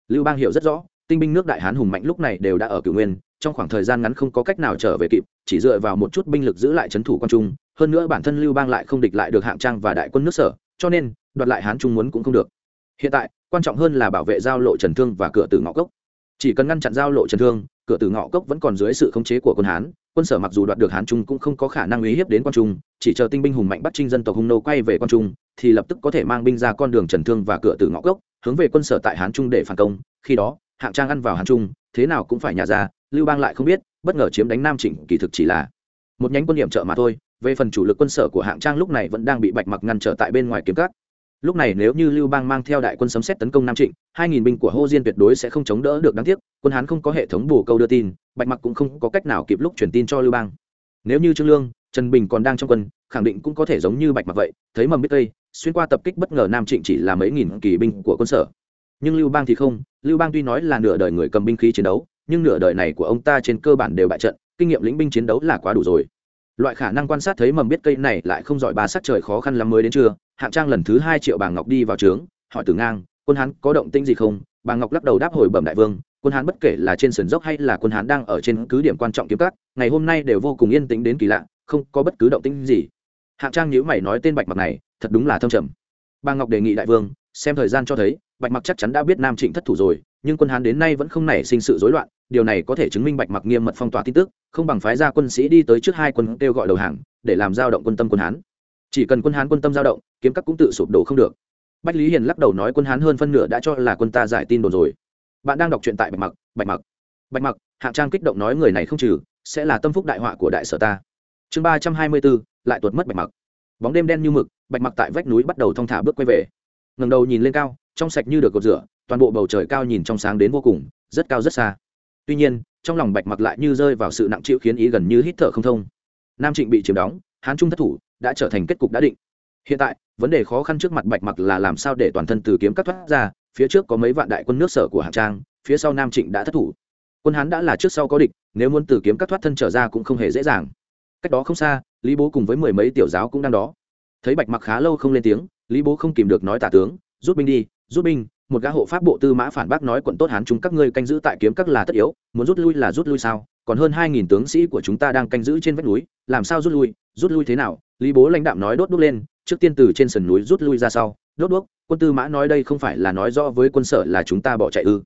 Lưu bang hiểu rất rõ, tinh binh nước đại hán hùng mạnh lúc này đều đã ở cửu nguyên, trong khoảng thời gian ngắn không có cách nào trở về kịp, chỉ dựa vào một chút binh lực giữ lại trấn thủ quan trung, hơn nữa bản thân lưu bang lại không địch lại được hạng trang và đại quân nước sở, cho nên, đoạt lại hán trung muốn cũng không được. Hiện tại, quan trọng hơn là bảo vệ giao lộ trần thương và cửa tử ngõ cốc. Chỉ cần ngăn chặn giao lộ trần thương, cửa tử ngõ cốc vẫn còn dưới sự khống chế của quân hán quân sở mặc dù đoạt được hán trung cũng không có khả năng uy hiếp đến quan trung, chỉ chờ tinh binh hùng mạnh bắt trinh dân tộc hung nô quay về quan trung, thì lập tức có thể mang binh ra con đường trần thương và cửa tử ngõ gốc hướng về quân sở tại hán trung để phản công. Khi đó, hạng trang ăn vào hán trung, thế nào cũng phải nhà ra, lưu bang lại không biết, bất ngờ chiếm đánh nam trịnh, kỳ thực chỉ là một nhánh quân điểm trợ mà thôi. Về phần chủ lực quân sở của hạng trang lúc này vẫn đang bị bạch mặc ngăn trở tại bên ngoài kiếm cát lúc này nếu như lưu bang mang theo đại quân sấm xét tấn công nam trịnh, hai nghìn binh của hô diên tuyệt đối sẽ không chống đỡ được đáng tiếc, quân hán không có hệ thống bù câu đưa tin, bạch mặc cũng không có cách nào kịp lúc truyền tin cho lưu bang. Nếu như trương lương, trần bình còn đang trong quân, khẳng định cũng có thể giống như bạch mặc vậy, thấy mầm biết tây, xuyên qua tập kích bất ngờ nam trịnh chỉ là mấy nghìn kỳ binh của quân sở. Nhưng lưu bang thì không, lưu bang tuy nói là nửa đời người cầm binh khí chiến đấu, nhưng nửa đời này của ông ta trên cơ bản đều bại trận, kinh nghiệm lĩnh binh chiến đấu là quá đủ rồi loại khả năng quan sát thấy mầm biết cây này lại không giỏi ba sắc trời khó khăn lắm mới đến trưa, hạng trang lần thứ hai triệu bà ngọc đi vào trướng, hỏi tử ngang, quân hán có động tĩnh gì không? Bà ngọc lắc đầu đáp hồi bẩm đại vương, quân hán bất kể là trên sườn dốc hay là quân hán đang ở trên cứ điểm quan trọng kiếm cắt ngày hôm nay đều vô cùng yên tĩnh đến kỳ lạ, không có bất cứ động tĩnh gì. Hạng trang nhữ mày nói tên bạch mặc này, thật đúng là thâm trầm. Bà ngọc đề nghị đại vương, xem thời gian cho thấy, bạch mặc chắc chắn đã biết nam trịnh thất thủ rồi nhưng quân hán đến nay vẫn không nảy sinh sự rối loạn, điều này có thể chứng minh bạch mặc nghiêm mật phong tỏa tin tức, không bằng phái ra quân sĩ đi tới trước hai quân kêu gọi đầu hàng, để làm giao động quân tâm quân hán. Chỉ cần quân hán quân tâm giao động, kiếm các cũng tự sụp đổ không được. Bách lý hiền lắc đầu nói quân hán hơn phân nửa đã cho là quân ta giải tin đồn rồi. Bạn đang đọc truyện tại bạch mặc bạch mặc. Bạch mặc, hạng trang kích động nói người này không trừ, sẽ là tâm phúc đại họa của đại sở ta. Chương ba trăm hai mươi bốn, lại tuột mất bạch mặc. Bóng đêm đen như mực, bạch mặc tại vách núi bắt đầu thong thả bước quay về. Ngầm đầu nhìn lên cao, trong sạch như được cột rửa toàn bộ bầu trời cao nhìn trong sáng đến vô cùng, rất cao rất xa. Tuy nhiên, trong lòng bạch mặc lại như rơi vào sự nặng chịu khiến ý gần như hít thở không thông. Nam trịnh bị chiếm đóng, hán trung thất thủ, đã trở thành kết cục đã định. Hiện tại, vấn đề khó khăn trước mặt bạch mặc là làm sao để toàn thân từ kiếm cắt thoát ra, phía trước có mấy vạn đại quân nước sở của hạng trang, phía sau nam trịnh đã thất thủ. Quân hán đã là trước sau có địch, nếu muốn từ kiếm cắt thoát thân trở ra cũng không hề dễ dàng. Cách đó không xa, lý bố cùng với mười mấy tiểu giáo cũng đang đó. Thấy bạch mặc khá lâu không lên tiếng, lý bố không kìm được nói tả tướng, rút binh đi, rút binh một gã hộ pháp bộ tư mã phản bác nói quận tốt hán chúng các ngươi canh giữ tại kiếm các là tất yếu, muốn rút lui là rút lui sao? Còn hơn hai nghìn tướng sĩ của chúng ta đang canh giữ trên vách núi, làm sao rút lui? Rút lui thế nào? Lý bố lãnh đạm nói đốt đuốc lên, trước tiên từ trên sườn núi rút lui ra sau. Đốt đuốc, quân tư mã nói đây không phải là nói rõ với quân sở là chúng ta bỏ chạy ư?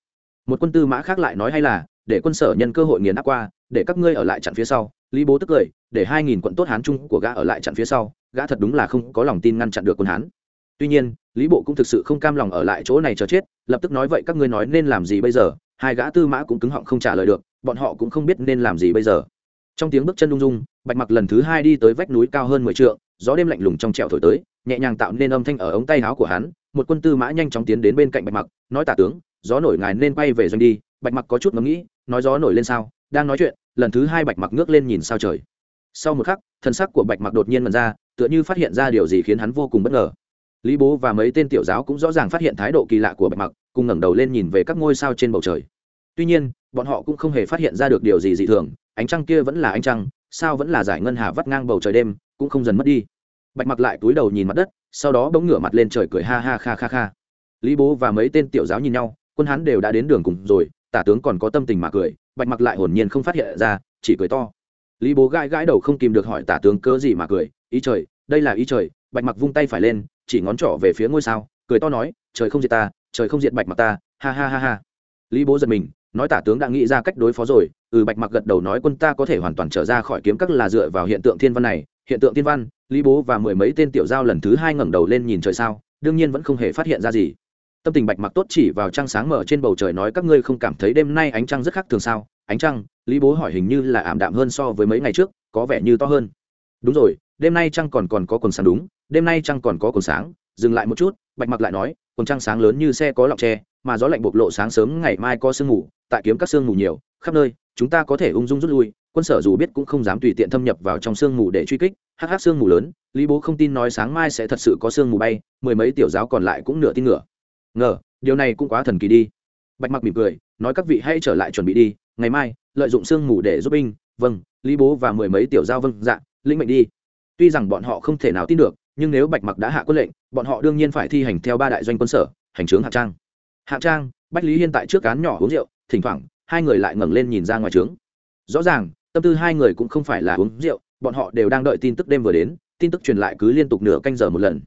Một quân tư mã khác lại nói hay là, để quân sở nhân cơ hội nghiền áp qua, để các ngươi ở lại chặn phía sau. Lý bố tức cười, để hai nghìn quận tốt hán chung của gã ở lại chặn phía sau, gã thật đúng là không có lòng tin ngăn chặn được quân hán. Tuy nhiên lý bộ cũng thực sự không cam lòng ở lại chỗ này chờ chết, lập tức nói, vậy các ngươi nói nên làm gì bây giờ? Hai gã tư mã cũng cứng họng không trả lời được, bọn họ cũng không biết nên làm gì bây giờ. Trong tiếng bước chân lung dung, bạch mặc lần thứ hai đi tới vách núi cao hơn mười t gió đêm lạnh lùng trong trẹo thổi tới, nhẹ nhàng tạo nên âm thanh ở ống tay áo của hắn. Một quân tư mã nhanh chóng tiến đến bên cạnh bạch mặc, nói, tả tướng, gió nổi ngài nên quay về doanh đi. Bạch mặc có chút ngẫm nghĩ, nói, gió nổi lên sao? Đang nói chuyện, lần thứ hai bạch mặc ngước lên nhìn sao trời. Sau một khắc thân sắc của bạch mặc đột nhiên mần ra, tựa như phát hiện ra điều gì khiến hắn vô cùng bất ngờ lý bố và mấy tên tiểu giáo cũng rõ ràng phát hiện thái độ kỳ lạ của bạch mặc, cùng ngẩng đầu lên nhìn về các ngôi sao trên bầu trời. Tuy nhiên, bọn họ cũng không hề phát hiện ra được điều gì dị thường, ánh trăng kia vẫn là ánh trăng, sao vẫn là giải ngân hà vắt ngang bầu trời đêm, cũng không dần mất đi. Bạch mặc lại túi đầu nhìn mặt đất, sau đó bỗng ngửa mặt lên trời cười ha ha kha kha kha. Lý bố và mấy tên tiểu giáo nhìn nhau, quân hắn đều đã đến đường cùng rồi, tả tướng còn có tâm tình mà cười, bạch mặc lại hồn nhiên không phát hiện ra, chỉ cười to. Lý bố gãi gãi đầu không kìm được hỏi tả tướng cớ gì mà cười, ý trời, đây là ý trời. Bạch mặc vung tay phải lên chỉ ngón trỏ về phía ngôi sao, cười to nói, trời không diệt ta, trời không diệt bạch mặc ta, ha ha ha ha. Lý bố giật mình, nói tả tướng đã nghĩ ra cách đối phó rồi ừ bạch mặc gật đầu nói, quân ta có thể hoàn toàn trở ra khỏi kiếm các là dựa vào hiện tượng thiên văn này. Hiện tượng thiên văn, lý bố và mười mấy tên tiểu giao lần thứ hai ngẩng đầu lên nhìn trời sao, đương nhiên vẫn không hề phát hiện ra gì. Tâm tình bạch mặc tốt chỉ vào trăng sáng mở trên bầu trời nói, các ngươi không cảm thấy đêm nay ánh trăng rất khác thường sao? Ánh trăng, lý bố hỏi hình như là ảm đạm hơn so với mấy ngày trước, có vẻ như to hơn. Đúng rồi, đêm nay trăng còn còn có quần sáng đúng đêm nay trăng còn có cồn sáng, dừng lại một chút, bạch mặc lại nói cồn trăng sáng lớn như xe có lọng tre, mà gió lạnh bộc lộ sáng sớm, ngày mai có sương mù, tại kiếm các sương mù nhiều, khắp nơi, chúng ta có thể ung dung rút lui, quân sở dù biết cũng không dám tùy tiện thâm nhập vào trong sương mù để truy kích, hắc hắc sương mù lớn, lý bố không tin nói sáng mai sẽ thật sự có sương mù bay, mười mấy tiểu giáo còn lại cũng nửa tin ngửa ngờ, điều này cũng quá thần kỳ đi. Bạch mặc mỉm cười, nói, các vị hãy trở lại chuẩn bị đi, ngày mai, lợi dụng sương mù để giúp binh. Vâng lý bố và mười mấy tiểu giao vâng dạ lĩnh mệnh đi. Tuy rằng bọn họ không thể nào tin được nhưng nếu bạch mặc đã hạ quân lệnh, bọn họ đương nhiên phải thi hành theo ba đại doanh quân sở, hành trướng hạng trang. Hạng trang, bách lý hiên tại trước cán nhỏ uống rượu, thỉnh thoảng, hai người lại ngẩng lên nhìn ra ngoài trướng rõ ràng, tâm tư hai người cũng không phải là uống rượu, bọn họ đều đang đợi tin tức đêm vừa đến, tin tức truyền lại cứ liên tục nửa canh giờ một lần.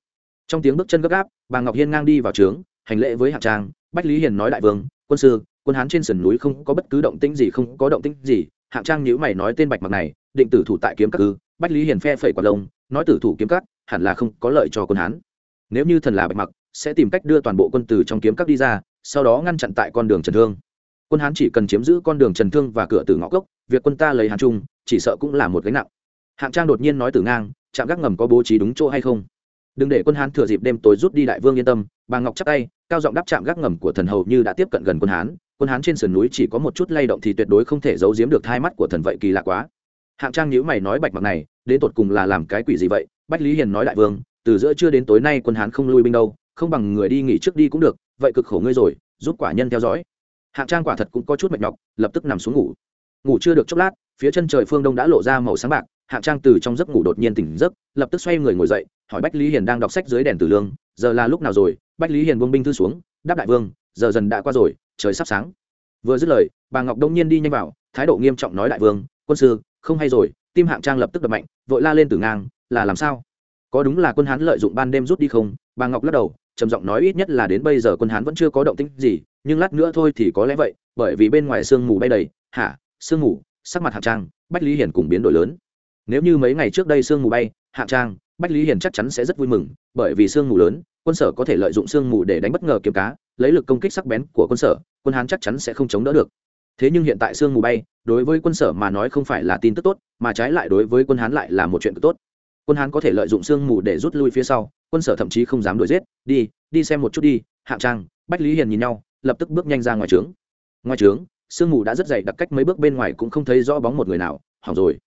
Trong tiếng bước chân gấp gáp, bà ngọc hiên ngang đi vào trướng hành lễ với hạng trang, bách lý hiền nói đại vương, quân sư, quân hán trên sườn núi không có bất cứ động tĩnh gì, không có động tĩnh gì, hạng trang nhữ mày nói tên bạch mặc này, định tử thủ tại kiếm các ư? Bách lý hiền phe phẩy quả lông, nói tử thủ kiếm các hẳn là không có lợi cho quân hán. Nếu như thần là bạch mặc, sẽ tìm cách đưa toàn bộ quân từ trong kiếm các đi ra, sau đó ngăn chặn tại con đường trần thương. Quân hán chỉ cần chiếm giữ con đường trần thương và cửa từ ngõ cốc, việc quân ta lấy hàn trung chỉ sợ cũng là một gánh nặng. Hạng trang đột nhiên nói từ ngang, trạm gác ngầm có bố trí đúng chỗ hay không? Đừng để quân hán thừa dịp đêm tối rút đi đại vương yên tâm. Bà ngọc chắc tay, cao giọng đáp chạm gác ngầm của thần hầu như đã tiếp cận gần quân hán quân hán trên sườn núi chỉ có một chút lay động thì tuyệt đối không thể giấu giếm được hai mắt của thần vậy kỳ lạ quá. Hạng trang nhữ mày nói bạch mặc này, đến tột cùng là làm cái quỷ gì vậy? Bách lý hiền nói đại vương, từ giữa trưa đến tối nay quân hán không lui binh đâu, không bằng người đi nghỉ trước đi cũng được, vậy cực khổ ngươi rồi, giúp quả nhân theo dõi. Hạng trang quả thật cũng có chút mệt nhọc, lập tức nằm xuống ngủ. Ngủ chưa được chốc lát, phía chân trời phương đông đã lộ ra màu sáng bạc, hạng trang từ trong giấc ngủ đột nhiên tỉnh giấc, lập tức xoay người ngồi dậy, hỏi bách lý hiền đang đọc sách dưới đèn tử lương, giờ là lúc nào rồi? Bách lý hiền buông binh thư xuống, đáp đại vương, giờ dần đã qua rồi, trời sắp sáng. Vừa dứt lời, bà ngọc đông nhiên đi nhanh vào, thái độ nghiêm trọng nói đại vương, quân sư, không hay rồi. Tim hạng trang lập tức đập mạnh, vội la lên từ ngang là làm sao? Có đúng là quân hán lợi dụng ban đêm rút đi không? Bà ngọc lắc đầu, trầm giọng nói ít nhất là đến bây giờ quân hán vẫn chưa có động tĩnh gì, nhưng lát nữa thôi thì có lẽ vậy, bởi vì bên ngoài sương mù bay đầy. Hả? Sương mù? Sắc mặt hạng trang, bách lý hiển cùng biến đổi lớn. Nếu như mấy ngày trước đây sương mù bay, hạng trang, bách lý hiển chắc chắn sẽ rất vui mừng, bởi vì sương mù lớn, quân sở có thể lợi dụng sương mù để đánh bất ngờ kiếm cá, lấy lực công kích sắc bén của quân sở, quân hán chắc chắn sẽ không chống đỡ được. Thế nhưng hiện tại sương mù bay, đối với quân sở mà nói không phải là tin tức tốt, mà trái lại đối với quân hán lại là một chuyện tốt quân hán có thể lợi dụng sương mù để rút lui phía sau, quân sở thậm chí không dám đuổi giết. Đi đi xem một chút đi, hạng trang, bách lý hiền nhìn nhau, lập tức bước nhanh ra ngoài trướng. Ngoài trướng, sương mù đã rất dày, đặc cách mấy bước bên ngoài cũng không thấy rõ bóng một người nào, hỏng rồi.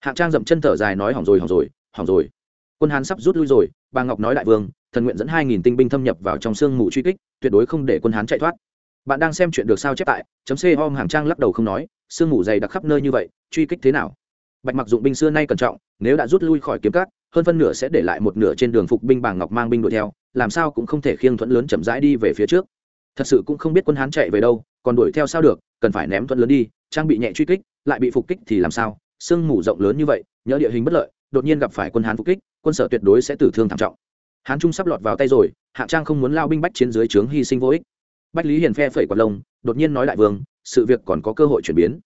Hạng trang dậm chân thở dài nói, hỏng rồi hỏng rồi hỏng rồi. Quân hán sắp rút lui rồi, bà ngọc nói đại vương, thần nguyện dẫn hai nghìn tinh binh thâm nhập vào trong sương mù truy kích, tuyệt đối không để quân hán chạy thoát. Bạn đang xem chuyện được sao chép tại chấm c om hàng trang lắc đầu không nói, sương mù dày đặc khắp nơi như vậy, truy kích thế nào? Bạch mặc dụng binh xưa nay cẩn trọng, nếu đã rút lui khỏi kiếm cát hơn phân nửa sẽ để lại một nửa trên đường phục binh bàng ngọc mang binh đuổi theo, làm sao cũng không thể khiêng thuẫn lớn chậm rãi đi về phía trước. Thật sự cũng không biết quân hán chạy về đâu, còn đuổi theo sao được, cần phải ném thuẫn lớn đi, trang bị nhẹ truy kích, lại bị phục kích thì làm sao? Sương mù rộng lớn như vậy, nhớ địa hình bất lợi, đột nhiên gặp phải quân hán phục kích, quân sở tuyệt đối sẽ tử thương thảm trọng. Hán trung sắp lọt vào tay rồi, hạ trang không muốn lao binh bách chiến dưới trướng hy sinh vô ích. Bách lý hiền phe phẩy quạt lông, đột nhiên nói đại vương, sự việc còn có cơ hội chuyển biến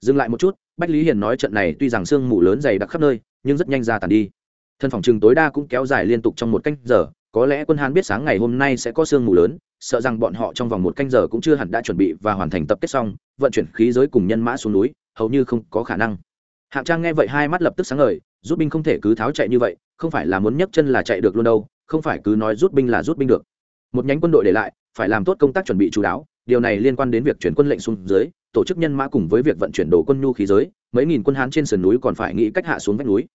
dừng lại một chút, bách lý hiền nói trận này tuy rằng sương mù lớn dày đặc khắp nơi, nhưng rất nhanh ra tàn đi. Thân phòng chừng tối đa cũng kéo dài liên tục trong một canh giờ, có lẽ quân hán biết sáng ngày hôm nay sẽ có sương mù lớn, sợ rằng bọn họ trong vòng một canh giờ cũng chưa hẳn đã chuẩn bị và hoàn thành tập kết xong, vận chuyển khí giới cùng nhân mã xuống núi, hầu như không có khả năng. Hạng trang nghe vậy hai mắt lập tức sáng ngời, rút binh không thể cứ tháo chạy như vậy, không phải là muốn nhấc chân là chạy được luôn đâu, không phải cứ nói rút binh là rút binh được. Một nhánh quân đội để lại, phải làm tốt công tác chuẩn bị chú đáo, điều này liên quan đến việc chuyển quân lệnh xuống dưới tổ chức nhân mã cùng với việc vận chuyển đồ quân nhu khí giới, mấy nghìn quân hán trên sườn núi còn phải nghĩ cách hạ xuống vách núi.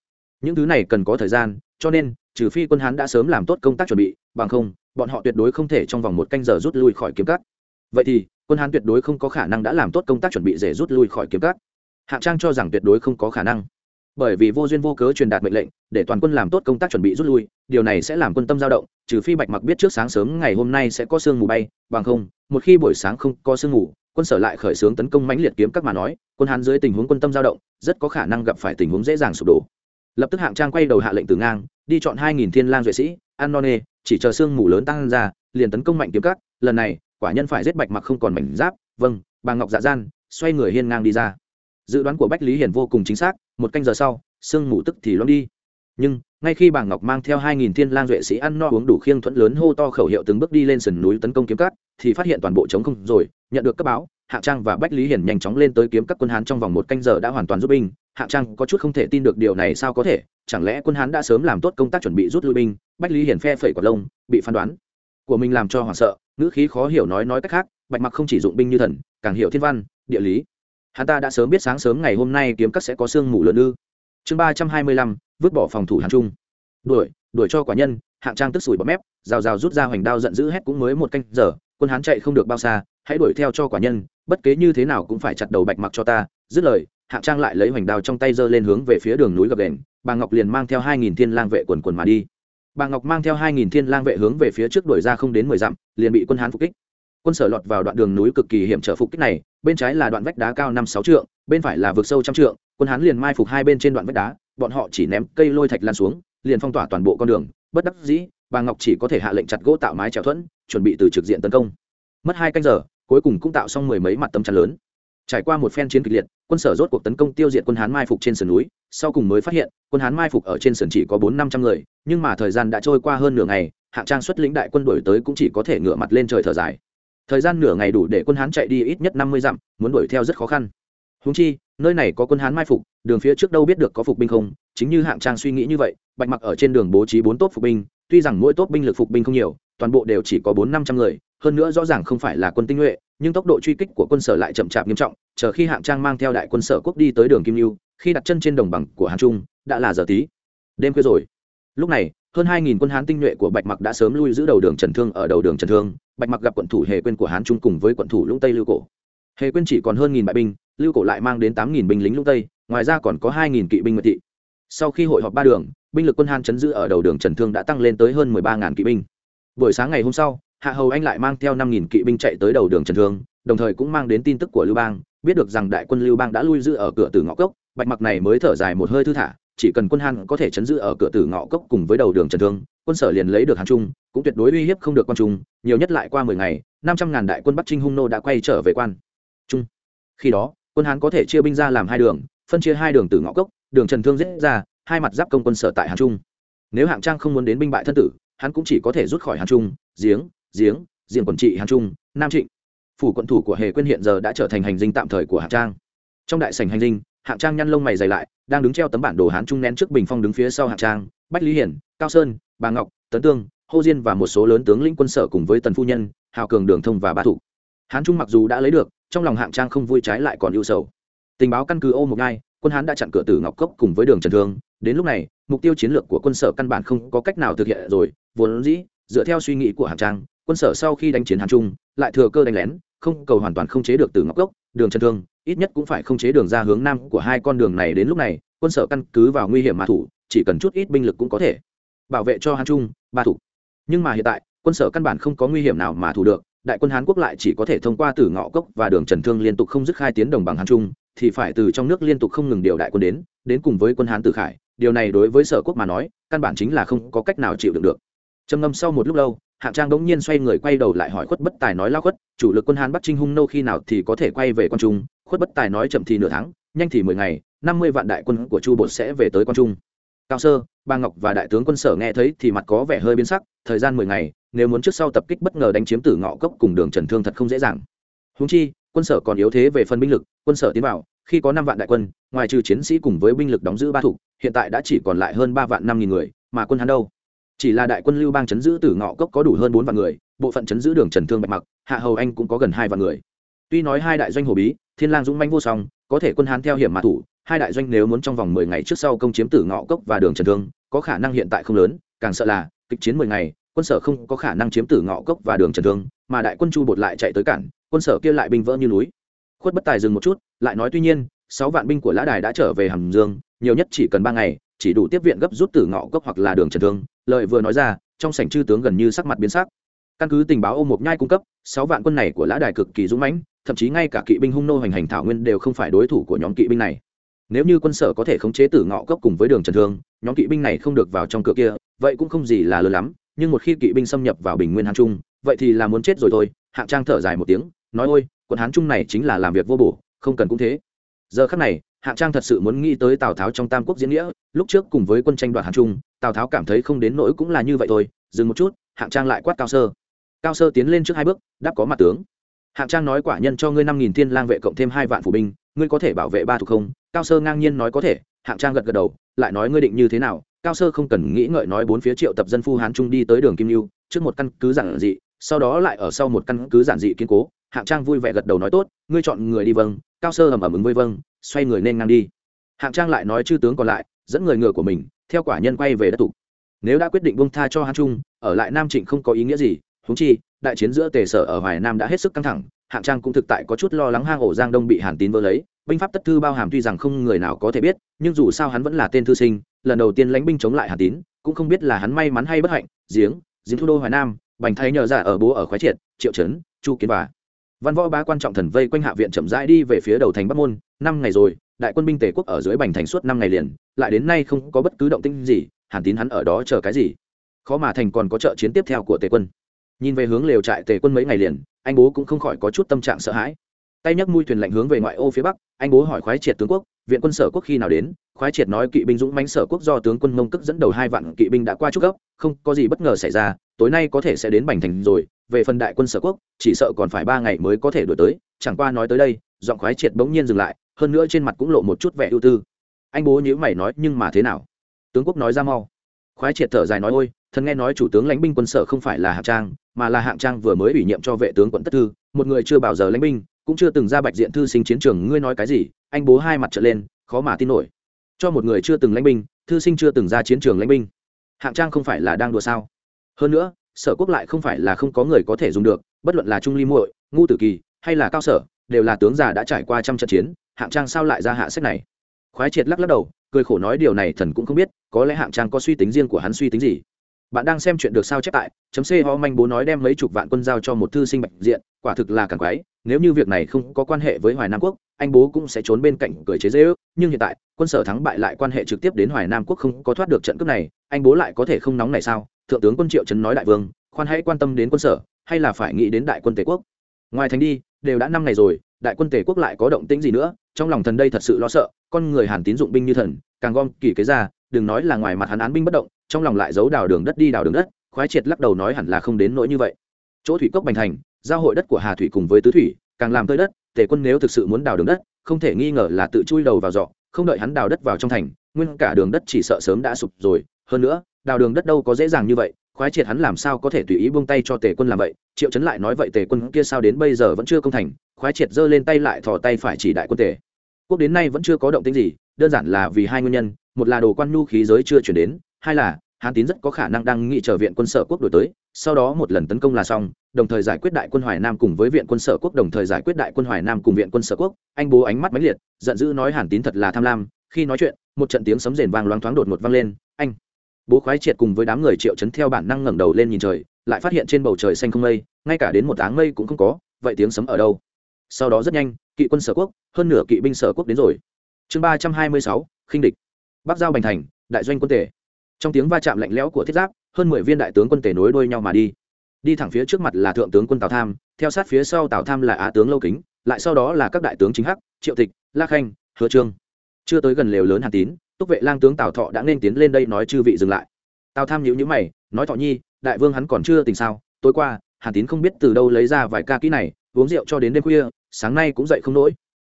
Những thứ này cần có thời gian, cho nên, trừ phi quân hán đã sớm làm tốt công tác chuẩn bị, bằng không, bọn họ tuyệt đối không thể trong vòng một canh giờ rút lui khỏi kiếm cắt vậy thì, quân hán tuyệt đối không có khả năng đã làm tốt công tác chuẩn bị để rút lui khỏi kiếm cắt hạng trang cho rằng tuyệt đối không có khả năng. Bởi vì vô duyên vô cớ truyền đạt mệnh lệnh, để toàn quân làm tốt công tác chuẩn bị rút lui, điều này sẽ làm quân tâm dao động, trừ phi bạch mặc biết trước sáng sớm ngày hôm nay sẽ có sương mù bay, bằng không, một khi buổi sáng không có sương mù quân sở lại khởi xướng tấn công mãnh liệt kiếm các mà nói, quân hán dưới tình huống quân tâm dao động, rất có khả năng gặp phải tình huống dễ dàng sụp đổ. Lập tức hạng trang quay đầu hạ lệnh từ ngang, đi chọn hai nghìn thiên lang duệ sĩ an non nê, chỉ chờ sương mù lớn tăng ra, liền tấn công mạnh kiếm các, lần này, quả nhân phải giết bạch mặc không còn mảnh giáp vâng bà ngọc dạ gian, xoay người hiên ngang đi ra. Dự đoán của bách lý hiển vô cùng chính xác, một canh giờ sau, sương mù tức thì loãng đi. Nhưng, ngay khi bàng ngọc mang theo hai nghìn thiên lang duệ sĩ ăn no uống đủ khiêng thuẫn lớn hô to khẩu hiệu từng bước đi lên sườn núi tấn công kiếm cát thì phát hiện toàn bộ chống không rồi, nhận được cấp báo, hạng trang và bách lý hiển nhanh chóng lên tới kiếm các quân hán trong vòng một canh giờ đã hoàn toàn rút binh. Hạng trang có chút không thể tin được điều này sao có thể, chẳng lẽ quân hán đã sớm làm tốt công tác chuẩn bị rút lui binh, bách lý hiển phe phẩy quả lông, bị phán đoán. Của mình làm cho hoảng sợ, ngữ khí khó hiểu nói nói cách khác, bạch mặc không chỉ dụng binh như thần, càng hiểu thiên văn, địa lý. Hắn ta đã sớm biết sáng sớm ngày hôm nay kiếm các sẽ có sương mù lớn ư. Chương ba trăm hai mươi lăm, vứt bỏ phòng thủ hàn trung. Đuổi đuổi cho quả nhân, hạng trang tức sủi bọt mép, rào rào rút ra hoành đao giận dữ hét cũng mới một canh giờ quân hán chạy không được bao xa, hãy đuổi theo cho quả nhân, bất kế như thế nào cũng phải chặt đầu bạch mặc cho ta. Dứt lời, hạng trang lại lấy hoành đao trong tay giơ lên hướng về phía đường núi gập đền. Bà ngọc liền mang theo hai nghìn thiên lang vệ quần quần mà đi. Bà ngọc mang theo hai nghìn thiên lang vệ hướng về phía trước đuổi ra không đến mười dặm, liền bị quân hán phục kích. Quân sở lọt vào đoạn đường núi cực kỳ hiểm trở phục kích này, bên trái là đoạn vách đá cao năm sáu trượng, bên phải là vực sâu trăm trượng. Quân hán liền mai phục hai bên trên đoạn vách đá, bọn họ chỉ ném cây lôi thạch lan xuống, liền phong tỏa toàn bộ con đường. Bất đắc dĩ, bà ngọc chỉ có thể hạ lệnh chặt gỗ tạo mái trèo thuẫn chuẩn bị từ trực diện tấn công. Mất hai canh giờ, cuối cùng cũng tạo xong mười mấy mặt tấm chắn lớn. Trải qua một phen chiến kịch liệt, quân sở rốt cuộc tấn công tiêu diệt quân hán mai phục trên sườn núi, sau cùng mới phát hiện, quân hán mai phục ở trên sườn chỉ có bốn năm trăm người, nhưng mà thời gian đã trôi qua hơn nửa ngày, hạng trang xuất lĩnh đại quân đổi tới cũng chỉ có thể ngửa mặt lên trời thở dài. Thời gian nửa ngày đủ để quân hán chạy đi ít nhất năm mươi dặm, muốn đuổi theo rất khó khăn. Húng chi, nơi này có quân hán mai phục, đường phía trước đâu biết được có phục binh không, chính như hạng trang suy nghĩ như vậy, bạch mặc ở trên đường bố trí bốn tốt phục binh tuy rằng mỗi tốt binh lực phục binh không nhiều, toàn bộ đều chỉ có bốn năm trăm người, hơn nữa rõ ràng không phải là quân tinh nhuệ, nhưng tốc độ truy kích của quân sở lại chậm chạp nghiêm trọng, chờ khi hạng trang mang theo đại quân sở quốc đi tới đường kim lưu khi đặt chân trên đồng bằng của hàn trung, đã là giờ tí. Đêm khuya rồi. Lúc này, hơn hai nghìn quân hán tinh nhuệ của bạch mặc đã sớm lui giữ đầu đường trần thương ở đầu đường trần thương, bạch mặc gặp quận thủ hề quên của hán trung cùng với quận thủ lũng tây lưu cổ. Hề quên chỉ còn hơn nghìn bại binh, lưu cổ lại mang đến tám nghìn binh lính lũng tây, ngoài ra còn có hai nghìn kỵ binh nguyệt thị sau khi hội họp ba đường, binh lực quân han chấn giữ ở đầu đường trần thương đã tăng lên tới hơn mười ba ngàn kỵ binh. Buổi sáng ngày hôm sau, hạ hầu anh lại mang theo năm nghìn kỵ binh chạy tới đầu đường trần thương, đồng thời cũng mang đến tin tức của lưu bang, biết được rằng đại quân lưu bang đã lui giữ ở cửa tử ngõ cốc, bạch mặc này mới thở dài một hơi thư thả, chỉ cần quân han có thể chấn giữ ở cửa tử ngõ cốc cùng với đầu đường trần thương, quân sở liền lấy được hàng trung, cũng tuyệt đối uy hiếp không được quan trung, nhiều nhất lại qua mười ngày, năm trăm ngàn đại quân bắc trinh hung nô đã quay trở về quan trung. Khi đó, quân hán có thể chia binh ra làm hai đường, phân chia hai đường từ ngõ cốc đường trần thương giết ra, hai mặt giáp công quân sở tại hàn trung. Nếu hạng trang không muốn đến binh bại thân tử, hắn cũng chỉ có thể rút khỏi hàn trung, giếng giếng diện quản trị hàn trung, nam trịnh. Phủ quận thủ của hề quyên hiện giờ đã trở thành hành dinh tạm thời của hạng trang. Trong đại sảnh hành dinh, hạng trang nhăn lông mày dày lại, đang đứng treo tấm bản đồ hán trung nén trước bình phong đứng phía sau hạng trang, bách lý hiển, cao sơn, bà ngọc, tấn tương, hô diên và một số lớn tướng lĩnh quân sở cùng với tần phu nhân, hào cường, đường thông và ba thủ hán trung mặc dù đã lấy được, trong lòng hạng trang không vui trái lại còn ưu sầu. Tình báo căn cứ ô một ngai quân hán đã chặn cửa tử ngọc cốc cùng với đường trần thương đến lúc này mục tiêu chiến lược của quân sở căn bản không có cách nào thực hiện rồi vốn dĩ dựa theo suy nghĩ của hạng trang quân sở sau khi đánh chiến hàn trung lại thừa cơ đánh lén không cầu hoàn toàn không chế được từ ngọc cốc đường trần thương ít nhất cũng phải không chế đường ra hướng nam của hai con đường này đến lúc này quân sở căn cứ vào nguy hiểm mà thủ chỉ cần chút ít binh lực cũng có thể bảo vệ cho hàn trung ba thủ nhưng mà hiện tại quân sở căn bản không có nguy hiểm nào mà thủ được đại quân hán quốc lại chỉ có thể thông qua tử ngọ cốc và đường trần thương liên tục không dứt khai tiến đồng bằng hán trung thì phải từ trong nước liên tục không ngừng điều đại quân đến đến cùng với quân hán tử khải, điều này đối với sở quốc mà nói, căn bản chính là không có cách nào chịu đựng được. Trầm ngâm sau một lúc lâu, hạng trang đống nhiên xoay người quay đầu lại hỏi khuất bất tài nói lao khuất, chủ lực quân hán bắc trinh hung nô khi nào thì có thể quay về quan trung? Khuất bất tài nói chậm thì nửa tháng, nhanh thì mười ngày, năm mươi vạn đại quân của chu bột sẽ về tới quan trung. Cao sơ, ba ngọc và đại tướng quân sở nghe thấy thì mặt có vẻ hơi biến sắc, thời gian mười ngày, nếu muốn trước sau tập kích bất ngờ đánh chiếm tử ngọ cốc cùng đường trần thương thật không dễ dàng. Húng chi quân sở còn yếu thế về phần binh lực, quân sở tiến vào, khi có năm vạn đại quân, ngoài trừ chiến sĩ cùng với binh lực đóng giữ ba thủ hiện tại đã chỉ còn lại hơn ba vạn năm nghìn người, mà quân hắn đâu? Chỉ là đại quân lưu bang chấn giữ tử ngọ cốc có đủ hơn bốn vạn người, bộ phận chấn giữ đường trần thương bạch mặc, hạ hầu anh cũng có gần hai vạn người. Tuy nói hai đại doanh hồ bí, thiên lang dũng manh vô song, có thể quân hán theo hiểm mà thủ, hai đại doanh nếu muốn trong vòng mười ngày trước sau công chiếm tử ngọ cốc và đường trần thương, có khả năng hiện tại không lớn, càng sợ là, kịch chiến mười ngày, quân sở không có khả năng chiếm tử ngọ cốc và đường trần thương mà đại quân chu bột lại chạy tới cản, quân sở kia lại binh vỡ như núi. Khuất bất tài dừng một chút, lại nói tuy nhiên, sáu vạn binh của lã đài đã trở về hàm dương, nhiều nhất chỉ cần ba ngày, chỉ đủ tiếp viện gấp rút từ ngọ gốc hoặc là đường trần thương. Lợi vừa nói ra, trong sảnh chư tướng gần như sắc mặt biến sắc. Căn cứ tình báo ô một nhai cung cấp, sáu vạn quân này của lã đài cực kỳ dũng mãnh, thậm chí ngay cả kỵ binh hung nô hành hành thảo nguyên đều không phải đối thủ của nhóm kỵ binh này. Nếu như quân sở có thể khống chế tử ngọ cốc cùng với đường trần thương, nhóm kỵ binh này không được vào trong cửa kia, vậy cũng không gì là lớn lắm, nhưng một khi kỵ binh xâm nhập vào bình nguyên hán trung vậy thì là muốn chết rồi thôi, hạng trang thở dài một tiếng, nói, ôi, quận hán trung này chính là làm việc vô bổ, không cần cũng thế. Giờ khắc này, hạng trang thật sự muốn nghĩ tới tào tháo trong tam quốc diễn nghĩa, lúc trước cùng với quân tranh đoạt hán trung, tào tháo cảm thấy không đến nỗi cũng là như vậy thôi, dừng một chút, hạng trang lại quát cao sơ. Cao sơ tiến lên trước hai bước, đáp có mặt tướng. Hạng trang nói, quả nhân cho ngươi năm nghìn thiên lang vệ cộng thêm hai vạn phủ binh, ngươi có thể bảo vệ ba thuộc không? Cao sơ ngang nhiên nói, có thể. Hạng trang gật gật đầu, lại nói, ngươi định như thế nào? Cao sơ không cần nghĩ ngợi nói, bốn phía triệu tập dân phu hán trung đi tới đường kim lưu, trước một căn cứ giản dị sau đó lại ở sau một căn cứ giản dị kiên cố, hạng trang vui vẻ gật đầu nói tốt, ngươi chọn người đi vâng. Cao sơ ầm ầm ứng với vâng xoay người nên ngang đi. Hạng trang lại nói chư tướng còn lại, dẫn người ngựa của mình, theo quả nhân quay về đất tục nếu đã quyết định bông tha cho hán trung, ở lại nam trịnh không có ý nghĩa gì húng chi, đại chiến giữa tề sở ở hoài nam đã hết sức căng thẳng, hạng trang cũng thực tại có chút lo lắng hang ổ giang đông bị hàn tín vỡ lấy, binh pháp tất thư bao hàm tuy rằng không người nào có thể biết, nhưng dù sao hắn vẫn là tên thư sinh, lần đầu tiên lãnh binh chống lại hàn tín, cũng không biết là hắn may mắn hay bất hạnh, giếng giếng thủ đô hoài nam bành thay nhờ giả ở bố ở khoái triệt, triệu trấn, chu kiến và văn võ ba quan trọng thần vây quanh hạ viện chậm rãi đi về phía đầu thành bắc môn, năm ngày rồi, đại quân binh tề quốc ở dưới bành thành suốt năm ngày liền, lại đến nay không có bất cứ động tĩnh gì, hàn tín hắn ở đó chờ cái gì? Khó mà thành còn có trợ chiến tiếp theo của tề quân. Nhìn về hướng lều trại tề quân mấy ngày liền, anh bố cũng không khỏi có chút tâm trạng sợ hãi. Tay nhấc mũi thuyền lạnh hướng về ngoại ô phía bắc, anh bố hỏi khoái triệt tướng quốc viện quân sở quốc khi nào đến, khoái triệt nói kỵ binh dũng mãnh sở quốc do tướng quân mông cức dẫn đầu hai vạn kỵ binh đã qua trúc gốc không có gì bất ngờ xảy ra, tối nay có thể sẽ đến bành thành rồi, về phần đại quân sở quốc, chỉ sợ còn phải ba ngày mới có thể đổi tới, chẳng qua nói tới đây, giọng khoái triệt bỗng nhiên dừng lại, hơn nữa trên mặt cũng lộ một chút vẻ ưu tư. Anh bố nhữ mày nói, nhưng mà thế nào? Tướng quốc nói ra mau. Khoái triệt thở dài nói, ôi, thần nghe nói chủ tướng lãnh binh quân sở không phải là hạng trang, mà là hạng trang vừa mới ủy nhiệm cho vệ tướng quận tất thư, một người chưa bao giờ lãnh binh, cũng chưa từng ra bạch diện thư sinh chiến trường, ngươi nói cái gì? Anh bố hai mặt trở lên, khó mà tin nổi. Cho một người chưa từng lãnh binh, thư sinh chưa từng ra chiến trường lãnh binh. Hạng trang không phải là đang đùa sao? Hơn nữa, sở quốc lại không phải là không có người có thể dùng được, bất luận là trung ly muội ngu tử kỳ, hay là cao sở, đều là tướng già đã trải qua trăm trận chiến, hạng trang sao lại ra hạ sách này? Khoái triệt lắc lắc đầu, cười khổ nói điều này thần cũng không biết, có lẽ hạng trang có suy tính riêng của hắn suy tính gì. Bạn đang xem chuyện được sao chép tại, chấm c ho manh bố nói đem mấy chục vạn quân giao cho một thư sinh bạch diện, quả thực là càng quái nếu như việc này không có quan hệ với hoài nam quốc, anh bố cũng sẽ trốn bên cạnh cười chế dễ ước nhưng hiện tại, quân sở thắng bại lại quan hệ trực tiếp đến hoài nam quốc không có thoát được trận cướp này, anh bố lại có thể không nóng này sao? Thượng tướng quân triệu trấn nói đại vương, khoan hãy quan tâm đến quân sở, hay là phải nghĩ đến đại quân tề quốc? Ngoài thành đi, đều đã năm ngày rồi, đại quân tề quốc lại có động tĩnh gì nữa? Trong lòng thần đây thật sự lo sợ, con người hàn tín dụng binh như thần, càng gom kỳ cái ra, đừng nói là ngoài mặt hắn án binh bất động, trong lòng lại giấu đào đường đất đi đào đường đất, khoái triệt lắc đầu nói hẳn là không đến nỗi như vậy. Chỗ thủy cốc bành thành giao hội đất của hà thủy cùng với tứ thủy, càng làm tơi đất, tề quân nếu thực sự muốn đào đường đất, không thể nghi ngờ là tự chui đầu vào giọ không đợi hắn đào đất vào trong thành, nguyên cả đường đất chỉ sợ sớm đã sụp rồi. Hơn nữa, đào đường đất đâu có dễ dàng như vậy, khoái triệt hắn làm sao có thể tùy ý buông tay cho tề quân làm vậy? Triệu chấn lại nói vậy tề quân kia sao đến bây giờ vẫn chưa công thành, khoái triệt giơ lên tay lại thò tay phải chỉ đại quân tề. Quốc đến nay vẫn chưa có động tĩnh gì, đơn giản là vì hai nguyên nhân, một là đồ quan nhu khí giới chưa chuyển đến, hai là hán tín rất có khả năng đang nghị trở viện quân sở quốc đổi tới, sau đó một lần tấn công là xong, đồng thời giải quyết đại quân hoài nam cùng với viện quân sở quốc, đồng thời giải quyết đại quân hoài nam cùng viện quân sở quốc. Anh bố ánh mắt mãnh liệt, giận dữ nói hàn tín thật là tham lam, khi nói chuyện, một trận tiếng sấm rền vang loáng thoáng đột một vang lên. Anh bố khoái triệt cùng với đám người triệu chấn theo bản năng ngẩng đầu lên nhìn trời, lại phát hiện trên bầu trời xanh không mây, ngay cả đến một áng mây cũng không có, vậy tiếng sấm ở đâu? Sau đó rất nhanh, kỵ quân sở quốc, hơn nửa kỵ binh sở quốc đến rồi. Chương ba trăm hai mươi sáu, khinh địch. Bắc giao bành thành, đại doanh quân tể trong tiếng va chạm lạnh lẽo của thiết giáp, hơn mười viên đại tướng quân tể nối đuôi nhau mà đi. Đi thẳng phía trước mặt là thượng tướng quân tào tham, theo sát phía sau tào tham là á tướng lâu kính, lại sau đó là các đại tướng chính hắc, triệu tịch, la khanh, hứa trương. Chưa tới gần lều lớn hàn tín, túc vệ lang tướng tào thọ đã nên tiến lên đây nói chư vị dừng lại. Tào tham nhíu nhíu mày, nói thọ nhi, đại vương hắn còn chưa tỉnh sao? Tối qua, hàn tín không biết từ đâu lấy ra vài ca kỹ này, uống rượu cho đến đêm khuya, sáng nay cũng dậy không nổi.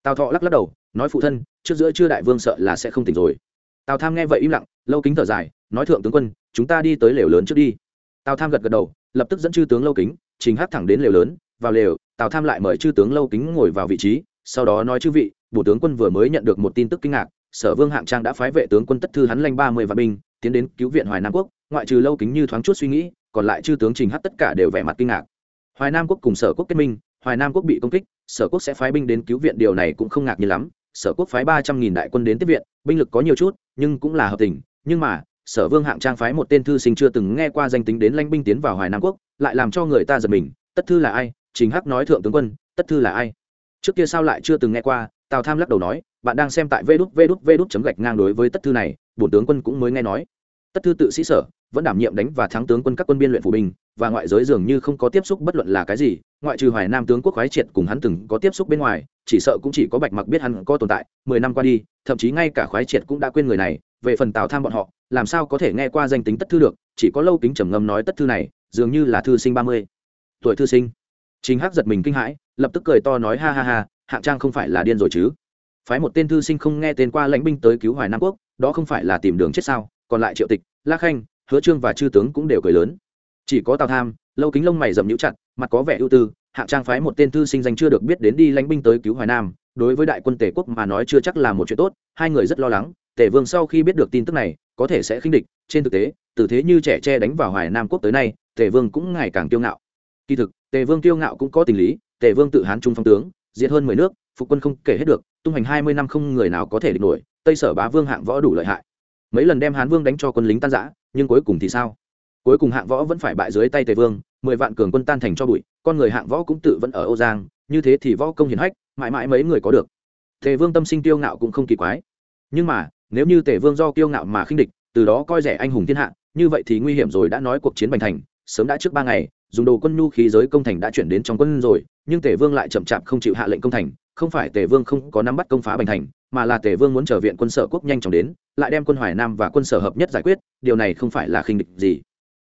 Tào thọ lắc lắc đầu, nói phụ thân, trước giữa chưa đại vương sợ là sẽ không tỉnh rồi. Tào tham nghe vậy im lặng lâu kính thở dài, nói thượng tướng quân, chúng ta đi tới lều lớn trước đi. Tào tham gật gật đầu, lập tức dẫn chư tướng lâu kính, trình hát thẳng đến lều lớn, vào lều, tào tham lại mời chư tướng lâu kính ngồi vào vị trí, sau đó nói chư vị bổ tướng quân vừa mới nhận được một tin tức kinh ngạc, sở vương hạng trang đã phái vệ tướng quân tất thư hắn lanh ba mươi vạn binh, tiến đến cứu viện hoài nam quốc, ngoại trừ lâu kính như thoáng chút suy nghĩ, còn lại chư tướng trình hát tất cả đều vẻ mặt kinh ngạc. Hoài nam quốc cùng sở quốc kết minh, hoài nam quốc bị công kích, sở quốc sẽ phái binh đến cứu viện, điều này cũng không ngạc nhiên lắm, sở quốc phái ba trăm nghìn đại quân đến tiếp viện, binh lực có nhiều chút, nhưng cũng là hợp tình nhưng mà, sở vương hạng trang phái một tên thư sinh chưa từng nghe qua danh tính đến lãnh binh tiến vào hoài nam quốc, lại làm cho người ta giật mình, tất thư là ai? Chính hắc nói thượng tướng quân, tất thư là ai? Trước kia sao lại chưa từng nghe qua, tào tham lắc đầu nói, bạn đang xem tại vê đút vê đút vê đút chấm gạch ngang đối với tất thư này, bổn tướng quân cũng mới nghe nói. Tất thư tự sĩ sở vẫn đảm nhiệm đánh và thắng tướng quân các quân biên luyện phủ binh, và ngoại giới dường như không có tiếp xúc bất luận là cái gì, ngoại trừ hoài nam tướng quốc khoái triệt cùng hắn từng có tiếp xúc bên ngoài, chỉ sợ cũng chỉ có bạch mặc biết hắn có tồn tại, mười năm qua đi, thậm chí ngay cả khoái triệt cũng đã quên người này, về phần tào tham bọn họ, làm sao có thể nghe qua danh tính tất thư được, chỉ có lâu kính trầm ngâm nói tất thư này, dường như là thư sinh ba mươi tuổi thư sinh. Chính hắc giật mình kinh hãi, lập tức cười to nói ha ha ha, hạng trang không phải là điên rồi chứ. Phái một tên thư sinh không nghe tên qua lãnh binh tới cứu hoài nam quốc, đó không phải là tìm đường chết sao, còn lại triệu tịch, la khanh hứa trương và chư tướng cũng đều cười lớn. Chỉ có tào tham, lâu kính lông mày dầm nhũ chặt, mặt có vẻ ưu tư, hạng trang phái một tên thư sinh danh chưa được biết đến đi lãnh binh tới cứu hoài nam, đối với đại quân tề quốc mà nói chưa chắc là một chuyện tốt, hai người rất lo lắng, tề vương sau khi biết được tin tức này, có thể sẽ khinh địch, trên thực tế, từ thế như trẻ tre đánh vào hoài nam quốc tới nay, tề vương cũng ngày càng kiêu ngạo. Kỳ thực, tề vương kiêu ngạo cũng có tình lý, tề vương tự hán trung phong tướng diệt hơn mười nước, phục quân không kể hết được, tung hành hai mươi năm không người nào có thể địch nổi, tây sở bá vương hạng võ đủ lợi hại. Mấy lần đem hán vương đánh cho quân lính tan giã nhưng cuối cùng thì sao? Cuối cùng hạng võ vẫn phải bại dưới tay tề vương, mười vạn cường quân tan thành cho bụi, con người hạng võ cũng tự vẫn ở âu giang, như thế thì võ công hiển hách, mãi mãi mấy người có được. Tề vương tâm sinh kiêu ngạo cũng không kỳ quái. Nhưng mà, nếu như tề vương do kiêu ngạo mà khinh địch, từ đó coi rẻ anh hùng thiên hạ, như vậy thì nguy hiểm rồi đã nói cuộc chiến bành thành, sớm đã trước ba ngày, dùng đồ quân nhu khí giới công thành đã chuyển đến trong quân rồi, nhưng tề vương lại chậm chạp không chịu hạ lệnh công thành, không phải tề vương không có nắm bắt công phá bành thành mà là tề vương muốn trở viện quân sở quốc nhanh chóng đến, lại đem quân hoài nam và quân sở hợp nhất giải quyết, điều này không phải là khinh địch gì.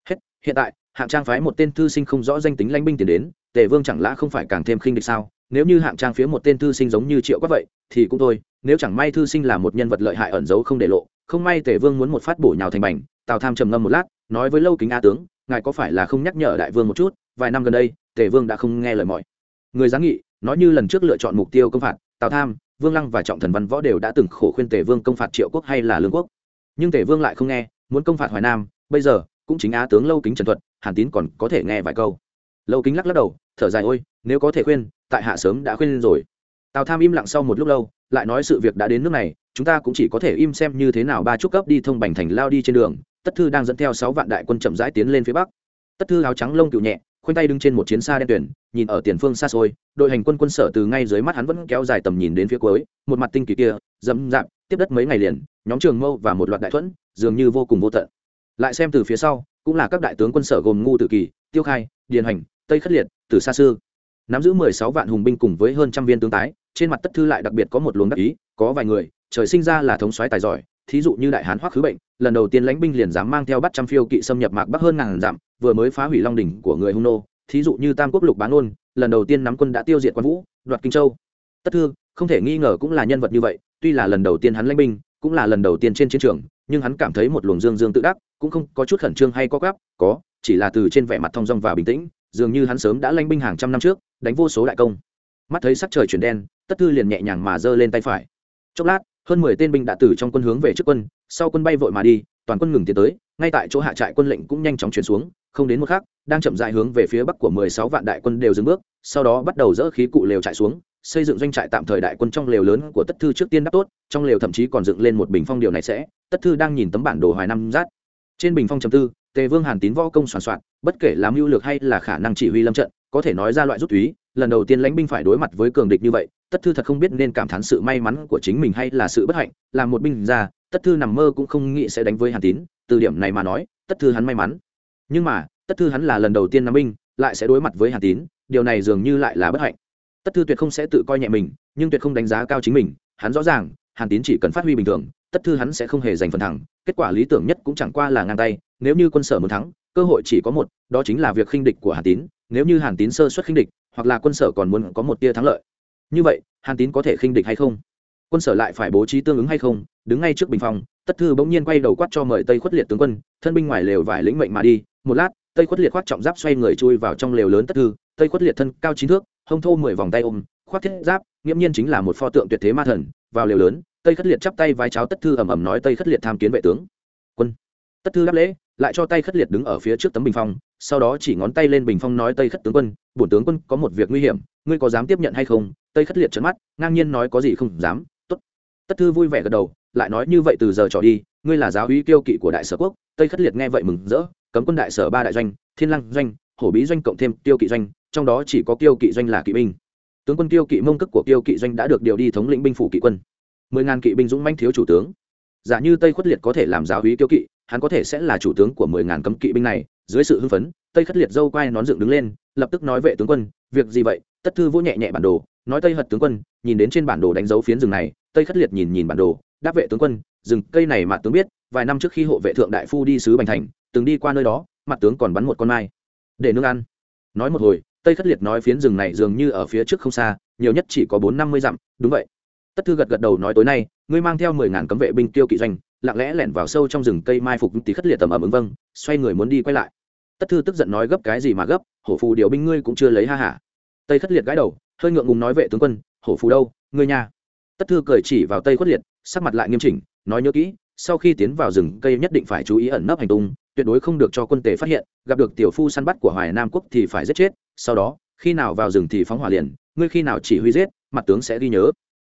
Hết, hiện tại, hạng trang phái một tên thư sinh không rõ danh tính lãnh binh tiền đến, tề vương chẳng lẽ không phải càng thêm khinh địch sao? Nếu như hạng trang phía một tên thư sinh giống như triệu quát vậy, thì cũng thôi, nếu chẳng may thư sinh là một nhân vật lợi hại ẩn giấu không để lộ, không may tề vương muốn một phát bổ nhào thành bành, tào tham trầm ngâm một lát, nói với lâu kính a tướng, ngài có phải là không nhắc nhở đại vương một chút, vài năm gần đây, tề vương đã không nghe lời mọi. Người giáng nghị, nói như lần trước lựa chọn mục tiêu công phạt, tào tham vương lăng và trọng thần văn võ đều đã từng khổ khuyên tề vương công phạt triệu quốc hay là lương quốc. Nhưng tề vương lại không nghe, muốn công phạt hoài nam, bây giờ, cũng chính á tướng lâu kính trần thuật, hàn tín còn có thể nghe vài câu. Lâu kính lắc lắc đầu, thở dài, ôi, nếu có thể khuyên, tại hạ sớm đã khuyên rồi. Tào tham im lặng sau một lúc lâu, lại nói sự việc đã đến nước này, chúng ta cũng chỉ có thể im xem như thế nào ba trúc cấp đi thông bành thành lao đi trên đường, tất thư đang dẫn theo sáu vạn đại quân chậm rãi tiến lên phía bắc. Tất thư áo trắng lông cựu nhẹ khoanh tay đứng trên một chiến xa đen tuyển nhìn ở tiền phương xa xôi, đội hành quân quân sở từ ngay dưới mắt hắn vẫn kéo dài tầm nhìn đến phía cuối, một mặt tinh kỳ kia, dẫm dạp, tiếp đất mấy ngày liền, nhóm trường mâu và một loạt đại thuẫn, dường như vô cùng vô tận. Lại xem từ phía sau, cũng là các đại tướng quân sở gồm ngu tự kỳ, tiêu khai, điền hành tây khất liệt từ xa xưa nắm giữ mười sáu vạn hùng binh cùng với hơn trăm viên tướng tái, trên mặt tất thư lại đặc biệt có một luồng đắc ý, có vài người, trời sinh ra là thống soái tài giỏi, thí dụ như đại hán hoắc khứ bệnh, lần đầu tiên lãnh binh liền dám mang theo bắt trăm phiêu kỵ xâm nhập mạc bắc hơn ngàn dặm vừa mới phá hủy long đỉnh của người hung nô, thí dụ như tam quốc lục bán ôn lần đầu tiên nắm quân đã tiêu diệt quan vũ, đoạt kinh châu. Tất thư, không thể nghi ngờ cũng là nhân vật như vậy, tuy là lần đầu tiên hắn lãnh binh, cũng là lần đầu tiên trên chiến trường, nhưng hắn cảm thấy một luồng dương dương tự đắc, cũng không có chút khẩn trương hay có gáp có, chỉ là từ trên vẻ mặt thong dong và bình tĩnh, dường như hắn sớm đã lãnh binh hàng trăm năm trước, đánh vô số đại công. Mắt thấy sắc trời chuyển đen, tất thư liền nhẹ nhàng mà giơ lên tay phải. Chốc lát, hơn mười tên binh đã từ trong quân hướng về trước quân, sau quân bay vội mà đi, toàn quân ngừng tiến tới ngay tại chỗ hạ trại quân lệnh cũng nhanh chóng chuyển xuống không đến một khắc đang chậm dài hướng về phía bắc của mười sáu vạn đại quân đều dừng bước sau đó bắt đầu dỡ khí cụ lều trại xuống xây dựng doanh trại tạm thời đại quân trong lều lớn của tất thư trước tiên đắp tốt trong lều thậm chí còn dựng lên một bình phong điều này sẽ tất thư đang nhìn tấm bản đồ hoài năm giát, trên bình phong chấm tư tề vương hàn tín võ công soàn soạn bất kể làm mưu lược hay là khả năng chỉ huy lâm trận có thể nói ra loại rút túy lần đầu tiên lãnh binh phải đối mặt với cường địch như vậy tất thư thật không biết nên cảm thán sự may mắn của chính mình hay là sự bất hạnh làm một binh ra tất thư nằm mơ cũng không nghĩ sẽ đánh với hàn tín từ điểm này mà nói, tất thư hắn may mắn. Nhưng mà, tất thư hắn là lần đầu tiên nam binh, lại sẽ đối mặt với hàn tín, điều này dường như lại là bất hạnh. Tất thư tuyệt không sẽ tự coi nhẹ mình, nhưng tuyệt không đánh giá cao chính mình, hắn rõ ràng, hàn tín chỉ cần phát huy bình thường, tất thư hắn sẽ không hề giành phần thắng, kết quả lý tưởng nhất cũng chẳng qua là ngang tay, nếu như quân sở muốn thắng, cơ hội chỉ có một, đó chính là việc khinh địch của hàn tín, nếu như hàn tín sơ xuất khinh địch, hoặc là quân sở còn muốn có một tia thắng lợi. Như vậy, hàn tín có thể khinh địch hay không? Quân sở lại phải bố trí tương ứng hay không, đứng ngay trước bình phong, tất thư bỗng nhiên quay đầu quát cho mời tây khuất liệt tướng quân, thân binh ngoài lều vải lĩnh mệnh mà đi, một lát, tây khuất liệt khoác trọng giáp xoay người chui vào trong lều lớn tất thư, tây khuất liệt thân cao chín thước, hông thô mười vòng tay ôm, khoác thiết giáp, nghiễm nhiên chính là một pho tượng tuyệt thế ma thần, vào lều lớn, tây khất liệt chắp tay vai cháo tất thư ầm ầm nói tây khất liệt tham kiến vệ tướng. Quân. Tất thư đáp lễ, lại cho tay khất liệt đứng ở phía trước tấm bình phong, sau đó chỉ ngón tay lên bình phong nói tây khất tướng quân, bổn tướng quân có một việc nguy hiểm, ngươi có dám tiếp nhận hay không? Tây khất liệt trấn mắt, ngang nhiên nói, có gì không dám tất thư vui vẻ gật đầu, lại nói như vậy từ giờ trở đi, ngươi là giáo uy kiêu kỵ của đại sở quốc, tây khất liệt nghe vậy mừng rỡ, cấm quân đại sở ba đại doanh, thiên lăng doanh, hổ bí doanh cộng thêm tiêu kỵ doanh, trong đó chỉ có tiêu kỵ doanh là kỵ binh. Tướng quân tiêu kỵ mông cức của tiêu kỵ doanh đã được điều đi thống lĩnh binh phủ kỵ quân. Mười ngàn kỵ binh dũng manh thiếu chủ tướng. Giả như tây khuất liệt có thể làm giáo hí tiêu kỵ, hắn có thể sẽ là chủ tướng của mười ngàn cấm kỵ binh này. Dưới sự hưng phấn, tây khất liệt dâu quai nón dựng đứng lên, lập tức nói vệ tướng quân, việc gì vậy? Tất thư vỗ nhẹ nhẹ bản đồ nói tây hật tướng quân, nhìn đến trên bản đồ đánh dấu phiến rừng này, tây khất liệt nhìn nhìn bản đồ, đáp vệ tướng quân, rừng cây này mặt tướng biết, vài năm trước khi hộ vệ thượng đại phu đi sứ bành thành, từng đi qua nơi đó, mặt tướng còn bắn một con mai để nương ăn. Nói một hồi, tây khất liệt nói phiến rừng này dường như ở phía trước không xa, nhiều nhất chỉ có bốn năm mươi dặm, đúng vậy. Tất thư gật gật đầu nói tối nay, ngươi mang theo mười ngàn cấm vệ binh tiêu kỵ doanh, lặng lẽ lẻn vào sâu trong rừng cây mai phục tí khất liệt tầm ầm ứng vâng xoay người muốn đi quay lại. Tất thư tức giận nói gấp cái gì mà gấp, hổ phù điều binh ngươi cũng chưa lấy ha hả. Tây khất liệt gãi đầu hơi ngượng ngùng nói vệ tướng quân, hổ phù đâu, ngươi nha. Tất thư cười chỉ vào tây khuất liệt, sắc mặt lại nghiêm chỉnh, nói nhớ kỹ, sau khi tiến vào rừng cây nhất định phải chú ý ẩn nấp hành tung, tuyệt đối không được cho quân tề phát hiện, gặp được tiểu phu săn bắt của hoài nam quốc thì phải giết chết, sau đó, khi nào vào rừng thì phóng hỏa liền, ngươi khi nào chỉ huy giết, mặt tướng sẽ ghi nhớ.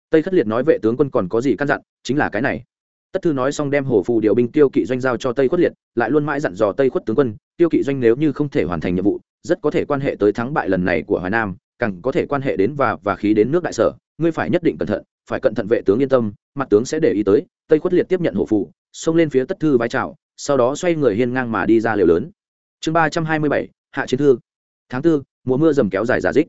Tây khất liệt nói vệ tướng quân còn có gì căn dặn, chính là cái này. Tất thư nói xong đem hổ phù điều binh tiêu kỵ doanh giao cho tây khuất liệt, lại luôn mãi dặn dò tây khuất tướng quân, tiêu kỵ doanh nếu như không thể hoàn thành nhiệm vụ, rất có thể quan hệ tới thắng bại lần này của hoài nam càng có thể quan hệ đến và và khí đến nước đại sở. Ngươi phải nhất định cẩn thận phải cẩn thận vệ tướng yên tâm mặt tướng sẽ để ý tới. Tây khuất liệt tiếp nhận hổ phụ, xông lên phía tất thư vai trào sau đó xoay người hiên ngang mà đi ra liều lớn. Chương ba trăm hai mươi bảy hạ chiến thư. Tháng tư mùa mưa dầm kéo dài giả dích.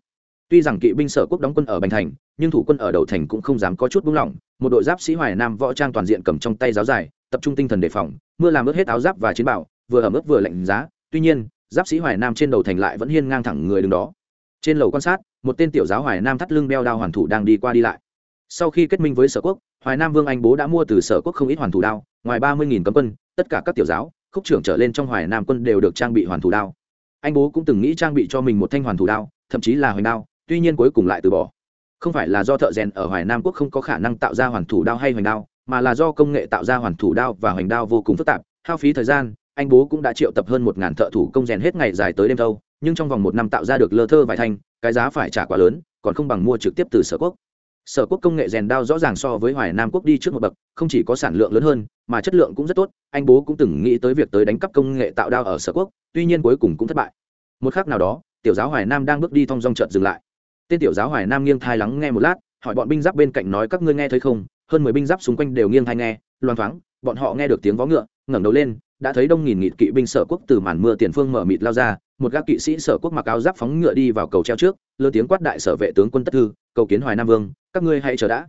Tuy rằng kỵ binh sở quốc đóng quân ở bành thành nhưng thủ quân ở đầu thành cũng không dám có chút buông lỏng. Một đội giáp sĩ hoài nam võ trang toàn diện cầm trong tay giáo dài tập trung tinh thần đề phòng. Mưa làm ướt hết áo giáp và chiến bảo vừa ẩm ướt vừa lạnh giá. Tuy nhiên giáp sĩ hoài nam trên đầu thành lại vẫn hiên ngang thẳng người đứng đó trên lầu quan sát, một tên tiểu giáo hoài nam thắt lưng đeo đao hoàn thủ đang đi qua đi lại. Sau khi kết minh với sở quốc, hoài nam vương anh bố đã mua từ sở quốc không ít hoàn thủ đao, ngoài ba mươi cấm quân, tất cả các tiểu giáo, khúc trưởng trở lên trong hoài nam quân đều được trang bị hoàn thủ đao. Anh bố cũng từng nghĩ trang bị cho mình một thanh hoàn thủ đao, thậm chí là hoành đao, tuy nhiên cuối cùng lại từ bỏ. Không phải là do thợ rèn ở hoài nam quốc không có khả năng tạo ra hoàn thủ đao hay hoành đao, mà là do công nghệ tạo ra hoàn thủ đao và hoành đao vô cùng phức tạp. Hao phí thời gian, anh bố cũng đã triệu tập hơn một ngàn thợ thủ công rèn hết ngày dài tới đêm thâu nhưng trong vòng một năm tạo ra được lơ thơ vài thanh, cái giá phải trả quá lớn, còn không bằng mua trực tiếp từ sở quốc. Sở quốc công nghệ rèn đao rõ ràng so với hoài nam quốc đi trước một bậc, không chỉ có sản lượng lớn hơn, mà chất lượng cũng rất tốt, anh bố cũng từng nghĩ tới việc tới đánh cắp công nghệ tạo đao ở sở quốc, tuy nhiên cuối cùng cũng thất bại. Một khác nào đó, tiểu giáo hoài nam đang bước đi thong dong chợt dừng lại. Tên tiểu giáo hoài nam nghiêng thai lắng nghe một lát, hỏi bọn binh giáp bên cạnh nói các ngươi nghe thấy không? Hơn mười binh giáp xung quanh đều nghiêng thai nghe loan thoáng, bọn họ nghe được tiếng vó ngựa, ngẩng đầu lên đã thấy đông nghìn nghịt kỵ binh sở quốc từ màn mưa tiền phương mở mịt lao ra, một gác kỵ sĩ sở quốc mặc áo giáp phóng ngựa đi vào cầu treo trước lơ tiếng quát đại sở vệ tướng quân tất thư, cầu kiến hoài nam vương, các ngươi hãy chờ đã.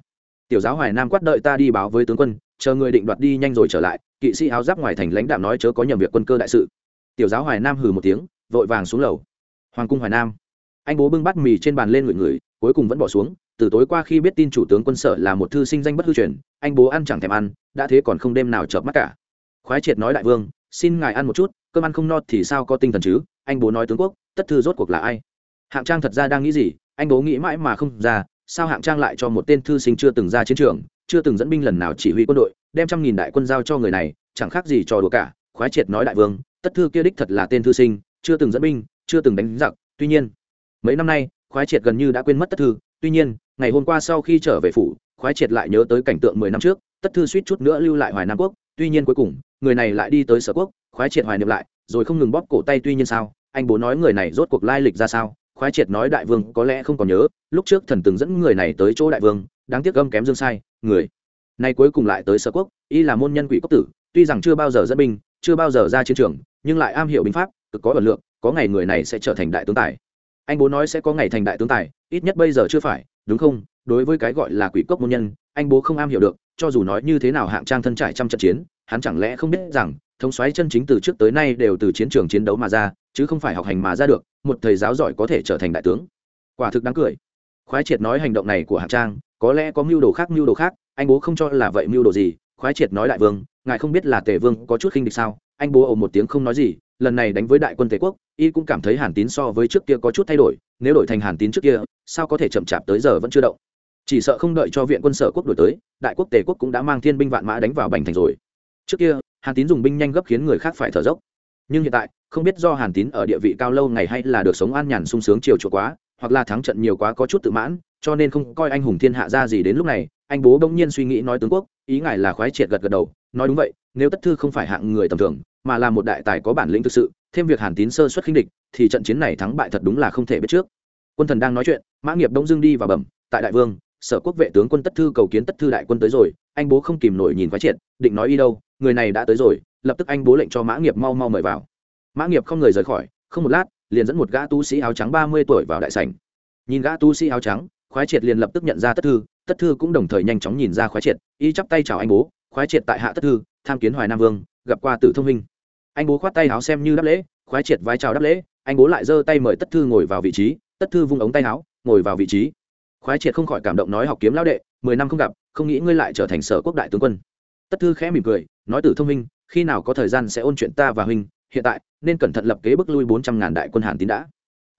Tiểu giáo hoài nam quát đợi ta đi báo với tướng quân, chờ người định đoạt đi nhanh rồi trở lại, kỵ sĩ áo giáp ngoài thành lãnh đạo nói chớ có nhầm việc quân cơ đại sự. Tiểu giáo hoài nam hừ một tiếng, vội vàng xuống lầu. Hoàng cung hoài nam. Anh bố bưng bát mì trên bàn lên ngửi ngửi, cuối cùng vẫn bỏ xuống, từ tối qua khi biết tin chủ tướng quân sở là một thư sinh danh bất hư truyền, anh bố ăn chẳng thèm ăn, đã thế còn không đêm nào chợp mắt cả khoái triệt nói đại vương, xin ngài ăn một chút, cơm ăn không no thì sao có tinh thần chứ? Anh bố nói tướng quốc, tất thư rốt cuộc là ai? Hạng trang thật ra đang nghĩ gì? Anh bố nghĩ mãi mà không ra, sao hạng trang lại cho một tên thư sinh chưa từng ra chiến trường, chưa từng dẫn binh lần nào chỉ huy quân đội, đem trăm nghìn đại quân giao cho người này, chẳng khác gì trò đùa cả. Khoái triệt nói đại vương, tất thư kia đích thật là tên thư sinh, chưa từng dẫn binh, chưa từng đánh giặc, tuy nhiên, mấy năm nay, khoái triệt gần như đã quên mất tất thư. Tuy nhiên, ngày hôm qua sau khi trở về phủ, khoái triệt lại nhớ tới cảnh tượng mười năm trước, tất thư suýt chút nữa lưu lại hoài nam quốc tuy nhiên cuối cùng, người này lại đi tới sở quốc, khoái triệt hoài niệm lại, rồi không ngừng bóp cổ tay tuy nhiên sao? Anh bố nói người này rốt cuộc lai lịch ra sao? Khoái triệt nói đại vương, có lẽ không còn nhớ, lúc trước thần từng dẫn người này tới chỗ đại vương, đáng tiếc gâm kém dương sai, người này cuối cùng lại tới sở quốc, y là môn nhân quỷ cốc tử, tuy rằng chưa bao giờ dẫn binh, chưa bao giờ ra chiến trường, nhưng lại am hiểu binh pháp, cực có ẩn lượng, có ngày người này sẽ trở thành đại tướng tài. Anh bố nói sẽ có ngày thành đại tướng tài, ít nhất bây giờ chưa phải, đúng không? Đối với cái gọi là quỷ cốc môn nhân, anh bố không am hiểu được cho dù nói như thế nào hạng trang thân trải trăm trận chiến, hắn chẳng lẽ không biết rằng, thống xoáy chân chính từ trước tới nay đều từ chiến trường chiến đấu mà ra, chứ không phải học hành mà ra được, một thầy giáo giỏi có thể trở thành đại tướng. Quả thực đáng cười. Khoái triệt nói hành động này của hạng trang, có lẽ có mưu đồ khác, mưu đồ khác, anh bố không cho là vậy mưu đồ gì, khoái triệt nói đại vương, ngài không biết là tề vương có chút khinh địch sao? Anh bố ồ một tiếng không nói gì, lần này đánh với đại quân tề quốc, y cũng cảm thấy hàn tín so với trước kia có chút thay đổi, nếu đổi thành hàn tín trước kia, sao có thể chậm chạp tới giờ vẫn chưa động? Chỉ sợ không đợi cho viện quân sở quốc đổi tới, đại quốc tề quốc cũng đã mang thiên binh vạn mã đánh vào bành thành rồi. Trước kia, hàn tín dùng binh nhanh gấp khiến người khác phải thở dốc. Nhưng hiện tại, không biết do hàn tín ở địa vị cao lâu ngày hay là được sống an nhàn sung sướng chiều chuột quá, hoặc là thắng trận nhiều quá có chút tự mãn, cho nên không coi anh hùng thiên hạ ra gì đến lúc này, anh bố bỗng nhiên suy nghĩ nói tướng quốc, ý ngài là khoái triệt gật gật đầu, nói đúng vậy, nếu tất thư không phải hạng người tầm thường, mà là một đại tài có bản lĩnh thực sự, thêm việc hàn tín sơ xuất khinh địch, thì trận chiến này thắng bại thật đúng là không thể biết trước. Quân thần đang nói chuyện, mã nghiệp đông dương đi và bẩm, tại đại vương sở quốc vệ tướng quân tất thư cầu kiến tất thư đại quân tới rồi, anh bố không kìm nổi nhìn phái triệt, định nói đi đâu, người này đã tới rồi, lập tức anh bố lệnh cho mã nghiệp mau mau mời vào. Mã nghiệp không người rời khỏi, không một lát, liền dẫn một gã tu sĩ áo trắng ba mươi tuổi vào đại sảnh. Nhìn gã tu sĩ áo trắng khoái triệt liền lập tức nhận ra tất thư tất thư cũng đồng thời nhanh chóng nhìn ra khoái triệt, y chắp tay chào anh bố khoái triệt tại hạ tất thư, tham kiến hoài nam vương, gặp qua tử thông minh. Anh bố khoát tay áo xem như đáp lễ khoái triệt vai chào đáp lễ, anh bố lại giơ tay mời tất thư ngồi vào vị trí, tất thư vung ống tay áo, ngồi vào vị trí khoái triệt không khỏi cảm động nói, học kiếm lão đệ, mười năm không gặp, không nghĩ ngươi lại trở thành sở quốc đại tướng quân. Tất thư khẽ mỉm cười, nói, tử thông minh, khi nào có thời gian sẽ ôn chuyện ta và huynh, hiện tại, nên cẩn thận lập kế bước lui bốn trăm ngàn đại quân hàn tín đã.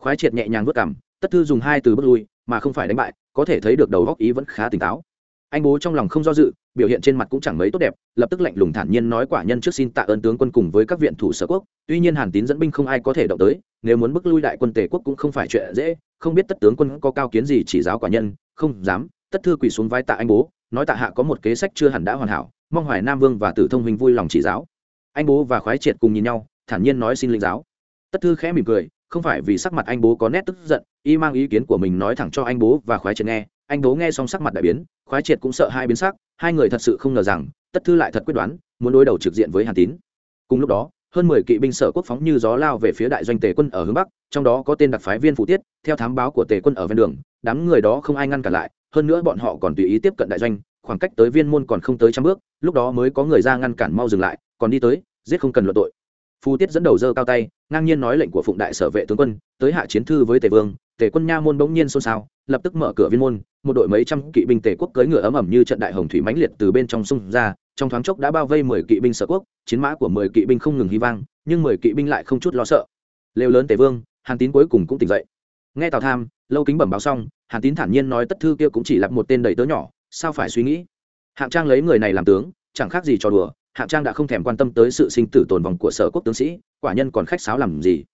Khoái triệt nhẹ nhàng vất cảm tất thư dùng hai từ bước lui, mà không phải đánh bại, có thể thấy được đầu góc ý vẫn khá tỉnh táo. Anh bố trong lòng không do dự, biểu hiện trên mặt cũng chẳng mấy tốt đẹp, lập tức lạnh lùng thản nhiên nói, quả nhân trước xin tạ ơn tướng quân cùng với các viện thủ sở quốc, tuy nhiên hàn tín dẫn binh không ai có thể động tới, nếu muốn bức lui đại quân tề quốc cũng không phải chuyện dễ không biết tất tướng quân có cao kiến gì chỉ giáo quả nhân, không dám, tất thư quỳ xuống vai tạ anh bố, nói tạ hạ có một kế sách chưa hẳn đã hoàn hảo, mong hoài nam vương và tử thông huynh vui lòng chỉ giáo. Anh bố và khoái triệt cùng nhìn nhau, thản nhiên nói xin linh giáo. Tất thư khẽ mỉm cười, không phải vì sắc mặt anh bố có nét tức giận, y mang ý kiến của mình nói thẳng cho anh bố và khoái triệt nghe. Anh bố nghe xong sắc mặt đại biến, khoái triệt cũng sợ hai biến sắc, hai người thật sự không ngờ rằng, tất thư lại thật quyết đoán, muốn đối đầu trực diện với hàn tín. Cùng lúc đó hơn mười kỵ binh sở quốc phóng như gió lao về phía đại doanh tề quân ở hướng bắc, trong đó có tên đặc phái viên phụ tiết, theo thám báo của tề quân ở ven đường, đám người đó không ai ngăn cản lại, hơn nữa bọn họ còn tùy ý tiếp cận đại doanh, khoảng cách tới viên môn còn không tới trăm bước, lúc đó mới có người ra ngăn cản mau dừng lại, còn đi tới, giết không cần luận tội. Phù tiết dẫn đầu dơ cao tay, ngang nhiên nói lệnh của phụng đại sở vệ tướng quân, tới hạ chiến thư với tề vương, tề quân nha môn bỗng nhiên xôn xao, lập tức mở cửa viên môn, một đội mấy trăm kỵ binh tề quốc cưỡi ngựa ấm ẩm như trận đại hồng thủy mãnh liệt từ bên trong sông ra trong thoáng chốc đã bao vây mười kỵ binh sở quốc, chiến mã của mười kỵ binh không ngừng hy vang, nhưng mười kỵ binh lại không chút lo sợ. Lều lớn tề vương, hàn tín cuối cùng cũng tỉnh dậy. Nghe tào tham, lâu kính bẩm báo xong, hàn tín thản nhiên nói tất thư kia cũng chỉ là một tên đầy tớ nhỏ, sao phải suy nghĩ? Hạng trang lấy người này làm tướng, chẳng khác gì trò đùa, hạng trang đã không thèm quan tâm tới sự sinh tử tồn vong của sở quốc tướng sĩ, quả nhân còn khách sáo làm gì?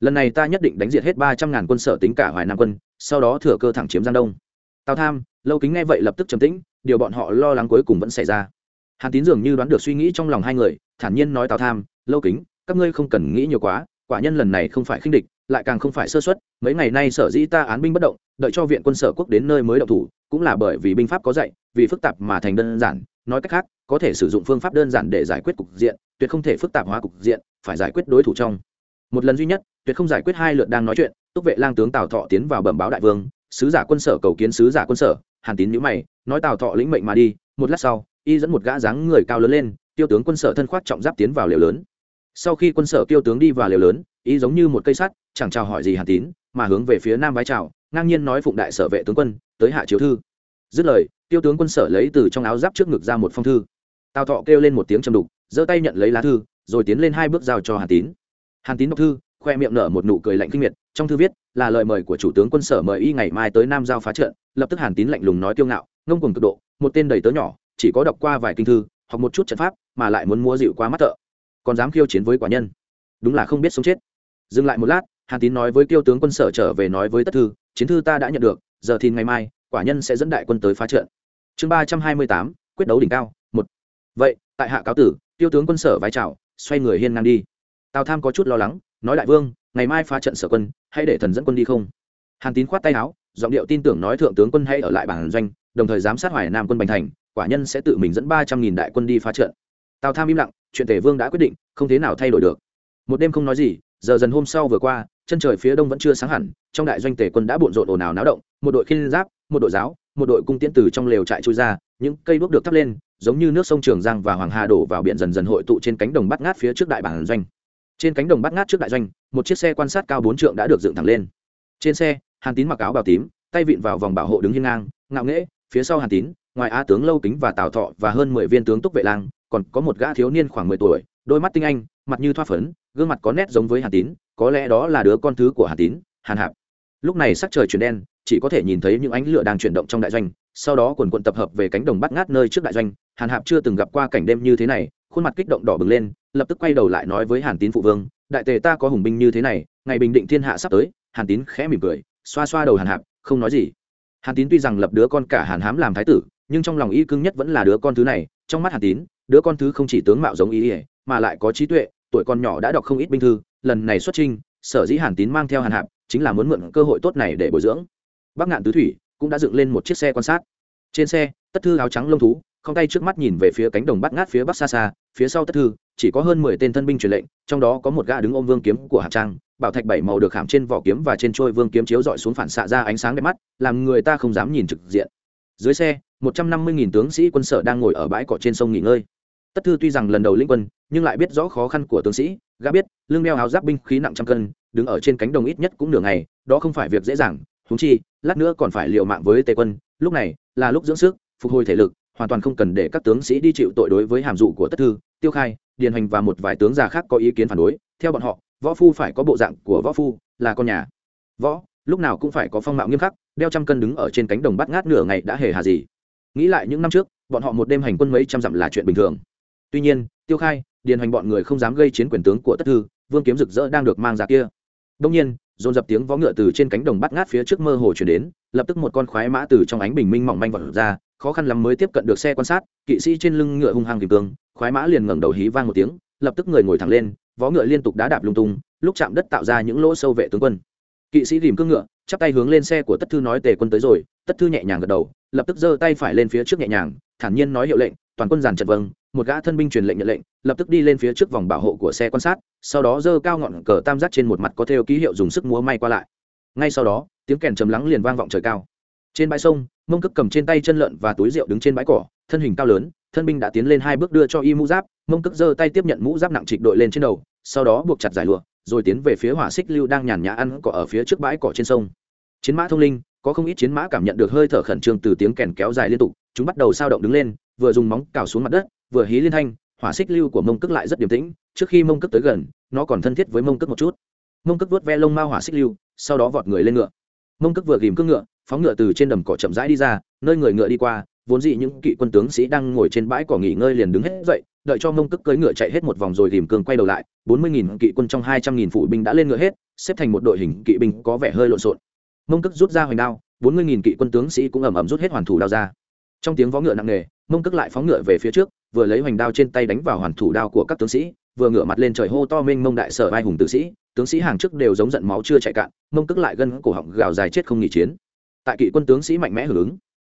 Lần này ta nhất định đánh diệt hết ba trăm ngàn quân sở tính cả hoài nam quân, sau đó thừa cơ thẳng chiếm giang đông. Tào tham, lâu kính nghe vậy lập tức trầm tĩnh, điều bọn họ lo lắng cuối cùng vẫn xảy ra hàn tín dường như đoán được suy nghĩ trong lòng hai người, thản nhiên nói tào tham, lâu kính, các ngươi không cần nghĩ nhiều quá, quả nhân lần này không phải khinh địch, lại càng không phải sơ xuất mấy ngày nay sở dĩ ta án binh bất động, đợi cho viện quân sở quốc đến nơi mới động thủ, cũng là bởi vì binh pháp có dạy, vì phức tạp mà thành đơn giản, nói cách khác, có thể sử dụng phương pháp đơn giản để giải quyết cục diện, tuyệt không thể phức tạp hóa cục diện, phải giải quyết đối thủ trong. Một lần duy nhất, tuyệt không giải quyết hai lượt đang nói chuyện, túc vệ lang tướng tào thọ tiến vào bẩm báo đại vương, sứ giả quân sở cầu kiến sứ giả quân sở. Hàn tín nhữ mày, nói tào thọ lĩnh mệnh mà đi, một lát sau y dẫn một gã dáng người cao lớn lên, tiêu tướng quân sở thân khoát trọng giáp tiến vào lều lớn. Sau khi quân sở tiêu tướng đi vào lều lớn, y giống như một cây sắt, chẳng chào hỏi gì hàn tín, mà hướng về phía nam vái chào, ngang nhiên nói phụng đại sở vệ tướng quân, tới hạ chiếu thư. Dứt lời, tiêu tướng quân sở lấy từ trong áo giáp trước ngực ra một phong thư. Tào thọ kêu lên một tiếng châm đục, giơ tay nhận lấy lá thư, rồi tiến lên hai bước giao cho hàn tín. Hàn tín đọc thư, khoe miệng nở một nụ cười lạnh kinh miệt, trong thư viết, là lời mời của chủ tướng quân sở mời y ngày mai tới nam giao phá trận, lập tức hàn tín lạnh lùng nói Tiêu ngạo, ngông cuồng cực độ, một tên đầy tớ nhỏ chỉ có đọc qua vài kinh thư, học một chút trận pháp, mà lại muốn mua dịu qua mắt thợ. Còn dám khiêu chiến với quả nhân. Đúng là không biết sống chết. Dừng lại một lát, hàn tín nói với tiêu tướng quân sở trở về nói với tất thư, chiến thư ta đã nhận được, giờ thì ngày mai, quả nhân sẽ dẫn đại quân tới phá trận. Chương ba trăm hai mươi tám, quyết đấu đỉnh cao, một. Vậy, tại hạ cáo tử tiêu tướng quân sở vai chào, xoay người hiên ngang đi. Tào tham có chút lo lắng, nói đại vương, ngày mai phá trận sở quân, hãy để thần dẫn quân đi không? Hàn tín khoát tay áo, giọng điệu tin tưởng nói thượng tướng quân hãy ở lại bản doanh, đồng thời giám sát hoài nam quân bành thành quả nhân sẽ tự mình dẫn ba trăm nghìn đại quân đi phá trận. Tào tham im lặng, chuyện tề vương đã quyết định, không thế nào thay đổi được. Một đêm không nói gì, giờ dần hôm sau vừa qua, chân trời phía đông vẫn chưa sáng hẳn, trong đại doanh tề quân đã bộn rộn ồn ào náo động, một đội khiên giáp, một đội giáo, một đội cung tiễn từ trong lều trại trôi ra, những cây đuốc được thắp lên, giống như nước sông trường giang và hoàng hà đổ vào biển dần dần hội tụ trên cánh đồng bắt ngát phía trước đại bản doanh. Trên cánh đồng bắt ngát trước đại doanh, một chiếc xe quan sát cao bốn trượng đã được dựng thẳng lên. Trên xe, hàn tín mặc áo bào tím, tay vịn vào vòng bảo hộ đứng hiên ngang, ngạo nghễ, phía sau hàn tín ngoài a tướng lâu kính và tào thọ và hơn mười viên tướng túc vệ lang, còn có một gã thiếu niên khoảng mười tuổi, đôi mắt tinh anh, mặt như thoa phấn, gương mặt có nét giống với hàn tín, có lẽ đó là đứa con thứ của hàn tín, hàn hạp. Lúc này sắc trời chuyển đen, chỉ có thể nhìn thấy những ánh lửa đang chuyển động trong đại doanh, sau đó quần quận tập hợp về cánh đồng bắt ngát nơi trước đại doanh, hàn hạp chưa từng gặp qua cảnh đêm như thế này, khuôn mặt kích động đỏ bừng lên, lập tức quay đầu lại nói với hàn tín phụ vương, đại tề ta có hùng binh như thế này, ngày bình định thiên hạ sắp tới. Hàn tín khẽ mỉm cười, xoa xoa đầu hàn hạp, không nói gì. Hàn tín tuy rằng lập đứa con cả hàn hám làm thái tử nhưng trong lòng y cưng nhất vẫn là đứa con thứ này, trong mắt hàn tín, đứa con thứ không chỉ tướng mạo giống y ỉa mà lại có trí tuệ, tuổi con nhỏ đã đọc không ít binh thư, lần này xuất trinh sở dĩ hàn tín mang theo hàn hạp, chính là muốn mượn cơ hội tốt này để bồi dưỡng. Bắc ngạn tứ thủy cũng đã dựng lên một chiếc xe quan sát. Trên xe, tất thư áo trắng lông thú, không tay trước mắt nhìn về phía cánh đồng bắt ngát phía bắc xa xa, phía sau tất thư, chỉ có hơn mười tên thân binh truyền lệnh, trong đó có một gã đứng ôm vương kiếm của hạp trang, bảo thạch bảy màu được khảm trên vỏ kiếm và trên trôi vương kiếm chiếu dọi xuống phản xạ ra ánh sáng đẹp mắt, làm người ta không dám nhìn trực diện. Dưới xe một trăm năm mươi nghìn tướng sĩ quân sở đang ngồi ở bãi cỏ trên sông nghỉ ngơi. Tất thư tuy rằng lần đầu lĩnh quân, nhưng lại biết rõ khó khăn của tướng sĩ, gã biết, lưng đeo áo giáp binh khí nặng trăm cân, đứng ở trên cánh đồng ít nhất cũng nửa ngày, đó không phải việc dễ dàng húng chi, lát nữa còn phải liều mạng với tề quân, lúc này là lúc dưỡng sức, phục hồi thể lực, hoàn toàn không cần để các tướng sĩ đi chịu tội đối với hàm dụ của tất thư, tiêu khai, điền hành và một vài tướng già khác có ý kiến phản đối, theo bọn họ, võ phu phải có bộ dạng của võ phu, là con nhà. Võ, lúc nào cũng phải có phong mạo nghiêm khắc, đeo trăm cân đứng ở trên cánh đồng bắt ngát nửa ngày đã hề hà gì nghĩ lại những năm trước, bọn họ một đêm hành quân mấy trăm dặm là chuyện bình thường. Tuy nhiên, tiêu khai, điền hành bọn người không dám gây chiến quyền tướng của tất thư, vương kiếm rực rỡ đang được mang ra kia. Đông nhiên, dồn dập tiếng vó ngựa từ trên cánh đồng bắt ngát phía trước mơ hồ chuyển đến, lập tức một con khoái mã từ trong ánh bình minh mỏng manh vọt ra, khó khăn lắm mới tiếp cận được xe quan sát, kỵ sĩ trên lưng ngựa hung hăng kìm cương, khoái mã liền ngẩng đầu hí vang một tiếng, lập tức người ngồi thẳng lên, vó ngựa liên tục đá đạp lung tung, lúc chạm đất tạo ra những lỗ sâu vệ tướng quân. Kỵ sĩ tìm cương ngựa, chắp tay hướng lên xe của tất thư nói tề quân tới rồi tất thư nhẹ nhàng gật đầu, lập tức giơ tay phải lên phía trước nhẹ nhàng, thản nhiên nói hiệu lệnh, toàn quân giàn trận vâng một gã thân binh truyền lệnh nhận lệnh, lập tức đi lên phía trước vòng bảo hộ của xe quan sát, sau đó giơ cao ngọn cờ tam giác trên một mặt có theo ký hiệu dùng sức múa may qua lại. Ngay sau đó, tiếng kèn trầm lắng liền vang vọng trời cao. Trên bãi sông, mông cước cầm trên tay chân lợn và túi rượu đứng trên bãi cỏ, thân hình cao lớn, thân binh đã tiến lên hai bước đưa cho y mũ giáp, mông cước giơ tay tiếp nhận mũ giáp nặng trịch đội lên trên đầu, sau đó buộc chặt giải lụa, rồi tiến về phía hỏa xích lưu đang nhàn nhã ăn cỏ ở phía trước bãi cỏ trên sông. Chiến mã thông linh có không ít chiến mã cảm nhận được hơi thở khẩn trương từ tiếng kèn kéo dài liên tục, chúng bắt đầu sao động đứng lên, vừa dùng móng cào xuống mặt đất, vừa hí liên thanh, hỏa xích lưu của mông cước lại rất điềm tĩnh, trước khi mông cước tới gần, nó còn thân thiết với mông cước một chút. Mông cước vuốt ve lông mao hỏa xích lưu, sau đó vọt người lên ngựa. Mông cước vừa ghìm cước ngựa, phóng ngựa từ trên đầm cỏ chậm rãi đi ra, nơi người ngựa đi qua, vốn dĩ những kỵ quân tướng sĩ đang ngồi trên bãi cỏ nghỉ ngơi liền đứng hết dậy, đợi cho mông cước cưỡi ngựa chạy hết một vòng rồi ghìm cương quay đầu lại, bốn mươi nghìn kỵ quân trong hai trăm nghìn phụ binh đã lên ngựa hết, xếp thành một đội hình kỵ binh có vẻ hơi lộn xộn mông cước rút ra hoành đao, bốn mươi nghìn kỵ quân tướng sĩ cũng ầm ầm rút hết hoàn thủ đao ra. Trong tiếng vó ngựa nặng nề, mông cước lại phóng ngựa về phía trước, vừa lấy hoành đao trên tay đánh vào hoàn thủ đao của các tướng sĩ, vừa ngựa mặt lên trời hô to minh mông đại sở vai hùng tử sĩ, tướng sĩ hàng trước đều giống giận máu chưa chạy cạn, mông cước lại gân cổ họng gào dài chết không nghỉ chiến. Tại kỵ quân tướng sĩ mạnh mẽ hưởng ứng,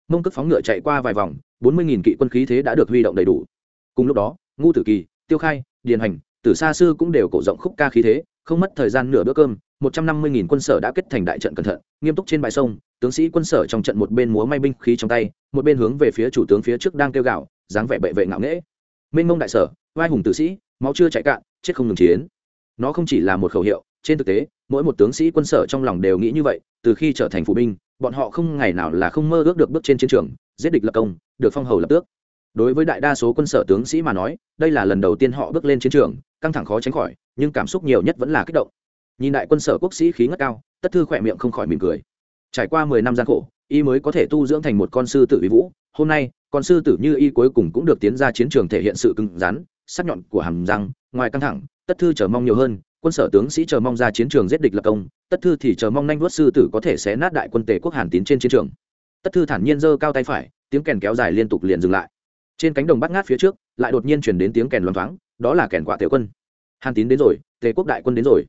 mông cước phóng ngựa chạy qua vài vòng, bốn mươi nghìn kỵ quân khí thế đã được huy động đầy đủ. Cùng lúc đó ngu tử kỳ, tiêu khai, điền hành, tử sa sư cũng đều cổ rộng khúc ca khí thế không mất thời gian nửa bữa cơm, một trăm năm mươi nghìn quân sở đã kết thành đại trận cẩn thận, nghiêm túc trên bãi sông, tướng sĩ quân sở trong trận một bên múa may binh khí trong tay, một bên hướng về phía chủ tướng phía trước đang kêu gạo dáng vẻ bệ vệ ngạo nghễ. Minh mông đại sở vai hùng tử sĩ, máu chưa chạy cạn, chết không ngừng chiến. Nó không chỉ là một khẩu hiệu, trên thực tế, mỗi một tướng sĩ quân sở trong lòng đều nghĩ như vậy, từ khi trở thành phụ binh, bọn họ không ngày nào là không mơ ước được bước trên chiến trường, giết địch lập công, được phong hầu lập tước đối với đại đa số quân sở tướng sĩ mà nói, đây là lần đầu tiên họ bước lên chiến trường, căng thẳng khó tránh khỏi, nhưng cảm xúc nhiều nhất vẫn là kích động. Nhìn đại quân sở quốc sĩ khí ngất cao, tất thư khỏe miệng không khỏi mỉm cười. Trải qua mười năm gian khổ, y mới có thể tu dưỡng thành một con sư tử vĩ vũ. Hôm nay, con sư tử như y cuối cùng cũng được tiến ra chiến trường thể hiện sự cứng rắn, sắc nhọn của hàm răng, ngoài căng thẳng, tất thư chờ mong nhiều hơn. Quân sở tướng sĩ chờ mong ra chiến trường giết địch lập công, tất thư thì chờ mong nhanh vuốt sư tử có thể xé nát đại quân tề quốc hàn tín trên chiến trường. Tất thư thản nhiên giơ cao tay phải, tiếng kèn kéo dài liên tục liền dừng lại trên cánh đồng bắt ngát phía trước, lại đột nhiên chuyển đến tiếng kèn loáng thoáng, đó là kèn quả tiểu quân. Hàn tín đến rồi, tề quốc đại quân đến rồi.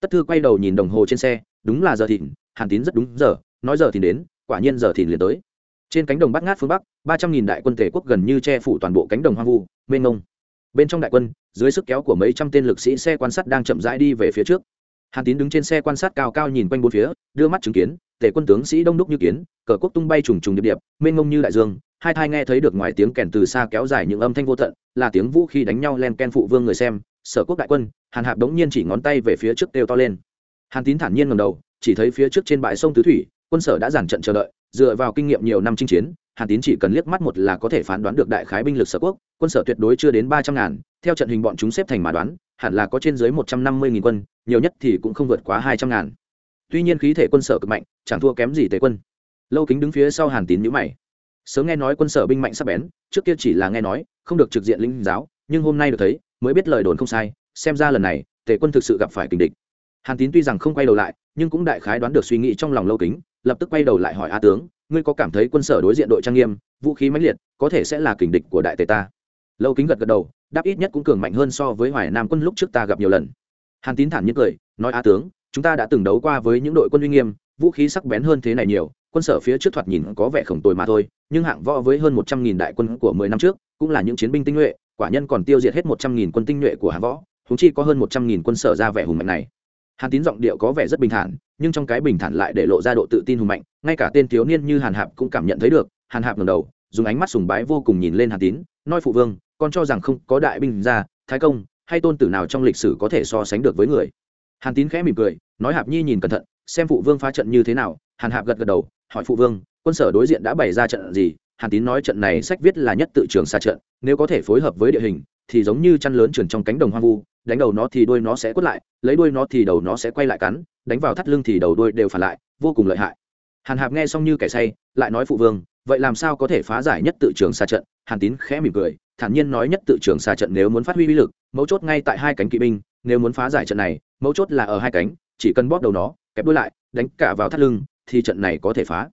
Tất thư quay đầu nhìn đồng hồ trên xe, đúng là giờ thìn, hàn tín rất đúng giờ, nói giờ thìn đến, quả nhiên giờ thìn liền tới. Trên cánh đồng bắt ngát phương bắc, ba trăm nghìn đại quân tề quốc gần như che phủ toàn bộ cánh đồng hoang vu, mênh ngông bên trong đại quân, dưới sức kéo của mấy trăm tên lực sĩ xe quan sát đang chậm rãi đi về phía trước hàn tín đứng trên xe quan sát cao cao nhìn quanh bốn phía, đưa mắt chứng kiến, tề quân tướng sĩ đông đúc như kiến, cờ quốc tung bay trùng trùng điệp điệp, mênh ngông như đại dương, hai thai nghe thấy được ngoài tiếng kèn từ xa kéo dài những âm thanh vô tận, là tiếng vũ khi đánh nhau len ken phụ vương người xem, sở quốc đại quân, hàn hạp đống nhiên chỉ ngón tay về phía trước đều to lên. Hàn tín thản nhiên ngầm đầu, chỉ thấy phía trước trên bãi sông tứ thủy, quân sở đã giàn trận chờ đợi, dựa vào kinh nghiệm nhiều năm chinh chiến, hàn tín chỉ cần liếc mắt một là có thể phán đoán được đại khái binh lực sở quốc, quân sở tuyệt đối chưa đến ba trăm ngàn, theo trận hình bọn chúng xếp thành mà đoán hẳn là có trên dưới một trăm năm mươi nghìn quân, nhiều nhất thì cũng không vượt quá hai trăm ngàn. Tuy nhiên khí thể quân sở cực mạnh, chẳng thua kém gì tề quân. Lâu kính đứng phía sau hàn tín nhữ mày. Sớm nghe nói quân sở binh mạnh sắp bén, trước kia chỉ là nghe nói, không được trực diện linh giáo, nhưng hôm nay được thấy, mới biết lời đồn không sai, xem ra lần này, tề quân thực sự gặp phải kình địch. Hàn tín tuy rằng không quay đầu lại, nhưng cũng đại khái đoán được suy nghĩ trong lòng lâu kính, lập tức quay đầu lại hỏi a tướng, ngươi có cảm thấy quân sở đối diện đội trang nghiêm, vũ khí mãnh liệt, có thể sẽ là kình địch của đại tề ta? Lâu kính gật gật đầu đáp ít nhất cũng cường mạnh hơn so với hoài nam quân lúc trước ta gặp nhiều lần. Hàn tín thản nhiên cười, nói a tướng, chúng ta đã từng đấu qua với những đội quân uy nghiêm, vũ khí sắc bén hơn thế này nhiều, quân sở phía trước thoạt nhìn có vẻ khổng tồi mà thôi, nhưng hạng võ với hơn một trăm nghìn đại quân của mười năm trước, cũng là những chiến binh tinh nhuệ, quả nhân còn tiêu diệt hết một trăm nghìn quân tinh nhuệ của hạng võ húng chi có hơn một trăm nghìn quân sở ra vẻ hùng mạnh này. Hàn tín giọng điệu có vẻ rất bình thản, nhưng trong cái bình thản lại để lộ ra độ tự tin hùng mạnh, ngay cả tên thiếu niên như hàn hạp cũng cảm nhận thấy được, hàn hạp ngầm đầu, dùng ánh mắt sùng bái vô cùng nhìn lên hàn tín, nói phụ vương con cho rằng không có đại binh ra, thái công, hay tôn tử nào trong lịch sử có thể so sánh được với người. Hàn tín khẽ mỉm cười, nói hạp nhi nhìn cẩn thận, xem phụ vương phá trận như thế nào. Hàn hạp gật gật đầu, hỏi phụ vương, quân sở đối diện đã bày ra trận gì? Hàn tín nói trận này sách viết là nhất tự trường xa trận, nếu có thể phối hợp với địa hình, thì giống như chăn lớn trườn trong cánh đồng hoang vu, đánh đầu nó thì đuôi nó sẽ quất lại, lấy đuôi nó thì đầu nó sẽ quay lại cắn, đánh vào thắt lưng thì đầu đuôi đều phản lại, vô cùng lợi hại. Hàn hạp nghe xong như kẻ say, lại nói phụ vương vậy làm sao có thể phá giải nhất tự trường xa trận? Hàn tín khẽ mỉm cười, thản nhiên nói nhất tự trường xa trận nếu muốn phát huy uy lực, mấu chốt ngay tại hai cánh kỵ binh, nếu muốn phá giải trận này, mấu chốt là ở hai cánh, chỉ cần bóp đầu nó, kẹp đôi lại, đánh cả vào thắt lưng, thì trận này có thể phá.